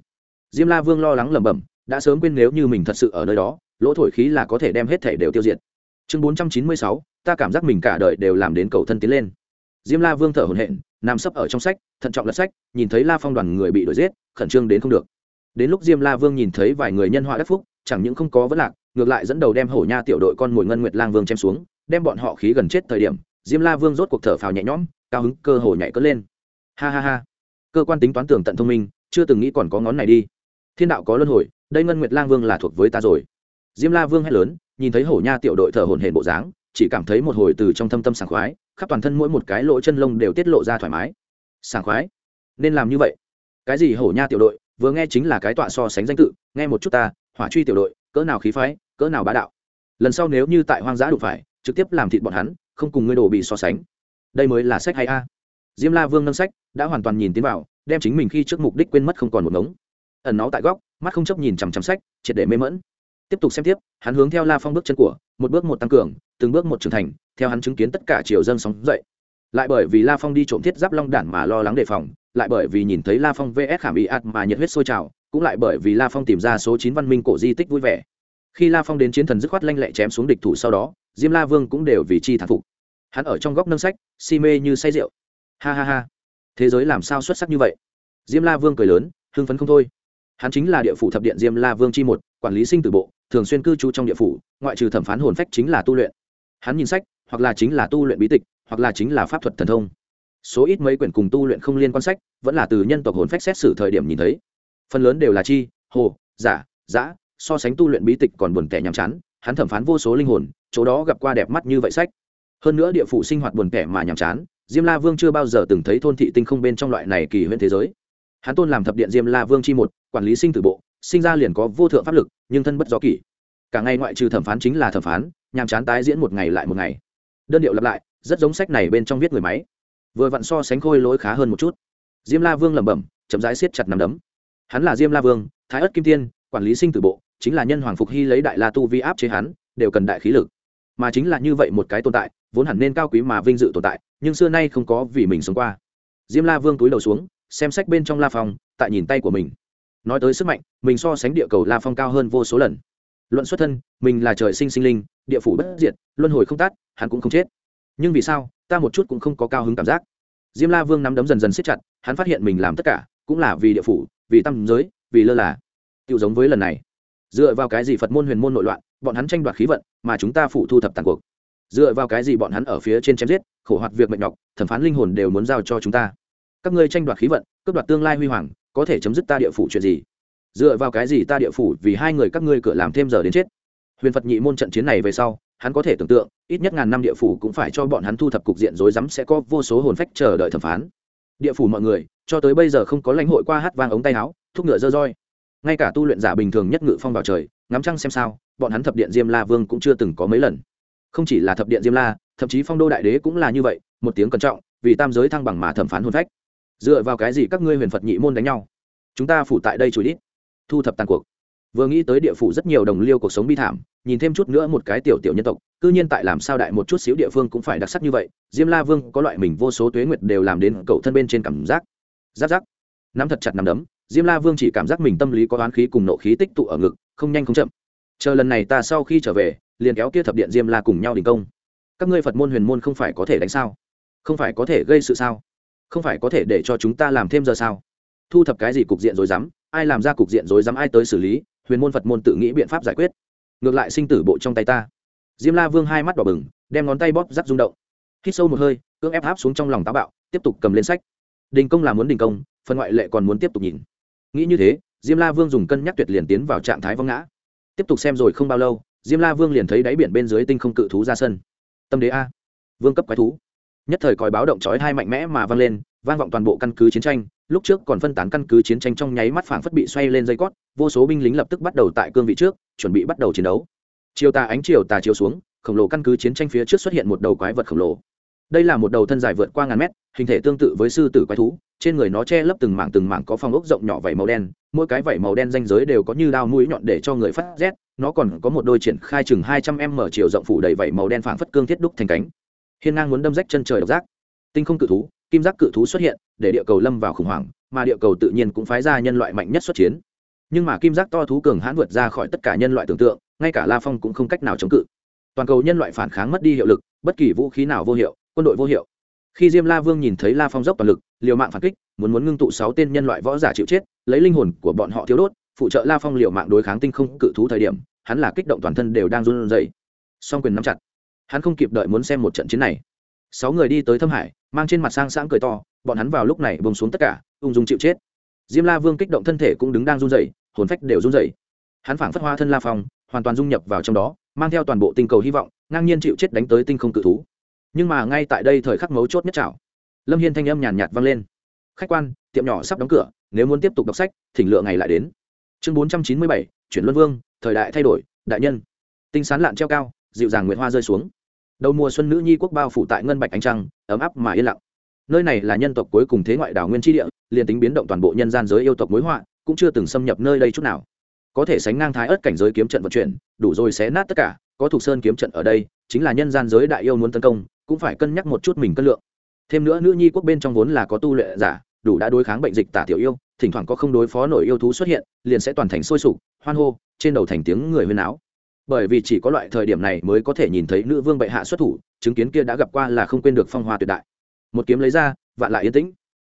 Diêm la vương lo lắng lẩm bẩm, đã sớm quên nếu như mình thật sự ở nơi đó, lỗ thổi khí là có thể đem hết thể đều tiêu diệt. Chương bốn trăm chín mươi sáu, ta cảm giác mình cả đời đều làm đến cầu thân tiến lên. Diêm la vương thở hổn hển, nằm sấp ở trong sách, thận trọng lật sách, nhìn thấy la phong đoàn người bị đuổi giết, khẩn trương đến không được đến lúc diêm la vương nhìn thấy vài người nhân họa đắc phúc, chẳng những không có vấn lạc, ngược lại dẫn đầu đem hổ nha tiểu đội con mồi ngân nguyệt lang vương chém xuống, đem bọn họ khí gần chết thời điểm, diêm la vương rốt cuộc thở phào nhẹ nhõm, cao hứng cơ hồ nhảy cất lên. Ha ha ha. Cơ quan tính toán tưởng tận thông minh, chưa từng nghĩ còn có ngón này đi. Thiên đạo có luân hồi, đây ngân nguyệt lang vương là thuộc với ta rồi. Diêm la vương hét lớn, nhìn thấy hổ nha tiểu đội thở hổn hển bộ dáng, chỉ cảm thấy một hồi từ trong thâm tâm sảng khoái, khắp toàn thân mỗi một cái lỗ chân lông đều tiết lộ ra thoải mái. Sảng khoái? Nên làm như vậy. Cái gì hổ nha tiểu đội vừa nghe chính là cái tọa so sánh danh tự, nghe một chút ta, hỏa truy tiểu đội, cỡ nào khí phái, cỡ nào bá đạo. Lần sau nếu như tại hoang dã đủ phải, trực tiếp làm thịt bọn hắn, không cùng ngươi đồ bị so sánh. Đây mới là sách hay a. Diêm la vương nâng sách, đã hoàn toàn nhìn tiến vào, đem chính mình khi trước mục đích quên mất không còn một ngống. Ẩn nó tại góc, mắt không chấp nhìn chằm chằm sách, triệt để mê mẫn tiếp tục xem tiếp, hắn hướng theo la phong bước chân của, một bước một tăng cường, từng bước một trưởng thành, theo hắn chứng kiến tất cả chiều dân sóng dậy. Lại bởi vì la phong đi trộm thiết giáp long đản mà lo lắng đề phòng lại bởi vì nhìn thấy la phong vs khảm bị ạt mà nhiệt huyết sôi trào, cũng lại bởi vì la phong tìm ra số chín văn minh cổ di tích vui vẻ. Khi la phong đến chiến thần dứt khoát lanh lẹ chém xuống địch thủ sau đó, diêm la vương cũng đều vì chi thản phục. Hắn ở trong góc nâng sách, si mê như say rượu. Ha ha ha. Thế giới làm sao xuất sắc như vậy? Diêm la vương cười lớn, hưng phấn không thôi. Hắn chính là địa phủ thập điện diêm la vương chi một, quản lý sinh tử bộ, thường xuyên cư trú trong địa phủ, ngoại trừ thẩm phán hồn phách chính là tu luyện. Hắn nhìn sách, hoặc là chính là tu luyện bí tịch, hoặc là chính là pháp thuật thần thông số ít mấy quyển cùng tu luyện không liên quan sách, vẫn là từ nhân tộc hồn phách xét xử thời điểm nhìn thấy. Phần lớn đều là chi, hồ, giả giã so sánh tu luyện bí tịch còn buồn tẻ nhàm chán, hắn thẩm phán vô số linh hồn, chỗ đó gặp qua đẹp mắt như vậy sách. Hơn nữa địa phủ sinh hoạt buồn tẻ mà nhàm chán, diêm la vương chưa bao giờ từng thấy thôn thị tinh không bên trong loại này kỳ huyễn thế giới. Hắn tôn làm thập điện diêm la vương chi một, quản lý sinh tử bộ, sinh ra liền có vô thượng pháp lực, nhưng thân bất gió kỷ. Cả ngày ngoại trừ thẩm phán chính là thẩm phán, nhàm chán tái diễn một ngày lại một ngày. Đơn điệu lặp lại, rất giống sách này bên trong viết người máy vừa vặn so sánh khôi lỗi khá hơn một chút. Diêm la vương lẩm bẩm, chậm rãi siết chặt nằm đấm. Hắn là diêm la vương, thái ất kim tiên, quản lý sinh tử bộ, chính là nhân hoàng phục hy lấy đại la tu vi áp chế hắn, đều cần đại khí lực. Mà chính là như vậy một cái tồn tại, vốn hẳn nên cao quý mà vinh dự tồn tại, nhưng xưa nay không có vì mình sống qua. Diêm la vương túi đầu xuống, xem sách bên trong la phong, tại nhìn tay của mình. Nói tới sức mạnh, mình so sánh địa cầu la phong cao hơn vô số lần. Luận xuất thân, mình là trời sinh sinh linh, địa phủ bất diệt, luân hồi không tát hắn cũng không chết nhưng vì sao, ta một chút cũng không có cao hứng cảm giác. Diêm la vương nắm đấm dần dần siết chặt, hắn phát hiện mình làm tất cả, cũng là vì địa phủ, vì tâm giới, vì lơ là. Tự giống với lần này. Dựa vào cái gì phật môn huyền môn nội loạn, bọn hắn tranh đoạt khí vận, mà chúng ta phụ thu thập tàn cuộc. Dựa vào cái gì bọn hắn ở phía trên chém giết, khổ hoạt việc mệnh nhọc, thẩm phán linh hồn đều muốn giao cho chúng ta. Các ngươi tranh đoạt khí vận, cướp đoạt tương lai huy hoàng, có thể chấm dứt ta địa phủ chuyện gì? Dựa vào cái gì ta địa phủ vì hai người các ngươi cửa làm thêm giờ đến chết? Huyền phật nhị môn trận chiến này về sau hắn có thể tưởng tượng, ít nhất ngàn năm địa phủ cũng phải cho bọn hắn thu thập cục diện rối rắm sẽ có vô số hồn phách chờ đợi thẩm phán. Địa phủ mọi người, cho tới bây giờ không có lãnh hội qua hát vang ống tay áo, thúc ngựa dơ roi. Ngay cả tu luyện giả bình thường nhất ngự phong vào trời, ngắm trăng xem sao, bọn hắn thập điện diêm la vương cũng chưa từng có mấy lần. Không chỉ là thập điện diêm la, thậm chí phong đô đại đế cũng là như vậy, một tiếng cẩn trọng, vì tam giới thăng bằng mà thẩm phán hồn phách. Dựa vào cái gì các ngươi huyền phật nhị môn đánh nhau? Chúng ta phủ tại đây chùi đít, thu thập tàn cuộc vừa nghĩ tới địa phủ rất nhiều đồng liêu cuộc sống bi thảm, nhìn thêm chút nữa một cái tiểu tiểu nhân tộc, cư nhiên tại làm sao đại một chút xíu địa phương cũng phải đặc sắc như vậy, diêm la vương có loại mình vô số tuế nguyệt đều làm đến cậu thân bên trên cảm giác. Giáp giáp. Nắm thật chặt nắm đấm, diêm la vương chỉ cảm giác mình tâm lý có oán khí cùng nộ khí tích tụ ở ngực, không nhanh không chậm. Chờ lần này ta sau khi trở về, liền kéo kia thập điện diêm la cùng nhau đình công. Các ngươi phật môn huyền môn không phải có thể đánh sao? Không phải có thể gây sự sao? Không phải có thể để cho chúng ta làm thêm giờ sao? Thu thập cái gì cục diện rồi dám ai làm ra cục diện rồi dám ai tới xử lý? Huyền môn phật môn tự nghĩ biện pháp giải quyết ngược lại sinh tử bộ trong tay ta diêm la vương hai mắt đỏ bừng đem ngón tay bóp rắc rung động hít sâu một hơi cưỡng ép áp xuống trong lòng táo bạo tiếp tục cầm lên sách đình công là muốn đình công phần ngoại lệ còn muốn tiếp tục nhìn nghĩ như thế diêm la vương dùng cân nhắc tuyệt liền tiến vào trạng thái vong ngã tiếp tục xem rồi không bao lâu diêm la vương liền thấy đáy biển bên dưới tinh không cự thú ra sân tâm đế a vương cấp quái thú nhất thời còi báo động trói hai mạnh mẽ mà vang lên vang vọng toàn bộ căn cứ chiến tranh lúc trước còn phân tán căn cứ chiến tranh trong nháy mắt phảng phất bị xoay lên dây cót, vô số binh lính lập tức bắt đầu tại cương vị trước, chuẩn bị bắt đầu chiến đấu. Chiều tà ánh chiều tà chiều xuống, khổng lồ căn cứ chiến tranh phía trước xuất hiện một đầu quái vật khổng lồ. Đây là một đầu thân dài vượt qua ngàn mét, hình thể tương tự với sư tử quái thú, trên người nó che lấp từng mảng từng mảng có phong ốc rộng nhỏ vảy màu đen, mỗi cái vảy màu đen danh giới đều có như đao mũi nhọn để cho người phát rét, nó còn có một đôi triển khai chừng hai trăm m chiều rộng phủ đầy vảy màu đen phảng phất cương thiết đúc thành cánh. Hiên ngang muốn đâm rách chân trời độc giác. Tinh không cự thú kim giác cự thú xuất hiện, để địa cầu lâm vào khủng hoảng, mà địa cầu tự nhiên cũng phái ra nhân loại mạnh nhất xuất chiến. Nhưng mà kim giác to thú cường hãn vượt ra khỏi tất cả nhân loại tưởng tượng, ngay cả la phong cũng không cách nào chống cự. Toàn cầu nhân loại phản kháng mất đi hiệu lực, bất kỳ vũ khí nào vô hiệu, quân đội vô hiệu. Khi diêm la vương nhìn thấy la phong dốc toàn lực, liều mạng phản kích, muốn muốn ngưng tụ sáu tên nhân loại võ giả chịu chết, lấy linh hồn của bọn họ thiếu đốt, phụ trợ la phong liều mạng đối kháng tinh không cự thú thời điểm, hắn là kích động toàn thân đều đang run rẩy. Song quyền nắm chặt. Hắn không kịp đợi muốn xem một trận chiến này sáu người đi tới thâm hải, mang trên mặt sang sáng cười to, bọn hắn vào lúc này bông xuống tất cả, ung dung chịu chết. Diêm la vương kích động thân thể cũng đứng đang run rẩy, hồn phách đều run rẩy. Hắn phảng phất hoa thân la phong, hoàn toàn dung nhập vào trong đó, mang theo toàn bộ tinh cầu hy vọng, ngang nhiên chịu chết đánh tới tinh không cự thú. Nhưng mà ngay tại đây thời khắc mấu chốt nhất chảo lâm hiên thanh âm nhàn nhạt vang lên. Khách quan, tiệm nhỏ sắp đóng cửa, nếu muốn tiếp tục đọc sách, thỉnh lựa ngày lại đến. Chương bốn trăm chín mươi bảy, chuyển luân vương, thời đại thay đổi, đại nhân. Tinh sán lạn treo cao, dịu dàng nguyệt hoa rơi xuống đầu mùa xuân nữ nhi quốc bao phủ tại ngân bạch ánh trăng, ấm áp mà yên lặng. Nơi này là nhân tộc cuối cùng thế ngoại đảo nguyên tri địa, liền tính biến động toàn bộ nhân gian giới yêu tộc mối họa, cũng chưa từng xâm nhập nơi đây chút nào. Có thể sánh ngang thái ớt cảnh giới kiếm trận vận chuyển, đủ rồi xé nát tất cả, có thuộc sơn kiếm trận ở đây, chính là nhân gian giới đại yêu muốn tấn công, cũng phải cân nhắc một chút mình cân lượng. Thêm nữa nữ nhi quốc bên trong vốn là có tu lệ giả, đủ đã đối kháng bệnh dịch tả tiểu yêu, thỉnh thoảng có không đối phó nổi yêu thú xuất hiện, liền sẽ toàn thành sôi sục, hoan hô, trên đầu thành tiếng người huyên áo bởi vì chỉ có loại thời điểm này mới có thể nhìn thấy nữ vương bệ hạ xuất thủ, chứng kiến kia đã gặp qua là không quên được phong hoa tuyệt đại. Một kiếm lấy ra, vạn lại yên tĩnh.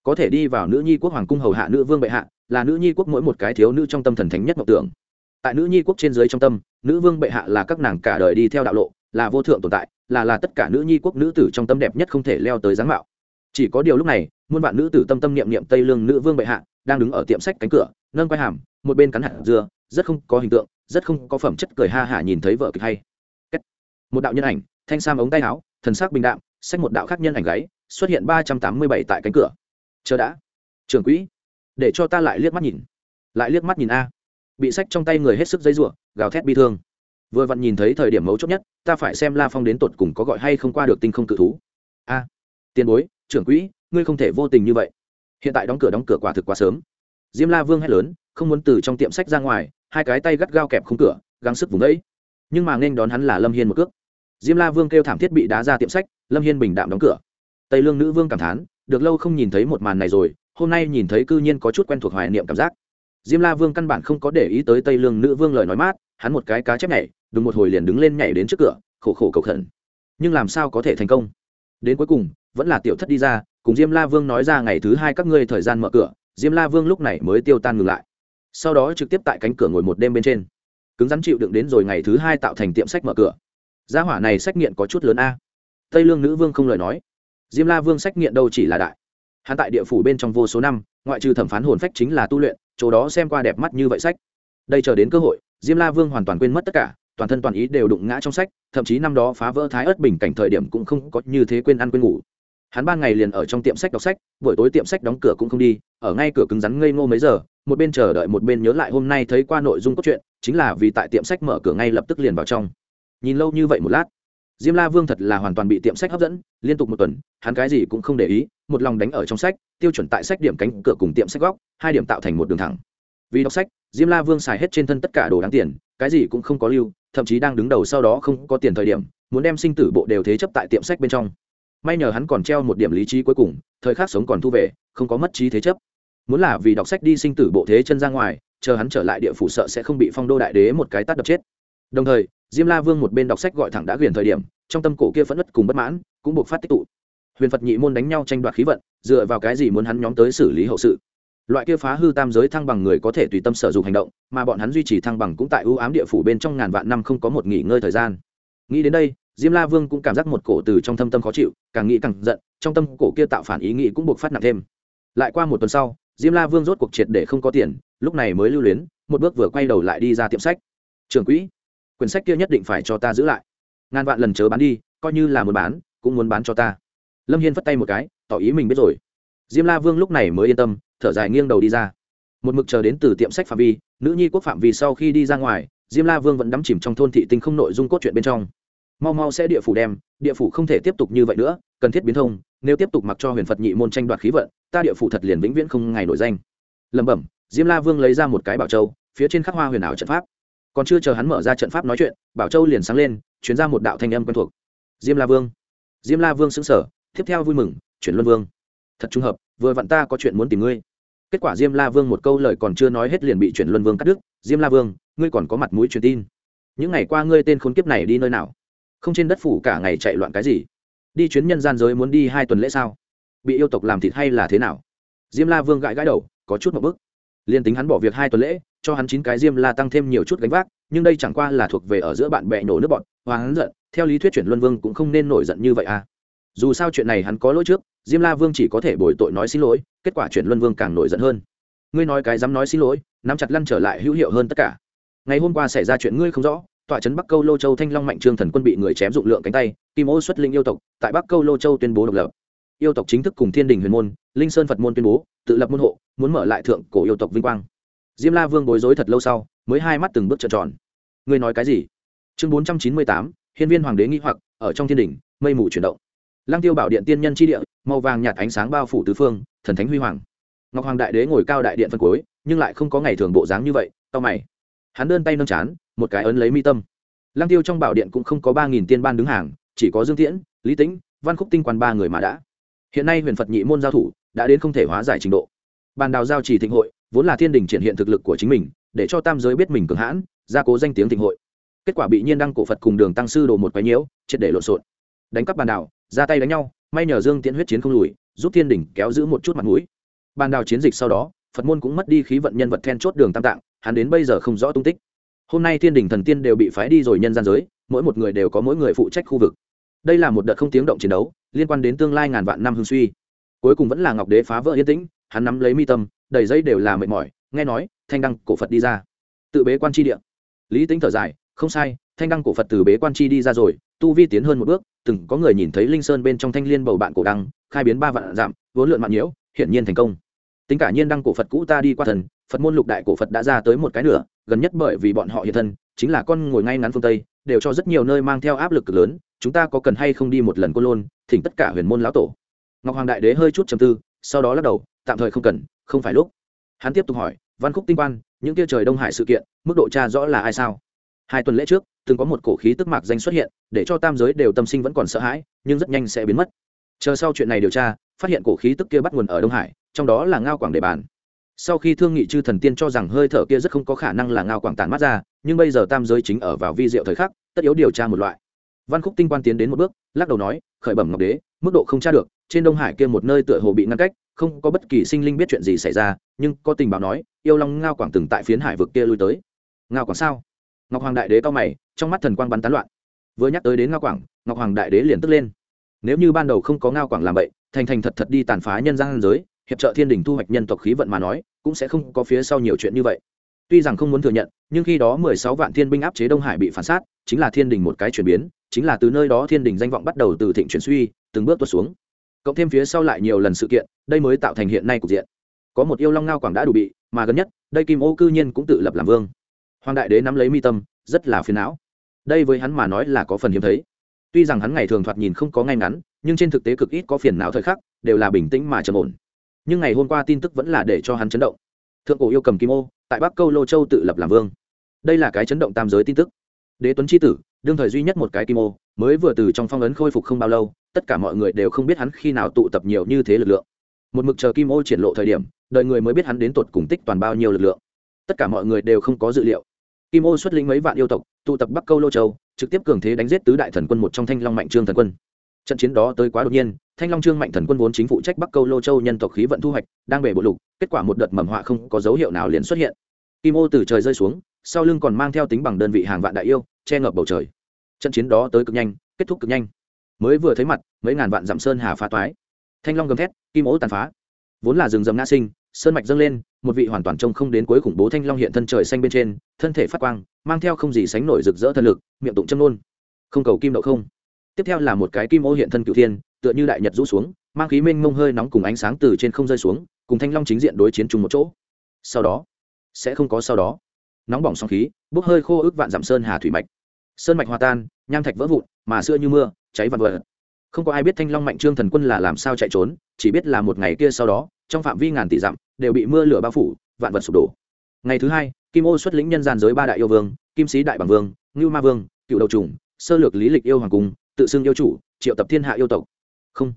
Có thể đi vào nữ nhi quốc hoàng cung hầu hạ nữ vương bệ hạ, là nữ nhi quốc mỗi một cái thiếu nữ trong tâm thần thánh nhất mộng tưởng. Tại nữ nhi quốc trên dưới trong tâm, nữ vương bệ hạ là các nàng cả đời đi theo đạo lộ, là vô thượng tồn tại, là là tất cả nữ nhi quốc nữ tử trong tâm đẹp nhất không thể leo tới dáng mạo. Chỉ có điều lúc này, muôn vạn nữ tử tâm tâm niệm niệm tây lương nữ vương bệ hạ, đang đứng ở tiệm sách cánh cửa, nâng quai hàm, một bên cắn hạt dưa, rất không có hình tượng rất không có phẩm chất cười ha hả nhìn thấy vợ kịch hay. Một đạo nhân ảnh, thanh sam ống tay áo, thần sắc bình đạm, xách một đạo khác nhân ảnh gáy, xuất hiện ba trăm tám mươi bảy tại cánh cửa. Chờ đã. Trưởng quỹ, để cho ta lại liếc mắt nhìn. Lại liếc mắt nhìn a. Bị sách trong tay người hết sức dây rủa, gào thét bi thương. Vừa vặn nhìn thấy thời điểm mấu chốt nhất, ta phải xem la phong đến tột cùng có gọi hay không qua được tinh không cự thú. A. Tiền bối, trưởng quỹ, ngươi không thể vô tình như vậy. Hiện tại đóng cửa đóng cửa quả thực quá sớm. Diêm la vương hét lớn, không muốn từ trong tiệm sách ra ngoài hai cái tay gắt gao kẹp khung cửa, gắng sức vùng đấy nhưng mà nên đón hắn là lâm hiên một cước. Diêm la vương kêu thảm thiết bị đá ra tiệm sách, lâm hiên bình đạm đóng cửa. Tây lương nữ vương cảm thán, được lâu không nhìn thấy một màn này rồi, hôm nay nhìn thấy cư nhiên có chút quen thuộc hoài niệm cảm giác. Diêm la vương căn bản không có để ý tới tây lương nữ vương lời nói mát, hắn một cái cá chép nhảy đừng một hồi liền đứng lên nhảy đến trước cửa, khổ khổ cầu khẩn. Nhưng làm sao có thể thành công? Đến cuối cùng, vẫn là tiểu thất đi ra, cùng diêm la vương nói ra ngày thứ hai các ngươi thời gian mở cửa, diêm la vương lúc này mới tiêu tan ngừng lại sau đó trực tiếp tại cánh cửa ngồi một đêm bên trên. Cứng rắn chịu đựng đến rồi ngày thứ hai tạo thành tiệm sách mở cửa. Gia hỏa này sách nghiện có chút lớn a. Tây lương nữ vương không lời nói. Diêm la vương sách nghiện đâu chỉ là đại. Hắn tại địa phủ bên trong vô số năm, ngoại trừ thẩm phán hồn phách chính là tu luyện, chỗ đó xem qua đẹp mắt như vậy sách. Đây chờ đến cơ hội, diêm la vương hoàn toàn quên mất tất cả, toàn thân toàn ý đều đụng ngã trong sách, thậm chí năm đó phá vỡ thái ớt bình cảnh thời điểm cũng không có như thế quên ăn quên ngủ hắn ban ngày liền ở trong tiệm sách đọc sách, buổi tối tiệm sách đóng cửa cũng không đi, ở ngay cửa cứng rắn ngây ngô mấy giờ, một bên chờ đợi một bên nhớ lại hôm nay thấy qua nội dung cốt truyện, chính là vì tại tiệm sách mở cửa ngay lập tức liền vào trong. Nhìn lâu như vậy một lát, diêm la vương thật là hoàn toàn bị tiệm sách hấp dẫn, liên tục một tuần, hắn cái gì cũng không để ý, một lòng đánh ở trong sách, tiêu chuẩn tại sách điểm cánh cửa cùng tiệm sách góc, hai điểm tạo thành một đường thẳng. Vì đọc sách, diêm la vương xài hết trên thân tất cả đồ đáng tiền, cái gì cũng không có lưu, thậm chí đang đứng đầu sau đó không có tiền thời điểm, muốn đem sinh tử bộ đều thế chấp tại tiệm sách bên trong may nhờ hắn còn treo một điểm lý trí cuối cùng, thời khắc sống còn thu về, không có mất trí thế chấp. Muốn là vì đọc sách đi sinh tử bộ thế chân ra ngoài, chờ hắn trở lại địa phủ sợ sẽ không bị phong đô đại đế một cái tắt đập chết. Đồng thời, diêm la vương một bên đọc sách gọi thẳng đã huyền thời điểm, trong tâm cổ kia phẫn ất cùng bất mãn, cũng buộc phát tích tụ. Huyền phật nhị môn đánh nhau tranh đoạt khí vận, dựa vào cái gì muốn hắn nhóm tới xử lý hậu sự? Loại kia phá hư tam giới thăng bằng người có thể tùy tâm sở dụng hành động, mà bọn hắn duy trì thăng bằng cũng tại ưu ám địa phủ bên trong ngàn vạn năm không có một nghỉ ngơi thời gian. Nghĩ đến đây diêm la vương cũng cảm giác một cổ từ trong thâm tâm khó chịu, càng nghĩ càng giận, trong tâm cổ kia tạo phản ý nghĩ cũng buộc phát nặng thêm. Lại qua một tuần sau, diêm la vương rốt cuộc triệt để không có tiền, lúc này mới lưu luyến, một bước vừa quay đầu lại đi ra tiệm sách. Trường quỹ, quyển sách kia nhất định phải cho ta giữ lại. Ngàn vạn lần chớ bán đi, coi như là muốn bán, cũng muốn bán cho ta. Lâm hiên vất tay một cái, tỏ ý mình biết rồi. Diêm la vương lúc này mới yên tâm, thở dài nghiêng đầu đi ra. Một mực chờ đến từ tiệm sách phạm vi, nữ nhi quốc phạm vi sau khi đi ra ngoài, diêm la vương vẫn đắm chìm trong thôn thị tinh không nội dung cốt truyện bên trong mau mau sẽ địa phủ đem, địa phủ không thể tiếp tục như vậy nữa, cần thiết biến thông, nếu tiếp tục mặc cho huyền phật nhị môn tranh đoạt khí vận, ta địa phủ thật liền vĩnh viễn không ngày nổi danh. Lẩm bẩm, diêm la vương lấy ra một cái bảo châu, phía trên khắc hoa huyền ảo trận pháp. Còn chưa chờ hắn mở ra trận pháp nói chuyện, bảo châu liền sáng lên chuyển ra một đạo thanh âm quen thuộc. Diêm la vương. Diêm la vương xứng sở tiếp theo vui mừng, chuyển luân vương. Thật trùng hợp, vừa vặn ta có chuyện muốn tìm ngươi. Kết quả diêm la vương một câu lời còn chưa nói hết liền bị chuyển luân vương cắt đứt. Diêm la vương, ngươi còn có mặt mũi truyền tin. Những ngày qua ngươi tên khốn kiếp này đi nơi nào? Không trên đất phủ cả ngày chạy loạn cái gì? Đi chuyến nhân gian giới muốn đi hai tuần lễ sao? Bị yêu tộc làm thịt hay là thế nào? Diêm la vương gãi gãi đầu, có chút một bức. Liên tính hắn bỏ việc hai tuần lễ, cho hắn chín cái diêm la tăng thêm nhiều chút gánh vác, nhưng đây chẳng qua là thuộc về ở giữa bạn bè nổ nước bọn, và hắn giận, theo lý thuyết chuyển luân vương cũng không nên nổi giận như vậy à. Dù sao chuyện này hắn có lỗi trước, diêm la vương chỉ có thể bồi tội nói xin lỗi, kết quả chuyển luân vương càng nổi giận hơn. Ngươi nói cái dám nói xin lỗi, nắm chặt lăn trở lại hữu hiệu hơn tất cả. Ngày hôm qua xảy ra chuyện ngươi không rõ tọa trấn bắc câu lô châu thanh long mạnh trương thần quân bị người chém dụng lượng cánh tay, kim ô xuất linh yêu tộc, tại bắc câu lô châu tuyên bố độc lập. Yêu tộc chính thức cùng thiên đình huyền môn, linh sơn phật môn tuyên bố, tự lập môn hộ, muốn mở lại thượng cổ yêu tộc vinh quang. Diêm la vương bối rối thật lâu sau, mới hai mắt từng bước trợn tròn. Ngươi nói cái gì? Chương bốn trăm chín mươi tám, hiên viên hoàng đế nghĩ hoặc, ở trong thiên đình, mây mù chuyển động. Lăng tiêu bảo điện tiên nhân chi địa, màu vàng nhạt ánh sáng bao phủ tứ phương, thần thánh huy hoàng. Ngọc hoàng đại đế ngồi cao đại điện phân cuối, nhưng lại không có ngày thường bộ dáng như vậy tao mày. Hắn đơn tay nâng chán một cái ấn lấy mi tâm. Lăng tiêu trong bảo điện cũng không có ba nghìn tiên ban đứng hàng, chỉ có dương tiễn, lý tĩnh, văn khúc tinh quan ba người mà đã. Hiện nay huyền phật nhị môn giao thủ đã đến không thể hóa giải trình độ. Bàn đào giao trì thịnh hội, vốn là thiên đình triển hiện thực lực của chính mình, để cho tam giới biết mình cường hãn, gia cố danh tiếng thịnh hội. Kết quả bị nhiên đăng cổ phật cùng đường tăng sư đồ một quái nhiễu, triệt để lộn xộn. Đánh cắp bàn đào, ra tay đánh nhau, may nhờ dương tiễn huyết chiến không lùi, giúp thiên đình kéo giữ một chút mặt mũi. Bàn đào chiến dịch sau đó, phật môn cũng mất đi khí vận nhân vật then chốt đường tam tạng, hắn đến bây giờ không rõ tung tích hôm nay thiên đình thần tiên đều bị phái đi rồi nhân gian giới, mỗi một người đều có mỗi người phụ trách khu vực. Đây là một đợt không tiếng động chiến đấu, liên quan đến tương lai ngàn vạn năm hương suy. Cuối cùng vẫn là ngọc đế phá vỡ yên tĩnh, hắn nắm lấy mi tâm, đầy dây đều là mệt mỏi, nghe nói, thanh đăng cổ phật đi ra. Tự bế quan tri địa. Lý tính thở dài, không sai, thanh đăng cổ phật từ bế quan chi đi ra rồi, tu vi tiến hơn một bước, từng có người nhìn thấy linh sơn bên trong thanh liên bầu bạn cổ đăng, khai biến ba vạn giảm, vốn lượn mạng nhiễu, hiển nhiên thành công. Tính cả nhiên đăng cổ phật cũ ta đi qua thần, phật môn lục đại cổ phật đã ra tới một cái nửa gần nhất bởi vì bọn họ hiện thân, chính là con ngồi ngay ngắn phương tây, đều cho rất nhiều nơi mang theo áp lực cực lớn, chúng ta có cần hay không đi một lần côn lôn, thỉnh tất cả huyền môn lão tổ. Ngọc hoàng đại đế hơi chút trầm tư, sau đó lắc đầu, tạm thời không cần, không phải lúc. Hắn tiếp tục hỏi, văn khúc tinh quan, những kia trời đông hải sự kiện, mức độ tra rõ là ai sao? Hai tuần lễ trước, từng có một cổ khí tức mạc danh xuất hiện, để cho tam giới đều tâm sinh vẫn còn sợ hãi, nhưng rất nhanh sẽ biến mất. Chờ sau chuyện này điều tra, phát hiện cổ khí tức kia bắt nguồn ở đông hải, trong đó là ngao quảng đề bàn sau khi thương nghị chư thần tiên cho rằng hơi thở kia rất không có khả năng là ngao quảng tàn mắt ra, nhưng bây giờ tam giới chính ở vào vi diệu thời khắc, tất yếu điều tra một loại. Văn khúc tinh quan tiến đến một bước, lắc đầu nói, khởi bẩm ngọc đế, mức độ không tra được, trên đông hải kia một nơi tựa hồ bị ngăn cách, không có bất kỳ sinh linh biết chuyện gì xảy ra, nhưng có tình báo nói, yêu long ngao quảng từng tại phiến hải vực kia lui tới. Ngao quảng sao? Ngọc hoàng đại đế cao mày, trong mắt thần quang bắn tán loạn. Vừa nhắc tới đến ngao quảng, ngọc hoàng đại đế liền tức lên. Nếu như ban đầu không có ngao quảng làm vậy thành thành thật thật đi tàn phá nhân gian giới hiệp trợ thiên đình thu hoạch nhân tộc khí vận mà nói, cũng sẽ không có phía sau nhiều chuyện như vậy. Tuy rằng không muốn thừa nhận, nhưng khi đó mười sáu vạn thiên binh áp chế đông hải bị phản sát, chính là thiên đình một cái chuyển biến, chính là từ nơi đó thiên đình danh vọng bắt đầu từ thịnh chuyển suy, từng bước tuột xuống. Cộng thêm phía sau lại nhiều lần sự kiện, đây mới tạo thành hiện nay cục diện. Có một yêu long ngao quảng đã đủ bị, mà gần nhất, đây kim ô cư nhiên cũng tự lập làm vương. Hoàng đại đế nắm lấy mi tâm, rất là phiền não. Đây với hắn mà nói là có phần hiếm thấy. Tuy rằng hắn ngày thường thoạt nhìn không có ngay ngắn, nhưng trên thực tế cực ít có phiền não thời khắc, đều là bình tĩnh mà trầm ổn nhưng ngày hôm qua tin tức vẫn là để cho hắn chấn động. Thượng cổ yêu cầm kim ô, tại bắc câu lô châu tự lập làm vương. Đây là cái chấn động tam giới tin tức. Đế tuấn c h i tử, đương thời duy nhất một cái kim ô, mới vừa từ trong phong ấn khôi phục không bao lâu, tất cả mọi người đều không biết hắn khi nào tụ tập nhiều như thế lực lượng. Một mực chờ kim ô triển lộ thời điểm đợi người mới biết hắn đến tột cùng tích toàn bao nhiêu lực lượng. Tất cả mọi người đều không có dự liệu. Kim ô xuất lĩnh mấy vạn yêu tộc, tụ tập bắc câu lô châu, trực tiếp cường thế đánh giết tứ đại thần quân một trong thanh long mạnh trương thần quân. Trận chiến đó tới quá đột nhiên thanh long trương mạnh thần quân vốn chính phụ trách bắc câu lô châu nhân tộc khí vận thu hoạch, đang bể bộ lục, kết quả một đợt mầm họa không có dấu hiệu nào liền xuất hiện. Kim ô từ trời rơi xuống, sau lưng còn mang theo tính bằng đơn vị hàng vạn đại yêu, che ngập bầu trời. Trận chiến đó tới cực nhanh, kết thúc cực nhanh. Mới vừa thấy mặt, mấy ngàn vạn dặm sơn hà phá toái. Thanh long gầm thét, kim ô tàn phá. Vốn là rừng rầm ngã sinh, sơn mạch dâng lên, một vị hoàn toàn trông không đến cuối khủng bố thanh long hiện thân trời xanh bên trên, thân thể phát quang, mang theo không gì sánh nổi rực rỡ thần lực, miệng tụng châm nôn không cầu kim đậu không. Tiếp theo là một cái kim ô hiện thân cựu thiên tựa như đại nhật rũ xuống, mang khí mênh mông hơi nóng cùng ánh sáng từ trên không rơi xuống, cùng thanh long chính diện đối chiến chung một chỗ. Sau đó, sẽ không có sau đó. Nóng bỏng sóng khí, bốc hơi khô ức vạn dặm sơn hà thủy mạch. Sơn mạch hòa tan, nham thạch vỡ vụn, mà xưa như mưa, cháy vặt vỡ không có ai biết thanh long mạnh trương thần quân là làm sao chạy trốn, chỉ biết là một ngày kia sau đó, trong phạm vi ngàn tỷ dặm, đều bị mưa lửa bao phủ, vạn vật sụp đổ. Ngày thứ hai, kim ô xuất lĩnh nhân gian giới ba đại yêu vương, kim sĩ đại bằng vương, ngưu ma vương, cựu đầu trùng sơ lược lý lịch yêu hoàng cung, tự xưng yêu chủ, triệu tập thiên hạ yêu tộc không.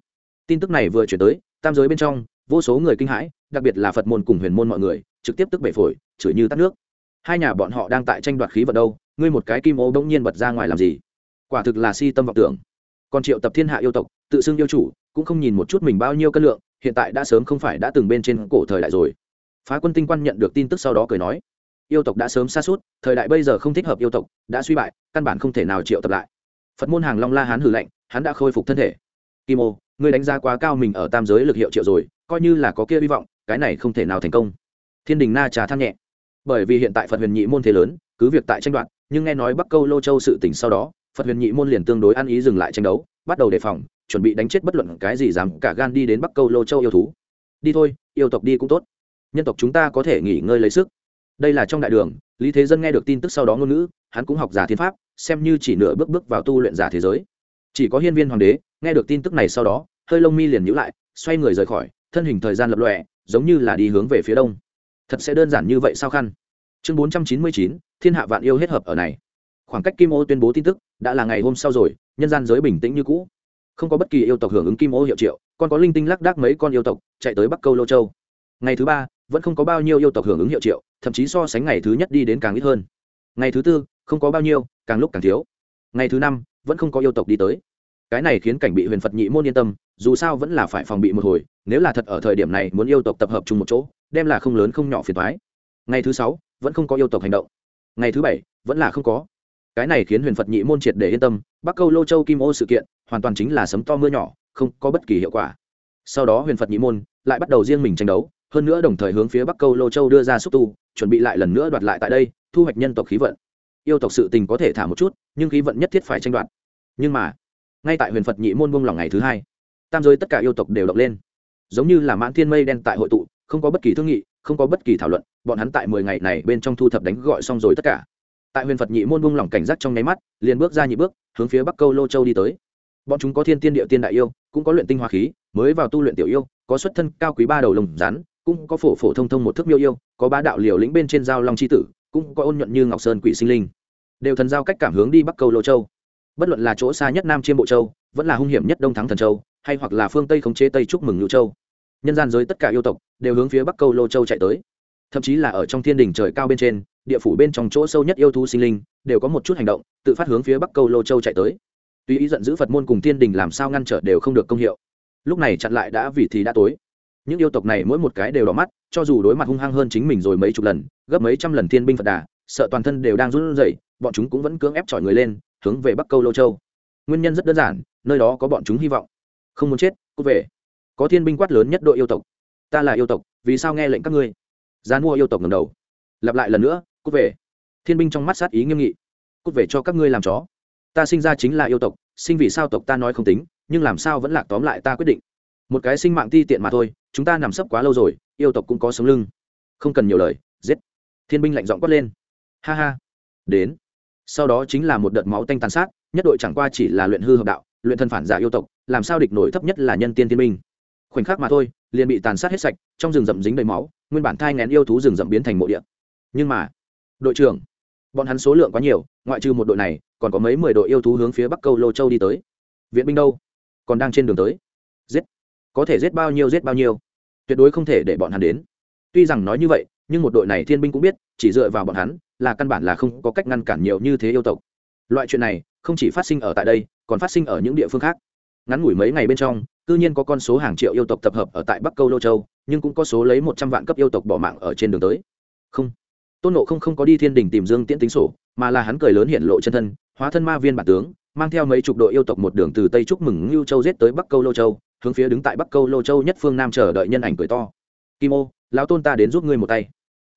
Tin tức này vừa chuyển tới, tam giới bên trong, vô số người kinh hãi, đặc biệt là phật môn cùng huyền môn mọi người, trực tiếp tức bể phổi, chửi như tắt nước. Hai nhà bọn họ đang tại tranh đoạt khí vận đâu, ngươi một cái kim ô bỗng nhiên bật ra ngoài làm gì? Quả thực là si tâm vọng tưởng. Còn triệu tập thiên hạ yêu tộc, tự xưng yêu chủ, cũng không nhìn một chút mình bao nhiêu cân lượng, hiện tại đã sớm không phải đã từng bên trên cổ thời đại rồi. Phá quân tinh quan nhận được tin tức sau đó cười nói, yêu tộc đã sớm xa suốt thời đại bây giờ không thích hợp yêu tộc, đã suy bại, căn bản không thể nào triệu tập lại. Phật môn hàng long la hán hử lạnh, hắn đã khôi phục thân thể kim ô người đánh giá quá cao mình ở tam giới lực hiệu triệu rồi, coi như là có kia hy vọng, cái này không thể nào thành công. Thiên đình na trà than nhẹ. Bởi vì hiện tại phật huyền nhị môn thế lớn, cứ việc tại tranh đoạt, nhưng nghe nói bắc câu lô châu sự tỉnh sau đó, phật huyền nhị môn liền tương đối ăn ý dừng lại tranh đấu, bắt đầu đề phòng, chuẩn bị đánh chết bất luận cái gì dám cả gan đi đến bắc câu lô châu yêu thú. Đi thôi, yêu tộc đi cũng tốt. Nhân tộc chúng ta có thể nghỉ ngơi lấy sức. Đây là trong đại đường, lý thế dân nghe được tin tức sau đó ngôn ngữ, hắn cũng học giả thiên pháp, xem như chỉ nửa bước bước vào tu luyện giả thế giới. Chỉ có hiên viên hoàng đế nghe được tin tức này sau đó, hơi lông mi liền nhữ lại, xoay người rời khỏi, thân hình thời gian lập lọe giống như là đi hướng về phía đông. Thật sẽ đơn giản như vậy sao khăn? Chương bốn trăm chín mươi chín, thiên hạ vạn yêu hết hợp ở này. Khoảng cách kim ô tuyên bố tin tức đã là ngày hôm sau rồi, nhân gian giới bình tĩnh như cũ. Không có bất kỳ yêu tộc hưởng ứng kim ô hiệu triệu, còn có linh tinh lác đác mấy con yêu tộc chạy tới bắc câu lô châu. Ngày thứ ba, vẫn không có bao nhiêu yêu tộc hưởng ứng hiệu triệu, thậm chí so sánh ngày thứ nhất đi đến càng ít hơn. Ngày thứ tư, không có bao nhiêu, càng lúc càng thiếu. Ngày thứ năm, vẫn không có yêu tộc đi tới cái này khiến cảnh bị huyền phật nhị môn yên tâm, dù sao vẫn là phải phòng bị một hồi, nếu là thật ở thời điểm này muốn yêu tộc tập hợp chung một chỗ, đem là không lớn không nhỏ phiền thoái ngày thứ sáu, vẫn không có yêu tộc hành động. Ngày thứ bảy, vẫn là không có. Cái này khiến huyền phật nhị môn triệt để yên tâm, bắc câu lô châu kim ô sự kiện, hoàn toàn chính là sấm to mưa nhỏ, không có bất kỳ hiệu quả. Sau đó huyền phật nhị môn lại bắt đầu riêng mình tranh đấu, hơn nữa đồng thời hướng phía bắc câu lô châu đưa ra xúc tu, chuẩn bị lại lần nữa đoạt lại tại đây, thu hoạch nhân tộc khí vận. Yêu tộc sự tình có thể thả một chút, nhưng khí vận nhất thiết phải tranh đoạt. Nhưng mà ngay tại huyền phật nhị môn buông lòng ngày thứ hai tam giới tất cả yêu tộc đều động lên giống như là mãn thiên mây đen tại hội tụ không có bất kỳ thương nghị không có bất kỳ thảo luận bọn hắn tại mười ngày này bên trong thu thập đánh gọi xong rồi tất cả tại huyền phật nhị môn buông lỏng cảnh giác trong nháy mắt liền bước ra nhị bước hướng phía bắc câu lô châu đi tới bọn chúng có thiên tiên địa tiên đại yêu cũng có luyện tinh hoa khí mới vào tu luyện tiểu yêu có xuất thân cao quý ba đầu lồng rắn cũng có phổ phổ thông thông một thước miêu yêu có ba đạo liều lĩnh bên trên giao long c h i tử cũng có ôn nhuận như ngọc sơn quỷ sinh linh đều thần giao cách cảm hướng đi bắc câu lô châu bất luận là chỗ xa nhất nam chiêm bộ châu, vẫn là hung hiểm nhất đông thắng thần châu, hay hoặc là phương tây khống chế tây trúc mừng ngự châu, nhân gian giới tất cả yêu tộc đều hướng phía bắc câu lô châu chạy tới. Thậm chí là ở trong thiên đình trời cao bên trên, địa phủ bên trong chỗ sâu nhất yêu thú sinh linh đều có một chút hành động, tự phát hướng phía bắc câu lô châu chạy tới. Tuy ý giận dữ phật môn cùng thiên đình làm sao ngăn trở đều không được công hiệu, lúc này chặn lại đã vì thì đã tối. Những yêu tộc này mỗi một cái đều đỏ mắt, cho dù đối mặt hung hăng hơn chính mình rồi mấy chục lần, gấp mấy trăm lần thiên binh phật đà, sợ toàn thân đều đang run rẩy, bọn chúng cũng vẫn cưỡng ép chọi người lên hướng về bắc câu lô châu. Nguyên nhân rất đơn giản, nơi đó có bọn chúng hy vọng. Không muốn chết, cút về. Có thiên binh quát lớn nhất đội yêu tộc. Ta là yêu tộc, vì sao nghe lệnh các ngươi? Gian mua yêu tộc ngầm đầu. Lặp lại lần nữa, cút về. Thiên binh trong mắt sát ý nghiêm nghị. Cút về cho các ngươi làm chó. Ta sinh ra chính là yêu tộc, sinh vì sao tộc ta nói không tính, nhưng làm sao vẫn lạc tóm lại ta quyết định. Một cái sinh mạng ti tiện mà thôi, chúng ta nằm sấp quá lâu rồi, yêu tộc cũng có sống lưng. Không cần nhiều lời, giết. Thiên binh lạnh giọng quát lên. Ha ha. Đến sau đó chính là một đợt máu tanh tàn sát nhất đội chẳng qua chỉ là luyện hư hợp đạo luyện thân phản giả yêu tộc làm sao địch nổi thấp nhất là nhân tiên thiên minh, khoảnh khắc mà thôi liền bị tàn sát hết sạch trong rừng rậm dính đầy máu nguyên bản thai ngén yêu thú rừng rậm biến thành mộ địa. Nhưng mà đội trưởng bọn hắn số lượng quá nhiều ngoại trừ một đội này còn có mấy mười đội yêu thú hướng phía bắc câu lô châu đi tới. Viện binh đâu? Còn đang trên đường tới. Giết. Có thể giết bao nhiêu giết bao nhiêu. Tuyệt đối không thể để bọn hắn đến. Tuy rằng nói như vậy nhưng một đội này thiên binh cũng biết chỉ dựa vào bọn hắn là căn bản là không có cách ngăn cản nhiều như thế yêu tộc. Loại chuyện này không chỉ phát sinh ở tại đây, còn phát sinh ở những địa phương khác. Ngắn ngủi mấy ngày bên trong tự nhiên có con số hàng triệu yêu tộc tập hợp ở tại bắc câu lô châu, nhưng cũng có số lấy một trăm vạn cấp yêu tộc bỏ mạng ở trên đường tới. Không. Tôn nộ không không có đi thiên đình tìm dương tiễn tính sổ, mà là hắn cười lớn hiện lộ chân thân, hóa thân ma viên bản tướng, mang theo mấy chục đội yêu tộc một đường từ tây trúc mừng ngưu châu giết tới bắc câu lô châu, hướng phía đứng tại bắc câu lô châu nhất phương nam chờ đợi nhân ảnh cười to. Kim ô, lão tôn ta đến giúp ngươi một tay.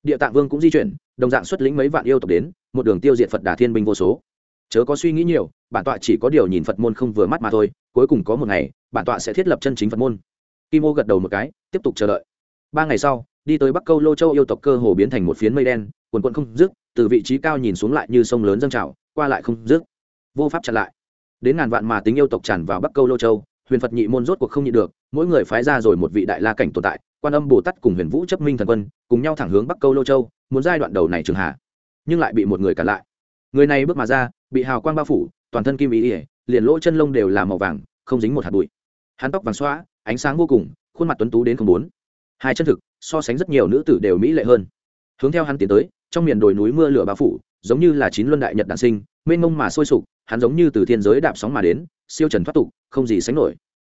Địa tạng vương cũng di chuyển đồng dạng xuất lĩnh mấy vạn yêu tộc đến, một đường tiêu diệt phật đà thiên binh vô số. Chớ có suy nghĩ nhiều, bản tọa chỉ có điều nhìn phật môn không vừa mắt mà thôi, cuối cùng có một ngày, bản tọa sẽ thiết lập chân chính phật môn. Kim ô gật đầu một cái, tiếp tục chờ đợi. Ba ngày sau, đi tới bắc câu lô châu yêu tộc cơ hồ biến thành một phiến mây đen, quần quận không dứt, từ vị trí cao nhìn xuống lại như sông lớn dâng trào, qua lại không dứt. Vô pháp chặn lại. Đến ngàn vạn mà tính yêu tộc tràn vào bắc câu lô châu, huyền phật nhị môn rốt cuộc không nhịn được, mỗi người phái ra rồi một vị đại la cảnh tồn tại, quan âm bồ tát cùng huyền vũ chấp minh thần quân, cùng nhau thẳng hướng bắc câu lô châu muốn giai đoạn đầu này trường hạ, nhưng lại bị một người cản lại. Người này bước mà ra, bị hào quang bao phủ, toàn thân kim ý ỉa, liền lỗ chân lông đều là màu vàng, không dính một hạt bụi. Hắn tóc vàng xóa ánh sáng vô cùng, khuôn mặt tuấn tú đến không bốn hai chân thực, so sánh rất nhiều nữ tử đều mỹ lệ hơn. Hướng theo hắn tiến tới, trong miền đồi núi mưa lửa bao phủ, giống như là chín luân đại nhật đản sinh, mênh mông mà sôi sục, hắn giống như từ thiên giới đạp sóng mà đến, siêu trần thoát tục, không gì sánh nổi.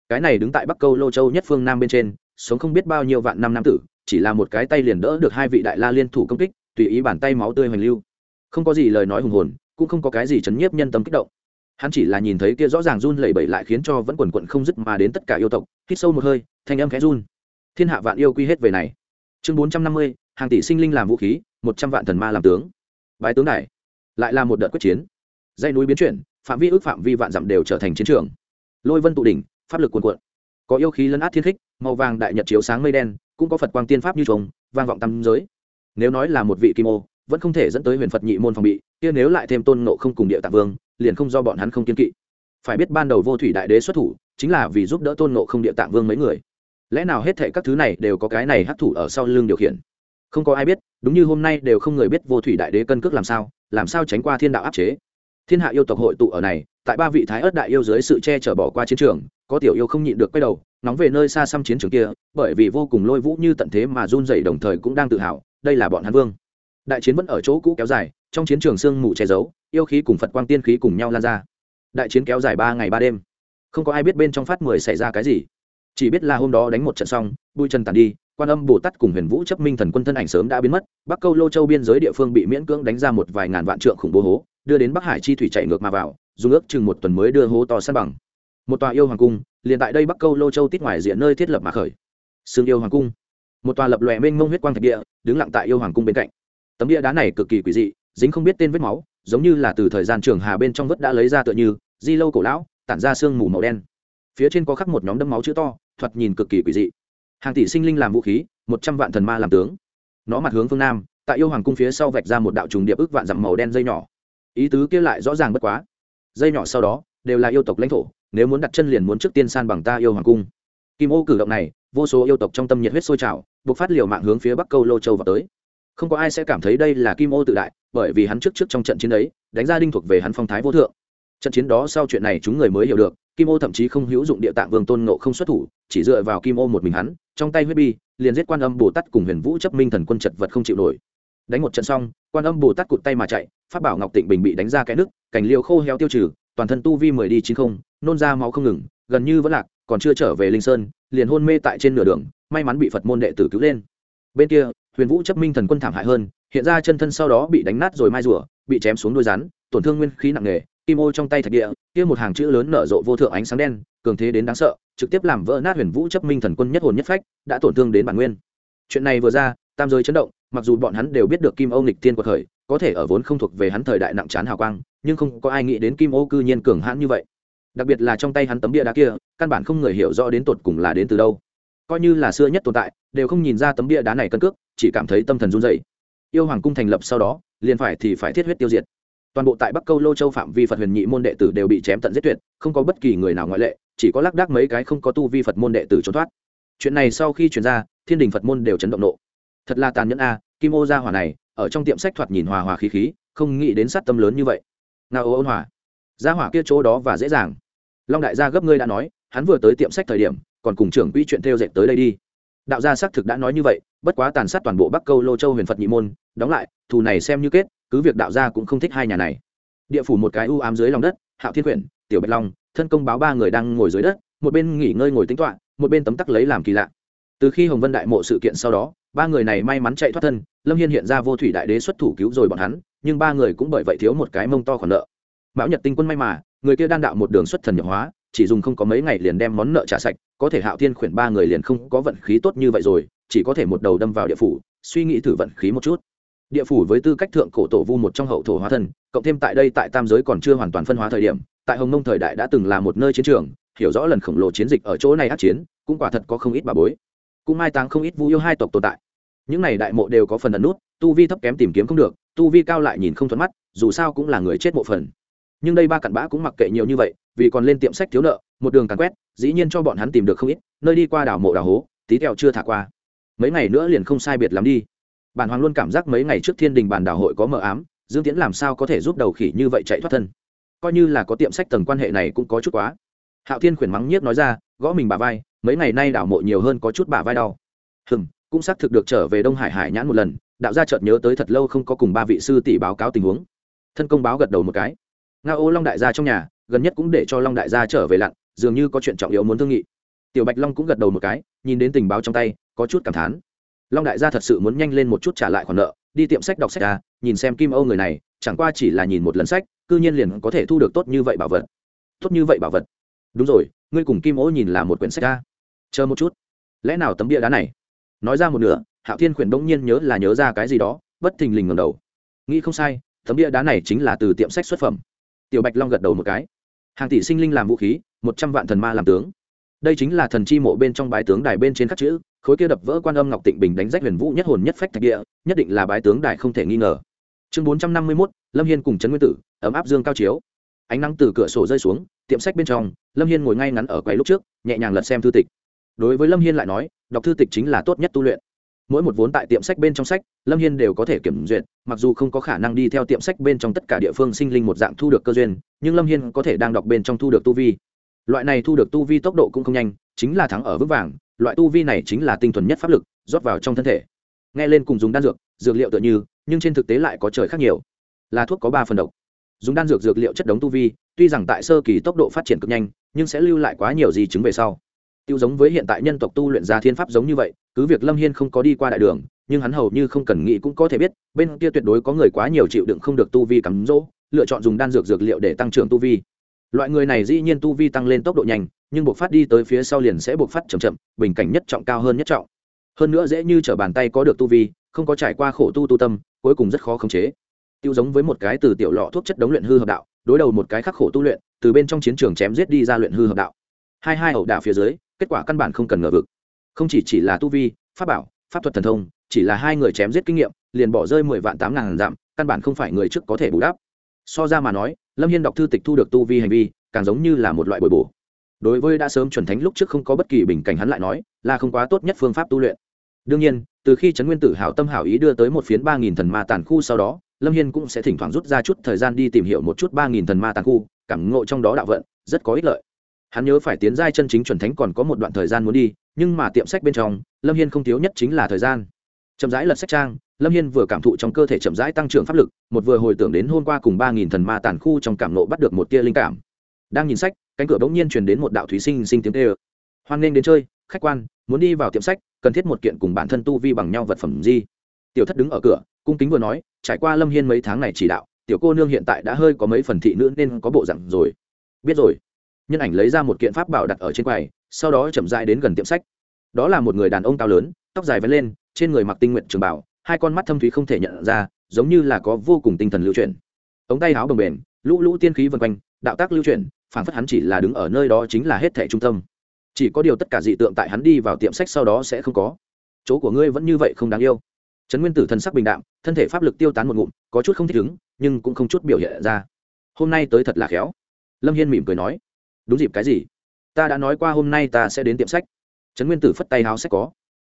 Cái này đứng tại bắc câu lô châu nhất phương nam bên trên, sống không biết bao nhiêu vạn năm nam tử chỉ là một cái tay liền đỡ được hai vị đại la liên thủ công kích, tùy ý bàn tay máu tươi hoành lưu. Không có gì lời nói hùng hồn, cũng không có cái gì chấn nhiếp nhân tâm kích động. Hắn chỉ là nhìn thấy kia rõ ràng run lẩy bẩy lại khiến cho vẫn quần quận không dứt mà đến tất cả yêu tộc, hít sâu một hơi, thanh âm khẽ run. Thiên hạ vạn yêu quy hết về này. Chương bốn trăm năm mươi, hàng tỷ sinh linh làm vũ khí, một trăm vạn thần ma làm tướng. Bái tướng này lại là một đợt quyết chiến. Dây núi biến chuyển, phạm vi ước phạm vi vạn dặm đều trở thành chiến trường. Lôi vân tụ đỉnh, pháp lực cuồn cuộn. Có yêu khí lấn át thiên khích, màu vàng đại nhật chiếu sáng mây đen cũng có phật quang tiên pháp như trống vang vọng tâm giới. Nếu nói là một vị kim ô, vẫn không thể dẫn tới huyền phật nhị môn phòng bị, kia nếu lại thêm tôn nộ không cùng địa tạng vương, liền không do bọn hắn không kiên kỵ. Phải biết ban đầu vô thủy đại đế xuất thủ, chính là vì giúp đỡ tôn nộ không địa tạng vương mấy người. Lẽ nào hết thệ các thứ này đều có cái này hấp thủ ở sau lưng điều khiển? Không có ai biết, đúng như hôm nay đều không người biết vô thủy đại đế cân cước làm sao làm sao tránh qua thiên đạo áp chế. Thiên hạ yêu tộc hội tụ ở này, tại ba vị thái ớt đại yêu dưới sự che chở bỏ qua chiến trường có tiểu yêu không nhịn được quay đầu, nóng về nơi xa xăm chiến trường kia, bởi vì vô cùng lôi vũ như tận thế mà run dậy đồng thời cũng đang tự hào, đây là bọn hắn vương. Đại chiến vẫn ở chỗ cũ kéo dài, trong chiến trường sương mù che giấu, yêu khí cùng phật quang tiên khí cùng nhau lan ra. Đại chiến kéo dài ba ngày ba đêm. Không có ai biết bên trong phát mười xảy ra cái gì. Chỉ biết là hôm đó đánh một trận xong, bụi trần tàn đi, quan âm bồ tát cùng huyền vũ chấp minh thần quân thân ảnh sớm đã biến mất, bắc câu lô châu biên giới địa phương bị miễn cưỡng đánh ra một vài ngàn vạn trượng khủng bố hố, đưa đến bắc hải chi thủy chạy ngược mà vào, dùng ước chừng một tuần mới đưa hố to sát bằng một tòa yêu hoàng cung, liền tại đây bắc câu lô châu tít ngoài diện nơi thiết lập mà khởi. Xương yêu hoàng cung. Một tòa lập lòe mênh mông huyết quang thạch địa, đứng lặng tại yêu hoàng cung bên cạnh. Tấm địa đá này cực kỳ quỷ dị, dính không biết tên vết máu, giống như là từ thời gian trường hà bên trong vất đã lấy ra tựa như, di lâu cổ lão, tản ra sương mù màu đen. Phía trên có khắc một nhóm đấm máu chữ to, thoạt nhìn cực kỳ quỷ dị. Hàng tỷ sinh linh làm vũ khí, một trăm vạn thần ma làm tướng. Nó mặt hướng phương nam, tại yêu hoàng cung phía sau vạch ra một đạo trùng điệp ức vạn dặm màu đen dây nhỏ. Ý tứ kia lại rõ ràng bất quá. Dây nhỏ sau đó, đều là yêu tộc lãnh thổ nếu muốn đặt chân liền muốn trước tiên san bằng ta yêu hoàng cung. Kim ô cử động này, vô số yêu tộc trong tâm nhiệt huyết sôi trào, buộc phát liều mạng hướng phía bắc câu lô châu vào tới. Không có ai sẽ cảm thấy đây là kim ô tự đại, bởi vì hắn trước trước trong trận chiến ấy, đánh ra đinh thuộc về hắn phong thái vô thượng. Trận chiến đó sau chuyện này chúng người mới hiểu được, kim ô thậm chí không hữu dụng địa tạng vương tôn nộ không xuất thủ, chỉ dựa vào kim ô một mình hắn, trong tay huyết bi, liền giết quan âm bồ tát cùng huyền vũ chấp minh thần quân chật vật không chịu nổi. Đánh một trận xong, quan âm bồ tát cụt tay mà chạy phát bảo ngọc tịnh bình bị đánh ra cái nước cảnh liều khô heo tiêu trừ, toàn thân tu vi mười đi chín không nôn ra máu không ngừng, gần như vẫn lạc, còn chưa trở về linh sơn, liền hôn mê tại trên nửa đường, may mắn bị phật môn đệ tử cứu lên. Bên kia, huyền vũ chấp minh thần quân thảm hại hơn, hiện ra chân thân sau đó bị đánh nát rồi mai rùa, bị chém xuống đuôi rắn, tổn thương nguyên khí nặng nề, kim ô trong tay thạch địa, kia một hàng chữ lớn nở rộ vô thượng ánh sáng đen, cường thế đến đáng sợ, trực tiếp làm vỡ nát huyền vũ chấp minh thần quân nhất hồn nhất phách, đã tổn thương đến bản nguyên. Chuyện này vừa ra, tam giới chấn động, mặc dù bọn hắn đều biết được kim ô nghịch tiên quật khởi có thể ở vốn không thuộc về hắn thời đại nặng chán hào quang, nhưng không có ai nghĩ đến kim ô cư nhiên cường hãn như vậy đặc biệt là trong tay hắn tấm bia đá kia, căn bản không người hiểu rõ đến tột cùng là đến từ đâu. Coi như là xưa nhất tồn tại, đều không nhìn ra tấm bia đá này cân cước, chỉ cảm thấy tâm thần run dậy yêu hoàng cung thành lập sau đó, liền phải thì phải thiết huyết tiêu diệt. Toàn bộ tại bắc câu lô châu phạm vi phật huyền nhị môn đệ tử đều bị chém tận giết tuyệt, không có bất kỳ người nào ngoại lệ, chỉ có lác đác mấy cái không có tu vi phật môn đệ tử trốn thoát. Chuyện này sau khi chuyển ra, thiên đình phật môn đều chấn động nộ. Thật là tàn nhẫn a, kim ô gia hỏa này, ở trong tiệm sách thoạt nhìn hòa hòa khí khí, không nghĩ đến sát tâm lớn như vậy. Ngao ôn hòa gia hỏa kia chỗ đó và dễ dàng. Long đại gia gấp ngươi đã nói, hắn vừa tới tiệm sách thời điểm, còn cùng trưởng quỹ chuyện theo dệt tới đây đi. Đạo gia xác thực đã nói như vậy, bất quá tàn sát toàn bộ bắc câu lô châu huyền phật nhị môn, đóng lại, thù này xem như kết, cứ việc đạo gia cũng không thích hai nhà này. Địa phủ một cái u ám dưới lòng đất, hạo thiên quyển, tiểu bạch long, thân công báo ba người đang ngồi dưới đất, một bên nghỉ ngơi ngồi tính toạ một bên tấm tắc lấy làm kỳ lạ. Từ khi hồng vân đại mộ sự kiện sau đó, ba người này may mắn chạy thoát thân, lâm hiên hiện ra vô thủy đại đế xuất thủ cứu rồi bọn hắn, nhưng ba người cũng bởi vậy thiếu một cái mông to khoản nợ mão nhật tinh quân may mà, người kia đan đạo một đường xuất thần nhập hóa, chỉ dùng không có mấy ngày liền đem món nợ trả sạch, có thể hạo thiên khuyển ba người liền không có vận khí tốt như vậy rồi, chỉ có thể một đầu đâm vào địa phủ, suy nghĩ thử vận khí một chút. Địa phủ với tư cách thượng cổ tổ vu một trong hậu thổ hóa thân, cộng thêm tại đây tại tam giới còn chưa hoàn toàn phân hóa thời điểm, tại hồng nông thời đại đã từng là một nơi chiến trường, hiểu rõ lần khổng lồ chiến dịch ở chỗ này át chiến, cũng quả thật có không ít bà bối. Cũng mai táng không ít vu yêu hai tộc tồn tại. Những này đại mộ đều có phần ẩn nút, tu vi thấp kém tìm kiếm không được, tu vi cao lại nhìn không thuận mắt, dù sao cũng là người chết mộ phần nhưng đây ba cặn bã cũng mặc kệ nhiều như vậy, vì còn lên tiệm sách thiếu nợ, một đường càn quét, dĩ nhiên cho bọn hắn tìm được không ít, nơi đi qua đảo mộ đảo hố, tí theo chưa thả qua. Mấy ngày nữa liền không sai biệt lắm đi. Bản hoàng luôn cảm giác mấy ngày trước thiên đình bàn đảo hội có mờ ám, dương tiễn làm sao có thể giúp đầu khỉ như vậy chạy thoát thân? Coi như là có tiệm sách tầng quan hệ này cũng có chút quá. Hạo thiên khuyển mắng nhiếc nói ra, gõ mình bà vai, mấy ngày nay đảo mộ nhiều hơn có chút bả vai đau. Hừm, cũng xác thực được trở về đông hải hải nhãn một lần, đạo gia chợt nhớ tới thật lâu không có cùng ba vị sư tỷ báo cáo tình huống. Thân công báo gật đầu một cái nga ô long đại gia trong nhà, gần nhất cũng để cho long đại gia trở về lặn, dường như có chuyện trọng yếu muốn thương nghị. Tiểu bạch long cũng gật đầu một cái, nhìn đến tình báo trong tay, có chút cảm thán. Long đại gia thật sự muốn nhanh lên một chút trả lại khoản nợ, đi tiệm sách đọc sách ra nhìn xem kim âu người này, chẳng qua chỉ là nhìn một lần sách, cư nhiên liền có thể thu được tốt như vậy bảo vật. Tốt như vậy bảo vật. Đúng rồi, ngươi cùng kim ô nhìn là một quyển sách ra chờ một chút. Lẽ nào tấm bia đá này? Nói ra một nửa, hạo thiên khuyển bỗng nhiên nhớ là nhớ ra cái gì đó, bất thình lình ngầm đầu. Nghĩ không sai, tấm bia đá này chính là từ tiệm sách xuất phẩm tiểu bạch long gật đầu một cái. Hàng tỷ sinh linh làm vũ khí, một trăm vạn thần ma làm tướng. Đây chính là thần chi mộ bên trong bái tướng đài bên trên các chữ, khối kia đập vỡ quan âm ngọc tịnh bình đánh rách huyền vũ nhất hồn nhất phách thạch địa, nhất định là bái tướng đài không thể nghi ngờ. Chương bốn trăm năm mươi mốt, lâm hiên cùng trấn nguyên tử, ấm áp dương cao chiếu. Ánh nắng từ cửa sổ rơi xuống, tiệm sách bên trong, lâm hiên ngồi ngay ngắn ở quầy lúc trước, nhẹ nhàng lật xem thư tịch. Đối với lâm hiên lại nói, đọc thư tịch chính là tốt nhất tu luyện mỗi một vốn tại tiệm sách bên trong sách, lâm hiên đều có thể kiểm duyệt, mặc dù không có khả năng đi theo tiệm sách bên trong tất cả địa phương sinh linh một dạng thu được cơ duyên, nhưng lâm hiên có thể đang đọc bên trong thu được tu vi. Loại này thu được tu vi tốc độ cũng không nhanh, chính là thắng ở vững vàng, loại tu vi này chính là tinh thuần nhất pháp lực, rót vào trong thân thể. Nghe lên cùng dùng đan dược dược liệu tựa như, nhưng trên thực tế lại có trời khác nhiều. Là thuốc có ba phần độc. Dùng đan dược dược liệu chất đống tu vi, tuy rằng tại sơ kỳ tốc độ phát triển cực nhanh, nhưng sẽ lưu lại quá nhiều di chứng về sau tiêu giống với hiện tại nhân tộc tu luyện ra thiên pháp giống như vậy, cứ việc lâm hiên không có đi qua đại đường, nhưng hắn hầu như không cần nghĩ cũng có thể biết, bên kia tuyệt đối có người quá nhiều chịu đựng không được tu vi cắm rỗ, lựa chọn dùng đan dược dược liệu để tăng trưởng tu vi. Loại người này dĩ nhiên tu vi tăng lên tốc độ nhanh, nhưng buộc phát đi tới phía sau liền sẽ buộc phát chậm chậm, bình cảnh nhất trọng cao hơn nhất trọng. Hơn nữa dễ như t r ở bàn tay có được tu vi, không có trải qua khổ tu tu tâm, cuối cùng rất khó khống chế. Tiêu giống với một cái từ tiểu lọ thuốc chất đống luyện hư hợp đạo, đối đầu một cái khắc khổ tu luyện, từ bên trong chiến trường chém giết đi ra luyện hư hợp đạo. Hai hai ẩu đả phía dưới kết quả căn bản không cần ngờ vực. Không chỉ chỉ là tu vi, pháp bảo, pháp thuật thần thông, chỉ là hai người chém giết kinh nghiệm, liền bỏ rơi mười vạn tám ngàn dặm, căn bản không phải người trước có thể bù đắp. So ra mà nói, lâm hiên đọc thư tịch thu được tu vi hành vi, càng giống như là một loại bồi bổ. Đối với đã sớm chuẩn thánh lúc trước không có bất kỳ bình cảnh hắn lại nói, là không quá tốt nhất phương pháp tu luyện. Đương nhiên, từ khi trấn nguyên tử hảo tâm hảo ý đưa tới một phiến ba nghìn thần ma tàn khu sau đó, lâm hiên cũng sẽ thỉnh thoảng rút ra chút thời gian đi tìm hiểu một chút ba nghìn thần ma tàn khu, cảm ngộ trong đó đạo vận, rất có ích lợi hắn nhớ phải tiến giai chân chính chuẩn thánh còn có một đoạn thời gian muốn đi, nhưng mà tiệm sách bên trong, lâm hiên không thiếu nhất chính là thời gian. Chậm rãi lật sách trang, lâm hiên vừa cảm thụ trong cơ thể chậm rãi tăng trưởng pháp lực, một vừa hồi tưởng đến hôm qua cùng ba nghìn thần ma tàn khu trong cảm nộ bắt được một tia linh cảm. Đang nhìn sách, cánh cửa bỗng nhiên truyền đến một đạo thúy sinh sinh tiếng tê ơ hoan nghênh đến chơi, khách quan, muốn đi vào tiệm sách, cần thiết một kiện cùng bản thân tu vi bằng nhau vật phẩm gì? Tiểu thất đứng ở cửa, cung kính vừa nói, trải qua lâm hiên mấy tháng này chỉ đạo, tiểu cô nương hiện tại đã hơi có mấy phần thị nữ nên có bộ dặn rồi. Biết rồi nhân ảnh lấy ra một kiện pháp bảo đặt ở trên quầy, sau đó chậm dại đến gần tiệm sách. Đó là một người đàn ông cao lớn, tóc dài vẫn lên, trên người mặc tinh nguyện trường bảo, hai con mắt thâm thúy không thể nhận ra, giống như là có vô cùng tinh thần lưu chuyển. Ống tay áo bồng bềnh, lũ lũ tiên khí vân quanh, đạo tác lưu chuyển phản phất hắn chỉ là đứng ở nơi đó chính là hết thẻ trung tâm. Chỉ có điều tất cả dị tượng tại hắn đi vào tiệm sách sau đó sẽ không có. Chỗ của ngươi vẫn như vậy không đáng yêu. Trấn nguyên tử thần sắc bình đạm, thân thể pháp lực tiêu tán một ngụm, có chút không thích ứng, nhưng cũng không chút biểu hiện ra. Hôm nay tới thật là khéo. Lâm hiên mỉm cười nói đúng dịp cái gì? Ta đã nói qua hôm nay ta sẽ đến tiệm sách. Trấn nguyên tử phất tay háo sách có.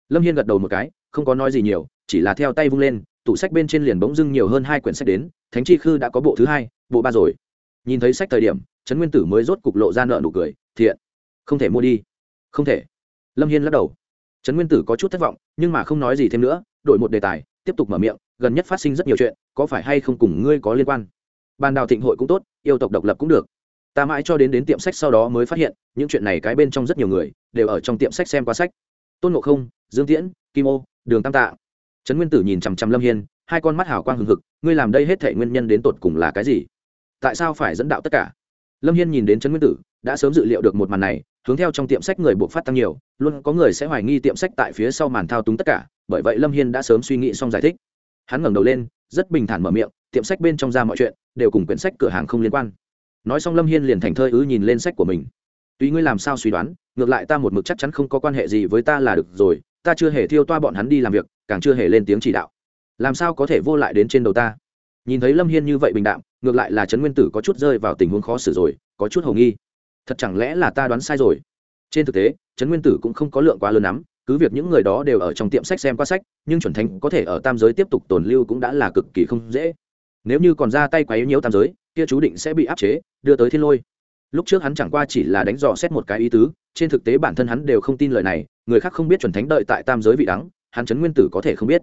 Lâm hiên gật đầu một cái, không có nói gì nhiều, chỉ là theo tay vung lên, tủ sách bên trên liền bỗng dưng nhiều hơn hai quyển sách đến, thánh chi khư đã có bộ thứ hai, bộ ba rồi. Nhìn thấy sách thời điểm, trấn nguyên tử mới rốt cục lộ ra nợ nụ cười, thiện, không thể mua đi. Không thể. Lâm hiên lắc đầu. Trấn nguyên tử có chút thất vọng, nhưng mà không nói gì thêm nữa, đổi một đề tài, tiếp tục mở miệng, gần nhất phát sinh rất nhiều chuyện, có phải hay không cùng ngươi có liên quan? Ban đào thịnh hội cũng tốt, yêu tộc độc lập cũng được ta mãi cho đến đến tiệm sách sau đó mới phát hiện, những chuyện này cái bên trong rất nhiều người, đều ở trong tiệm sách xem qua sách. Tôn ngộ không, dương tiễn, kim ô, đường tam tạ. Trấn nguyên tử nhìn chằm chằm lâm hiên, hai con mắt hào quang hừng hực, ngươi làm đây hết thể nguyên nhân đến tột cùng là cái gì? Tại sao phải dẫn đạo tất cả? Lâm hiên nhìn đến trấn nguyên tử, đã sớm dự liệu được một màn này, hướng theo trong tiệm sách người buộc phát tăng nhiều, luôn có người sẽ hoài nghi tiệm sách tại phía sau màn thao túng tất cả, bởi vậy lâm hiên đã sớm suy nghĩ xong giải thích. Hắn ngẩng đầu lên, rất bình thản mở miệng, tiệm sách bên trong ra mọi chuyện, đều cùng quyển sách cửa hàng không liên quan nói xong lâm hiên liền thành thơi ứ nhìn lên sách của mình tuy ngươi làm sao suy đoán ngược lại ta một mực chắc chắn không có quan hệ gì với ta là được rồi ta chưa hề thiêu toa bọn hắn đi làm việc càng chưa hề lên tiếng chỉ đạo làm sao có thể vô lại đến trên đầu ta nhìn thấy lâm hiên như vậy bình đạm ngược lại là trấn nguyên tử có chút rơi vào tình huống khó xử rồi có chút hầu nghi thật chẳng lẽ là ta đoán sai rồi trên thực tế trấn nguyên tử cũng không có lượng quá lớn lắm cứ việc những người đó đều ở trong tiệm sách xem qua sách nhưng chuẩn thánh có thể ở tam giới tiếp tục tồn lưu cũng đã là cực kỳ không dễ nếu như còn ra tay quá yếu nhiễu tam giới kia chú định sẽ bị áp chế, đưa tới thiên lôi. Lúc trước hắn chẳng qua chỉ là đánh dò xét một cái ý tứ, trên thực tế bản thân hắn đều không tin lời này, người khác không biết chuẩn thánh đợi tại tam giới vị đắng, hắn chấn nguyên tử có thể không biết.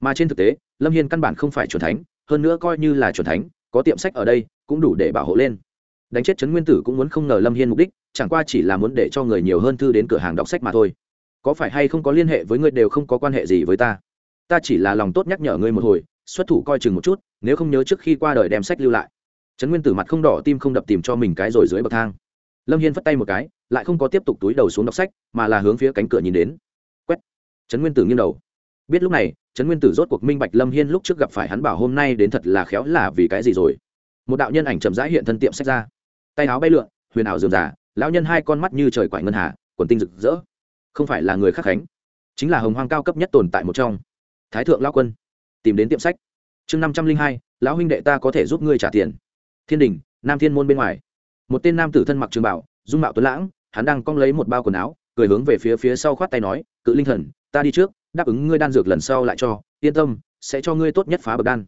Mà trên thực tế, lâm hiên căn bản không phải chuẩn thánh, hơn nữa coi như là chuẩn thánh, có tiệm sách ở đây, cũng đủ để bảo hộ lên. Đánh chết chấn nguyên tử cũng muốn không ngờ lâm hiên mục đích, chẳng qua chỉ là muốn để cho người nhiều hơn thư đến cửa hàng đọc sách mà thôi. Có phải hay không có liên hệ với ngươi đều không có quan hệ gì với ta. Ta chỉ là lòng tốt nhắc nhở ngươi một hồi, xuất thủ coi chừng một chút, nếu không nhớ trước khi qua đời đem sách lưu lại trấn nguyên tử mặt không đỏ, tim không đập tìm cho mình cái rồi dưới bậc thang. Lâm hiên phất tay một cái, lại không có tiếp tục túi đầu xuống đọc sách, mà là hướng phía cánh cửa nhìn đến. Quét! Trấn nguyên tử nghiêng đầu. Biết lúc này, trấn nguyên tử rốt cuộc minh bạch lâm hiên lúc trước gặp phải hắn bảo hôm nay đến thật là khéo là vì cái gì rồi. Một đạo nhân ảnh chậm rãi hiện thân tiệm sách ra. Tay áo bay lượn, huyền ảo dườm già, lão nhân hai con mắt như trời quải ngân hà, quần tinh rực rỡ. Không phải là người khắc khánh, chính là hồng hoang cao cấp nhất tồn tại một trong. Thái thượng lao quân, tìm đến tiệm sách. Chương năm trăm linh hai, lão huynh đệ ta có thể giúp ngươi trả tiền thiên đình, nam thiên môn bên ngoài. Một tên nam tử thân mặc trường bảo, dung mạo tuấn lãng, hắn đang cong lấy một bao quần áo, cười hướng về phía phía sau khoát tay nói, cự linh thần, ta đi trước, đáp ứng ngươi đan dược lần sau lại cho, yên tâm, sẽ cho ngươi tốt nhất phá bậc đan.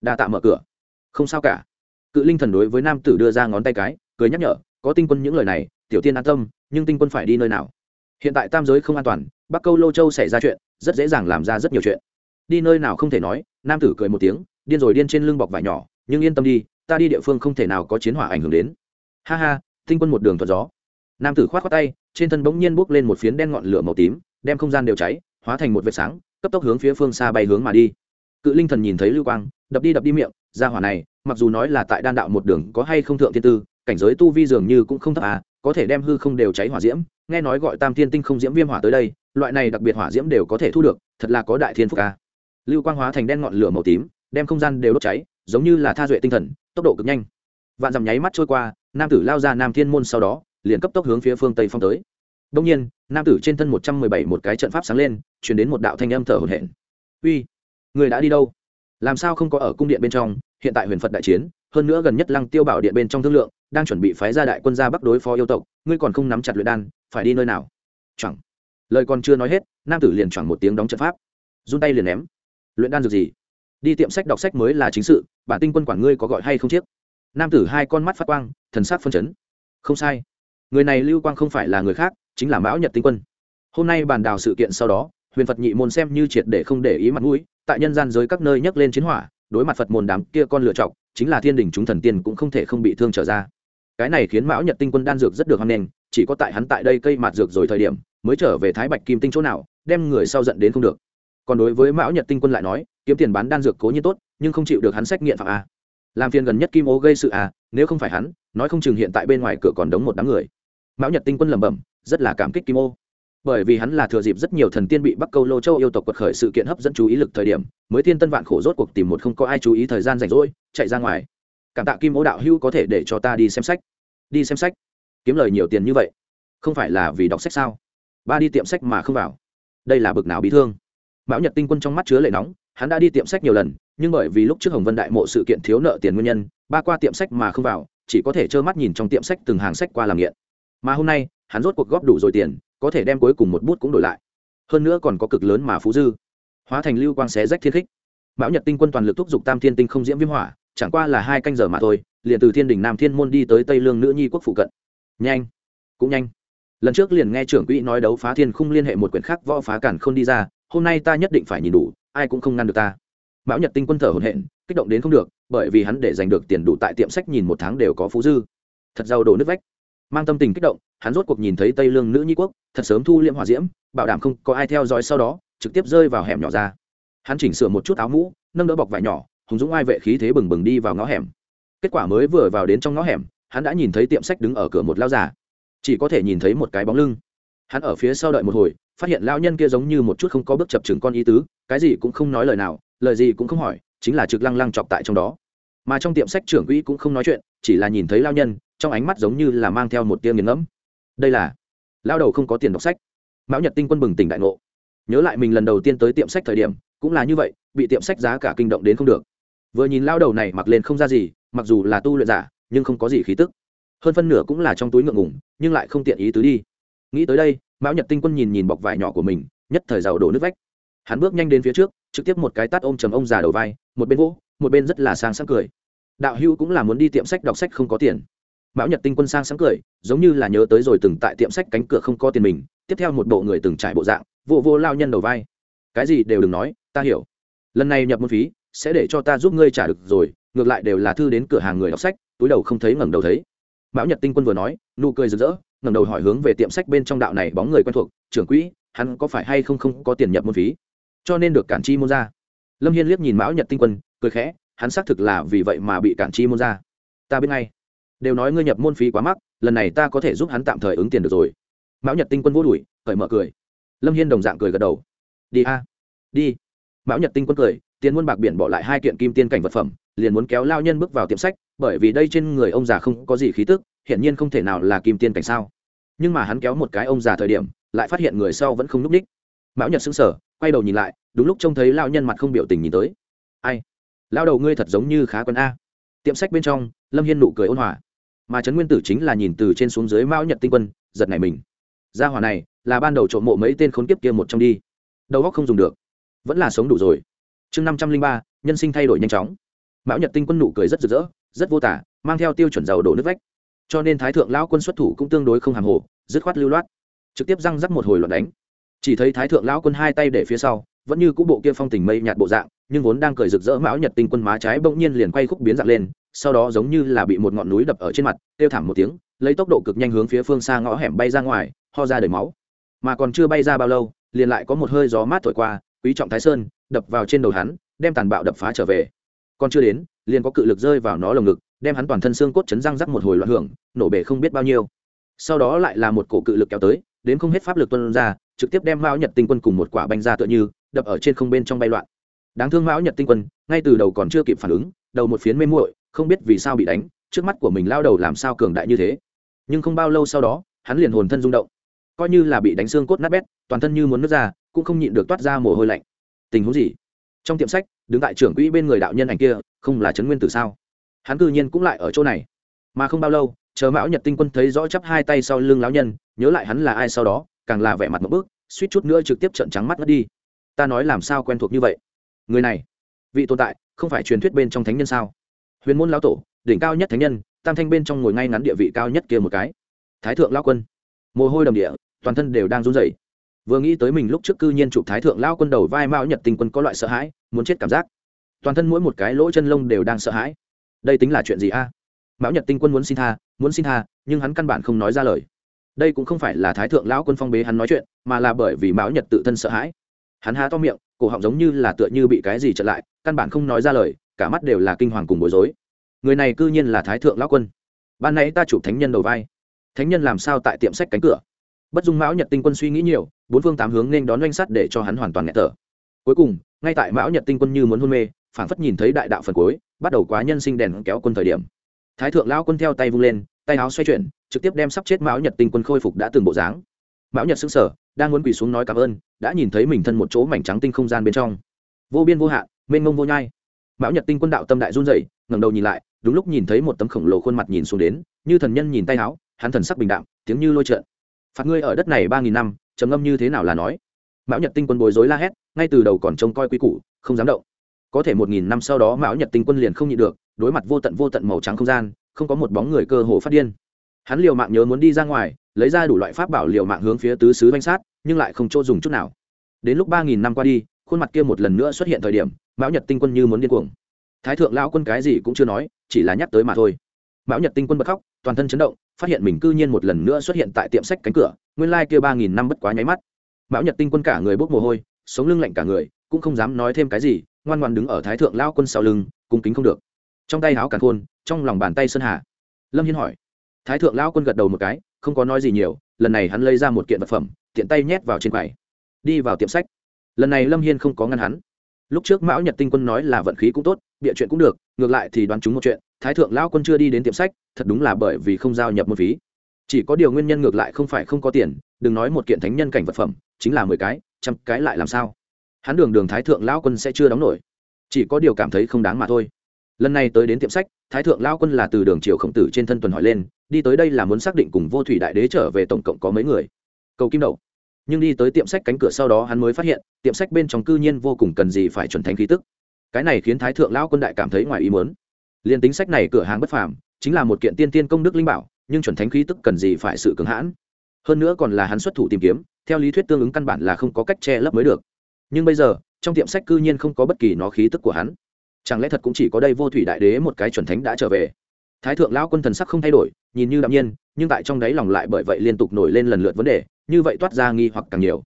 Đa tạ mở cửa. Không sao cả. Cự linh thần đối với nam tử đưa ra ngón tay cái, cười nhắc nhở, có tinh quân những lời này, tiểu tiên an tâm, nhưng tinh quân phải đi nơi nào? Hiện tại tam giới không an toàn, bắc câu lô châu xảy ra chuyện, rất dễ dàng làm ra rất nhiều chuyện. Đi nơi nào không thể nói, nam tử cười một tiếng, điên rồi, điên trên lưng bọc vải nhỏ, nhưng yên tâm đi ta đi địa phương không thể nào có chiến hỏa ảnh hưởng đến. Ha ha, tinh quân một đường thuận gió. Nam tử khoát khoát tay, trên thân bỗng nhiên bốc lên một phiến đen ngọn lửa màu tím, đem không gian đều cháy, hóa thành một vệt sáng, cấp tốc hướng phía phương xa bay hướng mà đi. Cự linh thần nhìn thấy lưu quang, đập đi đập đi miệng, ra hỏa này, mặc dù nói là tại đan đạo một đường, có hay không thượng thiên tư, cảnh giới tu vi dường như cũng không thấp à có thể đem hư không đều cháy hỏa diễm, nghe nói gọi tam thiên tinh không diễm viêm hỏa tới đây, loại này đặc biệt hỏa diễm đều có thể thu được, thật là có đại thiên phúc ca lưu quang hóa thành đen ngọn lửa màu tím, đem không gian đều đốt cháy, giống như là tha duệ tinh thần tốc độ cực nhanh. Vạn dằm nháy mắt trôi qua, nam tử lao ra nam thiên môn sau đó, liền cấp tốc hướng phía phương tây phong tới. Đông nhiên, nam tử trên thân một trăm mười bảy một cái trận pháp sáng lên chuyển đến một đạo thanh âm thở hổn hển. Uy, người đã đi đâu? Làm sao không có ở cung điện bên trong? Hiện tại huyền phật đại chiến, hơn nữa gần nhất lăng tiêu bảo điện bên trong thương lượng, đang chuẩn bị phái ra đại quân ra bắc đối phó yêu tộc, ngươi còn không nắm chặt luyện đan, phải đi nơi nào? Chẳng. Lời còn chưa nói hết, nam tử liền chẳng một tiếng đóng trận pháp. Run tay liền ném. Luyện đan dược gì? Đi tiệm sách đọc sách mới là chính sự bản tinh quân quản ngươi có gọi hay không chiếc? Nam tử hai con mắt phát quang, thần sắc phân chấn. Không sai. Người này lưu quang không phải là người khác, chính là mão nhật tinh quân. Hôm nay bàn đào sự kiện sau đó, huyền phật nhị môn xem như triệt để không để ý mặt mũi, tại nhân gian giới các nơi nhấc lên chiến hỏa, đối mặt phật môn đám kia con lựa chọc chính là thiên đình chúng thần tiên cũng không thể không bị thương trở ra. Cái này khiến mão nhật tinh quân đan dược rất được hăng nghênh, chỉ có tại hắn tại đây cây mạt dược rồi thời điểm, mới trở về thái bạch kim tinh chỗ nào, đem người sau giận đến không được. Còn đối với mão nhật tinh quân lại nói, kiếm tiền bán đan dược cố nhiên tốt nhưng không chịu được hắn sách nghiện phạm a. Làm phiền gần nhất kim ô gây sự a, nếu không phải hắn, nói không chừng hiện tại bên ngoài cửa còn đống một đám người. Mão nhật tinh quân lẩm bẩm, rất là cảm kích kim ô. Bởi vì hắn là thừa dịp rất nhiều thần tiên bị bắc câu lô châu yêu tộc quật khởi sự kiện hấp dẫn chú ý lực thời điểm, mới thiên tân vạn khổ rốt cuộc tìm một không có ai chú ý thời gian rảnh rỗi, chạy ra ngoài. Cảm tạ kim ô đạo hữu có thể để cho ta đi xem sách. Đi xem sách? Kiếm lời nhiều tiền như vậy? Không phải là vì đọc sách sao? Ba đi tiệm sách mà không vào. Đây là bực nào bị thương? Mão nhật tinh quân trong mắt chứa lệ nóng hắn đã đi tiệm sách nhiều lần, nhưng bởi vì lúc trước hồng vân đại mộ sự kiện thiếu nợ tiền nguyên nhân, ba qua tiệm sách mà không vào, chỉ có thể trơ mắt nhìn trong tiệm sách từng hàng sách qua làm nghiện. Mà hôm nay, hắn rốt cuộc góp đủ rồi tiền, có thể đem cuối cùng một bút cũng đổi lại. Hơn nữa còn có cực lớn mà phú dư. Hóa thành lưu quang xé rách thiên khích. Mão nhật tinh quân toàn lực thúc giục tam thiên tinh không diễm viêm hỏa, chẳng qua là hai canh giờ mà thôi, liền từ thiên đình nam thiên môn đi tới tây lương nữ nhi quốc phụ cận. Nhanh! Cũng nhanh! Lần trước liền nghe trưởng quỹ nói đấu phá thiên khung liên hệ một quyển khác võ phá cản không đi ra hôm nay ta nhất định phải nhìn đủ, ai cũng không ngăn được ta. Mão nhật tinh quân thở hồn hện kích động đến không được, bởi vì hắn để giành được tiền đủ tại tiệm sách nhìn một tháng đều có phú dư. Thật giàu đổ nước vách. Mang tâm tình kích động, hắn rốt cuộc nhìn thấy tây lương nữ nhi quốc, thật sớm thu liễm hòa diễm, bảo đảm không có ai theo dõi sau đó, trực tiếp rơi vào hẻm nhỏ ra. Hắn chỉnh sửa một chút áo mũ, nâng đỡ bọc vải nhỏ, hùng dũng ai vệ khí thế bừng bừng đi vào ngõ hẻm. Kết quả mới vừa vào đến trong ngõ hẻm, hắn đã nhìn thấy tiệm sách đứng ở cửa một lao giả chỉ có thể nhìn thấy một cái bóng lưng. Hắn ở phía sau đợi một hồi phát hiện lão nhân kia giống như một chút không có bước chập chừng con ý tứ, cái gì cũng không nói lời nào, lời gì cũng không hỏi, chính là trực lăng lăng chọc tại trong đó. Mà trong tiệm sách trưởng quỹ cũng không nói chuyện, chỉ là nhìn thấy lao nhân, trong ánh mắt giống như là mang theo một tia nghiền ngẫm. Đây là lao đầu không có tiền đọc sách. Mão nhật tinh quân bừng tỉnh đại ngộ. Nhớ lại mình lần đầu tiên tới tiệm sách thời điểm, cũng là như vậy, bị tiệm sách giá cả kinh động đến không được. Vừa nhìn lao đầu này mặc lên không ra gì, mặc dù là tu luyện giả, nhưng không có gì khí tức. Hơn phân nửa cũng là trong túi ngượng ngủng nhưng lại không tiện ý tứ đi. Nghĩ tới đây mão nhật tinh quân nhìn nhìn bọc vải nhỏ của mình, nhất thời giàu đổ nước vách. Hắn bước nhanh đến phía trước, trực tiếp một cái tát ôm chầm ông già đầu vai, một bên vỗ, một bên rất là sang sáng cười. Đạo hữu cũng là muốn đi tiệm sách đọc sách không có tiền. Mão nhật tinh quân sang sáng cười, giống như là nhớ tới rồi từng tại tiệm sách cánh cửa không có tiền mình, tiếp theo một bộ người từng trải bộ dạng vô vô lao nhân đầu vai. Cái gì đều đừng nói, ta hiểu. Lần này nhập môn phí, sẽ để cho ta giúp ngươi trả được rồi, ngược lại đều là thư đến cửa hàng người đọc sách, túi đầu không thấy ngẩng đầu thấy. Mão nhật tinh quân vừa nói, nụ cười rực rỡ ngẩng đầu hỏi hướng về tiệm sách bên trong đạo này bóng người quen thuộc, trưởng quỹ, hắn có phải hay không không có tiền nhập môn phí? Cho nên được cản chi môn ra. Lâm hiên liếc nhìn mão nhật tinh quân, cười khẽ, hắn xác thực là vì vậy mà bị cản chi môn ra. Ta biết ngay. Đều nói ngươi nhập môn phí quá mắc, lần này ta có thể giúp hắn tạm thời ứng tiền được rồi. Mão nhật tinh quân vô đùi cởi mở cười. Lâm hiên đồng dạng cười gật đầu. Đi a, đi. Mão nhật tinh quân cười, tiền muôn bạc biển bỏ lại hai kiện kim tiên cảnh vật phẩm, liền muốn kéo lao nhân bước vào tiệm sách bởi vì đây trên người ông già không có gì khí tức, hiển nhiên không thể nào là kim tiên cảnh sao. Nhưng mà hắn kéo một cái ông già thời điểm, lại phát hiện người sau vẫn không núp ních mão nhật xứng sở quay đầu nhìn lại, đúng lúc trông thấy lao nhân mặt không biểu tình nhìn tới. Ai? Lao đầu ngươi thật giống như khá quân a. Tiệm sách bên trong, lâm hiên nụ cười ôn hòa. Mà trấn nguyên tử chính là nhìn từ trên xuống dưới mão nhật tinh quân, giật này mình. Gia hỏa này, là ban đầu trộm mộ mấy tên khốn kiếp kia một trong đi. Đầu óc không dùng được. Vẫn là sống đủ rồi. Chương năm trăm linh ba, nhân sinh thay đổi nhanh chóng. Mão nhật tinh quân nụ cười rất rực rỡ rất vô tả, mang theo tiêu chuẩn dầu đổ nước vách. Cho nên thái thượng lão quân xuất thủ cũng tương đối không hàng hồ, dứt khoát lưu loát. Trực tiếp răng rắc một hồi loạn đánh. Chỉ thấy thái thượng lão quân hai tay để phía sau, vẫn như cũ bộ kia phong tình mây nhạt bộ dạng, nhưng vốn đang cười rực rỡ mão nhật tinh quân má trái bỗng nhiên liền quay khúc biến dạng lên, sau đó giống như là bị một ngọn núi đập ở trên mặt, kêu thảm một tiếng, lấy tốc độ cực nhanh hướng phía phương xa ngõ hẻm bay ra ngoài, ho ra đầy máu. Mà còn chưa bay ra bao lâu, liền lại có một hơi gió mát thổi qua, quý trọng thái sơn đập vào trên đầu hắn, đem tàn bạo đập phá trở về còn chưa đến, liền có cự lực rơi vào nó lồng ngực, đem hắn toàn thân xương cốt chấn răng rắc một hồi loạn hưởng, nổ bể không biết bao nhiêu. Sau đó lại là một cổ cự lực kéo tới, đến không hết pháp lực tuân ra, trực tiếp đem mão nhật tinh quân cùng một quả banh ra tựa như, đập ở trên không bên trong bay loạn. Đáng thương mão nhật tinh quân, ngay từ đầu còn chưa kịp phản ứng, đầu một phiến mê muội, không biết vì sao bị đánh, trước mắt của mình lao đầu làm sao cường đại như thế. Nhưng không bao lâu sau đó, hắn liền hồn thân rung động. Coi như là bị đánh xương cốt nát bét, toàn thân như muốn nước ra, cũng không nhịn được toát ra mồ hôi lạnh. Tình huống gì? Trong tiệm sách, đứng tại trưởng quỹ bên người đạo nhân ảnh kia, không là trấn nguyên tử sao? Hắn cư nhiên cũng lại ở chỗ này. Mà không bao lâu, chờ mão nhật tinh quân thấy rõ chắp hai tay sau lưng lão nhân, nhớ lại hắn là ai sau đó, càng là vẻ mặt một bước, suýt chút nữa trực tiếp trận trắng mắt mất đi. Ta nói làm sao quen thuộc như vậy? Người này, vị tồn tại, không phải truyền thuyết bên trong thánh nhân sao? Huyền môn lão tổ, đỉnh cao nhất thánh nhân, tam thanh bên trong ngồi ngay ngắn địa vị cao nhất kia một cái. Thái thượng lao quân, mồ hôi đầm địa, toàn thân đều đang run rẩy vừa nghĩ tới mình lúc trước cư nhiên chụp thái thượng lao quân đầu vai mao nhật tinh quân có loại sợ hãi, muốn chết cảm giác. Toàn thân mỗi một cái lỗ chân lông đều đang sợ hãi. Đây tính là chuyện gì a? Mão nhật tinh quân muốn xin tha, muốn xin tha, nhưng hắn căn bản không nói ra lời. Đây cũng không phải là thái thượng lão quân phong bế hắn nói chuyện, mà là bởi vì mão nhật tự thân sợ hãi. Hắn há to miệng, cổ họng giống như là tựa như bị cái gì chặn lại, căn bản không nói ra lời, cả mắt đều là kinh hoàng cùng bối rối. Người này cư nhiên là thái thượng lão quân. Ban nãy ta chụp thánh nhân đầu vai. Thánh nhân làm sao tại tiệm sách cánh cửa? Bất dung mão nhật tinh quân suy nghĩ nhiều, bốn phương tám hướng nên đón doanh sắt để cho hắn hoàn toàn nghẹt thở. Cuối cùng, ngay tại mão nhật tinh quân như muốn hôn mê phản phất nhìn thấy đại đạo phần cuối, bắt đầu quá nhân sinh đèn kéo quân thời điểm. Thái thượng lão quân theo tay vung lên, tay áo xoay chuyển, trực tiếp đem sắp chết mão nhật tinh quân khôi phục đã từng bộ dáng. Mão nhật xứng sở đang muốn quỳ xuống nói cảm ơn, đã nhìn thấy mình thân một chỗ mảnh trắng tinh không gian bên trong. Vô biên vô hạn, mênh mông vô nhai. Mão nhật tinh quân đạo tâm đại run dậy ngẩng đầu nhìn lại, đúng lúc nhìn thấy một tấm khổng lồ khuôn mặt nhìn xuống đến, như thần nhân nhìn tay áo, hắn thần sắc bình đạm, tiếng như lôi trợn phạt ngươi ở đất này ba nghìn năm, trầm ngâm như thế nào là nói? Mão nhật tinh quân bối rối la hét, ngay từ đầu còn trông coi quý củ, không dám động. Có thể một nghìn năm sau đó mão nhật tinh quân liền không nhịn được, đối mặt vô tận vô tận màu trắng không gian, không có một bóng người cơ hồ phát điên. Hắn liều mạng nhớ muốn đi ra ngoài, lấy ra đủ loại pháp bảo liều mạng hướng phía tứ xứ danh sát, nhưng lại không chỗ dùng chút nào. Đến lúc ba nghìn năm qua đi, khuôn mặt kia một lần nữa xuất hiện thời điểm, mão nhật tinh quân như muốn điên cuồng. Thái thượng lão quân cái gì cũng chưa nói, chỉ là nhắc tới mà thôi mão nhật tinh quân bật khóc, toàn thân chấn động, phát hiện mình cư nhiên một lần nữa xuất hiện tại tiệm sách cánh cửa, nguyên lai kia ba nghìn năm bất quá nháy mắt. Mão nhật tinh quân cả người bốc mồ hôi, sống lưng lạnh cả người, cũng không dám nói thêm cái gì, ngoan ngoan đứng ở thái thượng lao quân sau lưng, cung kính không được. Trong tay háo càn khôn, trong lòng bàn tay sơn hà. Lâm hiên hỏi. Thái thượng lao quân gật đầu một cái, không có nói gì nhiều, lần này hắn lấy ra một kiện vật phẩm, tiện tay nhét vào trên quầy. Đi vào tiệm sách. Lần này lâm hiên không có ngăn hắn. Lúc trước mão nhật tinh quân nói là vận khí cũng tốt, bịa chuyện cũng được, ngược lại thì đoán chúng một chuyện thái thượng lao quân chưa đi đến tiệm sách, thật đúng là bởi vì không giao nhập một phí. Chỉ có điều nguyên nhân ngược lại không phải không có tiền, đừng nói một kiện thánh nhân cảnh vật phẩm, chính là mười cái, trăm cái lại làm sao? Hắn đường đường thái thượng lao quân sẽ chưa đóng nổi. Chỉ có điều cảm thấy không đáng mà thôi. Lần này tới đến tiệm sách, thái thượng lao quân là từ đường triều khổng tử trên thân tuần hỏi lên, đi tới đây là muốn xác định cùng vô thủy đại đế trở về tổng cộng có mấy người. Cầu kim đậu nhưng đi tới tiệm sách cánh cửa sau đó hắn mới phát hiện, tiệm sách bên trong cư nhiên vô cùng cần gì phải chuẩn thánh khí tức. Cái này khiến thái thượng lao quân đại cảm thấy ngoài ý muốn liền tính sách này cửa hàng bất phàm, chính là một kiện tiên tiên công đức linh bảo, nhưng chuẩn thánh khí tức cần gì phải sự cứng hãn? Hơn nữa còn là hắn xuất thủ tìm kiếm, theo lý thuyết tương ứng căn bản là không có cách che lấp mới được. Nhưng bây giờ, trong tiệm sách cư nhiên không có bất kỳ nó khí tức của hắn. Chẳng lẽ thật cũng chỉ có đây vô thủy đại đế một cái chuẩn thánh đã trở về? Thái thượng lão quân thần sắc không thay đổi, nhìn như đạm nhiên, nhưng tại trong đáy lòng lại bởi vậy liên tục nổi lên lần lượt vấn đề, như vậy toát ra nghi hoặc càng nhiều.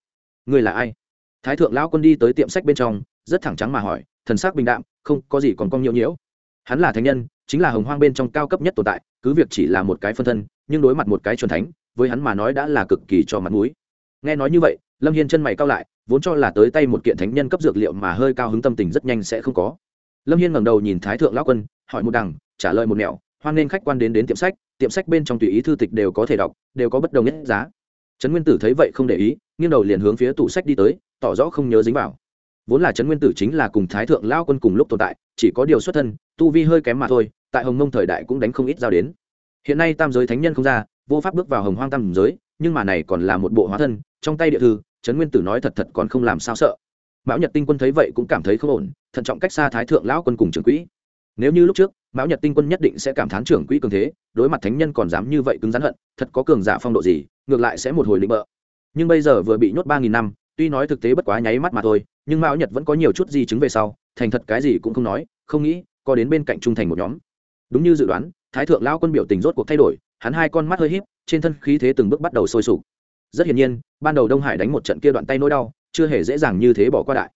Người là ai? Thái thượng lão quân đi tới tiệm sách bên trong, rất thẳng trắng mà hỏi, thần sắc bình đạm, không có gì còn cong nhiễu nhiễu hắn là thánh nhân, chính là hồng hoang bên trong cao cấp nhất tồn tại, cứ việc chỉ là một cái phân thân, nhưng đối mặt một cái chuẩn thánh, với hắn mà nói đã là cực kỳ cho mặt mũi. Nghe nói như vậy, lâm hiên chân mày cao lại, vốn cho là tới tay một kiện thánh nhân cấp dược liệu mà hơi cao hứng tâm tình rất nhanh sẽ không có. Lâm hiên ngẩng đầu nhìn thái thượng lão quân, hỏi một đằng, trả lời một mẹo hoan nên khách quan đến đến tiệm sách tiệm sách bên trong tùy ý thư tịch đều có thể đọc, đều có bất đồng nhất giá. Trấn nguyên tử thấy vậy không để ý, nghiêng đầu liền hướng phía tủ sách đi tới, tỏ rõ không nhớ dính vào vốn là trấn nguyên tử chính là cùng thái thượng lao quân cùng lúc tồn tại, chỉ có điều xuất thân, tu vi hơi kém mà thôi, tại hồng mông thời đại cũng đánh không ít giao đến. Hiện nay tam giới thánh nhân không ra, vô pháp bước vào hồng hoang tam giới, nhưng mà này còn là một bộ hóa thân, trong tay địa thư, trấn nguyên tử nói thật thật còn không làm sao sợ. Mão nhật tinh quân thấy vậy cũng cảm thấy không ổn, thận trọng cách xa thái thượng lão quân cùng trưởng quỹ. Nếu như lúc trước, mão nhật tinh quân nhất định sẽ cảm thán trưởng quỹ cường thế, đối mặt thánh nhân còn dám như vậy cứng rắn hận, thật có cường giả phong độ gì, ngược lại sẽ một hồi định bợ. Nhưng bây giờ vừa bị nhốt ba nghìn năm tuy nói thực tế bất quá nháy mắt mà thôi, nhưng mão nhật vẫn có nhiều chút gì chứng về sau, thành thật cái gì cũng không nói, không nghĩ, có đến bên cạnh trung thành một nhóm. Đúng như dự đoán, thái thượng lao quân biểu tình rốt cuộc thay đổi, hắn hai con mắt hơi híp, trên thân khí thế từng bước bắt đầu sôi sục. Rất hiển nhiên, ban đầu đông hải đánh một trận kia đoạn tay nỗi đau, chưa hề dễ dàng như thế bỏ qua đại.